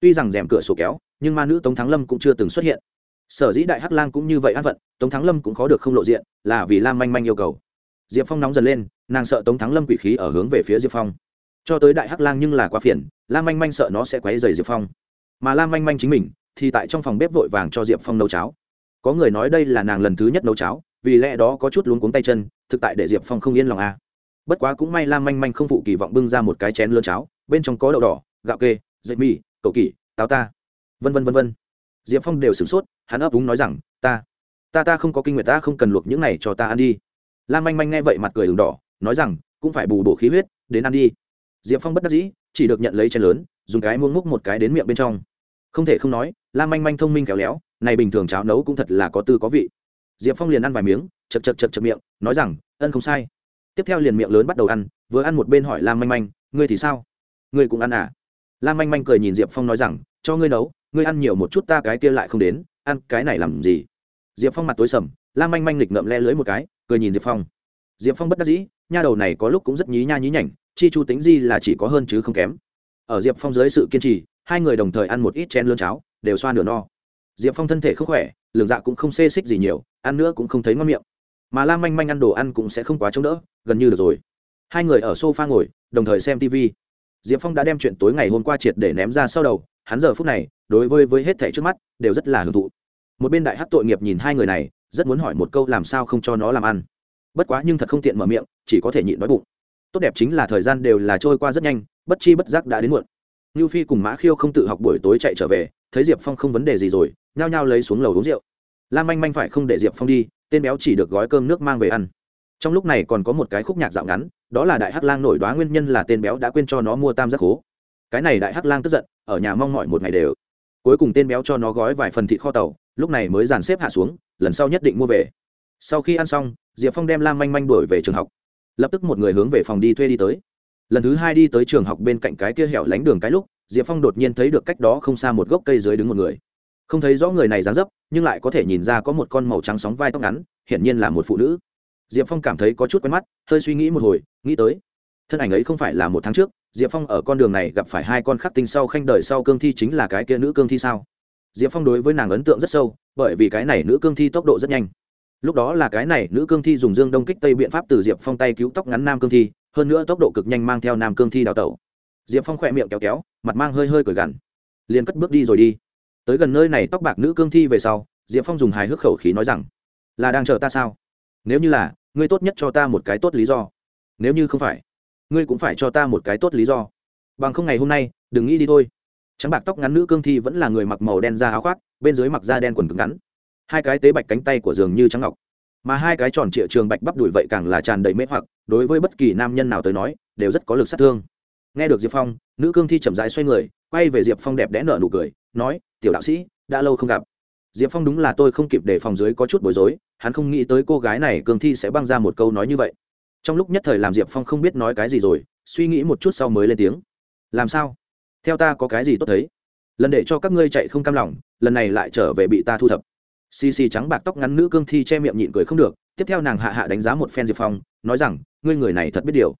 tuy rằng rèm cửa sổ kéo, nhưng ma nữ tống thắng lâm cũng chưa từng xuất hiện. Sở dĩ đại hắc lang cũng như vậy an vận tống thắng lâm cũng khó được không lộ diện, là vì lam manh manh yêu cầu diệp phong nóng dần lên, nàng sợ tống thắng lâm quỷ khí ở hướng về phía diệp phong. Cho tới đại hắc lang nhưng là quá phiền lam manh manh sợ nó sẽ quấy dày diệp phong. Mà lam manh manh chính mình, thì tại trong phòng bếp vội vàng cho diệp phong nấu cháo. Có người nói đây là nàng lần thứ nhất nấu cháo, vì lẽ đó có chút luống cuống tay chân, thực tại để diệp phong không yên lòng à. bất quá cũng may lam manh manh không phụ kỳ vọng bưng ra một cái chén lớn cháo, bên trong có đậu đỏ, gạo kê dậy mì cậu kỷ, táo ta. Vân vân vân vân. Diệp phong đều sửng sốt, hắn ấp úng nói rằng, ta ta ta không có kinh nguyệt, ta không cần luộc những này cho ta ăn đi lan manh manh nghe vậy mặt cười đường đỏ, nói rằng, cũng phải bù bổ khí huyết, đến ăn đi. Diệp phong bất đắc dĩ, chỉ được nhận lấy chén lớn, dùng cái muông múc một cái đến miệng bên trong. Không thể không nói lan manh manh thông minh khéo léo, này bình thường cháo nấu cũng thật là có tư có vị. Diệp phong liền ăn vài miếng, chật chật chật chật miệng, nói rằng, ân không sai. Tiếp theo liền miệng lớn bắt đầu ăn, vừa ăn một bên hỏi lan manh manh, ngươi thì sao? Ngươi cũng ăn à? Lan manh manh cười nhìn diệp phong nói rằng, cho ngươi nấu, ngươi ăn nhiều một chút ta cái kia lại không đến, ăn cái này làm gì? Diệp phong mặt tối sầm lan manh manh nghịch ngậm le lưới một cái cười nhìn diệp phong. Diệp phong bất đắc dĩ, nha đầu này có lúc cũng rất nhí nha nhí nhảnh, chi chu tính di là chỉ có hơn chứ không kém. Ở diệp phong dưới sự kiên trì, hai người đồng thời ăn một ít chén lươn cháo, đều xoa nửa no. Diệp phong thân thể không khỏe, lường dạ cũng không xê xích gì nhiều, ăn nữa cũng không thấy ngon miệng. Mà lam manh manh ăn đồ ăn cũng sẽ không quá chống đỡ, gần như được rồi. Hai người ở s o f a ngồi, đồng thời xem tv diệp phong đã đem chuyện tối ngày hôm qua triệt để ném ra sau đầu, hắn giờ phút này, đối với với hết thẻ trước mắt, đều rất là hưởng thụ. Một bên đại hát tội nghiệp nhìn hai người này rất muốn hỏi một câu làm sao không cho nó làm ăn. Bất quá nhưng thật không tiện mở miệng, chỉ có thể nhịn đói bụng. Tốt đẹp chính là thời gian đều là trôi qua rất nhanh, bất chi bất giác đã đến muộn. Như phi cùng mã khiêu không tự học buổi tối chạy trở về, thấy diệp phong không vấn đề gì rồi, nhao nhao lấy xuống lầu uống rượu. Lam manh manh phải không để diệp phong đi, tên béo chỉ được gói cơm nước mang về ăn. Trong lúc này còn có một cái khúc nhạc dạo ngắn, đó là đại hắc lang nổi đoá nguyên nhân là tên béo đã quên cho nó mua tam giác hố. Cái này đại hắc lang tức giận, ở nhà mong mọi một ngày đều. Cuối cùng tên béo cho nó gói vài phần thịt kho tàu, lúc này mới dàn xếp hạ xuống lần sau nhất định mua về. Sau khi ăn xong, diệp phong đem lam manh manh đuổi về trường học. Lập tức một người hướng về phòng đi thuê đi tới. Lần thứ hai đi tới trường học bên cạnh cái kia hẻo lánh đường cái lúc, diệp phong đột nhiên thấy được cách đó không xa một gốc cây dưới đứng một người. Không thấy rõ người này dán dấp, nhưng lại có thể nhìn ra có một con màu trắng sóng vai tóc ngắn, hiển nhiên là một phụ nữ. Diệp phong cảm thấy có chút quen mắt, hơi suy nghĩ một hồi, nghĩ tới. Thân ảnh ấy không phải là một tháng trước, diệp phong ở con đường này gặp phải hai con khắc tinh sau khanh đời sau cương thi chính là cái kia nữ cương thi sao? Diệp phong đối với nàng ấn tượng rất sâu bởi vì cái này nữ cương thi tốc độ rất nhanh. Lúc đó là cái này nữ cương thi dùng dương đông kích tây biện pháp từ diệp phong tay cứu tóc ngắn nam cương thi, hơn nữa tốc độ cực nhanh mang theo nam cương thi đào tẩu. Diệp phong khỏe miệng kéo kéo, mặt mang hơi hơi cởi gằn. Liền cất bước đi rồi đi. Tới gần nơi này tóc bạc nữ cương thi về sau, diệp phong dùng hài hước khẩu khí nói rằng, là đang chờ ta sao? Nếu như là, ngươi tốt nhất cho ta một cái tốt lý do. Nếu như không phải, ngươi cũng phải cho ta một cái tốt lý do. Bằng không ngày hôm nay, đừng nghĩ đi thôi trắng bạc tóc ngắn nữ cương thi vẫn là người mặc màu đen da áo khoác, bên dưới mặc da đen quần cứng ngắn. Hai cái tế bạch cánh tay của giường như trắng ngọc. Mà hai cái tròn trịa trường bạch bắp đùi vậy càng là tràn đầy mê hoặc, đối với bất kỳ nam nhân nào tới nói, đều rất có lực sát thương. Nghe được diệp phong, nữ cương thi chậm rãi xoay người, quay về diệp phong đẹp đẽ nở nụ cười, nói, tiểu đạo sĩ, đã lâu không gặp. Diệp phong đúng là tôi không kịp để phòng dưới có chút bối rối, hắn không nghĩ tới cô gái này cương thi sẽ băng ra một câu nói như vậy. Trong lúc nhất thời làm diệp phong không biết nói cái gì rồi, suy nghĩ một chút sau mới lên tiếng. Làm sao? Theo ta có cái gì tốt thấy? Lần để cho các ngươi chạy không cam lòng, lần này lại trở về bị ta thu thập. Xì xì trắng bạc tóc ngắn nữ cương thi che miệng nhịn cười không được, tiếp theo nàng hạ hạ đánh giá một phen diệp phong, nói rằng, ngươi người này thật biết điều.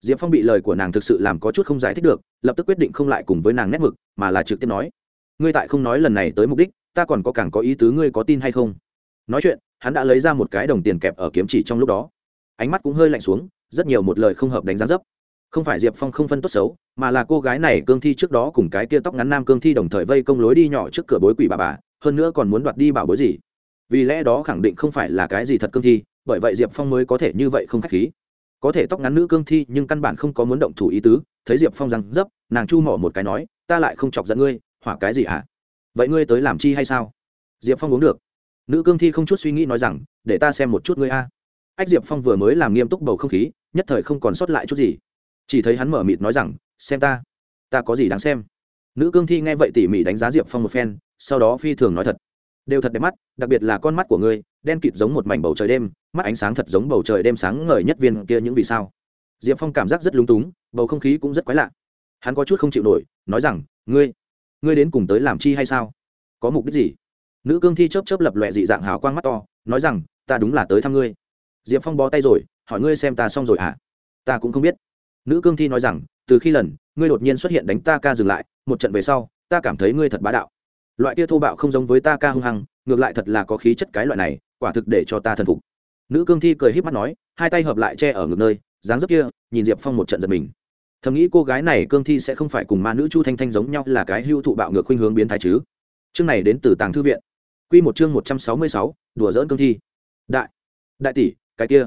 Diệp phong bị lời của nàng thực sự làm có chút không giải thích được, lập tức quyết định không lại cùng với nàng nét mực, mà là trực tiếp nói, ngươi tại không nói lần này tới mục đích, ta còn có càng có ý tứ ngươi có tin hay không? Nói chuyện, hắn đã lấy ra một cái đồng tiền kẹp ở kiếm chỉ trong lúc đó. Ánh mắt cũng hơi lạnh xuống, rất nhiều một lời không hợp đánh giá dấp. Không phải diệp phong không phân tốt xấu mà là cô gái này cương thi trước đó cùng cái kia tóc ngắn nam cương thi đồng thời vây công lối đi nhỏ trước cửa bối quỷ bà bà, hơn nữa còn muốn đoạt đi bảo bối gì. Vì lẽ đó khẳng định không phải là cái gì thật cương thi, bởi vậy diệp phong mới có thể như vậy không k h á c h khí. Có thể tóc ngắn nữ cương thi nhưng căn bản không có muốn động thủ ý tứ, thấy diệp phong rằng dấp, nàng chu mỏ một cái nói, ta lại không chọc giận ngươi, hỏa cái gì hả? Vậy ngươi tới làm chi hay sao? Diệp phong uống được. Nữ cương thi không chút suy nghĩ nói rằng, để ta xem một chút ngươi a. Ách diệp phong vừa mới làm nghiêm túc bầu không khí, nhất thời không còn sót lại chút gì. Chỉ thấy hắn mở mịt nói rằng xem ta. Ta có gì đáng xem? Nữ cương thi nghe vậy tỉ mỉ đánh giá diệp phong một phen, sau đó phi thường nói thật. Đều thật đẹp mắt, đặc biệt là con mắt của ngươi, đen kịt giống một mảnh bầu trời đêm, mắt ánh sáng thật giống bầu trời đêm sáng ngời nhất viên kia những vì sao. Diệp phong cảm giác rất lúng túng, bầu không khí cũng rất quái lạ. Hắn có chút không chịu nổi, nói rằng, ngươi ngươi đến cùng tới làm chi hay sao? Có mục đích gì? Nữ cương thi chớp chớp lập lòe dị dạng hào quang mắt to, nói rằng, ta đúng là tới thăm ngươi. Diệp phong bó tay rồi, hỏi, ngươi xem ta xong rồi hả? Ta cũng không biết nữ cương thi nói rằng, từ khi lần, ngươi đột nhiên xuất hiện đánh ta ca dừng lại, một trận về sau, ta cảm thấy ngươi thật bá đạo. Loại kia thô bạo không giống với ta ca hung hăng, ngược lại thật là có khí chất cái loại này, quả thực để cho ta thần phục. Nữ cương thi cười h í p mắt nói, hai tay hợp lại che ở ngực nơi, dáng dấp kia, nhìn diệp phong một trận giật mình. Thầm nghĩ cô gái này cương thi sẽ không phải cùng ma nữ chu thanh thanh giống nhau là cái hưu thụ bạo ngược khuynh hướng biến thái chứ. Chương này đến từ tàng thư viện. Q một chương một trăm sáu mươi sáu, đùa dỡn cương thi. Đại đại tỷ, cái kia.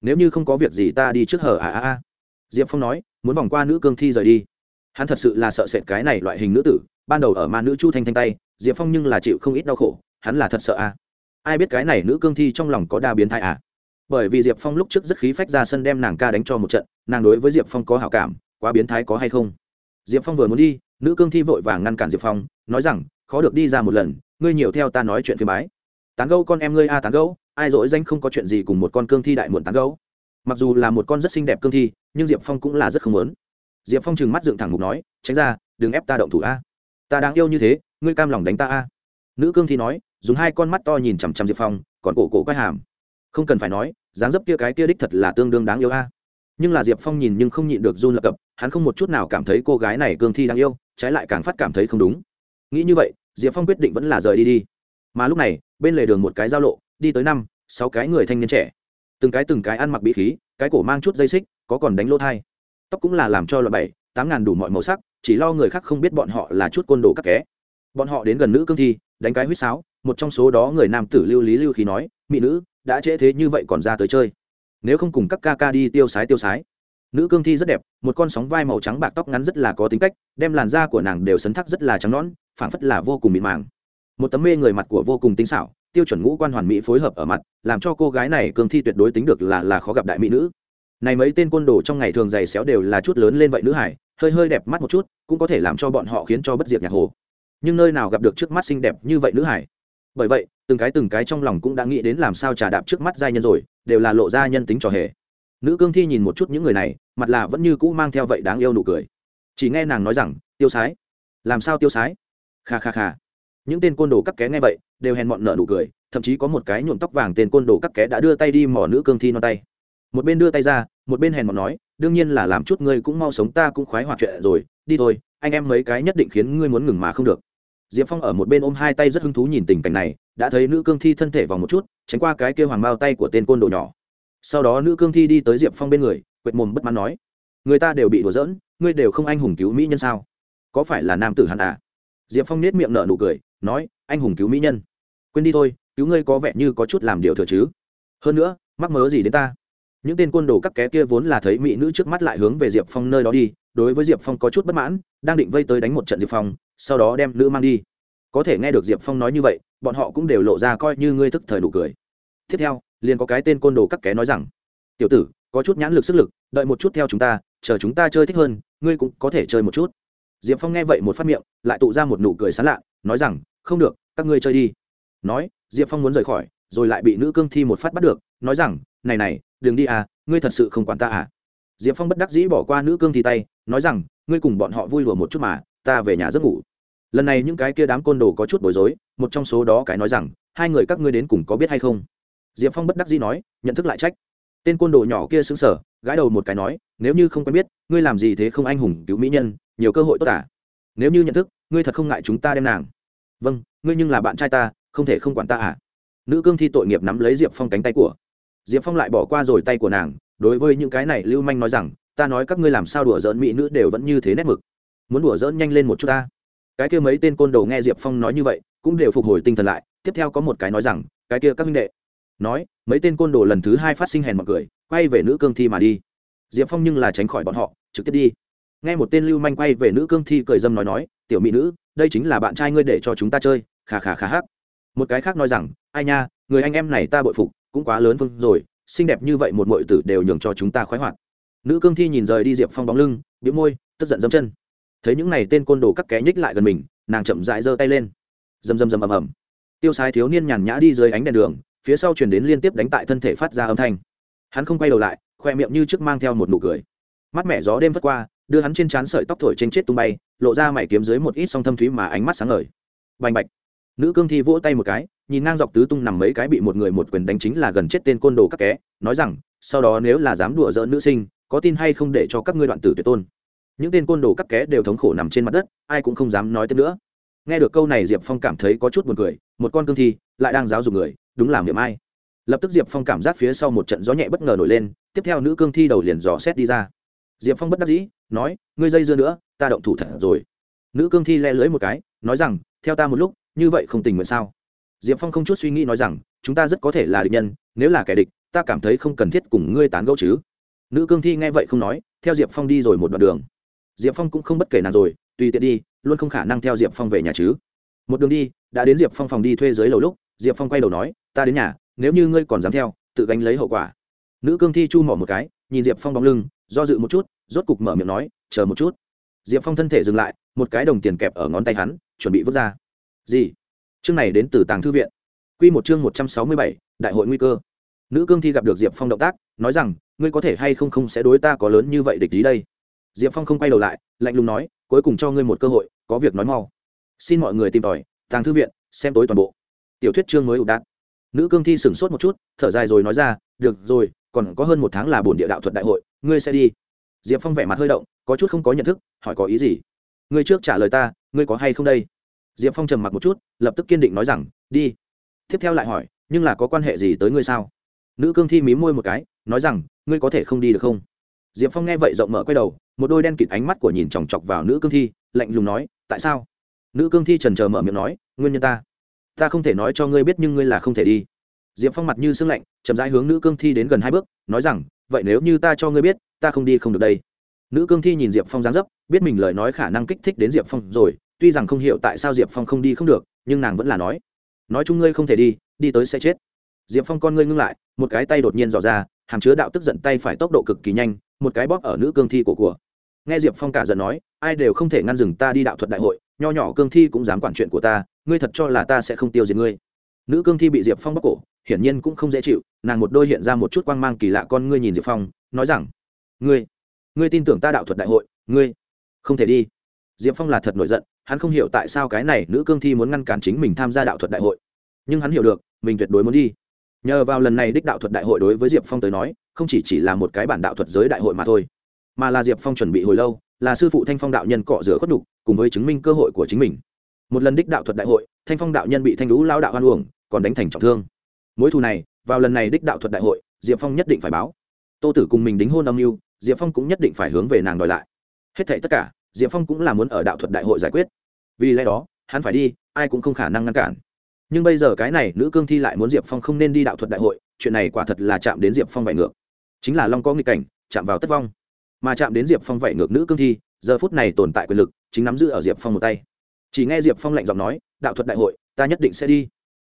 Nếu như không có việc gì ta đi trước hở à à à diệp phong nói, muốn vòng qua nữ cương thi rời đi. Hắn thật sự là sợ sệt cái này loại hình nữ tử, ban đầu ở ma nữ chu thanh thanh tay, diệp phong nhưng là chịu không ít đau khổ, hắn là thật sợ à? Ai biết cái này nữ cương thi trong lòng có đa biến thai à? Bởi vì diệp phong lúc trước rất khí phách ra sân đem nàng ca đánh cho một trận, nàng đối với diệp phong có hảo cảm, quá biến thái có hay không? Diệp phong vừa muốn đi, nữ cương thi vội vàng ngăn cản diệp phong, nói rằng, khó được đi ra một lần, ngươi nhiều theo ta nói chuyện phim bái. Tán gâu con em ngươi a tán gâu ai dỗi danh không có chuyện gì cùng một con cương thi đại muộn tán gâu mặc dù là một con rất xinh đẹp cương thi, nhưng diệp phong cũng là rất không lớn diệp phong trừng mắt dựng thẳng mục nói, tránh ra, đừng ép ta động thủ a. Ta đáng yêu như thế, ngươi cam lòng đánh ta a. Nữ cương thi nói, dùng hai con mắt to nhìn chằm chằm diệp phong, còn cổ cổ quay hàm. Không cần phải nói, dáng dấp kia cái kia đích thật là tương đương đáng yêu a. Nhưng là diệp phong nhìn nhưng không nhịn được run lập cập, hắn không một chút nào cảm thấy cô gái này cương thi đáng yêu, trái lại càng phát cảm thấy không đúng. Nghĩ như vậy, diệp phong quyết định vẫn là rời đi đi. Mà lúc này, bên lề đường một cái giao lộ, đi tới năm, sáu cái người thanh niên trẻ từng cái từng cái ăn mặc bí khí, cái cổ mang chút dây xích, có còn đánh lỗ thai. Tóc cũng là làm cho loại bảy, tám ngàn đủ mọi màu sắc, chỉ lo người khác không biết bọn họ là chút côn đồ các ké bọn họ đến gần nữ cương thi, đánh cái huýt sáo, một trong số đó người nam tử lưu lý lưu khí nói, mỹ nữ, đã trễ thế như vậy còn ra tới chơi. Nếu không cùng các ca ca đi tiêu sái tiêu sái. Nữ cương thi rất đẹp, một con sóng vai màu trắng bạc tóc ngắn rất là có tính cách, đem làn da của nàng đều sấn thắc rất là trắng nõn, phảng phất là vô cùng mịn màng. Một tấm mê người mặt của vô cùng tinh xảo tiêu chuẩn ngũ quan hoàn mỹ phối hợp ở mặt, làm cho cô gái này cương thi tuyệt đối tính được là là khó gặp đại mỹ nữ. Này mấy tên côn đồ trong ngày thường dày xéo đều là chút lớn lên vậy nữ hải, hơi hơi đẹp mắt một chút, cũng có thể làm cho bọn họ khiến cho bất diệt nhạc hồ. Nhưng nơi nào gặp được trước mắt xinh đẹp như vậy nữ hải? Bởi vậy, từng cái từng cái trong lòng cũng đã nghĩ đến làm sao trà đạp trước mắt giai nhân rồi, đều là lộ ra nhân tính trò hề. Nữ cương thi nhìn một chút những người này, mặt là vẫn như cũ mang theo vậy đáng yêu nụ cười. Chỉ nghe nàng nói rằng, tiêu sái. Làm sao tiêu sái? Kha kha kha. Những tên côn đồ cắt ké nghe vậy đều hèn mọn nợ nụ cười, thậm chí có một cái nhuộm tóc vàng tên côn đồ cắt kẻ đã đưa tay đi mỏ nữ cương thi non tay. Một bên đưa tay ra, một bên hèn mọn nói, đương nhiên là làm chút ngươi cũng mau sống, ta cũng khoái hoạt chuyện rồi, đi thôi, anh em mấy cái nhất định khiến ngươi muốn ngừng mà không được. Diệp phong ở một bên ôm hai tay rất hứng thú nhìn tình cảnh này, đã thấy nữ cương thi thân thể vòng một chút, tránh qua cái kêu hoàng bao tay của tên côn đồ nhỏ. Sau đó nữ cương thi đi tới diệp phong bên người, quệt mồm bất mãn nói, người ta đều bị đùa giỡn, ngươi đều không anh hùng cứu mỹ nhân sao? Có phải là nam tử hẳn à? Diệp phong nết miệng nở nụ cười, nói anh hùng cứu mỹ nhân. Quên đi thôi, cứu ngươi có vẻ như có chút làm điều thừa chứ. Hơn nữa, mắc mớ gì đến ta? Những tên côn đồ cắt ké kia vốn là thấy mỹ nữ trước mắt lại hướng về diệp phong nơi đó đi, đối với diệp phong có chút bất mãn, đang định vây tới đánh một trận diệp phong, sau đó đem nữ mang đi. Có thể nghe được diệp phong nói như vậy, bọn họ cũng đều lộ ra coi như ngươi thức thời đủ cười. Tiếp theo, liền có cái tên côn đồ cắt ké nói rằng, tiểu tử, có chút nhãn lực sức lực, đợi một chút theo chúng ta, chờ chúng ta chơi thích hơn, ngươi cũng có thể chơi một chút. Diệp phong nghe vậy một phát miệng, lại tụ ra một nụ cười sán lạ, nói rằng không được, các ngươi chơi đi. Nói, diệp phong muốn rời khỏi, rồi lại bị nữ cương thi một phát bắt được, nói rằng, này này, đừng đi à ngươi thật sự không quản ta à. Diệp phong bất đắc dĩ bỏ qua nữ cương thi tay, nói rằng, ngươi cùng bọn họ vui lùa một chút mà, ta về nhà giấc ngủ. Lần này những cái kia đám côn đồ có chút bối rối, một trong số đó cái nói rằng, hai người các ngươi đến cùng có biết hay không? Diệp phong bất đắc dĩ nói, nhận thức lại trách. Tên côn đồ nhỏ kia xứng sở gãi đầu một cái nói, nếu như không quen biết, ngươi làm gì thế không anh hùng cứu mỹ nhân, nhiều cơ hội tốt à. Nếu như nhận thức, ngươi thật không ngại chúng ta đem nàng vâng ngươi nhưng là bạn trai ta, không thể không quản ta à? Nữ cương thi tội nghiệp nắm lấy diệp phong cánh tay của. Diệp phong lại bỏ qua rồi tay của nàng, đối với những cái này lưu manh nói rằng, ta nói các ngươi làm sao đùa giỡn mỹ nữ đều vẫn như thế nét mực. Muốn đùa giỡn nhanh lên một chút ta. Cái kia mấy tên côn đồ nghe diệp phong nói như vậy, cũng đều phục hồi tinh thần lại, tiếp theo có một cái nói rằng, cái kia các minh đệ. Nói, mấy tên côn đồ lần thứ hai phát sinh hèn mọi cười, quay về nữ cương thi mà đi. Diệp phong nhưng là tránh khỏi bọn họ, trực tiếp đi. Nghe một tên lưu manh quay về nữ cương thi cười dâm nói nói, tiểu mỹ nữ đây chính là bạn trai ngươi để cho chúng ta chơi khà khà khà hắc. Một cái khác nói rằng, ai nha, người anh em này ta bội phục, cũng quá lớn phương rồi, xinh đẹp như vậy một mọi tử đều nhường cho chúng ta khoái hoạt. Nữ cương thi nhìn rời đi diệp phong bóng lưng biếu môi, tức giận dâm chân. Thấy những này tên côn đồ cắt ké nhích lại gần mình, nàng chậm dại giơ tay lên. Dầm dầm dầm ầm ầm. Tiêu sái thiếu niên nhàn nhã đi dưới ánh đèn đường, phía sau chuyển đến liên tiếp đánh tại thân thể phát ra âm thanh. Hắn không quay đầu lại, khoe miệng như trước mang theo một nụ cười. Mắt mẹ gió đêm vất qua đưa hắn trên trán sợi tóc thổi trên chết tung bay, lộ ra mày kiếm dưới một ít song thâm thúy mà ánh mắt sáng ngời. Bành bạch. Nữ cương thi vỗ tay một cái, nhìn ngang dọc tứ tung nằm mấy cái bị một người một quyền đánh chính là gần chết tên côn đồ các ké nói rằng, sau đó nếu là dám đùa giỡn nữ sinh, có tin hay không để cho các ngươi đoạn tử tuyệt tôn. Những tên côn đồ các ké đều thống khổ nằm trên mặt đất, ai cũng không dám nói tiếp nữa. Nghe được câu này, diệp phong cảm thấy có chút buồn cười, một con cương thi lại đang giáo dục người, đúng làm miệng ai. Lập tức diệp phong cảm giác phía sau một trận gió nhẹ bất ngờ nổi lên, tiếp theo nữ cương thi đầu liền dò xét đi ra diệp phong bất đắc dĩ, nói, ngươi dây dưa nữa, ta động thủ thật rồi. Nữ cương thi le lưới một cái, nói rằng, theo ta một lúc, như vậy không tình nguyện sao? Diệp phong không chút suy nghĩ nói rằng, chúng ta rất có thể là địch nhân, nếu là kẻ địch, ta cảm thấy không cần thiết cùng ngươi tán gẫu chứ. Nữ cương thi nghe vậy không nói, theo diệp phong đi rồi một đoạn đường. Diệp phong cũng không bất kể nàng rồi, tùy tiện đi, luôn không khả năng theo diệp phong về nhà chứ. Một đường đi, đã đến diệp phong phòng đi thuê dưới lầu lúc, diệp phong quay đầu nói, ta đến nhà, nếu như ngươi còn dám theo, tự gánh lấy hậu quả. Nữ cương thi chu mỏ một cái, nhìn diệp phong bóng lưng do dự một chút, rốt cục mở miệng nói, chờ một chút. Diệp phong thân thể dừng lại, một cái đồng tiền kẹp ở ngón tay hắn, chuẩn bị vứt ra. Gì? Chương này đến từ tàng thư viện. Q một chương một trăm sáu mươi bảy, đại hội nguy cơ. Nữ cương thi gặp được diệp phong động tác, nói rằng, ngươi có thể hay không không sẽ đối ta có lớn như vậy địch gì đây? Diệp phong không quay đầu lại, lạnh lùng nói, cuối cùng cho ngươi một cơ hội, có việc nói mau. Xin mọi người tìm tòi, tàng thư viện, xem tối toàn bộ. Tiểu thuyết chương mới ủ đạn nữ cương thi sửng sốt một chút, thở dài rồi nói ra, được rồi, còn có hơn một tháng là bổn địa đạo thuật đại hội ngươi sẽ đi. Diệp phong vẻ mặt hơi động, có chút không có nhận thức, hỏi có ý gì? Ngươi trước trả lời ta, ngươi có hay không đây? Diệp phong trầm mặc một chút, lập tức kiên định nói rằng, đi. Tiếp theo lại hỏi, nhưng là có quan hệ gì tới ngươi sao? Nữ cương thi mí môi một cái, nói rằng, ngươi có thể không đi được không? Diệp phong nghe vậy rộng mở quay đầu, một đôi đen kịt ánh mắt của nhìn chòng chọc vào nữ cương thi, lạnh lùng nói, tại sao? Nữ cương thi trần trờ mở miệng nói, nguyên nhân ta? Ta không thể nói cho ngươi biết nhưng ngươi là không thể đi. Diệp phong mặt như sưng lạnh, chậm rãi hướng nữ cương thi đến gần hai bước, nói rằng vậy nếu như ta cho ngươi biết, ta không đi không được đây. Nữ cương thi nhìn diệp phong dáng dấp, biết mình lời nói khả năng kích thích đến diệp phong rồi, tuy rằng không hiểu tại sao diệp phong không đi không được, nhưng nàng vẫn là nói. Nói chung ngươi không thể đi đi tới sẽ chết. Diệp phong con ngươi ngưng lại, một cái tay đột nhiên dò ra, hàm chứa đạo tức giận tay phải tốc độ cực kỳ nhanh, một cái bóp ở nữ cương thi của của. Nghe diệp phong cả giận nói, ai đều không thể ngăn dừng ta đi đạo thuật đại hội, nho nhỏ cương thi cũng dám quản chuyện của ta, ngươi thật cho là ta sẽ không tiêu diệt ngươi nữ cương thi bị diệp phong bóc cổ, hiển nhiên cũng không dễ chịu, nàng một đôi hiện ra một chút quang mang kỳ lạ con ngươi nhìn diệp phong, nói rằng, ngươi ngươi tin tưởng ta đạo thuật đại hội, ngươi, không thể đi. Diệp phong là thật nổi giận, hắn không hiểu tại sao cái này nữ cương thi muốn ngăn cản chính mình tham gia đạo thuật đại hội. Nhưng hắn hiểu được, mình tuyệt đối muốn đi. Nhờ vào lần này đích đạo thuật đại hội đối với diệp phong tới nói, không chỉ chỉ là một cái bản đạo thuật giới đại hội mà thôi, mà là diệp phong chuẩn bị hồi lâu, là sư phụ thanh phong đạo nhân cọ rửa khuất đục cùng với chứng minh cơ hội của chính mình. Một lần đích đạo thuật đại hội, thanh phong đạo nhân bị thanh lũ lao đạo hoan uổng còn đánh thành trọng thương. Mối thù này, vào lần này đích đạo thuật đại hội, diệp phong nhất định phải báo. Tô tử cùng mình đính hôn âm mưu, diệp phong cũng nhất định phải hướng về nàng đòi lại. Hết thệ tất cả, diệp phong cũng là muốn ở đạo thuật đại hội giải quyết. Vì lẽ đó, hắn phải đi, ai cũng không khả năng ngăn cản. Nhưng bây giờ cái này nữ cương thi lại muốn diệp phong không nên đi đạo thuật đại hội, chuyện này quả thật là chạm đến diệp phong vải ngược. Chính là long có nghịch cảnh, chạm vào tất vong. Mà chạm đến diệp phong vải ngược nữ cương thi, giờ phút này tồn tại quyền lực, chính nắm giữ ở diệp phong một tay. Chỉ nghe diệp phong lạnh giọng nói, đạo thuật đại hội, ta nhất định sẽ đi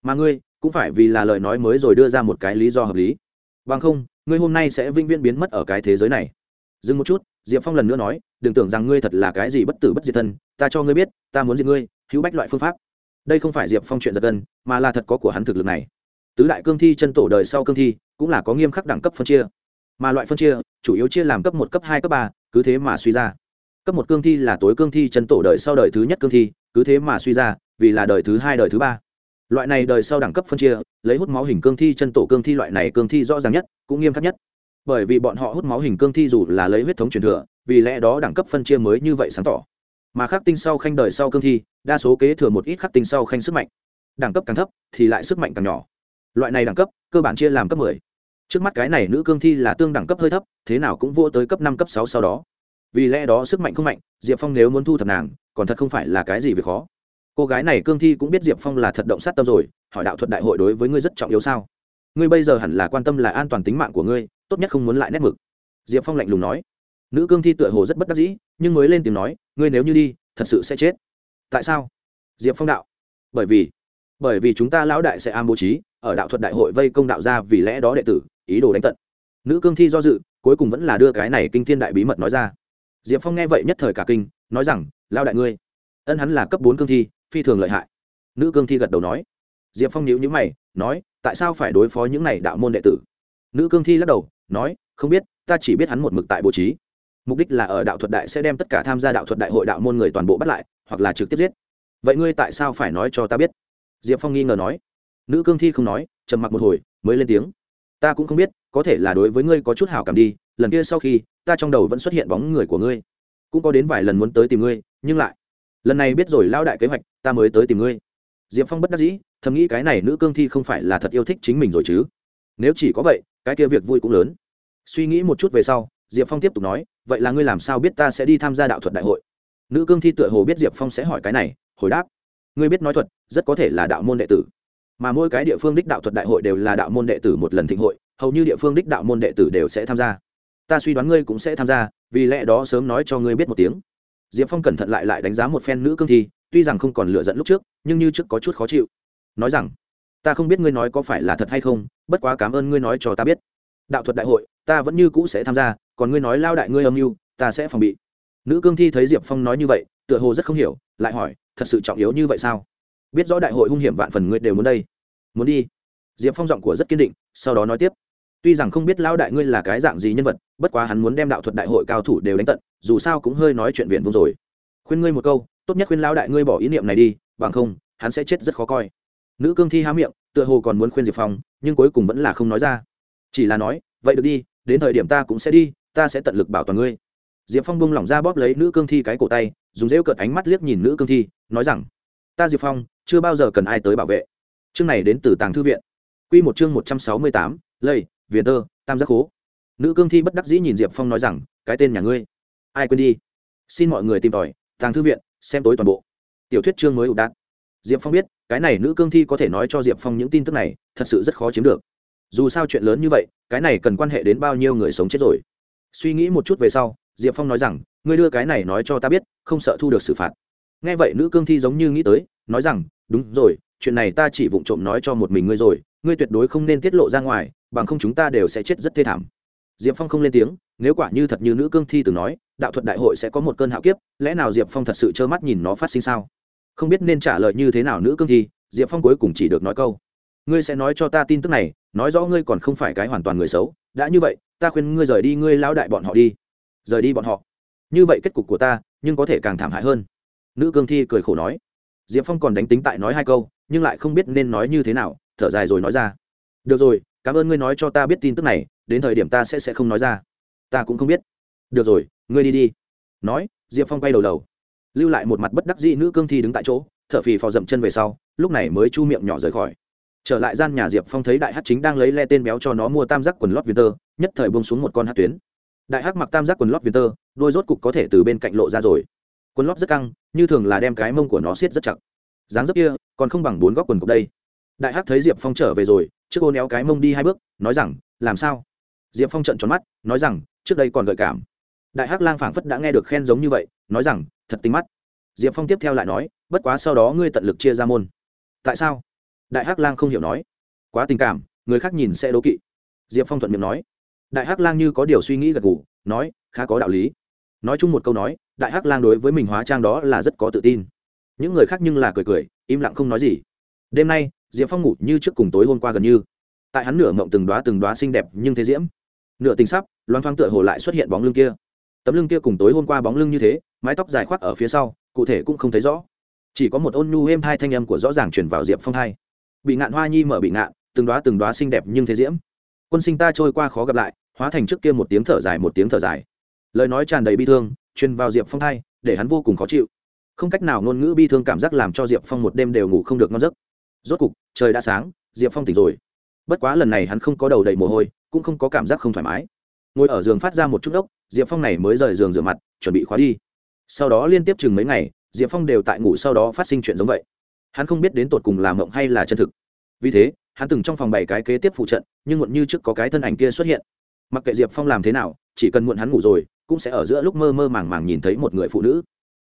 mà ngươi cũng phải vì là lời nói mới rồi đưa ra một cái lý do hợp lý. Bằng không, ngươi hôm nay sẽ vĩnh viễn biến mất ở cái thế giới này. Dừng một chút, diệp phong lần nữa nói, đừng tưởng rằng ngươi thật là cái gì bất tử bất diệt thân, ta cho ngươi biết, ta muốn diệt ngươi, hữu bách loại phương pháp. Đây không phải diệp phong chuyện giật gân, mà là thật có của hắn thực lực này. Tứ đại cương thi chân tổ đời sau cương thi, cũng là có nghiêm khắc đẳng cấp phân chia. Mà loại phân chia, chủ yếu chia làm cấp một, cấp hai, cấp ba, cứ thế mà suy ra. Cấp một cương thi là tối cương thi chân tổ đời sau đời thứ nhất cương thi, cứ thế mà suy ra, vì là đời thứ hai, đời thứ ba loại này đời sau đẳng cấp phân chia, lấy hút máu hình cương thi, chân tổ cương thi loại này cương thi rõ ràng nhất, cũng nghiêm khắc nhất. Bởi vì bọn họ hút máu hình cương thi dù là lấy huyết thống truyền thừa, vì lẽ đó đẳng cấp phân chia mới như vậy sáng tỏ. Mà khắc tinh sau khanh đời sau cương thi, đa số kế thừa một ít khắc tinh sau khanh sức mạnh. Đẳng cấp càng thấp, thì lại sức mạnh càng nhỏ. Loại này đẳng cấp, cơ bản chia làm cấp 10. trước mắt cái này nữ cương thi là tương đẳng cấp hơi thấp, thế nào cũng vô tới cấp năm, cấp sáu sau đó. Vì lẽ đó sức mạnh không mạnh, diệp phong nếu muốn thu thập nàng, còn thật không phải là cái gì việc khó cô gái này cương thi cũng biết diệp phong là thật động sát tâm rồi, hỏi đạo thuật đại hội đối với ngươi rất trọng yếu sao? Ngươi bây giờ hẳn là quan tâm là an toàn tính mạng của ngươi, tốt nhất không muốn lại nét mực. Diệp phong lạnh lùng nói. Nữ cương thi tựa hồ rất bất đắc dĩ, nhưng mới lên tiếng nói, ngươi nếu như đi, thật sự sẽ chết. Tại sao? Diệp phong đạo. Bởi vì bởi vì chúng ta lão đại sẽ am bố trí, ở đạo thuật đại hội vây công đạo ra vì lẽ đó đệ tử, ý đồ đánh tận. Nữ cương thi do dự, cuối cùng vẫn là đưa cái này kinh thiên đại bí mật nói ra. Diệp phong nghe vậy nhất thời cả kinh, nói rằng lao đại ngươi, ân hắn là cấp bốn cương thi phi thường lợi hại. Nữ cương thi gật đầu nói. Diệp phong nhíu nhíu mày, nói, tại sao phải đối phó những này đạo môn đệ tử? Nữ cương thi lắc đầu, nói, không biết, ta chỉ biết hắn một mực tại bố trí. Mục đích là ở đạo thuật đại sẽ đem tất cả tham gia đạo thuật đại hội đạo môn người toàn bộ bắt lại, hoặc là trực tiếp giết. Vậy ngươi tại sao phải nói cho ta biết? Diệp phong nghi ngờ nói. Nữ cương thi không nói, trầm mặc một hồi, mới lên tiếng. Ta cũng không biết, có thể là đối với ngươi có chút hào cảm đi, lần kia sau khi, ta trong đầu vẫn xuất hiện bóng người của ngươi. Cũng có đến vài lần muốn tới tìm ngươi, nhưng lại lần này biết rồi lao đại kế hoạch, ta mới tới tìm ngươi. Diệp phong bất đắc dĩ, thầm nghĩ cái này nữ cương thi không phải là thật yêu thích chính mình rồi chứ. Nếu chỉ có vậy, cái kia việc vui cũng lớn. Suy nghĩ một chút về sau, diệp phong tiếp tục nói, vậy là ngươi làm sao biết ta sẽ đi tham gia đạo thuật đại hội? Nữ cương thi tựa hồ biết diệp phong sẽ hỏi cái này, hồi đáp. Ngươi biết nói thuật, rất có thể là đạo môn đệ tử. Mà mỗi cái địa phương đích đạo thuật đại hội đều là đạo môn đệ tử một lần thịnh hội, hầu như địa phương đích đạo môn đệ tử đều sẽ tham gia. Ta suy đoán ngươi cũng sẽ tham gia, vì lẽ đó sớm nói cho ngươi biết một tiếng diệp phong cẩn thận lại lại đánh giá một phen nữ cương thi, tuy rằng không còn lựa dẫn lúc trước, nhưng như trước có chút khó chịu. Nói rằng, ta không biết ngươi nói có phải là thật hay không, bất quá cảm ơn ngươi nói cho ta biết. Đạo thuật đại hội, ta vẫn như cũ sẽ tham gia, còn ngươi nói lao đại ngươi âm mưu, ta sẽ phòng bị. Nữ cương thi thấy diệp phong nói như vậy, tựa hồ rất không hiểu, lại hỏi, thật sự trọng yếu như vậy sao? Biết rõ đại hội hung hiểm vạn phần ngươi đều muốn đây. Muốn đi. Diệp phong giọng của rất kiên định, sau đó nói tiếp tuy rằng không biết Lão đại ngươi là cái dạng gì nhân vật, bất quá hắn muốn đem đạo thuật đại hội cao thủ đều đánh tận, dù sao cũng hơi nói chuyện viện vung rồi. Khuyên ngươi một câu, tốt nhất khuyên Lão đại ngươi bỏ ý niệm này đi, bằng không, hắn sẽ chết rất khó coi. Nữ cương thi há miệng, tựa hồ còn muốn khuyên diệp phong, nhưng cuối cùng vẫn là không nói ra. Chỉ là nói, vậy được đi, đến thời điểm ta cũng sẽ đi, ta sẽ tận lực bảo toàn ngươi. Diệp phong bung lỏng ra bóp lấy nữ cương thi cái cổ tay, dùng rêu cợt ánh mắt liếc nhìn nữ cương thi, nói rằng, ta diệp phong, chưa bao giờ cần ai tới bảo vệ. Chương này đến từ tàng thư viện. Q một chương một trăm sáu mươi tám lây viền tơ, tam giác hố nữ cương thi bất đắc dĩ nhìn diệp phong nói rằng, cái tên nhà ngươi. Ai quên đi? Xin mọi người tìm tòi, tàng thư viện, xem tối toàn bộ. Tiểu thuyết chương mới ụ đạn diệp phong biết, cái này nữ cương thi có thể nói cho diệp phong những tin tức này, thật sự rất khó chiếm được. Dù sao chuyện lớn như vậy, cái này cần quan hệ đến bao nhiêu người sống chết rồi. Suy nghĩ một chút về sau, diệp phong nói rằng, ngươi đưa cái này nói cho ta biết, không sợ thu được xử phạt. Nghe vậy, nữ cương thi giống như nghĩ tới, nói rằng, đúng rồi, chuyện này ta chỉ vụng trộm nói cho một mình ngươi rồi, ngươi tuyệt đối không nên tiết lộ ra ngoài bằng không chúng ta đều sẽ chết rất thê thảm. Diệp phong không lên tiếng, nếu quả như thật như nữ cương thi từng nói, đạo thuật đại hội sẽ có một cơn hạo kiếp, lẽ nào diệp phong thật sự trơ mắt nhìn nó phát sinh sao? Không biết nên trả lời như thế nào nữ cương thi, diệp phong cuối cùng chỉ được nói câu. Ngươi sẽ nói cho ta tin tức này, nói rõ ngươi còn không phải cái hoàn toàn người xấu, đã như vậy, ta khuyên ngươi rời đi ngươi lao đại bọn họ đi. Rời đi bọn họ. Như vậy kết cục của ta, nhưng có thể càng thảm hại hơn. Nữ cương thi cười khổ nói. Diệp phong còn đánh tính tại nói hai câu, nhưng lại không biết nên nói như thế nào, thở dài rồi nói ra. Được rồi cảm ơn ngươi nói cho ta biết tin tức này, đến thời điểm ta sẽ sẽ không nói ra. Ta cũng không biết. Được rồi, ngươi đi đi. Nói, diệp phong quay đầu đầu lưu lại một mặt bất đắc dĩ nữ cương thi đứng tại chỗ t h ở phì phò dậm chân về sau, lúc này mới chu miệng nhỏ rời khỏi. Trở lại gian nhà diệp phong thấy đại hát chính đang lấy le tên béo cho nó mua tam giác quần lót viên tơ, nhất thời bông xuống một con hát tuyến. Đại hát mặc tam giác quần lót viên tơ, đôi rốt cục có thể từ bên cạnh lộ ra rồi. Quần lót rất căng, như thường là đem cái mông của nó siết rất chặt. Dáng dấp kia, còn không bằng bốn góc quần cục đây đại Hắc thấy diệp phong trở về rồi, trước ô néo cái mông đi hai bước, nói rằng, làm sao? Diệp phong trận tròn mắt, nói rằng, trước đây còn gợi cảm. Đại hắc lang phảng phất đã nghe được khen giống như vậy, nói rằng, thật tính mắt. Diệp phong tiếp theo lại nói, bất quá sau đó ngươi tận lực chia ra môn. Tại sao? Đại hắc lang không hiểu nói. Quá tình cảm, người khác nhìn sẽ đố kỵ. Diệp phong thuận miệng nói. Đại hắc lang như có điều suy nghĩ gật g ủ nói, khá có đạo lý. Nói chung một câu nói, đại hắc lang đối với mình hóa trang đó là rất có tự tin. Những người khác nhưng là cười cười, im lặng không nói gì. Đêm nay diệp phong ngủ như trước cùng tối hôm qua gần như. Tại hắn nửa mộng từng đoá từng đoá xinh đẹp nhưng thế diễm. Nửa tình sắp loan thoáng tựa hồ lại xuất hiện bóng lưng kia. Tấm lưng kia cùng tối hôm qua bóng lưng như thế, mái tóc dài khoác ở phía sau, cụ thể cũng không thấy rõ. Chỉ có một ôn nhu êm hai thanh âm của rõ ràng truyền vào diệp phong hai. Bị ngạn hoa nhi mở bị ngạn, từng đoá từng đoá xinh đẹp nhưng thế diễm. Quân sinh ta trôi qua khó gặp lại, hóa thành trước kia một tiếng thở dài một tiếng thở dài. Lời nói tràn đầy bi thương, truyền vào diệp phong hai, để hắn vô cùng khó chịu. Không cách nào ngôn ngữ bi thương cảm giác làm cho diệp phong một đêm đều ngủ không được ngon giấc. Rốt cục trời đã sáng, diệp phong tỉnh rồi. Bất quá lần này hắn không có đầu đầy mồ hôi, cũng không có cảm giác không thoải mái. Ngồi ở giường phát ra một chút ốc diệp phong này mới rời giường rửa mặt, chuẩn bị khóa đi. Sau đó liên tiếp chừng mấy ngày, diệp phong đều tại ngủ sau đó phát sinh chuyện giống vậy. Hắn không biết đến tột cùng là mộng hay là chân thực. Vì thế, hắn từng trong phòng bảy cái kế tiếp phụ trận, nhưng muộn như trước có cái thân ảnh kia xuất hiện. Mặc kệ diệp phong làm thế nào, chỉ cần muộn hắn ngủ rồi, cũng sẽ ở giữa lúc mơ mơ màng màng nhìn thấy một người phụ nữ.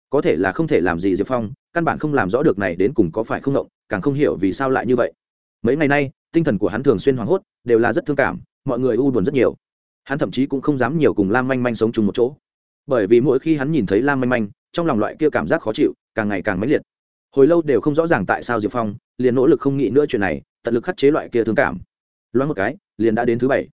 Có thể là không thể làm gì diệp phong, căn bản không làm rõ được này đến cùng có phải không động càng không hiểu vì sao lại như vậy. Mấy ngày nay, tinh thần của hắn thường xuyên hoảng hốt, đều là rất thương cảm, mọi người u buồn rất nhiều. Hắn thậm chí cũng không dám nhiều cùng lam manh manh sống chung một chỗ. Bởi vì mỗi khi hắn nhìn thấy lam manh manh, trong lòng loại kia cảm giác khó chịu càng ngày càng mãnh liệt. Hồi lâu đều không rõ ràng tại sao diệp phong liền nỗ lực không nghĩ nữa chuyện này, tận lực khắc chế loại kia thương cảm. Loáng một cái, liền đã đến thứ bảy.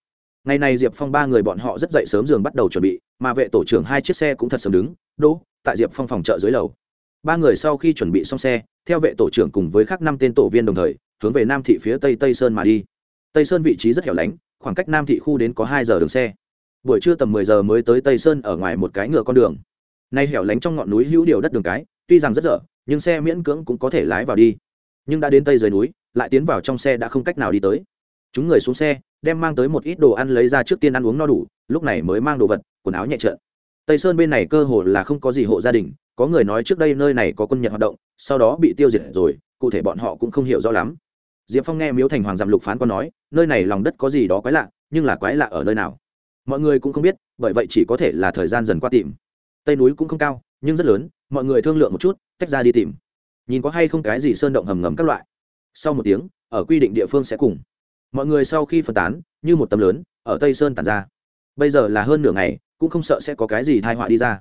Ngày này diệp phong ba người bọn họ rất dậy sớm giường bắt đầu chuẩn bị, mà vệ tổ trưởng hai chiếc xe cũng thật sớm đứng, đỗ, tại diệp phong phòng chợ dưới lầu ba người sau khi chuẩn bị xong xe, theo vệ tổ trưởng cùng với các năm tên tổ viên đồng thời, hướng về nam thị phía tây tây sơn mà đi. Tây sơn vị trí rất hẻo lánh, khoảng cách nam thị khu đến có hai giờ đường xe. Buổi trưa tầm mười giờ mới tới tây sơn ở ngoài một cái ngựa con đường. Nay hẻo lánh trong ngọn núi hữu điều đất đường cái, tuy rằng rất dở, nhưng xe miễn cưỡng cũng có thể lái vào đi. Nhưng đã đến tây dưới núi, lại tiến vào trong xe đã không cách nào đi tới. Chúng người xuống xe, đem mang tới một ít đồ ăn lấy ra trước tiên ăn uống no đủ, lúc này mới mang đồ vật, quần áo nhẹ trợn tây sơn bên này cơ hồ là không có gì hộ gia đình có người nói trước đây nơi này có quân nhật hoạt động, sau đó bị tiêu diệt rồi, cụ thể bọn họ cũng không hiểu rõ lắm. Diệp phong nghe miếu thành hoàng giảm lục phán có nói, nơi này lòng đất có gì đó quái lạ, nhưng là quái lạ ở nơi nào? Mọi người cũng không biết, bởi vậy chỉ có thể là thời gian dần qua tìm. Tây núi cũng không cao, nhưng rất lớn, mọi người thương lượng một chút, tách ra đi tìm. Nhìn có hay không cái gì sơn động hầm ngầm các loại. Sau một tiếng, ở quy định địa phương sẽ cùng. Mọi người sau khi phân tán, như một tấm lớn, ở tây sơn tàn ra. Bây giờ là hơn nửa ngày, cũng không sợ sẽ có cái gì thai họa đi ra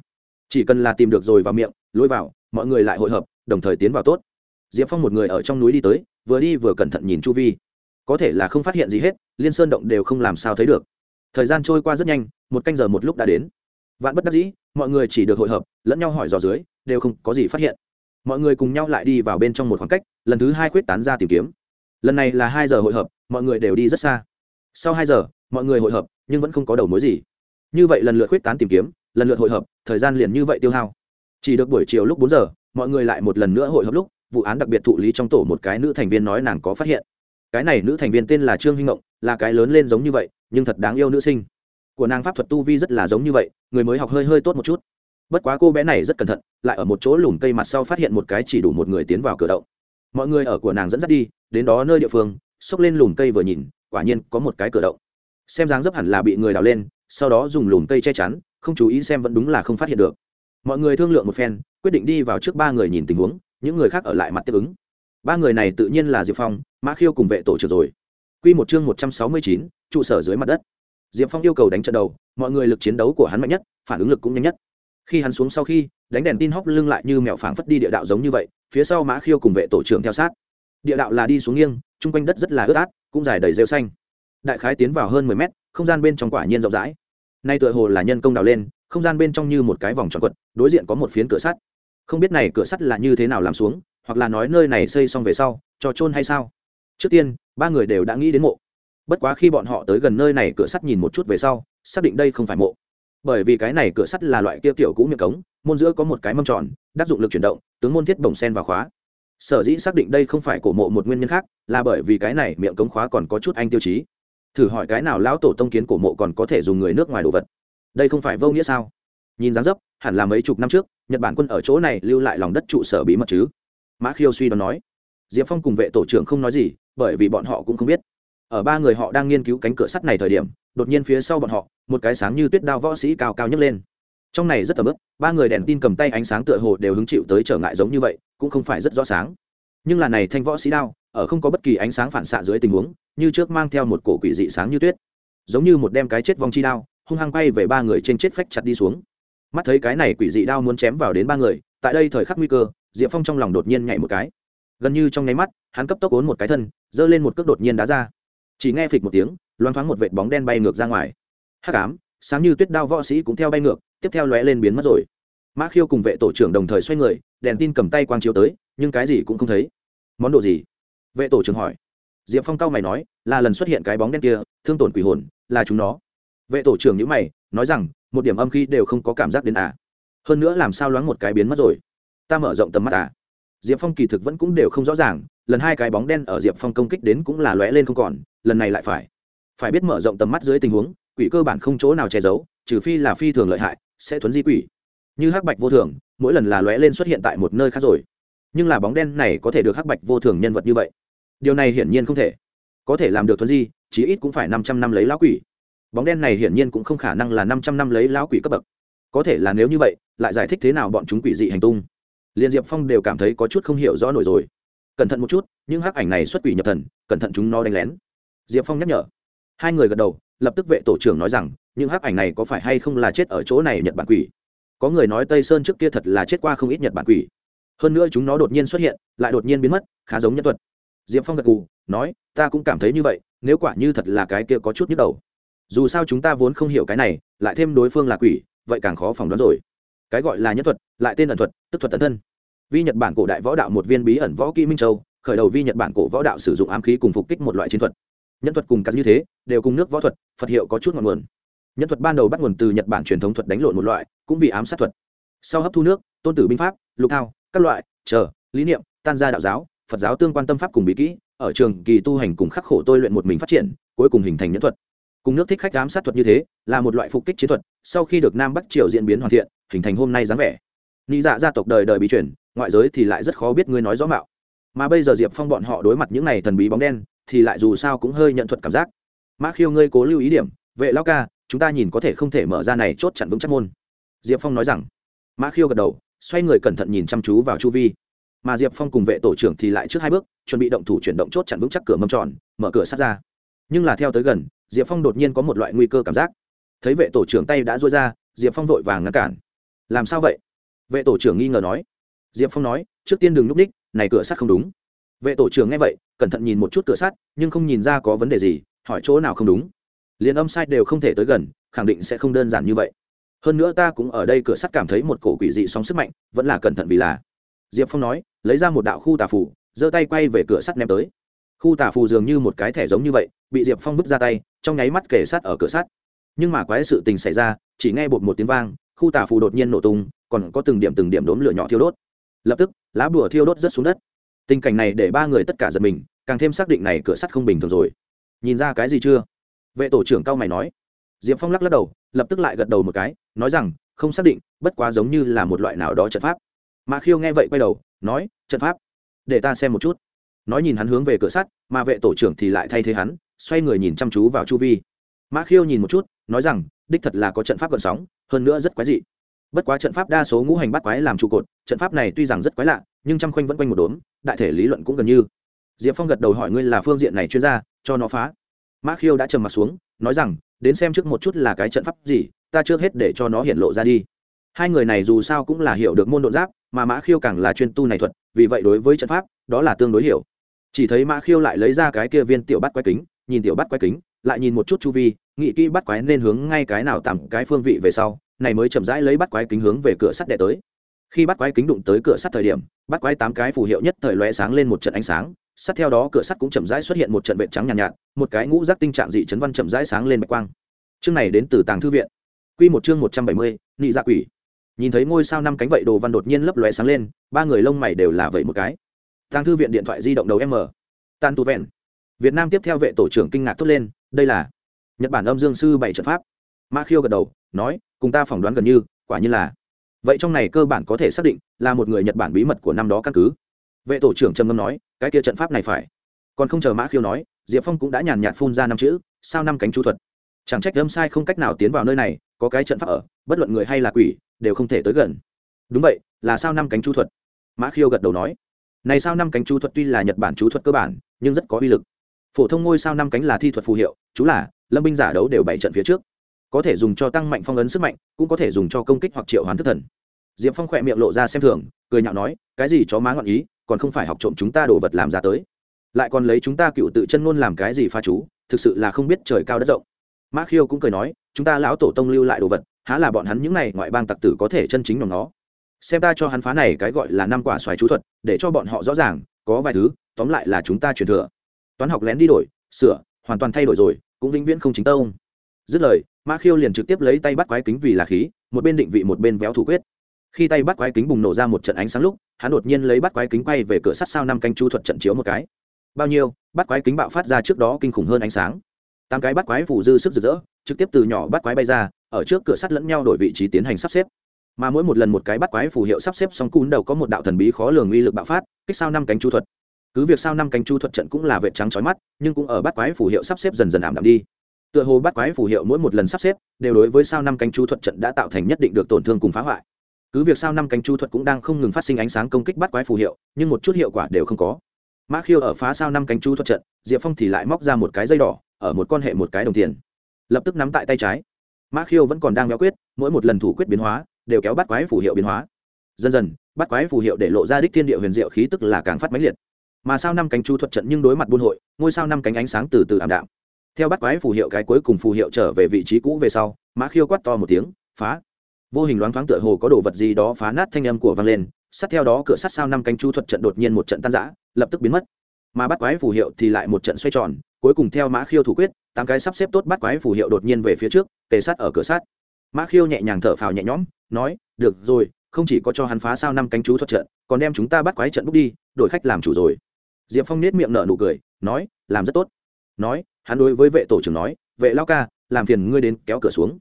chỉ cần là tìm được rồi vào miệng lối vào, mọi người lại hội hợp, đồng thời tiến vào tốt. Diệp phong một người ở trong núi đi tới, vừa đi vừa cẩn thận nhìn chu vi. Có thể là không phát hiện gì hết, liên sơn động đều không làm sao thấy được. Thời gian trôi qua rất nhanh, một canh giờ một lúc đã đến. Vạn bất đắc dĩ, mọi người chỉ được hội hợp, lẫn nhau hỏi dò dưới, đều không có gì phát hiện. Mọi người cùng nhau lại đi vào bên trong một khoảng cách, lần thứ hai quyết tán ra tìm kiếm. Lần này là hai giờ hội hợp, mọi người đều đi rất xa. Sau hai giờ, mọi người hội hợp, nhưng vẫn không có đầu mối gì. Như vậy lần lượt quyết tán tìm kiếm lần lượt hội hợp, thời gian liền như vậy tiêu hao. Chỉ được buổi chiều lúc bốn giờ, mọi người lại một lần nữa hội hợp lúc, vụ án đặc biệt thụ lý trong tổ một cái nữ thành viên nói nàng có phát hiện. Cái này nữ thành viên tên là trương hinh ngộng, là cái lớn lên giống như vậy, nhưng thật đáng yêu nữ sinh. Của nàng pháp thuật tu vi rất là giống như vậy, người mới học hơi hơi tốt một chút. Bất quá cô bé này rất cẩn thận, lại ở một chỗ lùm cây mặt sau phát hiện một cái chỉ đủ một người tiến vào cửa động. Mọi người ở của nàng dẫn dắt đi, đến đó nơi địa phương, xốc lên lùm cây vừa nhìn, quả nhiên có một cái cửa động. Xem dáng dấp hẳn là bị người đào lên sau đó dùng lùm cây che chắn, không chú ý xem vẫn đúng là không phát hiện được. Mọi người thương lượng một phen, quyết định đi vào trước ba người nhìn tình huống, những người khác ở lại mặt tiếp ứng. Ba người này tự nhiên là diệp phong, mã khiêu cùng vệ tổ trưởng rồi. Q một chương một trăm sáu mươi chín, trụ sở dưới mặt đất. Diệp phong yêu cầu đánh trận đầu, mọi người lực chiến đấu của hắn mạnh nhất, phản ứng lực cũng nhanh nhất. Khi hắn xuống sau khi, đánh đèn tin hóc lưng lại như mẹo phảng phất đi địa đạo giống như vậy, phía sau mã khiêu cùng vệ tổ trưởng theo sát. Địa đạo là đi xuống nghiêng, chung quanh đất rất là ướt át, cũng dài đầy rêu xanh. Đại khái tiến vào hơn mười mét không gian bên trong quả nhiên rộng rãi. Nay tựa hồ là nhân công đào lên, không gian bên trong như một cái vòng tròn quật, đối diện có một phiến cửa sắt. Không biết này cửa sắt là như thế nào làm xuống, hoặc là nói nơi này xây xong về sau, cho trôn hay sao? Trước tiên, ba người đều đã nghĩ đến mộ. Bất quá khi bọn họ tới gần nơi này cửa sắt nhìn một chút về sau, xác định đây không phải mộ. Bởi vì cái này cửa sắt là loại kia kiểu cũ miệng cống, môn giữa có một cái mâm tròn đắc dụng lực chuyển động, tướng môn thiết bổng sen và khóa. Sở dĩ xác định đây không phải cổ mộ một nguyên nhân khác, là bởi vì cái này miệng cống khóa còn có chút anh tiêu chí thử hỏi cái nào lão tổ tông kiến cổ mộ còn có thể dùng người nước ngoài đồ vật? Đây không phải vô nghĩa sao? Nhìn dáng dấp, hẳn là mấy chục năm trước, nhật bản quân ở chỗ này lưu lại lòng đất trụ sở bí mật chứ? Mã khiêu suy đoán nói. Diệp phong cùng vệ tổ trưởng không nói gì, bởi vì bọn họ cũng không biết. Ở ba người họ đang nghiên cứu cánh cửa sắt này thời điểm, đột nhiên phía sau bọn họ, một cái sáng như tuyết đao võ sĩ cao cao nhấc lên. Trong này rất tầm ức, ba người đèn tin cầm tay ánh sáng tựa hồ đều hứng chịu tới trở ngại giống như vậy, cũng không phải rất rõ sáng. Nhưng là này thanh võ sĩ đao, ở không có bất kỳ ánh sáng phản xạ dưới tình huống như trước mang theo một cổ quỷ dị sáng như tuyết. Giống như một đem cái chết vong chi đao, hung hăng quay về ba người trên chết phách chặt đi xuống. Mắt thấy cái này quỷ dị đao muốn chém vào đến ba người, tại đây thời khắc nguy cơ, diệp phong trong lòng đột nhiên nhảy một cái. Gần như trong nháy mắt, hắn cấp tốc ốn một cái thân, giơ lên một cước đột nhiên đá ra. Chỉ nghe phịch một tiếng loáng thoáng một vệt bóng đen bay ngược ra ngoài. Hắc ám, sáng như tuyết đao võ sĩ cũng theo bay ngược, tiếp theo lóe lên biến mất rồi. Mã khiêu cùng vệ tổ trưởng đồng thời xoay người, đèn tin cầm tay quang chiếu tới, nhưng cái gì cũng không thấy. Món đồ gì? Vệ tổ trưởng hỏi diệp phong cao mày nói, là lần xuất hiện cái bóng đen kia, thương tổn quỷ hồn, là chúng nó. Vệ tổ trưởng nhữ mày, nói rằng, một điểm âm khí đều không có cảm giác đến à. Hơn nữa làm sao loáng một cái biến mất rồi? Ta mở rộng tầm mắt à. Diệp phong kỳ thực vẫn cũng đều không rõ ràng, lần hai cái bóng đen ở diệp phong công kích đến cũng là lóe lên không còn, lần này lại phải. Phải biết mở rộng tầm mắt dưới tình huống, quỷ cơ bản không chỗ nào che giấu, trừ phi là phi thường lợi hại, sẽ thuấn di quỷ. Như hắc bạch vô thường, mỗi lần là lóe lên xuất hiện tại một nơi khác rồi. Nhưng là bóng đen này có thể được hắc bạch vô thường nhân vật như vậy? Điều này hiển nhiên không thể. Có thể làm được thuần di, chí ít cũng phải năm trăm năm lấy lão quỷ. Bóng đen này hiển nhiên cũng không khả năng là năm trăm năm lấy lão quỷ cấp bậc. Có thể là nếu như vậy, lại giải thích thế nào bọn chúng quỷ dị hành tung. Liên diệp phong đều cảm thấy có chút không hiểu rõ nổi rồi. Cẩn thận một chút, những hắc ảnh này xuất quỷ nhập thần, cẩn thận chúng nó đánh lén. Diệp phong nhắc nhở. Hai người gật đầu, lập tức vệ tổ trưởng nói rằng, những hắc ảnh này có phải hay không là chết ở chỗ này nhật bản quỷ? Có người nói tây sơn trước kia thật là chết qua không ít nhật bản quỷ. Hơn nữa chúng nó đột nhiên xuất hiện, lại đột nhiên biến mất, khá giống nhân thuật diệp phong gật cù nói, ta cũng cảm thấy như vậy, nếu quả như thật là cái kia có chút nhức đầu. Dù sao chúng ta vốn không hiểu cái này, lại thêm đối phương là quỷ, vậy càng khó phỏng đoán rồi. Cái gọi là nhất thuật, lại tên ẩn thuật, tức thuật tấn thân. Vi nhật bản cổ đại võ đạo một viên bí ẩn võ kỹ minh châu, khởi đầu vi nhật bản cổ võ đạo sử dụng ám khí cùng phục kích một loại chiến thuật. Nhân thuật cùng cắt như thế, đều cùng nước võ thuật, phật hiệu có chút ngọn nguồn. Nhân thuật ban đầu bắt nguồn từ nhật bản truyền thống thuật đánh lộn một loại, cũng vì ám sát thuật. Sau hấp thu nước, tôn tử binh pháp, lục thao, các loại, chờ, lý niệm, tan ra đạo giáo phật giáo tương quan tâm pháp cùng bí kỹ, ở trường kỳ tu hành cùng khắc khổ tôi luyện một mình phát triển, cuối cùng hình thành nhẫn thuật. Cùng nước thích khách ám sát thuật như thế, là một loại phục kích chiến thuật, sau khi được nam bắc triều diễn biến hoàn thiện, hình thành hôm nay dáng vẻ. Nghĩ dạ gia tộc đời đời bị chuyển ngoại giới thì lại rất khó biết ngươi nói rõ mạo. Mà bây giờ diệp phong bọn họ đối mặt những này thần bí bóng đen, thì lại dù sao cũng hơi nhận thuật cảm giác. Mã khiêu ngươi cố lưu ý điểm, vệ lao ca, chúng ta nhìn có thể không thể mở ra này chốt chặn vững chắc môn. Diệp phong nói rằng. Mã khiêu gật đầu, xoay người cẩn thận nhìn chăm chú vào chu vi mà diệp phong cùng vệ tổ trưởng thì lại trước hai bước, chuẩn bị động thủ chuyển động chốt chặn vững chắc cửa mâm tròn, mở cửa sát ra. Nhưng là theo tới gần, diệp phong đột nhiên có một loại nguy cơ cảm giác. Thấy vệ tổ trưởng tay đã dối ra, diệp phong vội vàng ngăn cản. Làm sao vậy? Vệ tổ trưởng nghi ngờ nói. Diệp phong nói, trước tiên đừng núp ních, này cửa sắt không đúng. Vệ tổ trưởng nghe vậy, cẩn thận nhìn một chút cửa sắt, nhưng không nhìn ra có vấn đề gì, hỏi chỗ nào không đúng. Liền âm sai đều không thể tới gần, khẳng định sẽ không đơn giản như vậy. Hơn nữa ta cũng ở đây cửa sắt cảm thấy một cổ quỷ dị sóng sức mạnh, vẫn là cẩn thận vì là diệp phong nói, lấy ra một đạo khu tà phủ giơ tay quay về cửa sắt ném tới. Khu tà phù dường như một cái thẻ giống như vậy, bị diệp phong vứt ra tay, trong nháy mắt kể sắt ở cửa sắt. Nhưng mà quái sự tình xảy ra, chỉ nghe bột một tiếng vang, khu tà phù đột nhiên nổ tung, còn có từng điểm từng điểm đốm lửa nhỏ thiêu đốt. Lập tức, lá bùa thiêu đốt rớt xuống đất. Tình cảnh này để ba người tất cả giật mình, càng thêm xác định này cửa sắt không bình thường rồi. Nhìn ra cái gì chưa? Vệ tổ trưởng cao mày nói. Diệp phong lắc lắc đầu, lập tức lại gật đầu một cái, nói rằng, không xác định, bất quá giống như là một loại nào đó trận pháp mã khiêu nghe vậy quay đầu, nói, trận pháp, để ta xem một chút. Nói nhìn hắn hướng về cửa sắt, mà vệ tổ trưởng thì lại thay thế hắn, xoay người nhìn chăm chú vào chu vi. Mã khiêu nhìn một chút, nói rằng, đích thật là có trận pháp gợn sóng, hơn nữa rất quái dị. Bất quá trận pháp đa số ngũ hành bắt quái làm trụ cột, trận pháp này tuy rằng rất quái lạ, nhưng trăm khoanh vẫn quanh một đốm, đại thể lý luận cũng gần như. Diệp phong gật đầu hỏi, ngươi là phương diện này chuyên gia, cho nó phá. Mã khiêu đã trầm mặt xuống, nói rằng, đến xem trước một chút là cái trận pháp gì, ta trước hết để cho nó hiện lộ ra đi. Hai người này dù sao cũng là hiểu được môn đột giáp mà mã khiêu càng là chuyên tu này thuật vì vậy đối với trận pháp đó là tương đối hiểu. Chỉ thấy mã khiêu lại lấy ra cái kia viên tiểu bắt quái kính nhìn tiểu bắt quái kính lại nhìn một chút chu vi nghĩ kỹ bắt quái nên hướng ngay cái nào tạm cái phương vị về sau này mới chậm rãi lấy bắt quái kính hướng về cửa sắt đệ tới. Khi bắt quái kính đụng tới cửa sắt thời điểm bắt quái tám cái phù hiệu nhất thời lóe sáng lên một trận ánh sáng sắt theo đó cửa sắt cũng chậm rãi xuất hiện một trận vệ trắng nhàn nhạt, nhạt một cái ngũ giác tinh trạng dị chấn văn chậm rãi sáng lên bạch quang. Chương này đến từ tàng thư viện. Quy một chương một trăm bảy mươi nị dạ quỷ nhìn thấy ngôi sao năm cánh vậy, đồ văn đột nhiên lấp lóe sáng lên, ba người lông mày đều là vậy một cái. Tàng thư viện điện thoại di động đầu m. Tan tu vẹn. Việt nam tiếp theo vệ tổ trưởng kinh ngạc thốt lên, đây là nhật bản âm dương sư bảy trận pháp. Ma khiêu gật đầu, nói, cùng ta phỏng đoán gần như, quả như là. Vậy trong này cơ bản có thể xác định là một người nhật bản bí mật của năm đó căn cứ. Vệ tổ trưởng trầm ngâm nói, cái kia trận pháp này phải. Còn không chờ mã khiêu nói, diệp phong cũng đã nhàn nhạt phun ra năm chữ, sao năm cánh chú thuật? Chẳng trách âm sai không cách nào tiến vào nơi này có cái trận pháp ở, bất luận người hay là quỷ, đều không thể tới gần. Đúng vậy, là sao năm cánh chú thuật? Mã khiêu gật đầu nói. Này sao năm cánh chú thuật tuy là nhật bản chú thuật cơ bản, nhưng rất có uy lực. Phổ thông ngôi sao năm cánh là thi thuật phù hiệu, chú là, lâm binh giả đấu đều bảy trận phía trước. Có thể dùng cho tăng mạnh phong ấn sức mạnh, cũng có thể dùng cho công kích hoặc triệu hoán thức thần. Diệp phong khỏe miệng lộ ra xem thường, cười nhạo nói, cái gì chó má ngọn ý, còn không phải học trộm chúng ta đồ vật làm ra tới. Lại còn lấy chúng ta cựu tự chân ngôn làm cái gì pha chú, thực sự là không biết trời cao đất rộng mã khiêu cũng cười nói, chúng ta lão tổ tông lưu lại đồ vật, há là bọn hắn những này ngoại bang tặc tử có thể chân chính nhóm nó. Xem ta cho hắn phá này cái gọi là năm quả xoài chú thuật, để cho bọn họ rõ ràng, có vài thứ, tóm lại là chúng ta truyền thừa. Toán học lén đi đổi, sửa, hoàn toàn thay đổi rồi, cũng vĩnh viễn không chính tông. Dứt lời, mã khiêu liền trực tiếp lấy tay bắt quái kính vì là khí, một bên định vị một bên véo thủ quyết. Khi tay bắt quái kính bùng nổ ra một trận ánh sáng lúc, hắn đột nhiên lấy bắt quái kính quay về cửa sắt sao năm canh chu thuật trận chiếu một cái. Bao nhiêu, bắt quái kính bạo phát ra trước đó kinh khủng hơn ánh sáng tám cái bắt quái phủ dư sức rực rỡ, trực tiếp từ nhỏ bắt quái bay ra, ở trước cửa sắt lẫn nhau đổi vị trí tiến hành sắp xếp. Mà mỗi một lần một cái bắt quái phù hiệu sắp xếp xong cún đầu có một đạo thần bí khó lường uy lực bạo phát, kích sao năm cánh chu thuật. Cứ việc sao năm cánh chu thuật trận cũng là vệ trắng trói mắt, nhưng cũng ở bắt quái phù hiệu sắp xếp dần dần ảm đạm đi. Tựa hồ bắt quái phù hiệu mỗi một lần sắp xếp, đều đối với sao năm cánh chu thuật trận đã tạo thành nhất định được tổn thương cùng phá hoại. Cứ việc sao năm cánh chu thuật cũng đang không ngừng phát sinh ánh sáng công kích bắt quái phù hiệu, nhưng một chút hiệu quả đều không có. Mã khiêu ở phá sao năm cánh chu thuật trận, diệp phong thì lại móc ra một cái dây đỏ ở một con hệ một cái đồng tiền. Lập tức nắm tại tay trái. Mã khiêu vẫn còn đang béo quyết, mỗi một lần thủ quyết biến hóa, đều kéo bắt quái phù hiệu biến hóa. Dần dần, bắt quái phù hiệu để lộ ra đích thiên địa huyền diệu khí tức là càng phát mãnh liệt. Mà sao năm cánh chu thuật trận nhưng đối mặt buôn hội, ngôi sao năm cánh ánh sáng từ từ ảm đạm. Theo bắt quái phù hiệu cái cuối cùng phù hiệu trở về vị trí cũ về sau, mã khiêu quát to một tiếng, phá! Vô hình loáng thoáng tựa hồ có đồ vật gì đó phá nát thanh âm của vang lên, sát theo đó cửa sắt sao năm cánh chu thuật trận đột nhiên một trận tan rã, lập tức biến mất. Mà bắt quái phù hiệu thì lại một trận xoay tròn cuối cùng theo mã khiêu thủ quyết, tám cái sắp xếp tốt bắt quái phù hiệu đột nhiên về phía trước, kề sát ở cửa sát. mã khiêu nhẹ nhàng thở phào nhẹ nhõm, nói, được rồi, không chỉ có cho hắn phá sao năm cánh chú thuật trận, còn đem chúng ta bắt quái trận bút đi, đổi khách làm chủ rồi. Diệp phong nết miệng nở nụ cười, nói, làm rất tốt. Nói, hắn đối với vệ tổ trưởng nói, vệ lao ca, làm phiền ngươi đến kéo cửa xuống.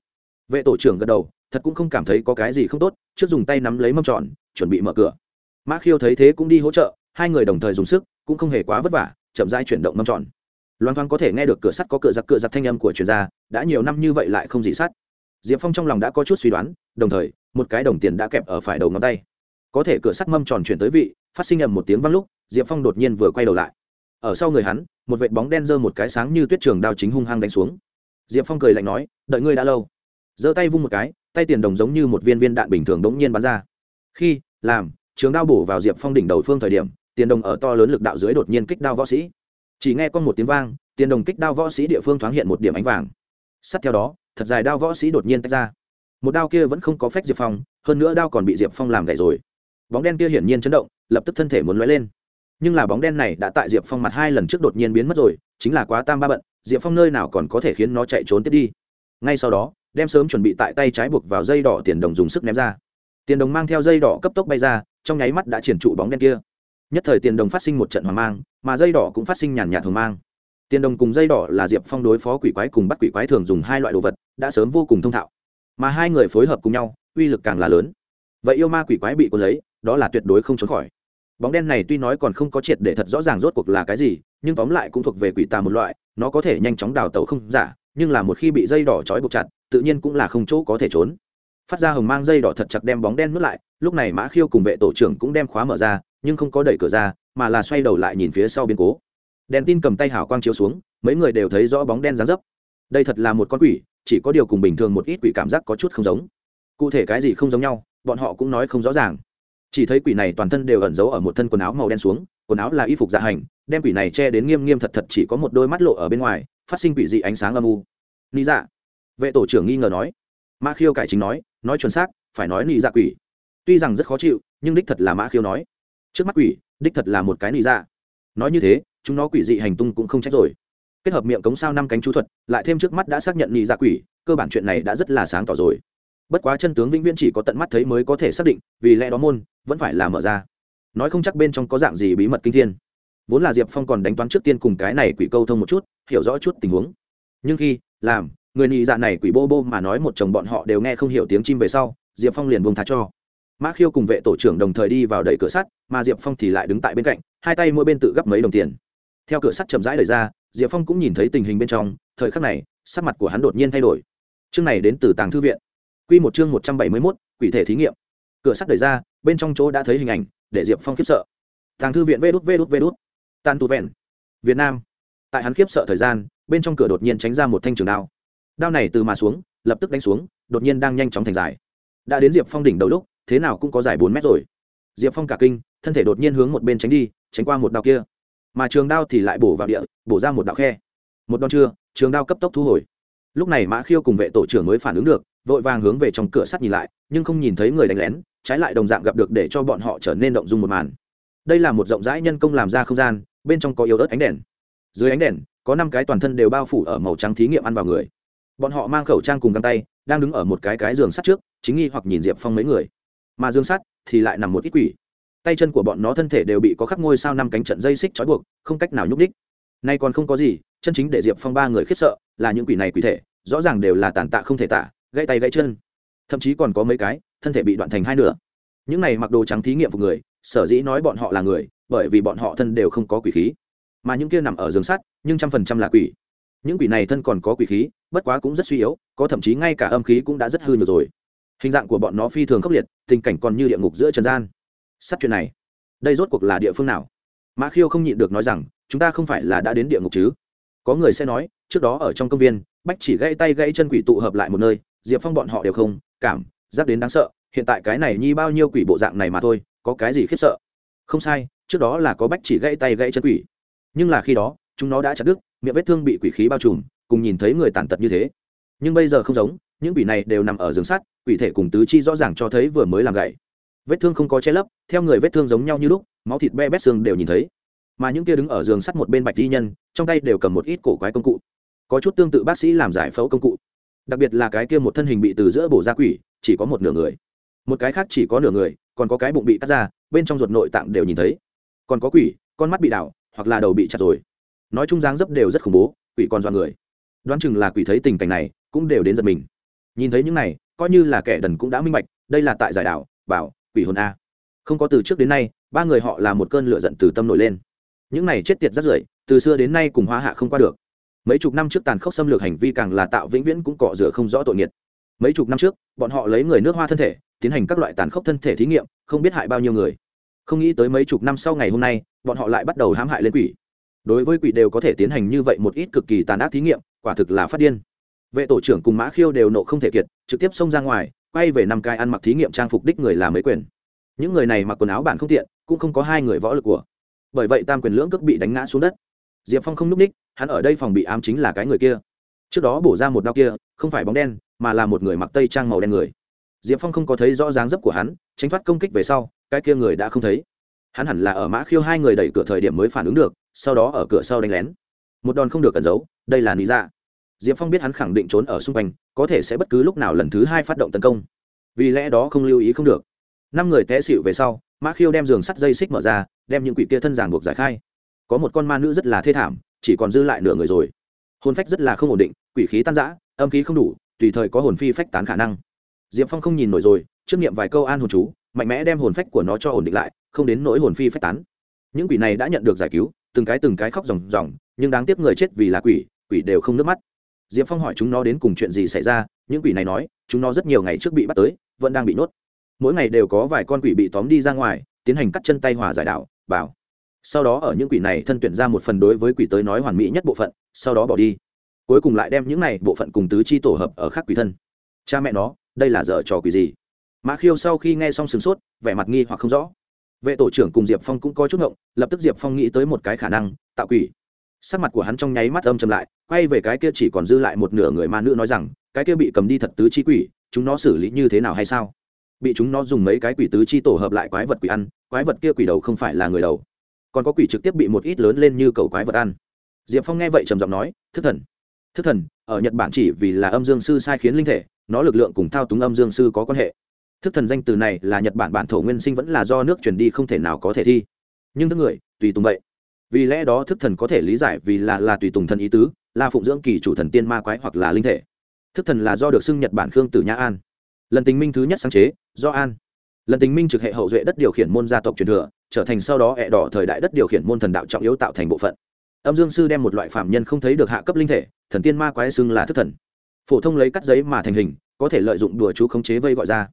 Vệ tổ trưởng gật đầu, thật cũng không cảm thấy có cái gì không tốt, trước dùng tay nắm lấy mâm tròn, chuẩn bị mở cửa. Mã khiêu thấy thế cũng đi hỗ trợ, hai người đồng thời dùng sức, cũng không hề quá vất vả, chậm rãi chuyển động mâm tròn loan thoáng có thể nghe được cửa sắt có cửa giặc cửa giặc thanh âm của chuyên gia, đã nhiều năm như vậy lại không dị sắt diệp phong trong lòng đã có chút suy đoán, đồng thời, một cái đồng tiền đã kẹp ở phải đầu ngón tay. Có thể cửa sắt mâm tròn chuyển tới vị, phát sinh ầm một tiếng vang lúc, diệp phong đột nhiên vừa quay đầu lại. Ở sau người hắn, một vệt bóng đen giơ một cái sáng như tuyết trường đao chính hung hăng đánh xuống. Diệp phong cười lạnh nói, đợi ngươi đã lâu. Giơ tay vung một cái, tay tiền đồng giống như một viên viên đạn bình thường đống nhiên bắn ra. Khi, làm, trường đao bổ vào diệp phong đỉnh đầu phương thời điểm, tiền đồng ở to lớn lực đạo dưới đột nhiên kích đao võ sĩ chỉ nghe con một tiếng vang, tiền đồng kích đao võ sĩ địa phương thoáng hiện một điểm ánh vàng. Sát theo đó, thật dài đao võ sĩ đột nhiên tách ra. Một đao kia vẫn không có phép diệp phong, hơn nữa đao còn bị diệp phong làm gậy rồi. Bóng đen kia hiển nhiên chấn động, lập tức thân thể muốn lóe lên. Nhưng là bóng đen này đã tại diệp phong mặt hai lần trước đột nhiên biến mất rồi, chính là quá tam ba bận, diệp phong nơi nào còn có thể khiến nó chạy trốn tiếp đi. Ngay sau đó, đem sớm chuẩn bị tại tay trái buộc vào dây đỏ tiền đồng dùng sức ném ra. Tiền đồng mang theo dây đỏ cấp tốc bay ra, trong nháy mắt đã triển trụ bóng đen kia. Nhất thời tiền đồng phát sinh một trận hoang mang mà dây đỏ cũng phát sinh nhàn nhạt thường mang. Tiền đồng cùng dây đỏ là diệp phong đối phó quỷ quái cùng bắt quỷ quái thường dùng hai loại đồ vật, đã sớm vô cùng thông thạo. Mà hai người phối hợp cùng nhau, uy lực càng là lớn. Vậy yêu ma quỷ quái bị cuốn lấy, đó là tuyệt đối không trốn khỏi. Bóng đen này tuy nói còn không có triệt để thật rõ ràng rốt cuộc là cái gì, nhưng tóm lại cũng thuộc về quỷ tà một loại, nó có thể nhanh chóng đào tẩu không giả, nhưng là một khi bị dây đỏ trói buộc chặt, tự nhiên cũng là không chỗ có thể trốn. Phát ra hồng mang dây đỏ thật chặt đem bóng đen nuốt lại, lúc này mã khiêu cùng vệ tổ trưởng cũng đem khóa mở ra, nhưng không có đẩy cửa ra mà là xoay đầu lại nhìn phía sau biến cố. Đèn tin cầm tay Hảo quang chiếu xuống, mấy người đều thấy rõ bóng đen dán dấp. Đây thật là một con quỷ, chỉ có điều cùng bình thường một ít quỷ cảm giác có chút không giống. Cụ thể cái gì không giống nhau, bọn họ cũng nói không rõ ràng. Chỉ thấy quỷ này toàn thân đều ẩn giấu ở một thân quần áo màu đen xuống, quần áo là y phục dạ hành, đem quỷ này che đến nghiêm nghiêm thật thật chỉ có một đôi mắt lộ ở bên ngoài, phát sinh quỷ dị ánh sáng âm u. Ni dạ. Vệ tổ trưởng nghi ngờ nói. Mã khiêu cải chính nói nói chuẩn xác, phải nói ni dạ quỷ. Tuy rằng rất khó chịu, nhưng đích thật là mã khiêu nói trước mắt quỷ, đích thật là một cái nị dạ. Nói như thế, chúng nó quỷ dị hành tung cũng không trách rồi. Kết hợp miệng cống sao năm cánh chú thuật, lại thêm trước mắt đã xác nhận nị dạ quỷ, cơ bản chuyện này đã rất là sáng tỏ rồi. Bất quá chân tướng vĩnh viễn chỉ có tận mắt thấy mới có thể xác định, vì lẽ đó môn vẫn phải là mở ra. Nói không chắc bên trong có dạng gì bí mật kinh thiên. Vốn là diệp phong còn đánh toán trước tiên cùng cái này quỷ câu thông một chút, hiểu rõ chút tình huống. Nhưng khi, làm, người nị dạ này quỷ bô bô mà nói một chồng bọn họ đều nghe không hiểu tiếng chim về sau, diệp phong liền buông thá cho mã khiêu cùng vệ tổ trưởng đồng thời đi vào đẩy cửa sắt, mà diệp phong thì lại đứng tại bên cạnh, hai tay mỗi bên tự gấp mấy đồng tiền. Theo cửa sắt chậm rãi đẩy ra, diệp phong cũng nhìn thấy tình hình bên trong, thời khắc này, sắc mặt của hắn đột nhiên thay đổi. Chương này đến từ tàng thư viện. Q một chương một trăm bảy mươi mốt, quỷ thể thí nghiệm. Cửa sắt đẩy ra, bên trong chỗ đã thấy hình ảnh, để diệp phong khiếp sợ. Tàng thư viện vê đút vê đút vê đút. Tan tu vẹn. Việt nam. Tại hắn khiếp sợ thời gian, bên trong cửa đột nhiên tránh ra một thanh trường đao. Đao này từ mà xuống, lập tức đánh xuống, đột nhiên đang nhanh chóng thành dài. Đã đến diệp phong đỉnh đầu lúc thế nào cũng có dài bốn mét rồi. Diệp phong cả kinh, thân thể đột nhiên hướng một bên tránh đi, tránh qua một đao kia. Mà trường đao thì lại bổ vào địa, bổ ra một đạo khe. Một đòn chưa, trường đao cấp tốc thu hồi. Lúc này mã khiêu cùng vệ tổ trưởng mới phản ứng được, vội vàng hướng về trong cửa sắt nhìn lại, nhưng không nhìn thấy người đánh lén, trái lại đồng dạng gặp được để cho bọn họ trở nên động dung một màn. Đây là một rộng rãi nhân công làm ra không gian, bên trong có yếu ớt ánh đèn. Dưới ánh đèn, có năm cái toàn thân đều bao phủ ở màu trắng thí nghiệm ăn vào người. Bọn họ mang khẩu trang cùng găng tay, đang đứng ở một cái cái giường sắt trước, chính nghi hoặc nhìn diệp phong mấy người mà dương sắt thì lại nằm một ít quỷ. Tay chân của bọn nó thân thể đều bị có khắc ngôi sao năm cánh trận dây xích trói buộc, không cách nào nhúc đích nay còn không có gì, chân chính để diệp phong ba người khiếp sợ là những quỷ này quỷ thể, rõ ràng đều là tàn tạ không thể tả, gãy tay gãy chân. Thậm chí còn có mấy cái, thân thể bị đoạn thành hai nửa. Những này mặc đồ trắng thí nghiệm của người, sở dĩ nói bọn họ là người, bởi vì bọn họ thân đều không có quỷ khí. Mà những kia nằm ở giường sắt, nhưng trăm phần trăm là quỷ. Những quỷ này thân còn có quỷ khí, bất quá cũng rất suy yếu, có thậm chí ngay cả âm khí cũng đã rất hư nhiều rồi hình dạng của bọn nó phi thường khốc liệt, tình cảnh còn như địa ngục giữa trần gian. Sắt chuyện này, đây rốt cuộc là địa phương nào? Mã khiêu không nhịn được nói rằng, chúng ta không phải là đã đến địa ngục chứ? Có người sẽ nói, trước đó ở trong công viên, bách chỉ gãy tay gãy chân quỷ tụ hợp lại một nơi, diệp phong bọn họ đều không, cảm, giác đến đáng sợ, hiện tại cái này nhi bao nhiêu quỷ bộ dạng này mà thôi, có cái gì khiếp sợ? Không sai, trước đó là có bách chỉ gãy tay gãy chân quỷ. Nhưng là khi đó, chúng nó đã chặt đứt, miệng vết thương bị quỷ khí bao trùm, cùng nhìn thấy người tàn tật như thế. Nhưng bây giờ không giống những quỷ này đều nằm ở giường sắt, quỷ thể cùng tứ chi rõ ràng cho thấy vừa mới làm gậy. Vết thương không có che lấp, theo người vết thương giống nhau như lúc, máu thịt be bét xương đều nhìn thấy. Mà những kia đứng ở giường sắt một bên bạch di nhân, trong tay đều cầm một ít cổ quái công cụ. Có chút tương tự bác sĩ làm giải phẫu công cụ. Đặc biệt là cái kia một thân hình bị từ giữa bổ ra quỷ, chỉ có một nửa người. Một cái khác chỉ có nửa người, còn có cái bụng bị cắt ra, bên trong ruột nội tạng đều nhìn thấy. Còn có quỷ, con mắt bị đảo, hoặc là đầu bị chặt rồi. Nói chung dáng dấp đều rất khủng bố, quỷ còn dọa người. Đoán chừng là quỷ thấy tình cảnh này, cũng đều đến giật mình nhìn thấy những này, coi như là kẻ đần cũng đã minh bạch, đây là tại giải đạo bảo, quỷ hồn a. Không có từ trước đến nay, ba người họ là một cơn lửa giận từ tâm nổi lên. Những này chết tiệt rất rưởi, từ xưa đến nay cùng hoa hạ không qua được. Mấy chục năm trước tàn khốc xâm lược hành vi càng là tạo vĩnh viễn cũng cọ rửa không rõ tội nghiệt. Mấy chục năm trước, bọn họ lấy người nước hoa thân thể, tiến hành các loại tàn khốc thân thể thí nghiệm, không biết hại bao nhiêu người. Không nghĩ tới mấy chục năm sau ngày hôm nay, bọn họ lại bắt đầu hãm hại lên quỷ. Đối với quỷ đều có thể tiến hành như vậy một ít cực kỳ tàn ác thí nghiệm, quả thực là phát điên vệ tổ trưởng cùng mã khiêu đều nộ không thể kiệt, trực tiếp xông ra ngoài, quay về năm cái ăn mặc thí nghiệm trang phục đích người làm mấy quyền. Những người này mặc quần áo bản không tiện, cũng không có hai người võ lực của. Bởi vậy tam quyền lưỡng cước bị đánh ngã xuống đất. Diệp phong không n ú c ních, hắn ở đây phòng bị ám chính là cái người kia. Trước đó bổ ra một đao kia, không phải bóng đen, mà là một người mặc tây trang màu đen người. Diệp phong không có thấy rõ dáng dấp của hắn, tránh thoát công kích về sau, cái kia người đã không thấy. Hắn hẳn là ở mã khiêu hai người đẩy cửa thời điểm mới phản ứng được, sau đó ở cửa sau đánh lén. Một đòn không được cẩn giấu, đây là lý ra diệp phong biết hắn khẳng định trốn ở xung quanh, có thể sẽ bất cứ lúc nào lần thứ hai phát động tấn công. Vì lẽ đó không lưu ý không được. Năm người té xịu về sau, mã khiêu đem giường sắt dây xích mở ra, đem những quỷ kia thân giàn buộc giải khai. Có một con ma nữ rất là thê thảm, chỉ còn dư lại nửa người rồi. Hồn phách rất là không ổn định, quỷ khí tan giã âm khí không đủ, tùy thời có hồn phi phách tán khả năng. Diệp phong không nhìn nổi rồi, trước niệm vài câu an hồn chú, mạnh mẽ đem hồn phách của nó cho ổn định lại, không đến nỗi hồn phi phách tán. Những quỷ này đã nhận được giải cứu, từng cái từng cái khóc ròng ròng, nhưng đáng tiếc người chết vì là quỷ quỷ đều không nước mắt diệp phong hỏi chúng nó đến cùng chuyện gì xảy ra, những quỷ này nói, chúng nó rất nhiều ngày trước bị bắt tới, vẫn đang bị nuốt mỗi ngày đều có vài con quỷ bị tóm đi ra ngoài, tiến hành cắt chân tay hòa giải đạo, bảo. Sau đó ở những quỷ này thân tuyển ra một phần đối với quỷ tới nói hoàn mỹ nhất bộ phận, sau đó bỏ đi. Cuối cùng lại đem những này bộ phận cùng tứ chi tổ hợp ở khác quỷ thân. Cha mẹ nó, đây là dở trò quỷ gì? Mã khiêu sau khi nghe xong sửng sốt, vẻ mặt nghi hoặc không rõ. Vệ tổ trưởng cùng diệp phong cũng có chút ngộng, lập tức diệp phong nghĩ tới một cái khả năng, tạo quỷ sắc mặt của hắn trong nháy mắt âm chầm lại, quay về cái kia chỉ còn dư lại một nửa người ma nữ nói rằng, cái kia bị cầm đi thật tứ chi quỷ, chúng nó xử lý như thế nào hay sao? Bị chúng nó dùng mấy cái quỷ tứ chi tổ hợp lại quái vật quỷ ăn, quái vật kia quỷ đầu không phải là người đầu. Còn có quỷ trực tiếp bị một ít lớn lên như cầu quái vật ăn. Diệp phong nghe vậy trầm giọng nói, thức thần thức thần, ở nhật bản chỉ vì là âm dương sư sai khiến linh thể, nó lực lượng cùng thao túng âm dương sư có quan hệ. Thức thần danh từ này là nhật bản bản thổ nguyên sinh vẫn là do nước truyền đi không thể nào có thể thi. Nhưng thức người, tùy tùng vậy vì lẽ đó thức thần có thể lý giải vì là là tùy tùng thần ý tứ là phụng dưỡng kỳ chủ thần tiên ma quái hoặc là linh thể. Thức thần là do được xưng nhật bản khương tử nhã an. Lần tình minh thứ nhất sáng chế, do an. Lần tình minh trực hệ hậu duệ đất điều khiển môn gia tộc truyền thừa, trở thành sau đó hệ đỏ thời đại đất điều khiển môn thần đạo trọng yếu tạo thành bộ phận. Âm dương sư đem một loại phạm nhân không thấy được hạ cấp linh thể, thần tiên ma quái xưng là thức thần. Phổ thông lấy cắt giấy mà thành hình, có thể lợi dụng đùa chú khống chế vây gọi ra.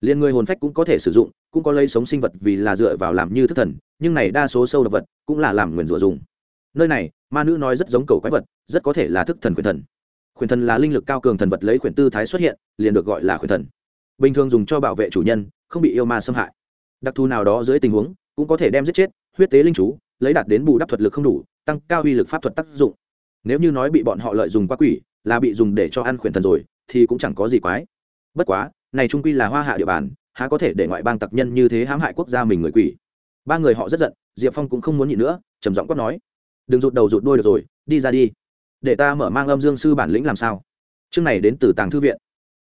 Liền người hồn phách cũng có thể sử dụng cũng có lấy sống sinh vật vì là dựa vào làm như thức thần, nhưng này đa số sâu đ vật cũng là làm nguyền rủa dùng. Nơi này, ma nữ nói rất giống cầu quái vật, rất có thể là thức thần quyền thần. Quyền thần là linh lực cao cường thần vật lấy quyền tư thái xuất hiện, liền được gọi là quyền thần. Bình thường dùng cho bảo vệ chủ nhân, không bị yêu ma xâm hại. Đặc thù nào đó dưới tình huống, cũng có thể đem giết chết, huyết tế linh chú, lấy đạt đến bù đắp thuật lực không đủ, tăng cao uy lực pháp thuật tác dụng. Nếu như nói bị bọn họ lợi dụng qua quỷ, là bị dùng để cho ăn khuyển thần rồi, thì cũng chẳng có gì quái. Bất quá, này trung quy là hoa hạ địa bàn há có thể để ngoại bang tặc nhân như thế hãm hại quốc gia mình người quỷ. Ba người họ rất giận, diệp phong cũng không muốn nhịn nữa, trầm giọng quát nói, đừng rụt đầu rụt đôi được rồi, đi ra đi. Để ta mở mang âm dương sư bản lĩnh làm sao? Chương này đến từ tàng thư viện.